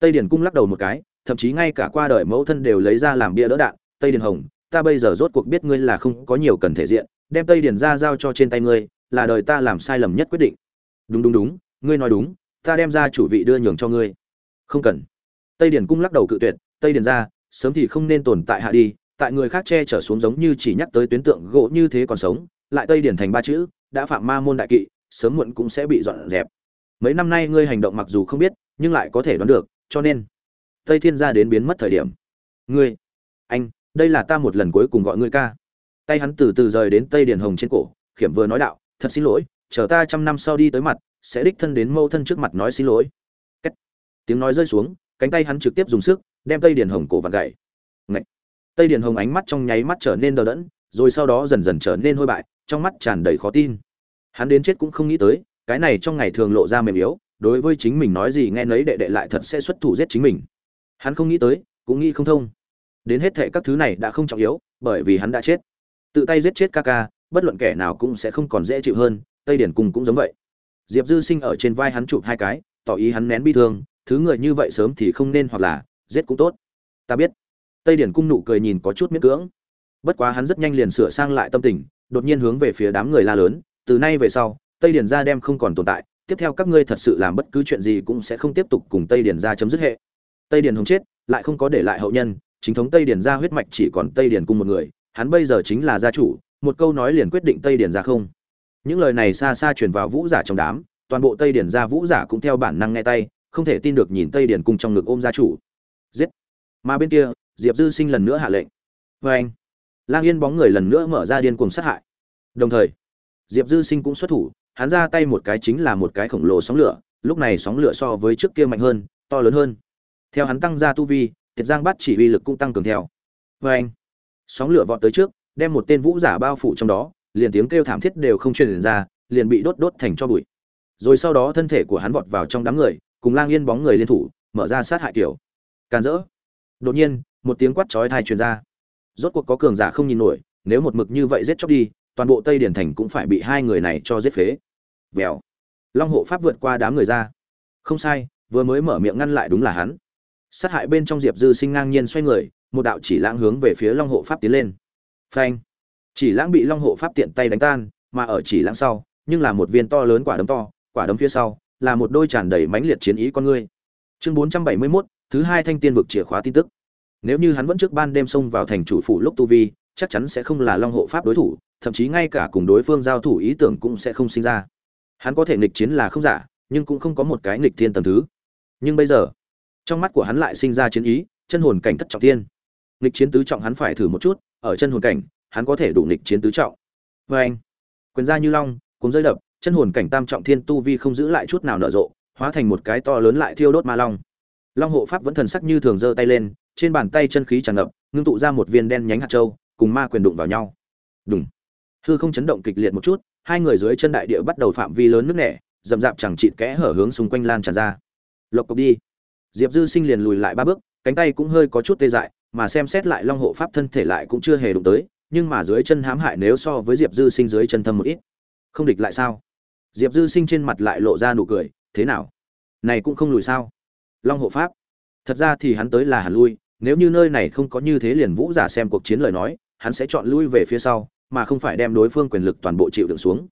Tây điển cung lắc đầu một cái thậm chí ngay cả qua đời mẫu thân đều lấy ra làm bia đỡ đạn, tây Điền hồng, ta bây giờ rốt cuộc biết ngươi là không có nhiều cần thể diện, đem tây Điền ra giao cho trên tay ngươi, là đời ta làm sai lầm nhất quyết định. Đúng đúng đúng, ngươi nói đúng, ta đem ra chủ vị đưa nhường cho ngươi. Không cần. Tây Điền cung lắc đầu cự tuyệt, tây Điền ra, sớm thì không nên tồn tại hạ đi, tại người khác che chở xuống giống như chỉ nhắc tới tuyến tượng gỗ như thế còn sống, lại tây điển thành ba chữ, đã phạm ma môn đại kỵ, sớm muộn cũng sẽ bị dọn dẹp. Mấy năm nay ngươi hành động mặc dù không biết, nhưng lại có thể đoán được, cho nên tây thiên gia đến biến mất thời điểm. Ngươi, anh, đây là ta một lần cuối cùng gọi ngươi ca. Tay hắn từ từ rời đến tây Điền hồng trên cổ, khiểm vừa nói đạo, thật xin lỗi, chờ ta trăm năm sau đi tới mặt, sẽ đích thân đến mâu thân trước mặt nói xin lỗi. Cách. tiếng nói rơi xuống, cánh tay hắn trực tiếp dùng sức, đem tây Điền hồng cổ vặn gậy Ngậy. tây Điền hồng ánh mắt trong nháy mắt trở nên đờ đẫn, rồi sau đó dần dần trở nên hôi bại, trong mắt tràn đầy khó tin. Hắn đến chết cũng không nghĩ tới, cái này trong ngày thường lộ ra mềm yếu, đối với chính mình nói gì nghe nấy đệ đệ lại thật sẽ xuất thủ giết chính mình hắn không nghĩ tới, cũng nghĩ không thông. Đến hết thệ các thứ này đã không trọng yếu, bởi vì hắn đã chết. Tự tay giết chết ca ca, bất luận kẻ nào cũng sẽ không còn dễ chịu hơn, tây điển cùng cũng giống vậy. Diệp dư sinh ở trên vai hắn chụp hai cái, tỏ ý hắn nén bi thương, thứ người như vậy sớm thì không nên hoặc là, giết cũng tốt. Ta biết. Tây điển cung nụ cười nhìn có chút miễn cưỡng. Bất quá hắn rất nhanh liền sửa sang lại tâm tình, đột nhiên hướng về phía đám người la lớn, từ nay về sau, tây điền gia đem không còn tồn tại, tiếp theo các ngươi thật sự làm bất cứ chuyện gì cũng sẽ không tiếp tục cùng tây điền gia chấm dứt hệ tây điền hồng chết, lại không có để lại hậu nhân, chính thống tây điền gia huyết mạch chỉ còn tây điền cung một người, hắn bây giờ chính là gia chủ, một câu nói liền quyết định tây điền gia không. Những lời này xa xa truyền vào vũ giả trong đám, toàn bộ tây điền gia vũ giả cũng theo bản năng nghe tay, không thể tin được nhìn tây điền cung trong ngực ôm gia chủ. Giết! Mà bên kia, diệp dư sinh lần nữa hạ lệnh. Vê anh, lang yên bóng người lần nữa mở ra điên cuồng sát hại. Đồng thời, diệp dư sinh cũng xuất thủ, hắn ra tay một cái chính là một cái khổng lồ sóng lửa, lúc này sóng lửa so với trước kia mạnh hơn, to lớn hơn theo hắn tăng ra tu vi, tiệt giang bắt chỉ uy lực cũng tăng cường theo. Vê anh, sóng lửa vọt tới trước, đem một tên vũ giả bao phủ trong đó, liền tiếng kêu thảm thiết đều không truyền ra, liền bị đốt đốt thành cho bụi. Rồi sau đó thân thể của hắn vọt vào trong đám người, cùng lang yên bóng người liên thủ, mở ra sát hại kiểu. Càn rỡ. Đột nhiên, một tiếng quát chói thai truyền ra. Rốt cuộc có cường giả không nhìn nổi, nếu một mực như vậy giết chóc đi, toàn bộ tây điển thành cũng phải bị hai người này cho giết phế. Vèo. Long hộ pháp vượt qua đám người ra. Không sai, vừa mới mở miệng ngăn lại đúng là hắn sát hại bên trong diệp dư sinh ngang nhiên xoay người một đạo chỉ lãng hướng về phía long hộ pháp tiến lên. Phanh! Chỉ lãng bị long hộ pháp tiện tay đánh tan mà ở chỉ lãng sau nhưng là một viên to lớn quả đấm to quả đấm phía sau là một đôi tràn đầy mãnh liệt chiến ý con ngươi. Chương bốn trăm bảy mươi 471, thứ hai thanh tiên vực chìa khóa tin tức. Nếu như hắn vẫn trước ban đêm xông vào thành chủ phủ lúc tu vi chắc chắn sẽ không là long hộ pháp đối thủ thậm chí ngay cả cùng đối phương giao thủ ý tưởng cũng sẽ không sinh ra. Hắn có thể nghịch chiến là không giả nhưng cũng không có một cái nghịch thiên tầm thứ. Nhưng bây giờ trong mắt của hắn lại sinh ra chiến ý, chân hồn cảnh thất trọng thiên. Nghịch chiến tứ trọng hắn phải thử một chút, ở chân hồn cảnh, hắn có thể đủ nghịch chiến tứ trọng. Vê anh, quyền ra như long cùng rơi đập, chân hồn cảnh tam trọng thiên tu vi không giữ lại chút nào nở rộ, hóa thành một cái to lớn lại thiêu đốt ma long. Long hộ pháp vẫn thần sắc như thường giơ tay lên, trên bàn tay chân khí tràn ngập, ngưng tụ ra một viên đen nhánh hạt châu, cùng ma quyền đụng vào nhau. Đúng hư không chấn động kịch liệt một chút, hai người dưới chân đại địa bắt đầu phạm vi lớn nước nẻ rậm rạp chẳng chịt kẽ hở hướng xung quanh lan tràn ra. Lộc cộc đi diệp dư sinh liền lùi lại ba bước, cánh tay cũng hơi có chút tê dại, mà xem xét lại long hộ pháp thân thể lại cũng chưa hề đụng tới, nhưng mà dưới chân hãm hại nếu so với diệp dư sinh dưới chân thâm một ít. Không địch lại sao? Diệp dư sinh trên mặt lại lộ ra nụ cười, thế nào? Này cũng không lùi sao? Long hộ pháp. Thật ra thì hắn tới là hẳn lui, nếu như nơi này không có như thế liền vũ giả xem cuộc chiến lời nói, hắn sẽ chọn lui về phía sau, mà không phải đem đối phương quyền lực toàn bộ chịu đựng xuống.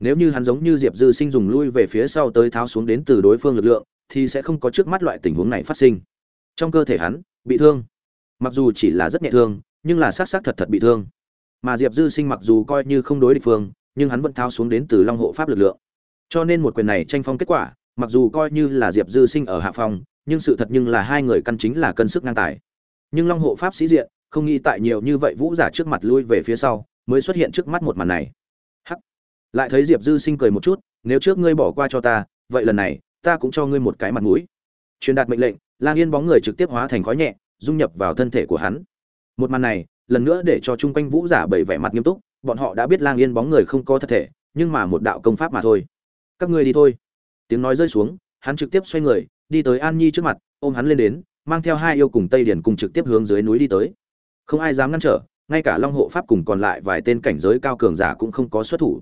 Nếu như hắn giống như diệp dư sinh dùng lui về phía sau tới tháo xuống đến từ đối phương lực lượng thì sẽ không có trước mắt loại tình huống này phát sinh. Trong cơ thể hắn, bị thương. Mặc dù chỉ là rất nhẹ thương, nhưng là xác xác thật thật bị thương. Mà diệp dư sinh mặc dù coi như không đối địch phương, nhưng hắn vẫn thao xuống đến từ long hộ pháp lực lượng. Cho nên một quyền này tranh phong kết quả, mặc dù coi như là diệp dư sinh ở hạ phong nhưng sự thật nhưng là hai người căn chính là cân sức ngang tài. Nhưng long hộ pháp sĩ diện, không nghĩ tại nhiều như vậy vũ giả trước mặt lui về phía sau, mới xuất hiện trước mắt một màn này. Hắc. Lại thấy diệp dư sinh cười một chút, nếu trước ngươi bỏ qua cho ta, vậy lần này ta cũng cho ngươi một cái mặt mũi. Truyền đạt mệnh lệnh, lang yên bóng người trực tiếp hóa thành khói nhẹ, dung nhập vào thân thể của hắn. Một màn này, lần nữa để cho chung quanh vũ giả bảy vẻ mặt nghiêm túc, bọn họ đã biết lang yên bóng người không có thật thể, nhưng mà một đạo công pháp mà thôi. Các ngươi đi thôi. Tiếng nói rơi xuống, hắn trực tiếp xoay người, đi tới an nhi trước mặt, ôm hắn lên đến, mang theo hai yêu cùng tây điển cùng trực tiếp hướng dưới núi đi tới. Không ai dám ngăn trở, ngay cả long hộ pháp cùng còn lại vài tên cảnh giới cao cường giả cũng không có xuất thủ.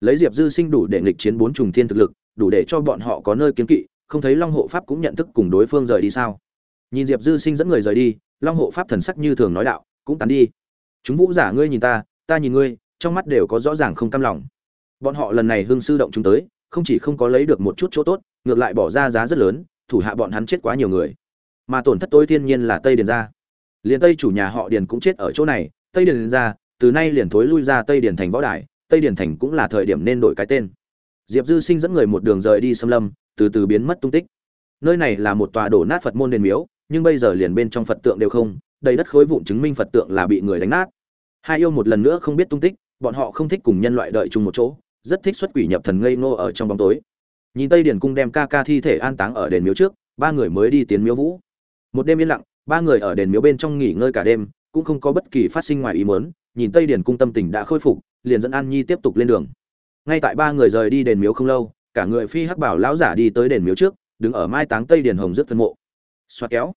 Lấy diệp dư sinh đủ để nghịch chiến bốn trùng thiên thực lực đủ để cho bọn họ có nơi kiến kỵ, không thấy long hộ pháp cũng nhận thức cùng đối phương rời đi sao? Nhìn diệp dư sinh dẫn người rời đi, long hộ pháp thần sắc như thường nói đạo, cũng tán đi. Chúng vũ giả ngươi nhìn ta ta nhìn ngươi, trong mắt đều có rõ ràng không cam lòng. Bọn họ lần này hương sư động chúng tới, không chỉ không có lấy được một chút chỗ tốt, ngược lại bỏ ra giá rất lớn, thủ hạ bọn hắn chết quá nhiều người. Mà tổn thất tối thiên nhiên là tây điền gia. Liền tây chủ nhà họ điền cũng chết ở chỗ này, tây điền gia, từ nay liền thối lui ra tây điền thành võ đài, tây điền thành cũng là thời điểm nên đổi cái tên diệp dư sinh dẫn người một đường rời đi xâm lâm, từ từ biến mất tung tích. Nơi này là một tòa đổ nát phật môn đền miếu, nhưng bây giờ liền bên trong phật tượng đều không, đầy đất khối vụn chứng minh phật tượng là bị người đánh nát. Hai yêu một lần nữa không biết tung tích, bọn họ không thích cùng nhân loại đợi chung một chỗ, rất thích xuất quỷ nhập thần ngây ngô ở trong bóng tối. Nhìn tây điển cung đem ca ca thi thể an táng ở đền miếu trước, ba người mới đi tiến miếu vũ. Một đêm yên lặng, ba người ở đền miếu bên trong nghỉ ngơi cả đêm, cũng không có bất kỳ phát sinh ngoài ý muốn, nhìn tây điển cung tâm tình đã khôi phục, liền dẫn an nhi tiếp tục lên đường ngay tại ba người rời đi đền miếu không lâu, cả người phi hắc bảo lão giả đi tới đền miếu trước, đứng ở mai táng tây điển hồng rất phân mộ. Xoát kéo.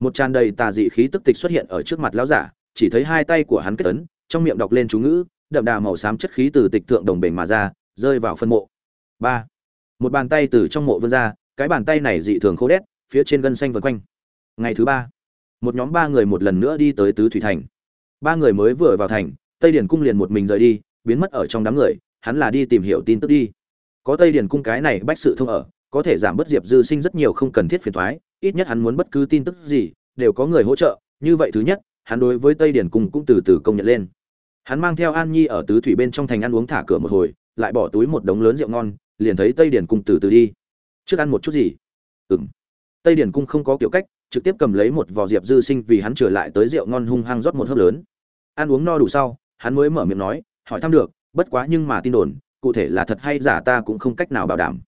Một tràn đầy tà dị khí tức tịch xuất hiện ở trước mặt lão giả, chỉ thấy hai tay của hắn kết ấn, trong miệng đọc lên chú ngữ, đậm đà màu xám chất khí từ tịch thượng đồng bền mà ra, rơi vào phân mộ. Ba. Một bàn tay từ trong mộ vươn ra, cái bàn tay này dị thường khô đét, phía trên gân xanh vần quanh. Ngày thứ ba, một nhóm ba người một lần nữa đi tới tứ thủy thành. Ba người mới vừa vào thành, tây điển cung liền một mình rời đi, biến mất ở trong đám người hắn là đi tìm hiểu tin tức đi. Có tây điền cung cái này bách sự thông ở, có thể giảm bớt diệp dư sinh rất nhiều không cần thiết phiền thoái ít nhất hắn muốn bất cứ tin tức gì, đều có người hỗ trợ, như vậy thứ nhất, hắn đối với tây điền cung cũng từ từ công nhận lên. Hắn mang theo an nhi ở tứ thủy bên trong thành ăn uống thả cửa một hồi, lại bỏ túi một đống lớn rượu ngon, liền thấy tây điền cung từ từ đi. Trước ăn một chút gì? Ừ m tây điền cung không có kiểu cách, trực tiếp cầm lấy một vò diệp dư sinh vì hắn trở lại tới rượu ngon hung hăng rót một hớp lớn. Ăn uống no đủ sau, hắn mới mở miệng nói, hỏi thăm được bất quá nhưng mà tin đồn, cụ thể là thật hay giả ta cũng không cách nào bảo đảm.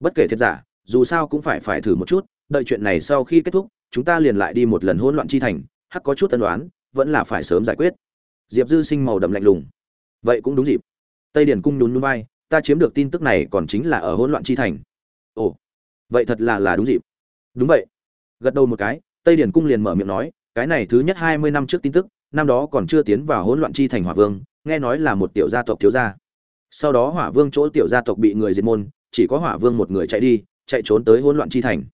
Bất kể thiệt giả, dù sao cũng phải phải thử một chút, đợi chuyện này sau khi kết thúc, chúng ta liền lại đi một lần hỗn loạn chi thành, hắc có chút tân đoán vẫn là phải sớm giải quyết. Diệp dư sinh màu đậm lạnh lùng. Vậy cũng đúng dịp. Tây điển cung nhún núi vai, ta chiếm được tin tức này còn chính là ở hỗn loạn chi thành. Ồ, vậy thật là là đúng dịp. Đúng vậy. Gật đầu một cái, tây điển cung liền mở miệng nói, cái này thứ nhất hai mươi năm trước tin tức, năm đó còn chưa tiến vào hỗn loạn chi thành hỏa vương nghe nói là một tiểu gia tộc thiếu gia. Sau đó hỏa vương chỗ tiểu gia tộc bị người diệt môn, chỉ có hỏa vương một người chạy đi, chạy trốn tới hỗn loạn chi thành.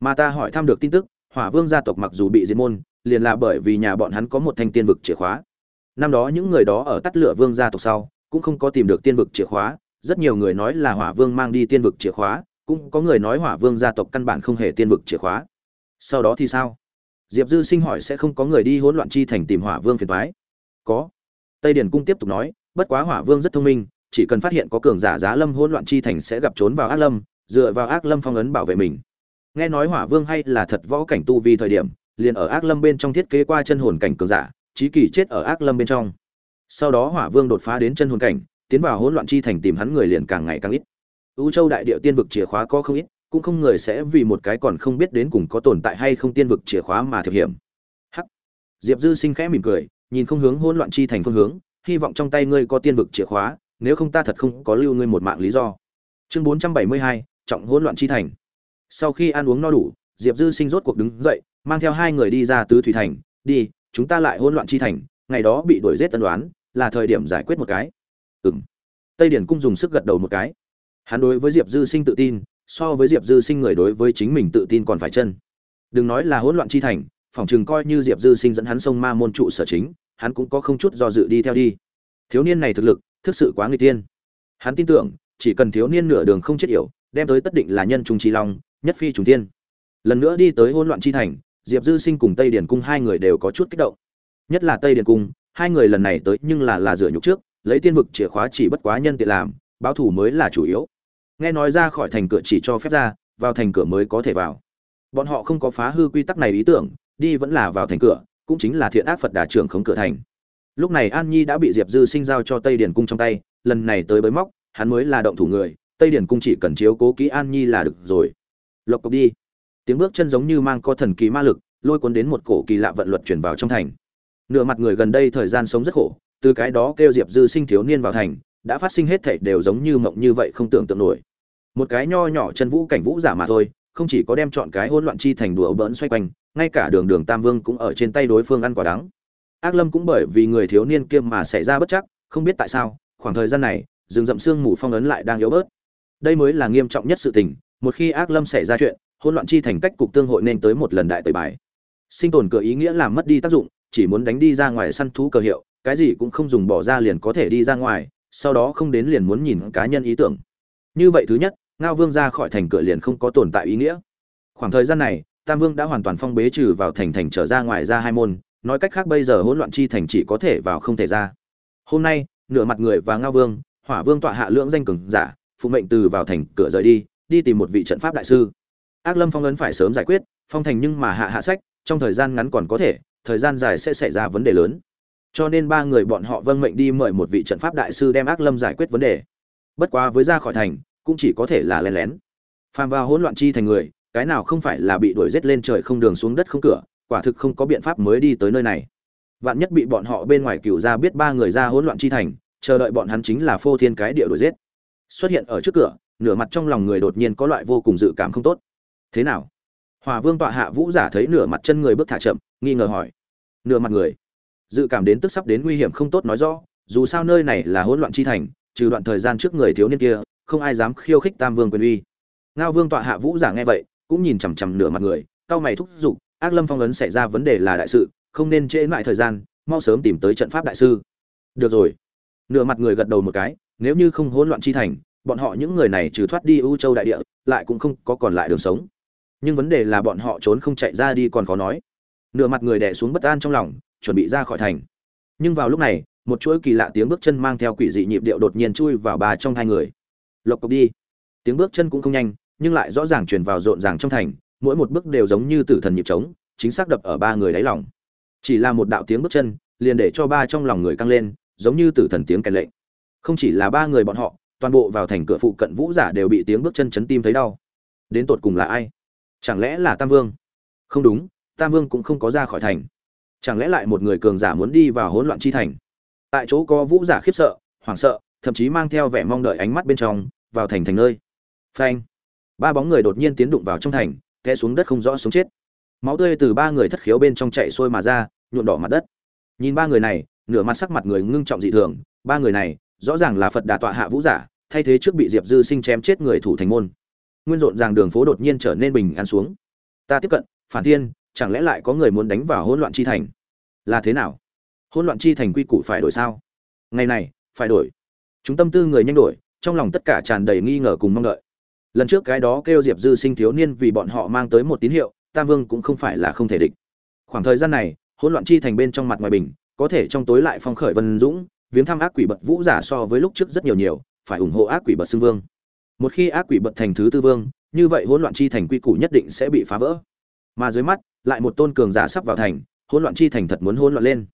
Mà ta hỏi thăm được tin tức, hỏa vương gia tộc mặc dù bị diệt môn, liền là bởi vì nhà bọn hắn có một thanh tiên vực chìa khóa. Năm đó những người đó ở tắt lửa vương gia tộc sau, cũng không có tìm được tiên vực chìa khóa. Rất nhiều người nói là hỏa vương mang đi tiên vực chìa khóa, cũng có người nói hỏa vương gia tộc căn bản không hề tiên vực chìa khóa. Sau đó thì sao? Diệp dư sinh hỏi sẽ không có người đi hỗn loạn chi thành tìm hỏa vương phiền thoái có tây Điền cung tiếp tục nói, bất quá hỏa vương rất thông minh, chỉ cần phát hiện có cường giả giá lâm hỗn loạn chi thành sẽ gặp trốn vào ác lâm, dựa vào ác lâm phong ấn bảo vệ mình. Nghe nói hỏa vương hay là thật võ cảnh tu vi thời điểm, liền ở ác lâm bên trong thiết kế qua chân hồn cảnh cường giả trí kỳ chết ở ác lâm bên trong. Sau đó hỏa vương đột phá đến chân hồn cảnh, tiến vào hỗn loạn chi thành tìm hắn người liền càng ngày càng ít. U châu đại địa tiên vực chìa khóa có không ít, cũng không người sẽ vì một cái còn không biết đến cùng có tồn tại hay không tiên vực chìa khóa mà thực hiểm hắc. Diệp dư sinh khẽ mỉm cười nhìn không hướng hỗn loạn chi thành phương hướng, hy vọng trong tay ngươi có tiên vực chìa khóa, nếu không ta thật không có lưu ngươi một mạng lý do. Chương bốn trăm bảy mươi hai, trọng hỗn loạn chi thành. Sau khi ăn uống no đủ, diệp dư sinh rốt cuộc đứng dậy, mang theo hai người đi ra tứ thủy thành. Đi, chúng ta lại hỗn loạn chi thành, ngày đó bị đuổi giết tân đoán là thời điểm giải quyết một cái. Ừm. tây điển cung dùng sức gật đầu một cái. Hắn đối với diệp dư sinh tự tin, so với diệp dư sinh người đối với chính mình tự tin còn phải chân. Đừng nói là hỗn loạn chi thành phỏng chừng coi như diệp dư sinh dẫn hắn sông ma môn trụ sở chính, hắn cũng có không chút do dự đi theo đi. Thiếu niên này thực lực, thực sự quá người tiên hắn tin tưởng, chỉ cần thiếu niên nửa đường không chết yểu, đem tới tất định là nhân trung trí long, nhất phi trùng tiên lần nữa đi tới hỗn loạn chi thành, diệp dư sinh cùng tây điền cung hai người đều có chút kích động. Nhất là tây điền cung, hai người lần này tới nhưng là là rửa nhục trước, lấy tiên vực chìa khóa chỉ bất quá nhân tiện làm, báo thủ mới là chủ yếu. Nghe nói ra khỏi thành cửa chỉ cho phép ra, vào thành cửa mới có thể vào. Bọn họ không có phá hư quy tắc này ý tưởng đi vẫn là vào thành cửa, cũng chính là thiện ác phật đà trưởng khống cửa thành. Lúc này an nhi đã bị diệp dư sinh giao cho tây điền cung trong tay, lần này tới bới móc, hắn mới là động thủ người, tây điền cung chỉ cần chiếu cố kỹ an nhi là được rồi. Lộc cộc đi. Tiếng bước chân giống như mang có thần kỳ ma lực, lôi cuốn đến một cổ kỳ lạ vận luật chuyển vào trong thành. Nửa mặt người gần đây thời gian sống rất khổ, từ cái đó kêu diệp dư sinh thiếu niên vào thành, đã phát sinh hết thảy đều giống như mộng như vậy không tưởng tượng nổi. Một cái nho nhỏ chân vũ cảnh vũ giả mà thôi, không chỉ có đem chọn cái hỗn loạn chi thành đùa bỡn xoay quanh ngay cả đường đường tam vương cũng ở trên tay đối phương ăn quả đắng. Ác lâm cũng bởi vì người thiếu niên kia mà xảy ra bất chắc, không biết tại sao, khoảng thời gian này, rừng rậm Sương mù phong ấn lại đang yếu bớt. Đây mới là nghiêm trọng nhất sự tình, một khi ác lâm xảy ra chuyện, hỗn loạn chi thành cách cục tương hội nên tới một lần đại tẩy bài. Sinh tồn cửa ý nghĩa làm mất đi tác dụng, chỉ muốn đánh đi ra ngoài săn thú cờ hiệu, cái gì cũng không dùng bỏ ra liền có thể đi ra ngoài, sau đó không đến liền muốn nhìn cá nhân ý tưởng. Như vậy thứ nhất, ngao vương ra khỏi thành cửa liền không có tồn tại ý nghĩa. Khoảng thời gian này tam vương đã hoàn toàn phong bế trừ vào thành thành trở ra ngoài ra hai môn, nói cách khác bây giờ hỗn loạn chi thành chỉ có thể vào không thể ra. Hôm nay, nửa mặt người và ngao vương, hỏa vương tọa hạ lượng danh cường giả, phụ mệnh từ vào thành cửa rời đi đi tìm một vị trận pháp đại sư. Ác lâm phong ấn phải sớm giải quyết, phong thành nhưng mà hạ hạ sách, trong thời gian ngắn còn có thể, thời gian dài sẽ xảy ra vấn đề lớn. Cho nên ba người bọn họ vâng mệnh đi mời một vị trận pháp đại sư đem ác lâm giải quyết vấn đề. Bất quá với ra khỏi thành, cũng chỉ có thể là lén lén. Phàm vào hỗn loạn chi thành người cái nào không phải là bị đuổi giết lên trời không đường xuống đất không cửa, quả thực không có biện pháp mới đi tới nơi này. Vạn nhất bị bọn họ bên ngoài cửu ra biết ba người ra hỗn loạn chi thành, chờ đợi bọn hắn chính là phô thiên cái địa đuổi giết. Xuất hiện ở trước cửa, nửa mặt trong lòng người đột nhiên có loại vô cùng dự cảm không tốt. Thế nào? Hòa vương tọa hạ vũ giả thấy nửa mặt chân người bước thả chậm, nghi ngờ hỏi. Nửa mặt người? Dự cảm đến tức sắp đến nguy hiểm không tốt nói rõ, dù sao nơi này là hỗn loạn chi thành, trừ đoạn thời gian trước người thiếu niên kia, không ai dám khiêu khích tam vương quyền uy. Ngao vương tọa hạ vũ giả nghe vậy cũng nhìn chằm chằm nửa mặt người cao mày thúc giục, ác lâm phong ấn xảy ra vấn đề là đại sự, không nên trễ lại thời gian, mau sớm tìm tới trận pháp đại sư. Được rồi. Nửa mặt người gật đầu một cái, nếu như không hỗn loạn chi thành, bọn họ những người này trừ thoát đi ưu châu đại địa, lại cũng không có còn lại đường sống. Nhưng vấn đề là bọn họ trốn không chạy ra đi còn khó nói. Nửa mặt người đè xuống bất an trong lòng, chuẩn bị ra khỏi thành. Nhưng vào lúc này, một chuỗi kỳ lạ tiếng bước chân mang theo quỷ dị nhịp điệu đột nhiên chui vào bà trong hai người. Lộc cộc đi. Tiếng bước chân cũng không nhanh nhưng lại rõ ràng truyền vào rộn ràng trong thành, mỗi một bước đều giống như tử thần nhịp trống, chính xác đập ở ba người đáy lòng. Chỉ là một đạo tiếng bước chân, liền để cho ba trong lòng người căng lên, giống như tử thần tiếng kèn lệnh. Không chỉ là ba người bọn họ, toàn bộ vào thành cửa phụ cận vũ giả đều bị tiếng bước chân chấn tim thấy đau. Đến tột cùng là ai? Chẳng lẽ là tam vương? Không đúng, tam vương cũng không có ra khỏi thành. Chẳng lẽ lại một người cường giả muốn đi vào hỗn loạn chi thành? Tại chỗ có vũ giả khiếp sợ, hoảng sợ, thậm chí mang theo vẻ mong đợi ánh mắt bên trong, vào thành thành nơi. Phanh ba bóng người đột nhiên tiến đụng vào trong thành, té xuống đất không rõ sống chết. Máu tươi từ ba người thất khiếu bên trong chạy sôi mà ra nhuộn đỏ mặt đất. Nhìn ba người này, nửa mặt sắc mặt người ngưng trọng dị thường, ba người này, rõ ràng là phật đà tọa hạ vũ giả, thay thế trước bị diệp dư sinh chém chết người thủ thành môn. Nguyên rộn ràng đường phố đột nhiên trở nên bình an xuống. Ta tiếp cận, phản thiên, chẳng lẽ lại có người muốn đánh vào hỗn loạn chi thành? Là thế nào? Hỗn loạn chi thành quy củ phải đổi sao? Ngày này, phải đổi. Chúng tâm tư người nhanh đổi, trong lòng tất cả tràn đầy nghi ngờ cùng mong đợi lần trước cái đó kêu diệp dư sinh thiếu niên vì bọn họ mang tới một tín hiệu, tam vương cũng không phải là không thể địch. Khoảng thời gian này, hỗn loạn chi thành bên trong mặt ngoài bình, có thể trong tối lại phong khởi vân dũng, viếng thăm ác quỷ bật vũ giả so với lúc trước rất nhiều nhiều, phải ủng hộ ác quỷ bật xưng vương. Một khi ác quỷ bật thành thứ tư vương, như vậy hỗn loạn chi thành quy củ nhất định sẽ bị phá vỡ. Mà dưới mắt, lại một tôn cường giả sắp vào thành, hỗn loạn chi thành thật muốn hỗn loạn lên.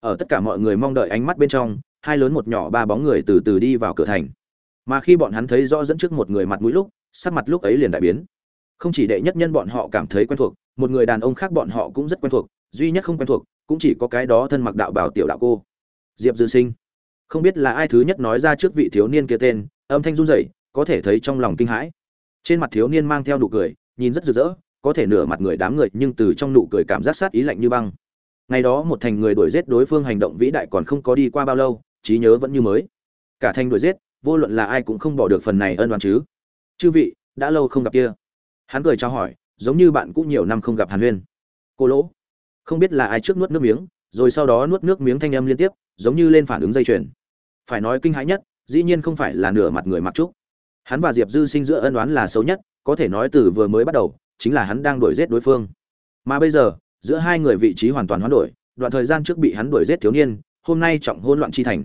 Ở tất cả mọi người mong đợi ánh mắt bên trong, hai lớn một nhỏ ba bóng người từ từ đi vào cửa thành. Mà khi bọn hắn thấy rõ dẫn trước một người mặt mũi lúc sắc mặt lúc ấy liền đại biến. Không chỉ đệ nhất nhân bọn họ cảm thấy quen thuộc, một người đàn ông khác bọn họ cũng rất quen thuộc, duy nhất không quen thuộc, cũng chỉ có cái đó thân mặc đạo bảo tiểu đạo cô. Diệp dư sinh. Không biết là ai thứ nhất nói ra trước vị thiếu niên kia tên, âm thanh run rẩy, có thể thấy trong lòng kinh hãi. Trên mặt thiếu niên mang theo nụ cười, nhìn rất rực rỡ, có thể nửa mặt người đám người, nhưng từ trong nụ cười cảm giác sát ý lạnh như băng. Ngày đó một thành người đuổi giết đối phương hành động vĩ đại còn không có đi qua bao lâu, trí nhớ vẫn như mới. Cả thành đuổi giết, vô luận là ai cũng không bỏ được phần này ân đoán chứ chư vị, đã lâu không gặp kia. Hắn cười trao hỏi, giống như bạn cũng nhiều năm không gặp hàn huyên. Cô lỗ, không biết là ai trước nuốt nước miếng, rồi sau đó nuốt nước miếng thanh âm liên tiếp, giống như lên phản ứng dây chuyền. Phải nói kinh hãi nhất, dĩ nhiên không phải là nửa mặt người mặc trúc. Hắn và diệp dư sinh giữa ân oán là xấu nhất, có thể nói từ vừa mới bắt đầu, chính là hắn đang đuổi giết đối phương. Mà bây giờ, giữa hai người vị trí hoàn toàn hoán đổi, đoạn thời gian trước bị hắn đuổi giết thiếu niên, hôm nay trọng hôn loạn chi thành.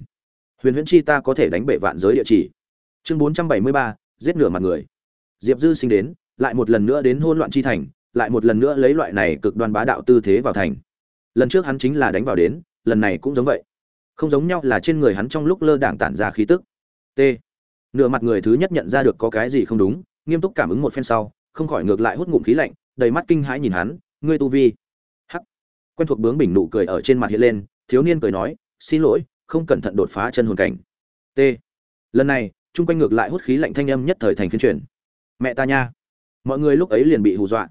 Huyền huyễn chi ta có thể đánh bể vạn giới địa chỉ. Chương bốn trăm bảy mươi ba giết nửa mặt người. Diệp dư sinh đến, lại một lần nữa đến hôn loạn chi thành, lại một lần nữa lấy loại này cực đoan bá đạo tư thế vào thành. Lần trước hắn chính là đánh vào đến, lần này cũng giống vậy. Không giống nhau là trên người hắn trong lúc lơ đảng tản ra khí tức. T. Nửa mặt người thứ nhất nhận ra được có cái gì không đúng, nghiêm túc cảm ứng một phen sau, không khỏi ngược lại hút ngụm khí lạnh, đầy mắt kinh hãi nhìn hắn, ngươi tu vi. Hắc. Quen thuộc bướng bình nụ cười ở trên mặt hiện lên, thiếu niên cười nói, xin lỗi, không cẩn thận đột phá chân hồn cảnh. T. Lần này chung quanh ngược lại hút khí lạnh thanh âm nhất thời thành phiên truyền. Mẹ ta nha. Mọi người lúc ấy liền bị hù dọa.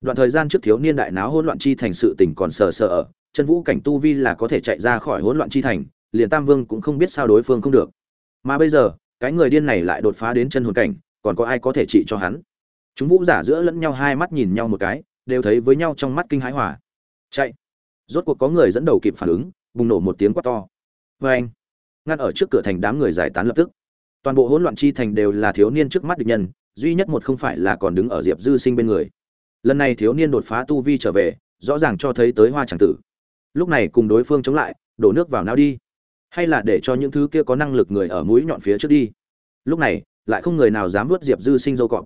Đoạn thời gian trước thiếu niên đại náo hỗn loạn chi thành sự tình còn sờ sờ ở, chân vũ cảnh tu vi là có thể chạy ra khỏi hỗn loạn chi thành, liền tam vương cũng không biết sao đối phương không được. Mà bây giờ, cái người điên này lại đột phá đến chân hồn cảnh, còn có ai có thể trị cho hắn? Chúng vũ giả giữa lẫn nhau hai mắt nhìn nhau một cái, đều thấy với nhau trong mắt kinh hãi hỏa chạy. Rốt cuộc có người dẫn đầu kịp phản ứng, bùng nổ một tiếng quát to. Vê anh ngăn ở trước cửa thành đám người giải tán lập tức toàn bộ hỗn loạn chi thành đều là thiếu niên trước mắt địch nhân, duy nhất một không phải là còn đứng ở diệp dư sinh bên người. Lần này thiếu niên đột phá tu vi trở về, rõ ràng cho thấy tới hoa tràng tử. Lúc này cùng đối phương chống lại, đổ nước vào não đi. Hay là để cho những thứ kia có năng lực người ở mũi nhọn phía trước đi. Lúc này, lại không người nào dám vớt diệp dư sinh dâu cọp.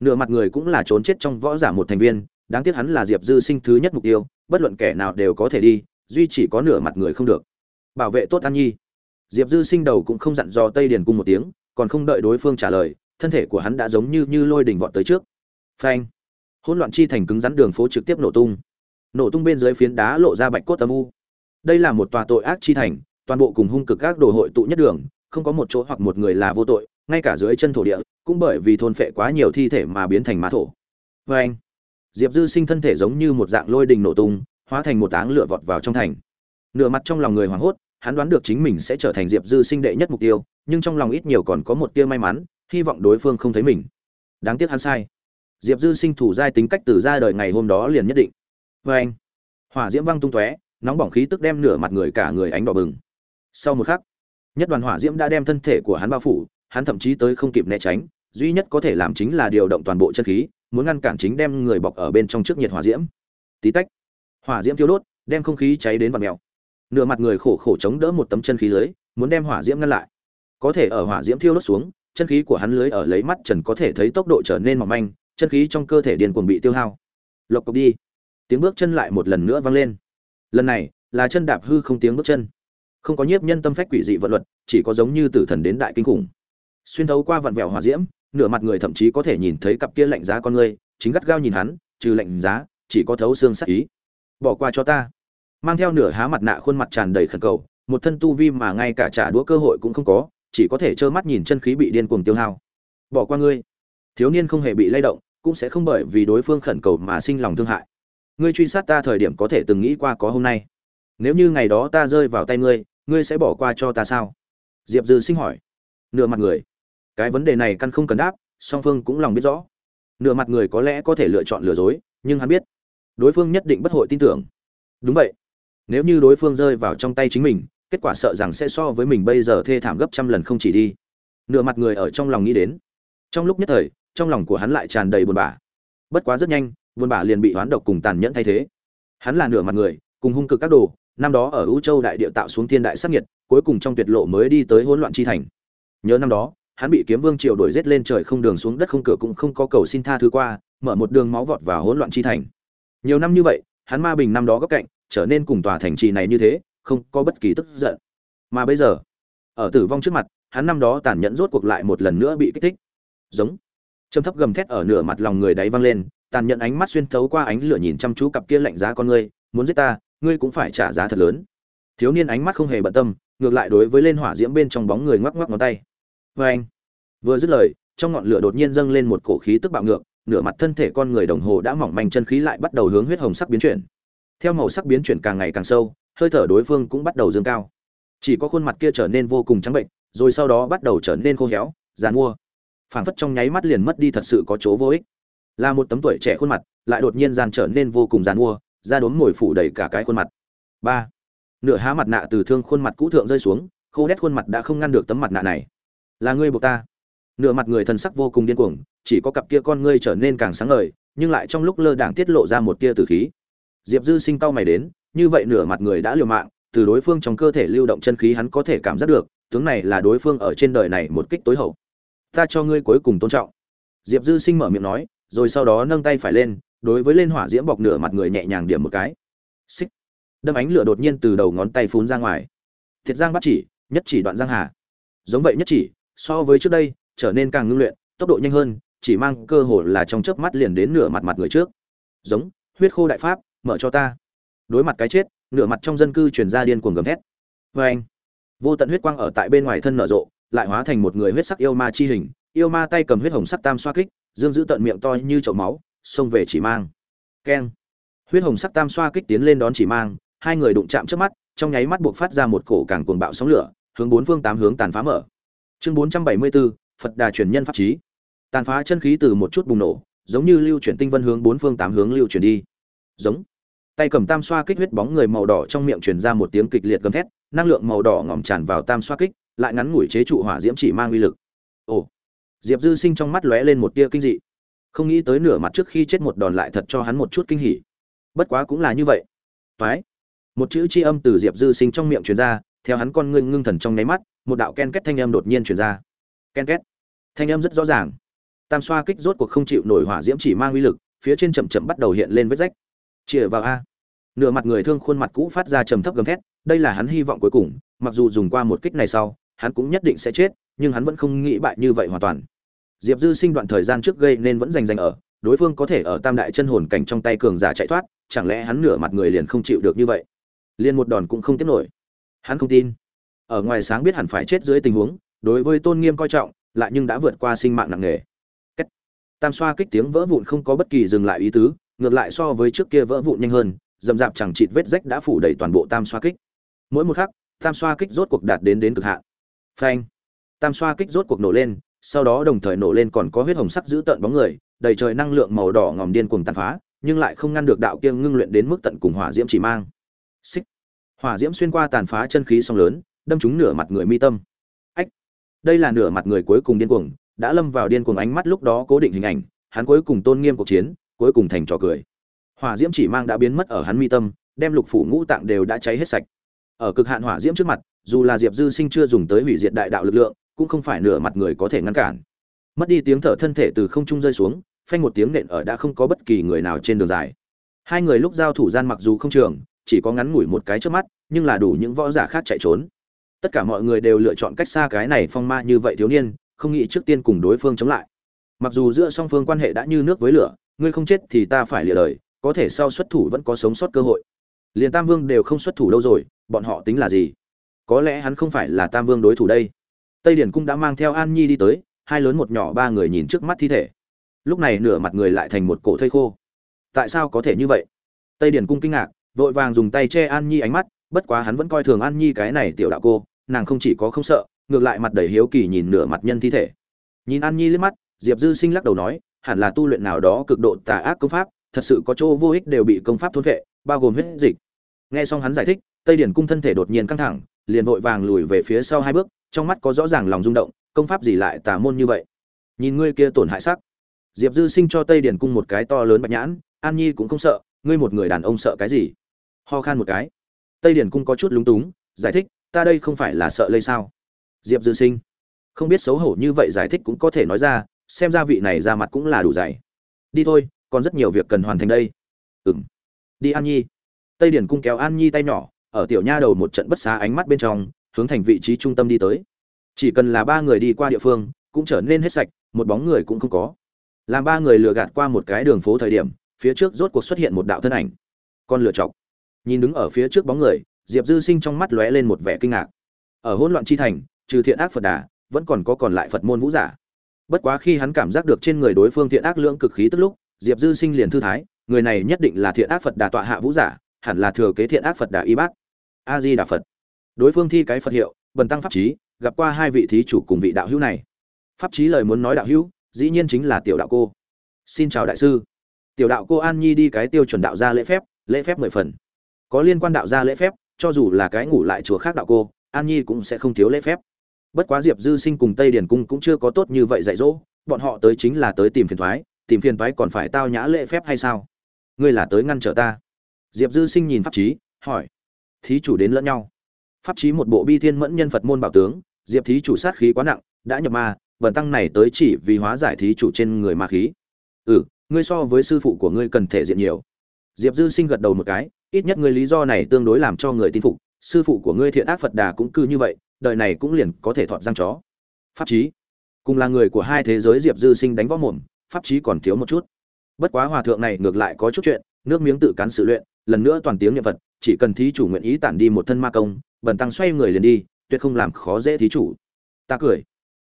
Nửa mặt người cũng là trốn chết trong võ giả một thành viên, đáng tiếc hắn là diệp dư sinh thứ nhất mục tiêu, bất luận kẻ nào đều có thể đi, duy chỉ có nửa mặt người không được. Bảo vệ tốt an nhi diệp dư sinh đầu cũng không dặn dò tây điền cung một tiếng, còn không đợi đối phương trả lời, thân thể của hắn đã giống như như lôi đình vọt tới trước. Phanh! Hỗn loạn chi thành cứng rắn đường phố trực tiếp nổ tung. Nổ tung bên dưới phiến đá lộ ra bạch cốt âm u. Đây là một tòa tội ác chi thành, toàn bộ cùng hung cực các đồ hội tụ nhất đường, không có một chỗ hoặc một người là vô tội, ngay cả dưới chân thổ địa, cũng bởi vì thôn phệ quá nhiều thi thể mà biến thành má thổ. Vê anh diệp dư sinh thân thể giống như một dạng lôi đình nổ tung, hóa thành một áng lửa vọt vào trong thành. Nửa mặt trong lòng người hoảng hốt hắn đoán được chính mình sẽ trở thành diệp dư sinh đệ nhất mục tiêu, nhưng trong lòng ít nhiều còn có một tia may mắn, hy vọng đối phương không thấy mình. Đáng tiếc hắn sai. Diệp dư sinh thủ giai tính cách từ ra đời ngày hôm đó liền nhất định. Vê anh, hỏa diễm văng tung tóe, nóng bỏng khí tức đem nửa mặt người cả người ánh đỏ bừng. Sau một khắc, nhất đoàn hỏa diễm đã đem thân thể của hắn bao phủ, hắn thậm chí tới không kịp né tránh, duy nhất có thể làm chính là điều động toàn bộ chân khí, muốn ngăn cản chính đem người bọc ở bên trong trước nhiệt hỏa diễm. Tí tách, hỏa diễm thiêu đốt, đem không khí cháy đến vạt mèo nửa mặt người khổ khổ chống đỡ một tấm chân khí lưới, muốn đem hỏa diễm ngăn lại. Có thể ở hỏa diễm thiêu đốt xuống, chân khí của hắn lưới ở lấy mắt trần có thể thấy tốc độ trở nên mỏng manh, chân khí trong cơ thể điền cuồng bị tiêu hao. Lộc cộc đi. Tiếng bước chân lại một lần nữa vang lên. Lần này, là chân đạp hư không tiếng bước chân. Không có nhiếp nhân tâm phách quỷ dị vận luật, chỉ có giống như tử thần đến đại kinh khủng. Xuyên thấu qua vặn vẹo hỏa diễm, nửa mặt người thậm chí có thể nhìn thấy cặp kia lạnh giá con người chính gắt gao nhìn hắn, trừ lạnh giá, chỉ có thấu xương sắc ý. Bỏ qua cho ta mang theo nửa há mặt nạ khuôn mặt tràn đầy khẩn cầu, một thân tu vi mà ngay cả trả đũa cơ hội cũng không có, chỉ có thể trơ mắt nhìn chân khí bị điên cuồng tiêu hao. Bỏ qua ngươi. Thiếu niên không hề bị lay động, cũng sẽ không bởi vì đối phương khẩn cầu mà sinh lòng thương hại. Ngươi truy sát ta thời điểm có thể từng nghĩ qua có hôm nay. Nếu như ngày đó ta rơi vào tay ngươi ngươi sẽ bỏ qua cho ta sao? Diệp dư sinh hỏi. Nửa mặt người. Cái vấn đề này căn không cần đáp, song phương cũng lòng biết rõ. Nửa mặt người có lẽ có thể lựa chọn lừa dối, nhưng hắn biết. Đối phương nhất định bất hội tin tưởng. Đúng vậy nếu như đối phương rơi vào trong tay chính mình, kết quả sợ rằng sẽ so với mình bây giờ thê thảm gấp trăm lần không chỉ đi. Nửa mặt người ở trong lòng nghĩ đến. Trong lúc nhất thời, trong lòng của hắn lại tràn đầy buồn bã. Bất quá rất nhanh, buồn bã liền bị hoán độc cùng tàn nhẫn thay thế. Hắn là nửa mặt người, cùng hung cực các đồ, năm đó ở ưu châu đại địa tạo xuống thiên đại sắc nhiệt cuối cùng trong tuyệt lộ mới đi tới hỗn loạn chi thành. Nhớ năm đó, hắn bị kiếm vương triều đuổi giết lên trời không đường xuống đất không cửa cũng không có cầu xin tha thứ qua, mở một đường máu vọt vào hỗn loạn chi thành. Nhiều năm như vậy, hắn ma bình năm đó góc cạnh trở nên cùng tòa thành trì này như thế, không có bất kỳ tức giận. Mà bây giờ, ở tử vong trước mặt, hắn năm đó tàn nhẫn rốt cuộc lại một lần nữa bị kích thích. Giống. Trầm thấp gầm thét ở nửa mặt lòng người đáy văng lên, tàn nhẫn ánh mắt xuyên thấu qua ánh lửa nhìn chăm chú cặp kia lạnh giá con ngươi, muốn giết ta, ngươi cũng phải trả giá thật lớn. Thiếu niên ánh mắt không hề bận tâm, ngược lại đối với lên hỏa diễm bên trong bóng người ngoắc ngoắc ngón tay. Vê anh. Vừa dứt lời, trong ngọn lửa đột nhiên dâng lên một cổ khí tức bạo ngược, nửa mặt thân thể con người đồng hồ đã mỏng manh chân khí lại bắt đầu hướng huyết hồng sắc biến chuyển theo màu sắc biến chuyển càng ngày càng sâu, hơi thở đối phương cũng bắt đầu dương cao. Chỉ có khuôn mặt kia trở nên vô cùng trắng bệnh, rồi sau đó bắt đầu trở nên khô héo dàn mua phảng phất trong nháy mắt liền mất đi thật sự có chỗ vô ích. Là một tấm tuổi trẻ khuôn mặt, lại đột nhiên dàn trở nên vô cùng dàn mua da đốm ngồi phủ đầy cả cái khuôn mặt. Ba. Nửa há mặt nạ từ thương khuôn mặt cũ thượng rơi xuống, khô đét khuôn mặt đã không ngăn được tấm mặt nạ này. Là ngươi buộc ta. Nửa mặt người thần sắc vô cùng điên cuồng, chỉ có cặp kia con ngươi trở nên càng sáng ngời, nhưng lại trong lúc lơ đảng tiết lộ ra một tia tử khí diệp dư sinh cau mày đến, như vậy nửa mặt người đã liều mạng, từ đối phương trong cơ thể lưu động chân khí hắn có thể cảm giác được, tướng này là đối phương ở trên đời này một kích tối hậu. Ta cho ngươi cuối cùng tôn trọng. Diệp dư sinh mở miệng nói, rồi sau đó nâng tay phải lên, đối với lên hỏa diễm bọc nửa mặt người nhẹ nhàng điểm một cái. Xích. Đâm ánh lửa đột nhiên từ đầu ngón tay phun ra ngoài. Thiệt giang bắt chỉ, nhất chỉ đoạn giang hà. Giống vậy nhất chỉ, so với trước đây, trở nên càng ngưng luyện, tốc độ nhanh hơn, chỉ mang cơ hội là trong chớp mắt liền đến nửa mặt mặt người trước. Giống, huyết khô đại pháp mở cho ta. Đối mặt cái chết, nửa mặt trong dân cư truyền ra điên cuồng gầm thét. Vê anh, vô tận huyết quang ở tại bên ngoài thân nở rộ, lại hóa thành một người huyết sắc yêu ma chi hình. Yêu ma tay cầm huyết hồng sắc tam xoa kích, dương giữ tận miệng to như chậu máu, xông về chỉ mang. Keng. Huyết hồng sắc tam xoa kích tiến lên đón chỉ mang, hai người đụng chạm trước mắt, trong nháy mắt buộc phát ra một cổ càng cuồng bạo sóng lửa, hướng bốn phương tám hướng tàn phá mở. Chương bốn trăm bảy mươi bốn, phật đà truyền nhân pháp trí tàn phá chân khí từ một chút bùng nổ, giống như lưu chuyển tinh vân hướng bốn phương tám hướng lưu chuyển đi. Giống tay cầm tam xoa kích huyết bóng người màu đỏ trong miệng truyền ra một tiếng kịch liệt gầm thét, năng lượng màu đỏ ngỏm tràn vào tam xoa kích, lại ngắn ngủi chế trụ hỏa diễm chỉ mang uy lực. Ồ, diệp dư sinh trong mắt lóe lên một tia kinh dị. Không nghĩ tới nửa mặt trước khi chết một đòn lại thật cho hắn một chút kinh hỉ. Bất quá cũng là như vậy. Toái. Một chữ chi âm từ diệp dư sinh trong miệng truyền ra, theo hắn con ngưng ngưng thần trong nháy mắt, một đạo ken két thanh âm đột nhiên truyền ra. Ken két. Thanh âm rất rõ ràng. Tam xoa kích rốt cuộc không chịu nổi hỏa diễm chỉ mang uy lực, phía trên chậm chậm bắt đầu hiện lên vết rách chĩa vào a. Nửa mặt người thương khuôn mặt cũ phát ra trầm thấp gầm thét, đây là hắn hy vọng cuối cùng, mặc dù dùng qua một kích này sau, hắn cũng nhất định sẽ chết, nhưng hắn vẫn không nghĩ bại như vậy hoàn toàn. Diệp dư sinh đoạn thời gian trước gây nên vẫn giành giành ở, đối phương có thể ở tam đại chân hồn cảnh trong tay cường giả chạy thoát, chẳng lẽ hắn nửa mặt người liền không chịu được như vậy? Liền một đòn cũng không tiếp nổi. Hắn không tin. Ở ngoài sáng biết hẳn phải chết dưới tình huống, đối với tôn nghiêm coi trọng, lại nhưng đã vượt qua sinh mạng nặng nề. Tam xoa kích tiếng vỡ vụn không có bất kỳ dừng lại ý tứ ngược lại so với trước kia vỡ vụn nhanh hơn dầm dạp chẳng chịt vết rách đã phủ đầy toàn bộ tam xoa kích. Mỗi một khắc, tam xoa kích rốt cuộc đạt đến đến cực hạn. Phanh. Tam xoa kích rốt cuộc nổ lên, sau đó đồng thời nổ lên còn có huyết hồng sắc giữ tận bóng người, đầy trời năng lượng màu đỏ ngòm điên cuồng tàn phá, nhưng lại không ngăn được đạo kiêng ngưng luyện đến mức tận cùng hỏa diễm chỉ mang. Xích. Hỏa diễm xuyên qua tàn phá chân khí song lớn, đâm trúng nửa mặt người mi tâm. Ách. Đây là nửa mặt người cuối cùng điên cuồng, đã lâm vào điên cuồng ánh mắt lúc đó cố định hình ảnh, hắn cuối cùng tôn nghiêm cuộc chiến cuối cùng thành trò cười. Hỏa diễm chỉ mang đã biến mất ở hắn mi tâm, đem lục phủ ngũ tạng đều đã cháy hết sạch. Ở cực hạn hỏa diễm trước mặt, dù là diệp dư sinh chưa dùng tới hủy diệt đại đạo lực lượng, cũng không phải nửa mặt người có thể ngăn cản. Mất đi tiếng thở thân thể từ không trung rơi xuống, phanh một tiếng nện ở đã không có bất kỳ người nào trên đường dài. Hai người lúc giao thủ gian mặc dù không trường, chỉ có ngắn ngủi một cái trước mắt, nhưng là đủ những võ giả khác chạy trốn. Tất cả mọi người đều lựa chọn cách xa cái này phong ma như vậy thiếu niên, không nghĩ trước tiên cùng đối phương chống lại. Mặc dù giữa song phương quan hệ đã như nước với lửa ngươi không chết thì ta phải lìa đời, có thể sau xuất thủ vẫn có sống sót cơ hội. Liền tam vương đều không xuất thủ đâu rồi, bọn họ tính là gì? Có lẽ hắn không phải là tam vương đối thủ đây. Tây điển cung đã mang theo an nhi đi tới, hai lớn một nhỏ ba người nhìn trước mắt thi thể. Lúc này nửa mặt người lại thành một cổ thây khô. Tại sao có thể như vậy? Tây điển cung kinh ngạc, vội vàng dùng tay che an nhi ánh mắt, bất quá hắn vẫn coi thường an nhi cái này tiểu đạo cô, nàng không chỉ có không sợ, ngược lại mặt đầy hiếu kỳ nhìn nửa mặt nhân thi thể. Nhìn an nhi liếc mắt, diệp dư sinh lắc đầu nói hẳn là tu luyện nào đó cực độ tà ác công pháp, thật sự có chỗ vô ích đều bị công pháp thôn vệ, bao gồm huyết dịch. Nghe xong hắn giải thích, tây điển cung thân thể đột nhiên căng thẳng, liền vội vàng lùi về phía sau hai bước, trong mắt có rõ ràng lòng rung động, công pháp gì lại tà môn như vậy? Nhìn ngươi kia tổn hại sắc. Diệp dư sinh cho tây điển cung một cái to lớn bạch nhãn, an nhi cũng không sợ, ngươi một người đàn ông sợ cái gì? Ho khan một cái. Tây điển cung có chút lúng túng, giải thích, ta đây không phải là sợ lây sao? Diệp dư sinh. Không biết xấu hổ như vậy giải thích cũng có thể nói ra xem ra vị này ra mặt cũng là đủ dày. Đi thôi, còn rất nhiều việc cần hoàn thành đây. Ừ m đi an nhi. Tây điển cung kéo an nhi tay nhỏ, ở tiểu nha đầu một trận bất xá ánh mắt bên trong, hướng thành vị trí trung tâm đi tới. Chỉ cần là ba người đi qua địa phương, cũng trở nên hết sạch, một bóng người cũng không có. Làm ba người lừa gạt qua một cái đường phố thời điểm, phía trước rốt cuộc xuất hiện một đạo thân ảnh. Con lựa chọc. Nhìn đứng ở phía trước bóng người, diệp dư sinh trong mắt lóe lên một vẻ kinh ngạc. Ở hỗn loạn chi thành, trừ thiện ác phật đà, vẫn còn có còn lại phật môn vũ giả bất quá khi hắn cảm giác được trên người đối phương thiện ác lưỡng cực khí tức lúc, diệp dư sinh liền thư thái, người này nhất định là thiện ác phật đà tọa hạ vũ giả, hẳn là thừa kế thiện ác phật đà y bát. A di đà phật. Đối phương thi cái phật hiệu, bần tăng pháp trí, gặp qua hai vị thí chủ cùng vị đạo hữu này. Pháp trí lời muốn nói đạo hữu, dĩ nhiên chính là tiểu đạo cô. Xin chào đại sư. Tiểu đạo cô an nhi đi cái tiêu chuẩn đạo gia lễ phép lễ phép mười phần. Có liên quan đạo gia lễ phép, cho dù là cái ngủ lại chùa khác đạo cô, an nhi cũng sẽ không thiếu lễ phép bất quá diệp dư sinh cùng tây điển cung cũng chưa có tốt như vậy dạy dỗ, bọn họ tới chính là tới tìm phiền thoái tìm phiền thoái còn phải tao nhã lễ phép hay sao? Ngươi là tới ngăn trở ta? Diệp dư sinh nhìn pháp trí, hỏi. Thí chủ đến lẫn nhau. Pháp trí một bộ bi thiên mẫn nhân phật môn bảo tướng, diệp thí chủ sát khí quá nặng, đã nhập ma, bần tăng này tới chỉ vì hóa giải thí chủ trên người ma khí. Ừ ngươi so với sư phụ của ngươi cần thể diện nhiều. Diệp dư sinh gật đầu một cái, ít nhất ngươi lý do này tương đối làm cho người tin phục, sư phụ của ngươi thiện ác phật đà cũng cư như vậy đời này cũng liền có thể thọt răng chó. Pháp trí cùng là người của hai thế giới diệp dư sinh đánh võ mồm, pháp trí còn thiếu một chút. Bất quá hòa thượng này ngược lại có chút chuyện, nước miếng tự cán sự luyện, lần nữa toàn tiếng niệm phật, chỉ cần thí chủ nguyện ý tản đi một thân ma công, bần tăng xoay người liền đi, tuyệt không làm khó dễ thí chủ. Ta cười.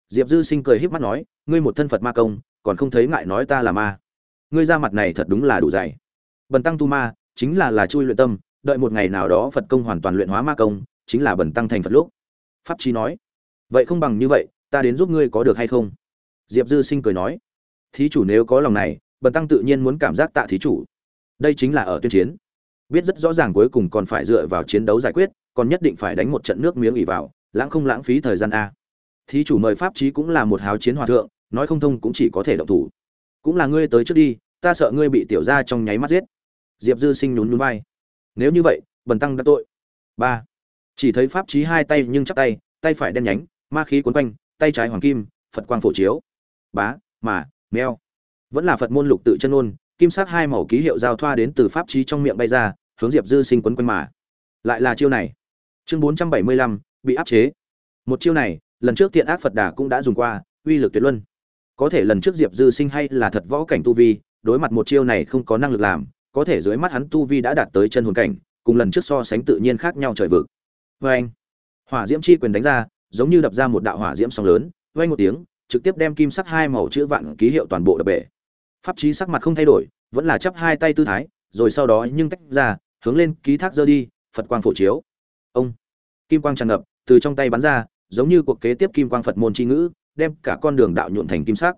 Diệp dư sinh cười híp mắt nói, ngươi một thân phật ma công, còn không thấy ngại nói ta là ma. Ngươi ra mặt này thật đúng là đủ dày. Bần tăng tu ma, chính là là chui luyện tâm, đợi một ngày nào đó phật công hoàn toàn luyện hóa ma công, chính là bần tăng thành phật lúc pháp trí nói, vậy không bằng như vậy, ta đến giúp ngươi có được hay không? Diệp dư sinh cười nói, thí chủ nếu có lòng này, bần tăng tự nhiên muốn cảm giác tạ thí chủ. Đây chính là ở tuyên chiến. Biết rất rõ ràng cuối cùng còn phải dựa vào chiến đấu giải quyết, còn nhất định phải đánh một trận nước miếng ỉ vào, lãng không lãng phí thời gian a. Thí chủ mời pháp trí cũng là một háo chiến hòa thượng, nói không thông cũng chỉ có thể động thủ. Cũng là ngươi tới trước đi, ta sợ ngươi bị tiểu ra trong nháy mắt giết. Diệp dư sinh nhún nhún vai, nếu như vậy, bần tăng đã tội. Ba chỉ thấy pháp trí hai tay nhưng chắp tay tay phải đen nhánh, ma khí cuốn quanh, tay trái hoàng kim, phật quang phổ chiếu. Bá, mà meo vẫn là phật môn lục tự chân ôn, kim sắc hai màu ký hiệu giao thoa đến từ pháp trí trong miệng bay ra, hướng diệp dư sinh quấn quanh mà. Lại là chiêu này. Chương bốn trăm bảy mươi lăm, bị áp chế. Một chiêu này, lần trước thiện ác phật đà cũng đã dùng qua, uy lực tuyệt luân. Có thể lần trước diệp dư sinh hay là thật võ cảnh tu vi, đối mặt một chiêu này không có năng lực làm, có thể dưới mắt hắn tu vi đã đạt tới chân hồn cảnh, cùng lần trước so sánh tự nhiên khác nhau trời vực vê anh. Hỏa diễm chi quyền đánh ra, giống như đập ra một đạo hỏa diễm sóng lớn, vang một tiếng, trực tiếp đem kim sắc hai màu chữ vạn ký hiệu toàn bộ đập bể. Pháp trí sắc mặt không thay đổi, vẫn là chắp hai tay tư thái, rồi sau đó nhưng tách ra, hướng lên ký thác dơ đi, phật quang phổ chiếu. Ông. Kim quang tràn ngập, từ trong tay bắn ra, giống như cuộc kế tiếp kim quang phật môn c h i ngữ, đem cả con đường đạo nhuộn thành kim sắc.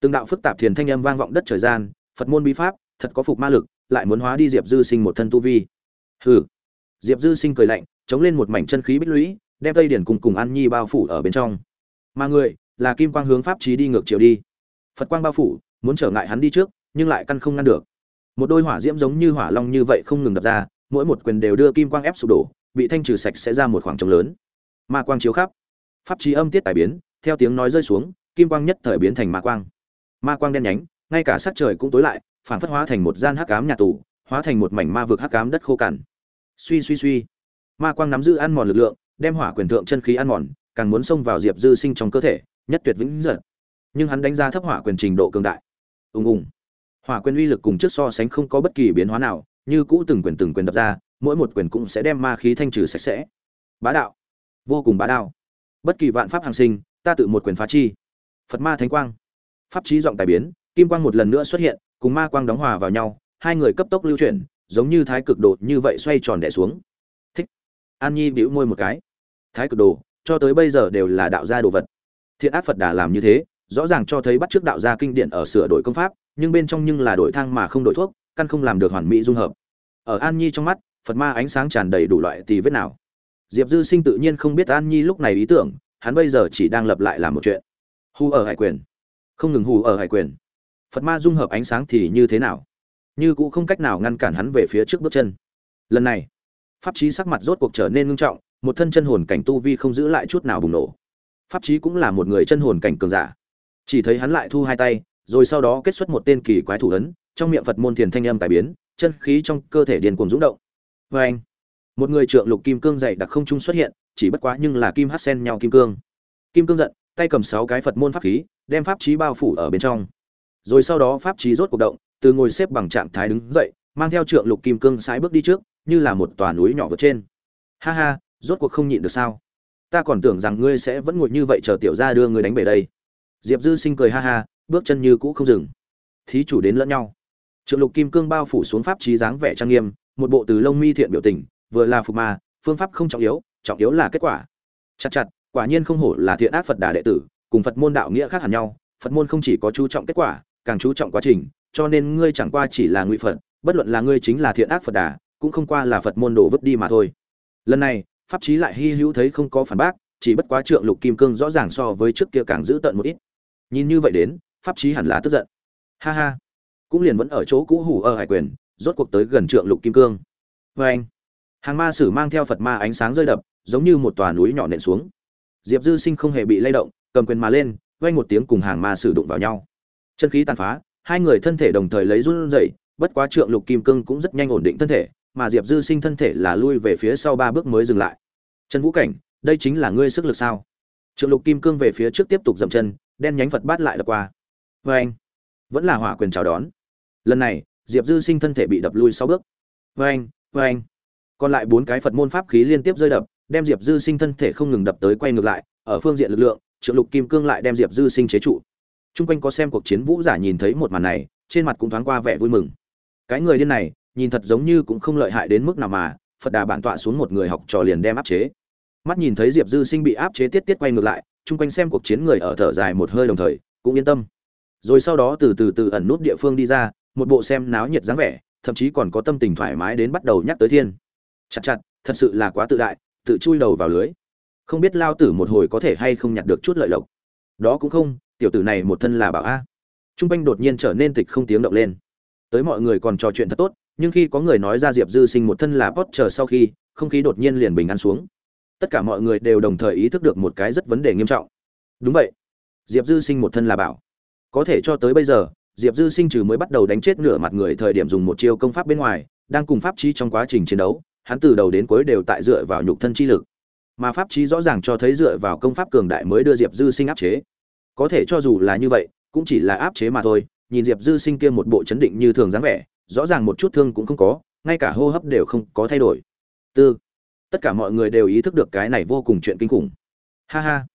Từng đạo phức tạp thiền thanh âm vang vọng đất trời gian, phật môn bí pháp, thật có phục ma lực, lại muốn hóa đi diệp dư sinh một thân tu vi. Hừ. Diệp dư sinh cười lạnh chống lên một mảnh chân khí bích lũy, đem tây điển cùng cùng an nhi bao phủ ở bên trong. Mà người, là kim quang hướng pháp trí đi ngược chiều đi. Phật quang bao phủ, muốn trở ngại hắn đi trước, nhưng lại căn không ngăn được. Một đôi hỏa diễm giống như hỏa long như vậy không ngừng đập ra, mỗi một quyền đều đưa kim quang ép sụp đổ, bị thanh trừ sạch sẽ ra một khoảng trống lớn. Ma quang chiếu khắp. Pháp trí âm tiết tài biến, theo tiếng nói rơi xuống, kim quang nhất thời biến thành ma quang. Ma quang đen nhánh, ngay cả sắc trời cũng tối lại, phản phất hóa thành một gian hắc ám nhà tù, hóa thành một mảnh ma vực hắc ám đất khô cằn. Suy suy suy ma quang nắm giữ ăn mòn lực lượng, đem hỏa quyền thượng chân khí ăn mòn, càng muốn xông vào diệp dư sinh trong cơ thể, nhất tuyệt vĩnh giật nhưng hắn đánh giá thấp hỏa quyền trình độ cường đại. Ùng ùng. Hỏa quyền uy lực cùng trước so sánh không có bất kỳ biến hóa nào, như cũ từng quyền từng quyền đập ra, mỗi một quyền cũng sẽ đem ma khí thanh trừ sạch sẽ. Bá đạo. Vô cùng bá đạo. Bất kỳ vạn pháp hàng sinh, ta tự một quyền phá chi. Phật ma thánh quang. Pháp trí giọng tài biến, kim quang một lần nữa xuất hiện, cùng ma quang đóng hòa vào nhau, hai người cấp tốc lưu chuyển, giống như thái cực đột như vậy xoay tròn đẻ xuống an nhi bĩu môi một cái. Thái cực đồ, cho tới bây giờ đều là đạo gia đồ vật. Thiện ác phật đà làm như thế, rõ ràng cho thấy bắt trước đạo gia kinh điển ở sửa đổi công pháp, nhưng bên trong nhưng là đổi thang mà không đổi thuốc, căn không làm được hoàn mỹ dung hợp. Ở an nhi trong mắt, phật ma ánh sáng tràn đầy đủ loại tì vết nào. Diệp dư sinh tự nhiên không biết an nhi lúc này ý tưởng, hắn bây giờ chỉ đang lập lại làm một chuyện. Hù ở hải quyền. Không ngừng hù ở hải quyền. Phật ma dung hợp ánh sáng thì như thế nào? Như cũng không cách nào ngăn cản hắn về phía trước bước chân. Lần này pháp trí sắc mặt rốt cuộc trở nên ngưng trọng, một thân chân hồn cảnh tu vi không giữ lại chút nào bùng nổ. Pháp trí cũng là một người chân hồn cảnh cường giả. Chỉ thấy hắn lại thu hai tay, rồi sau đó kết xuất một tên kỳ quái thủ ấn, trong miệng phật môn thiền thanh âm tài biến, chân khí trong cơ thể điền cuồng rung động. Vê anh một người trượng lục kim cương dày đặc không trung xuất hiện, chỉ bất quá nhưng là kim hát sen nhau kim cương. Kim cương giận, tay cầm sáu cái phật môn pháp khí, đem pháp trí bao phủ ở bên trong. Rồi sau đó pháp trí rốt cuộc động, từ ngồi xếp bằng trạng thái đứng dậy, mang theo trượng lục kim cương sái bước đi trước như là một tòa núi nhỏ vượt trên. Ha ha, rốt cuộc không nhịn được sao? Ta còn tưởng rằng ngươi sẽ vẫn ngồi như vậy chờ tiểu gia đưa ngươi đánh bể đây. Diệp dư sinh cười ha ha, bước chân như cũ không dừng. Thí chủ đến lẫn nhau. Trượng lục kim cương bao phủ xuống pháp trí dáng vẻ trang nghiêm, một bộ từ lông mi thiện biểu tình, vừa là phục ma, phương pháp không trọng yếu trọng yếu là kết quả. Chặt chặt, quả nhiên không hổ là thiện ác phật đà đệ tử, cùng phật môn đạo nghĩa khác hẳn nhau, phật môn không chỉ có chú trọng kết quả, càng chú trọng quá trình, cho nên ngươi chẳng qua chỉ là ngụy phật, bất luận là ngươi chính là thiện ác phật đà cũng không qua là phật môn đổ vứt đi mà thôi. Lần này, pháp trí lại hy hữu thấy không có phản bác, chỉ bất quá trượng lục kim cương rõ ràng so với trước kia càng giữ tận một ít. Nhìn như vậy đến, pháp trí hẳn là tức giận. Ha ha. Cũng liền vẫn ở chỗ cũ hủ ở hải quyền, rốt cuộc tới gần trượng lục kim cương. Vê anh, hàng ma sử mang theo phật ma ánh sáng rơi đập, giống như một tòa núi nhỏ nện xuống. Diệp dư sinh không hề bị lay động, cầm quyền mà lên, vang một tiếng cùng hàng ma sử đụng vào nhau. Chân khí tàn phá, hai người thân thể đồng thời lấy run rẩy, bất quá trượng lục kim cương cũng rất nhanh ổn định thân thể mà diệp dư sinh thân thể là lui về phía sau ba bước mới dừng lại. Trần vũ cảnh, đây chính là ngươi sức lực sao? Trượng lục kim cương về phía trước tiếp tục dậm chân, đen nhánh phật bát lại đập qua. Vê anh, vẫn là hỏa quyền chào đón. Lần này, diệp dư sinh thân thể bị đập lui sáu bước. Vê anh vê anh. Còn lại bốn cái phật môn pháp khí liên tiếp rơi đập, đem diệp dư sinh thân thể không ngừng đập tới quay ngược lại, ở phương diện lực lượng, trượng lục kim cương lại đem diệp dư sinh chế trụ. T r u n g quanh có xem cuộc chiến vũ giả nhìn thấy một màn này, trên mặt cũng thoáng qua vẻ vui mừng. Cái người điên này nhìn thật giống như cũng không lợi hại đến mức nào mà, phật đà bản tọa xuống một người học trò liền đem áp chế. Mắt nhìn thấy diệp dư sinh bị áp chế tiết tiết quay ngược lại, chung quanh xem cuộc chiến người ở thở dài một hơi đồng thời, cũng yên tâm. Rồi sau đó từ từ từ ẩn nút địa phương đi ra, một bộ xem náo nhiệt dáng vẻ, thậm chí còn có tâm tình thoải mái đến bắt đầu nhắc tới thiên. Chặt chặt, thật sự là quá tự đại, tự chui đầu vào lưới. Không biết lao tử một hồi có thể hay không nhặt được chút lợi lộc. Đó cũng không, tiểu tử này một thân là bảo a. Trung quanh đột nhiên trở nên tịch không tiếng động lên. Tới mọi người còn trò chuyện thật tốt nhưng khi có người nói ra diệp dư sinh một thân là pot chờ sau khi, không khí đột nhiên liền bình an xuống. Tất cả mọi người đều đồng thời ý thức được một cái rất vấn đề nghiêm trọng. Đúng vậy. Diệp dư sinh một thân là bảo. Có thể cho tới bây giờ, diệp dư sinh trừ mới bắt đầu đánh chết nửa mặt người thời điểm dùng một chiêu công pháp bên ngoài, đang cùng pháp trí trong quá trình chiến đấu, hắn từ đầu đến cuối đều tại dựa vào nhục thân chi lực. Mà pháp trí rõ ràng cho thấy dựa vào công pháp cường đại mới đưa diệp dư sinh áp chế. Có thể cho dù là như vậy, cũng chỉ là áp chế mà thôi. Nhìn diệp dư sinh kia một bộ chấn định như thường dáng vẻ rõ ràng một chút thương cũng không có, ngay cả hô hấp đều không có thay đổi. Tư. Tất cả mọi người đều ý thức được cái này vô cùng chuyện kinh khủng. Ha ha.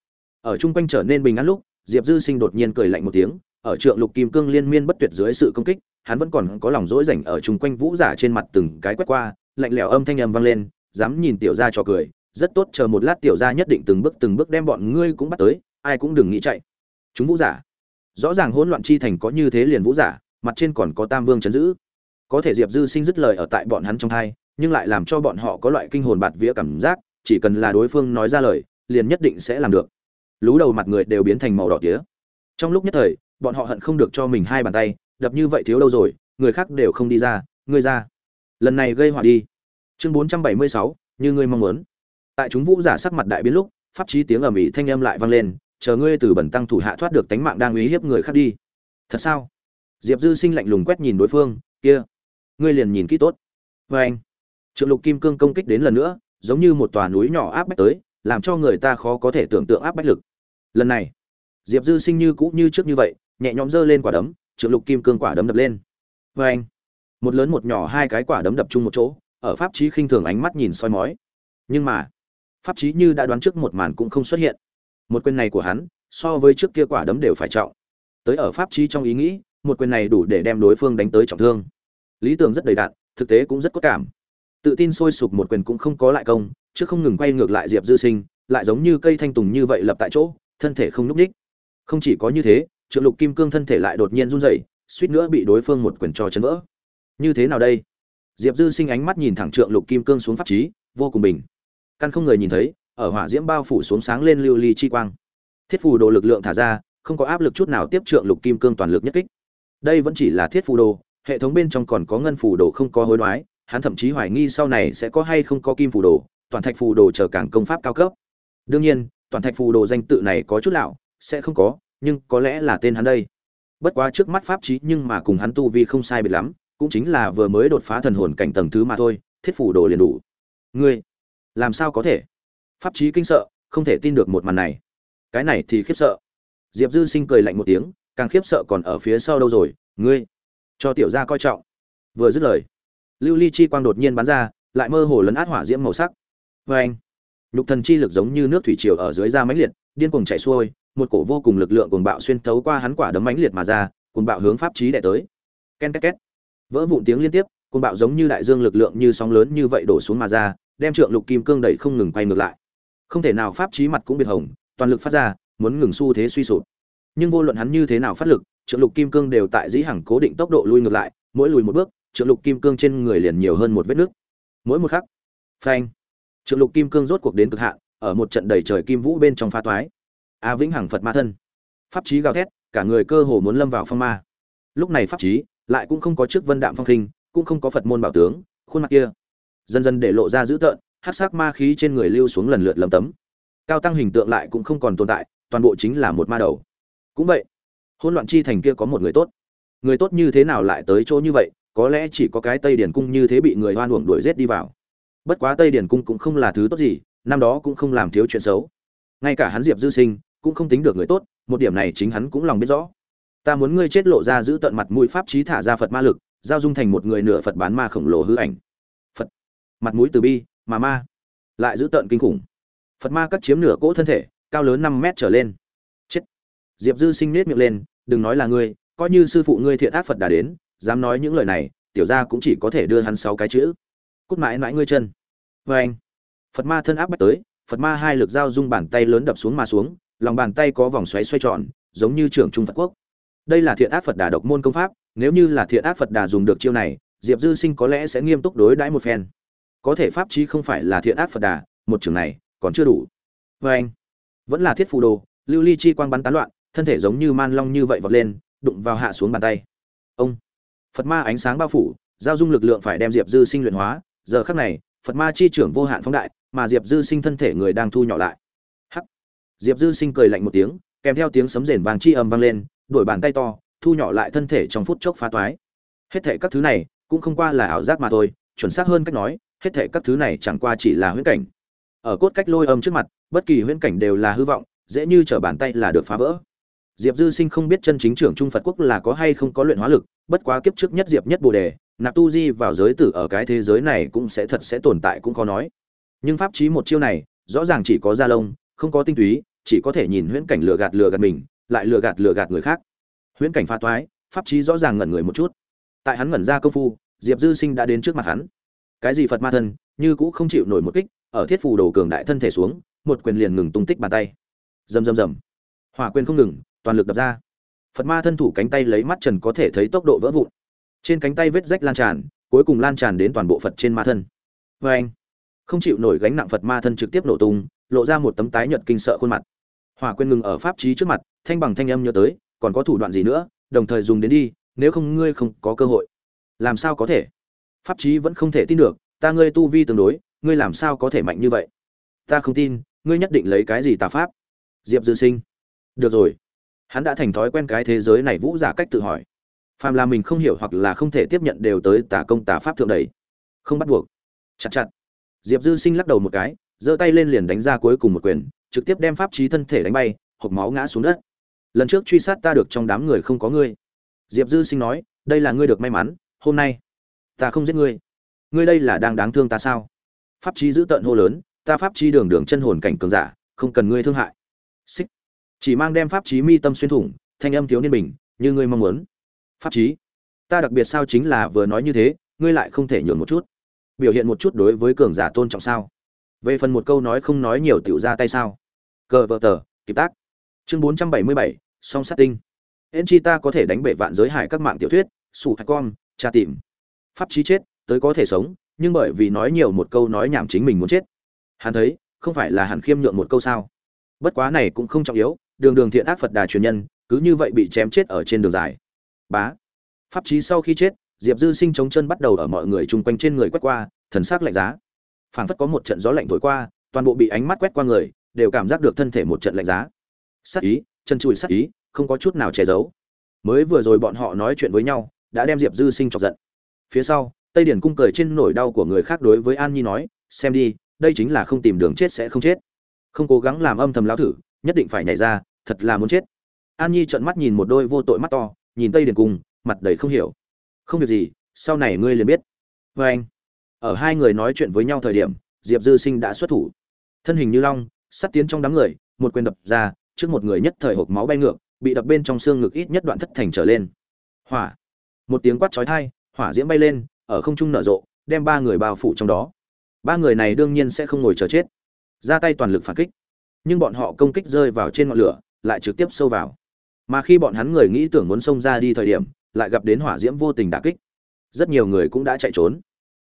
Ở chung quanh trở nên bình an lúc, diệp dư sinh đột nhiên cười lạnh một tiếng, ở trượng lục kim cương liên miên bất tuyệt dưới sự công kích, hắn vẫn còn có lòng dỗi rảnh ở chung quanh vũ giả trên mặt từng cái quét qua, lạnh lẽo âm thanh âm vang lên, dám nhìn tiểu gia cho cười, rất tốt, chờ một lát tiểu gia nhất định từng bước từng bước đem bọn ngươi cũng bắt tới, ai cũng đừng nghĩ chạy. Chúng vũ giả. Rõ ràng hỗn loạn chi thành có như thế liền vũ giả, mặt trên còn có tam vương chấn giữ có thể diệp dư sinh dứt lời ở tại bọn hắn trong hai nhưng lại làm cho bọn họ có loại kinh hồn bạt vía cảm giác, chỉ cần là đối phương nói ra lời, liền nhất định sẽ làm được. Lú đầu mặt người đều biến thành màu đỏ tía. Trong lúc nhất thời, bọn họ hận không được cho mình hai bàn tay, đập như vậy thiếu đâu rồi, người khác đều không đi ra, ngươi ra. Lần này gây họa đi. Chương bốn trăm bảy mươi sáu, như ngươi mong muốn. Tại chúng vũ giả sắc mặt đại biến lúc, pháp trí tiếng ầm ĩ thanh âm lại vang lên, chờ ngươi từ bẩn tăng thủ hạ thoát được tánh mạng đang uy hiếp người khác đi. Thật sao? Diệp dư sinh lạnh lùng quét nhìn đối phương, kia ngươi liền nhìn kỹ tốt. Vê anh, trượng lục kim cương công kích đến lần nữa, giống như một tòa núi nhỏ áp bách tới, làm cho người ta khó có thể tưởng tượng áp bách lực. Lần này, diệp dư sinh như cũ như trước như vậy, nhẹ nhõm giơ lên quả đấm, trượng lục kim cương quả đấm đập lên. Vê anh, một lớn một nhỏ hai cái quả đấm đập chung một chỗ, ở pháp trí khinh thường ánh mắt nhìn soi mói. Nhưng mà, pháp trí như đã đoán trước một màn cũng không xuất hiện. Một quyền này của hắn, so với trước kia quả đấm đều phải trọng. Tới ở pháp trí trong ý nghĩ, một quyền này đủ để đem đối phương đánh tới trọng thương lý tưởng rất đầy đạn, thực tế cũng rất có cảm. Tự tin sôi sục một quyền cũng không có lại công, chứ không ngừng quay ngược lại diệp dư sinh, lại giống như cây thanh tùng như vậy lập tại chỗ, thân thể không nhúc ních không chỉ có như thế, trượng lục kim cương thân thể lại đột nhiên run rẩy, suýt nữa bị đối phương một quyền cho chấn vỡ. Như thế nào đây? Diệp dư sinh ánh mắt nhìn thẳng trượng lục kim cương xuống pháp trí, vô cùng bình. Căn không người nhìn thấy, ở hỏa diễm bao phủ xuống sáng lên lưu ly chi quang. Thiết phù đồ lực lượng thả ra, không có áp lực chút nào tiếp trượng lục kim cương toàn lực nhất kích. Đây vẫn chỉ là thiết phù đồ hệ thống bên trong còn có ngân phù đồ không có hối đoái, hắn thậm chí hoài nghi sau này sẽ có hay không có kim phù đồ, toàn thạch phù đồ chờ cảng công pháp cao cấp. Đương nhiên, toàn thạch phù đồ danh tự này có chút lạo sẽ không có, nhưng có lẽ là tên hắn đây. Bất quá trước mắt pháp trí nhưng mà cùng hắn tu vi không sai biệt lắm, cũng chính là vừa mới đột phá thần hồn cảnh tầng thứ mà thôi, thiết phù đồ liền đủ. Ngươi, làm sao có thể? Pháp trí kinh sợ, không thể tin được một màn này. Cái này thì khiếp sợ. Diệp dư sinh cười lạnh một tiếng, càng khiếp sợ còn ở phía sau đâu rồi, ngươi cho tiểu gia coi trọng. Vừa dứt lời, lưu ly chi quang đột nhiên bắn ra, lại mơ hồ lấn át hỏa diễm màu sắc. Vê anh nhục thần chi lực giống như nước thủy triều ở dưới da mãnh liệt, điên cuồng chạy xuôi, một cổ vô cùng lực lượng cuồng bạo xuyên thấu qua hắn quả đấm mãnh liệt mà ra, cuồng bạo hướng pháp trí đẻ tới. Ken két két. Vỡ vụn tiếng liên tiếp, cuồng bạo giống như đại dương lực lượng như sóng lớn như vậy đổ xuống mà ra, đem trượng lục kim cương đẩy không ngừng quay ngược lại. Không thể nào pháp trí mặt cũng biệt hồng, toàn lực phát ra, muốn ngừng xu thế suy sụp. Nhưng vô luận hắn như thế nào phát lực trượng lục kim cương đều tại dĩ hằng cố định tốc độ lui ngược lại, mỗi lùi một bước, trượng lục kim cương trên người liền nhiều hơn một vết nước. Mỗi một khắc, phanh, trượng lục kim cương rốt cuộc đến cực hạn, ở một trận đầy trời kim vũ bên trong pha toái. A vĩnh hằng phật ma thân. Pháp trí gào thét, cả người cơ hồ muốn lâm vào phong ma. Lúc này pháp trí lại cũng không có trước vân đạm phong khinh cũng không có phật môn bảo tướng, khuôn mặt kia dần dần để lộ ra dữ tợn hát sắc ma khí trên người lưu xuống lần lượt lầm tấm. Cao tăng hình tượng lại cũng không còn tồn tại, toàn bộ chính là một ma đầu. Cũng vậy hỗn loạn chi thành kia có một người tốt. Người tốt như thế nào lại tới chỗ như vậy? Có lẽ chỉ có cái tây điển cung như thế bị người hoan uổng đuổi rết đi vào. Bất quá tây điển cung cũng không là thứ tốt gì, năm đó cũng không làm thiếu chuyện xấu. Ngay cả hắn diệp dư sinh cũng không tính được người tốt, một điểm này chính hắn cũng lòng biết rõ. Ta muốn ngươi chết lộ ra giữ tận mặt mũi pháp trí thả ra phật ma lực, giao dung thành một người nửa phật bán ma khổng lồ hư ảnh. Phật. Mặt mũi từ bi, mà ma lại giữ tận kinh khủng. Phật ma cắt chiếm nửa cỗ thân thể, cao lớn năm mét trở lên diệp dư sinh nết miệng lên, đừng nói là ngươi, coi như sư phụ ngươi thiện ác phật đã đến, dám nói những lời này, tiểu ra cũng chỉ có thể đưa hắn sáu cái chữ. Cút mãi mãi ngươi chân. Vê anh, phật ma thân áp bắt tới, phật ma hai lực giao dung bàn tay lớn đập xuống mà xuống, lòng bàn tay có vòng xoáy xoay tròn, giống như trưởng trung phật quốc. Đây là thiện ác phật đà độc môn công pháp, nếu như là thiện ác phật đà dùng được chiêu này, diệp dư sinh có lẽ sẽ nghiêm túc đối đãi một phen. Có thể pháp chí không phải là thiện ác phật đà, một trường này còn chưa đủ. Vê anh, vẫn là thiết phù đồ, lưu ly chi quang bắn tán loạn thân thể giống như man long như vậy vọt lên, đụng vào hạ xuống bàn tay. Ông, phật ma ánh sáng bao phủ, giao dung lực lượng phải đem diệp dư sinh luyện hóa. Giờ khắc này, phật ma chi trưởng vô hạn phóng đại, mà diệp dư sinh thân thể người đang thu nhỏ lại. Hắc. Diệp dư sinh cười lạnh một tiếng, kèm theo tiếng sấm rền vàng chi âm vang lên, đổi bàn tay to, thu nhỏ lại thân thể trong phút chốc phá toái. Hết thể các thứ này, cũng không qua là ảo giác mà thôi, chuẩn xác hơn cách nói, hết thể các thứ này chẳng qua chỉ là huyễn cảnh. Ở cốt cách lôi âm trước mặt, bất kỳ huyễn cảnh đều là hư vọng, dễ như trở bàn tay là được phá vỡ diệp dư sinh không biết chân chính trưởng trung phật quốc là có hay không có luyện hóa lực, bất quá kiếp trước nhất diệp nhất bồ đề, nạp tu di vào giới tử ở cái thế giới này cũng sẽ thật sẽ tồn tại cũng khó nói. Nhưng pháp chí một chiêu này, rõ ràng chỉ có gia lông, không có tinh túy, chỉ có thể nhìn huyễn cảnh lừa gạt lừa gạt mình, lại lừa gạt lừa gạt người khác. Huyễn cảnh pha toái, pháp chí rõ ràng ngẩn người một chút. Tại hắn ngẩn ra công phu, diệp dư sinh đã đến trước mặt hắn. Cái gì phật ma thân, như cũng không chịu nổi một kích, ở thiết phù đồ cường đại thân thể xuống, một quyền liền ngừng tung tích bàn tay. Rầm rầm rầm. Hỏa quyền không ngừng toàn lực đập ra. Phật ma thân thủ cánh tay lấy mắt trần có thể thấy tốc độ vỡ vụn. Trên cánh tay vết rách lan tràn, cuối cùng lan tràn đến toàn bộ phật trên ma thân. Vê anh, không chịu nổi gánh nặng phật ma thân trực tiếp nổ tung, lộ ra một tấm tái nhợt kinh sợ khuôn mặt. Hỏa quên ngừng ở pháp trí trước mặt, thanh bằng thanh âm nhớ tới, còn có thủ đoạn gì nữa, đồng thời dùng đến đi, nếu không ngươi không có cơ hội. Làm sao có thể? Pháp trí vẫn không thể tin được, ta ngươi tu vi tương đối, ngươi làm sao có thể mạnh như vậy? Ta không tin, ngươi nhất định lấy cái gì tà pháp? Diệp dư sinh. Được rồi hắn đã thành thói quen cái thế giới này vũ giả cách tự hỏi. Phàm là mình không hiểu hoặc là không thể tiếp nhận đều tới tả công tả pháp thượng đầy không bắt buộc. Chặt chặt. Diệp dư sinh lắc đầu một cái, giơ tay lên liền đánh ra cuối cùng một quyền, trực tiếp đem pháp trí thân thể đánh bay hộp máu ngã xuống đất. Lần trước truy sát ta được trong đám người không có ngươi. Diệp dư sinh nói, đây là ngươi được may mắn, hôm nay, ta không giết ngươi. Ngươi đây là đang đáng thương ta sao? Pháp trí giữ tận hô lớn, ta pháp trí đường đường chân hồn cảnh cường giả, không cần ngươi thương hại. Xích chỉ mang đem pháp trí mi tâm xuyên thủng, thanh âm thiếu niên bình, như ngươi mong muốn. Pháp trí ta đặc biệt sao chính là vừa nói như thế, ngươi lại không thể nhường một chút. Biểu hiện một chút đối với cường giả tôn trọng sao? Về phần một câu nói không nói nhiều tiểu ra tay sao? Cờ vợ tờ, kịp tác. Chương bốn trăm bảy mươi bảy, song sát tinh. Hên chi ta có thể đánh bể vạn giới hải các mạng tiểu thuyết, sủ hải con, tra tìm. Pháp trí chết, tới có thể sống, nhưng bởi vì nói nhiều một câu nói nhảm chính mình muốn chết. Hắn thấy, không phải là hẳn khiêm nhượng một câu sao? Bất quá này cũng không trọng yếu đường đường thiện ác phật đà truyền nhân, cứ như vậy bị chém chết ở trên đường dài. Bá. Pháp trí sau khi chết, diệp dư sinh chống chân bắt đầu ở mọi người chung quanh trên người quét qua, thần sắc lạnh giá. Phảng phất có một trận gió lạnh thổi qua, toàn bộ bị ánh mắt quét qua người, đều cảm giác được thân thể một trận lạnh giá. Sắc ý, chân chùi sắc ý, không có chút nào che giấu. Mới vừa rồi bọn họ nói chuyện với nhau, đã đem diệp dư sinh chọc giận. Phía sau, tây điển cung cười trên nỗi đau của người khác đối với an nhi nói, xem đi, đây chính là không tìm đường chết sẽ không chết. Không cố gắng làm âm thầm lão thử, nhất định phải nhảy ra thật là muốn chết. An nhi trợn mắt nhìn một đôi vô tội mắt to, nhìn tây điền cùng, mặt đầy không hiểu. Không việc gì, sau này ngươi liền biết. Vê anh, ở hai người nói chuyện với nhau thời điểm, diệp dư sinh đã xuất thủ. Thân hình như long, sắt tiến trong đám người, một quyền đập ra, trước một người nhất thời hộp máu bay ngược, bị đập bên trong xương ngực ít nhất đoạn thất thành trở lên. Hỏa. Một tiếng quát chói tai, hỏa diễm bay lên, ở không trung nở rộ, đem ba người bao phủ trong đó. Ba người này đương nhiên sẽ không ngồi chờ chết. Ra tay toàn lực phản kích. Nhưng bọn họ công kích rơi vào trên ngọn lửa lại trực tiếp sâu vào. Mà khi bọn hắn người nghĩ tưởng muốn xông ra đi thời điểm, lại gặp đến hỏa diễm vô tình đả kích. Rất nhiều người cũng đã chạy trốn.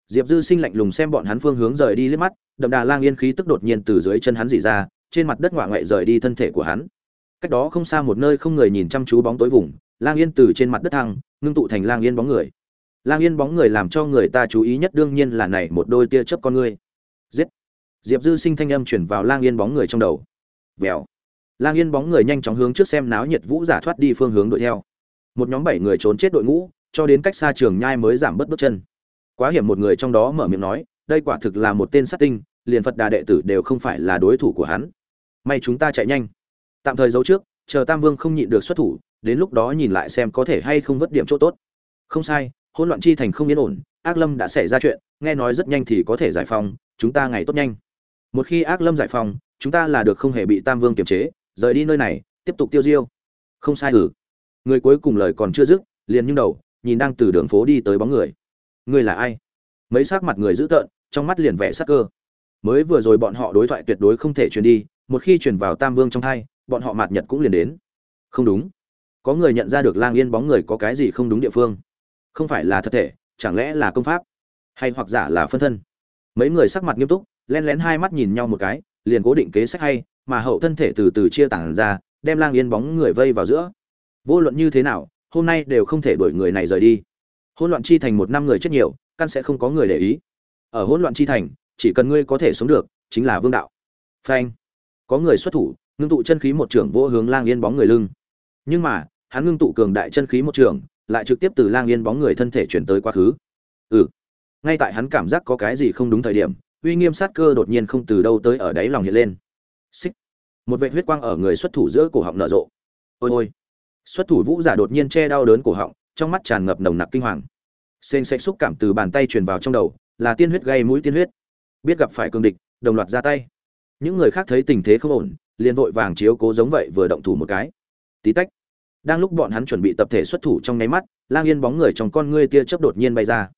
Diệp dư sinh lạnh lùng xem bọn hắn phương hướng rời đi liếc mắt, đậm đà lang yên khí tức đột nhiên từ dưới chân hắn dỉ ra, trên mặt đất ngoại ngoại rời đi thân thể của hắn. Cách đó không xa một nơi không người nhìn chăm chú bóng tối vùng, lang yên từ trên mặt đất thăng, ngưng tụ thành lang yên bóng người. Lang yên bóng người làm cho người ta chú ý nhất đương nhiên là này một đôi tia chớp con ngươi giết! Diệp dư sinh thanh âm chuyển vào lang yên bóng người trong đầu. Vèo! Lang yên bóng người nhanh chóng hướng trước xem náo nhiệt vũ giả thoát đi phương hướng đuổi theo. Một nhóm bảy người trốn chết đội ngũ, cho đến cách xa trường nhai mới giảm bớt bước chân. Quá hiểm một người trong đó mở miệng nói, đây quả thực là một tên sát tinh, liền phật đà đệ tử đều không phải là đối thủ của hắn. May chúng ta chạy nhanh. Tạm thời giấu trước, chờ tam vương không nhịn được xuất thủ, đến lúc đó nhìn lại xem có thể hay không vất điểm chỗ tốt. Không sai, hỗn loạn chi thành không yên ổn, ác lâm đã xảy ra chuyện, nghe nói rất nhanh thì có thể giải phóng, chúng ta ngày tốt nhanh. Một khi ác lâm giải phóng, chúng ta là được không hề bị tam vương kiềm chế rời đi nơi này, tiếp tục tiêu diêu. Không sai ử người cuối cùng lời còn chưa dứt, liền nhưng đầu, nhìn đang từ đường phố đi tới bóng người. Người là ai? Mấy sắc mặt người dữ tợn, trong mắt liền vẻ sắc cơ. Mới vừa rồi bọn họ đối thoại tuyệt đối không thể truyền đi, một khi truyền vào tam vương trong hai bọn họ mạt nhật cũng liền đến. Không đúng. Có người nhận ra được lang yên bóng người có cái gì không đúng địa phương? Không phải là thật thể, chẳng lẽ là công pháp? Hay hoặc giả là phân thân? Mấy người sắc mặt nghiêm túc, len lén hai mắt nhìn nhau một cái liền cố định kế sách hay, mà hậu thân thể từ từ chia tản ra, đem lang yên bóng người vây vào giữa. Vô luận như thế nào, hôm nay đều không thể đuổi người này rời đi. Hỗn loạn chi thành một năm người chết nhiều, căn sẽ không có người để ý. Ở hỗn loạn chi thành, chỉ cần ngươi có thể sống được, chính là vương đạo. Phanh. Có người xuất thủ, ngưng tụ chân khí một trưởng vô hướng lang yên bóng người lưng. Nhưng mà, hắn ngưng tụ cường đại chân khí một trưởng, lại trực tiếp từ lang yên bóng người thân thể chuyển tới quá khứ. Ừ. Ngay tại hắn cảm giác có cái gì không đúng thời điểm uy nghiêm sát cơ đột nhiên không từ đâu tới ở đáy lòng hiện lên. Xích. Một vệt huyết quang ở người xuất thủ giữa cổ họng nở rộ. Ôi ôi. Xuất thủ vũ giả đột nhiên che đau đớn cổ họng, trong mắt tràn ngập nồng nặc kinh hoàng. Xên xệch xúc cảm từ bàn tay truyền vào trong đầu, là tiên huyết gây mũi tiên huyết. Biết gặp phải cương địch, đồng loạt ra tay. Những người khác thấy tình thế không ổn, liền vội vàng chiếu cố giống vậy vừa động thủ một cái. Tí tách. Đang lúc bọn hắn chuẩn bị tập thể xuất thủ trong nháy mắt, lang yên bóng người trong con ngươi tia chớp đột nhiên bay ra.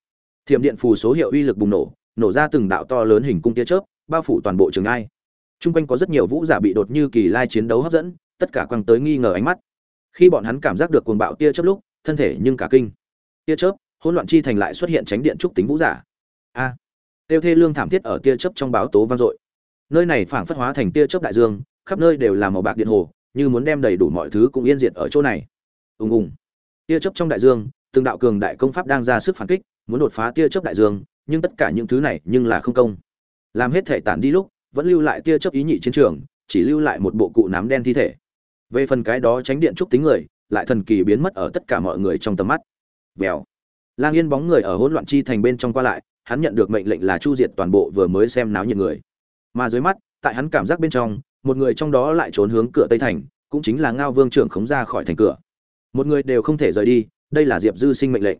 Thiểm điện phù số hiệu uy lực bùng nổ nổ ra từng đạo to lớn hình cung tia chớp, bao phủ toàn bộ trường ai Trung quanh có rất nhiều vũ giả bị đột như kỳ lai chiến đấu hấp dẫn, tất cả quăng tới nghi ngờ ánh mắt. Khi bọn hắn cảm giác được cuồng bạo tia chớp lúc, thân thể nhưng cả kinh. Tia chớp, hỗn loạn chi thành lại xuất hiện tránh điện trúc tính vũ giả. A! Tiêu thê lương thảm thiết ở tia chớp trong báo tố vang dội. Nơi này phảng phất hóa thành tia chớp đại dương, khắp nơi đều là màu bạc điện hồ, như muốn đem đầy đủ mọi thứ cũng yên diệt ở chỗ này. Ùng ùng. Tia chớp trong đại dương, từng đạo cường đại công pháp đang ra sức phản kích, muốn đột phá tia chớp đại dương nhưng tất cả những thứ này nhưng là không công. Làm hết thể tản đi lúc, vẫn lưu lại tia chớp ý nhị chiến trường, chỉ lưu lại một bộ cụ nám đen thi thể. Về phần cái đó tránh điện trúc tính người, lại thần kỳ biến mất ở tất cả mọi người trong tầm mắt. Vèo. Lang yên bóng người ở hỗn loạn chi thành bên trong qua lại, hắn nhận được mệnh lệnh là chu diệt toàn bộ vừa mới xem náo nhiệt người. Mà dưới mắt, tại hắn cảm giác bên trong, một người trong đó lại trốn hướng cửa tây thành, cũng chính là ngao vương trưởng khống ra khỏi thành cửa. Một người đều không thể rời đi, đây là diệp dư sinh mệnh lệnh.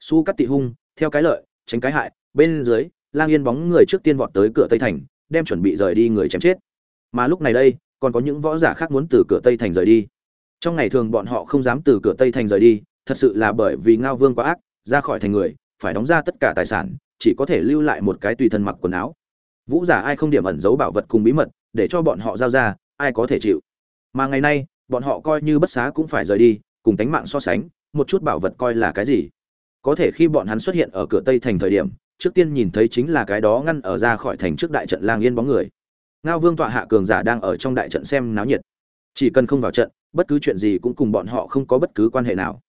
Su cắt tị hung, theo cái lợi tránh cái hại, bên dưới, lang yên bóng người trước tiên vọt tới cửa tây thành, đem chuẩn bị rời đi người chém chết. Mà lúc này đây, còn có những võ giả khác muốn từ cửa tây thành rời đi. Trong ngày thường bọn họ không dám từ cửa tây thành rời đi, thật sự là bởi vì ngao vương quá ác, ra khỏi thành người, phải đóng ra tất cả tài sản, chỉ có thể lưu lại một cái tùy thân mặc quần áo. Vũ giả ai không điểm ẩn giấu bảo vật cùng bí mật, để cho bọn họ giao ra, ai có thể chịu. Mà ngày nay, bọn họ coi như bất xá cũng phải rời đi, cùng tánh mạng so sánh, một chút bảo vật coi là cái gì? Có thể khi bọn hắn xuất hiện ở cửa tây thành thời điểm, trước tiên nhìn thấy chính là cái đó ngăn ở ra khỏi thành trước đại trận lang yên bóng người. Ngao vương tọa hạ cường giả đang ở trong đại trận xem náo nhiệt. Chỉ cần không vào trận, bất cứ chuyện gì cũng cùng bọn họ không có bất cứ quan hệ nào.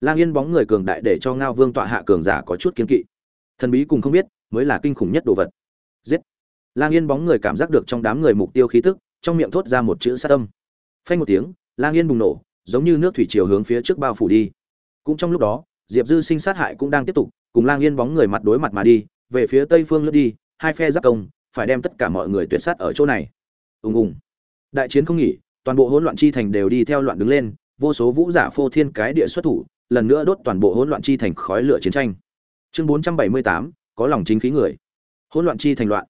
Lang yên bóng người cường đại để cho ngao vương tọa hạ cường giả có chút kiến kỵ. Thần bí cùng không biết, mới là kinh khủng nhất đồ vật. Giết! Lang yên bóng người cảm giác được trong đám người mục tiêu khí tức, trong miệng thốt ra một chữ sát tâm phanh một tiếng, lang yên bùng nổ, giống như nước thủy chiều hướng phía trước bao phủ đi. Cũng trong lúc đó diệp dư sinh sát hại cũng đang tiếp tục, cùng lang yên bóng người mặt đối mặt mà đi, về phía tây phương lướt đi, hai phe giáp công, phải đem tất cả mọi người tuyệt sát ở chỗ này. Ùng ùng. Đại chiến không nghỉ, toàn bộ hỗn loạn chi thành đều đi theo loạn đứng lên, vô số vũ giả phô thiên cái địa xuất thủ, lần nữa đốt toàn bộ hỗn loạn chi thành khói lửa chiến tranh. Chương bốn trăm bảy mươi tám, có lòng chính khí người. Hỗn loạn chi thành loạn.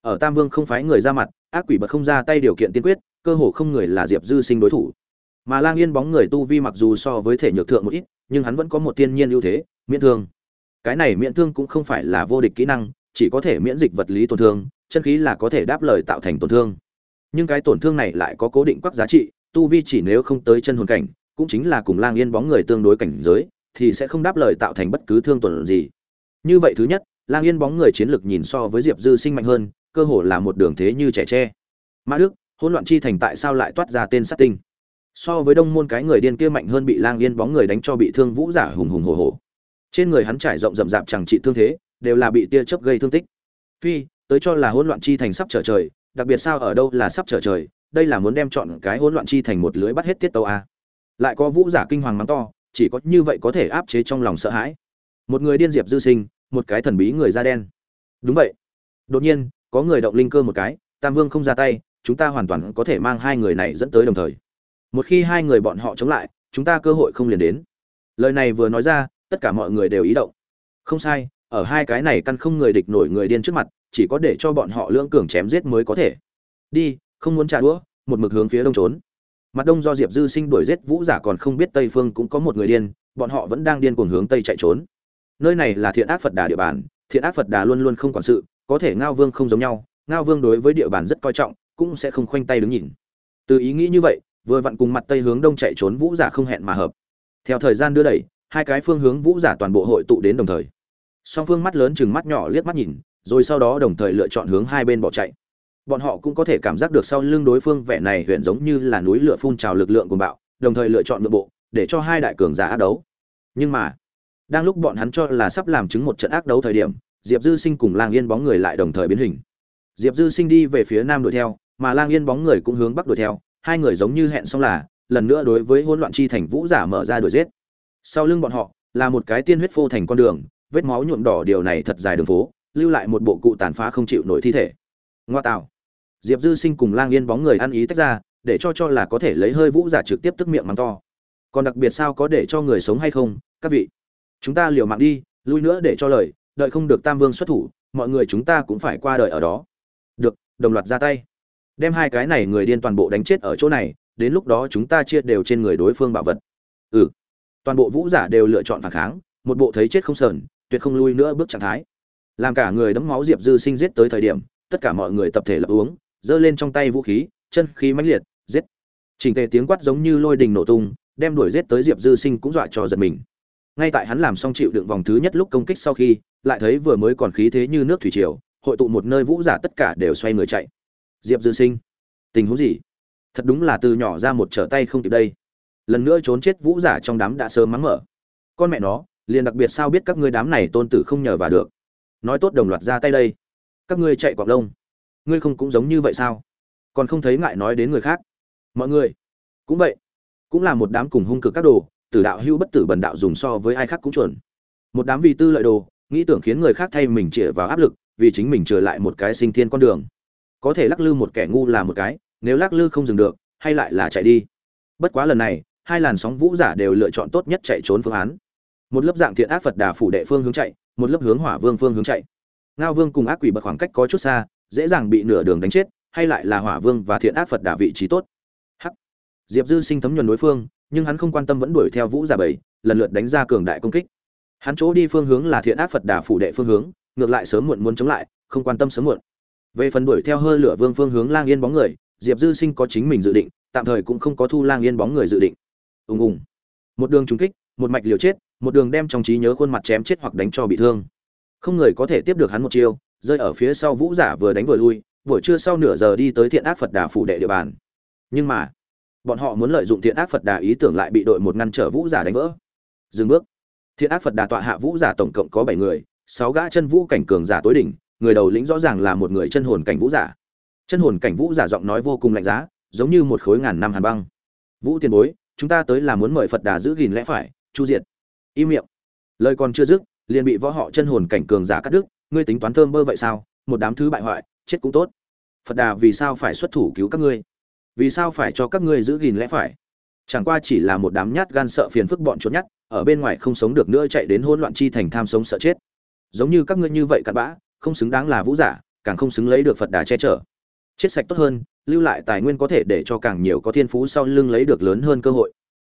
Ở tam vương không phái người ra mặt, ác quỷ bật không ra tay điều kiện tiên quyết, cơ hồ không người là diệp dư sinh đối thủ. Mà lang yên bóng người tu vi mặc dù so với thể nhược thượng một ít nhưng hắn vẫn có một thiên nhiên ưu thế, miễn thương. Cái này miễn thương cũng không phải là vô địch kỹ năng, chỉ có thể miễn dịch vật lý tổn thương, chân khí là có thể đáp lời tạo thành tổn thương. Nhưng cái tổn thương này lại có cố định quắc giá trị, tu vi chỉ nếu không tới chân hồn cảnh, cũng chính là cùng lang yên bóng người tương đối cảnh giới, thì sẽ không đáp lời tạo thành bất cứ thương tổn gì. Như vậy thứ nhất, lang yên bóng người chiến lược nhìn so với diệp dư sinh mạnh hơn, cơ hồ là một đường thế như trẻ tre. Mã đức, hỗn loạn chi thành tại sao lại toát ra tên sát tinh? So với đông môn cái người điên kia mạnh hơn bị lang yên bóng người đánh cho bị thương vũ giả hùng hùng hồ hồ. Trên người hắn trải rộng rậm rạp chẳng trị thương thế, đều là bị tia chớp gây thương tích. Phi, tới cho là hỗn loạn chi thành sắp trở trời, đặc biệt sao ở đâu là sắp trở trời, đây là muốn đem chọn cái hỗn loạn chi thành một lưới bắt hết tiết tàu a. Lại có vũ giả kinh hoàng mắng to, chỉ có như vậy có thể áp chế trong lòng sợ hãi. Một người điên diệp dư sinh, một cái thần bí người da đen. Đúng vậy. Đột nhiên, có người động linh cơ một cái, tam vương không ra tay, chúng ta hoàn toàn có thể mang hai người này dẫn tới đồng thời một khi hai người bọn họ chống lại, chúng ta cơ hội không liền đến. Lời này vừa nói ra, tất cả mọi người đều ý động. Không sai, ở hai cái này căn không người địch nổi người điên trước mặt, chỉ có để cho bọn họ lưỡng cường chém giết mới có thể. Đi, không muốn trả đũa, một mực hướng phía đông trốn. Mặt đông do diệp dư sinh đuổi giết vũ giả còn không biết tây phương cũng có một người điên, bọn họ vẫn đang điên cuồng hướng tây chạy trốn. Nơi này là thiện ác phật đà địa bàn, thiện ác phật đà luôn luôn không quản sự, có thể ngao vương không giống nhau, ngao vương đối với địa bàn rất coi trọng, cũng sẽ không khoanh tay đứng nhìn. Từ ý nghĩ như vậy vừa vặn cùng mặt tây hướng đông chạy trốn vũ giả không hẹn mà hợp. Theo thời gian đưa đẩy, hai cái phương hướng vũ giả toàn bộ hội tụ đến đồng thời. Song phương mắt lớn chừng mắt nhỏ liếc mắt nhìn, rồi sau đó đồng thời lựa chọn hướng hai bên bỏ chạy. Bọn họ cũng có thể cảm giác được sau lưng đối phương vẻ này huyện giống như là núi lửa phun trào lực lượng của bạo, đồng thời lựa chọn nội bộ, để cho hai đại cường giả ác đấu. Nhưng mà, đang lúc bọn hắn cho là sắp làm chứng một trận ác đấu thời điểm, diệp dư sinh cùng lang yên bóng người lại đồng thời biến hình. Diệp dư sinh đi về phía nam đuổi theo, mà lang yên bóng người cũng hướng bắc đuổi theo hai người giống như hẹn xong là, lần nữa đối với hỗn loạn chi thành vũ giả mở ra đuổi giết. Sau lưng bọn họ, là một cái tiên huyết phô thành con đường, vết máu nhuộm đỏ điều này thật dài đường phố, lưu lại một bộ cụ tàn phá không chịu nổi thi thể. Ngoa tạo. Diệp dư sinh cùng lang yên bóng người ăn ý tách ra, để cho cho là có thể lấy hơi vũ giả trực tiếp tức miệng mắng to. Còn đặc biệt sao có để cho người sống hay không, các vị? Chúng ta liều mạng đi, lui nữa để cho lời, đợi không được tam vương xuất thủ, mọi người chúng ta cũng phải qua đời ở đó. Được, đồng loạt ra tay đem hai cái này người điên toàn bộ đánh chết ở chỗ này, đến lúc đó chúng ta chia đều trên người đối phương bảo vật. Ừ. Toàn bộ vũ giả đều lựa chọn phản kháng, một bộ thấy chết không sờn, tuyệt không lui nữa bước trạng thái. Làm cả người đấm máu diệp dư sinh giết tới thời điểm, tất cả mọi người tập thể lập uống, giơ lên trong tay vũ khí, chân khí mãnh liệt, giết. Trình tề tiếng quát giống như lôi đình nổ tung, đem đuổi giết tới diệp dư sinh cũng dọa cho giật mình. Ngay tại hắn làm xong chịu đựng vòng thứ nhất lúc công kích sau khi, lại thấy vừa mới còn khí thế như nước thủy triều, hội tụ một nơi vũ giả tất cả đều xoay người chạy diệp dư sinh, tình huống gì? Thật đúng là từ nhỏ ra một trở tay không kịp đây. Lần nữa trốn chết vũ giả trong đám đã sớm mắng mở. Con mẹ nó, liền đặc biệt sao biết các ngươi đám này tôn tử không nhờ vào được. Nói tốt đồng loạt ra tay đây. Các ngươi chạy quạng lông. Ngươi không cũng giống như vậy sao? Còn không thấy ngại nói đến người khác. Mọi người, cũng vậy. Cũng là một đám cùng hung cực các đồ, tử đạo hữu bất tử bần đạo dùng so với ai khác cũng chuẩn. Một đám vì tư lợi đồ, nghĩ tưởng khiến người khác thay mình chĩa vào áp lực, vì chính mình trở lại một cái sinh thiên con đường có thể lắc lư một kẻ ngu là một cái, nếu lắc lư không dừng được, hay lại là chạy đi. Bất quá lần này, hai làn sóng vũ giả đều lựa chọn tốt nhất chạy trốn phương án. Một lớp dạng thiện ác phật đà phủ đệ phương hướng chạy, một lớp hướng hỏa vương phương hướng chạy. Ngao vương cùng ác quỷ bật khoảng cách có chút xa, dễ dàng bị nửa đường đánh chết, hay lại là hỏa vương và thiện ác phật đà vị trí tốt. Hắc. Diệp dư sinh thấm nhuần đối phương, nhưng hắn không quan tâm vẫn đuổi theo vũ giả bảy, lần lượt đánh ra cường đại công kích. Hắn chỗ đi phương hướng là thiện ác phật đà phủ đệ phương hướng, ngược lại sớm muộn muốn chống lại, không quan tâm sớm muộn về phần đuổi theo hơi lửa vương phương hướng lang yên bóng người, diệp dư sinh có chính mình dự định, tạm thời cũng không có thu lang yên bóng người dự định. Ùng ùng. Một đường trúng kích, một mạch liều chết, một đường đem trong trí nhớ khuôn mặt chém chết hoặc đánh cho bị thương. Không người có thể tiếp được hắn một chiêu, rơi ở phía sau vũ giả vừa đánh vừa lui, buổi trưa sau nửa giờ đi tới thiện ác phật đà phủ đệ địa bàn. Nhưng mà, bọn họ muốn lợi dụng thiện ác phật đà ý tưởng lại bị đội một ngăn trở vũ giả đánh vỡ. Dừng bước. Thiện ác phật đà tọa hạ vũ giả tổng cộng có bảy người, sáu gã chân vũ cảnh cường giả tối đỉnh người đầu lĩnh rõ ràng là một người chân hồn cảnh vũ giả. Chân hồn cảnh vũ giả giọng nói vô cùng lạnh giá, giống như một khối ngàn năm hàn băng. Vũ tiền bối, chúng ta tới là muốn mời phật đà giữ gìn lẽ phải, chu diệt. Im miệng. Lời còn chưa dứt, liền bị võ họ chân hồn cảnh cường giả cắt đứt, ngươi tính toán thơm bơ vậy sao? Một đám thứ bại hoại, chết cũng tốt. Phật đà vì sao phải xuất thủ cứu các ngươi? Vì sao phải cho các ngươi giữ gìn lẽ phải? Chẳng qua chỉ là một đám nhát gan sợ phiền phức bọn trốn nhát ở bên ngoài không sống được nữa chạy đến hỗn loạn chi thành tham sống sợ chết. Giống như các ngươi như vậy cặn bã không xứng đáng là vũ giả, càng không xứng lấy được phật đà che chở. Chết sạch tốt hơn, lưu lại tài nguyên có thể để cho càng nhiều có thiên phú sau lưng lấy được lớn hơn cơ hội.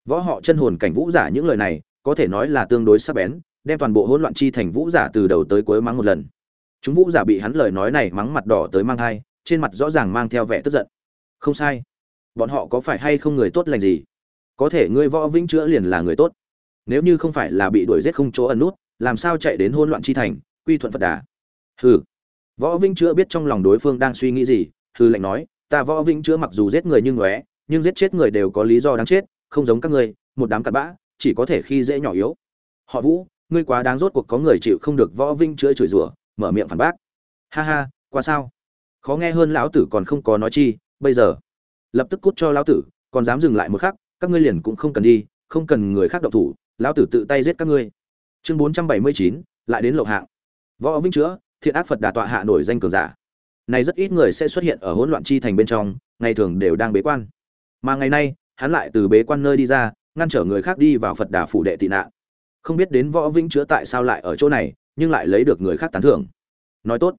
Võ họ chân hồn cảnh vũ giả những lời này, có thể nói là tương đối sắc bén, đem toàn bộ hỗn loạn chi thành vũ giả từ đầu tới cuối mắng một lần. Chúng vũ giả bị hắn lời nói này mắng mặt đỏ tới mang thai, trên mặt rõ ràng mang theo vẻ tức giận. Không sai. Bọn họ có phải hay không người tốt lành gì? Có thể ngươi võ vĩnh chữa liền là người tốt. Nếu như không phải là bị đuổi giết không chỗ ẩn nút, làm sao chạy đến hỗn loạn chi thành, quy thuận phật đà? Hừ. Võ vĩnh chữa biết trong lòng đối phương đang suy nghĩ gì, hừ lạnh nói, ta võ vĩnh chữa mặc dù giết người nhưng ngóe nhưng giết chết người đều có lý do đáng chết, không giống các ngươi, một đám cặn bã, chỉ có thể khi dễ nhỏ yếu. Họ vũ, ngươi quá đáng rốt cuộc có người chịu không được võ vĩnh chữa chửi rủa, mở miệng phản bác. Ha ha, qua sao? Khó nghe hơn lão tử còn không có nói chi, bây giờ. Lập tức cút cho lão tử, còn dám dừng lại một khắc, các ngươi liền cũng không cần đi, không cần người khác động thủ, lão tử tự tay giết các ngươi. Chương bốn trăm bảy mươi chín, lại đến lậu hạng. Võ vĩnh chữa thiện ác phật đà tọa hạ nổi danh cường giả. Này rất ít người sẽ xuất hiện ở hỗn loạn chi thành bên trong, ngày thường đều đang bế quan. Mà ngày nay, hắn lại từ bế quan nơi đi ra, ngăn trở người khác đi vào phật đà phủ đệ tị nạn. Không biết đến võ vĩnh chữa tại sao lại ở chỗ này, nhưng lại lấy được người khác tán thưởng. Nói tốt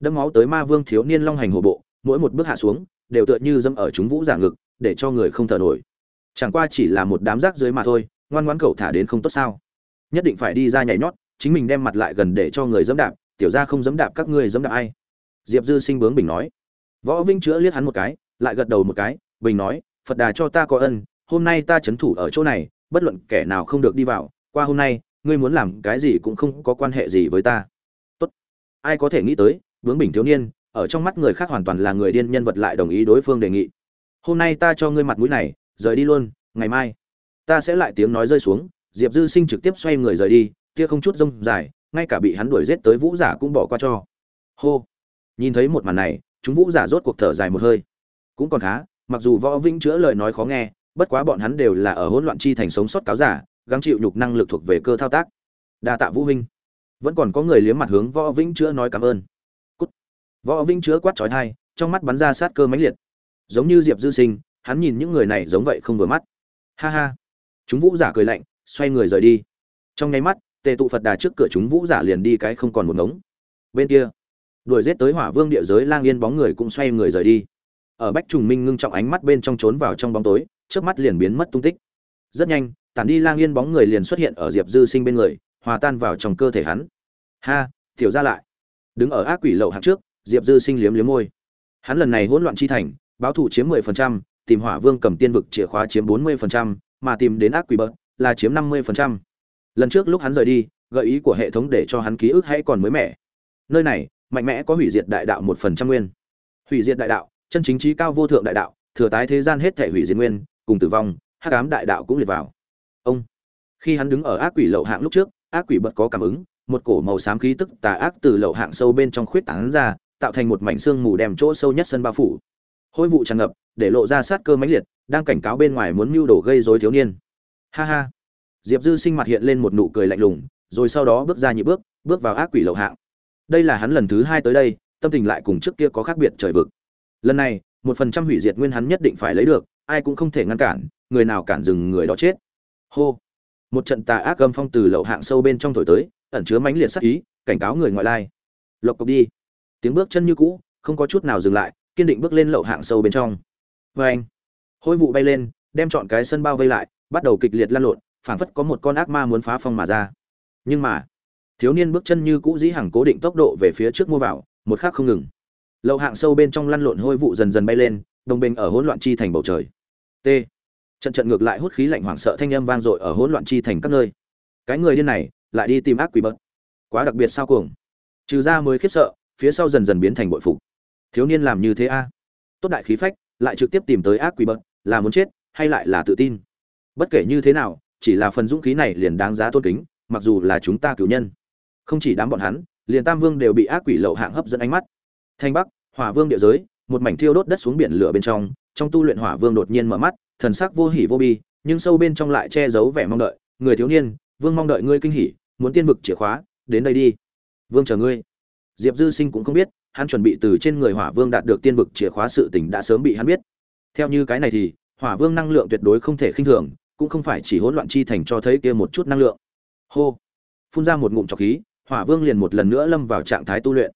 đâm máu tới ma vương thiếu niên long hành hồ bộ, mỗi một bước hạ xuống, đều tựa như dâm ở chúng vũ giả ngực, để cho người không thở nổi. Chẳng qua chỉ là một đám rác dưới mà thôi, ngoan ngoãn cậu thả đến không tốt sao. Nhất định phải đi ra nhảy nhót, chính mình đem mặt lại gần để cho người dẫm đạp tiểu ra không dẫm đạp các ngươi dẫm đạp ai. Diệp dư sinh bướng bình nói. Võ vinh chữa liếc hắn một cái, lại gật đầu một cái, bình nói, phật đà cho ta có ân, hôm nay ta c h ấ n thủ ở chỗ này, bất luận kẻ nào không được đi vào, qua hôm nay, ngươi muốn làm cái gì cũng không có quan hệ gì với ta. Tốt. Ai có thể nghĩ tới, bướng bình thiếu niên, ở trong mắt người khác hoàn toàn là người điên nhân vật lại đồng ý đối phương đề nghị. Hôm nay ta cho ngươi mặt mũi này, rời đi luôn, ngày mai. Ta sẽ lại tiếng nói rơi xuống, diệp dư sinh trực tiếp xoay người rời đi, kia không chút rông dài ngay cả bị hắn đuổi giết tới vũ giả cũng bỏ qua cho. Hô. Nhìn thấy một màn này, chúng vũ giả rốt cuộc thở dài một hơi. Cũng còn khá, mặc dù võ vĩnh chữa lời nói khó nghe, bất quá bọn hắn đều là ở hỗn loạn chi thành sống sót cáo giả, gắng chịu nhục năng lực thuộc về cơ thao tác. Đa tạ vũ huynh vẫn còn có người liếm mặt hướng võ vĩnh chữa nói cảm ơn. Cút. Võ vĩnh chữa quát trói thai trong mắt bắn ra sát cơ mãnh liệt. Giống như diệp dư sinh, hắn nhìn những người này giống vậy không vừa mắt. Ha ha. Chúng vũ giả cười lạnh, xoay người rời đi. Trong nháy mắt tề tụ phật đà trước cửa chúng vũ giả liền đi cái không còn một ngống. Bên kia, đuổi giết tới hỏa vương địa giới lang yên bóng người cũng xoay người rời đi. Ở bách trùng minh ngưng trọng ánh mắt bên trong trốn vào trong bóng tối, trước mắt liền biến mất tung tích. Rất nhanh, tản đi lang yên bóng người liền xuất hiện ở diệp dư sinh bên người, hòa tan vào trong cơ thể hắn. Ha, tiểu ra lại. Đứng ở ác quỷ lậu hạng trước, diệp dư sinh liếm liếm môi. Hắn lần này hỗn loạn chi thành, báo thủ chiếm mười phần trăm, tìm hỏa vương cầm tiên vực chìa khóa chiếm bốn mươi phần trăm, mà tìm đến ác quỷ bớt là chiếm năm mươi phần trăm lần trước lúc hắn rời đi, gợi ý của hệ thống để cho hắn ký ức hãy còn mới mẻ. Nơi này, mạnh mẽ có hủy diệt đại đạo một phần trăm nguyên. Hủy diệt đại đạo, chân chính trí cao vô thượng đại đạo, thừa tái thế gian hết thể hủy diệt nguyên, cùng tử vong, hắc ám đại đạo cũng liệt vào. Ông, khi hắn đứng ở ác quỷ lậu hạng lúc trước, ác quỷ bật có cảm ứng, một cổ màu xám khí tức tà ác từ lậu hạng sâu bên trong khuyết tán ra, tạo thành một mảnh xương mù đem chỗ sâu nhất sân bao phủ. Hôi vụ tràn ngập, để lộ ra sát cơ mãnh liệt, đang cảnh cáo bên ngoài muốn mưu đồ gây rối thiếu niên. Ha ha diệp dư sinh mặt hiện lên một nụ cười lạnh lùng, rồi sau đó bước ra nhị bước bước vào ác quỷ lậu hạng. Đây là hắn lần thứ hai tới đây, tâm tình lại cùng trước kia có khác biệt trời vực. Lần này, một phần trăm hủy diệt nguyên hắn nhất định phải lấy được, ai cũng không thể ngăn cản, người nào cản dừng người đó chết. Hô. Một trận tà ác âm phong từ lậu hạng sâu bên trong thổi tới, ẩn chứa mãnh liệt sắc ý, cảnh cáo người ngoại lai. Lộc cộc đi. Tiếng bước chân như cũ, không có chút nào dừng lại, kiên định bước lên lậu hạng sâu bên trong. Vê anh hôi vụ bay lên, đem chọn cái sân bao vây lại, bắt đầu kịch liệt lan lộn phảng phất có một con ác ma muốn phá phong mà ra. Nhưng mà, thiếu niên bước chân như cũ dĩ hàng cố định tốc độ về phía trước mua vào, một khắc không ngừng. Lậu hạng sâu bên trong lăn lộn hôi vụ dần dần bay lên, đồng bình ở hỗn loạn chi thành bầu trời. T. Trận trận ngược lại hút khí lạnh hoảng sợ thanh âm vang dội ở hỗn loạn chi thành các nơi. Cái người điên này lại đi tìm ác quỷ bớt quá đặc biệt sao cuồng. Trừ ra mới khiếp sợ, phía sau dần dần biến thành bội phục. Thiếu niên làm như thế a? Tốt đại khí phách, lại trực tiếp tìm tới ác quỷ bớt là muốn chết hay lại là tự tin? Bất kể như thế nào chỉ là phần dũng khí này liền đáng giá tôn kính, mặc dù là chúng ta cử nhân. Không chỉ đám bọn hắn, liền tam vương đều bị ác quỷ lậu hạng hấp dẫn ánh mắt. Thanh bắc, hỏa vương địa giới, một mảnh thiêu đốt đất xuống biển lửa bên trong trong tu luyện hỏa vương đột nhiên mở mắt, thần sắc vô hỉ vô bi, nhưng sâu bên trong lại che giấu vẻ mong đợi. Người thiếu niên, vương mong đợi ngươi kinh hỉ, muốn tiên vực chìa khóa, đến đây đi. Vương chờ ngươi. Diệp dư sinh cũng không biết, hắn chuẩn bị từ trên người hỏa vương đạt được tiên vực chìa khóa sự tình đã sớm bị hắn biết. Theo như cái này thì, hỏa vương năng lượng tuyệt đối không thể khinh thường cũng không phải chỉ hỗn loạn chi thành cho thấy kia một chút năng lượng. Hô. Phun ra một ngụm trọc khí, hỏa vương liền một lần nữa lâm vào trạng thái tu luyện.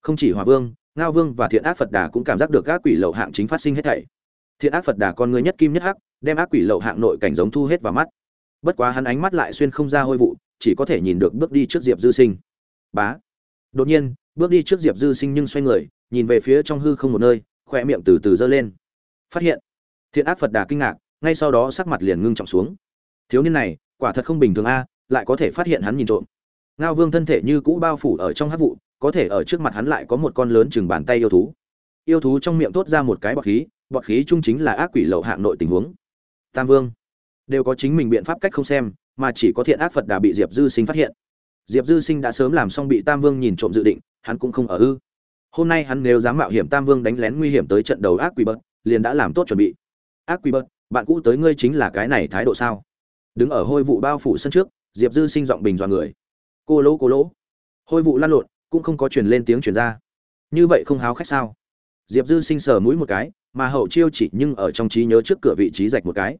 Không chỉ hỏa vương, ngao vương và thiện ác phật đà cũng cảm giác được các quỷ lậu hạng chính phát sinh hết thảy. Thiện ác phật đà con người nhất kim nhất hắc, đem ác quỷ lậu hạng nội cảnh giống thu hết vào mắt. Bất quá hắn ánh mắt lại xuyên không ra hôi vụ, chỉ có thể nhìn được bước đi trước diệp dư sinh. Bá. Đột nhiên, bước đi trước diệp dư sinh nhưng xoay người, nhìn về phía trong hư không một nơi, khoe miệng từ từ giơ lên. Phát hiện, thiện ác phật đà kinh ngạc ngay sau đó sắc mặt liền ngưng trọng xuống. Thiếu niên này, quả thật không bình thường a, lại có thể phát hiện hắn nhìn trộm. Ngao vương thân thể như cũ bao phủ ở trong hát vụ, có thể ở trước mặt hắn lại có một con lớn chừng bàn tay yêu thú. Yêu thú trong miệng thốt ra một cái bọt khí bọt khí trung chính là ác quỷ lậu hạng nội tình huống. Tam vương, đều có chính mình biện pháp cách không xem, mà chỉ có thiện ác phật đà bị diệp dư sinh phát hiện. Diệp dư sinh đã sớm làm xong bị tam vương nhìn trộm dự định, hắn cũng không ở ư. Hôm nay hắn nếu dám mạo hiểm tam vương đánh lén nguy hiểm tới trận đầu ác quỷ bật liền đã làm tốt chuẩn bị. Ác quỷ bật bạn cũ tới ngươi chính là cái này thái độ sao? Đứng ở hôi vụ bao phủ sân trước, diệp dư sinh giọng bình dọa người. Cô lỗ cô lỗ. Hôi vụ lan lộn, cũng không có truyền lên tiếng truyền ra. Như vậy không háo khách sao? Diệp dư sinh sờ mũi một cái, mà hậu chiêu chỉ nhưng ở trong trí nhớ trước cửa vị trí rạch một cái.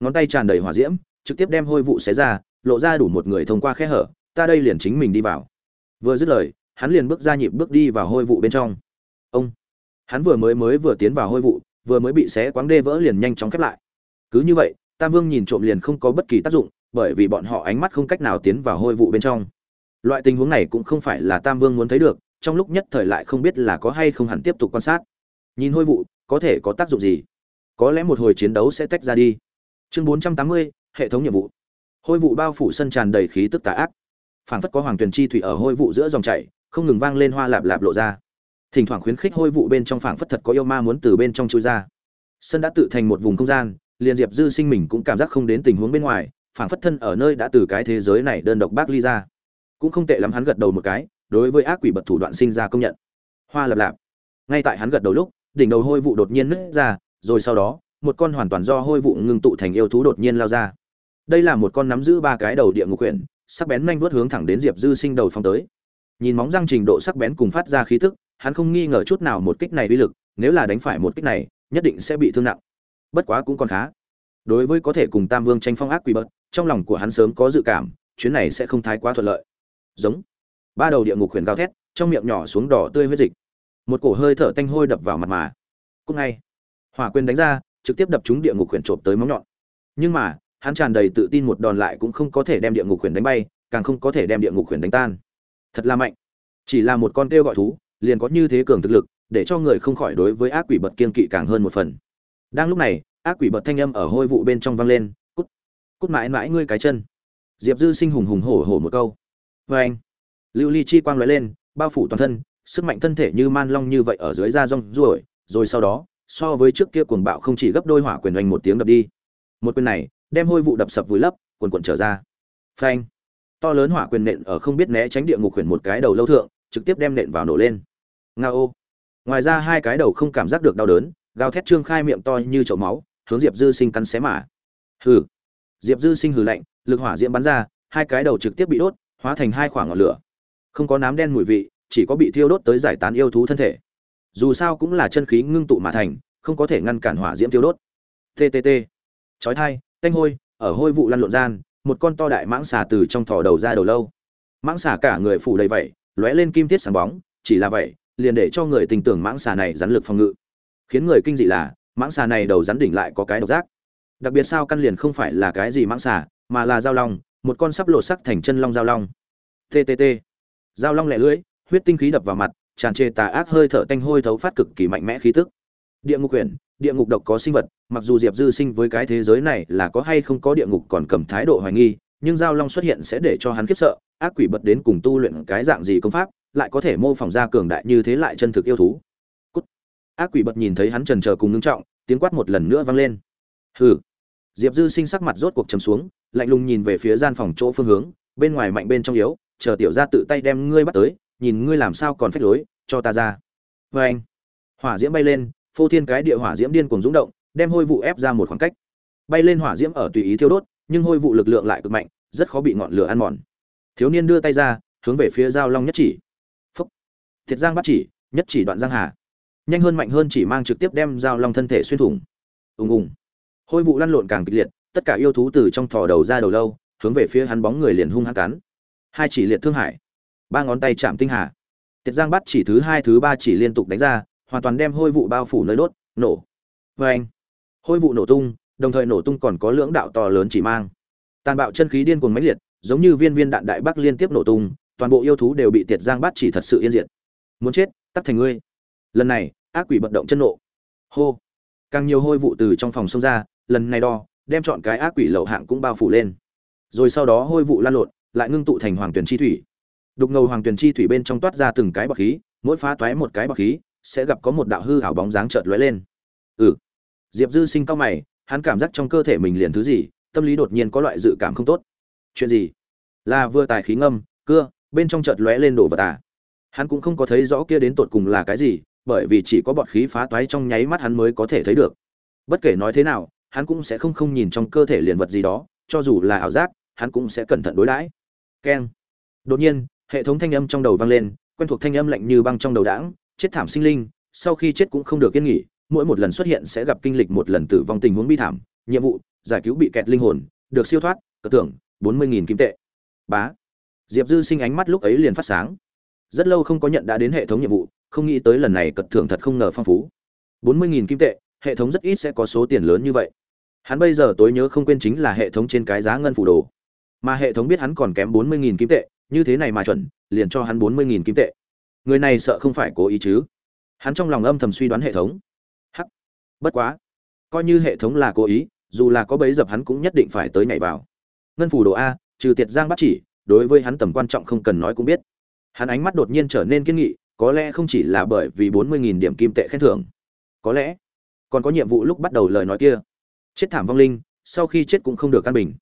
Ngón tay tràn đầy hỏa diễm, trực tiếp đem hôi vụ xé ra, lộ ra đủ một người thông qua khe hở, ta đây liền chính mình đi vào. Vừa dứt lời, hắn liền bước ra nhịp bước đi vào hôi vụ bên trong. Ông! Hắn vừa mới mới vừa tiến vào hôi vụ, vừa mới bị xé quáng đê vỡ liền nhanh chóng khép lại cứ như vậy, tam vương nhìn trộm liền không có bất kỳ tác dụng, bởi vì bọn họ ánh mắt không cách nào tiến vào hôi vụ bên trong. Loại tình huống này cũng không phải là tam vương muốn thấy được, trong lúc nhất thời lại không biết là có hay không hẳn tiếp tục quan sát. Nhìn hôi vụ, có thể có tác dụng gì? Có lẽ một hồi chiến đấu sẽ tách ra đi. Chương bốn trăm tám mươi, hệ thống nhiệm vụ. Hôi vụ bao phủ sân tràn đầy khí tức tà ác. Phảng phất có hoàng tuyền chi thủy ở hôi vụ giữa dòng chảy, không ngừng vang lên hoa lạp lạp lộ ra. Thỉnh thoảng khuyến khích hôi vụ bên trong phảng phất thật có yêu ma muốn từ bên trong chui ra. Sân đã tự thành một vùng không gian liền diệp dư sinh mình cũng cảm giác không đến tình huống bên ngoài, phảng phất thân ở nơi đã từ cái thế giới này đơn độc bác ly ra. Cũng không tệ lắm hắn gật đầu một cái, đối với ác quỷ bật thủ đoạn sinh ra công nhận. Hoa lập lạp. Ngay tại hắn gật đầu lúc, đỉnh đầu hôi vụ đột nhiên nứt ra, rồi sau đó, một con hoàn toàn do hôi vụ ngưng tụ thành yêu thú đột nhiên lao ra. Đây là một con nắm giữ ba cái đầu địa ngục quyển, sắc bén nhanh vuốt hướng thẳng đến diệp dư sinh đầu phong tới. Nhìn móng răng trình độ sắc bén cùng phát ra khí tức, hắn không nghi ngờ chút nào một kích này uy lực, nếu là đánh phải một kích này, nhất định sẽ bị thương nặng bất quá cũng còn khá. Đối với có thể cùng tam vương tranh phong ác quỷ bật trong lòng của hắn sớm có dự cảm, chuyến này sẽ không thái quá thuận lợi. Giống. Ba đầu địa ngục khuyển gào thét, trong miệng nhỏ xuống đỏ tươi huyết dịch. Một cổ hơi thở tanh hôi đập vào mặt mà. Cũng ngay. Hỏa quyền đánh ra, trực tiếp đập trúng địa ngục khuyển trộm tới móng nhọn. Nhưng mà, hắn tràn đầy tự tin một đòn lại cũng không có thể đem địa ngục khuyển đánh bay, càng không có thể đem địa ngục khuyển đánh tan. Thật là mạnh. Chỉ là một con kêu gọi thú, liền có như thế cường thực lực, để cho người không khỏi đối với ác quỷ bật kiên kỵ càng hơn một phần đang lúc này, ác quỷ bật thanh âm ở hôi vụ bên trong vang lên, cút cút mãi mãi ngươi cái chân. Diệp dư sinh hùng hùng hổ hổ một câu. Vê anh. Lưu ly chi quang lóe lên, bao phủ toàn thân, sức mạnh thân thể như man long như vậy ở dưới da rong ruổi, rồi sau đó, so với trước kia cuồng bạo không chỉ gấp đôi hỏa quyền oanh một tiếng đập đi. Một quyền này, đem hôi vụ đập sập vùi lấp quần quần trở ra. Phanh. To lớn hỏa quyền nện ở không biết né tránh địa ngục quyền một cái đầu lâu thượng, trực tiếp đem nện vào nổ lên. Nga ô ngoài ra hai cái đầu không cảm giác được đau đớn gào thét trương khai miệng to như chậu máu, hướng diệp dư sinh cắn xé mả hừ. Diệp dư sinh hừ lạnh, lực hỏa diễm bắn ra, hai cái đầu trực tiếp bị đốt, hóa thành hai khoảng ngọn lửa. Không có nám đen mùi vị, chỉ có bị thiêu đốt tới giải tán yêu thú thân thể. Dù sao cũng là chân khí ngưng tụ mà thành, không có thể ngăn cản hỏa diễm thiêu đốt. Ttt chói thai tanh hôi, ở hôi vụ lăn lộn gian, một con to đại mãng xà từ trong thỏ đầu ra đầu lâu. Mãng xà cả người phủ đầy vậy lóe lên kim tiết sáng bóng, chỉ là vậy, liền để cho người tình tưởng mãng xà này rắn lực phòng ngự khiến người kinh dị là, mãng xà này đầu rắn đỉnh lại có cái độc giác. Đặc biệt sao căn liền không phải là cái gì mãng xà, mà là dao long, một con sắp lột sắc thành chân long dao long. Ttt dao long lẻ lưỡi, huyết tinh khí đập vào mặt, tràn trề tà ác hơi thở tanh hôi thấu phát cực kỳ mạnh mẽ khí tức. Địa ngục quyển, địa ngục độc có sinh vật, mặc dù diệp dư sinh với cái thế giới này là có hay không có địa ngục còn cầm thái độ hoài nghi, nhưng giao long xuất hiện sẽ để cho hắn khiếp sợ, ác quỷ bật đến cùng tu luyện cái dạng gì công pháp, lại có thể mô phỏng ra cường đại như thế lại chân thực yêu thú ác quỷ bật nhìn thấy hắn trần chờ cùng ngưng trọng, tiếng quát một lần nữa vang lên. Hừ. Diệp dư sinh sắc mặt rốt cuộc chấm xuống, lạnh lùng nhìn về phía gian phòng chỗ phương hướng, bên ngoài mạnh bên trong yếu, chờ tiểu ra tự tay đem ngươi bắt tới, nhìn ngươi làm sao còn phách lối, cho ta ra. Vê anh, hỏa diễm bay lên, phô thiên cái địa hỏa diễm điên cuồng rúng động, đem hôi vụ ép ra một khoảng cách. Bay lên hỏa diễm ở tùy ý thiêu đốt, nhưng hôi vụ lực lượng lại cực mạnh, rất khó bị ngọn lửa ăn mòn. Thiếu niên đưa tay ra, hướng về phía giao long nhất chỉ. Phúc. Thiệt giang bắt chỉ, nhất chỉ đoạn giang hà nhanh hơn mạnh hơn chỉ mang trực tiếp đem giao long thân thể xuyên thủng. Ùng ùng. Hôi vụ lăn lộn càng kịch liệt, tất cả yêu thú từ trong thò đầu ra đầu lâu, hướng về phía hắn bóng người liền hung hăng cắn. Hai chỉ liệt thương hải, ba ngón tay chạm tinh hà. Tiệt giang bắt chỉ thứ hai, thứ ba chỉ liên tục đánh ra, hoàn toàn đem hôi vụ bao phủ nơi đốt, nổ. Vê anh hôi vụ nổ tung, đồng thời nổ tung còn có lưỡng đạo to lớn chỉ mang. Tàn bạo chân khí điên cuồng mãnh liệt, giống như viên viên đạn đại bắc liên tiếp nổ tung, toàn bộ yêu thú đều bị tiệt giang bắt chỉ thật sự yên diệt. Muốn chết, tắt thành ngươi. Lần này ác quỷ bật động chân nộ. Hô. Càng nhiều hôi vụ từ trong phòng xông ra, lần này đo, đem chọn cái ác quỷ lậu hạng cũng bao phủ lên. Rồi sau đó hôi vụ lan lộn, lại ngưng tụ thành hoàng tuyển chi thủy. Đục ngầu hoàng tuyển chi thủy bên trong toát ra từng cái bọc khí, mỗi phá toái một cái bọc khí, sẽ gặp có một đạo hư hảo bóng dáng chợt lóe lên. Ừ. Diệp dư sinh cao mày, hắn cảm giác trong cơ thể mình liền thứ gì, tâm lý đột nhiên có loại dự cảm không tốt. Chuyện gì? Là vừa tài khí ngâm, cưa, bên trong chợt lóe lên đổ vật à? Hắn cũng không có thấy rõ kia đến tột cùng là cái gì bởi vì chỉ có bọt khí phá toái trong nháy mắt hắn mới có thể thấy được. Bất kể nói thế nào, hắn cũng sẽ không không nhìn trong cơ thể liền vật gì đó, cho dù là ảo giác, hắn cũng sẽ cẩn thận đối đãi. Keng. Đột nhiên, hệ thống thanh âm trong đầu vang lên, quen thuộc thanh âm lạnh như băng trong đầu đãng, chết thảm sinh linh, sau khi chết cũng không được yên nghỉ, mỗi một lần xuất hiện sẽ gặp kinh lịch một lần tử vong tình huống bi thảm, nhiệm vụ, giải cứu bị kẹt linh hồn, được siêu thoát, cờ tưởng bốn mươi nghìn kim tệ. Bá. Diệp dư sinh ánh mắt lúc ấy liền phát sáng. Rất lâu không có nhận đã đến hệ thống nhiệm vụ không nghĩ tới lần này cật thưởng thật không ngờ phong phú. Bốn mươi nghìn kim tệ, hệ thống rất ít sẽ có số tiền lớn như vậy. Hắn bây giờ tối nhớ không quên chính là hệ thống trên cái giá ngân phủ đồ. Mà hệ thống biết hắn còn kém bốn mươi nghìn kim tệ, như thế này mà chuẩn, liền cho hắn bốn mươi nghìn kim tệ. Người này sợ không phải cố ý chứ? Hắn trong lòng âm thầm suy đoán hệ thống. Hắc! Bất quá! Coi như hệ thống là cố ý, dù là có bấy dập hắn cũng nhất định phải tới nhảy vào. Ngân phủ đồ a, trừ tiệt giang bắt chỉ, đối với hắn tầm quan trọng không cần nói cũng biết. Hắn ánh mắt đột nhiên trở nên kiên nghị có lẽ không chỉ là bởi vì bốn mươi nghìn điểm kim tệ khen thưởng. Có lẽ còn có nhiệm vụ lúc bắt đầu lời nói kia. Chết thảm vong linh, sau khi chết cũng không được căn bình.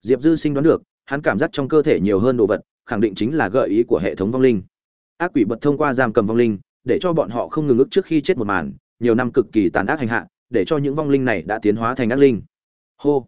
Diệp dư sinh đoán được, hắn cảm giác trong cơ thể nhiều hơn đồ vật, khẳng định chính là gợi ý của hệ thống vong linh. Ác quỷ bật thông qua giam cầm vong linh, để cho bọn họ không ngừng ức trước khi chết một màn, nhiều năm cực kỳ tàn ác hành hạ, để cho những vong linh này đã tiến hóa thành ác linh. Hô.